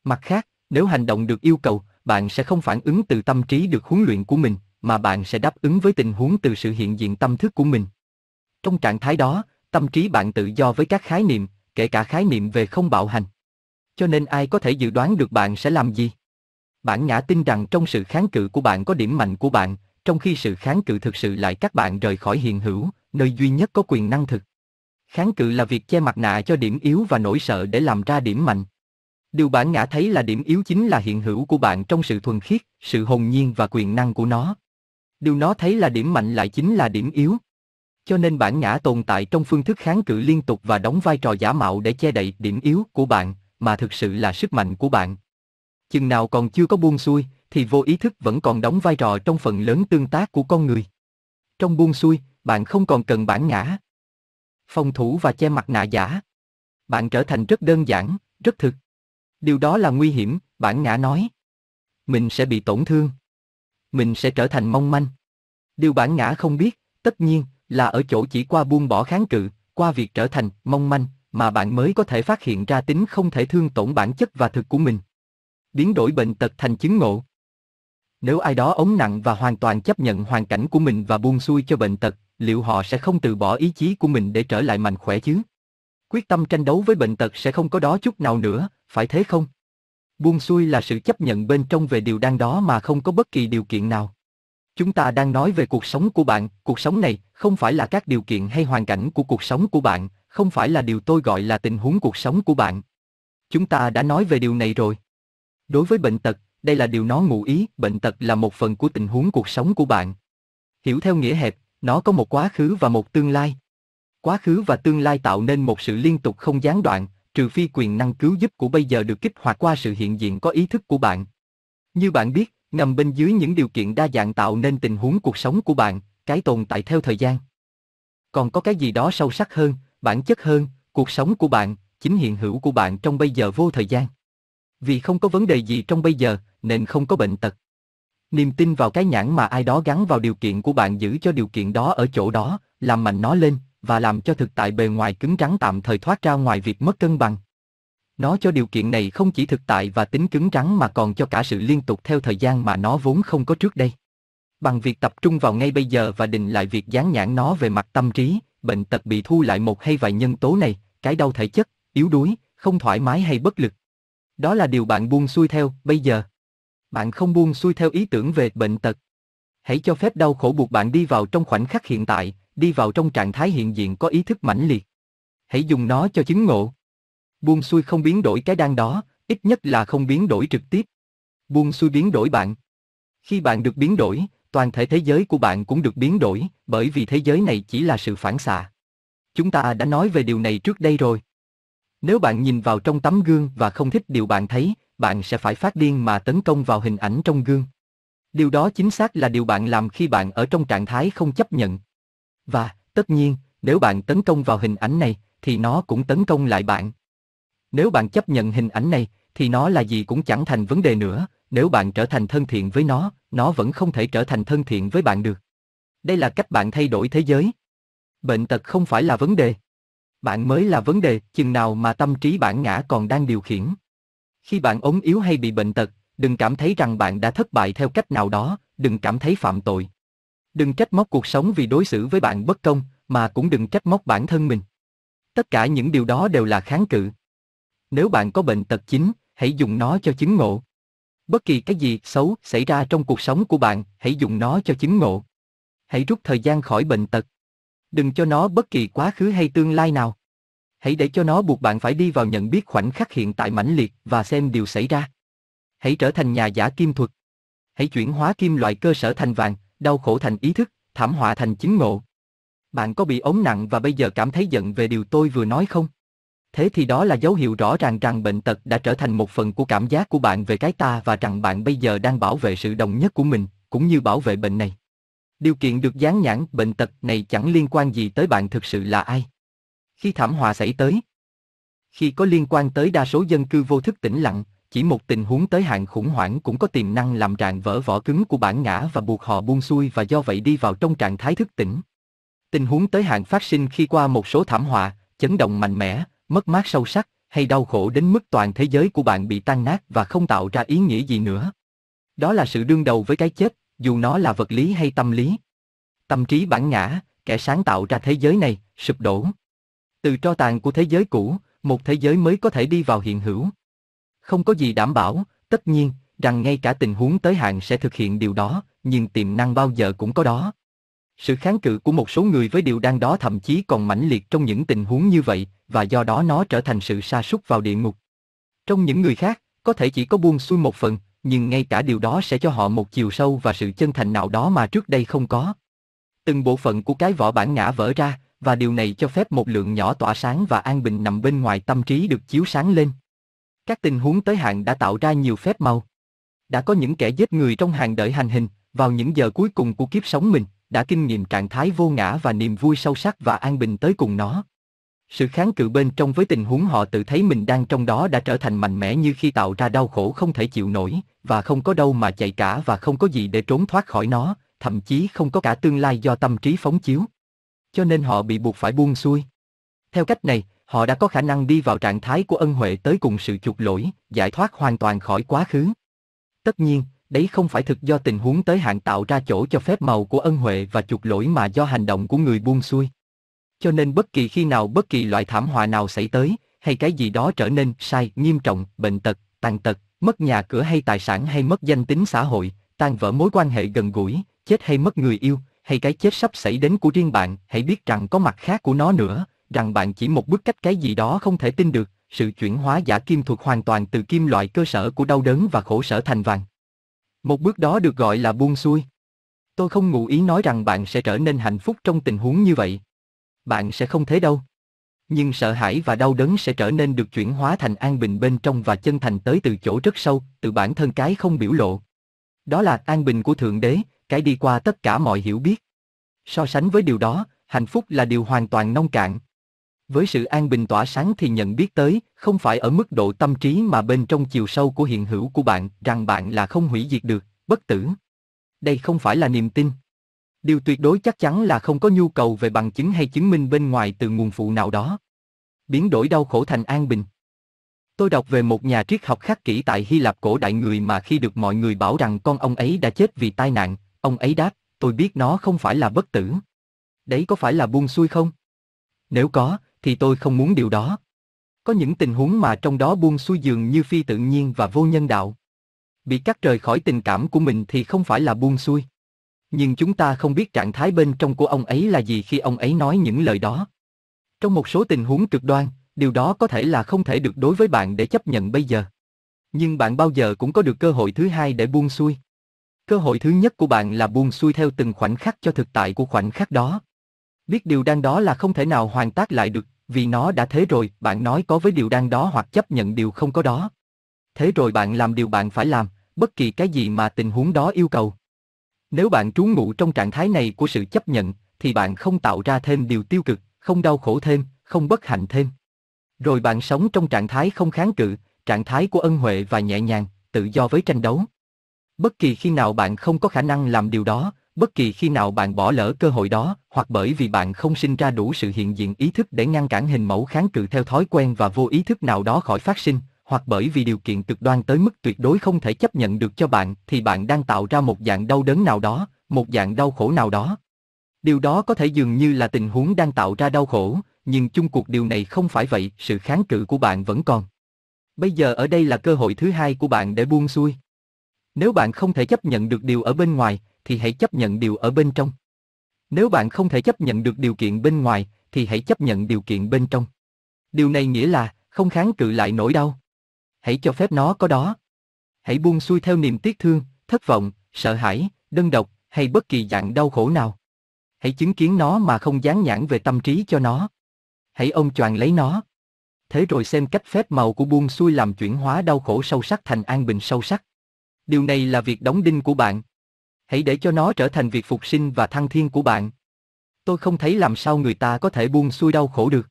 Mặt khác, nếu hành động được yêu cầu, bạn sẽ không phản ứng từ tâm trí được huấn luyện của mình, mà bạn sẽ đáp ứng với tình huống từ sự hiện diện tâm thức của mình. Trong trạng thái đó, tâm trí bạn tự do với các khái niệm, kể cả khái niệm về không bạo hành. Cho nên ai có thể dự đoán được bạn sẽ làm gì? Bản ngã tin rằng trong sự kháng cự của bạn có điểm mạnh của bạn, trong khi sự kháng cự thực sự lại các bạn rời khỏi hiện hữu, nơi duy nhất có quyền năng thực. Kháng cự là việc che mặt nạ cho điểm yếu và nỗi sợ để làm ra điểm mạnh. Điều bản ngã thấy là điểm yếu chính là hiện hữu của bạn trong sự thuần khiết, sự hồn nhiên và quyền năng của nó. Điều nó thấy là điểm mạnh lại chính là điểm yếu. Cho nên bản ngã tồn tại trong phương thức kháng cự liên tục và đóng vai trò giả mạo để che đậy điểm yếu của bạn, mà thực sự là sức mạnh của bạn. Chừng nào còn chưa có buông xuôi, thì vô ý thức vẫn còn đóng vai trò trong phần lớn tương tác của con người. Trong buông xuôi, bạn không còn cần bản ngã. Phòng thủ và che mặt nạ giả. Bạn trở thành rất đơn giản, rất thực. Điều đó là nguy hiểm, bản ngã nói. Mình sẽ bị tổn thương. Mình sẽ trở thành mong manh. Điều bản ngã không biết, tất nhiên, là ở chỗ chỉ qua buông bỏ kháng cự, qua việc trở thành mong manh, mà bạn mới có thể phát hiện ra tính không thể thương tổn bản chất và thực của mình. Biến đổi bệnh tật thành chứng ngộ. Nếu ai đó ống nặng và hoàn toàn chấp nhận hoàn cảnh của mình và buông xuôi cho bệnh tật, liệu họ sẽ không từ bỏ ý chí của mình để trở lại mạnh khỏe chứ? Quyết tâm tranh đấu với bệnh tật sẽ không có đó chút nào nữa, phải thế không? Buông xuôi là sự chấp nhận bên trong về điều đang đó mà không có bất kỳ điều kiện nào. Chúng ta đang nói về cuộc sống của bạn, cuộc sống này không phải là các điều kiện hay hoàn cảnh của cuộc sống của bạn, không phải là điều tôi gọi là tình huống cuộc sống của bạn. Chúng ta đã nói về điều này rồi. Đối với bệnh tật, đây là điều nó ngụ ý, bệnh tật là một phần của tình huống cuộc sống của bạn. Hiểu theo nghĩa hẹp, nó có một quá khứ và một tương lai. Quá khứ và tương lai tạo nên một sự liên tục không gián đoạn, trừ phi quyền năng cứu giúp của bây giờ được kích hoạt qua sự hiện diện có ý thức của bạn. Như bạn biết, nằm bên dưới những điều kiện đa dạng tạo nên tình huống cuộc sống của bạn, cái tồn tại theo thời gian. Còn có cái gì đó sâu sắc hơn, bản chất hơn, cuộc sống của bạn, chính hiện hữu của bạn trong bây giờ vô thời gian. Vì không có vấn đề gì trong bây giờ, nên không có bệnh tật. Niềm tin vào cái nhãn mà ai đó gắn vào điều kiện của bạn giữ cho điều kiện đó ở chỗ đó, làm mạnh nó lên, và làm cho thực tại bề ngoài cứng rắn tạm thời thoát ra ngoài việc mất cân bằng. Nó cho điều kiện này không chỉ thực tại và tính cứng rắn mà còn cho cả sự liên tục theo thời gian mà nó vốn không có trước đây. Bằng việc tập trung vào ngay bây giờ và định lại việc dán nhãn nó về mặt tâm trí, bệnh tật bị thu lại một hay vài nhân tố này, cái đau thể chất, yếu đuối, không thoải mái hay bất lực. Đó là điều bạn buông xuôi theo, bây giờ. Bạn không buông xuôi theo ý tưởng về bệnh tật. Hãy cho phép đau khổ buộc bạn đi vào trong khoảnh khắc hiện tại, đi vào trong trạng thái hiện diện có ý thức mãnh liệt. Hãy dùng nó cho chứng ngộ. Buông xuôi không biến đổi cái đang đó, ít nhất là không biến đổi trực tiếp. Buông xuôi biến đổi bạn. Khi bạn được biến đổi, toàn thể thế giới của bạn cũng được biến đổi, bởi vì thế giới này chỉ là sự phản xạ. Chúng ta đã nói về điều này trước đây rồi. Nếu bạn nhìn vào trong tấm gương và không thích điều bạn thấy, bạn sẽ phải phát điên mà tấn công vào hình ảnh trong gương. Điều đó chính xác là điều bạn làm khi bạn ở trong trạng thái không chấp nhận. Và, tất nhiên, nếu bạn tấn công vào hình ảnh này, thì nó cũng tấn công lại bạn. Nếu bạn chấp nhận hình ảnh này, thì nó là gì cũng chẳng thành vấn đề nữa, nếu bạn trở thành thân thiện với nó, nó vẫn không thể trở thành thân thiện với bạn được. Đây là cách bạn thay đổi thế giới. Bệnh tật không phải là vấn đề. Bạn mới là vấn đề, chừng nào mà tâm trí bản ngã còn đang điều khiển. Khi bạn ốm yếu hay bị bệnh tật, đừng cảm thấy rằng bạn đã thất bại theo cách nào đó, đừng cảm thấy phạm tội. Đừng trách móc cuộc sống vì đối xử với bạn bất công, mà cũng đừng trách móc bản thân mình. Tất cả những điều đó đều là kháng cự. Nếu bạn có bệnh tật chính, hãy dùng nó cho chứng ngộ. Bất kỳ cái gì xấu xảy ra trong cuộc sống của bạn, hãy dùng nó cho chứng ngộ. Hãy rút thời gian khỏi bệnh tật. Đừng cho nó bất kỳ quá khứ hay tương lai nào. Hãy để cho nó buộc bạn phải đi vào nhận biết khoảnh khắc hiện tại mãnh liệt và xem điều xảy ra. Hãy trở thành nhà giả kim thuật. Hãy chuyển hóa kim loại cơ sở thành vàng, đau khổ thành ý thức, thảm họa thành chứng ngộ. Bạn có bị ốm nặng và bây giờ cảm thấy giận về điều tôi vừa nói không? Thế thì đó là dấu hiệu rõ ràng rằng bệnh tật đã trở thành một phần của cảm giác của bạn về cái ta và rằng bạn bây giờ đang bảo vệ sự đồng nhất của mình, cũng như bảo vệ bệnh này. Điều kiện được dán nhãn bệnh tật này chẳng liên quan gì tới bạn thực sự là ai. Khi thảm họa xảy tới, khi có liên quan tới đa số dân cư vô thức tĩnh lặng, chỉ một tình huống tới hạn khủng hoảng cũng có tiềm năng làm rạn vỡ vỏ cứng của bản ngã và buộc họ buông xuôi và do vậy đi vào trong trạng thái thức tỉnh. Tình huống tới hạn phát sinh khi qua một số thảm họa, chấn động mạnh mẽ, mất mát sâu sắc, hay đau khổ đến mức toàn thế giới của bạn bị tan nát và không tạo ra ý nghĩa gì nữa. Đó là sự đương đầu với cái chết, dù nó là vật lý hay tâm lý. Tâm trí bản ngã, kẻ sáng tạo ra thế giới này, sụp đổ. Từ tro tàn của thế giới cũ, một thế giới mới có thể đi vào hiện hữu. Không có gì đảm bảo, tất nhiên, rằng ngay cả tình huống tới hạn sẽ thực hiện điều đó, nhưng tiềm năng bao giờ cũng có đó. Sự kháng cự của một số người với điều đang đó thậm chí còn mãnh liệt trong những tình huống như vậy, và do đó nó trở thành sự sa sút vào địa ngục. Trong những người khác, có thể chỉ có buông xuôi một phần, nhưng ngay cả điều đó sẽ cho họ một chiều sâu và sự chân thành nào đó mà trước đây không có. Từng bộ phận của cái vỏ bản ngã vỡ ra, và điều này cho phép một lượng nhỏ tỏa sáng và an bình nằm bên ngoài tâm trí được chiếu sáng lên. Các tình huống tới hạn đã tạo ra nhiều phép màu. Đã có những kẻ giết người trong hàng đợi hành hình, vào những giờ cuối cùng của kiếp sống mình, đã kinh nghiệm trạng thái vô ngã và niềm vui sâu sắc và an bình tới cùng nó. Sự kháng cự bên trong với tình huống họ tự thấy mình đang trong đó đã trở thành mạnh mẽ như khi tạo ra đau khổ không thể chịu nổi, và không có đâu mà chạy cả và không có gì để trốn thoát khỏi nó, thậm chí không có cả tương lai do tâm trí phóng chiếu. Cho nên họ bị buộc phải buông xuôi. Theo cách này, họ đã có khả năng đi vào trạng thái của ân huệ tới cùng sự chuộc lỗi, giải thoát hoàn toàn khỏi quá khứ. Tất nhiên, đấy không phải thực do tình huống tới hạn tạo ra chỗ cho phép màu của ân huệ và chuộc lỗi mà do hành động của người buông xuôi. Cho nên bất kỳ khi nào bất kỳ loại thảm họa nào xảy tới, hay cái gì đó trở nên sai, nghiêm trọng, bệnh tật, tàn tật, mất nhà cửa hay tài sản hay mất danh tính xã hội, tan vỡ mối quan hệ gần gũi, chết hay mất người yêu, hay cái chết sắp xảy đến của riêng bạn, hãy biết rằng có mặt khác của nó nữa, rằng bạn chỉ một bước cách cái gì đó không thể tin được, sự chuyển hóa giả kim thuộc hoàn toàn từ kim loại cơ sở của đau đớn và khổ sở thành vàng. Một bước đó được gọi là buông xuôi. Tôi không ngụ ý nói rằng bạn sẽ trở nên hạnh phúc trong tình huống như vậy. Bạn sẽ không thế đâu. Nhưng sợ hãi và đau đớn sẽ trở nên được chuyển hóa thành an bình bên trong và chân thành tới từ chỗ rất sâu, từ bản thân cái không biểu lộ. Đó là an bình của Thượng Đế, cái đi qua tất cả mọi hiểu biết. So sánh với điều đó, hạnh phúc là điều hoàn toàn nông cạn. Với sự an bình tỏa sáng thì nhận biết tới, không phải ở mức độ tâm trí mà bên trong chiều sâu của hiện hữu của bạn, rằng bạn là không hủy diệt được, bất tử. Đây không phải là niềm tin. Điều tuyệt đối chắc chắn là không có nhu cầu về bằng chứng hay chứng minh bên ngoài từ nguồn phụ nào đó. Biến đổi đau khổ thành an bình. Tôi đọc về một nhà triết học khắc kỷ tại Hy Lạp cổ đại người mà khi được mọi người bảo rằng con ông ấy đã chết vì tai nạn, ông ấy đáp, tôi biết nó không phải là bất tử. Đấy có phải là buông xuôi không? Nếu có, thì tôi không muốn điều đó. Có những tình huống mà trong đó buông xuôi dường như phi tự nhiên và vô nhân đạo. Bị cắt rời khỏi tình cảm của mình thì không phải là buông xuôi. Nhưng chúng ta không biết trạng thái bên trong của ông ấy là gì khi ông ấy nói những lời đó. Trong một số tình huống cực đoan, điều đó có thể là không thể được đối với bạn để chấp nhận bây giờ. Nhưng bạn bao giờ cũng có được cơ hội thứ hai để buông xuôi. Cơ hội thứ nhất của bạn là buông xuôi theo từng khoảnh khắc cho thực tại của khoảnh khắc đó. Biết điều đang đó là không thể nào hoàn tác lại được, vì nó đã thế rồi, bạn nói có với điều đang đó hoặc chấp nhận điều không có đó. Thế rồi bạn làm điều bạn phải làm, bất kỳ cái gì mà tình huống đó yêu cầu. Nếu bạn trú ngụ trong trạng thái này của sự chấp nhận, thì bạn không tạo ra thêm điều tiêu cực, không đau khổ thêm, không bất hạnh thêm. Rồi bạn sống trong trạng thái không kháng cự, trạng thái của ân huệ và nhẹ nhàng, tự do với tranh đấu. Bất kỳ khi nào bạn không có khả năng làm điều đó, bất kỳ khi nào bạn bỏ lỡ cơ hội đó, hoặc bởi vì bạn không sinh ra đủ sự hiện diện ý thức để ngăn cản hình mẫu kháng cự theo thói quen và vô ý thức nào đó khỏi phát sinh, hoặc bởi vì điều kiện cực đoan tới mức tuyệt đối không thể chấp nhận được cho bạn, thì bạn đang tạo ra một dạng đau đớn nào đó, một dạng đau khổ nào đó. Điều đó có thể dường như là tình huống đang tạo ra đau khổ, nhưng chung cuộc điều này không phải vậy, sự kháng cự của bạn vẫn còn. Bây giờ ở đây là cơ hội thứ hai của bạn để buông xuôi. Nếu bạn không thể chấp nhận được điều ở bên ngoài, thì hãy chấp nhận điều ở bên trong. Nếu bạn không thể chấp nhận được điều kiện bên ngoài, thì hãy chấp nhận điều kiện bên trong. Điều này nghĩa là không kháng cự lại nỗi đau. Hãy cho phép nó có đó. Hãy buông xuôi theo niềm tiếc thương, thất vọng, sợ hãi, đơn độc hay bất kỳ dạng đau khổ nào. Hãy chứng kiến nó mà không dán nhãn về tâm trí cho nó. Hãy ôm choàng lấy nó. Thế rồi xem cách phép màu của buông xuôi làm chuyển hóa đau khổ sâu sắc thành an bình sâu sắc. Điều này là việc đóng đinh của bạn. Hãy để cho nó trở thành việc phục sinh và thăng thiên của bạn. Tôi không thấy làm sao người ta có thể buông xuôi đau khổ được.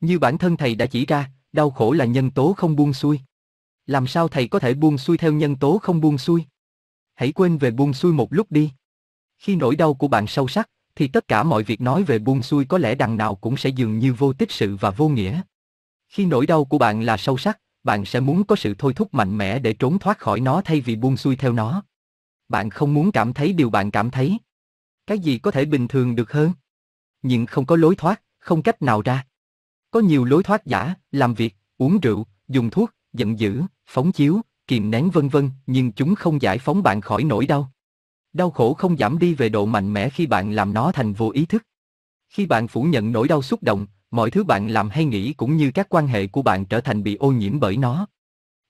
Như bản thân thầy đã chỉ ra, đau khổ là nhân tố không buông xuôi. Làm sao thầy có thể buông xuôi theo nhân tố không buông xuôi? Hãy quên về buông xuôi một lúc đi. Khi nỗi đau của bạn sâu sắc, thì tất cả mọi việc nói về buông xuôi có lẽ đằng nào cũng sẽ dường như vô tích sự và vô nghĩa. Khi nỗi đau của bạn là sâu sắc, bạn sẽ muốn có sự thôi thúc mạnh mẽ để trốn thoát khỏi nó thay vì buông xuôi theo nó. Bạn không muốn cảm thấy điều bạn cảm thấy. Cái gì có thể bình thường được hơn? Nhưng không có lối thoát, không cách nào ra. Có nhiều lối thoát giả, làm việc, uống rượu, dùng thuốc, giận dữ, phóng chiếu, kìm nén vân vân, nhưng chúng không giải phóng bạn khỏi nỗi đau. Đau khổ không giảm đi về độ mạnh mẽ khi bạn làm nó thành vô ý thức. Khi bạn phủ nhận nỗi đau xúc động, mọi thứ bạn làm hay nghĩ cũng như các quan hệ của bạn trở thành bị ô nhiễm bởi nó.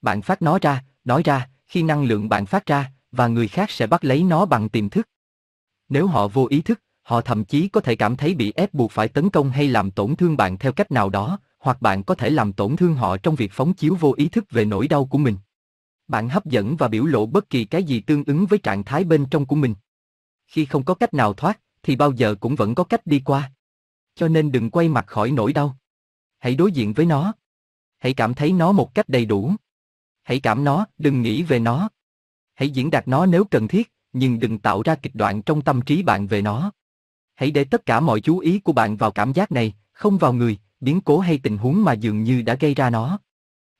Bạn phát nó ra, nói ra, khi năng lượng bạn phát ra, và người khác sẽ bắt lấy nó bằng tiềm thức. Nếu họ vô ý thức, họ thậm chí có thể cảm thấy bị ép buộc phải tấn công hay làm tổn thương bạn theo cách nào đó, hoặc bạn có thể làm tổn thương họ trong việc phóng chiếu vô ý thức về nỗi đau của mình. Bạn hấp dẫn và biểu lộ bất kỳ cái gì tương ứng với trạng thái bên trong của mình. Khi không có cách nào thoát, thì bao giờ cũng vẫn có cách đi qua. Cho nên đừng quay mặt khỏi nỗi đau. Hãy đối diện với nó. Hãy cảm thấy nó một cách đầy đủ. Hãy cảm nó, đừng nghĩ về nó. Hãy diễn đạt nó nếu cần thiết, nhưng đừng tạo ra kịch đoạn trong tâm trí bạn về nó. Hãy để tất cả mọi chú ý của bạn vào cảm giác này, không vào người, biến cố hay tình huống mà dường như đã gây ra nó.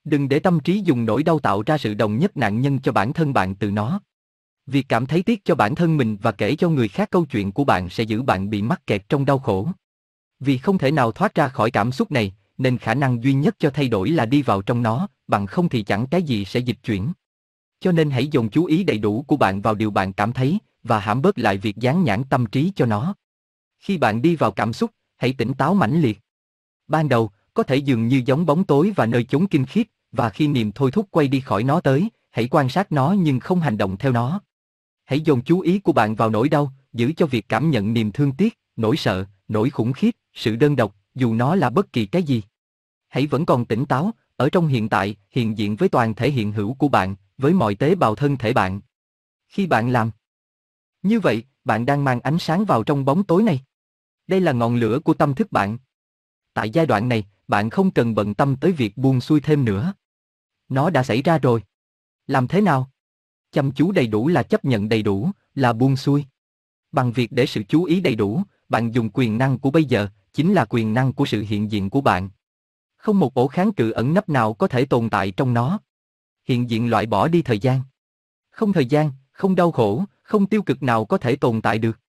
Đừng để tâm trí dùng nỗi đau tạo ra sự đồng nhất nạn nhân cho bản thân bạn từ nó. Việc cảm thấy tiếc cho bản thân mình và kể cho người khác câu chuyện của bạn sẽ giữ bạn bị mắc kẹt trong đau khổ. Vì không thể nào thoát ra khỏi cảm xúc này, nên khả năng duy nhất cho thay đổi là đi vào trong nó, bằng không thì chẳng cái gì sẽ dịch chuyển. Cho nên hãy dồn chú ý đầy đủ của bạn vào điều bạn cảm thấy, và hãm bớt lại việc dán nhãn tâm trí cho nó. Khi bạn đi vào cảm xúc, hãy tỉnh táo mãnh liệt. Ban đầu, có thể dường như giống bóng tối và nơi chốn kinh khiếp, và khi niềm thôi thúc quay đi khỏi nó tới, hãy quan sát nó nhưng không hành động theo nó. Hãy dồn chú ý của bạn vào nỗi đau, giữ cho việc cảm nhận niềm thương tiếc, nỗi sợ, nỗi khủng khiếp, sự đơn độc, dù nó là bất kỳ cái gì. Hãy vẫn còn tỉnh táo, ở trong hiện tại, hiện diện với toàn thể hiện hữu của bạn, với mọi tế bào thân thể bạn. Khi bạn làm như vậy, bạn đang mang ánh sáng vào trong bóng tối này. Đây là ngọn lửa của tâm thức bạn. Tại giai đoạn này, bạn không cần bận tâm tới việc buông xuôi thêm nữa. Nó đã xảy ra rồi. Làm thế nào? Chăm chú đầy đủ là chấp nhận đầy đủ, là buông xuôi. Bằng việc để sự chú ý đầy đủ, bạn dùng quyền năng của bây giờ, chính là quyền năng của sự hiện diện của bạn. Không một ổ kháng cự ẩn nấp nào có thể tồn tại trong nó. Hiện diện loại bỏ đi thời gian. Không thời gian, không đau khổ, không tiêu cực nào có thể tồn tại được.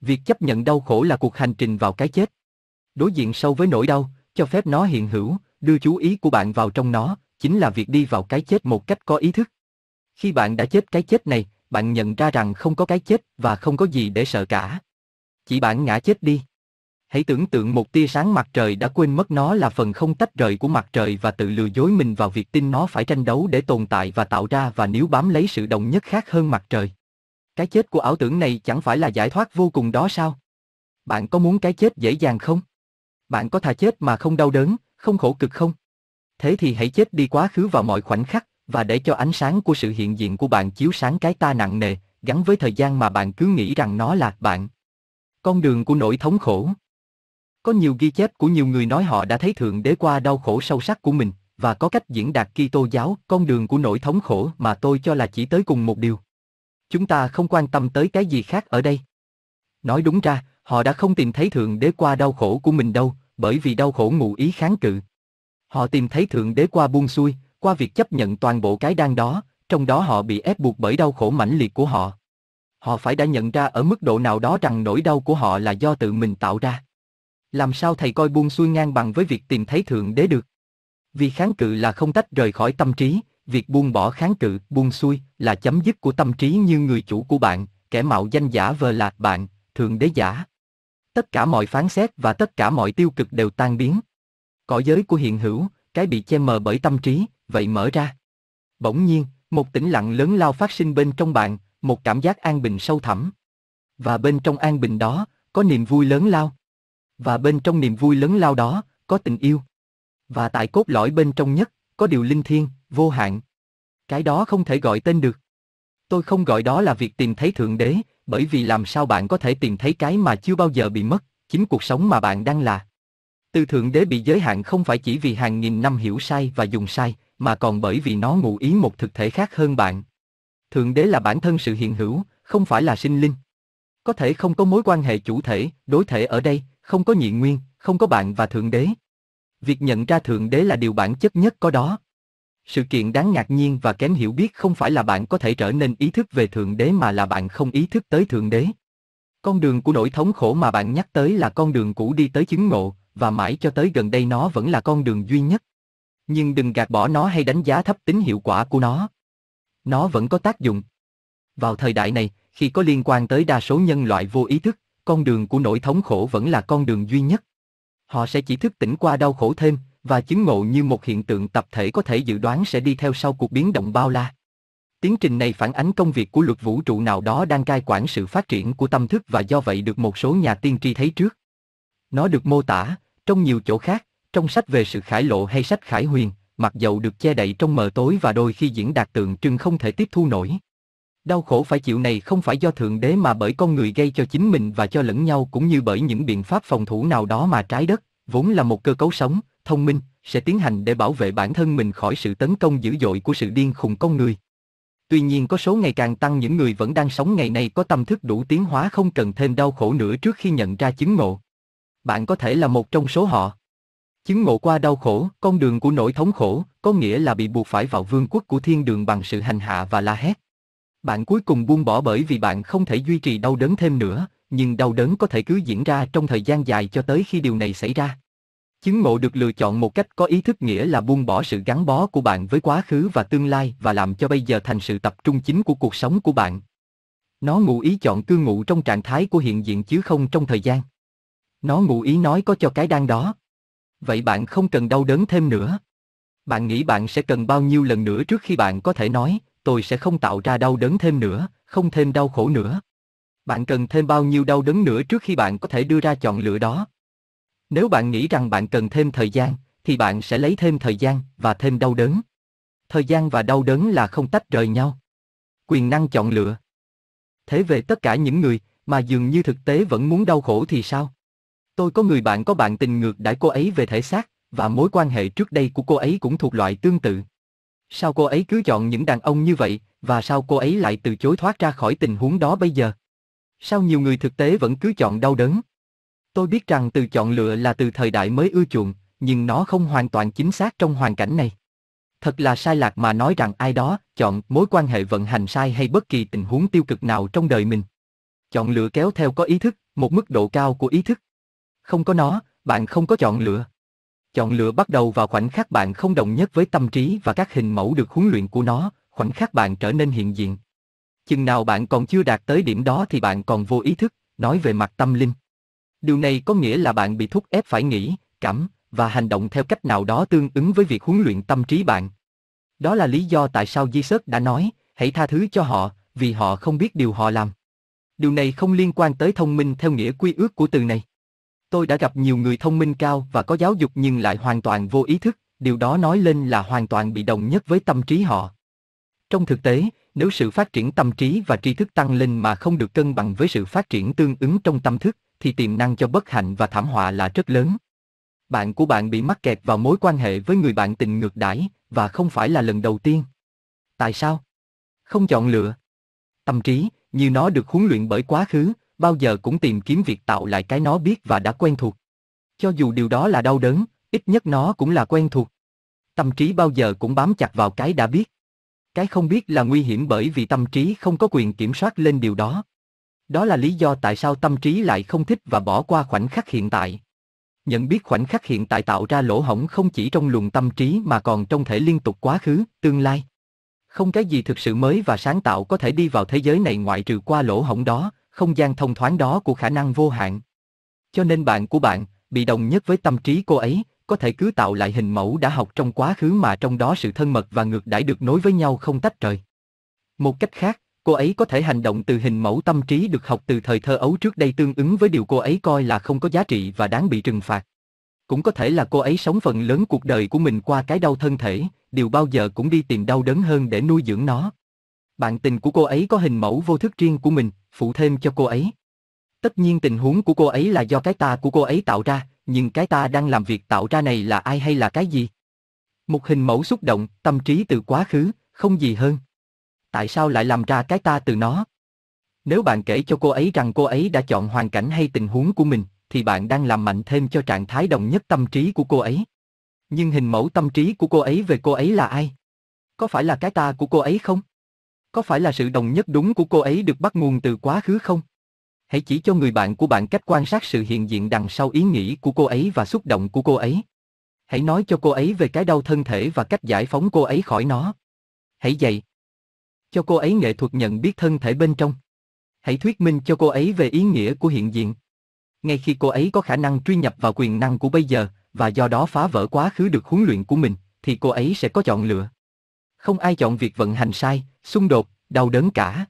Việc chấp nhận đau khổ là cuộc hành trình vào cái chết. Đối diện sâu với nỗi đau, cho phép nó hiện hữu, đưa chú ý của bạn vào trong nó, chính là việc đi vào cái chết một cách có ý thức. Khi bạn đã chết cái chết này, bạn nhận ra rằng không có cái chết và không có gì để sợ cả. Chỉ bạn ngã chết đi. Hãy tưởng tượng một tia sáng mặt trời đã quên mất nó là phần không tách rời của mặt trời và tự lừa dối mình vào việc tin nó phải tranh đấu để tồn tại và tạo ra và nếu bám lấy sự đồng nhất khác hơn mặt trời. Cái chết của ảo tưởng này chẳng phải là giải thoát vô cùng đó sao? Bạn có muốn cái chết dễ dàng không? Bạn có thà chết mà không đau đớn, không khổ cực không? Thế thì hãy chết đi quá khứ vào mọi khoảnh khắc, và để cho ánh sáng của sự hiện diện của bạn chiếu sáng cái ta nặng nề, gắn với thời gian mà bạn cứ nghĩ rằng nó là bạn. Con đường của nỗi thống khổ Có nhiều ghi chép của nhiều người nói họ đã thấy Thượng Đế qua đau khổ sâu sắc của mình, và có cách diễn đạt Kitô giáo, con đường của nỗi thống khổ mà tôi cho là chỉ tới cùng một điều. Chúng ta không quan tâm tới cái gì khác ở đây. Nói đúng ra, họ đã không tìm thấy Thượng Đế qua đau khổ của mình đâu, bởi vì đau khổ ngụ ý kháng cự. Họ tìm thấy Thượng Đế qua buông xuôi, qua việc chấp nhận toàn bộ cái đang đó, trong đó họ bị ép buộc bởi đau khổ mãnh liệt của họ. Họ phải đã nhận ra ở mức độ nào đó rằng nỗi đau của họ là do tự mình tạo ra. Làm sao thầy coi buông xuôi ngang bằng với việc tìm thấy Thượng Đế được? Vì kháng cự là không tách rời khỏi tâm trí, việc buông bỏ kháng cự, buông xuôi là chấm dứt của tâm trí như người chủ của bạn, kẻ mạo danh giả vờ là bạn, Thượng Đế giả. Tất cả mọi phán xét và tất cả mọi tiêu cực đều tan biến. Cõi giới của hiện hữu, cái bị che mờ bởi tâm trí, vậy mở ra. Bỗng nhiên, một tĩnh lặng lớn lao phát sinh bên trong bạn, một cảm giác an bình sâu thẳm. Và bên trong an bình đó, có niềm vui lớn lao. Và bên trong niềm vui lớn lao đó, có tình yêu. Và tại cốt lõi bên trong nhất, có điều linh thiêng, vô hạn. Cái đó không thể gọi tên được. Tôi không gọi đó là việc tìm thấy Thượng Đế, bởi vì làm sao bạn có thể tìm thấy cái mà chưa bao giờ bị mất, chính cuộc sống mà bạn đang là. Từ Thượng Đế bị giới hạn không phải chỉ vì hàng nghìn năm hiểu sai và dùng sai, mà còn bởi vì nó ngụ ý một thực thể khác hơn bạn. Thượng Đế là bản thân sự hiện hữu, không phải là sinh linh. Có thể không có mối quan hệ chủ thể, đối thể ở đây, không có nhị nguyên, không có bạn và Thượng Đế. Việc nhận ra Thượng Đế là điều bản chất nhất có đó. Sự kiện đáng ngạc nhiên và kém hiểu biết không phải là bạn có thể trở nên ý thức về Thượng Đế mà là bạn không ý thức tới Thượng Đế. Con đường của nỗi thống khổ mà bạn nhắc tới là con đường cũ đi tới chứng ngộ, và mãi cho tới gần đây nó vẫn là con đường duy nhất. Nhưng đừng gạt bỏ nó hay đánh giá thấp tính hiệu quả của nó. Nó vẫn có tác dụng. Vào thời đại này, khi có liên quan tới đa số nhân loại vô ý thức, con đường của nỗi thống khổ vẫn là con đường duy nhất. Họ sẽ chỉ thức tỉnh qua đau khổ thêm, và chứng ngộ như một hiện tượng tập thể có thể dự đoán sẽ đi theo sau cuộc biến động bao la. Tiến trình này phản ánh công việc của luật vũ trụ nào đó đang cai quản sự phát triển của tâm thức và do vậy được một số nhà tiên tri thấy trước. Nó được mô tả, trong nhiều chỗ khác, trong sách về sự khải lộ hay sách khải huyền, mặc dầu được che đậy trong mờ tối và đôi khi diễn đạt tượng trưng không thể tiếp thu nổi. Đau khổ phải chịu này không phải do Thượng Đế mà bởi con người gây cho chính mình và cho lẫn nhau cũng như bởi những biện pháp phòng thủ nào đó mà trái đất, vốn là một cơ cấu sống, thông minh, sẽ tiến hành để bảo vệ bản thân mình khỏi sự tấn công dữ dội của sự điên khùng con người. Tuy nhiên có số ngày càng tăng những người vẫn đang sống ngày nay có tâm thức đủ tiến hóa không cần thêm đau khổ nữa trước khi nhận ra chứng ngộ. Bạn có thể là một trong số họ. Chứng ngộ qua đau khổ, con đường của nỗi thống khổ, có nghĩa là bị buộc phải vào vương quốc của thiên đường bằng sự hành hạ và la hét. Bạn cuối cùng buông bỏ bởi vì bạn không thể duy trì đau đớn thêm nữa, nhưng đau đớn có thể cứ diễn ra trong thời gian dài cho tới khi điều này xảy ra. Chứng ngộ được lựa chọn một cách có ý thức nghĩa là buông bỏ sự gắn bó của bạn với quá khứ và tương lai và làm cho bây giờ thành sự tập trung chính của cuộc sống của bạn. Nó ngụ ý chọn cư ngụ trong trạng thái của hiện diện chứ không trong thời gian. Nó ngụ ý nói có cho cái đang đó. Vậy bạn không cần đau đớn thêm nữa. Bạn nghĩ bạn sẽ cần bao nhiêu lần nữa trước khi bạn có thể nói, tôi sẽ không tạo ra đau đớn thêm nữa, không thêm đau khổ nữa. Bạn cần thêm bao nhiêu đau đớn nữa trước khi bạn có thể đưa ra chọn lựa đó. Nếu bạn nghĩ rằng bạn cần thêm thời gian, thì bạn sẽ lấy thêm thời gian và thêm đau đớn. Thời gian và đau đớn là không tách rời nhau. Quyền năng chọn lựa. Thế về tất cả những người mà dường như thực tế vẫn muốn đau khổ thì sao? Tôi có người bạn có bạn tình ngược đãi cô ấy về thể xác, và mối quan hệ trước đây của cô ấy cũng thuộc loại tương tự. Sao cô ấy cứ chọn những đàn ông như vậy, và sao cô ấy lại từ chối thoát ra khỏi tình huống đó bây giờ? Sao nhiều người thực tế vẫn cứ chọn đau đớn? Tôi biết rằng từ chọn lựa là từ thời đại mới ưa chuộng, nhưng nó không hoàn toàn chính xác trong hoàn cảnh này. Thật là sai lạc mà nói rằng ai đó chọn mối quan hệ vận hành sai hay bất kỳ tình huống tiêu cực nào trong đời mình. Chọn lựa kéo theo có ý thức, một mức độ cao của ý thức. Không có nó, bạn không có chọn lựa. Chọn lựa bắt đầu vào khoảnh khắc bạn không đồng nhất với tâm trí và các hình mẫu được huấn luyện của nó, khoảnh khắc bạn trở nên hiện diện. Chừng nào bạn còn chưa đạt tới điểm đó thì bạn còn vô ý thức, nói về mặt tâm linh. Điều này có nghĩa là bạn bị thúc ép phải nghĩ, cảm và hành động theo cách nào đó tương ứng với việc huấn luyện tâm trí bạn. Đó là lý do tại sao Jesus đã nói, hãy tha thứ cho họ, vì họ không biết điều họ làm. Điều này không liên quan tới thông minh theo nghĩa quy ước của từ này. Tôi đã gặp nhiều người thông minh cao và có giáo dục nhưng lại hoàn toàn vô ý thức, điều đó nói lên là hoàn toàn bị đồng nhất với tâm trí họ. Trong thực tế, nếu sự phát triển tâm trí và tri thức tăng lên mà không được cân bằng với sự phát triển tương ứng trong tâm thức, thì tiềm năng cho bất hạnh và thảm họa là rất lớn. Bạn của bạn bị mắc kẹt vào mối quan hệ với người bạn tình ngược đãi và không phải là lần đầu tiên. Tại sao? Không chọn lựa. Tâm trí, như nó được huấn luyện bởi quá khứ, bao giờ cũng tìm kiếm việc tạo lại cái nó biết và đã quen thuộc. Cho dù điều đó là đau đớn, ít nhất nó cũng là quen thuộc. Tâm trí bao giờ cũng bám chặt vào cái đã biết. Cái không biết là nguy hiểm bởi vì tâm trí không có quyền kiểm soát lên điều đó. Đó là lý do tại sao tâm trí lại không thích và bỏ qua khoảnh khắc hiện tại. Nhận biết khoảnh khắc hiện tại tạo ra lỗ hổng không chỉ trong luồng tâm trí mà còn trong thể liên tục quá khứ, tương lai. Không cái gì thực sự mới và sáng tạo có thể đi vào thế giới này ngoại trừ qua lỗ hổng đó, không gian thông thoáng đó của khả năng vô hạn. Cho nên bạn của bạn, bị đồng nhất với tâm trí cô ấy, có thể cứ tạo lại hình mẫu đã học trong quá khứ mà trong đó sự thân mật và ngược đãi được nối với nhau không tách rời. Một cách khác, cô ấy có thể hành động từ hình mẫu tâm trí được học từ thời thơ ấu trước đây tương ứng với điều cô ấy coi là không có giá trị và đáng bị trừng phạt. Cũng có thể là cô ấy sống phần lớn cuộc đời của mình qua cái đau thân thể, điều bao giờ cũng đi tìm đau đớn hơn để nuôi dưỡng nó. Bạn tình của cô ấy có hình mẫu vô thức riêng của mình, phụ thêm cho cô ấy. Tất nhiên tình huống của cô ấy là do cái ta của cô ấy tạo ra, nhưng cái ta đang làm việc tạo ra này là ai hay là cái gì? Một hình mẫu xúc động, tâm trí từ quá khứ, không gì hơn. Tại sao lại làm ra cái ta từ nó? Nếu bạn kể cho cô ấy rằng cô ấy đã chọn hoàn cảnh hay tình huống của mình, thì bạn đang làm mạnh thêm cho trạng thái đồng nhất tâm trí của cô ấy. Nhưng hình mẫu tâm trí của cô ấy về cô ấy là ai? Có phải là cái ta của cô ấy không? Có phải là sự đồng nhất đúng của cô ấy được bắt nguồn từ quá khứ không? Hãy chỉ cho người bạn của bạn cách quan sát sự hiện diện đằng sau ý nghĩ của cô ấy và xúc động của cô ấy. Hãy nói cho cô ấy về cái đau thân thể và cách giải phóng cô ấy khỏi nó. Hãy dạy cho cô ấy nghệ thuật nhận biết thân thể bên trong. Hãy thuyết minh cho cô ấy về ý nghĩa của hiện diện. Ngay khi cô ấy có khả năng truy nhập vào quyền năng của bây giờ, và do đó phá vỡ quá khứ được huấn luyện của mình, thì cô ấy sẽ có chọn lựa. Không ai chọn việc vận hành sai, xung đột, đau đớn cả.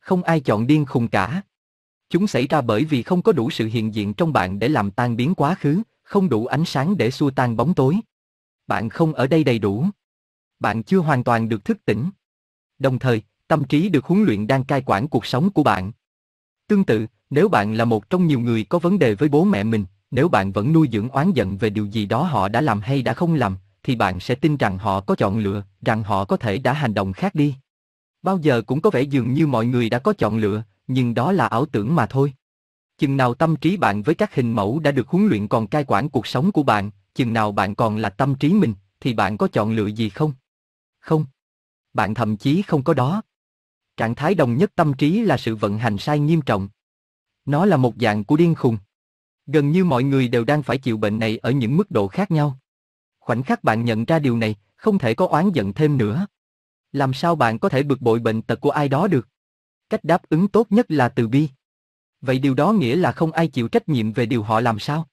Không ai chọn điên khùng cả. Chúng xảy ra bởi vì không có đủ sự hiện diện trong bạn để làm tan biến quá khứ, không đủ ánh sáng để xua tan bóng tối. Bạn không ở đây đầy đủ. Bạn chưa hoàn toàn được thức tỉnh. Đồng thời, tâm trí được huấn luyện đang cai quản cuộc sống của bạn. Tương tự, nếu bạn là một trong nhiều người có vấn đề với bố mẹ mình, nếu bạn vẫn nuôi dưỡng oán giận về điều gì đó họ đã làm hay đã không làm, thì bạn sẽ tin rằng họ có chọn lựa, rằng họ có thể đã hành động khác đi. Bao giờ cũng có vẻ dường như mọi người đã có chọn lựa, nhưng đó là ảo tưởng mà thôi. Chừng nào tâm trí bạn với các hình mẫu đã được huấn luyện còn cai quản cuộc sống của bạn, chừng nào bạn còn là tâm trí mình, thì bạn có chọn lựa gì không? Không. Bạn thậm chí không có đó. Trạng thái đồng nhất tâm trí là sự vận hành sai nghiêm trọng. Nó là một dạng của điên khùng. Gần như mọi người đều đang phải chịu bệnh này ở những mức độ khác nhau. Khoảnh khắc bạn nhận ra điều này, không thể có oán giận thêm nữa. Làm sao bạn có thể bực bội bệnh tật của ai đó được? Cách đáp ứng tốt nhất là từ bi. Vậy điều đó nghĩa là không ai chịu trách nhiệm về điều họ làm sao?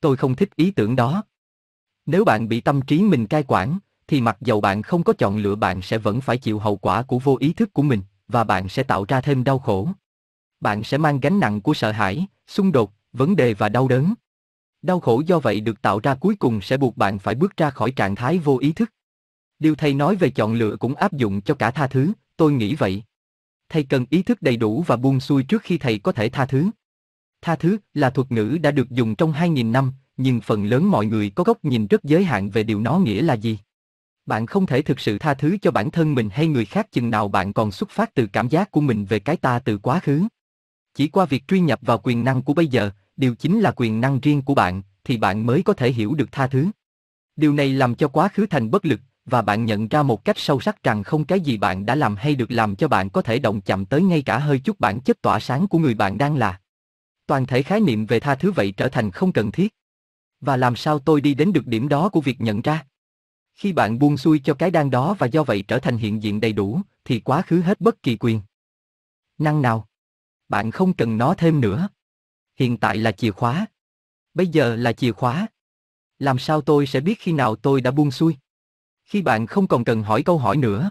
Tôi không thích ý tưởng đó. Nếu bạn bị tâm trí mình cai quản, thì mặc dầu bạn không có chọn lựa bạn sẽ vẫn phải chịu hậu quả của vô ý thức của mình, và bạn sẽ tạo ra thêm đau khổ. Bạn sẽ mang gánh nặng của sợ hãi, xung đột, vấn đề và đau đớn. Đau khổ do vậy được tạo ra cuối cùng sẽ buộc bạn phải bước ra khỏi trạng thái vô ý thức. Điều thầy nói về chọn lựa cũng áp dụng cho cả tha thứ, tôi nghĩ vậy. Thầy cần ý thức đầy đủ và buông xuôi trước khi thầy có thể tha thứ. Tha thứ là thuật ngữ đã được dùng trong 2.000 năm, nhưng phần lớn mọi người có góc nhìn rất giới hạn về điều nó nghĩa là gì. Bạn không thể thực sự tha thứ cho bản thân mình hay người khác chừng nào bạn còn xuất phát từ cảm giác của mình về cái ta từ quá khứ. Chỉ qua việc truy nhập vào quyền năng của bây giờ, điều chính là quyền năng riêng của bạn, thì bạn mới có thể hiểu được tha thứ. Điều này làm cho quá khứ thành bất lực, và bạn nhận ra một cách sâu sắc rằng không cái gì bạn đã làm hay được làm cho bạn có thể động chạm tới ngay cả hơi chút bản chất tỏa sáng của người bạn đang là. Toàn thể khái niệm về tha thứ vậy trở thành không cần thiết. Và làm sao tôi đi đến được điểm đó của việc nhận ra? Khi bạn buông xuôi cho cái đang đó và do vậy trở thành hiện diện đầy đủ, thì quá khứ hết bất kỳ quyền. Năng nào? Bạn không cần nó thêm nữa. Hiện tại là chìa khóa. Bây giờ là chìa khóa. Làm sao tôi sẽ biết khi nào tôi đã buông xuôi? Khi bạn không còn cần hỏi câu hỏi nữa.